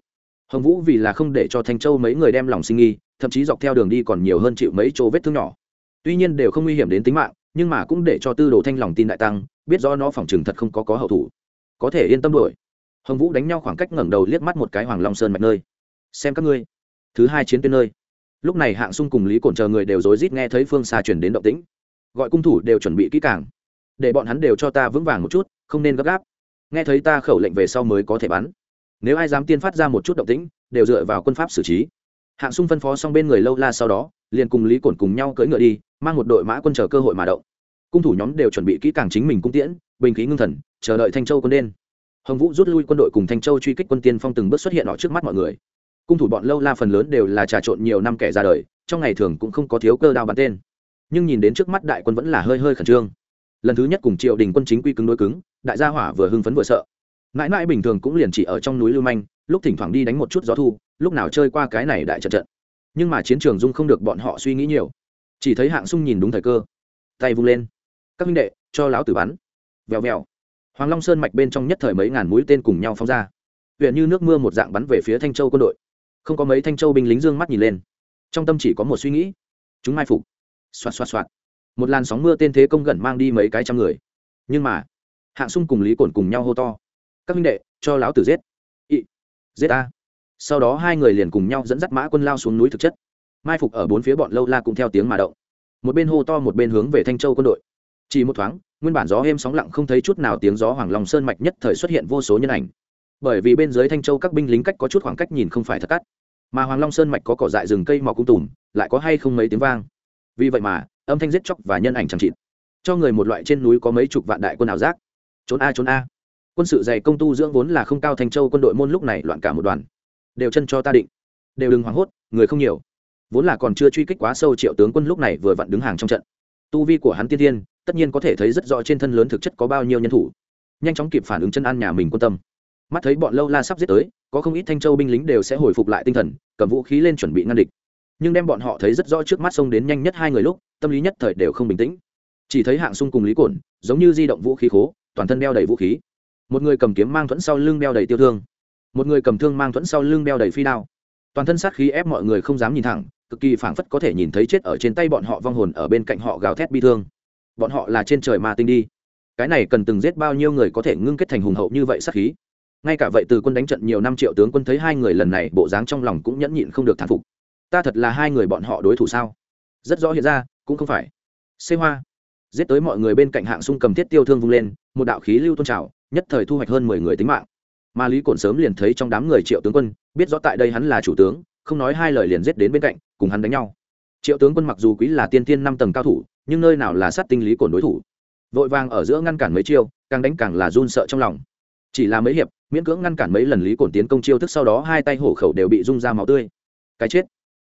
Hồng vũ vì là không để cho thanh châu mấy người đem lòng sinh nghi, thậm chí dọc theo đường đi còn nhiều hơn chịu mấy chỗ vết thương nhỏ. Tuy nhiên đều không nguy hiểm đến tính mạng, nhưng mà cũng để cho tư đồ thanh lòng tin đại tăng, biết do nó phòng chừng thật không có có hậu thủ. Có thể yên tâm đổi hồng vũ đánh nhau khoảng cách ngẩng đầu liếc mắt một cái hoàng long sơn mạch nơi. Xem các ngươi. Thứ hai chiến tuyến nơi. Lúc này hạng sung cùng lý cổn chờ người đều rối rít nghe thấy phương xa chuyển đến động tĩnh. Gọi cung thủ đều chuẩn bị kỹ càng. Để bọn hắn đều cho ta vững vàng một chút, không nên gấp gáp. Nghe thấy ta khẩu lệnh về sau mới có thể bắn. Nếu ai dám tiên phát ra một chút động tĩnh, đều dựa vào quân pháp xử trí. Hạng sung phân phó xong bên người lâu la sau đó, liền cùng lý cổn cùng nhau cưỡi ngựa đi, mang một đội mã quân chờ cơ hội mà động. Cung thủ nhóm đều chuẩn bị kỹ càng chính mình cung tiễn, bình khí ngưng thần, chờ đợi thanh châu quân đen hồng vũ rút lui quân đội cùng thanh châu truy kích quân tiên phong từng bước xuất hiện họ trước mắt mọi người. Cung thủ bọn lâu la phần lớn đều là trà trộn nhiều năm kẻ ra đời, trong ngày thường cũng không có thiếu cơ đao bắn tên. Nhưng nhìn đến trước mắt đại quân vẫn là hơi hơi khẩn trương. Lần thứ nhất cùng triệu đình quân chính quy cứng đối cứng, đại gia hỏa vừa hưng phấn vừa sợ. Mãi mãi bình thường cũng liền chỉ ở trong núi lưu manh, lúc thỉnh thoảng đi đánh một chút gió thu, lúc nào chơi qua cái này đại trận trận. Nhưng mà chiến trường dung không được bọn họ suy nghĩ nhiều. Chỉ thấy hạng sung nhìn đúng thời cơ. Tay vung lên. Các minh đệ, cho lão tử bắn. Vèo vèo hoàng long sơn mạch bên trong nhất thời mấy ngàn mũi tên cùng nhau phóng ra. Huyện như nước mưa một dạng bắn về phía thanh châu quân đội. Không có mấy thanh châu binh lính dương mắt nhìn lên. Trong tâm chỉ có một suy nghĩ. Chúng mai phục. Xoạt xoạt xoạt. Một làn sóng mưa tên thế công gần mang đi mấy cái trăm người. Nhưng mà, hạng sung cùng lý cổn cùng nhau hô to. Các huynh đệ, cho lão tử giết. Ị. Giết ta. Sau đó hai người liền cùng nhau dẫn dắt mã quân lao xuống núi thực chất. Mai phục ở bốn phía bọn lâu la cũng theo tiếng mà động. Một bên hô to một bên hướng về thanh châu quân đội. Chỉ một thoáng nguyên bản gió êm sóng lặng không thấy chút nào tiếng gió hoàng long sơn mạch nhất thời xuất hiện vô số nhân ảnh. Bởi vì bên dưới thanh châu các binh lính cách có chút khoảng cách nhìn không phải thật cắt. Mà hoàng long sơn mạch có cỏ dại rừng cây mọc cung tùm, lại có hay không mấy tiếng vang. Vì vậy mà, âm thanh giết chóc và nhân ảnh chẳng chịt. Cho người một loại trên núi có mấy chục vạn đại quân ảo giác. Trốn a trốn a. Quân sự dày công tu dưỡng vốn là không cao thanh châu quân đội môn lúc này loạn cả một đoàn. Đều chân cho ta định. Đều đừng hoảng hốt, người không nhiều. Vốn là còn chưa truy kích quá sâu triệu tướng quân lúc này vừa vặn đứng hàng trong trận. Tu vi của hắn tiên tiên tất nhiên có thể thấy rất rõ trên thân lớn thực chất có bao nhiêu nhân thủ. Nhanh chóng kịp phản ứng chân an nhà mình quan tâm. Mắt thấy bọn lâu la sắp giết tới, có không ít thanh châu binh lính đều sẽ hồi phục lại tinh thần, cầm vũ khí lên chuẩn bị ngăn địch. Nhưng đem bọn họ thấy rất rõ trước mắt xông đến nhanh nhất hai người lúc, tâm lý nhất thời đều không bình tĩnh. Chỉ thấy hạng sung cùng lý cổn, giống như di động vũ khí khố, toàn thân đeo đầy vũ khí. Một người cầm kiếm mang thuẫn sau lưng đeo đầy tiêu thương. Một người cầm thương mang thuẫn sau lưng đeo đầy phi đao. Toàn thân sát khí ép mọi người không dám nhìn thẳng, cực kỳ phảng phất có thể nhìn thấy chết ở trên tay bọn họ vong hồn ở bên cạnh họ gào thét bi thương bọn họ là trên trời ma tinh đi. Cái này cần từng giết bao nhiêu người có thể ngưng kết thành hùng hậu như vậy sát khí? Ngay cả vậy từ quân đánh trận nhiều năm triệu tướng quân thấy hai người lần này bộ dáng trong lòng cũng nhẫn nhịn không được thán phục. Ta thật là hai người bọn họ đối thủ sao? Rất rõ hiện ra, cũng không phải. Xê hoa. Giết tới mọi người bên cạnh hạng sung cầm thiết tiêu thương vung lên, một đạo khí lưu tôn trào, nhất thời thu hoạch hơn mười người tính mạng. Mà lý cổn sớm liền thấy trong đám người triệu tướng quân, biết rõ tại đây hắn là chủ tướng, không nói hai lời liền giết đến bên cạnh, cùng hắn đánh nhau. Triệu tướng quân mặc dù quý là tiên tiên năm tầng cao thủ nhưng nơi nào là sát tinh lý cồn đối thủ. Vội vàng ở giữa ngăn cản mấy chiêu, càng đánh càng là run sợ trong lòng. Chỉ là mấy hiệp, miễn cưỡng ngăn cản mấy lần lý cồn tiến công chiêu thức sau đó hai tay hổ khẩu đều bị rung ra máu tươi. Cái chết.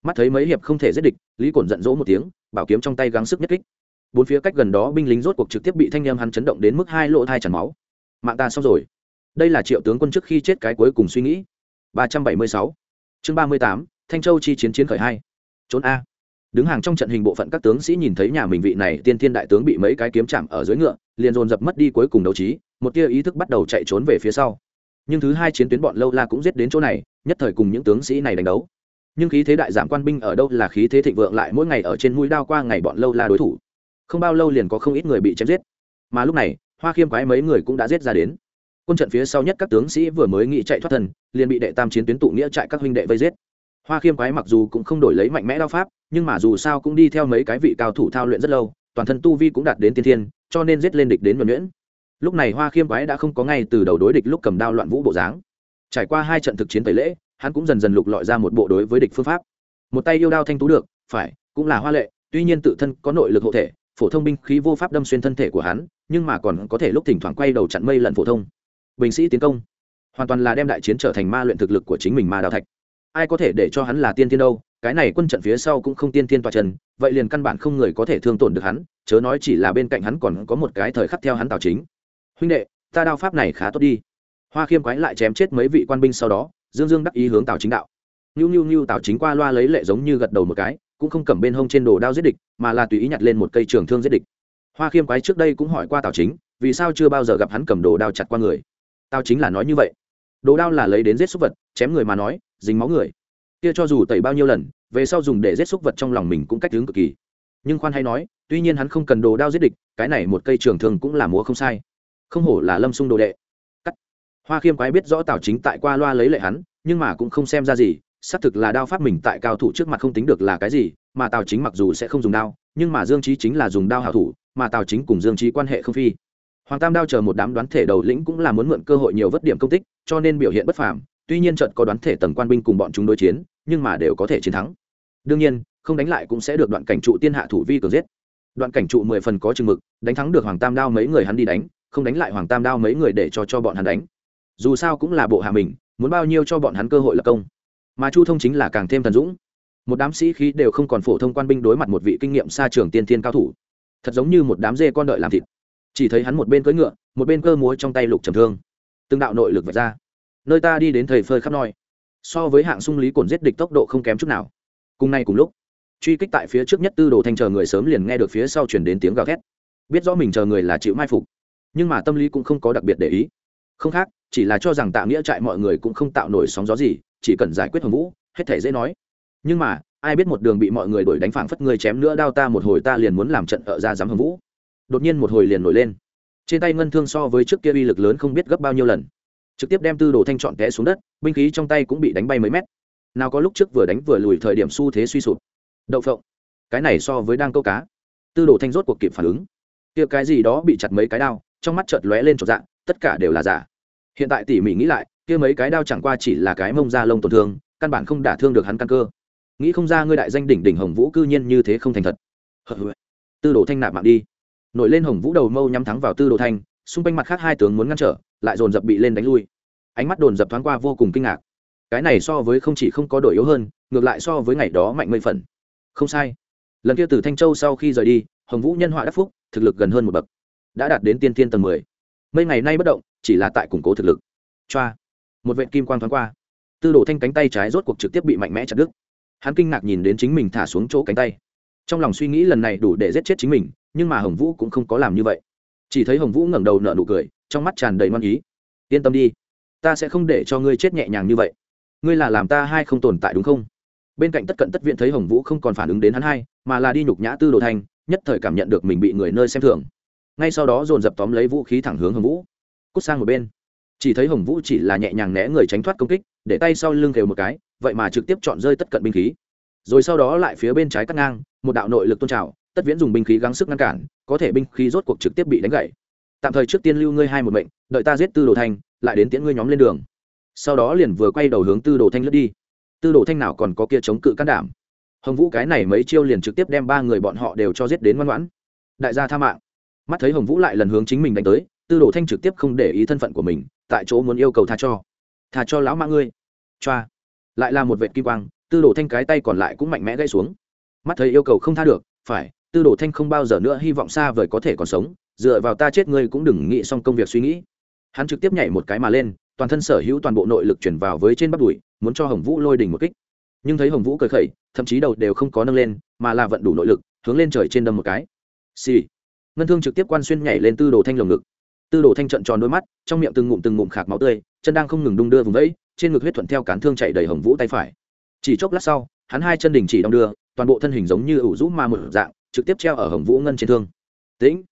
Mắt thấy mấy hiệp không thể giết địch, lý cồn giận dỗ một tiếng, bảo kiếm trong tay gắng sức nhất kích. Bốn phía cách gần đó binh lính rốt cuộc trực tiếp bị thanh em hắn chấn động đến mức hai lỗ thai tràn máu. Mạng ta xong rồi. Đây là triệu tướng quân trước khi chết cái cuối cùng suy nghĩ. Ba trăm bảy mươi sáu. Chương ba mươi tám, thanh châu chi chiến chiến khởi hai. Trốn a đứng hàng trong trận hình bộ phận các tướng sĩ nhìn thấy nhà mình vị này, tiên thiên đại tướng bị mấy cái kiếm chạm ở dưới ngựa, liền dồn dập mất đi cuối cùng đấu trí, một tia ý thức bắt đầu chạy trốn về phía sau. Nhưng thứ hai chiến tuyến bọn lâu la cũng giết đến chỗ này, nhất thời cùng những tướng sĩ này đánh đấu. Nhưng khí thế đại giảm quan binh ở đâu là khí thế thịnh vượng lại mỗi ngày ở trên mũi đao qua ngày bọn lâu la đối thủ. Không bao lâu liền có không ít người bị chém giết. Mà lúc này, hoa khiêm quái mấy người cũng đã giết ra đến. Quân trận phía sau nhất các tướng sĩ vừa mới nghĩ chạy thoát thần liền bị đệ tam chiến tuyến tụ nghĩa trại các huynh đệ vây giết hoa khiêm quái mặc dù cũng không đổi lấy mạnh mẽ đao pháp, nhưng mà dù sao cũng đi theo mấy cái vị cao thủ thao luyện rất lâu, toàn thân tu vi cũng đạt đến tiên thiên, cho nên giết lên địch đến nhuẩn nhuyễn. Lúc này hoa khiêm quái đã không có ngay từ đầu đối địch lúc cầm đao loạn vũ bộ dáng. Trải qua hai trận thực chiến tẩy lễ, hắn cũng dần dần lục lọi ra một bộ đối với địch phương pháp. Một tay yêu đao thanh tú được, phải, cũng là hoa lệ, tuy nhiên tự thân có nội lực hộ thể, phổ thông binh khí vô pháp đâm xuyên thân thể của hắn, nhưng mà còn có thể lúc thỉnh thoảng quay đầu chặn mây lần phổ thông. Bình sĩ tiến công. Hoàn toàn là đem đại chiến trở thành ma luyện thực lực của chính mình ma đào thạch ai có thể để cho hắn là tiên tiên đâu, cái này quân trận phía sau cũng không tiên tiên tòa trần, vậy liền căn bản không người có thể thương tổn được hắn, chớ nói chỉ là bên cạnh hắn còn có một cái thời khắc theo hắn tào chính. Huynh đệ, ta đao pháp này khá tốt đi. Hoa khiêm quái lại chém chết mấy vị quan binh sau đó, dương dương đắc ý hướng tào chính đạo. Nhu nhu nhu tào chính qua loa lấy lệ giống như gật đầu một cái, cũng không cầm bên hông trên đồ đao giết địch, mà là tùy ý nhặt lên một cây trường thương giết địch. Hoa khiêm quái trước đây cũng hỏi qua tào chính, vì sao chưa bao giờ gặp hắn cầm đồ đao chặt qua người? Tào chính là nói như vậy. Đồ đao là lấy đến giết súc vật, chém người mà nói dính máu người. Kia cho dù tẩy bao nhiêu lần, về sau dùng để giết súc vật trong lòng mình cũng cách hướng cực kỳ. Nhưng khoan hay nói, tuy nhiên hắn không cần đồ đao giết địch, cái này một cây trường thường cũng là múa không sai. Không hổ là lâm xung đồ đệ. Cắt. Hoa khiêm quái biết rõ tào chính tại qua loa lấy lệ hắn, nhưng mà cũng không xem ra gì, xác thực là đao pháp mình tại cao thủ trước mặt không tính được là cái gì, mà tào chính mặc dù sẽ không dùng đao, nhưng mà dương trí chính là dùng đao hảo thủ, mà tào chính cùng dương trí quan hệ không phi. Hoàng tam đao chờ một đám đoán thể đầu lĩnh cũng là muốn mượn cơ hội nhiều vất điểm công tích, cho nên biểu hiện bất phàm tuy nhiên trận có đoán thể tầng quan binh cùng bọn chúng đối chiến, nhưng mà đều có thể chiến thắng. Đương nhiên, không đánh lại cũng sẽ được đoạn cảnh trụ tiên hạ thủ vi cường giết. Đoạn cảnh trụ mười phần có chừng mực, đánh thắng được hoàng tam đao mấy người hắn đi đánh, không đánh lại hoàng tam đao mấy người để cho cho bọn hắn đánh. Dù sao cũng là bộ hạ mình, muốn bao nhiêu cho bọn hắn cơ hội lập công. Mà chu thông chính là càng thêm thần dũng. Một đám sĩ khí đều không còn phổ thông quan binh đối mặt một vị kinh nghiệm xa trường tiên thiên cao thủ. Thật giống như một đám dê con đợi làm thịt. Chỉ thấy hắn một bên cưỡi ngựa, một bên cơ múa trong tay lục trầm thương. Từng đạo nội lực vạch ra nơi ta đi đến thầy phơi khắp noi. So với hạng sung lý cồn giết địch tốc độ không kém chút nào. Cùng nay cùng lúc, truy kích tại phía trước nhất tư đồ thanh chờ người sớm liền nghe được phía sau chuyển đến tiếng gào thét. Biết rõ mình chờ người là chịu mai phục, nhưng mà tâm lý cũng không có đặc biệt để ý. Không khác, chỉ là cho rằng tạ nghĩa trại mọi người cũng không tạo nổi sóng gió gì, chỉ cần giải quyết hồng vũ, hết thể dễ nói. Nhưng mà, ai biết một đường bị mọi người đuổi đánh phảng phất người chém nữa đao ta một hồi ta liền muốn làm trận ở ra dám hồng vũ. Đột nhiên một hồi liền nổi lên. Trên tay ngân thương so với trước kia uy lực lớn không biết gấp bao nhiêu lần trực tiếp đem tư đồ thanh trọn té xuống đất, binh khí trong tay cũng bị đánh bay mấy mét. Nào có lúc trước vừa đánh vừa lùi thời điểm xu thế suy sụp. Đậu phộng. Cái này so với đang câu cá. Tư đồ thanh rốt cuộc kịp phản ứng. Kia cái gì đó bị chặt mấy cái đao, trong mắt chợt lóe lên trọn dạng tất cả đều là giả. Hiện tại tỉ mỉ nghĩ lại, kia mấy cái đao chẳng qua chỉ là cái mông da lông tổn thương, căn bản không đả thương được hắn căn cơ. Nghĩ không ra ngươi đại danh đỉnh đỉnh hồng vũ cư nhiên như thế không thành thật. Tư đồ thanh nạp mạng đi. Nổi lên hồng vũ đầu mâu nhắm thắng vào tư đồ thanh xung quanh mặt khác hai tướng muốn ngăn trở, lại dồn dập bị lên đánh lui. Ánh mắt đồn dập thoáng qua vô cùng kinh ngạc. Cái này so với không chỉ không có đổi yếu hơn, ngược lại so với ngày đó mạnh mây phần. Không sai. Lần kia từ thanh châu sau khi rời đi, hồng vũ nhân họa đắc phúc, thực lực gần hơn một bậc. Đã đạt đến tiên tiên tầng mười. Mấy ngày nay bất động, chỉ là tại củng cố thực lực. Choa. Một vệ kim quang thoáng qua. Tư đồ thanh cánh tay trái rốt cuộc trực tiếp bị mạnh mẽ chặt đứt. Hắn kinh ngạc nhìn đến chính mình thả xuống chỗ cánh tay. Trong lòng suy nghĩ lần này đủ để giết chết chính mình, nhưng mà hồng vũ cũng không có làm như vậy chỉ thấy hồng vũ ngẩng đầu nở nụ cười, trong mắt tràn đầy ngon ý. Yên tâm đi, ta sẽ không để cho ngươi chết nhẹ nhàng như vậy. Ngươi là làm ta hai không tồn tại đúng không? Bên cạnh tất cận tất viện thấy hồng vũ không còn phản ứng đến hắn hai, mà là đi nhục nhã tư đồ thanh nhất thời cảm nhận được mình bị người nơi xem thường. Ngay sau đó dồn dập tóm lấy vũ khí thẳng hướng hồng vũ. Cút sang một bên. Chỉ thấy hồng vũ chỉ là nhẹ nhàng né người tránh thoát công kích, để tay sau lưng kêu một cái, vậy mà trực tiếp chọn rơi tất cận binh khí. Rồi sau đó lại phía bên trái cắt ngang, một đạo nội lực tôn trào tất viễn dùng binh khí gắng sức ngăn cản, có thể binh khí rốt cuộc trực tiếp bị đánh gãy. Tạm thời trước tiên lưu ngươi hai một mệnh, đợi ta giết tư đồ thanh, lại đến tiễn ngươi nhóm lên đường. Sau đó liền vừa quay đầu hướng tư đồ thanh lướt đi. Tư đồ thanh nào còn có kia chống cự can đảm. Hồng vũ cái này mấy chiêu liền trực tiếp đem ba người bọn họ đều cho giết đến ngoan ngoãn. Đại gia tha mạng. Mắt thấy hồng vũ lại lần hướng chính mình đánh tới, tư đồ thanh trực tiếp không để ý thân phận của mình, tại chỗ muốn yêu cầu tha cho. Tha cho lão mã ngươi. Choa. Lại là một vệ kim quang, tư đồ thanh cái tay còn lại cũng mạnh mẽ gãy xuống. Mắt thấy yêu cầu không tha được, phải tư đồ thanh không bao giờ nữa hy vọng xa vời có thể còn sống, dựa vào ta chết ngươi cũng đừng nghĩ xong công việc suy nghĩ. Hắn trực tiếp nhảy một cái mà lên, toàn thân sở hữu toàn bộ nội lực chuyển vào với trên bắp đùi, muốn cho hồng vũ lôi đỉnh một kích. Nhưng thấy hồng vũ cởi khẩy, thậm chí đầu đều không có nâng lên, mà là vận đủ nội lực, hướng lên trời trên đâm một cái. Xì、sì. ngân thương trực tiếp quan xuyên nhảy lên tư đồ thanh lồng ngực. Tư đồ thanh trận tròn đôi mắt, trong miệng từng ngụm từng ngụm khạc máu tươi, chân đang không ngừng đung đưa vùng vẫy, trên ngực huyết thuận theo cán thương chạy đầy hồng vũ tay phải. Chỉ chốc lát sau, hắn hai chân đình chỉ đong đưa, toàn bộ thân hình giống như ủ rũ ma một dạng trực tiếp treo ở hồng vũ ngân trên thương. Tĩnh.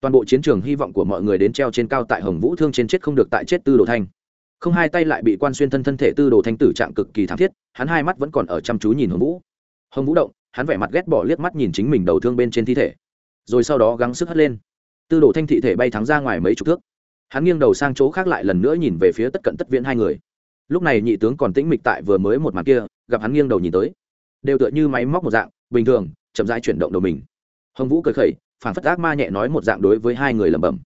Toàn bộ chiến trường hy vọng của mọi người đến treo trên cao tại hồng vũ thương trên chết không được tại chết tư đồ thanh. Không hai tay lại bị quan xuyên thân thân thể tư đồ thanh tử trạng cực kỳ thảm thiết, hắn hai mắt vẫn còn ở chăm chú nhìn hồng vũ. Hồng vũ động, hắn vẻ mặt ghét bỏ liếc mắt nhìn chính mình đầu thương bên trên thi thể. Rồi sau đó gắng sức hất lên. Tư đồ thanh thị thể bay thắng ra ngoài mấy chục thước. Hắn nghiêng đầu sang chỗ khác lại lần nữa nhìn về phía tất cận tất viễn hai người. Lúc này nhị tướng còn tĩnh mịch tại vừa mới một mặt kia, gặp hắn nghiêng đầu nhìn tới. Đều tựa như máy móc một dạng, bình thường, chậm rãi chuyển động đầu mình hồng vũ cười khẩy, phản phất ác ma nhẹ nói một dạng đối với hai người lẩm bẩm.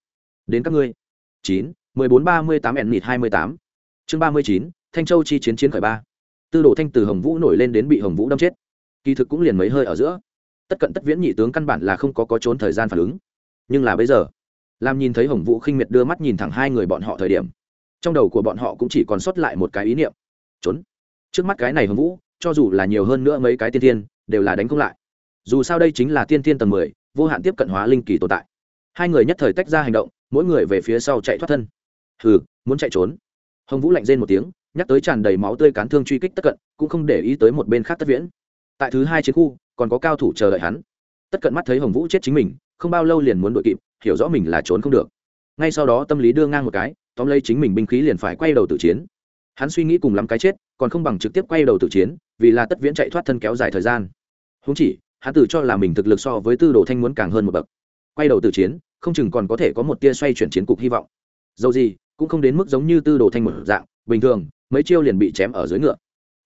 Đến các ngươi. Chín, mười bốn ba mươi tám ẹn nịt hai mươi tám. Chương ba mươi chín, thanh châu chi chiến chiến khởi ba. Tư đồ thanh từ hồng vũ nổi lên đến bị hồng vũ đâm chết. Kỳ thực cũng liền mấy hơi ở giữa. Tất cận tất viễn nhị tướng căn bản là không có có trốn thời gian phản ứng. Nhưng là bây giờ, làm nhìn thấy hồng vũ khinh miệt đưa mắt nhìn thẳng hai người bọn họ thời điểm, trong đầu của bọn họ cũng chỉ còn sót lại một cái ý niệm. Trốn. Trước mắt cái này hồng vũ, cho dù là nhiều hơn nữa mấy cái tiên tiên, đều là đánh không lại dù sao đây chính là tiên tiên tầng mười, vô hạn tiếp cận hóa linh kỳ tồn tại. Hai người nhất thời tách ra hành động, mỗi người về phía sau chạy thoát thân. Hừ, muốn chạy trốn. Hồng vũ lạnh rên một tiếng, nhắc tới tràn đầy máu tươi cán thương truy kích tất cận, cũng không để ý tới một bên khác tất viễn. Tại thứ hai chiến khu, còn có cao thủ chờ đợi hắn. Tất cận mắt thấy hồng vũ chết chính mình, không bao lâu liền muốn đội kịp, hiểu rõ mình là trốn không được. Ngay sau đó tâm lý đưa ngang một cái, tóm lấy chính mình binh khí liền phải quay đầu tự chiến. Hắn suy nghĩ cùng lắm cái chết, còn không bằng trực tiếp quay đầu tự chiến, vì là tất viễn chạy thoát thân kéo dài thời gian. Húng chỉ hắn tự cho là mình thực lực so với tư đồ thanh muốn càng hơn một bậc. Quay đầu từ chiến, không chừng còn có thể có một tia xoay chuyển chiến cục hy vọng. Dầu gì, cũng không đến mức giống như tư đồ thanh một dạng, bình thường, mấy chiêu liền bị chém ở dưới ngựa.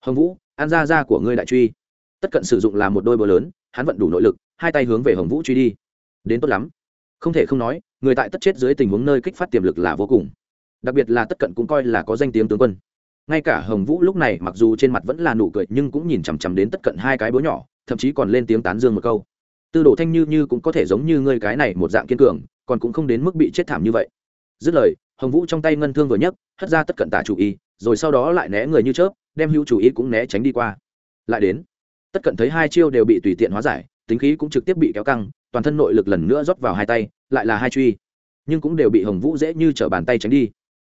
Hồng vũ, an ra ra của ngươi đại truy. Tất cận sử dụng là một đôi bờ lớn, hắn vận đủ nội lực, hai tay hướng về hồng vũ truy đi. Đến tốt lắm. Không thể không nói, người tại tất chết dưới tình huống nơi kích phát tiềm lực là vô cùng. Đặc biệt là tất cận cũng coi là có danh tiếng tướng quân ngay cả hồng vũ lúc này mặc dù trên mặt vẫn là nụ cười nhưng cũng nhìn chằm chằm đến tất cận hai cái búa nhỏ, thậm chí còn lên tiếng tán dương một câu. Tư đồ thanh như như cũng có thể giống như ngươi cái này một dạng kiên cường, còn cũng không đến mức bị chết thảm như vậy. Dứt lời, hồng vũ trong tay ngân thương vừa nhấc, hất ra tất cận tả chủ y, rồi sau đó lại né người như chớp, đem hữu chủ y cũng né tránh đi qua. Lại đến, tất cận thấy hai chiêu đều bị tùy tiện hóa giải, tính khí cũng trực tiếp bị kéo căng, toàn thân nội lực lần nữa rót vào hai tay, lại là hai truy. Nhưng cũng đều bị hồng vũ dễ như t r ở bàn tay tránh đi.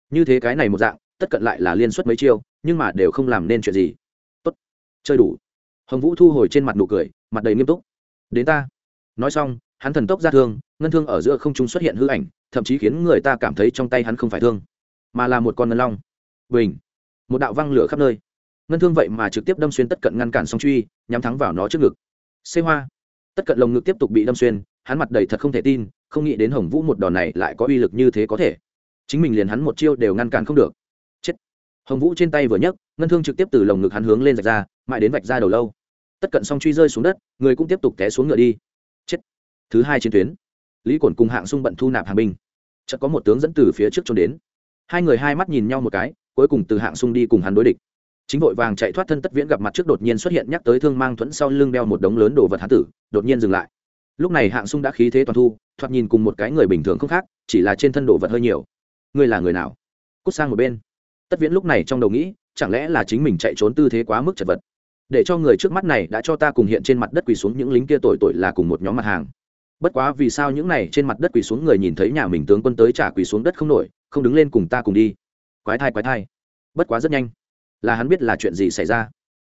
Như thế cái này một dạng tất cận lại là liên suất mấy chiêu, nhưng mà đều không làm nên chuyện gì. Tốt, chơi đủ. Hồng vũ thu hồi trên mặt nụ cười, mặt đầy nghiêm túc. Đến ta. Nói xong, hắn thần tốc ra thương, ngân thương ở giữa không trung xuất hiện hư ảnh, thậm chí khiến người ta cảm thấy trong tay hắn không phải thương, mà là một con ngân long. Bình. Một đạo văng lửa khắp nơi. Ngân thương vậy mà trực tiếp đâm xuyên tất cận ngăn cản song truy, nhắm thắng vào nó trước ngực. Xê hoa. Tất cận lồng ngực tiếp tục bị đâm xuyên, hắn mặt đầy thật không thể tin, không nghĩ đến hồng vũ một đòn này lại có uy lực như thế có thể. Chính mình liền hắn một chiêu đều ngăn cản không được hồng vũ trên tay vừa nhấc, ngân thương trực tiếp từ lồng ngực hắn hướng lên rạch ra, mãi đến vạch ra đầu lâu. Tất cận xong truy rơi xuống đất, người cũng tiếp tục té xuống ngựa đi. Chết. Thứ hai chiến tuyến. Lý cổn cùng hạng sung bận thu nạp hàng binh. Chợt có một tướng dẫn từ phía trước trốn đến. Hai người hai mắt nhìn nhau một cái, cuối cùng từ hạng sung đi cùng hắn đối địch. Chính vội vàng chạy thoát thân tất viễn gặp mặt trước đột nhiên xuất hiện nhắc tới thương mang thuẫn sau lưng đeo một đống lớn đồ vật hán tử, đột nhiên dừng lại. Lúc này hạng sung đã khí thế toàn thu, thoạt nhìn cùng một cái người bình thường không khác, chỉ là trên thân đồ vật hơi nhiều. Ngươi là người nào? Cút sang một bên tất viễn lúc này trong đầu nghĩ, chẳng lẽ là chính mình chạy trốn tư thế quá mức chật vật? Để cho người trước mắt này đã cho ta cùng hiện trên mặt đất quỳ xuống những lính kia tội tội là cùng một nhóm mặt hàng. Bất quá vì sao những này trên mặt đất quỳ xuống người nhìn thấy nhà mình tướng quân tới trả quỳ xuống đất không nổi, không đứng lên cùng ta cùng đi. Quái thai quái thai. Bất quá rất nhanh. Là hắn biết là chuyện gì xảy ra.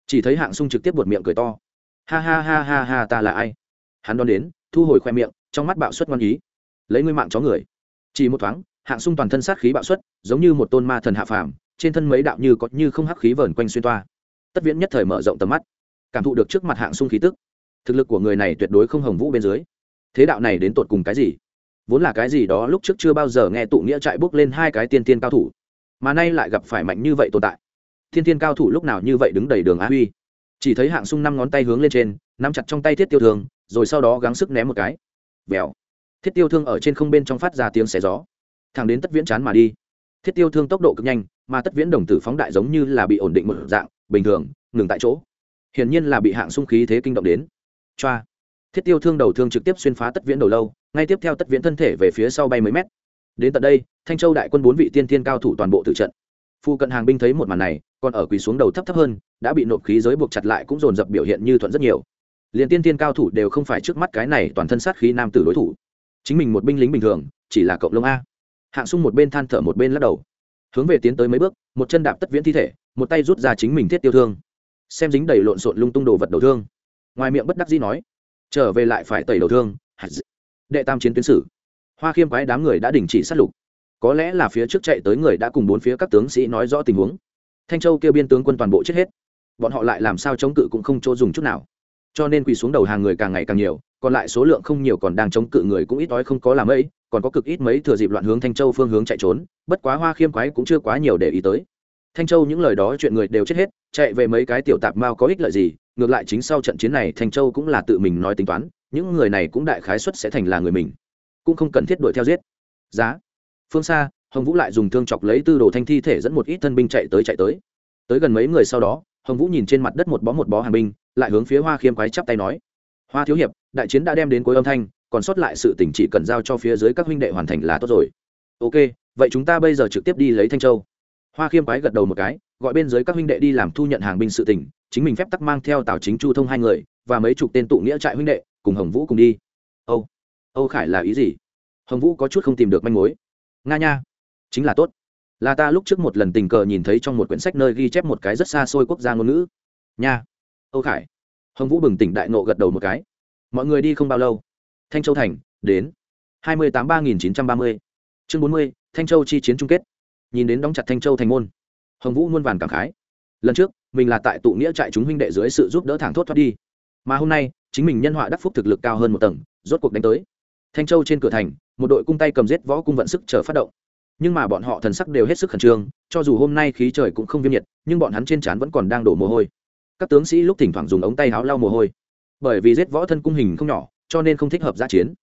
Chỉ thấy hạng sung trực tiếp buột miệng cười to. Ha ha ha ha ha, ta là ai? Hắn đón đến, thu hồi khoe miệng, trong mắt bạo suất ngon ý. Lấy ngươi mạng chó người. Chỉ một thoáng, hạng sung toàn thân sát khí bạo suất giống như một tôn ma thần hạ phàm trên thân mấy đạo như có như không hắc khí vờn quanh xuyên toa. Tất viễn nhất thời mở rộng tầm mắt, cảm thụ được trước mặt hạng sung khí tức. Thực lực của người này tuyệt đối không hồng vũ bên dưới. Thế đạo này đến tột cùng cái gì? Vốn là cái gì đó lúc trước chưa bao giờ nghe tụ nghĩa trại bước lên hai cái tiên tiên cao thủ, mà nay lại gặp phải mạnh như vậy tồn tại. Thiên tiên cao thủ lúc nào như vậy đứng đầy đường á huy? Chỉ thấy hạng sung năm ngón tay hướng lên trên, nắm chặt trong tay thiết tiêu thương, rồi sau đó gắng sức ném một cái. Vèo. Thiết tiêu thương ở trên không bên trong phát ra tiếng xẻ gió. Thẳng đến tất viễn chán mà đi thiết tiêu thương tốc độ cực nhanh, mà tất viễn đồng tử phóng đại giống như là bị ổn định một dạng, bình thường, ngừng tại chỗ. Hiển nhiên là bị hạng sung khí thế kinh động đến. Choa. Thiết tiêu thương đầu thương trực tiếp xuyên phá tất viễn đầu lâu, ngay tiếp theo tất viễn thân thể về phía sau bay mấy mét. Đến tận đây, thanh châu đại quân bốn vị tiên tiên cao thủ toàn bộ tử trận. Phu cận hàng binh thấy một màn này, còn ở quỳ xuống đầu thấp thấp hơn, đã bị nộp khí giới buộc chặt lại cũng dồn dập biểu hiện như thuận rất nhiều. Liền tiên tiên cao thủ đều không phải trước mắt cái này toàn thân sát khí nam tử đối thủ. Chính mình một binh lính bình thường, chỉ là cộng lông a hạng sung một bên than thở một bên lắc đầu. Hướng về tiến tới mấy bước, một chân đạp tất viễn thi thể, một tay rút ra chính mình thiết tiêu thương. Xem dính đầy lộn xộn lung tung đồ vật đầu thương. Ngoài miệng bất đắc dĩ nói, trở về lại phải tẩy đầu thương. Đệ tam chiến tuyến sử. Hoa khiêm quái đám người đã đình chỉ sát lục. Có lẽ là phía trước chạy tới người đã cùng bốn phía các tướng sĩ nói rõ tình huống. Thanh châu kêu biên tướng quân toàn bộ chết hết. Bọn họ lại làm sao chống cự cũng không chỗ dùng chút nào cho nên quỳ xuống đầu hàng người càng ngày càng nhiều, còn lại số lượng không nhiều còn đang chống cự người cũng ít ỏi không có làm ấy, còn có cực ít mấy thừa dịp loạn hướng thanh châu phương hướng chạy trốn, bất quá hoa khiêm quái cũng chưa quá nhiều để ý tới. Thanh châu những lời đó chuyện người đều chết hết, chạy về mấy cái tiểu tạp mao có ích lợi gì, ngược lại chính sau trận chiến này thanh châu cũng là tự mình nói tính toán, những người này cũng đại khái xuất sẽ thành là người mình, cũng không cần thiết đuổi theo giết. Giá. Phương xa, hồng vũ lại dùng thương chọc lấy tư đồ thanh thi thể dẫn một ít thân binh chạy tới chạy tới. Tới gần mấy người sau đó hồng vũ nhìn trên mặt đất một bó một bó hàng binh, lại hướng phía hoa khiêm quái chắp tay nói, hoa thiếu hiệp, đại chiến đã đem đến cuối âm thanh, còn sót lại sự tỉnh chỉ cần giao cho phía dưới các huynh đệ hoàn thành là tốt rồi. Ok, vậy chúng ta bây giờ trực tiếp đi lấy thanh châu. Hoa khiêm quái gật đầu một cái, gọi bên dưới các huynh đệ đi làm thu nhận hàng binh sự tỉnh chính mình phép tắc mang theo tào chính chu thông hai người, và mấy chục tên tụ nghĩa trại huynh đệ, cùng hồng vũ cùng đi. Âu âu khải là ý gì? Hồng vũ có chút không tìm được manh mối. Nga nha, chính là tốt là ta lúc trước một lần tình cờ nhìn thấy trong một quyển sách nơi ghi chép một cái rất xa xôi quốc gia ngôn ngữ. Nha. Âu khải. Hồng vũ bừng tỉnh đại nộ gật đầu một cái. Mọi người đi không bao lâu. Thanh châu thành, đến. hai mươi tám ba nghìn chín trăm ba mươi. Chương bốn mươi, thanh châu chi chiến chung kết. Nhìn đến đóng chặt thanh châu thành môn, hồng vũ muôn vàn cảm khái. Lần trước, mình là tại tụ nghĩa trại chúng huynh đệ dưới sự giúp đỡ thẳng thốt thoát đi. Mà hôm nay, chính mình nhân họa đắc phúc thực lực cao hơn một tầng, rốt cuộc đánh tới. Thanh châu trên cửa thành, một đội cung tay cầm giết võ cung vận sức chờ phát động nhưng mà bọn họ thần sắc đều hết sức khẩn trương, cho dù hôm nay khí trời cũng không viêm nhiệt, nhưng bọn hắn trên trán vẫn còn đang đổ mồ hôi. Các tướng sĩ lúc thỉnh thoảng dùng ống tay áo lau mồ hôi. Bởi vì giết võ thân cung hình không nhỏ, cho nên không thích hợp giã chiến.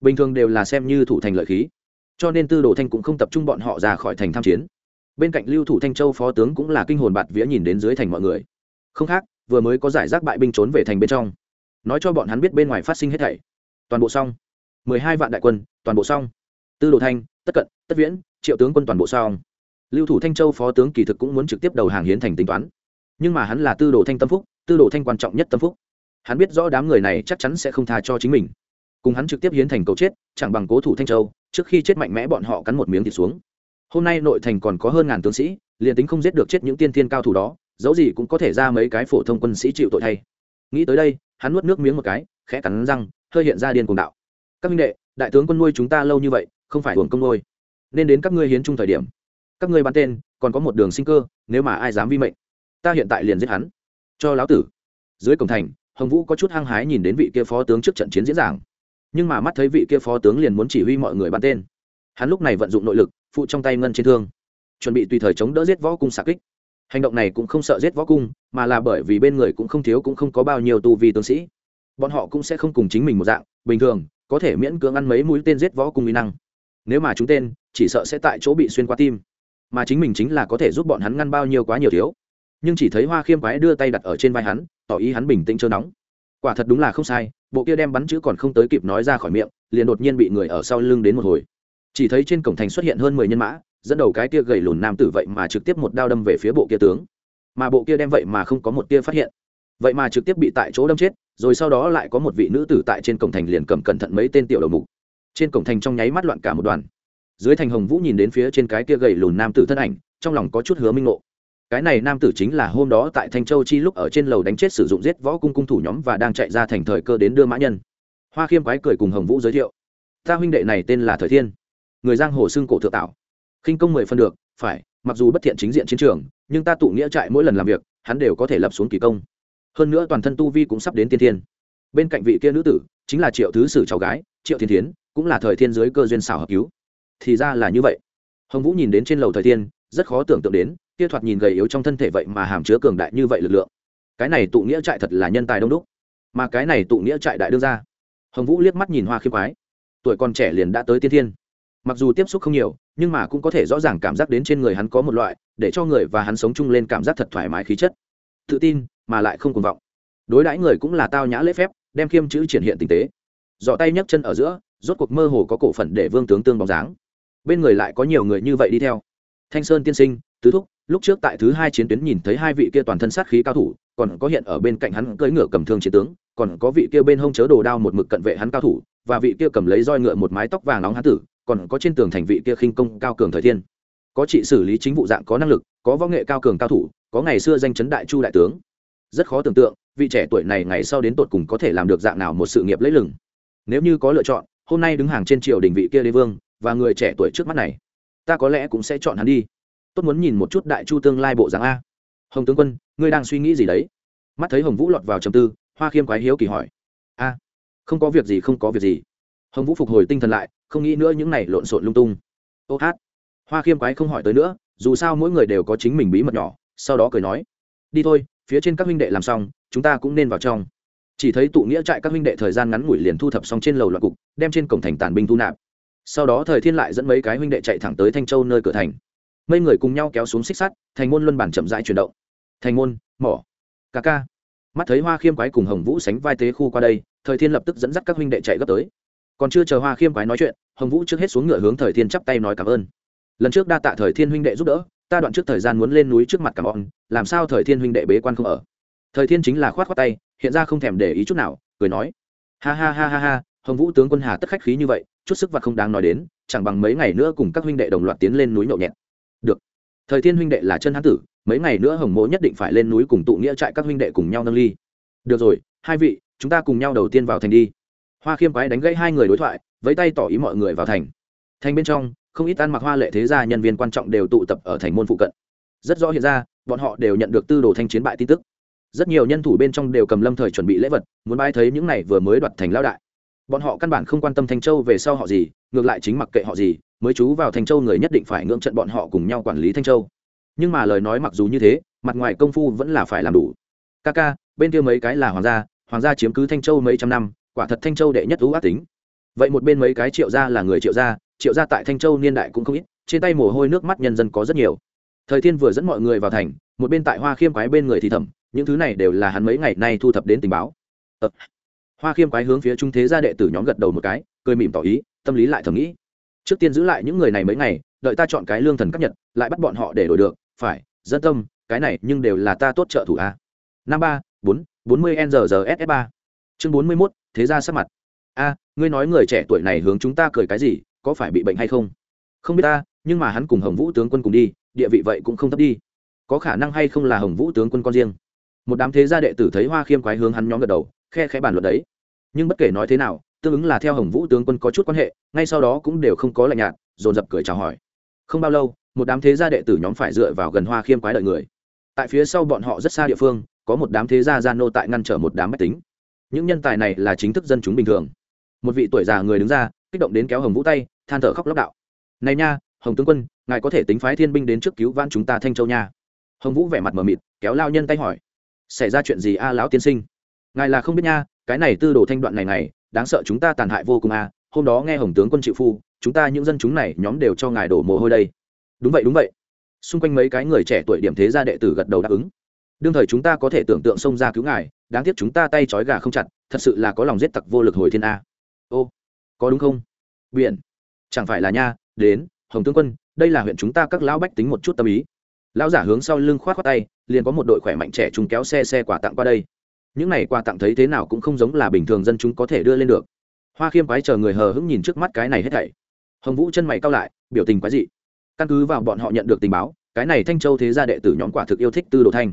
Bình thường đều là xem như thủ thành lợi khí. Cho nên tư đồ thanh cũng không tập trung bọn họ ra khỏi thành tham chiến. Bên cạnh lưu thủ thanh châu phó tướng cũng là kinh hồn bạt vía nhìn đến dưới thành mọi người. Không khác, vừa mới có giải rác bại binh trốn về thành bên trong. Nói cho bọn hắn biết bên ngoài phát sinh hết thảy. Toàn bộ xong. Mười hai vạn đại quân, toàn bộ xong. Tư đồ thanh, tất cận, tất viễn triệu tướng quân toàn bộ xong. Lưu thủ thanh châu phó tướng kỳ thực cũng muốn trực tiếp đầu hàng hiến thành tính toán. Nhưng mà hắn là tư đồ thanh tâm phúc, tư đồ thanh quan trọng nhất tâm phúc. Hắn biết rõ đám người này chắc chắn sẽ không tha cho chính mình. Cùng hắn trực tiếp hiến thành cầu chết, chẳng bằng cố thủ thanh châu, trước khi chết mạnh mẽ bọn họ cắn một miếng thịt xuống. Hôm nay nội thành còn có hơn ngàn tướng sĩ, liền tính không giết được chết những tiên thiên cao thủ đó, dẫu gì cũng có thể ra mấy cái phổ thông quân sĩ chịu tội thay. Nghĩ tới đây, hắn nuốt nước miếng một cái, khẽ cắn răng, hơi hiện ra điên cùng đạo. Các minh đệ, đại tướng quân nuôi chúng ta lâu như vậy, không phải hưởng công nuôi nên đến các ngươi hiến chung thời điểm. Các ngươi bắn tên, còn có một đường sinh cơ, nếu mà ai dám vi mệnh, ta hiện tại liền giết hắn. Cho lão tử. Dưới cổng thành, hồng vũ có chút hăng hái nhìn đến vị kia phó tướng trước trận chiến diễn giảng. Nhưng mà mắt thấy vị kia phó tướng liền muốn chỉ huy mọi người bắn tên. Hắn lúc này vận dụng nội lực, phụ trong tay ngân trên thương. Chuẩn bị tùy thời chống đỡ giết võ cung xạ kích. Hành động này cũng không sợ giết võ cung, mà là bởi vì bên người cũng không thiếu cũng không có bao nhiêu tu vi tướng sĩ. Bọn họ cũng sẽ không cùng chính mình một dạng, bình thường, có thể miễn cưỡng ăn mấy mũi tên giết võ cung uy năng. Nếu mà chúng tên chỉ sợ sẽ tại chỗ bị xuyên qua tim. Mà chính mình chính là có thể giúp bọn hắn ngăn bao nhiêu quá nhiều thiếu. Nhưng chỉ thấy hoa khiêm quái đưa tay đặt ở trên vai hắn, tỏ ý hắn bình tĩnh chưa nóng. Quả thật đúng là không sai, bộ kia đem bắn chữ còn không tới kịp nói ra khỏi miệng, liền đột nhiên bị người ở sau lưng đến một hồi. Chỉ thấy trên cổng thành xuất hiện hơn mười nhân mã, dẫn đầu cái kia gầy lùn nam tử vậy mà trực tiếp một đao đâm về phía bộ kia tướng. Mà bộ kia đem vậy mà không có một tia phát hiện. Vậy mà trực tiếp bị tại chỗ đâm chết, rồi sau đó lại có một vị nữ tử tại trên cổng thành liền cầm cẩn thận mấy tên tiểu đầu mục. Trên cổng thành trong nháy mắt loạn cả một đoàn dưới thành hồng vũ nhìn đến phía trên cái kia gầy lùn nam tử thân ảnh, trong lòng có chút hứa minh ngộ. Cái này nam tử chính là hôm đó tại thanh châu chi lúc ở trên lầu đánh chết sử dụng giết võ cung cung thủ nhóm và đang chạy ra thành thời cơ đến đưa mã nhân. Hoa khiêm quái cười cùng hồng vũ giới thiệu. Ta huynh đệ này tên là thời thiên. Người giang hồ xưng cổ thượng tạo. Khinh công mười phân được, phải, mặc dù bất thiện chính diện chiến trường, nhưng ta tụ nghĩa trại mỗi lần làm việc, hắn đều có thể lập xuống kỳ công. Hơn nữa toàn thân tu vi cũng sắp đến tiên thiên. Bên cạnh vị kia nữ tử, chính là triệu thứ sử cháu gái, triệu thiên thiến, cũng là thời thiên giới cơ duyên xảo hợp cứu thì ra là như vậy. Hồng vũ nhìn đến trên lầu thời thiên rất khó tưởng tượng đến, kia thoạt nhìn gầy yếu trong thân thể vậy mà hàm chứa cường đại như vậy lực lượng. Cái này tụ nghĩa trại thật là nhân tài đông đúc. Mà cái này tụ nghĩa trại đại đương ra hồng vũ liếc mắt nhìn hoa khiêm quái. Tuổi còn trẻ liền đã tới tiên thiên. Mặc dù tiếp xúc không nhiều, nhưng mà cũng có thể rõ ràng cảm giác đến trên người hắn có một loại, để cho người và hắn sống chung lên cảm giác thật thoải mái khí chất. Tự tin, mà lại không cuồng vọng. Đối đãi người cũng là tao nhã lễ phép, đem khiêm chữ triển hiện tình tế. Dọ tay nhấc chân ở giữa, rốt cuộc mơ hồ có cổ phần để vương tướng tương bóng dáng bên người lại có nhiều người như vậy đi theo. Thanh sơn tiên sinh, tứ thúc, lúc trước tại thứ hai chiến tuyến nhìn thấy hai vị kia toàn thân sát khí cao thủ, còn có hiện ở bên cạnh hắn cưỡi ngựa cầm thương chiến tướng, còn có vị kia bên hông chớ đồ đao một mực cận vệ hắn cao thủ, và vị kia cầm lấy roi ngựa một mái tóc vàng nóng hán tử, còn có trên tường thành vị kia khinh công cao cường thời thiên. Có trị xử lý chính vụ dạng, có năng lực, có võ nghệ cao cường cao thủ, có ngày xưa danh chấn đại chu đại tướng. Rất khó tưởng tượng, vị trẻ tuổi này ngày sau đến tột cùng có thể làm được dạng nào một sự nghiệp lấy lừng. Nếu như có lựa chọn, hôm nay đứng hàng trên triều đình vị kia đế vương và người trẻ tuổi trước mắt này. Ta có lẽ cũng sẽ chọn hắn đi. Tốt muốn nhìn một chút đại chu tương lai bộ dáng a. Hồng tướng quân, ngươi đang suy nghĩ gì đấy? Mắt thấy hồng vũ lọt vào trầm tư, hoa khiêm quái hiếu kỳ hỏi. A, không có việc gì, không có việc gì. Hồng vũ phục hồi tinh thần lại, không nghĩ nữa những này lộn xộn lung tung. Ô hát. Hoa khiêm quái không hỏi tới nữa, dù sao mỗi người đều có chính mình bí mật nhỏ, sau đó cười nói. Đi thôi, phía trên các huynh đệ làm xong, chúng ta cũng nên vào trong. Chỉ thấy tụ nghĩa trại các huynh đệ thời gian ngắn ngủi liền thu thập xong trên lầu loạt cục, đem trên cổng thành tàn binh thu nạp sau đó thời thiên lại dẫn mấy cái huynh đệ chạy thẳng tới thanh châu nơi cửa thành. Mấy người cùng nhau kéo xuống xích sắt, thành môn luân bản chậm rãi chuyển động. Thành môn, mỏ ca ca. Mắt thấy hoa khiêm quái cùng hồng vũ sánh vai tế khu qua đây, thời thiên lập tức dẫn dắt các huynh đệ chạy gấp tới. Còn chưa chờ hoa khiêm quái nói chuyện, hồng vũ trước hết xuống ngựa hướng thời thiên chắp tay nói cảm ơn. Lần trước đa tạ thời thiên huynh đệ giúp đỡ, ta đoạn trước thời gian muốn lên núi trước mặt cảm ơn, làm sao thời thiên huynh đệ bế quan không ở? Thời thiên chính là khoát khoát tay, hiện ra không thèm để ý chút nào, cười nói. Ha ha ha ha ha, hồng vũ tướng quân hà tất khách khí như vậy chút sức vật không đáng nói đến, chẳng bằng mấy ngày nữa cùng các huynh đệ đồng loạt tiến lên núi nhậu nhẹt. Được. Thời thiên huynh đệ là chân hán tử, mấy ngày nữa hồng mỗ nhất định phải lên núi cùng tụ nghĩa trại các huynh đệ cùng nhau nâng ly. Được rồi, hai vị, chúng ta cùng nhau đầu tiên vào thành đi. Hoa khiêm quái đánh gãy hai người đối thoại với tay tỏ ý mọi người vào thành. Thành bên trong, không ít ăn mặc hoa lệ thế gia nhân viên quan trọng đều tụ tập ở thành môn phụ cận. Rất rõ hiện ra, bọn họ đều nhận được tư đồ thanh chiến bại tin tức. Rất nhiều nhân thủ bên trong đều cầm lâm thời chuẩn bị lễ vật, muốn bái thấy những này vừa mới đoạt thành lao đại bọn họ căn bản không quan tâm thanh châu về sau họ gì, ngược lại chính mặc kệ họ gì, mới chú vào thanh châu người nhất định phải ngưỡng trận bọn họ cùng nhau quản lý thanh châu. Nhưng mà lời nói mặc dù như thế, mặt ngoài công phu vẫn là phải làm đủ. Ca ca, bên kia mấy cái là hoàng gia hoàng gia chiếm cứ thanh châu mấy trăm năm, quả thật thanh châu đệ nhất ưu ác tính. Vậy một bên mấy cái triệu gia là người triệu gia triệu gia tại thanh châu niên đại cũng không ít, trên tay mồ hôi nước mắt nhân dân có rất nhiều. Thời thiên vừa dẫn mọi người vào thành, một bên tại hoa khiêm quái bên người thì thầm, những thứ này đều là hắn mấy ngày nay thu thập đến tình báo. Ờ hoa khiêm quái hướng phía trung thế gia đệ tử nhóm gật đầu một cái, cười mỉm tỏ ý, tâm lý lại thầm nghĩ. Trước tiên giữ lại những người này mấy ngày, đợi ta chọn cái lương thần cấp nhật, lại bắt bọn họ để đổi được. Phải, dân tâm, cái này nhưng đều là ta tốt trợ thủ a. Năm ba, bốn bốn mươi nzzs ba. Chương bốn mươi mốt, thế gia sắc mặt. A, ngươi nói người trẻ tuổi này hướng chúng ta cười cái gì, có phải bị bệnh hay không? Không biết ta, nhưng mà hắn cùng hồng vũ tướng quân cùng đi, địa vị vậy cũng không thấp đi. Có khả năng hay không là hồng vũ tướng quân con riêng? Một đám thế gia đệ tử thấy hoa khiêm quái hướng hắn nhóm gật đầu khe khẽ bàn luận đấy. Nhưng bất kể nói thế nào, tương ứng là theo hồng vũ tướng quân có chút quan hệ, ngay sau đó cũng đều không có lạnh nhạt, dồn dập cười chào hỏi. Không bao lâu, một đám thế gia đệ tử nhóm phải dựa vào gần hoa khiêm quái đợi người. Tại phía sau bọn họ rất xa địa phương, có một đám thế gia gia nô tại ngăn trở một đám máy tính. Những nhân tài này là chính thức dân chúng bình thường. Một vị tuổi già người đứng ra, kích động đến kéo hồng vũ tay, than thở khóc lóc đạo. Này nha, hồng tướng quân, ngài có thể tính phái thiên binh đến trước cứu vãn chúng ta thanh châu nha. Hồng vũ vẻ mặt mờ mịt, kéo lao nhân tay hỏi. Xảy ra chuyện gì a, lão tiên sinh? Ngài là không biết nha, cái này tư đồ thanh đoạn này này, đáng sợ chúng ta tàn hại vô cùng a hôm đó nghe hồng tướng quân chịu phu, chúng ta những dân chúng này nhóm đều cho ngài đổ mồ hôi đây. Đúng vậy đúng vậy. Xung quanh mấy cái người trẻ tuổi điểm thế gia đệ tử gật đầu đáp ứng. Đương thời chúng ta có thể tưởng tượng xông ra cứu ngài, đáng tiếc chúng ta tay trói gà không chặt, thật sự là có lòng giết tặc vô lực hồi thiên a. Ô, có đúng không? Biển, chẳng phải là nha, đến, hồng tướng quân, đây là huyện chúng ta các lão bách tính một chút tâm ý. Lão giả hướng sau lưng khoát khoát tay, liền có một đội khỏe mạnh trẻ chúng kéo xe xe quà tặng qua đây những này quà tặng thấy thế nào cũng không giống là bình thường dân chúng có thể đưa lên được. Hoa khiêm quái chờ người hờ hững nhìn trước mắt cái này hết thảy. Hồng vũ chân mày cao lại, biểu tình quái dị. Căn cứ vào bọn họ nhận được tình báo, cái này thanh châu thế gia đệ tử nhóm quả thực yêu thích tư đồ thanh.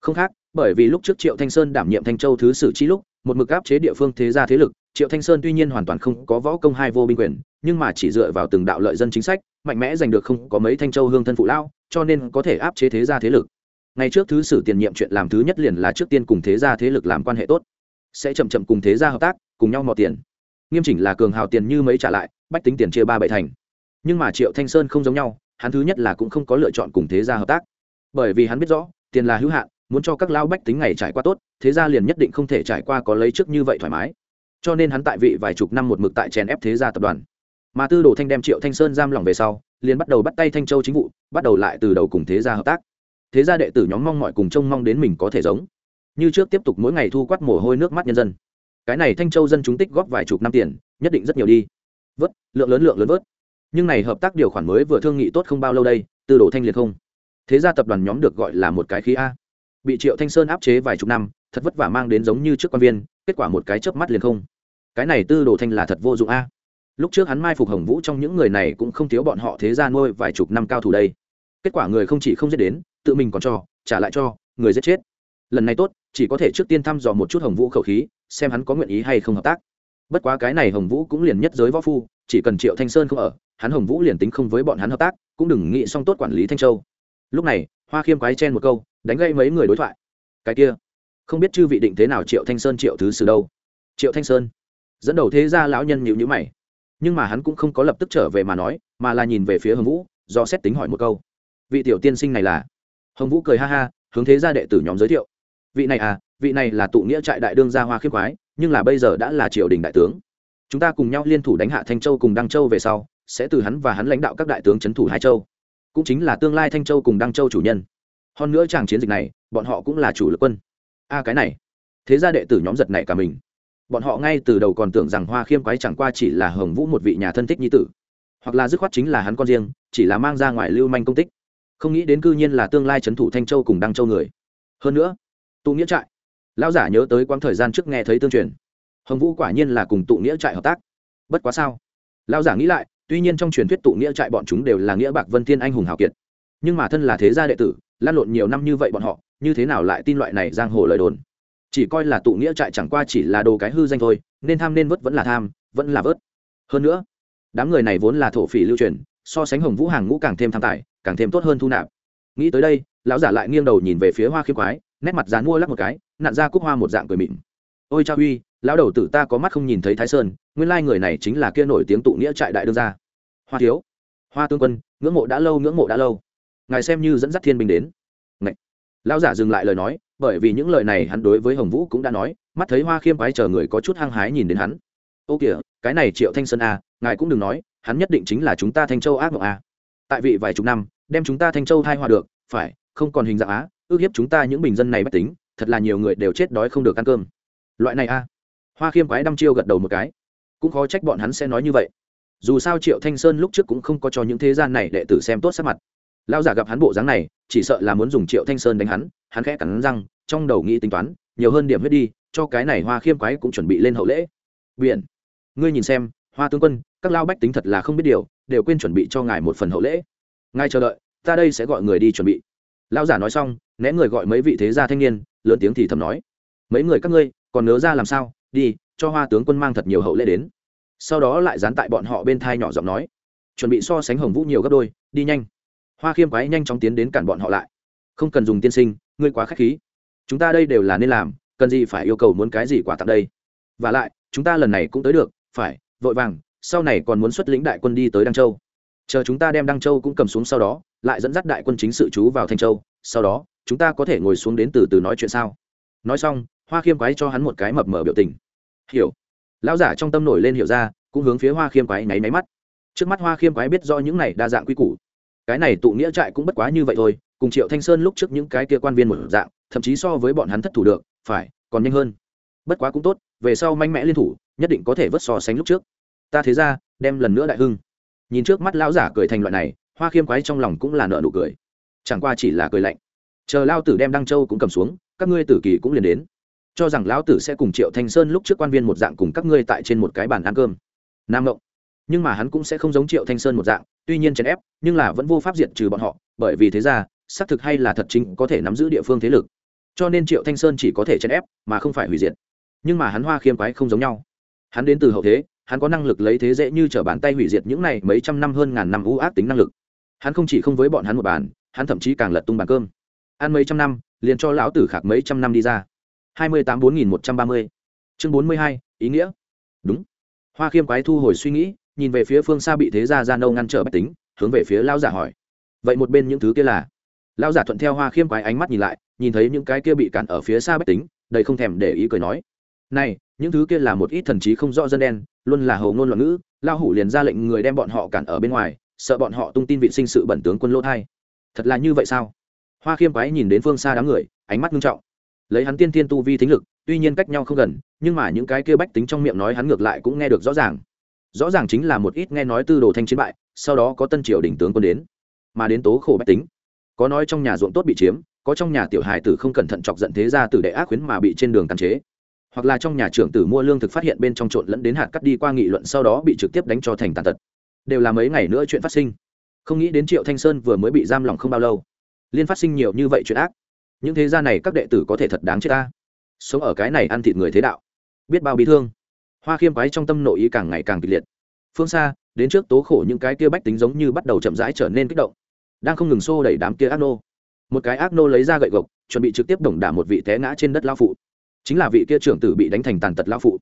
Không khác, bởi vì lúc trước triệu thanh sơn đảm nhiệm thanh châu thứ sử trí lúc, một mực áp chế địa phương thế gia thế lực, triệu thanh sơn tuy nhiên hoàn toàn không có võ công hai vô binh quyền, nhưng mà chỉ dựa vào từng đạo lợi dân chính sách, mạnh mẽ giành được không có mấy thanh châu hương thân phụ lao cho nên có thể áp chế thế gia thế lực ngày trước thứ sử tiền nhiệm chuyện làm thứ nhất liền là trước tiên cùng thế gia thế lực làm quan hệ tốt. Sẽ chậm chậm cùng thế gia hợp tác, cùng nhau mò tiền. Nghiêm chỉnh là cường hào tiền như mấy trả lại, bách tính tiền chia ba bảy thành. Nhưng mà triệu thanh sơn không giống nhau, hắn thứ nhất là cũng không có lựa chọn cùng thế gia hợp tác. Bởi vì hắn biết rõ, tiền là hữu hạn, muốn cho các lao bách tính ngày trải qua tốt, thế gia liền nhất định không thể trải qua có lấy trước như vậy thoải mái. Cho nên hắn tại vị vài chục năm một mực tại chèn ép thế gia tập đoàn. Mà tư đồ thanh đem triệu thanh sơn giam lỏng về sau, liền bắt đầu bắt tay thanh châu chính vụ, bắt đầu lại từ đầu cùng thế gia hợp tác thế gia đệ tử nhóm mong mọi cùng trông mong đến mình có thể giống. Như trước tiếp tục mỗi ngày thu quát mồ hôi nước mắt nhân dân. Cái này thanh châu dân chúng tích góp vài chục năm tiền, nhất định rất nhiều đi. Vớt, lượng lớn lượng lớn vớt. Nhưng này hợp tác điều khoản mới vừa thương nghị tốt không bao lâu đây, tư đồ thanh liệt không. Thế gia tập đoàn nhóm được gọi là một cái khí a. Bị triệu thanh sơn áp chế vài chục năm, thật vất vả mang đến giống như trước quan viên, kết quả một cái chớp mắt liền không. Cái này tư đồ thanh là thật vô dụng a. Lúc trước hắn mai phục hồng vũ trong những người này cũng không thiếu bọn họ thế ra nuôi vài chục năm cao thủ đây. Kết quả người không chỉ không giết đến tự mình còn cho, trả lại cho, người giết chết. Lần này tốt, chỉ có thể trước tiên thăm dò một chút hồng vũ khẩu khí, xem hắn có nguyện ý hay không hợp tác. Bất quá cái này hồng vũ cũng liền nhất giới võ phu, chỉ cần triệu thanh sơn không ở, hắn hồng vũ liền tính không với bọn hắn hợp tác, cũng đừng nghĩ xong tốt quản lý thanh châu. Lúc này, hoa khiêm quái chen một câu, đánh gây mấy người đối thoại. Cái kia, không biết chư vị định thế nào triệu thanh sơn, triệu thứ sử đâu? Triệu thanh sơn. Dẫn đầu thế gia lão nhân nhịu nhữ mày. Nhưng mà hắn cũng không có lập tức trở về mà nói, mà là nhìn về phía hồng vũ, do xét tính hỏi một câu. Vị tiểu tiên sinh này là? Hồng vũ cười ha ha, hướng thế gia đệ tử nhóm giới thiệu. Vị này à vị này là tụ nghĩa trại đại đương gia hoa khiêm khoái nhưng là bây giờ đã là triều đình đại tướng. Chúng ta cùng nhau liên thủ đánh hạ thanh châu cùng đăng châu về sau, sẽ từ hắn và hắn lãnh đạo các đại tướng c h ấ n thủ hai châu. Cũng chính là tương lai thanh châu cùng đăng châu chủ nhân. Hơn nữa chàng chiến dịch này, bọn họ cũng là chủ lực quân. A, cái này. Thế gia đệ tử nhóm giật này cả mình. Bọn họ ngay từ đầu còn tưởng rằng hoa khiêm quái chẳng qua chỉ là hồng vũ một vị nhà thân thích nhi tử, hoặc là dứt khoát chính là hắn con riêng, chỉ là mang ra ngoài lưu manh công tích không nghĩ đến cư nhiên là tương lai c h ấ n thủ thanh châu cùng đăng châu người. Hơn nữa, tụ nghĩa trại. Lão giả nhớ tới quãng thời gian trước nghe thấy tương truyền. Hồng vũ quả nhiên là cùng tụ nghĩa trại hợp tác. Bất quá sao? Lão giả nghĩ lại, tuy nhiên trong truyền thuyết tụ nghĩa trại bọn chúng đều là nghĩa bạc vân thiên anh hùng hào kiệt. Nhưng mà thân là thế gia đệ tử, lan lộn nhiều năm như vậy bọn họ, như thế nào lại tin loại này giang hồ lời đồn? Chỉ coi là tụ nghĩa trại chẳng qua chỉ là đồ cái hư danh thôi, nên tham nên vớt vẫn là tham, vẫn là vớt. Hơn nữa, đám người này vốn là thổ phỉ lưu truyền, so sánh hồng vũ hàng ngũ càng thêm tham tài càng thêm tốt hơn thu nạp. Nghĩ tới đây lão giả lại nghiêng đầu nhìn về phía hoa khiêm quái nét mặt dán mua lắc một cái nặn ra cúc hoa một dạng cười mịn. Ôi cha huy lão đầu tử ta có mắt không nhìn thấy thái sơn nguyên lai người này chính là kia nổi tiếng tụ nghĩa trại đại đương gia. Hoa thiếu hoa tương quân ngưỡng mộ đã lâu ngưỡng mộ đã lâu. Ngài xem như dẫn dắt thiên binh đến. Ngậy. lão giả dừng lại lời nói bởi vì những lời này hắn đối với hồng vũ cũng đã nói mắt thấy hoa khiêm quái chờ người có chút hăng hái nhìn đến hắn. Ô kìa cái này triệu thanh sơn a à, ngài cũng đừng nói hắn nhất định chính là chúng ta thanh châu ác mộng a à tại vị vài chục năm, đem chúng ta thanh châu thai hòa được, phải, không còn hình dạng á, ước hiếp chúng ta những bình dân này bất tính, thật là nhiều người đều chết đói không được ăn cơm. Loại này a. Hoa khiêm quái đăm chiêu gật đầu một cái. Cũng khó trách bọn hắn sẽ nói như vậy. Dù sao triệu thanh sơn lúc trước cũng không có cho những thế gian này đệ tử xem tốt sắc mặt. Lao giả gặp hắn bộ dáng này, chỉ sợ là muốn dùng triệu thanh sơn đánh hắn hắn khẽ cắn răng, trong đầu nghĩ tính toán, nhiều hơn điểm huyết đi, cho cái này hoa khiêm quái cũng chuẩn bị lên hậu lễ. Biển, ngươi nhìn xem hoa tướng quân, các lao bách tính thật là không biết điều, đều quên chuẩn bị cho ngài một phần hậu lễ. Ngài chờ đợi, ta đây sẽ gọi người đi chuẩn bị. Lao giả nói xong, né người gọi mấy vị thế gia thanh niên, lớn tiếng thì thầm nói, mấy người các ngươi, còn nhớ ra làm sao? Đi, cho hoa tướng quân mang thật nhiều hậu lễ đến. Sau đó lại dán tại bọn họ bên thai nhỏ giọng nói, chuẩn bị so sánh hồng vũ nhiều gấp đôi, đi nhanh. Hoa khiêm quái nhanh chóng tiến đến cản bọn họ lại. Không cần dùng tiên sinh, ngươi quá k h á c h khí. Chúng ta đây đều là nên làm, cần gì phải yêu cầu muốn cái gì quả tặng đây? V à lại, chúng ta lần này cũng tới được, phải vội vàng, sau này còn muốn xuất lĩnh đại quân đi tới đăng châu. Chờ chúng ta đem đăng châu cũng cầm xuống sau đó, lại dẫn dắt đại quân chính sự chú vào thanh châu. Sau đó, chúng ta có thể ngồi xuống đến từ từ nói chuyện sao? Nói xong, hoa khiêm quái cho hắn một cái mập mờ biểu tình. Hiểu. Lão giả trong tâm nổi lên hiểu ra, cũng hướng phía hoa khiêm quái nháy máy mắt. Trước mắt hoa khiêm quái biết do những này đa dạng quy củ. Cái này tụ nghĩa trại cũng bất quá như vậy thôi, cùng triệu thanh sơn lúc trước những cái kia quan viên một dạng, thậm chí so với bọn hắn thất thủ được, phải, còn nhanh hơn. Bất quá cũng tốt, về sau manh mẽ liên thủ nhất định có thể vớt so sánh lúc trước. Ta thế ra, đem lần nữa đại hưng. Nhìn trước mắt lão giả cười thành loại này, hoa khiêm quái trong lòng cũng là nợ nụ cười. Chẳng qua chỉ là cười lạnh. Chờ lao tử đem đăng châu cũng cầm xuống, các ngươi tử kỳ cũng liền đến. Cho rằng lão tử sẽ cùng triệu thanh sơn lúc trước quan viên một dạng cùng các ngươi tại trên một cái bàn ăn cơm. Nam ngộng. Nhưng mà hắn cũng sẽ không giống triệu thanh sơn một dạng, tuy nhiên chèn ép, nhưng là vẫn vô pháp diện trừ bọn họ, bởi vì thế ra, xác thực hay là thật chính có thể nắm giữ địa phương thế lực. Cho nên triệu thanh sơn chỉ có thể chèn ép, mà không phải hủy diệt. Nhưng mà hắn hoa khiêm quái không giống nhau hắn đến từ hậu thế, hắn có năng lực lấy thế dễ như t r ở bàn tay hủy diệt những này mấy trăm năm hơn ngàn năm ưu ác tính năng lực. Hắn không chỉ không với bọn hắn một bàn, hắn thậm chí càng lật tung bàn cơm. Ăn mấy trăm năm, liền cho lão tử khạc mấy trăm năm đi ra. hai mươi tám bốn nghìn một trăm ba mươi. Chương bốn mươi hai, ý nghĩa. Đúng. Hoa khiêm quái thu hồi suy nghĩ, nhìn về phía phương xa bị thế gia ra nâu ngăn trở bách tính, hướng về phía lao giả hỏi. Vậy một bên những thứ kia là? Lao giả thuận theo hoa khiêm quái ánh mắt nhìn lại, nhìn thấy những cái kia bị cản ở phía xa bách tính, đầy không thèm để ý cười nói này, những thứ kia là một ít thần trí không rõ dân đen, luôn là hầu ngôn loạn ngữ lao hủ liền ra lệnh người đem bọn họ cản ở bên ngoài, sợ bọn họ tung tin vị sinh sự bẩn tướng quân lỗ thai. Thật là như vậy sao? Hoa khiêm quái nhìn đến phương xa đám người, ánh mắt nghiêm trọng. Lấy hắn tiên tiên tu vi thính lực, tuy nhiên cách nhau không gần, nhưng mà những cái kia bách tính trong miệng nói hắn ngược lại cũng nghe được rõ ràng. Rõ ràng chính là một ít nghe nói tư đồ thanh chiến bại, sau đó có tân triều đỉnh tướng quân đến. Mà đến tố khổ bách tính. Có nói trong nhà ruộng tốt bị chiếm, có trong nhà tiểu hài tử không cẩn thận chọc giận thế ra từ đệ ác khuyến mà bị trên đường tàn chế hoặc là trong nhà trưởng tử mua lương thực phát hiện bên trong trộn lẫn đến hạt cắt đi qua nghị luận sau đó bị trực tiếp đánh cho thành tàn tật. Đều là mấy ngày nữa chuyện phát sinh. Không nghĩ đến triệu thanh sơn vừa mới bị giam lòng không bao lâu. Liên phát sinh nhiều như vậy chuyện ác. Những thế gia này các đệ tử có thể thật đáng chết ta. Sống ở cái này ăn thịt người thế đạo. Biết bao bị thương. Hoa khiêm quái trong tâm nội ý càng ngày càng kịch liệt. Phương xa, đến trước tố khổ những cái kia bách tính giống như bắt đầu chậm rãi trở nên kích động. Đang không ngừng xô đẩy đám kia ác nô. Một cái ác nô lấy ra gậy gộc, chuẩn bị trực tiếp đổng đả một vị té ngã trên đất lao phụ chính là vị kia trưởng tử bị đánh thành tàn tật lao phụ.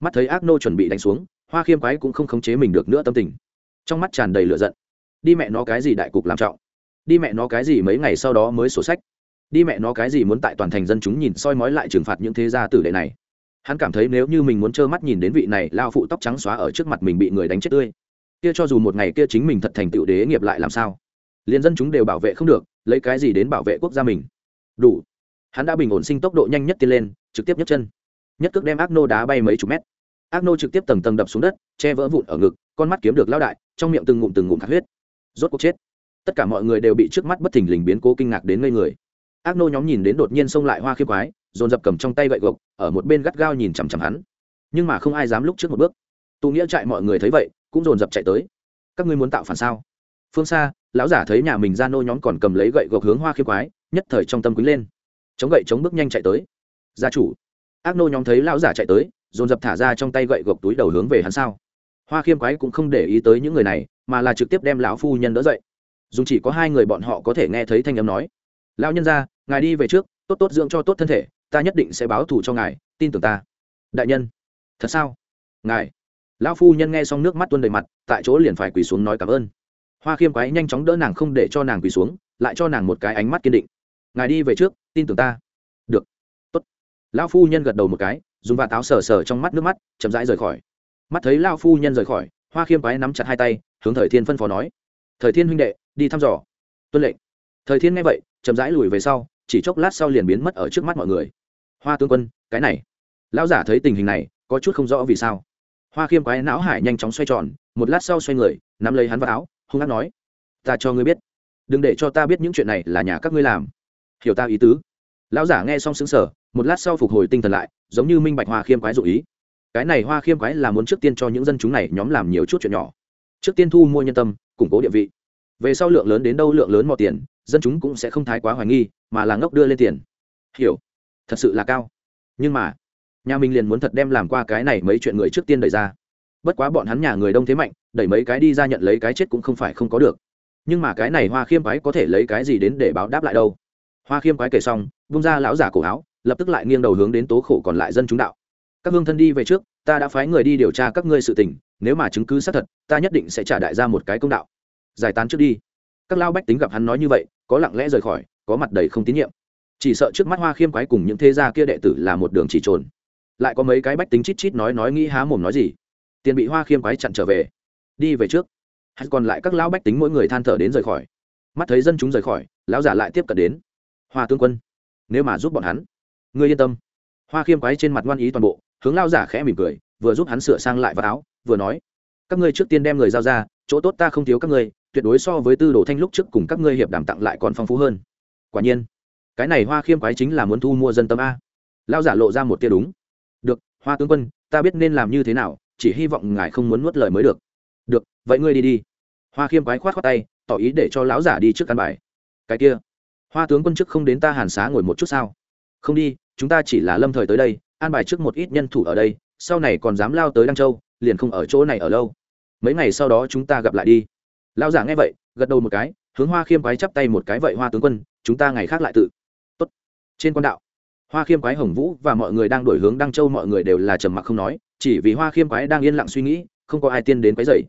Mắt thấy ác nô chuẩn bị đánh xuống, hoa khiêm quái cũng không khống chế mình được nữa tâm tình. Trong mắt tràn đầy lửa giận. Đi mẹ nó cái gì đại cục làm trọng? Đi mẹ nó cái gì mấy ngày sau đó mới sổ sách? Đi mẹ nó cái gì muốn tại toàn thành dân chúng nhìn soi mói lại trừng phạt những thế gia tử đệ này? Hắn cảm thấy nếu như mình muốn trơ mắt nhìn đến vị này lao phụ tóc trắng xóa ở trước mặt mình bị người đánh chết tươi, kia cho dù một ngày kia chính mình thật thành tựu đế nghiệp lại làm sao? Liền dân chúng đều bảo vệ không được, lấy cái gì đến bảo vệ quốc gia mình? Đủ hắn đã bình ổn sinh tốc độ nhanh nhất tiến lên, trực tiếp nhấc chân. Nhất cước đem ác nô đá bay mấy chục mét. Ác nô trực tiếp tầng tầng đập xuống đất, che vỡ vụn ở ngực, con mắt kiếm được lao đại, trong miệng từng ngụm từng ngụm khát huyết. Rốt cuộc chết. Tất cả mọi người đều bị trước mắt bất thình lình biến cố kinh ngạc đến ngây người. Ác nô nhóm nhìn đến đột nhiên xông lại hoa khiêm quái, dồn dập cầm trong tay gậy gộc, ở một bên gắt gao nhìn chằm chằm hắn. Nhưng mà không ai dám lúc trước một bước. Tụ nghĩa trại mọi người thấy vậy, cũng dồn dập chạy tới. Các ngươi muốn tạo phản sao? Phương xa, lão giả thấy nhà mình ra nô nhóm còn cầm lấy gậy gộc hướng hoa khiêm quái, nhất thời trong tâm quý lên chống gậy chống bước nhanh chạy tới. Gia chủ. Ác nô nhóm thấy lão giả chạy tới, dồn dập thả ra trong tay gậy gộc túi đầu hướng về hắn sao. Hoa khiêm quái cũng không để ý tới những người này, mà là trực tiếp đem lão phu nhân đỡ dậy. Dùng chỉ có hai người bọn họ có thể nghe thấy thanh âm nói. Lão nhân ra ngài đi về trước, tốt tốt dưỡng cho tốt thân thể, ta nhất định sẽ báo thù cho ngài, tin tưởng ta. Đại nhân. Thật sao? Ngài. Lão phu nhân nghe xong nước mắt tuôn đầy mặt, tại chỗ liền phải quỳ xuống nói cảm ơn. Hoa khiêm quái nhanh chóng đỡ nàng không để cho nàng quỳ xuống, lại cho nàng một cái ánh mắt kiên định ngài đi về trước, tin tưởng ta. Được. Tốt. Lão phu nhân gật đầu một cái, dùng vạt táo sờ sờ trong mắt nước mắt, chậm rãi rời khỏi. Mắt thấy lão phu nhân rời khỏi, hoa khiêm quái nắm chặt hai tay, hướng thời thiên phân phó nói. Thời thiên huynh đệ, đi thăm dò. Tuân lệnh. Thời thiên nghe vậy, chậm rãi lùi về sau, chỉ chốc lát sau liền biến mất ở trước mắt mọi người. Hoa tướng quân, cái này. Lão giả thấy tình hình này, có chút không rõ vì sao. Hoa khiêm quái não hải nhanh chóng xoay tròn, một lát sau xoay người, nắm lấy hắn vào áo, hung hát nói. Ta cho ngươi biết. Đừng để cho ta biết những chuyện này là nhà các ngươi làm hiểu ta ý tứ. Lão giả nghe xong xứng sở một lát sau phục hồi tinh thần lại, giống như minh bạch hoa khiêm quái dụ ý. Cái này hoa khiêm quái là muốn trước tiên cho những dân chúng này nhóm làm nhiều chút chuyện nhỏ. Trước tiên thu mua nhân tâm, củng cố địa vị. Về sau lượng lớn đến đâu lượng lớn mọi tiền, dân chúng cũng sẽ không thái quá hoài nghi, mà là ngốc đưa lên tiền. Hiểu. Thật sự là cao. Nhưng mà, nhà mình liền muốn thật đem làm qua cái này mấy chuyện người trước tiên đẩy ra. Bất quá bọn hắn nhà người đông thế mạnh, đẩy mấy cái đi ra nhận lấy cái chết cũng không phải không có được. Nhưng mà cái này hoa khiêm quái có thể lấy cái gì đến để báo đáp lại đâu? Hoa khiêm quái kể xong bung ra lão giả cổ áo, lập tức lại nghiêng đầu hướng đến tố khổ còn lại dân chúng đạo. Các hương thân đi về trước, ta đã phái người đi điều tra các ngươi sự tình, nếu mà chứng cứ xác thật, ta nhất định sẽ trả đại ra một cái công đạo. Giải tán trước đi. Các lao bách tính gặp hắn nói như vậy, có lặng lẽ rời khỏi, có mặt đầy không tín nhiệm. Chỉ sợ trước mắt hoa khiêm quái cùng những thế gia kia đệ tử là một đường chỉ trồn. Lại có mấy cái bách tính chít chít nói nói nghĩ há mồm nói gì. Tiền bị hoa khiêm quái chặn trở về. Đi về trước. Hắn còn lại các lão bách tính mỗi người than thở đến rời khỏi. Mắt thấy dân chúng rời khỏi, lão giả lại tiếp cận đến hoa tướng quân, nếu mà giúp bọn hắn, ngươi yên tâm. Hoa khiêm quái trên mặt ngoan ý toàn bộ, hướng lao giả khẽ mỉm cười, vừa giúp hắn sửa sang lại vào áo, vừa nói, các ngươi trước tiên đem người giao ra, chỗ tốt ta không thiếu các ngươi, tuyệt đối so với tư đồ thanh lúc trước cùng các ngươi hiệp đàm tặng lại còn phong phú hơn. Quả nhiên, cái này hoa khiêm quái chính là muốn thu mua dân tâm a. Lao giả lộ ra một tia đúng. Được, hoa tướng quân, ta biết nên làm như thế nào, chỉ hy vọng ngài không muốn nuốt lời mới được. Được, vậy ngươi đi đi. Hoa khiêm quái khoát khoát tay, tỏ ý để cho lão giả đi trước căn bài. Cái kia hoa tướng quân chức không đến ta hàn xá ngồi một chút sao? Không đi, chúng ta chỉ là lâm thời tới đây, an bài trước một ít nhân thủ ở đây, sau này còn dám lao tới đăng châu, liền không ở chỗ này ở lâu. Mấy ngày sau đó chúng ta gặp lại đi. Lao giả nghe vậy, gật đầu một cái, hướng hoa khiêm quái chắp tay một cái vậy hoa tướng quân, chúng ta ngày khác lại tự. Tốt. Trên quan đạo, hoa khiêm quái hồng vũ và mọi người đang đổi hướng đăng châu mọi người đều là trầm mặc không nói, chỉ vì hoa khiêm quái đang yên lặng suy nghĩ, không có ai tiên đến quái dậy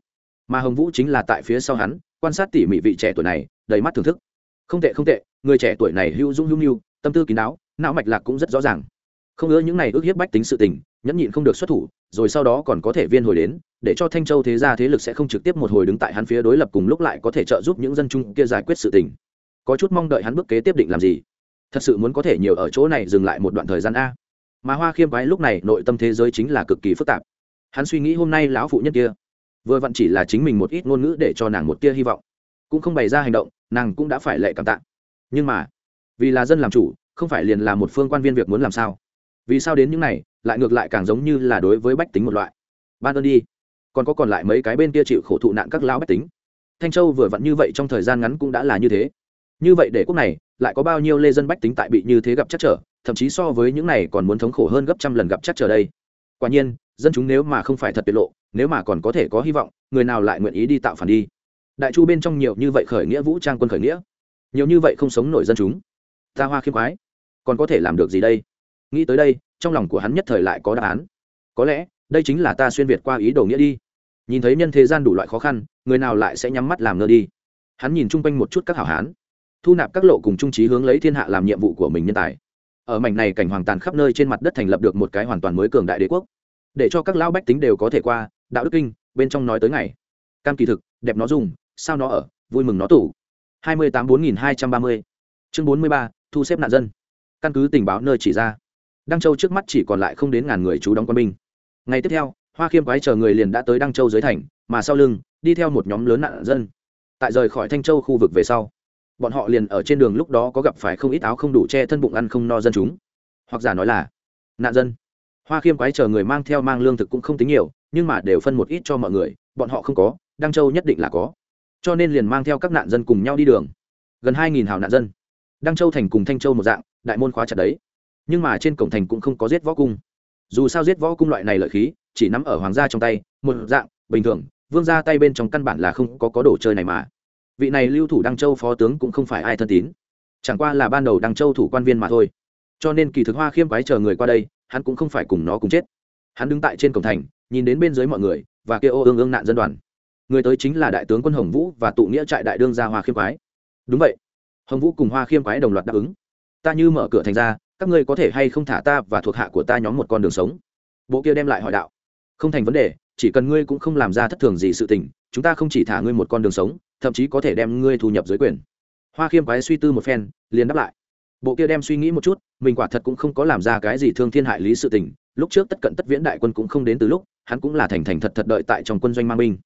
mà hồng vũ chính là tại phía sau hắn, quan sát tỉ mỉ vị trẻ tuổi này, đầy mắt thưởng thức. Không tệ không tệ người trẻ tuổi này hữu dung hữu nhu tâm tư kín đáo, não mạch lạc cũng rất rõ ràng. Không ngớ những này ước hiếp bách tính sự tình, nhẫn nhịn không được xuất thủ, rồi sau đó còn có thể viên hồi đến, để cho thanh châu thế gia thế lực sẽ không trực tiếp một hồi đứng tại hắn phía đối lập cùng lúc lại có thể trợ giúp những dân chung kia giải quyết sự tình. Có chút mong đợi hắn bước kế tiếp định làm gì? Thật sự muốn có thể nhiều ở chỗ này dừng lại một đoạn thời gian a. Mà hoa khiêm quái lúc này nội tâm thế giới chính là cực kỳ phức tạp. Hắn suy nghĩ hôm nay lão phụ nhân kia, vừa vặn chỉ là chính mình một ít ngôn ngữ để cho nàng một tia hy vọng. Cũng không bày ra hành động, nàng cũng đã phải lệ cảm tạ nhưng mà, vì là dân làm chủ, không phải liền là một phương quan viên việc muốn làm sao? Vì sao đến những này, lại ngược lại càng giống như là đối với bách tính một loại? Ban ơn đi. Còn có còn lại mấy cái bên kia chịu khổ thụ nạn các lão bách tính. Thanh châu vừa vặn như vậy trong thời gian ngắn cũng đã là như thế. Như vậy để quốc này, lại có bao nhiêu lê dân bách tính tại bị như thế gặp chắc trở, thậm chí so với những này còn muốn thống khổ hơn gấp trăm lần gặp chắc trở đây. Quả nhiên, dân chúng nếu mà không phải thật tiết lộ, nếu mà còn có thể có hy vọng, người nào lại nguyện ý đi tạo phản đi? Đại chu bên trong nhiều như vậy khởi nghĩa, vũ trang quân khởi nghĩa nhiều như vậy không sống nổi dân chúng. Ta hoa khiêm khoái, còn có thể làm được gì đây? Nghĩ tới đây, trong lòng của hắn nhất thời lại có đáp án. Có lẽ, đây chính là ta xuyên việt qua ý đồ nghĩa đi. Nhìn thấy nhân thế gian đủ loại khó khăn, người nào lại sẽ nhắm mắt làm ngơ đi? Hắn nhìn chung quanh một chút các hảo hán, thu nạp các lộ cùng trung trí hướng lấy thiên hạ làm nhiệm vụ của mình nhân tài. Ở mảnh này cảnh hoàng tàn khắp nơi trên mặt đất thành lập được một cái hoàn toàn mới cường đại đế quốc. Để cho các lão bách tính đều có thể qua, đạo đức kinh, bên trong nói tới ngày. Cam kỳ thực, đẹp nó dùng, sao nó ở, vui mừng nó tủ hai mươi tám bốn nghìn hai trăm ba mươi. Chương bốn mươi ba, thu xếp nạn dân. Căn cứ tình báo nơi chỉ ra, đăng châu trước mắt chỉ còn lại không đến ngàn người trú đóng quân binh. Ngày tiếp theo, hoa khiêm quái chờ người liền đã tới đăng châu dưới thành, mà sau lưng, đi theo một nhóm lớn nạn dân. Tại rời khỏi thanh châu khu vực về sau, bọn họ liền ở trên đường lúc đó có gặp phải không ít áo không đủ che thân bụng ăn không no dân chúng. Hoặc giả nói là, nạn dân. Hoa khiêm quái chờ người mang theo mang lương thực cũng không tính nhiều, nhưng mà đều phân một ít cho mọi người, bọn họ không có, đăng châu nhất định là có cho nên liền mang theo các nạn dân cùng nhau đi đường. Gần hai nghìn hào nạn dân. Đăng châu thành cùng thanh châu một dạng, đại môn khóa chặt đấy. Nhưng mà trên cổng thành cũng không có giết võ cung. Dù sao giết võ cung loại này lợi khí, chỉ nắm ở hoàng gia trong tay, một dạng, bình thường, vương ra tay bên trong căn bản là không có có đồ chơi này mà. Vị này lưu thủ đăng châu phó tướng cũng không phải ai thân tín. Chẳng qua là ban đầu đăng châu thủ quan viên mà thôi. Cho nên kỳ thực hoa khiêm quái chờ người qua đây, hắn cũng không phải cùng nó cùng chết. Hắn đứng tại trên cổng thành, nhìn đến bên dưới mọi người, và kêu ô ương ương nạn dân đoàn người tới chính là đại tướng quân hồng vũ và tụ nghĩa trại đại đương gia hoa khiêm quái. Đúng vậy. Hồng vũ cùng hoa khiêm quái đồng loạt đáp ứng. Ta như mở cửa thành ra, các ngươi có thể hay không thả ta và thuộc hạ của ta nhóm một con đường sống? Bộ kia đem lại hỏi đạo. Không thành vấn đề, chỉ cần ngươi cũng không làm ra thất thường gì sự tình, chúng ta không chỉ thả ngươi một con đường sống, thậm chí có thể đem ngươi thu nhập dưới quyền. Hoa khiêm quái suy tư một phen, liền đáp lại. Bộ kia đem suy nghĩ một chút, mình quả thật cũng không có làm ra cái gì thương thiên hại lý sự tình, lúc trước tất cận tất viễn đại quân cũng không đến từ lúc, hắn cũng là thành thành thật thật đợi tại trong quân doanh mang binh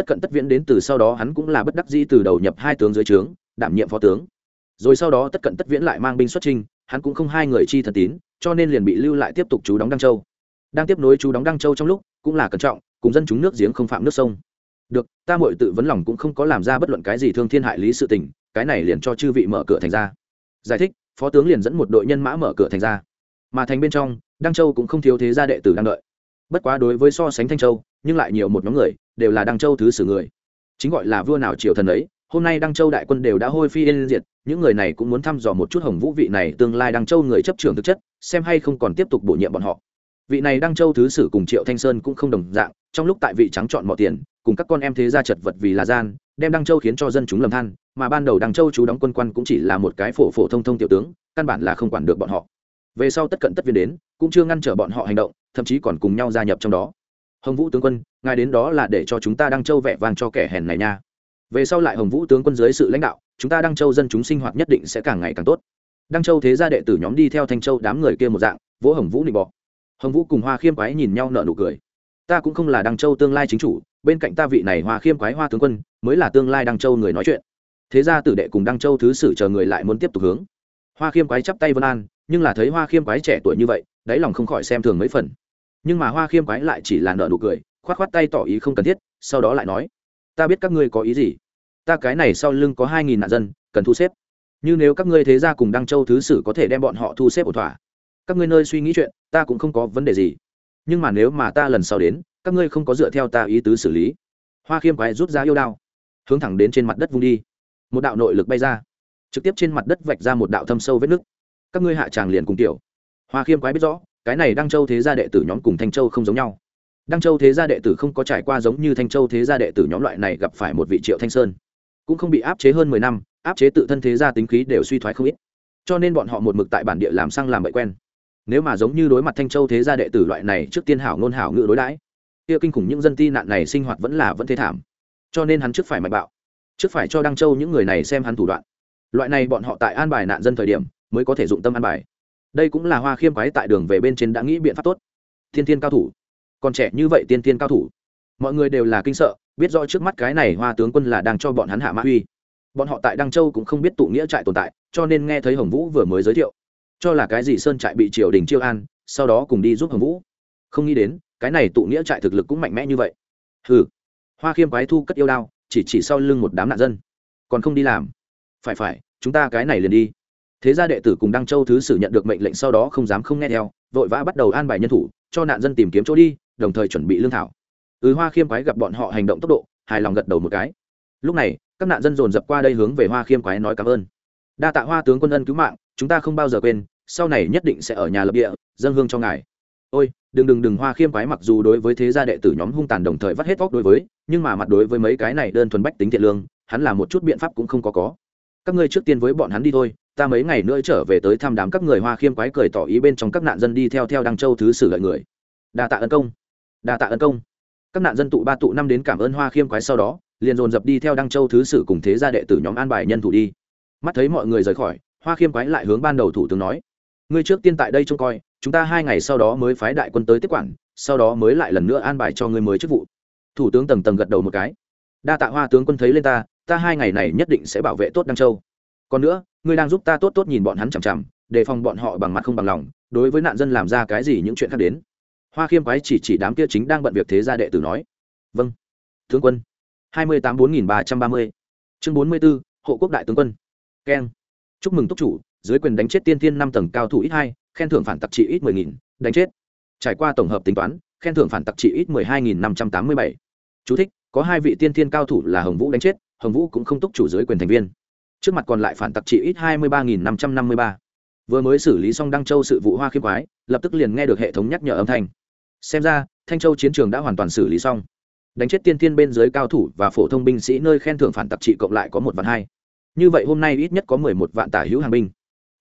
tất cận tất viễn đến từ sau đó hắn cũng là bất đắc dĩ từ đầu nhập hai tướng dưới trướng, đảm nhiệm phó tướng. Rồi sau đó tất cận tất viễn lại mang binh xuất trinh hắn cũng không hai người chi thần tín, cho nên liền bị lưu lại tiếp tục chú đóng đăng châu. Đang tiếp nối chú đóng đăng châu trong lúc, cũng là cẩn trọng, cùng dân chúng nước giếng không phạm nước sông. Được, ta muội tự vấn lòng cũng không có làm ra bất luận cái gì thương thiên hại lý sự tình, cái này liền cho chư vị mở cửa thành ra. Giải thích, phó tướng liền dẫn một đội nhân mã mở cửa thành ra. Mà thành bên trong, đăng châu cũng không thiếu thế gia đệ tử đang đợi. Bất quá đối với so sánh thanh châu, nhưng lại nhiều một nhóm người đều là đăng châu thứ sử người. Chính gọi là vua nào triều thần ấy, hôm nay đăng châu đại quân đều đã hôi phi yên diệt, những người này cũng muốn thăm dò một chút hồng vũ vị này tương lai đăng châu người chấp trường thực chất, xem hay không còn tiếp tục bổ nhiệm bọn họ. Vị này đăng châu thứ sử cùng triệu thanh sơn cũng không đồng dạng, trong lúc tại vị trắng chọn mọi tiền, cùng các con em thế gia chật vật vì là gian, đem đăng châu khiến cho dân chúng lầm than, mà ban đầu đăng châu chú đóng quân quan cũng chỉ là một cái phổ phổ thông thông tiểu tướng, căn bản là không quản được bọn họ. Về sau tất cận tất viên đến, cũng chưa ngăn trở bọn họ hành động, thậm chí còn cùng nhau gia nhập trong đó hồng vũ tướng quân, ngài đến đó là để cho chúng ta đăng châu vẻ vàng cho kẻ hèn này nha. Về sau lại hồng vũ tướng quân dưới sự lãnh đạo, chúng ta đăng châu dân chúng sinh hoạt nhất định sẽ càng ngày càng tốt. Đăng châu thế gia đệ tử nhóm đi theo thanh châu đám người kia một dạng, vỗ hồng vũ nịnh bọ. Hồng vũ cùng hoa khiêm quái nhìn nhau nở nụ cười. Ta cũng không là đăng châu tương lai chính chủ, bên cạnh ta vị này hoa khiêm quái hoa tướng quân, mới là tương lai đăng châu người nói chuyện. Thế ra tử đệ cùng đăng châu thứ sử chờ người lại muốn tiếp tục hướng. Hoa khiêm quái chắp tay vân an, nhưng là thấy hoa khiêm quái trẻ tuổi như vậy, đáy lòng không khỏi xem thường mấy phần nhưng mà hoa khiêm quái lại chỉ là nợ nụ cười k h o á t k h o á t tay tỏ ý không cần thiết, sau đó lại nói, ta biết các ngươi có ý gì. Ta cái này sau lưng có hai nghìn nạn dân, cần thu xếp. Như nếu các ngươi thế ra cùng đăng châu thứ sử có thể đem bọn họ thu xếp ổn thỏa. Các ngươi nơi suy nghĩ chuyện, ta cũng không có vấn đề gì. Nhưng mà nếu mà ta lần sau đến, các ngươi không có dựa theo ta ý tứ xử lý. Hoa khiêm quái rút ra yêu đao, hướng thẳng đến trên mặt đất vung đi. Một đạo nội lực bay ra, trực tiếp trên mặt đất vạch ra một đạo thâm sâu vết nứt. Các ngươi hạ tràng liền cùng tiểu. Hoa khiêm quái biết rõ cái này đăng châu thế gia đệ tử nhóm cùng thanh châu không giống nhau. Đăng châu thế gia đệ tử không có trải qua giống như thanh châu thế gia đệ tử nhóm loại này gặp phải một vị triệu thanh sơn. Cũng không bị áp chế hơn mười năm, áp chế tự thân thế gia tính khí đều suy thoái không ít. Cho nên bọn họ một mực tại bản địa làm sang làm bậy quen. Nếu mà giống như đối mặt thanh châu thế gia đệ tử loại này trước tiên hảo ngôn hảo ngự đối đãi, kia kinh khủng những dân ti nạn này sinh hoạt vẫn là vẫn thế thảm. Cho nên hắn trước phải mạnh bạo, trước phải cho đăng châu những người này xem hắn thủ đoạn. Loại này bọn họ tại an bài nạn dân thời điểm, mới có thể dụng tâm an bài đây cũng là hoa khiêm quái tại đường về bên trên đã nghĩ biện pháp tốt. Thiên thiên cao thủ. Còn trẻ như vậy tiên tiên cao thủ. Mọi người đều là kinh sợ, biết rõ trước mắt cái này hoa tướng quân là đang cho bọn hắn hạ mã uy. Bọn họ tại đăng châu cũng không biết tụ nghĩa trại tồn tại, cho nên nghe thấy hồng vũ vừa mới giới thiệu. Cho là cái gì sơn trại bị triều đình chiêu an, sau đó cùng đi giúp hồng vũ. Không nghĩ đến, cái này tụ nghĩa trại thực lực cũng mạnh mẽ như vậy. Ừ hoa khiêm quái thu cất yêu đao, chỉ chỉ sau lưng một đám nạn dân. Còn không đi làm. Phải phải, chúng ta cái này liền đi thế gia đệ tử cùng đăng châu thứ sử nhận được mệnh lệnh sau đó không dám không nghe theo, vội vã bắt đầu an bài nhân thủ, cho nạn dân tìm kiếm chỗ đi, đồng thời chuẩn bị lương thảo. Ừ hoa khiêm quái gặp bọn họ hành động tốc độ, hài lòng gật đầu một cái. Lúc này, các nạn dân dồn dập qua đây hướng về hoa khiêm quái nói cảm ơn. Đa tạ hoa tướng quân ân cứu mạng, chúng ta không bao giờ quên, sau này nhất định sẽ ở nhà lập địa dân hương cho ngài. Ôi, đừng đừng đừng, hoa khiêm quái mặc dù đối với thế gia đệ tử nhóm hung tàn đồng thời vắt hết óc đối với, nhưng mà mặt đối với mấy cái này đơn thuần bách tính thiện lương, hắn là một chút biện pháp cũng không có có các ngươi trước tiên với bọn hắn đi thôi, ta mấy ngày nữa trở về tới thăm đám các người hoa khiêm quái cười tỏ ý bên trong các nạn dân đi theo theo đăng châu thứ sử lợi người. Đa tạ ân công. Đa tạ ân công. Các nạn dân tụ ba tụ năm đến cảm ơn hoa khiêm quái sau đó, liền dồn dập đi theo đăng châu thứ sử cùng thế gia đệ tử nhóm an bài nhân thủ đi. Mắt thấy mọi người rời khỏi, hoa khiêm quái lại hướng ban đầu thủ tướng nói, ngươi trước tiên tại đây trông coi, chúng ta hai ngày sau đó mới phái đại quân tới tiếp quản, sau đó mới lại lần nữa an bài cho ngươi mới chức vụ. Thủ tướng tầng tầng gật đầu một cái. Đa tạ hoa tướng quân thấy lên ta ta hai ngày này nhất định sẽ bảo vệ tốt đăng châu. Còn nữa ngươi đang giúp ta tốt tốt nhìn bọn hắn chằm chằm đề phòng bọn họ bằng mặt không bằng lòng đối với nạn dân làm ra cái gì những chuyện khác đến. Hoa khiêm quái chỉ chỉ đám kia chính đang bận việc thế gia đệ tử nói. Vâng. Tướng quân. hai mươi tám bốn nghìn ba trăm ba mươi. Chương bốn mươi b ố hộ quốc đại tướng quân. Keng. Chúc mừng túc chủ dưới quyền đánh chết tiên tiên năm tầng cao thủ ít hai khen thưởng phản tặc trị ít mười nghìn đánh chết. Trải qua tổng hợp tính toán khen thưởng phản tặc trị ít mười hai nghìn năm trăm tám mươi bảy. Chú thích, có hai vị tiên tiên cao thủ là hồng vũ đánh chết hồng vũ cũng không túc chủ dưới quyền thành viên. Trước mặt còn lại phản tặc trị ít hai mươi ba nghìn năm trăm năm mươi ba. Vừa mới xử lý xong đăng châu sự vụ hoa khiêm quái, lập tức liền nghe được hệ thống nhắc nhở âm thanh. Xem ra, thanh châu chiến trường đã hoàn toàn xử lý xong. Đánh chết tiên tiên bên dưới cao thủ và phổ thông binh sĩ nơi khen thưởng phản tặc trị cộng lại có một vạn hai. Như vậy hôm nay ít nhất có mười một vạn tả hữu hàng binh.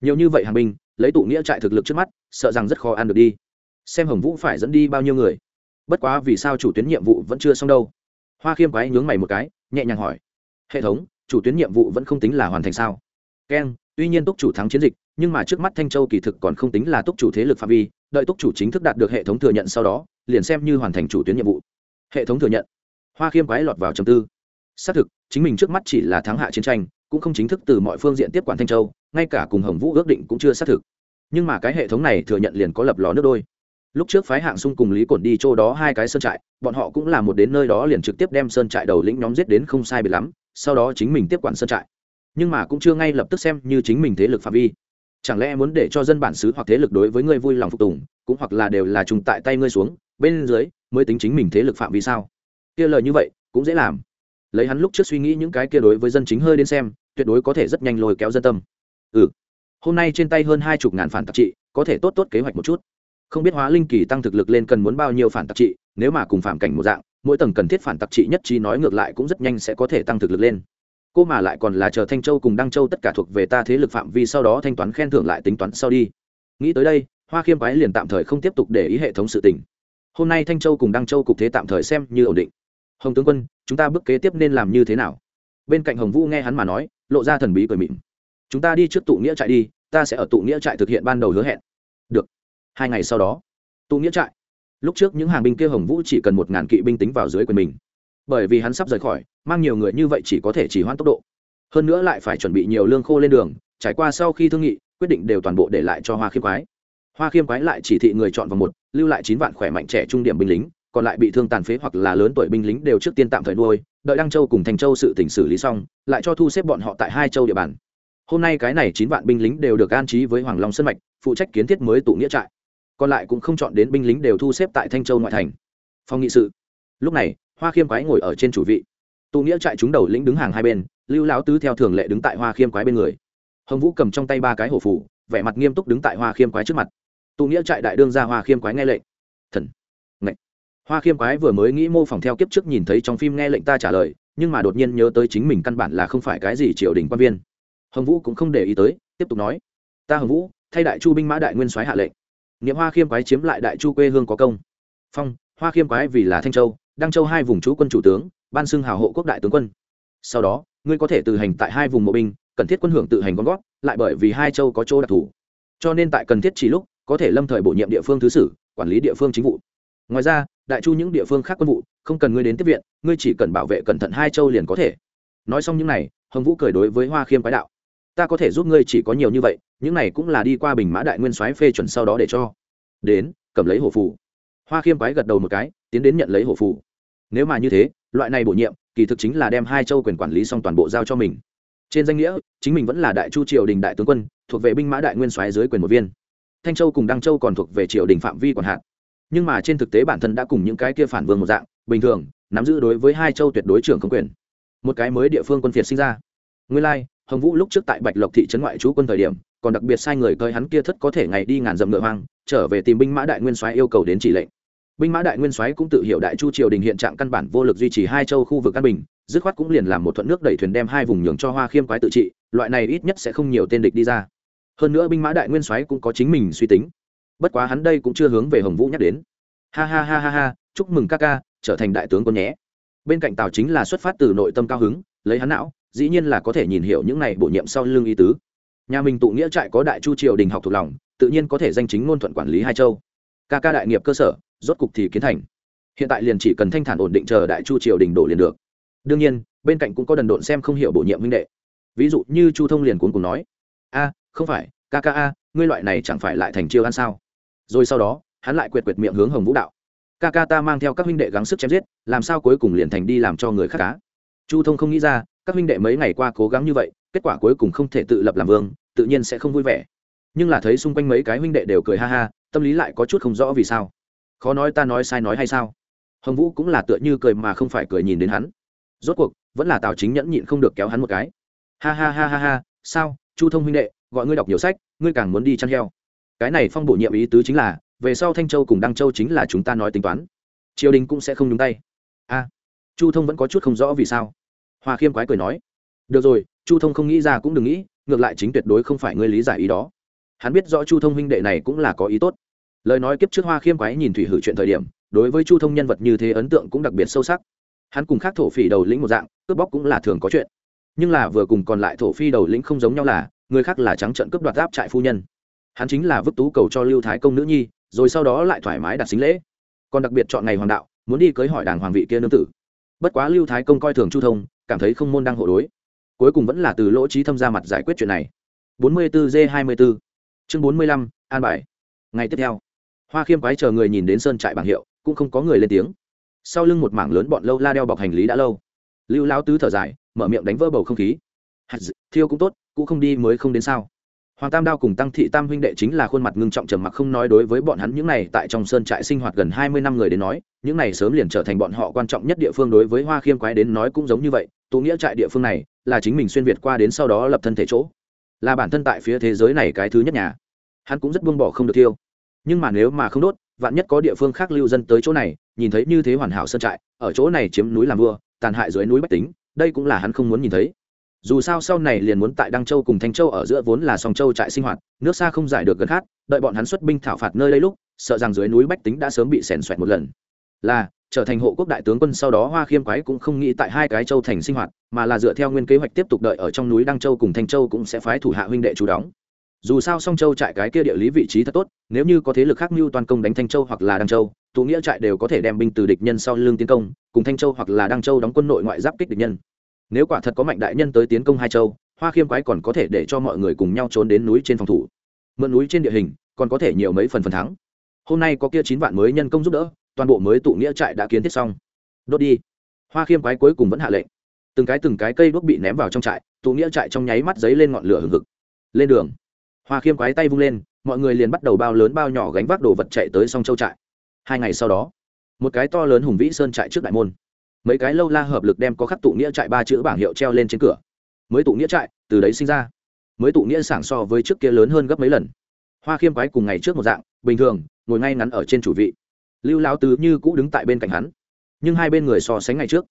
Nhiều như vậy hàng binh, lấy tụ nghĩa trại thực lực trước mắt, sợ rằng rất khó ăn được đi. Xem hồng vũ phải dẫn đi bao nhiêu người. Bất quá vì sao chủ tuyến nhiệm vụ vẫn chưa xong đâu. Hoa khiêm quái nhướng mày một cái, nhẹ nhàng hỏi hệ thống, chủ tuyến nhiệm vụ vẫn không tính là hoàn thành sao? Keng tuy nhiên túc chủ thắng chiến dịch, nhưng mà trước mắt thanh châu kỳ thực còn không tính là túc chủ thế lực phạm vi, đợi túc chủ chính thức đạt được hệ thống thừa nhận sau đó, liền xem như hoàn thành chủ tuyến nhiệm vụ. Hệ thống thừa nhận. Hoa khiêm quái lọt vào trầm tư. Xác thực, chính mình trước mắt chỉ là thắng hạ chiến tranh, cũng không chính thức từ mọi phương diện tiếp quản thanh châu, ngay cả cùng hồng vũ ước định cũng chưa xác thực. Nhưng mà cái hệ thống này thừa nhận liền có lập lò nước đôi. Lúc trước phái hạng sung cùng lý cổn đi chỗ đó hai cái sơn trại, bọn họ cũng là một đến nơi đó liền trực tiếp đem sơn trại đầu lĩnh nhóm giết đến không sai bị lắm sau đó chính mình tiếp quản sơn trại. Nhưng mà cũng chưa ngay lập tức xem như chính mình thế lực phạm vi. Chẳng lẽ muốn để cho dân bản xứ hoặc thế lực đối với ngươi vui lòng phục tùng, cũng hoặc là đều là trùng tại tay ngươi xuống, bên dưới mới tính chính mình thế lực phạm vi sao? Kia lời như vậy, cũng dễ làm. Lấy hắn lúc trước suy nghĩ những cái kia đối với dân chính hơi đến xem, tuyệt đối có thể rất nhanh lôi kéo dân tâm. Ừ. Hôm nay trên tay hơn hai chục ngàn phản tạc trị, có thể tốt tốt kế hoạch một chút. Không biết hóa linh kỳ tăng thực lực lên cần muốn bao nhiêu phản tạc trị, nếu mà cùng phạm cảnh một dạng mỗi tầng cần thiết phản tặc trị nhất trí nói ngược lại cũng rất nhanh sẽ có thể tăng thực lực lên. Cô mà lại còn là chờ thanh châu cùng đăng châu tất cả thuộc về ta thế lực phạm vi sau đó thanh toán khen thưởng lại tính toán sau đi. Nghĩ tới đây, hoa khiêm quái liền tạm thời không tiếp tục để ý hệ thống sự tình. Hôm nay thanh châu cùng đăng châu cục thế tạm thời xem như ổn định. Hồng tướng quân, chúng ta bước kế tiếp nên làm như thế nào? Bên cạnh hồng vũ nghe hắn mà nói, lộ ra thần bí cười mịn chúng ta đi trước tụ nghĩa trại đi, ta sẽ ở tụ nghĩa trại thực hiện ban đầu hứa hẹn. Được. Hai ngày sau đó, tụ nghĩa trại lúc trước những hàng binh kia hồng vũ chỉ cần một ngàn kỵ binh tính vào dưới quyền mình. Bởi vì hắn sắp rời khỏi, mang nhiều người như vậy chỉ có thể chỉ hoãn tốc độ. Hơn nữa lại phải chuẩn bị nhiều lương khô lên đường, trải qua sau khi thương nghị, quyết định đều toàn bộ để lại cho hoa khiêm quái. Hoa khiêm quái lại chỉ thị người chọn vào một, lưu lại chín vạn khỏe mạnh trẻ trung điểm binh lính, còn lại bị thương tàn phế hoặc là lớn tuổi binh lính đều trước tiên tạm thời nuôi, đợi đăng châu cùng thành châu sự tỉnh xử lý xong, lại cho thu xếp bọn họ tại hai châu địa bàn. Hôm nay cái này chín vạn binh lính đều được an trí với hoàng long sân mạch, phụ trách kiến thiết mới tụ nghĩa trại còn lại cũng không chọn đến binh lính đều thu xếp tại thanh châu ngoại thành. Phòng nghị sự. Lúc này, hoa khiêm quái ngồi ở trên chủ vị. Tụ nghĩa trại chúng đầu lĩnh đứng hàng hai bên, lưu lão tứ theo thường lệ đứng tại hoa khiêm quái bên người. Hồng vũ cầm trong tay ba cái hổ phủ, vẻ mặt nghiêm túc đứng tại hoa khiêm quái trước mặt. Tụ nghĩa trại đại đương ra hoa khiêm quái nghe lệnh. Thần Ngậy. hoa khiêm quái vừa mới nghĩ mô phỏng theo kiếp trước nhìn thấy trong phim nghe lệnh ta trả lời, nhưng mà đột nhiên nhớ tới chính mình căn bản là không phải cái gì triều đình quan viên. Hồng vũ cũng không để ý tới, tiếp tục nói. Ta hồng vũ, thay đại chu binh mã đại nguyên soái hạ lệnh niệm hoa khiêm quái chiếm lại đại chu quê hương có công. Phong, hoa khiêm quái vì là thanh châu, đăng châu hai vùng chú quân chủ tướng, ban xưng hào hộ quốc đại tướng quân. Sau đó, ngươi có thể tự hành tại hai vùng mộ binh, cần thiết quân hưởng tự hành con gót lại bởi vì hai châu có chỗ đặc thù. Cho nên tại cần thiết chỉ lúc, có thể lâm thời bổ nhiệm địa phương thứ sử, quản lý địa phương chính vụ. Ngoài ra, đại chu những địa phương khác quân vụ, không cần ngươi đến tiếp viện, ngươi chỉ cần bảo vệ cẩn thận hai châu liền có thể. Nói xong những này, hồng vũ cười đối với hoa khiêm quái đạo ta có thể giúp ngươi chỉ có nhiều như vậy, những này cũng là đi qua bình mã đại nguyên soái phê chuẩn sau đó để cho. Đến, cầm lấy hổ phù. Hoa khiêm quái gật đầu một cái, tiến đến nhận lấy hổ phù. Nếu mà như thế, loại này bổ nhiệm, kỳ thực chính là đem hai châu quyền quản lý xong toàn bộ giao cho mình. Trên danh nghĩa, chính mình vẫn là đại chu triều đình đại tướng quân, thuộc về binh mã đại nguyên soái dưới quyền một viên. Thanh châu cùng đăng châu còn thuộc về triều đình phạm vi quản hạn. Nhưng mà trên thực tế bản thân đã cùng những cái kia phản vương một dạng, bình thường, nắm giữ đối với hai châu tuyệt đối trưởng công quyền. Một cái mới địa phương quân phiệt sinh ra. Nguyên lai hồng vũ lúc trước tại bạch lộc thị trấn ngoại trú quân thời điểm, còn đặc biệt sai người coi hắn kia thất có thể ngày đi ngàn dặm ngựa hoang, trở về tìm binh mã đại nguyên soái yêu cầu đến chỉ lệnh. Binh mã đại nguyên soái cũng tự hiểu đại chu triều đình hiện trạng căn bản vô lực duy trì hai châu khu vực an bình, dứt khoát cũng liền làm một thuận nước đẩy thuyền đem hai vùng nhường cho hoa khiêm quái tự trị, loại này ít nhất sẽ không nhiều tên địch đi ra. Hơn nữa binh mã đại nguyên soái cũng có chính mình suy tính. Bất quá hắn đây cũng chưa hướng về hồng vũ nhắc đến. Ha ha ha ha ha, chúc mừng ca ca, trở thành đại tướng con nhé. Bên cạnh tào chính là xuất phát từ nội tâm cao hứng, lấy hắn não dĩ nhiên là có thể nhìn hiểu những này bổ nhiệm sau lưng ý tứ. Nhà mình tụ nghĩa trại có đại chu triều đình học thuộc lòng, tự nhiên có thể danh chính ngôn thuận quản lý hai châu. Ca ca đại nghiệp cơ sở, rốt cục thì kiến thành. Hiện tại liền chỉ cần thanh thản ổn định chờ đại chu triều đình đổ liền được. Đương nhiên, bên cạnh cũng có đần độn xem không hiểu bổ nhiệm huynh đệ. Ví dụ như chu thông liền cuốn cùng nói, a, không phải, ca ca a, ngươi loại này chẳng phải lại thành chiêu ăn sao? Rồi sau đó, hắn lại quệt quệt miệng hướng hồng vũ đạo, ca ca ta mang theo các huynh đệ gắng sức chém giết, làm sao cuối cùng liền thành đi làm cho người khác cá? Chu thông không nghĩ ra các huynh đệ mấy ngày qua cố gắng như vậy, kết quả cuối cùng không thể tự lập làm vương, tự nhiên sẽ không vui vẻ. Nhưng là thấy xung quanh mấy cái huynh đệ đều cười ha ha, tâm lý lại có chút không rõ vì sao. Khó nói ta nói sai nói hay sao? Hồng vũ cũng là tựa như cười mà không phải cười nhìn đến hắn. Rốt cuộc, vẫn là tào chính nhẫn nhịn không được kéo hắn một cái. Ha ha ha ha ha, sao, chu thông huynh đệ, gọi ngươi đọc nhiều sách, ngươi càng muốn đi chăn heo. Cái này phong bổ nhiệm ý tứ chính là, về sau thanh châu cùng đăng châu chính là chúng ta nói tính toán. Triều đình cũng sẽ không nhúng tay. A, chu thông vẫn có chút không rõ vì sao hoa khiêm quái cười nói, được rồi, chu thông không nghĩ ra cũng đừng nghĩ, ngược lại chính tuyệt đối không phải ngươi lý giải ý đó. Hắn biết rõ chu thông huynh đệ này cũng là có ý tốt. Lời nói kiếp trước hoa khiêm quái nhìn thủy hử chuyện thời điểm, đối với chu thông nhân vật như thế ấn tượng cũng đặc biệt sâu sắc. Hắn cùng khác thổ phỉ đầu lĩnh một dạng, cướp bóc cũng là thường có chuyện. Nhưng là vừa cùng còn lại thổ phi đầu lĩnh không giống nhau là, người khác là trắng trận cướp đoạt giáp trại phu nhân. Hắn chính là vứt tú cầu cho lưu thái công nữ nhi, rồi sau đó lại thoải mái đặt xính lễ. Còn đặc biệt chọn ngày hoàng đạo, muốn đi cưới hỏi đàng hoàng vị kia nương tử. Bất quá lưu thái công coi thường chu thông cảm thấy không môn đang hộ đối. Cuối cùng vẫn là từ lỗ trí thâm ra mặt giải quyết chuyện này. 44 g 24 chương 45, an bài. Ngày tiếp theo hoa khiêm quái chờ người nhìn đến sơn trại bảng hiệu cũng không có người lên tiếng. Sau lưng một mảng lớn bọn lâu la đeo bọc hành lý đã lâu. Lưu lão tứ thở dài mở miệng đánh vỡ bầu không khí. Thiêu cũng tốt cũng không đi mới không đến sao. Hoàng tam đao cùng tăng thị tam huynh đệ chính là khuôn mặt ngưng trọng trầm mặc không nói đối với bọn hắn những này tại trong sơn trại sinh hoạt gần hai mươi năm người đến nói những này sớm liền trở thành bọn họ quan trọng nhất địa phương đối với hoa khiêm quái đến nói cũng giống như vậy tụ nghĩa trại địa phương này là chính mình xuyên việt qua đến sau đó lập thân thể chỗ. Là bản thân tại phía thế giới này cái thứ nhất nhà. Hắn cũng rất buông bỏ không được thiêu. Nhưng mà nếu mà không đốt, vạn nhất có địa phương khác lưu dân tới chỗ này, nhìn thấy như thế hoàn hảo sơn trại, ở chỗ này chiếm núi làm vua, tàn hại dưới núi bách tính, đây cũng là hắn không muốn nhìn thấy. Dù sao sau này liền muốn tại đăng châu cùng thanh châu ở giữa vốn là song châu trại sinh hoạt, nước xa không giải được gần khát đợi bọn hắn xuất binh thảo phạt nơi đây lúc, sợ rằng dưới núi bách tính đã sớm bị xẻn xoẹt một lần. Là trở thành hộ quốc đại tướng quân sau đó hoa khiêm quái cũng không nghĩ tại hai cái châu thành sinh hoạt, mà là dựa theo nguyên kế hoạch tiếp tục đợi ở trong núi đăng châu cùng thanh châu cũng sẽ phái thủ hạ huynh đệ chú đóng. Dù sao song châu trại cái kia địa lý vị trí thật tốt, nếu như có thế lực khác mưu toàn công đánh thanh châu hoặc là đăng châu, tụ nghĩa trại đều có thể đem binh từ địch nhân sau lưng tiến công, cùng thanh châu hoặc là đăng châu đóng quân nội ngoại giáp kích địch nhân. Nếu quả thật có mạnh đại nhân tới tiến công hai châu, hoa khiêm quái còn có thể để cho mọi người cùng nhau trốn đến núi trên phòng thủ. Mượn núi trên địa hình, còn có thể nhiều mấy phần phần thắng. Hôm nay có kia chín vạn mới nhân công giúp đỡ toàn bộ mới tụ nghĩa trại đã kiến thiết xong. Đốt đi. Hoa khiêm quái cuối cùng vẫn hạ lệnh. Từng cái từng cái cây đốt bị ném vào trong trại, tụ nghĩa trại trong nháy mắt giấy lên ngọn lửa hừng hực. Lên đường. Hoa khiêm quái tay vung lên, mọi người liền bắt đầu bao lớn bao nhỏ gánh vác đồ vật chạy tới song châu trại. Hai ngày sau đó, một cái to lớn hùng vĩ sơn trại trước đại môn. Mấy cái lâu la hợp lực đem có khắc tụ nghĩa trại ba chữ bảng hiệu treo lên trên cửa. Mới tụ nghĩa trại, từ đấy sinh ra. Mới tụ nghĩa sảng so với trước kia lớn hơn gấp mấy lần. Hoa khiêm quái cùng ngày trước một dạng, bình thường, ngồi ngay ngắn ở trên chủ vị lưu lao tứ như cũ đứng tại bên cạnh hắn, nhưng hai bên người so sánh ngày trước.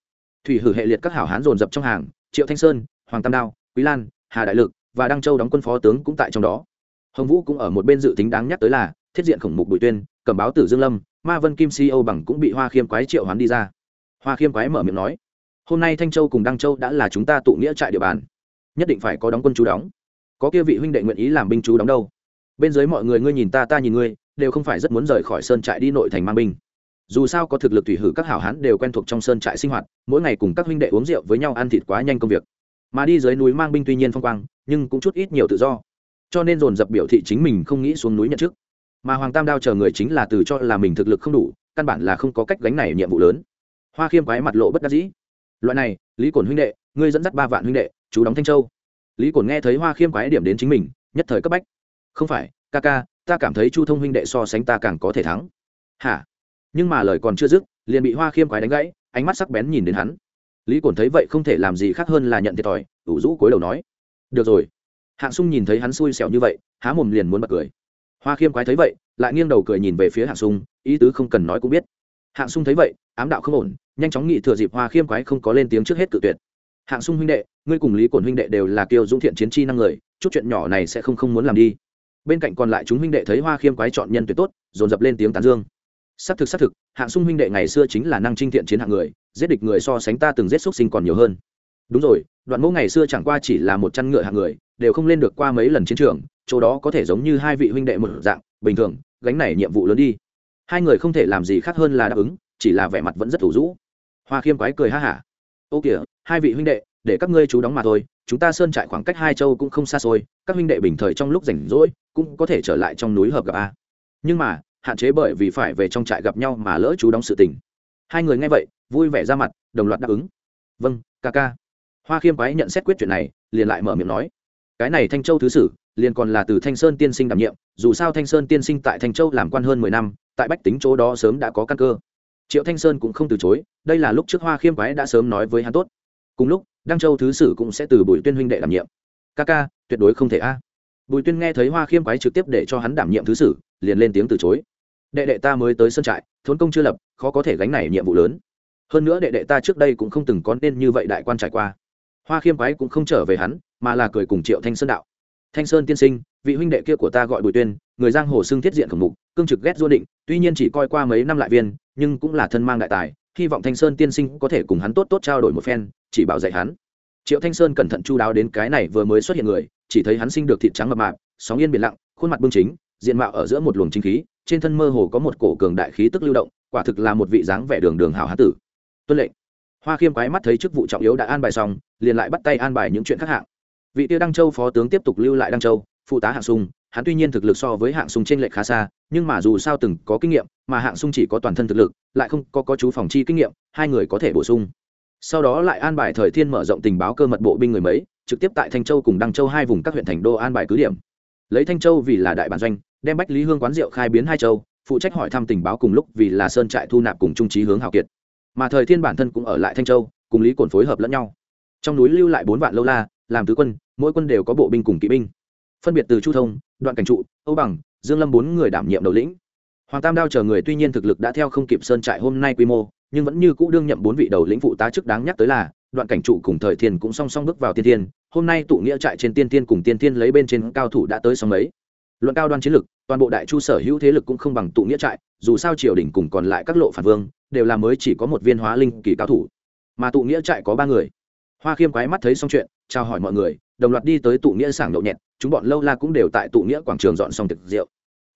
Thủy hử hệ liệt các hảo hán dồn dập trong hàng, triệu thanh sơn, hoàng tam đao, quý lan, hà đại lực và đăng châu đóng quân phó tướng cũng tại trong đó. Hồng vũ cũng ở một bên dự tính đáng nhắc tới là thiết diện khổng mục bùi tuyên cầm báo tử dương lâm, ma vân kim si âu bằng cũng bị hoa khiêm quái triệu hoán đi ra. Hoa khiêm quái mở miệng nói, hôm nay thanh châu cùng đăng châu đã là chúng ta tụ nghĩa trại địa bàn, nhất định phải có đóng quân chú đóng. Có kia vị huynh đệ nguyện ý làm binh chú đóng đâu? Bên dưới mọi người ngươi nhìn ta ta nhìn ngươi đều không phải rất muốn rời khỏi sơn trại đi nội thành mang binh. Dù sao có thực lực thủy hử các hảo hán đều quen thuộc trong sơn trại sinh hoạt, mỗi ngày cùng các huynh đệ uống rượu với nhau ăn thịt quá nhanh công việc. Mà đi dưới núi mang binh tuy nhiên phong quang, nhưng cũng chút ít nhiều tự do. Cho nên dồn dập biểu thị chính mình không nghĩ xuống núi nhận chức. Mà hoàng tam đao chờ người chính là từ cho là mình thực lực không đủ, căn bản là không có cách gánh này nhiệm vụ lớn. Hoa khiêm quái mặt lộ bất đắc dĩ. Loại này, lý cổn huynh đệ, ngươi dẫn dắt ba vạn huynh đệ, chú đóng thanh châu. Lý cổn nghe thấy hoa khiêm quái điểm đến chính mình, nhất thời cấp bách. Không phải, ca ca ta cảm thấy chu thông huynh đệ so sánh ta càng có thể thắng. Hả? Nhưng mà lời còn chưa dứt, liền bị hoa khiêm quái đánh gãy, ánh mắt sắc bén nhìn đến hắn. Lý cổn thấy vậy không thể làm gì khác hơn là nhận thiệt thòi, ủ rũ cối đầu nói. Được rồi. Hạng sung nhìn thấy hắn xui xẻo như vậy, há mồm liền muốn bật cười. Hoa khiêm quái thấy vậy, lại nghiêng đầu cười nhìn về phía hạng sung, ý tứ không cần nói cũng biết. Hạng sung thấy vậy, ám đạo không ổn, nhanh chóng nghị thừa dịp hoa khiêm quái không có lên tiếng trước hết tự tuyệt. Hạng sung huynh đệ, ngươi cùng lý cổn huynh đệ đều là kiều dũng thiện chiến chi năng người, chút chuyện nhỏ này sẽ không không muốn làm đi bên cạnh còn lại chúng huynh đệ thấy hoa khiêm quái chọn nhân tuyệt tốt, dồn dập lên tiếng tán dương. Xác thực xác thực, hạng sung huynh đệ ngày xưa chính là năng trinh thiện chiến hạng người, giết địch người so sánh ta từng giết xúc sinh còn nhiều hơn. Đúng rồi, đoạn mẫu ngày xưa chẳng qua chỉ là một chăn ngựa hạng người, đều không lên được qua mấy lần chiến trường, chỗ đó có thể giống như hai vị huynh đệ một dạng, bình thường, gánh này nhiệm vụ lớn đi. Hai người không thể làm gì khác hơn là đáp ứng, chỉ là vẻ mặt vẫn rất thủ rũ. Hoa khiêm quái cười ha hả. Ô kìa, hai vị huynh đệ, để các ngươi chú đóng mà thôi chúng ta sơn trại khoảng cách hai châu cũng không xa xôi, các huynh đệ bình thời trong lúc rảnh rỗi cũng có thể trở lại trong núi hợp gặp a. Nhưng mà, hạn chế bởi vì phải về trong trại gặp nhau mà lỡ chú đóng sự tình. Hai người nghe vậy, vui vẻ ra mặt, đồng loạt đáp ứng. Vâng ca ca. Hoa khiêm quái nhận xét quyết chuyện này, liền lại mở miệng nói. Cái này thanh châu thứ sử, liền còn là từ thanh sơn tiên sinh đảm nhiệm, dù sao thanh sơn tiên sinh tại thanh châu làm quan hơn mười năm, tại bách tính chỗ đó sớm đã có căn cơ. Triệu thanh sơn cũng không từ chối, đây là lúc trước hoa khiêm quái đã sớm nói với hắn tốt. Cùng lúc đăng châu thứ sử cũng sẽ từ bùi tuyên huynh đệ đảm nhiệm. Ca ca, tuyệt đối không thể a. Bùi tuyên nghe thấy hoa khiêm quái trực tiếp để cho hắn đảm nhiệm thứ sử, liền lên tiếng từ chối. Đệ đệ ta mới tới sân trại, thốn công chưa lập, khó có thể gánh này nhiệm vụ lớn. Hơn nữa đệ đệ ta trước đây cũng không từng có nên như vậy đại quan trải qua. Hoa khiêm quái cũng không trở về hắn, mà là cười cùng triệu thanh sơn đạo. Thanh sơn tiên sinh, vị huynh đệ kia của ta gọi bùi tuyên, người giang hồ xưng thiết diện khổng mục, cương trực ghét du định, tuy nhiên chỉ coi qua mấy năm lại viên, nhưng cũng là thân mang đại tài, hy vọng thanh sơn tiên sinh có thể cùng hắn tốt tốt trao đổi một phen chỉ bảo dạy hắn. Triệu thanh sơn cẩn thận chu đáo đến cái này vừa mới xuất hiện người, chỉ thấy hắn sinh được thịt trắng mập mạp, sóng yên biển lặng, khuôn mặt bưng chính, diện mạo ở giữa một luồng chính khí, trên thân mơ hồ có một cổ cường đại khí tức lưu động, quả thực là một vị dáng vẻ đường đường hảo hán tử. Tuân lệnh. Hoa khiêm quái mắt thấy chức vụ trọng yếu đã an bài xong, liền lại bắt tay an bài những chuyện khác hạng. Vị tiêu đăng châu phó tướng tiếp tục lưu lại đăng châu, phụ tá hạng sung, hắn tuy nhiên thực lực so với hạng sung trên lệch khá xa, nhưng mà dù sao từng có kinh nghiệm, mà hạng sung chỉ có toàn thân thực lực, lại không có có chú phòng chi kinh nghiệm, hai người có thể bổ sung sau đó lại an bài thời thiên mở rộng tình báo cơ mật bộ binh người mấy, trực tiếp tại thanh châu cùng đăng châu hai vùng các huyện thành đô an bài cứ điểm. Lấy thanh châu vì là đại bản doanh, đem bách lý hương quán rượu khai biến hai châu, phụ trách hỏi thăm tình báo cùng lúc vì là sơn trại thu nạp cùng trung trí hướng hào kiệt. Mà thời thiên bản thân cũng ở lại thanh châu, cùng lý cồn phối hợp lẫn nhau. Trong núi lưu lại bốn vạn lâu la, làm tứ quân, mỗi quân đều có bộ binh cùng kỵ binh. Phân biệt từ chu thông, đoạn cảnh trụ, âu bằng, dương lâm bốn người đảm nhiệm đầu lĩnh. Hoàng tam đao chờ người tuy nhiên thực lực đã theo không kịp sơn trại hôm nay quy mô nhưng vẫn như cũ đương nhậm bốn vị đầu lĩnh phụ tá chức đáng nhắc tới là, đoạn cảnh trụ cùng thời thiên cũng song song bước vào tiên thiên, hôm nay tụ nghĩa trại trên tiên thiên cùng tiên thiên lấy bên trên cao thủ đã tới song mấy. Luận cao đoan chiến lực, toàn bộ đại chu sở hữu thế lực cũng không bằng tụ nghĩa trại, dù sao triều đình cùng còn lại các lộ phản vương, đều là mới chỉ có một viên hóa linh kỳ cao thủ. Mà tụ nghĩa trại có ba người. Hoa khiêm quái mắt thấy xong chuyện, chào hỏi mọi người, đồng loạt đi tới tụ nghĩa sảng nhậu nhẹt, chúng bọn lâu la cũng đều tại tụ nghĩa quảng trường dọn xong thực rượu.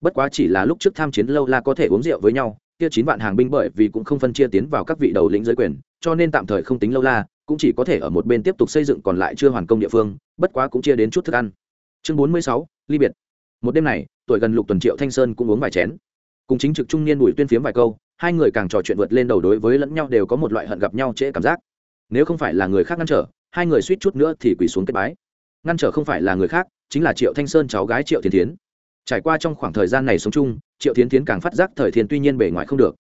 Bất quá chỉ là lúc trước tham chiến lâu la có thể uống rượu với nhau kia chín vạn hàng binh bởi vì cũng không phân chia tiến vào các vị đầu lĩnh giới quyền, cho nên tạm thời không tính lâu la, cũng chỉ có thể ở một bên tiếp tục xây dựng còn lại chưa hoàn công địa phương, bất quá cũng chia đến chút thức ăn. Chương bốn mươi sáu, ly biệt. Một đêm này, tuổi gần lục tuần triệu thanh sơn cũng uống vài chén. Cùng chính trực trung niên bùi tuyên phiếm vài câu, hai người càng trò chuyện vượt lên đầu đối với lẫn nhau đều có một loại hận gặp nhau trễ cảm giác. Nếu không phải là người khác ngăn trở, hai người suýt chút nữa thì quỳ xuống kết bái. Ngăn trở không phải là người khác, chính là triệu thanh sơn cháu gái triệu thiên tiến trải qua trong khoảng thời gian này sống chung, triệu tiến tiến càng phát giác thời thiên tuy nhiên bề ngoài không được.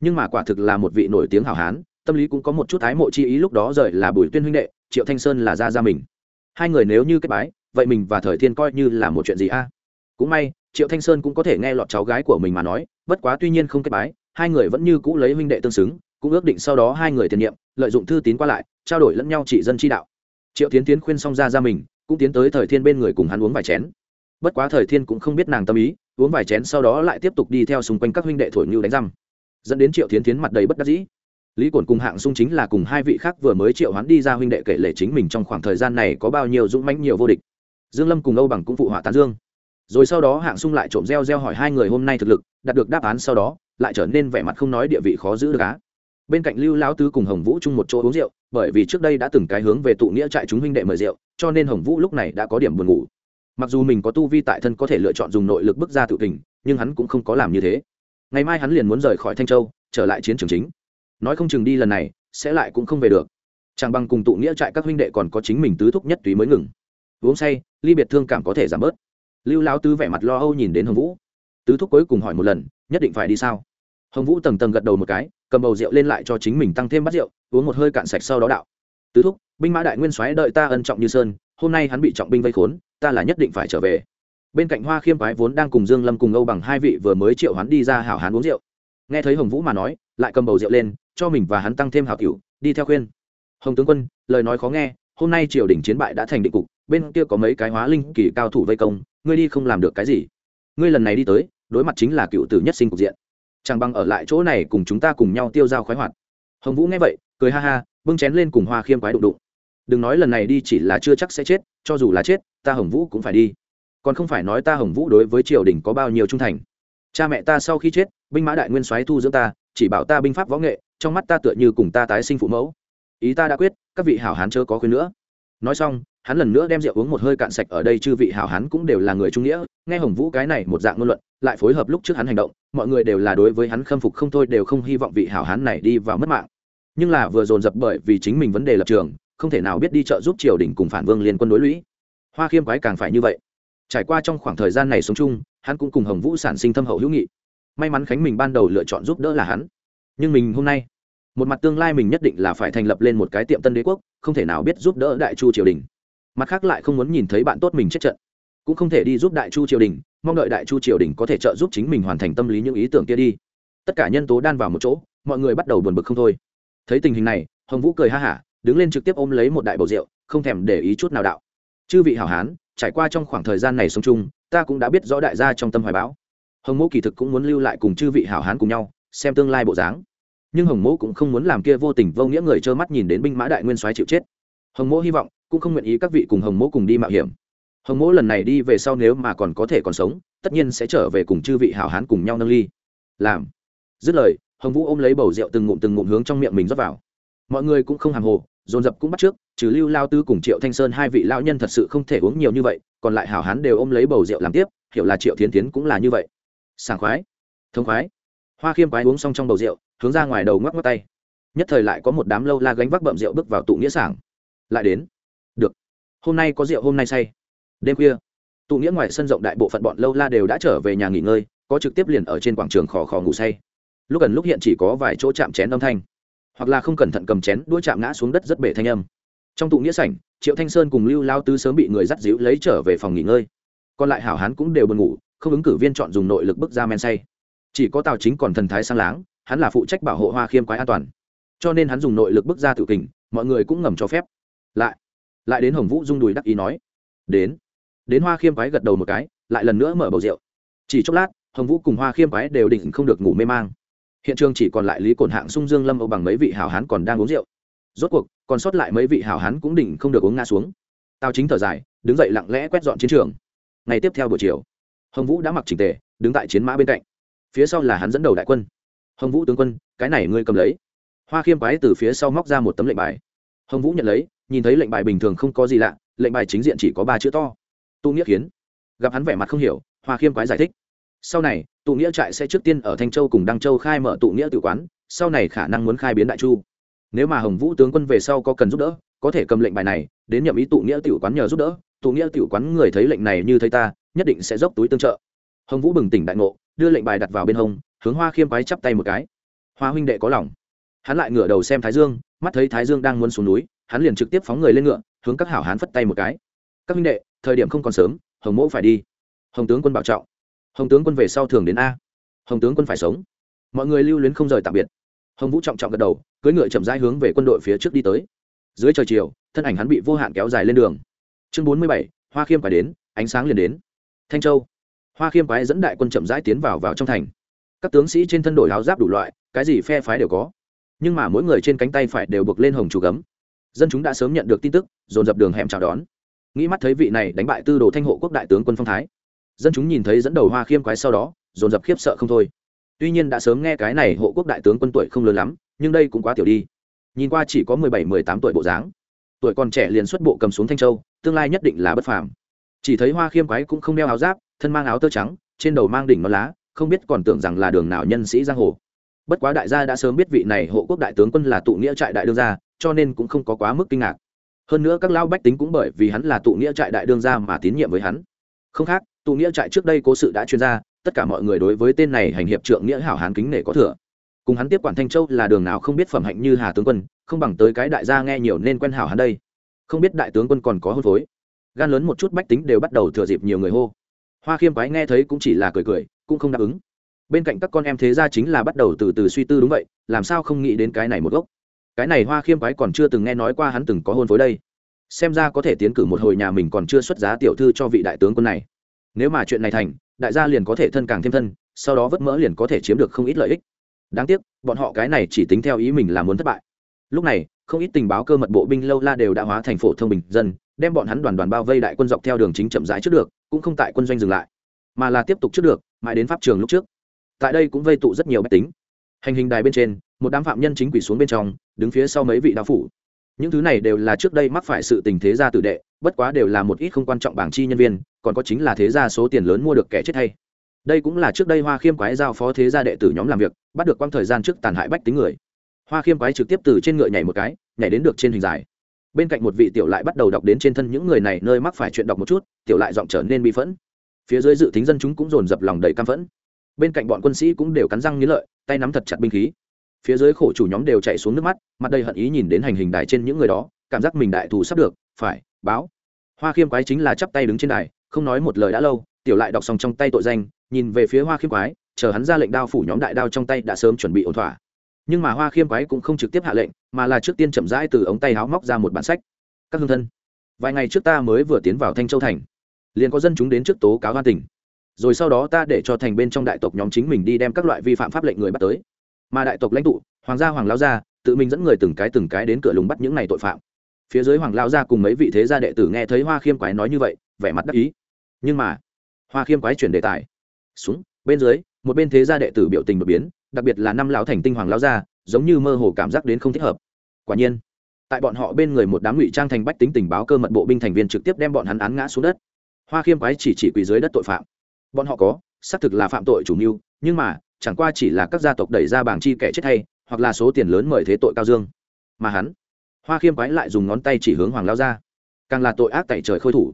Nhưng mà quả thực là một vị nổi tiếng hào hán, tâm lý cũng có một chút ái mộ chi ý lúc đó rời là bùi tuyên huynh đệ, triệu thanh sơn là ra ra mình. Hai người nếu như kết bái, vậy mình và thời thiên coi như là một chuyện gì a? Cũng may, triệu thanh sơn cũng có thể nghe lọt cháu gái của mình mà nói, bất quá tuy nhiên không kết bái, hai người vẫn như cũ lấy huynh đệ tương xứng, cũng ước định sau đó hai người tiền nhiệm, lợi dụng thư tín qua lại, trao đổi lẫn nhau trị dân chi đạo. Triệu tiến tiến khuyên xong ra ra mình, cũng tiến tới thời thiên bên người cùng hắn uống vài chén bất quá thời thiên cũng không biết nàng tâm ý, uống vài chén sau đó lại tiếp tục đi theo xung quanh các huynh đệ thổi như đánh răm. Dẫn đến triệu tiến tiến mặt đầy bất đắc dĩ. Lý cổn cùng hạng sung chính là cùng hai vị khác vừa mới triệu hắn đi ra huynh đệ kể lể chính mình trong khoảng thời gian này có bao nhiêu dũng mãnh nhiều vô địch. Dương lâm cùng âu bằng cũng phụ họa tán dương. Rồi sau đó hạng sung lại trộm reo reo hỏi hai người hôm nay thực lực, đạt được đáp án sau đó, lại trở nên vẻ mặt không nói địa vị khó giữ được á. Bên cạnh lưu lão tứ cùng hồng vũ chung một chỗ uống rượu, bởi vì trước đây đã từng cái hướng về tụ nghĩa trại chúng huynh đệ mời rượu, cho nên hồng vũ lúc này đã có điểm buồn ngủ mặc dù mình có tu vi tại thân có thể lựa chọn dùng nội lực bước ra tự tình nhưng hắn cũng không có làm như thế. Ngày mai hắn liền muốn rời khỏi thanh châu, trở lại chiến trường chính. Nói không chừng đi lần này, sẽ lại cũng không về được. Chàng bằng cùng tụ nghĩa trại các huynh đệ còn có chính mình tứ thúc nhất túy mới ngừng. Uống say, ly biệt thương cảm có thể giảm bớt. Lưu lão tứ vẻ mặt lo âu nhìn đến hồng vũ. Tứ thúc cuối cùng hỏi một lần, nhất định phải đi sao? Hồng vũ tầng tầng gật đầu một cái, cầm bầu rượu lên lại cho chính mình tăng thêm bát rượu, uống một hơi cạn sạch sau đó đạo. Tứ thúc, binh mã đại nguyên soái đợi ta ân trọng như sơn, hôm nay hắn bị trọng binh vây khốn ta là nhất định phải trở về. Bên cạnh hoa khiêm quái vốn đang cùng dương lâm cùng âu bằng hai vị vừa mới triệu hắn đi ra hảo hán uống rượu. Nghe thấy hồng vũ mà nói, lại cầm bầu rượu lên, cho mình và hắn tăng thêm hảo cửu đi theo khuyên. Hồng tướng quân, lời nói khó nghe, hôm nay triều đình chiến bại đã thành định cục, bên kia có mấy cái hóa linh kỳ cao thủ vây công, ngươi đi không làm được cái gì. Ngươi lần này đi tới, đối mặt chính là cựu tử nhất sinh cục diện. Chẳng bằng ở lại chỗ này cùng chúng ta cùng nhau tiêu dao khoái hoạt. Hồng vũ nghe vậy, cười ha ha, bưng chén lên cùng hoa khiêm quái đụng đụng đừng nói lần này đi chỉ là chưa chắc sẽ chết, cho dù là chết, ta hồng vũ cũng phải đi. Còn không phải nói ta hồng vũ đối với triều đình có bao nhiêu trung thành. Cha mẹ ta sau khi chết, binh mã đại nguyên soái thu dưỡng ta, chỉ bảo ta binh pháp võ nghệ, trong mắt ta tựa như cùng ta tái sinh phụ mẫu. Ý ta đã quyết, các vị hảo hán chớ có khuyên nữa. Nói xong, hắn lần nữa đem rượu uống một hơi cạn sạch ở đây, chư vị hảo hán cũng đều là người trung nghĩa, nghe hồng vũ cái này một dạng ngôn luận, lại phối hợp lúc trước hắn hành động, mọi người đều là đối với hắn khâm phục không thôi, đều không hy vọng vị hảo hán này đi vào mất mạng. Nhưng là vừa dồn dập bởi vì chính mình vấn đề lập trường không thể nào biết đi trợ giúp triều đình cùng phản vương liên quân đối lũy. Hoa khiêm quái càng phải như vậy. Trải qua trong khoảng thời gian này sống chung, hắn cũng cùng hồng vũ sản sinh thâm hậu hữu nghị. May mắn khánh mình ban đầu lựa chọn giúp đỡ là hắn. Nhưng mình hôm nay, một mặt tương lai mình nhất định là phải thành lập lên một cái tiệm tân đế quốc, không thể nào biết giúp đỡ đại chu triều đình. Mặt khác lại không muốn nhìn thấy bạn tốt mình chết trận. Cũng không thể đi giúp đại chu triều đình, mong đợi đại chu triều đình có thể trợ giúp chính mình hoàn thành tâm lý những ý tưởng kia đi. Tất cả nhân tố đan vào một chỗ, mọi người bắt đầu buồn bực không thôi. Thấy tình hình này, hồng vũ cười ha hả đứng lên trực tiếp ôm lấy một đại bầu rượu, không thèm để ý chút nào đạo. Chư vị hảo hán, trải qua trong khoảng thời gian này sống chung, ta cũng đã biết rõ đại gia trong tâm hoài báo hồng mẫu kỳ thực cũng muốn lưu lại cùng chư vị hảo hán cùng nhau, xem tương lai bộ dáng. Nhưng hồng mẫu cũng không muốn làm kia vô tình vô nghĩa người trơ mắt nhìn đến binh mã đại nguyên soái chịu chết. Hồng mẫu hy vọng, cũng không nguyện ý các vị cùng hồng mẫu cùng đi mạo hiểm. Hồng mẫu lần này đi về sau nếu mà còn có thể còn sống, tất nhiên sẽ trở về cùng chư vị hảo hán cùng nhau nâng ly. Làm. Dứt lời, hồng vũ ôm lấy bầu rượu từng ngụm từng ngụm hướng trong miệng mình rót vào. Mọi người cũng không hàng hồ dồn dập cũng bắt trước, trừ lưu lao tư cùng triệu thanh sơn hai vị lao nhân thật sự không thể uống nhiều như vậy, còn lại hảo hán đều ôm lấy bầu rượu làm tiếp, hiểu là triệu thiến tiến cũng là như vậy. Sảng khoái, thông khoái. Hoa khiêm quái uống xong trong bầu rượu, hướng ra ngoài đầu ngoắc ngoắc tay. Nhất thời lại có một đám lâu la gánh vác bậm rượu bước vào tụ nghĩa sảng. Lại đến. Được. Hôm nay có rượu hôm nay say. Đêm khuya, tụ nghĩa ngoài sân rộng đại bộ phận bọn lâu la đều đã trở về nhà nghỉ ngơi, có trực tiếp liền ở trên quảng trường khò khò ngủ say. Lúc gần lúc hiện chỉ có vài chỗ chạm chén âm thanh hoặc là không cẩn thận cầm chén đuôi chạm ngã xuống đất rất bể thanh âm. Trong tụ nghĩa sảnh, triệu thanh sơn cùng lưu lao tứ sớm bị người dắt díu lấy trở về phòng nghỉ ngơi. Còn lại hảo hán cũng đều buồn ngủ, không ứng cử viên chọn dùng nội lực bức ra men say. Chỉ có tào chính còn thần thái sang láng, hắn là phụ trách bảo hộ hoa khiêm quái an toàn. Cho nên hắn dùng nội lực bức ra tự kình, mọi người cũng ngầm cho phép. Lại lại đến hồng vũ dung đùi đắc ý nói, đến. Đến hoa khiêm quái gật đầu một cái, lại lần nữa mở bầu rượu. Chỉ chốc lát, hồng vũ cùng hoa khiêm quái đều định không được ngủ mê mang hiện trường chỉ còn lại lý cổn hạng sung dương lâm âu bằng mấy vị hảo hán còn đang uống rượu. Rốt cuộc, còn sót lại mấy vị hảo hán cũng định không được uống ngã xuống. Tao chính thở dài, đứng dậy lặng lẽ quét dọn chiến trường. Ngày tiếp theo buổi chiều, hồng vũ đã mặc trình tề, đứng tại chiến mã bên cạnh. Phía sau là hắn dẫn đầu đại quân. Hồng vũ tướng quân, cái này ngươi cầm lấy. Hoa khiêm quái từ phía sau móc ra một tấm lệnh bài. Hồng vũ nhận lấy, nhìn thấy lệnh bài bình thường không có gì lạ, lệnh bài chính diện chỉ có ba chữ to. Tu nghĩa kiến. Gặp hắn vẻ mặt không hiểu, hoa khiêm quái giải thích sau này, tụ nghĩa trại sẽ trước tiên ở thanh châu cùng đăng châu khai mở tụ nghĩa tự quán, sau này khả năng muốn khai biến đại chu. Nếu mà hồng vũ tướng quân về sau có cần giúp đỡ, có thể cầm lệnh bài này, đến nhậm ý tụ nghĩa tự quán nhờ giúp đỡ, tụ nghĩa tự quán người thấy lệnh này như thấy ta, nhất định sẽ dốc túi tương trợ. Hồng vũ bừng tỉnh đại ngộ, đưa lệnh bài đặt vào bên hông, hướng hoa khiêm quái chắp tay một cái. Hoa huynh đệ có lòng. Hắn lại ngửa đầu xem thái dương, mắt thấy thái dương đang muốn xuống núi, hắn liền trực tiếp phóng người lên ngựa, hướng các hảo hán phất tay một cái. Các huynh đệ, thời điểm không còn sớm, hồng mẫu phải đi. Hồng tướng quân bảo trọng hồng tướng quân về sau thường đến a. Hồng tướng quân phải sống. Mọi người lưu luyến không rời tạm biệt. Hồng vũ trọng trọng gật đầu, cưỡi ngựa chậm rãi hướng về quân đội phía trước đi tới. Dưới trời chiều, thân ảnh hắn bị vô hạn kéo dài lên đường. Chương bốn mươi bảy, hoa khiêm phải đến, ánh sáng liền đến. Thanh châu. Hoa khiêm quái dẫn đại quân chậm rãi tiến vào vào trong thành. Các tướng sĩ trên thân đổi áo giáp đủ loại, cái gì phe phái đều có. Nhưng mà mỗi người trên cánh tay phải đều buộc lên hồng chủ gấm. Dân chúng đã sớm nhận được tin tức, dồn dập đường hẻm chào đón. Nghĩ mắt thấy vị này đánh bại tư đồ thanh hộ quốc đại tướng quân phong thái dân chúng nhìn thấy dẫn đầu hoa khiêm quái sau đó, dồn dập khiếp sợ không thôi. Tuy nhiên đã sớm nghe cái này hộ quốc đại tướng quân tuổi không lớn lắm, nhưng đây cũng quá tiểu đi. Nhìn qua chỉ có mười bảy, mười tám tuổi bộ dáng, tuổi còn trẻ liền xuất bộ cầm xuống thanh châu, tương lai nhất định là bất phàm. Chỉ thấy hoa khiêm quái cũng không đeo áo giáp, thân mang áo tơ trắng, trên đầu mang đỉnh non lá, không biết còn tưởng rằng là đường nào nhân sĩ giang hồ. Bất quá đại gia đã sớm biết vị này hộ quốc đại tướng quân là tụ nghĩa trại đại đương gia, cho nên cũng không có quá mức kinh ngạc. Hơn nữa các lao bách tính cũng bởi vì hắn là tụ nghĩa trại đại đương gia mà tín nhiệm với hắn. Không khác tụ nghĩa trại trước đây cố sự đã chuyên ra, tất cả mọi người đối với tên này hành hiệp trượng nghĩa hảo hán kính nể có thừa. Cùng hắn tiếp quản thanh châu là đường nào không biết phẩm hạnh như hà tướng quân, không bằng tới cái đại gia nghe nhiều nên quen hảo hắn đây. Không biết đại tướng quân còn có hôn phối. Gan lớn một chút bách tính đều bắt đầu thừa dịp nhiều người hô. Hoa khiêm quái nghe thấy cũng chỉ là cười cười, cũng không đáp ứng. Bên cạnh các con em thế ra chính là bắt đầu từ từ suy tư đúng vậy, làm sao không nghĩ đến cái này một gốc. Cái này hoa khiêm quái còn chưa từng nghe nói qua hắn từng có hôn phối đây. Xem ra có thể tiến cử một hồi nhà mình còn chưa xuất giá tiểu thư cho vị đại tướng quân này nếu mà chuyện này thành, đại gia liền có thể thân càng thêm thân, sau đó vớt mỡ liền có thể chiếm được không ít lợi ích. Đáng tiếc, bọn họ cái này chỉ tính theo ý mình là muốn thất bại. Lúc này, không ít tình báo cơ mật bộ binh lâu la đều đã hóa thành phổ thông bình dân, đem bọn hắn đoàn đoàn bao vây đại quân dọc theo đường chính chậm rãi trước được, cũng không tại quân doanh dừng lại, mà là tiếp tục trước được, mãi đến pháp trường lúc trước. Tại đây cũng vây tụ rất nhiều bách tính. Hành hình đài bên trên, một đám phạm nhân chính quỷ xuống bên trong, đứng phía sau mấy vị đạo phủ những thứ này đều là trước đây mắc phải sự tình thế gia tử đệ, bất quá đều là một ít không quan trọng bảng chi nhân viên, còn có chính là thế gia số tiền lớn mua được kẻ chết hay. Đây cũng là trước đây hoa khiêm quái giao phó thế gia đệ tử nhóm làm việc, bắt được quang thời gian trước tàn hại bách tính người. Hoa khiêm quái trực tiếp từ trên ngựa nhảy một cái, nhảy đến được trên hình dài. Bên cạnh một vị tiểu lại bắt đầu đọc đến trên thân những người này, nơi mắc phải chuyện đọc một chút, tiểu lại giọng trở nên bị phẫn. Phía dưới dự tính dân chúng cũng dồn dập lòng đầy cam phẫn. Bên cạnh bọn quân sĩ cũng đều cắn răng nghĩ lợi, tay nắm thật chặt binh khí phía dưới khổ chủ nhóm đều chạy xuống nước mắt, mặt đầy hận ý nhìn đến hành hình đài trên những người đó, cảm giác mình đại thù sắp được, phải, báo. Hoa khiêm quái chính là chắp tay đứng trên đài, không nói một lời đã lâu, tiểu lại đọc xong trong tay tội danh, nhìn về phía hoa khiêm quái, chờ hắn ra lệnh đao phủ nhóm đại đao trong tay đã sớm chuẩn bị ổn thỏa. Nhưng mà hoa khiêm quái cũng không trực tiếp hạ lệnh, mà là trước tiên chậm rãi từ ống tay háo móc ra một bản sách. Các hương thân, vài ngày trước ta mới vừa tiến vào thanh châu thành, liền có dân chúng đến trước tố cáo hoa tỉnh rồi sau đó ta để cho thành bên trong đại tộc nhóm chính mình đi đem các loại vi phạm pháp lệnh người bắt tới mà đại tộc lãnh tụ, hoàng gia, hoàng lao gia, tự mình dẫn người từng cái từng cái đến cửa lùng bắt những này tội phạm. Phía dưới hoàng lao gia cùng mấy vị thế gia đệ tử nghe thấy hoa khiêm quái nói như vậy, vẻ mặt đắc ý. Nhưng mà, hoa khiêm quái chuyển đề tài. Xuống bên dưới, một bên thế gia đệ tử biểu tình đột biến, đặc biệt là năm lão thành tinh hoàng lao gia, giống như mơ hồ cảm giác đến không thích hợp. Quả nhiên, tại bọn họ bên người một đám ngụy trang thành bách tính tình báo cơ mật bộ binh thành viên trực tiếp đem bọn hắn án ngã xuống đất. Hoa khiêm quái chỉ chỉ quỳ dưới đất tội phạm. Bọn họ có, xác thực là phạm tội chủ mưu, nhưng mà chẳng qua chỉ là các gia tộc đẩy ra bảng chi kẻ chết hay, hoặc là số tiền lớn mời thế tội cao dương. Mà hắn, hoa khiêm quái lại dùng ngón tay chỉ hướng hoàng lao ra. Càng là tội ác tại trời khôi thủ.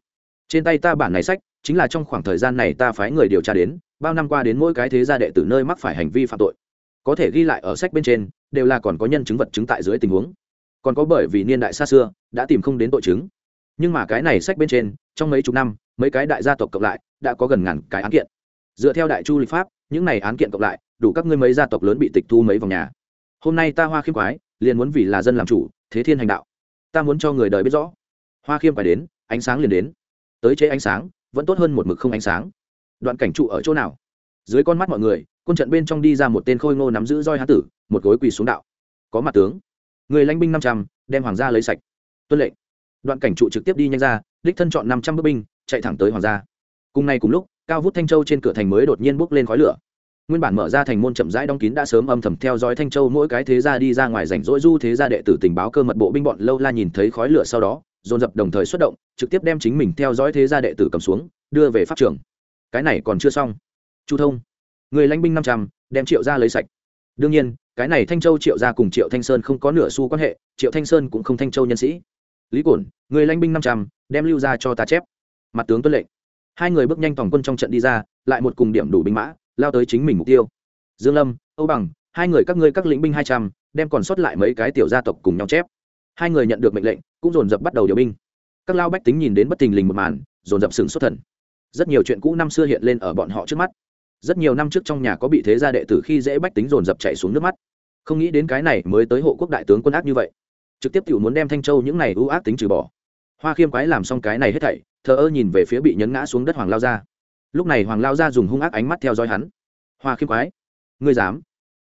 Trên tay ta bản này sách, chính là trong khoảng thời gian này ta phái người điều tra đến, bao năm qua đến mỗi cái thế gia đệ tử nơi mắc phải hành vi phạm tội. Có thể ghi lại ở sách bên trên, đều là còn có nhân chứng vật chứng tại dưới tình huống. Còn có bởi vì niên đại xa xưa, đã tìm không đến tội chứng. Nhưng mà cái này sách bên trên, trong mấy chục năm, mấy cái đại gia tộc cộng lại, đã có gần ngàn cái án kiện. Dựa theo đại chu lịch pháp những này án kiện cộng lại, đủ các ngươi mấy gia tộc lớn bị tịch thu mấy vòng nhà. Hôm nay ta hoa khiêm quái, liền muốn vì là dân làm chủ, thế thiên hành đạo. Ta muốn cho người đời biết rõ. Hoa khiêm phải đến, ánh sáng liền đến. Tới chế ánh sáng, vẫn tốt hơn một mực không ánh sáng. Đoạn cảnh trụ ở chỗ nào? Dưới con mắt mọi người, quân trận bên trong đi ra một tên khôi ngô nắm giữ roi hán tử, một gối quỳ xuống đạo. Có mặt tướng. Người lãnh binh năm trăm, đem hoàng gia lấy sạch. Tuân lệnh. Đoạn cảnh trụ trực tiếp đi nhanh ra, đích thân chọn năm trăm bước binh, chạy thẳng tới hoàng gia. Cùng ngày cùng lúc cao vút thanh châu trên cửa thành mới đột nhiên bốc lên khói lửa. Nguyên bản mở ra thành môn chậm rãi đóng kín đã sớm âm thầm theo dõi thanh châu mỗi cái thế gia đi ra ngoài rảnh rỗi du thế gia đệ tử tình báo cơ mật bộ binh bọn lâu la nhìn thấy khói lửa sau đó, dồn dập đồng thời xuất động, trực tiếp đem chính mình theo dõi thế gia đệ tử cầm xuống, đưa về pháp trường. Cái này còn chưa xong. Chu thông, người lãnh binh năm trăm, đem triệu ra lấy sạch. Đương nhiên, cái này thanh châu triệu ra cùng triệu thanh sơn không có nửa xu quan hệ, triệu thanh sơn cũng không thanh châu nhân sĩ. Lý cổn, người lãnh binh năm trăm, đem lưu ra cho ta chép. Mặt tướng tuân lệnh hai người bước nhanh toàn quân trong trận đi ra, lại một cùng điểm đủ binh mã, lao tới chính mình mục tiêu. Dương lâm, âu bằng, hai người các ngươi các lĩnh binh hai trăm, đem còn sót lại mấy cái tiểu gia tộc cùng nhau chép. Hai người nhận được mệnh lệnh, cũng dồn dập bắt đầu điều binh. Các lao bách tính nhìn đến bất tình lình một màn, dồn dập sừng xuất thần. Rất nhiều chuyện cũ năm xưa hiện lên ở bọn họ trước mắt. Rất nhiều năm trước trong nhà có bị thế gia đệ tử khi dễ bách tính dồn dập chạy xuống nước mắt. Không nghĩ đến cái này mới tới hộ quốc đại tướng quân ác như vậy. Trực tiếp tiểu muốn đem thanh châu những này ưu ác tính trừ bỏ hoa khiêm quái làm xong cái này hết thảy, thờ ơ nhìn về phía bị nhấn ngã xuống đất hoàng lao Gia. lúc này hoàng lao Gia dùng hung ác ánh mắt theo dõi hắn. Hoa khiêm quái, ngươi dám?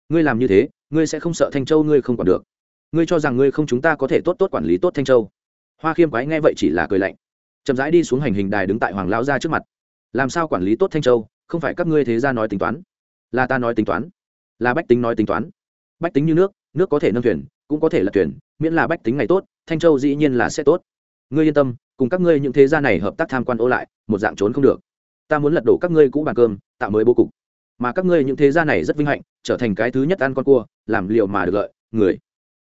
Ngươi làm như thế, ngươi sẽ không sợ thanh châu ngươi không còn được. Ngươi cho rằng ngươi không chúng ta có thể tốt tốt quản lý tốt thanh châu. Hoa khiêm quái nghe vậy chỉ là cười lạnh. Chậm rãi đi xuống hành hình đài đứng tại hoàng lao Gia trước mặt. Làm sao quản lý tốt thanh châu, không phải các ngươi thế ra nói tính toán? Là ta nói tính toán. Là bách tính nói tính toán. Bách tính như nước nước có thể nâng thuyền, cũng có thể là thuyền, miễn là bách tính ngày tốt, thanh châu dĩ nhiên là sẽ tốt ngươi yên tâm, cùng các ngươi những thế gia này hợp tác tham quan ô lại, một dạng trốn không được. Ta muốn lật đổ các ngươi cũ bàn cơm, tạo mới bố cục. Mà các ngươi những thế gia này rất vinh hạnh, trở thành cái thứ nhất ăn con cua, làm liệu mà được lợi, người.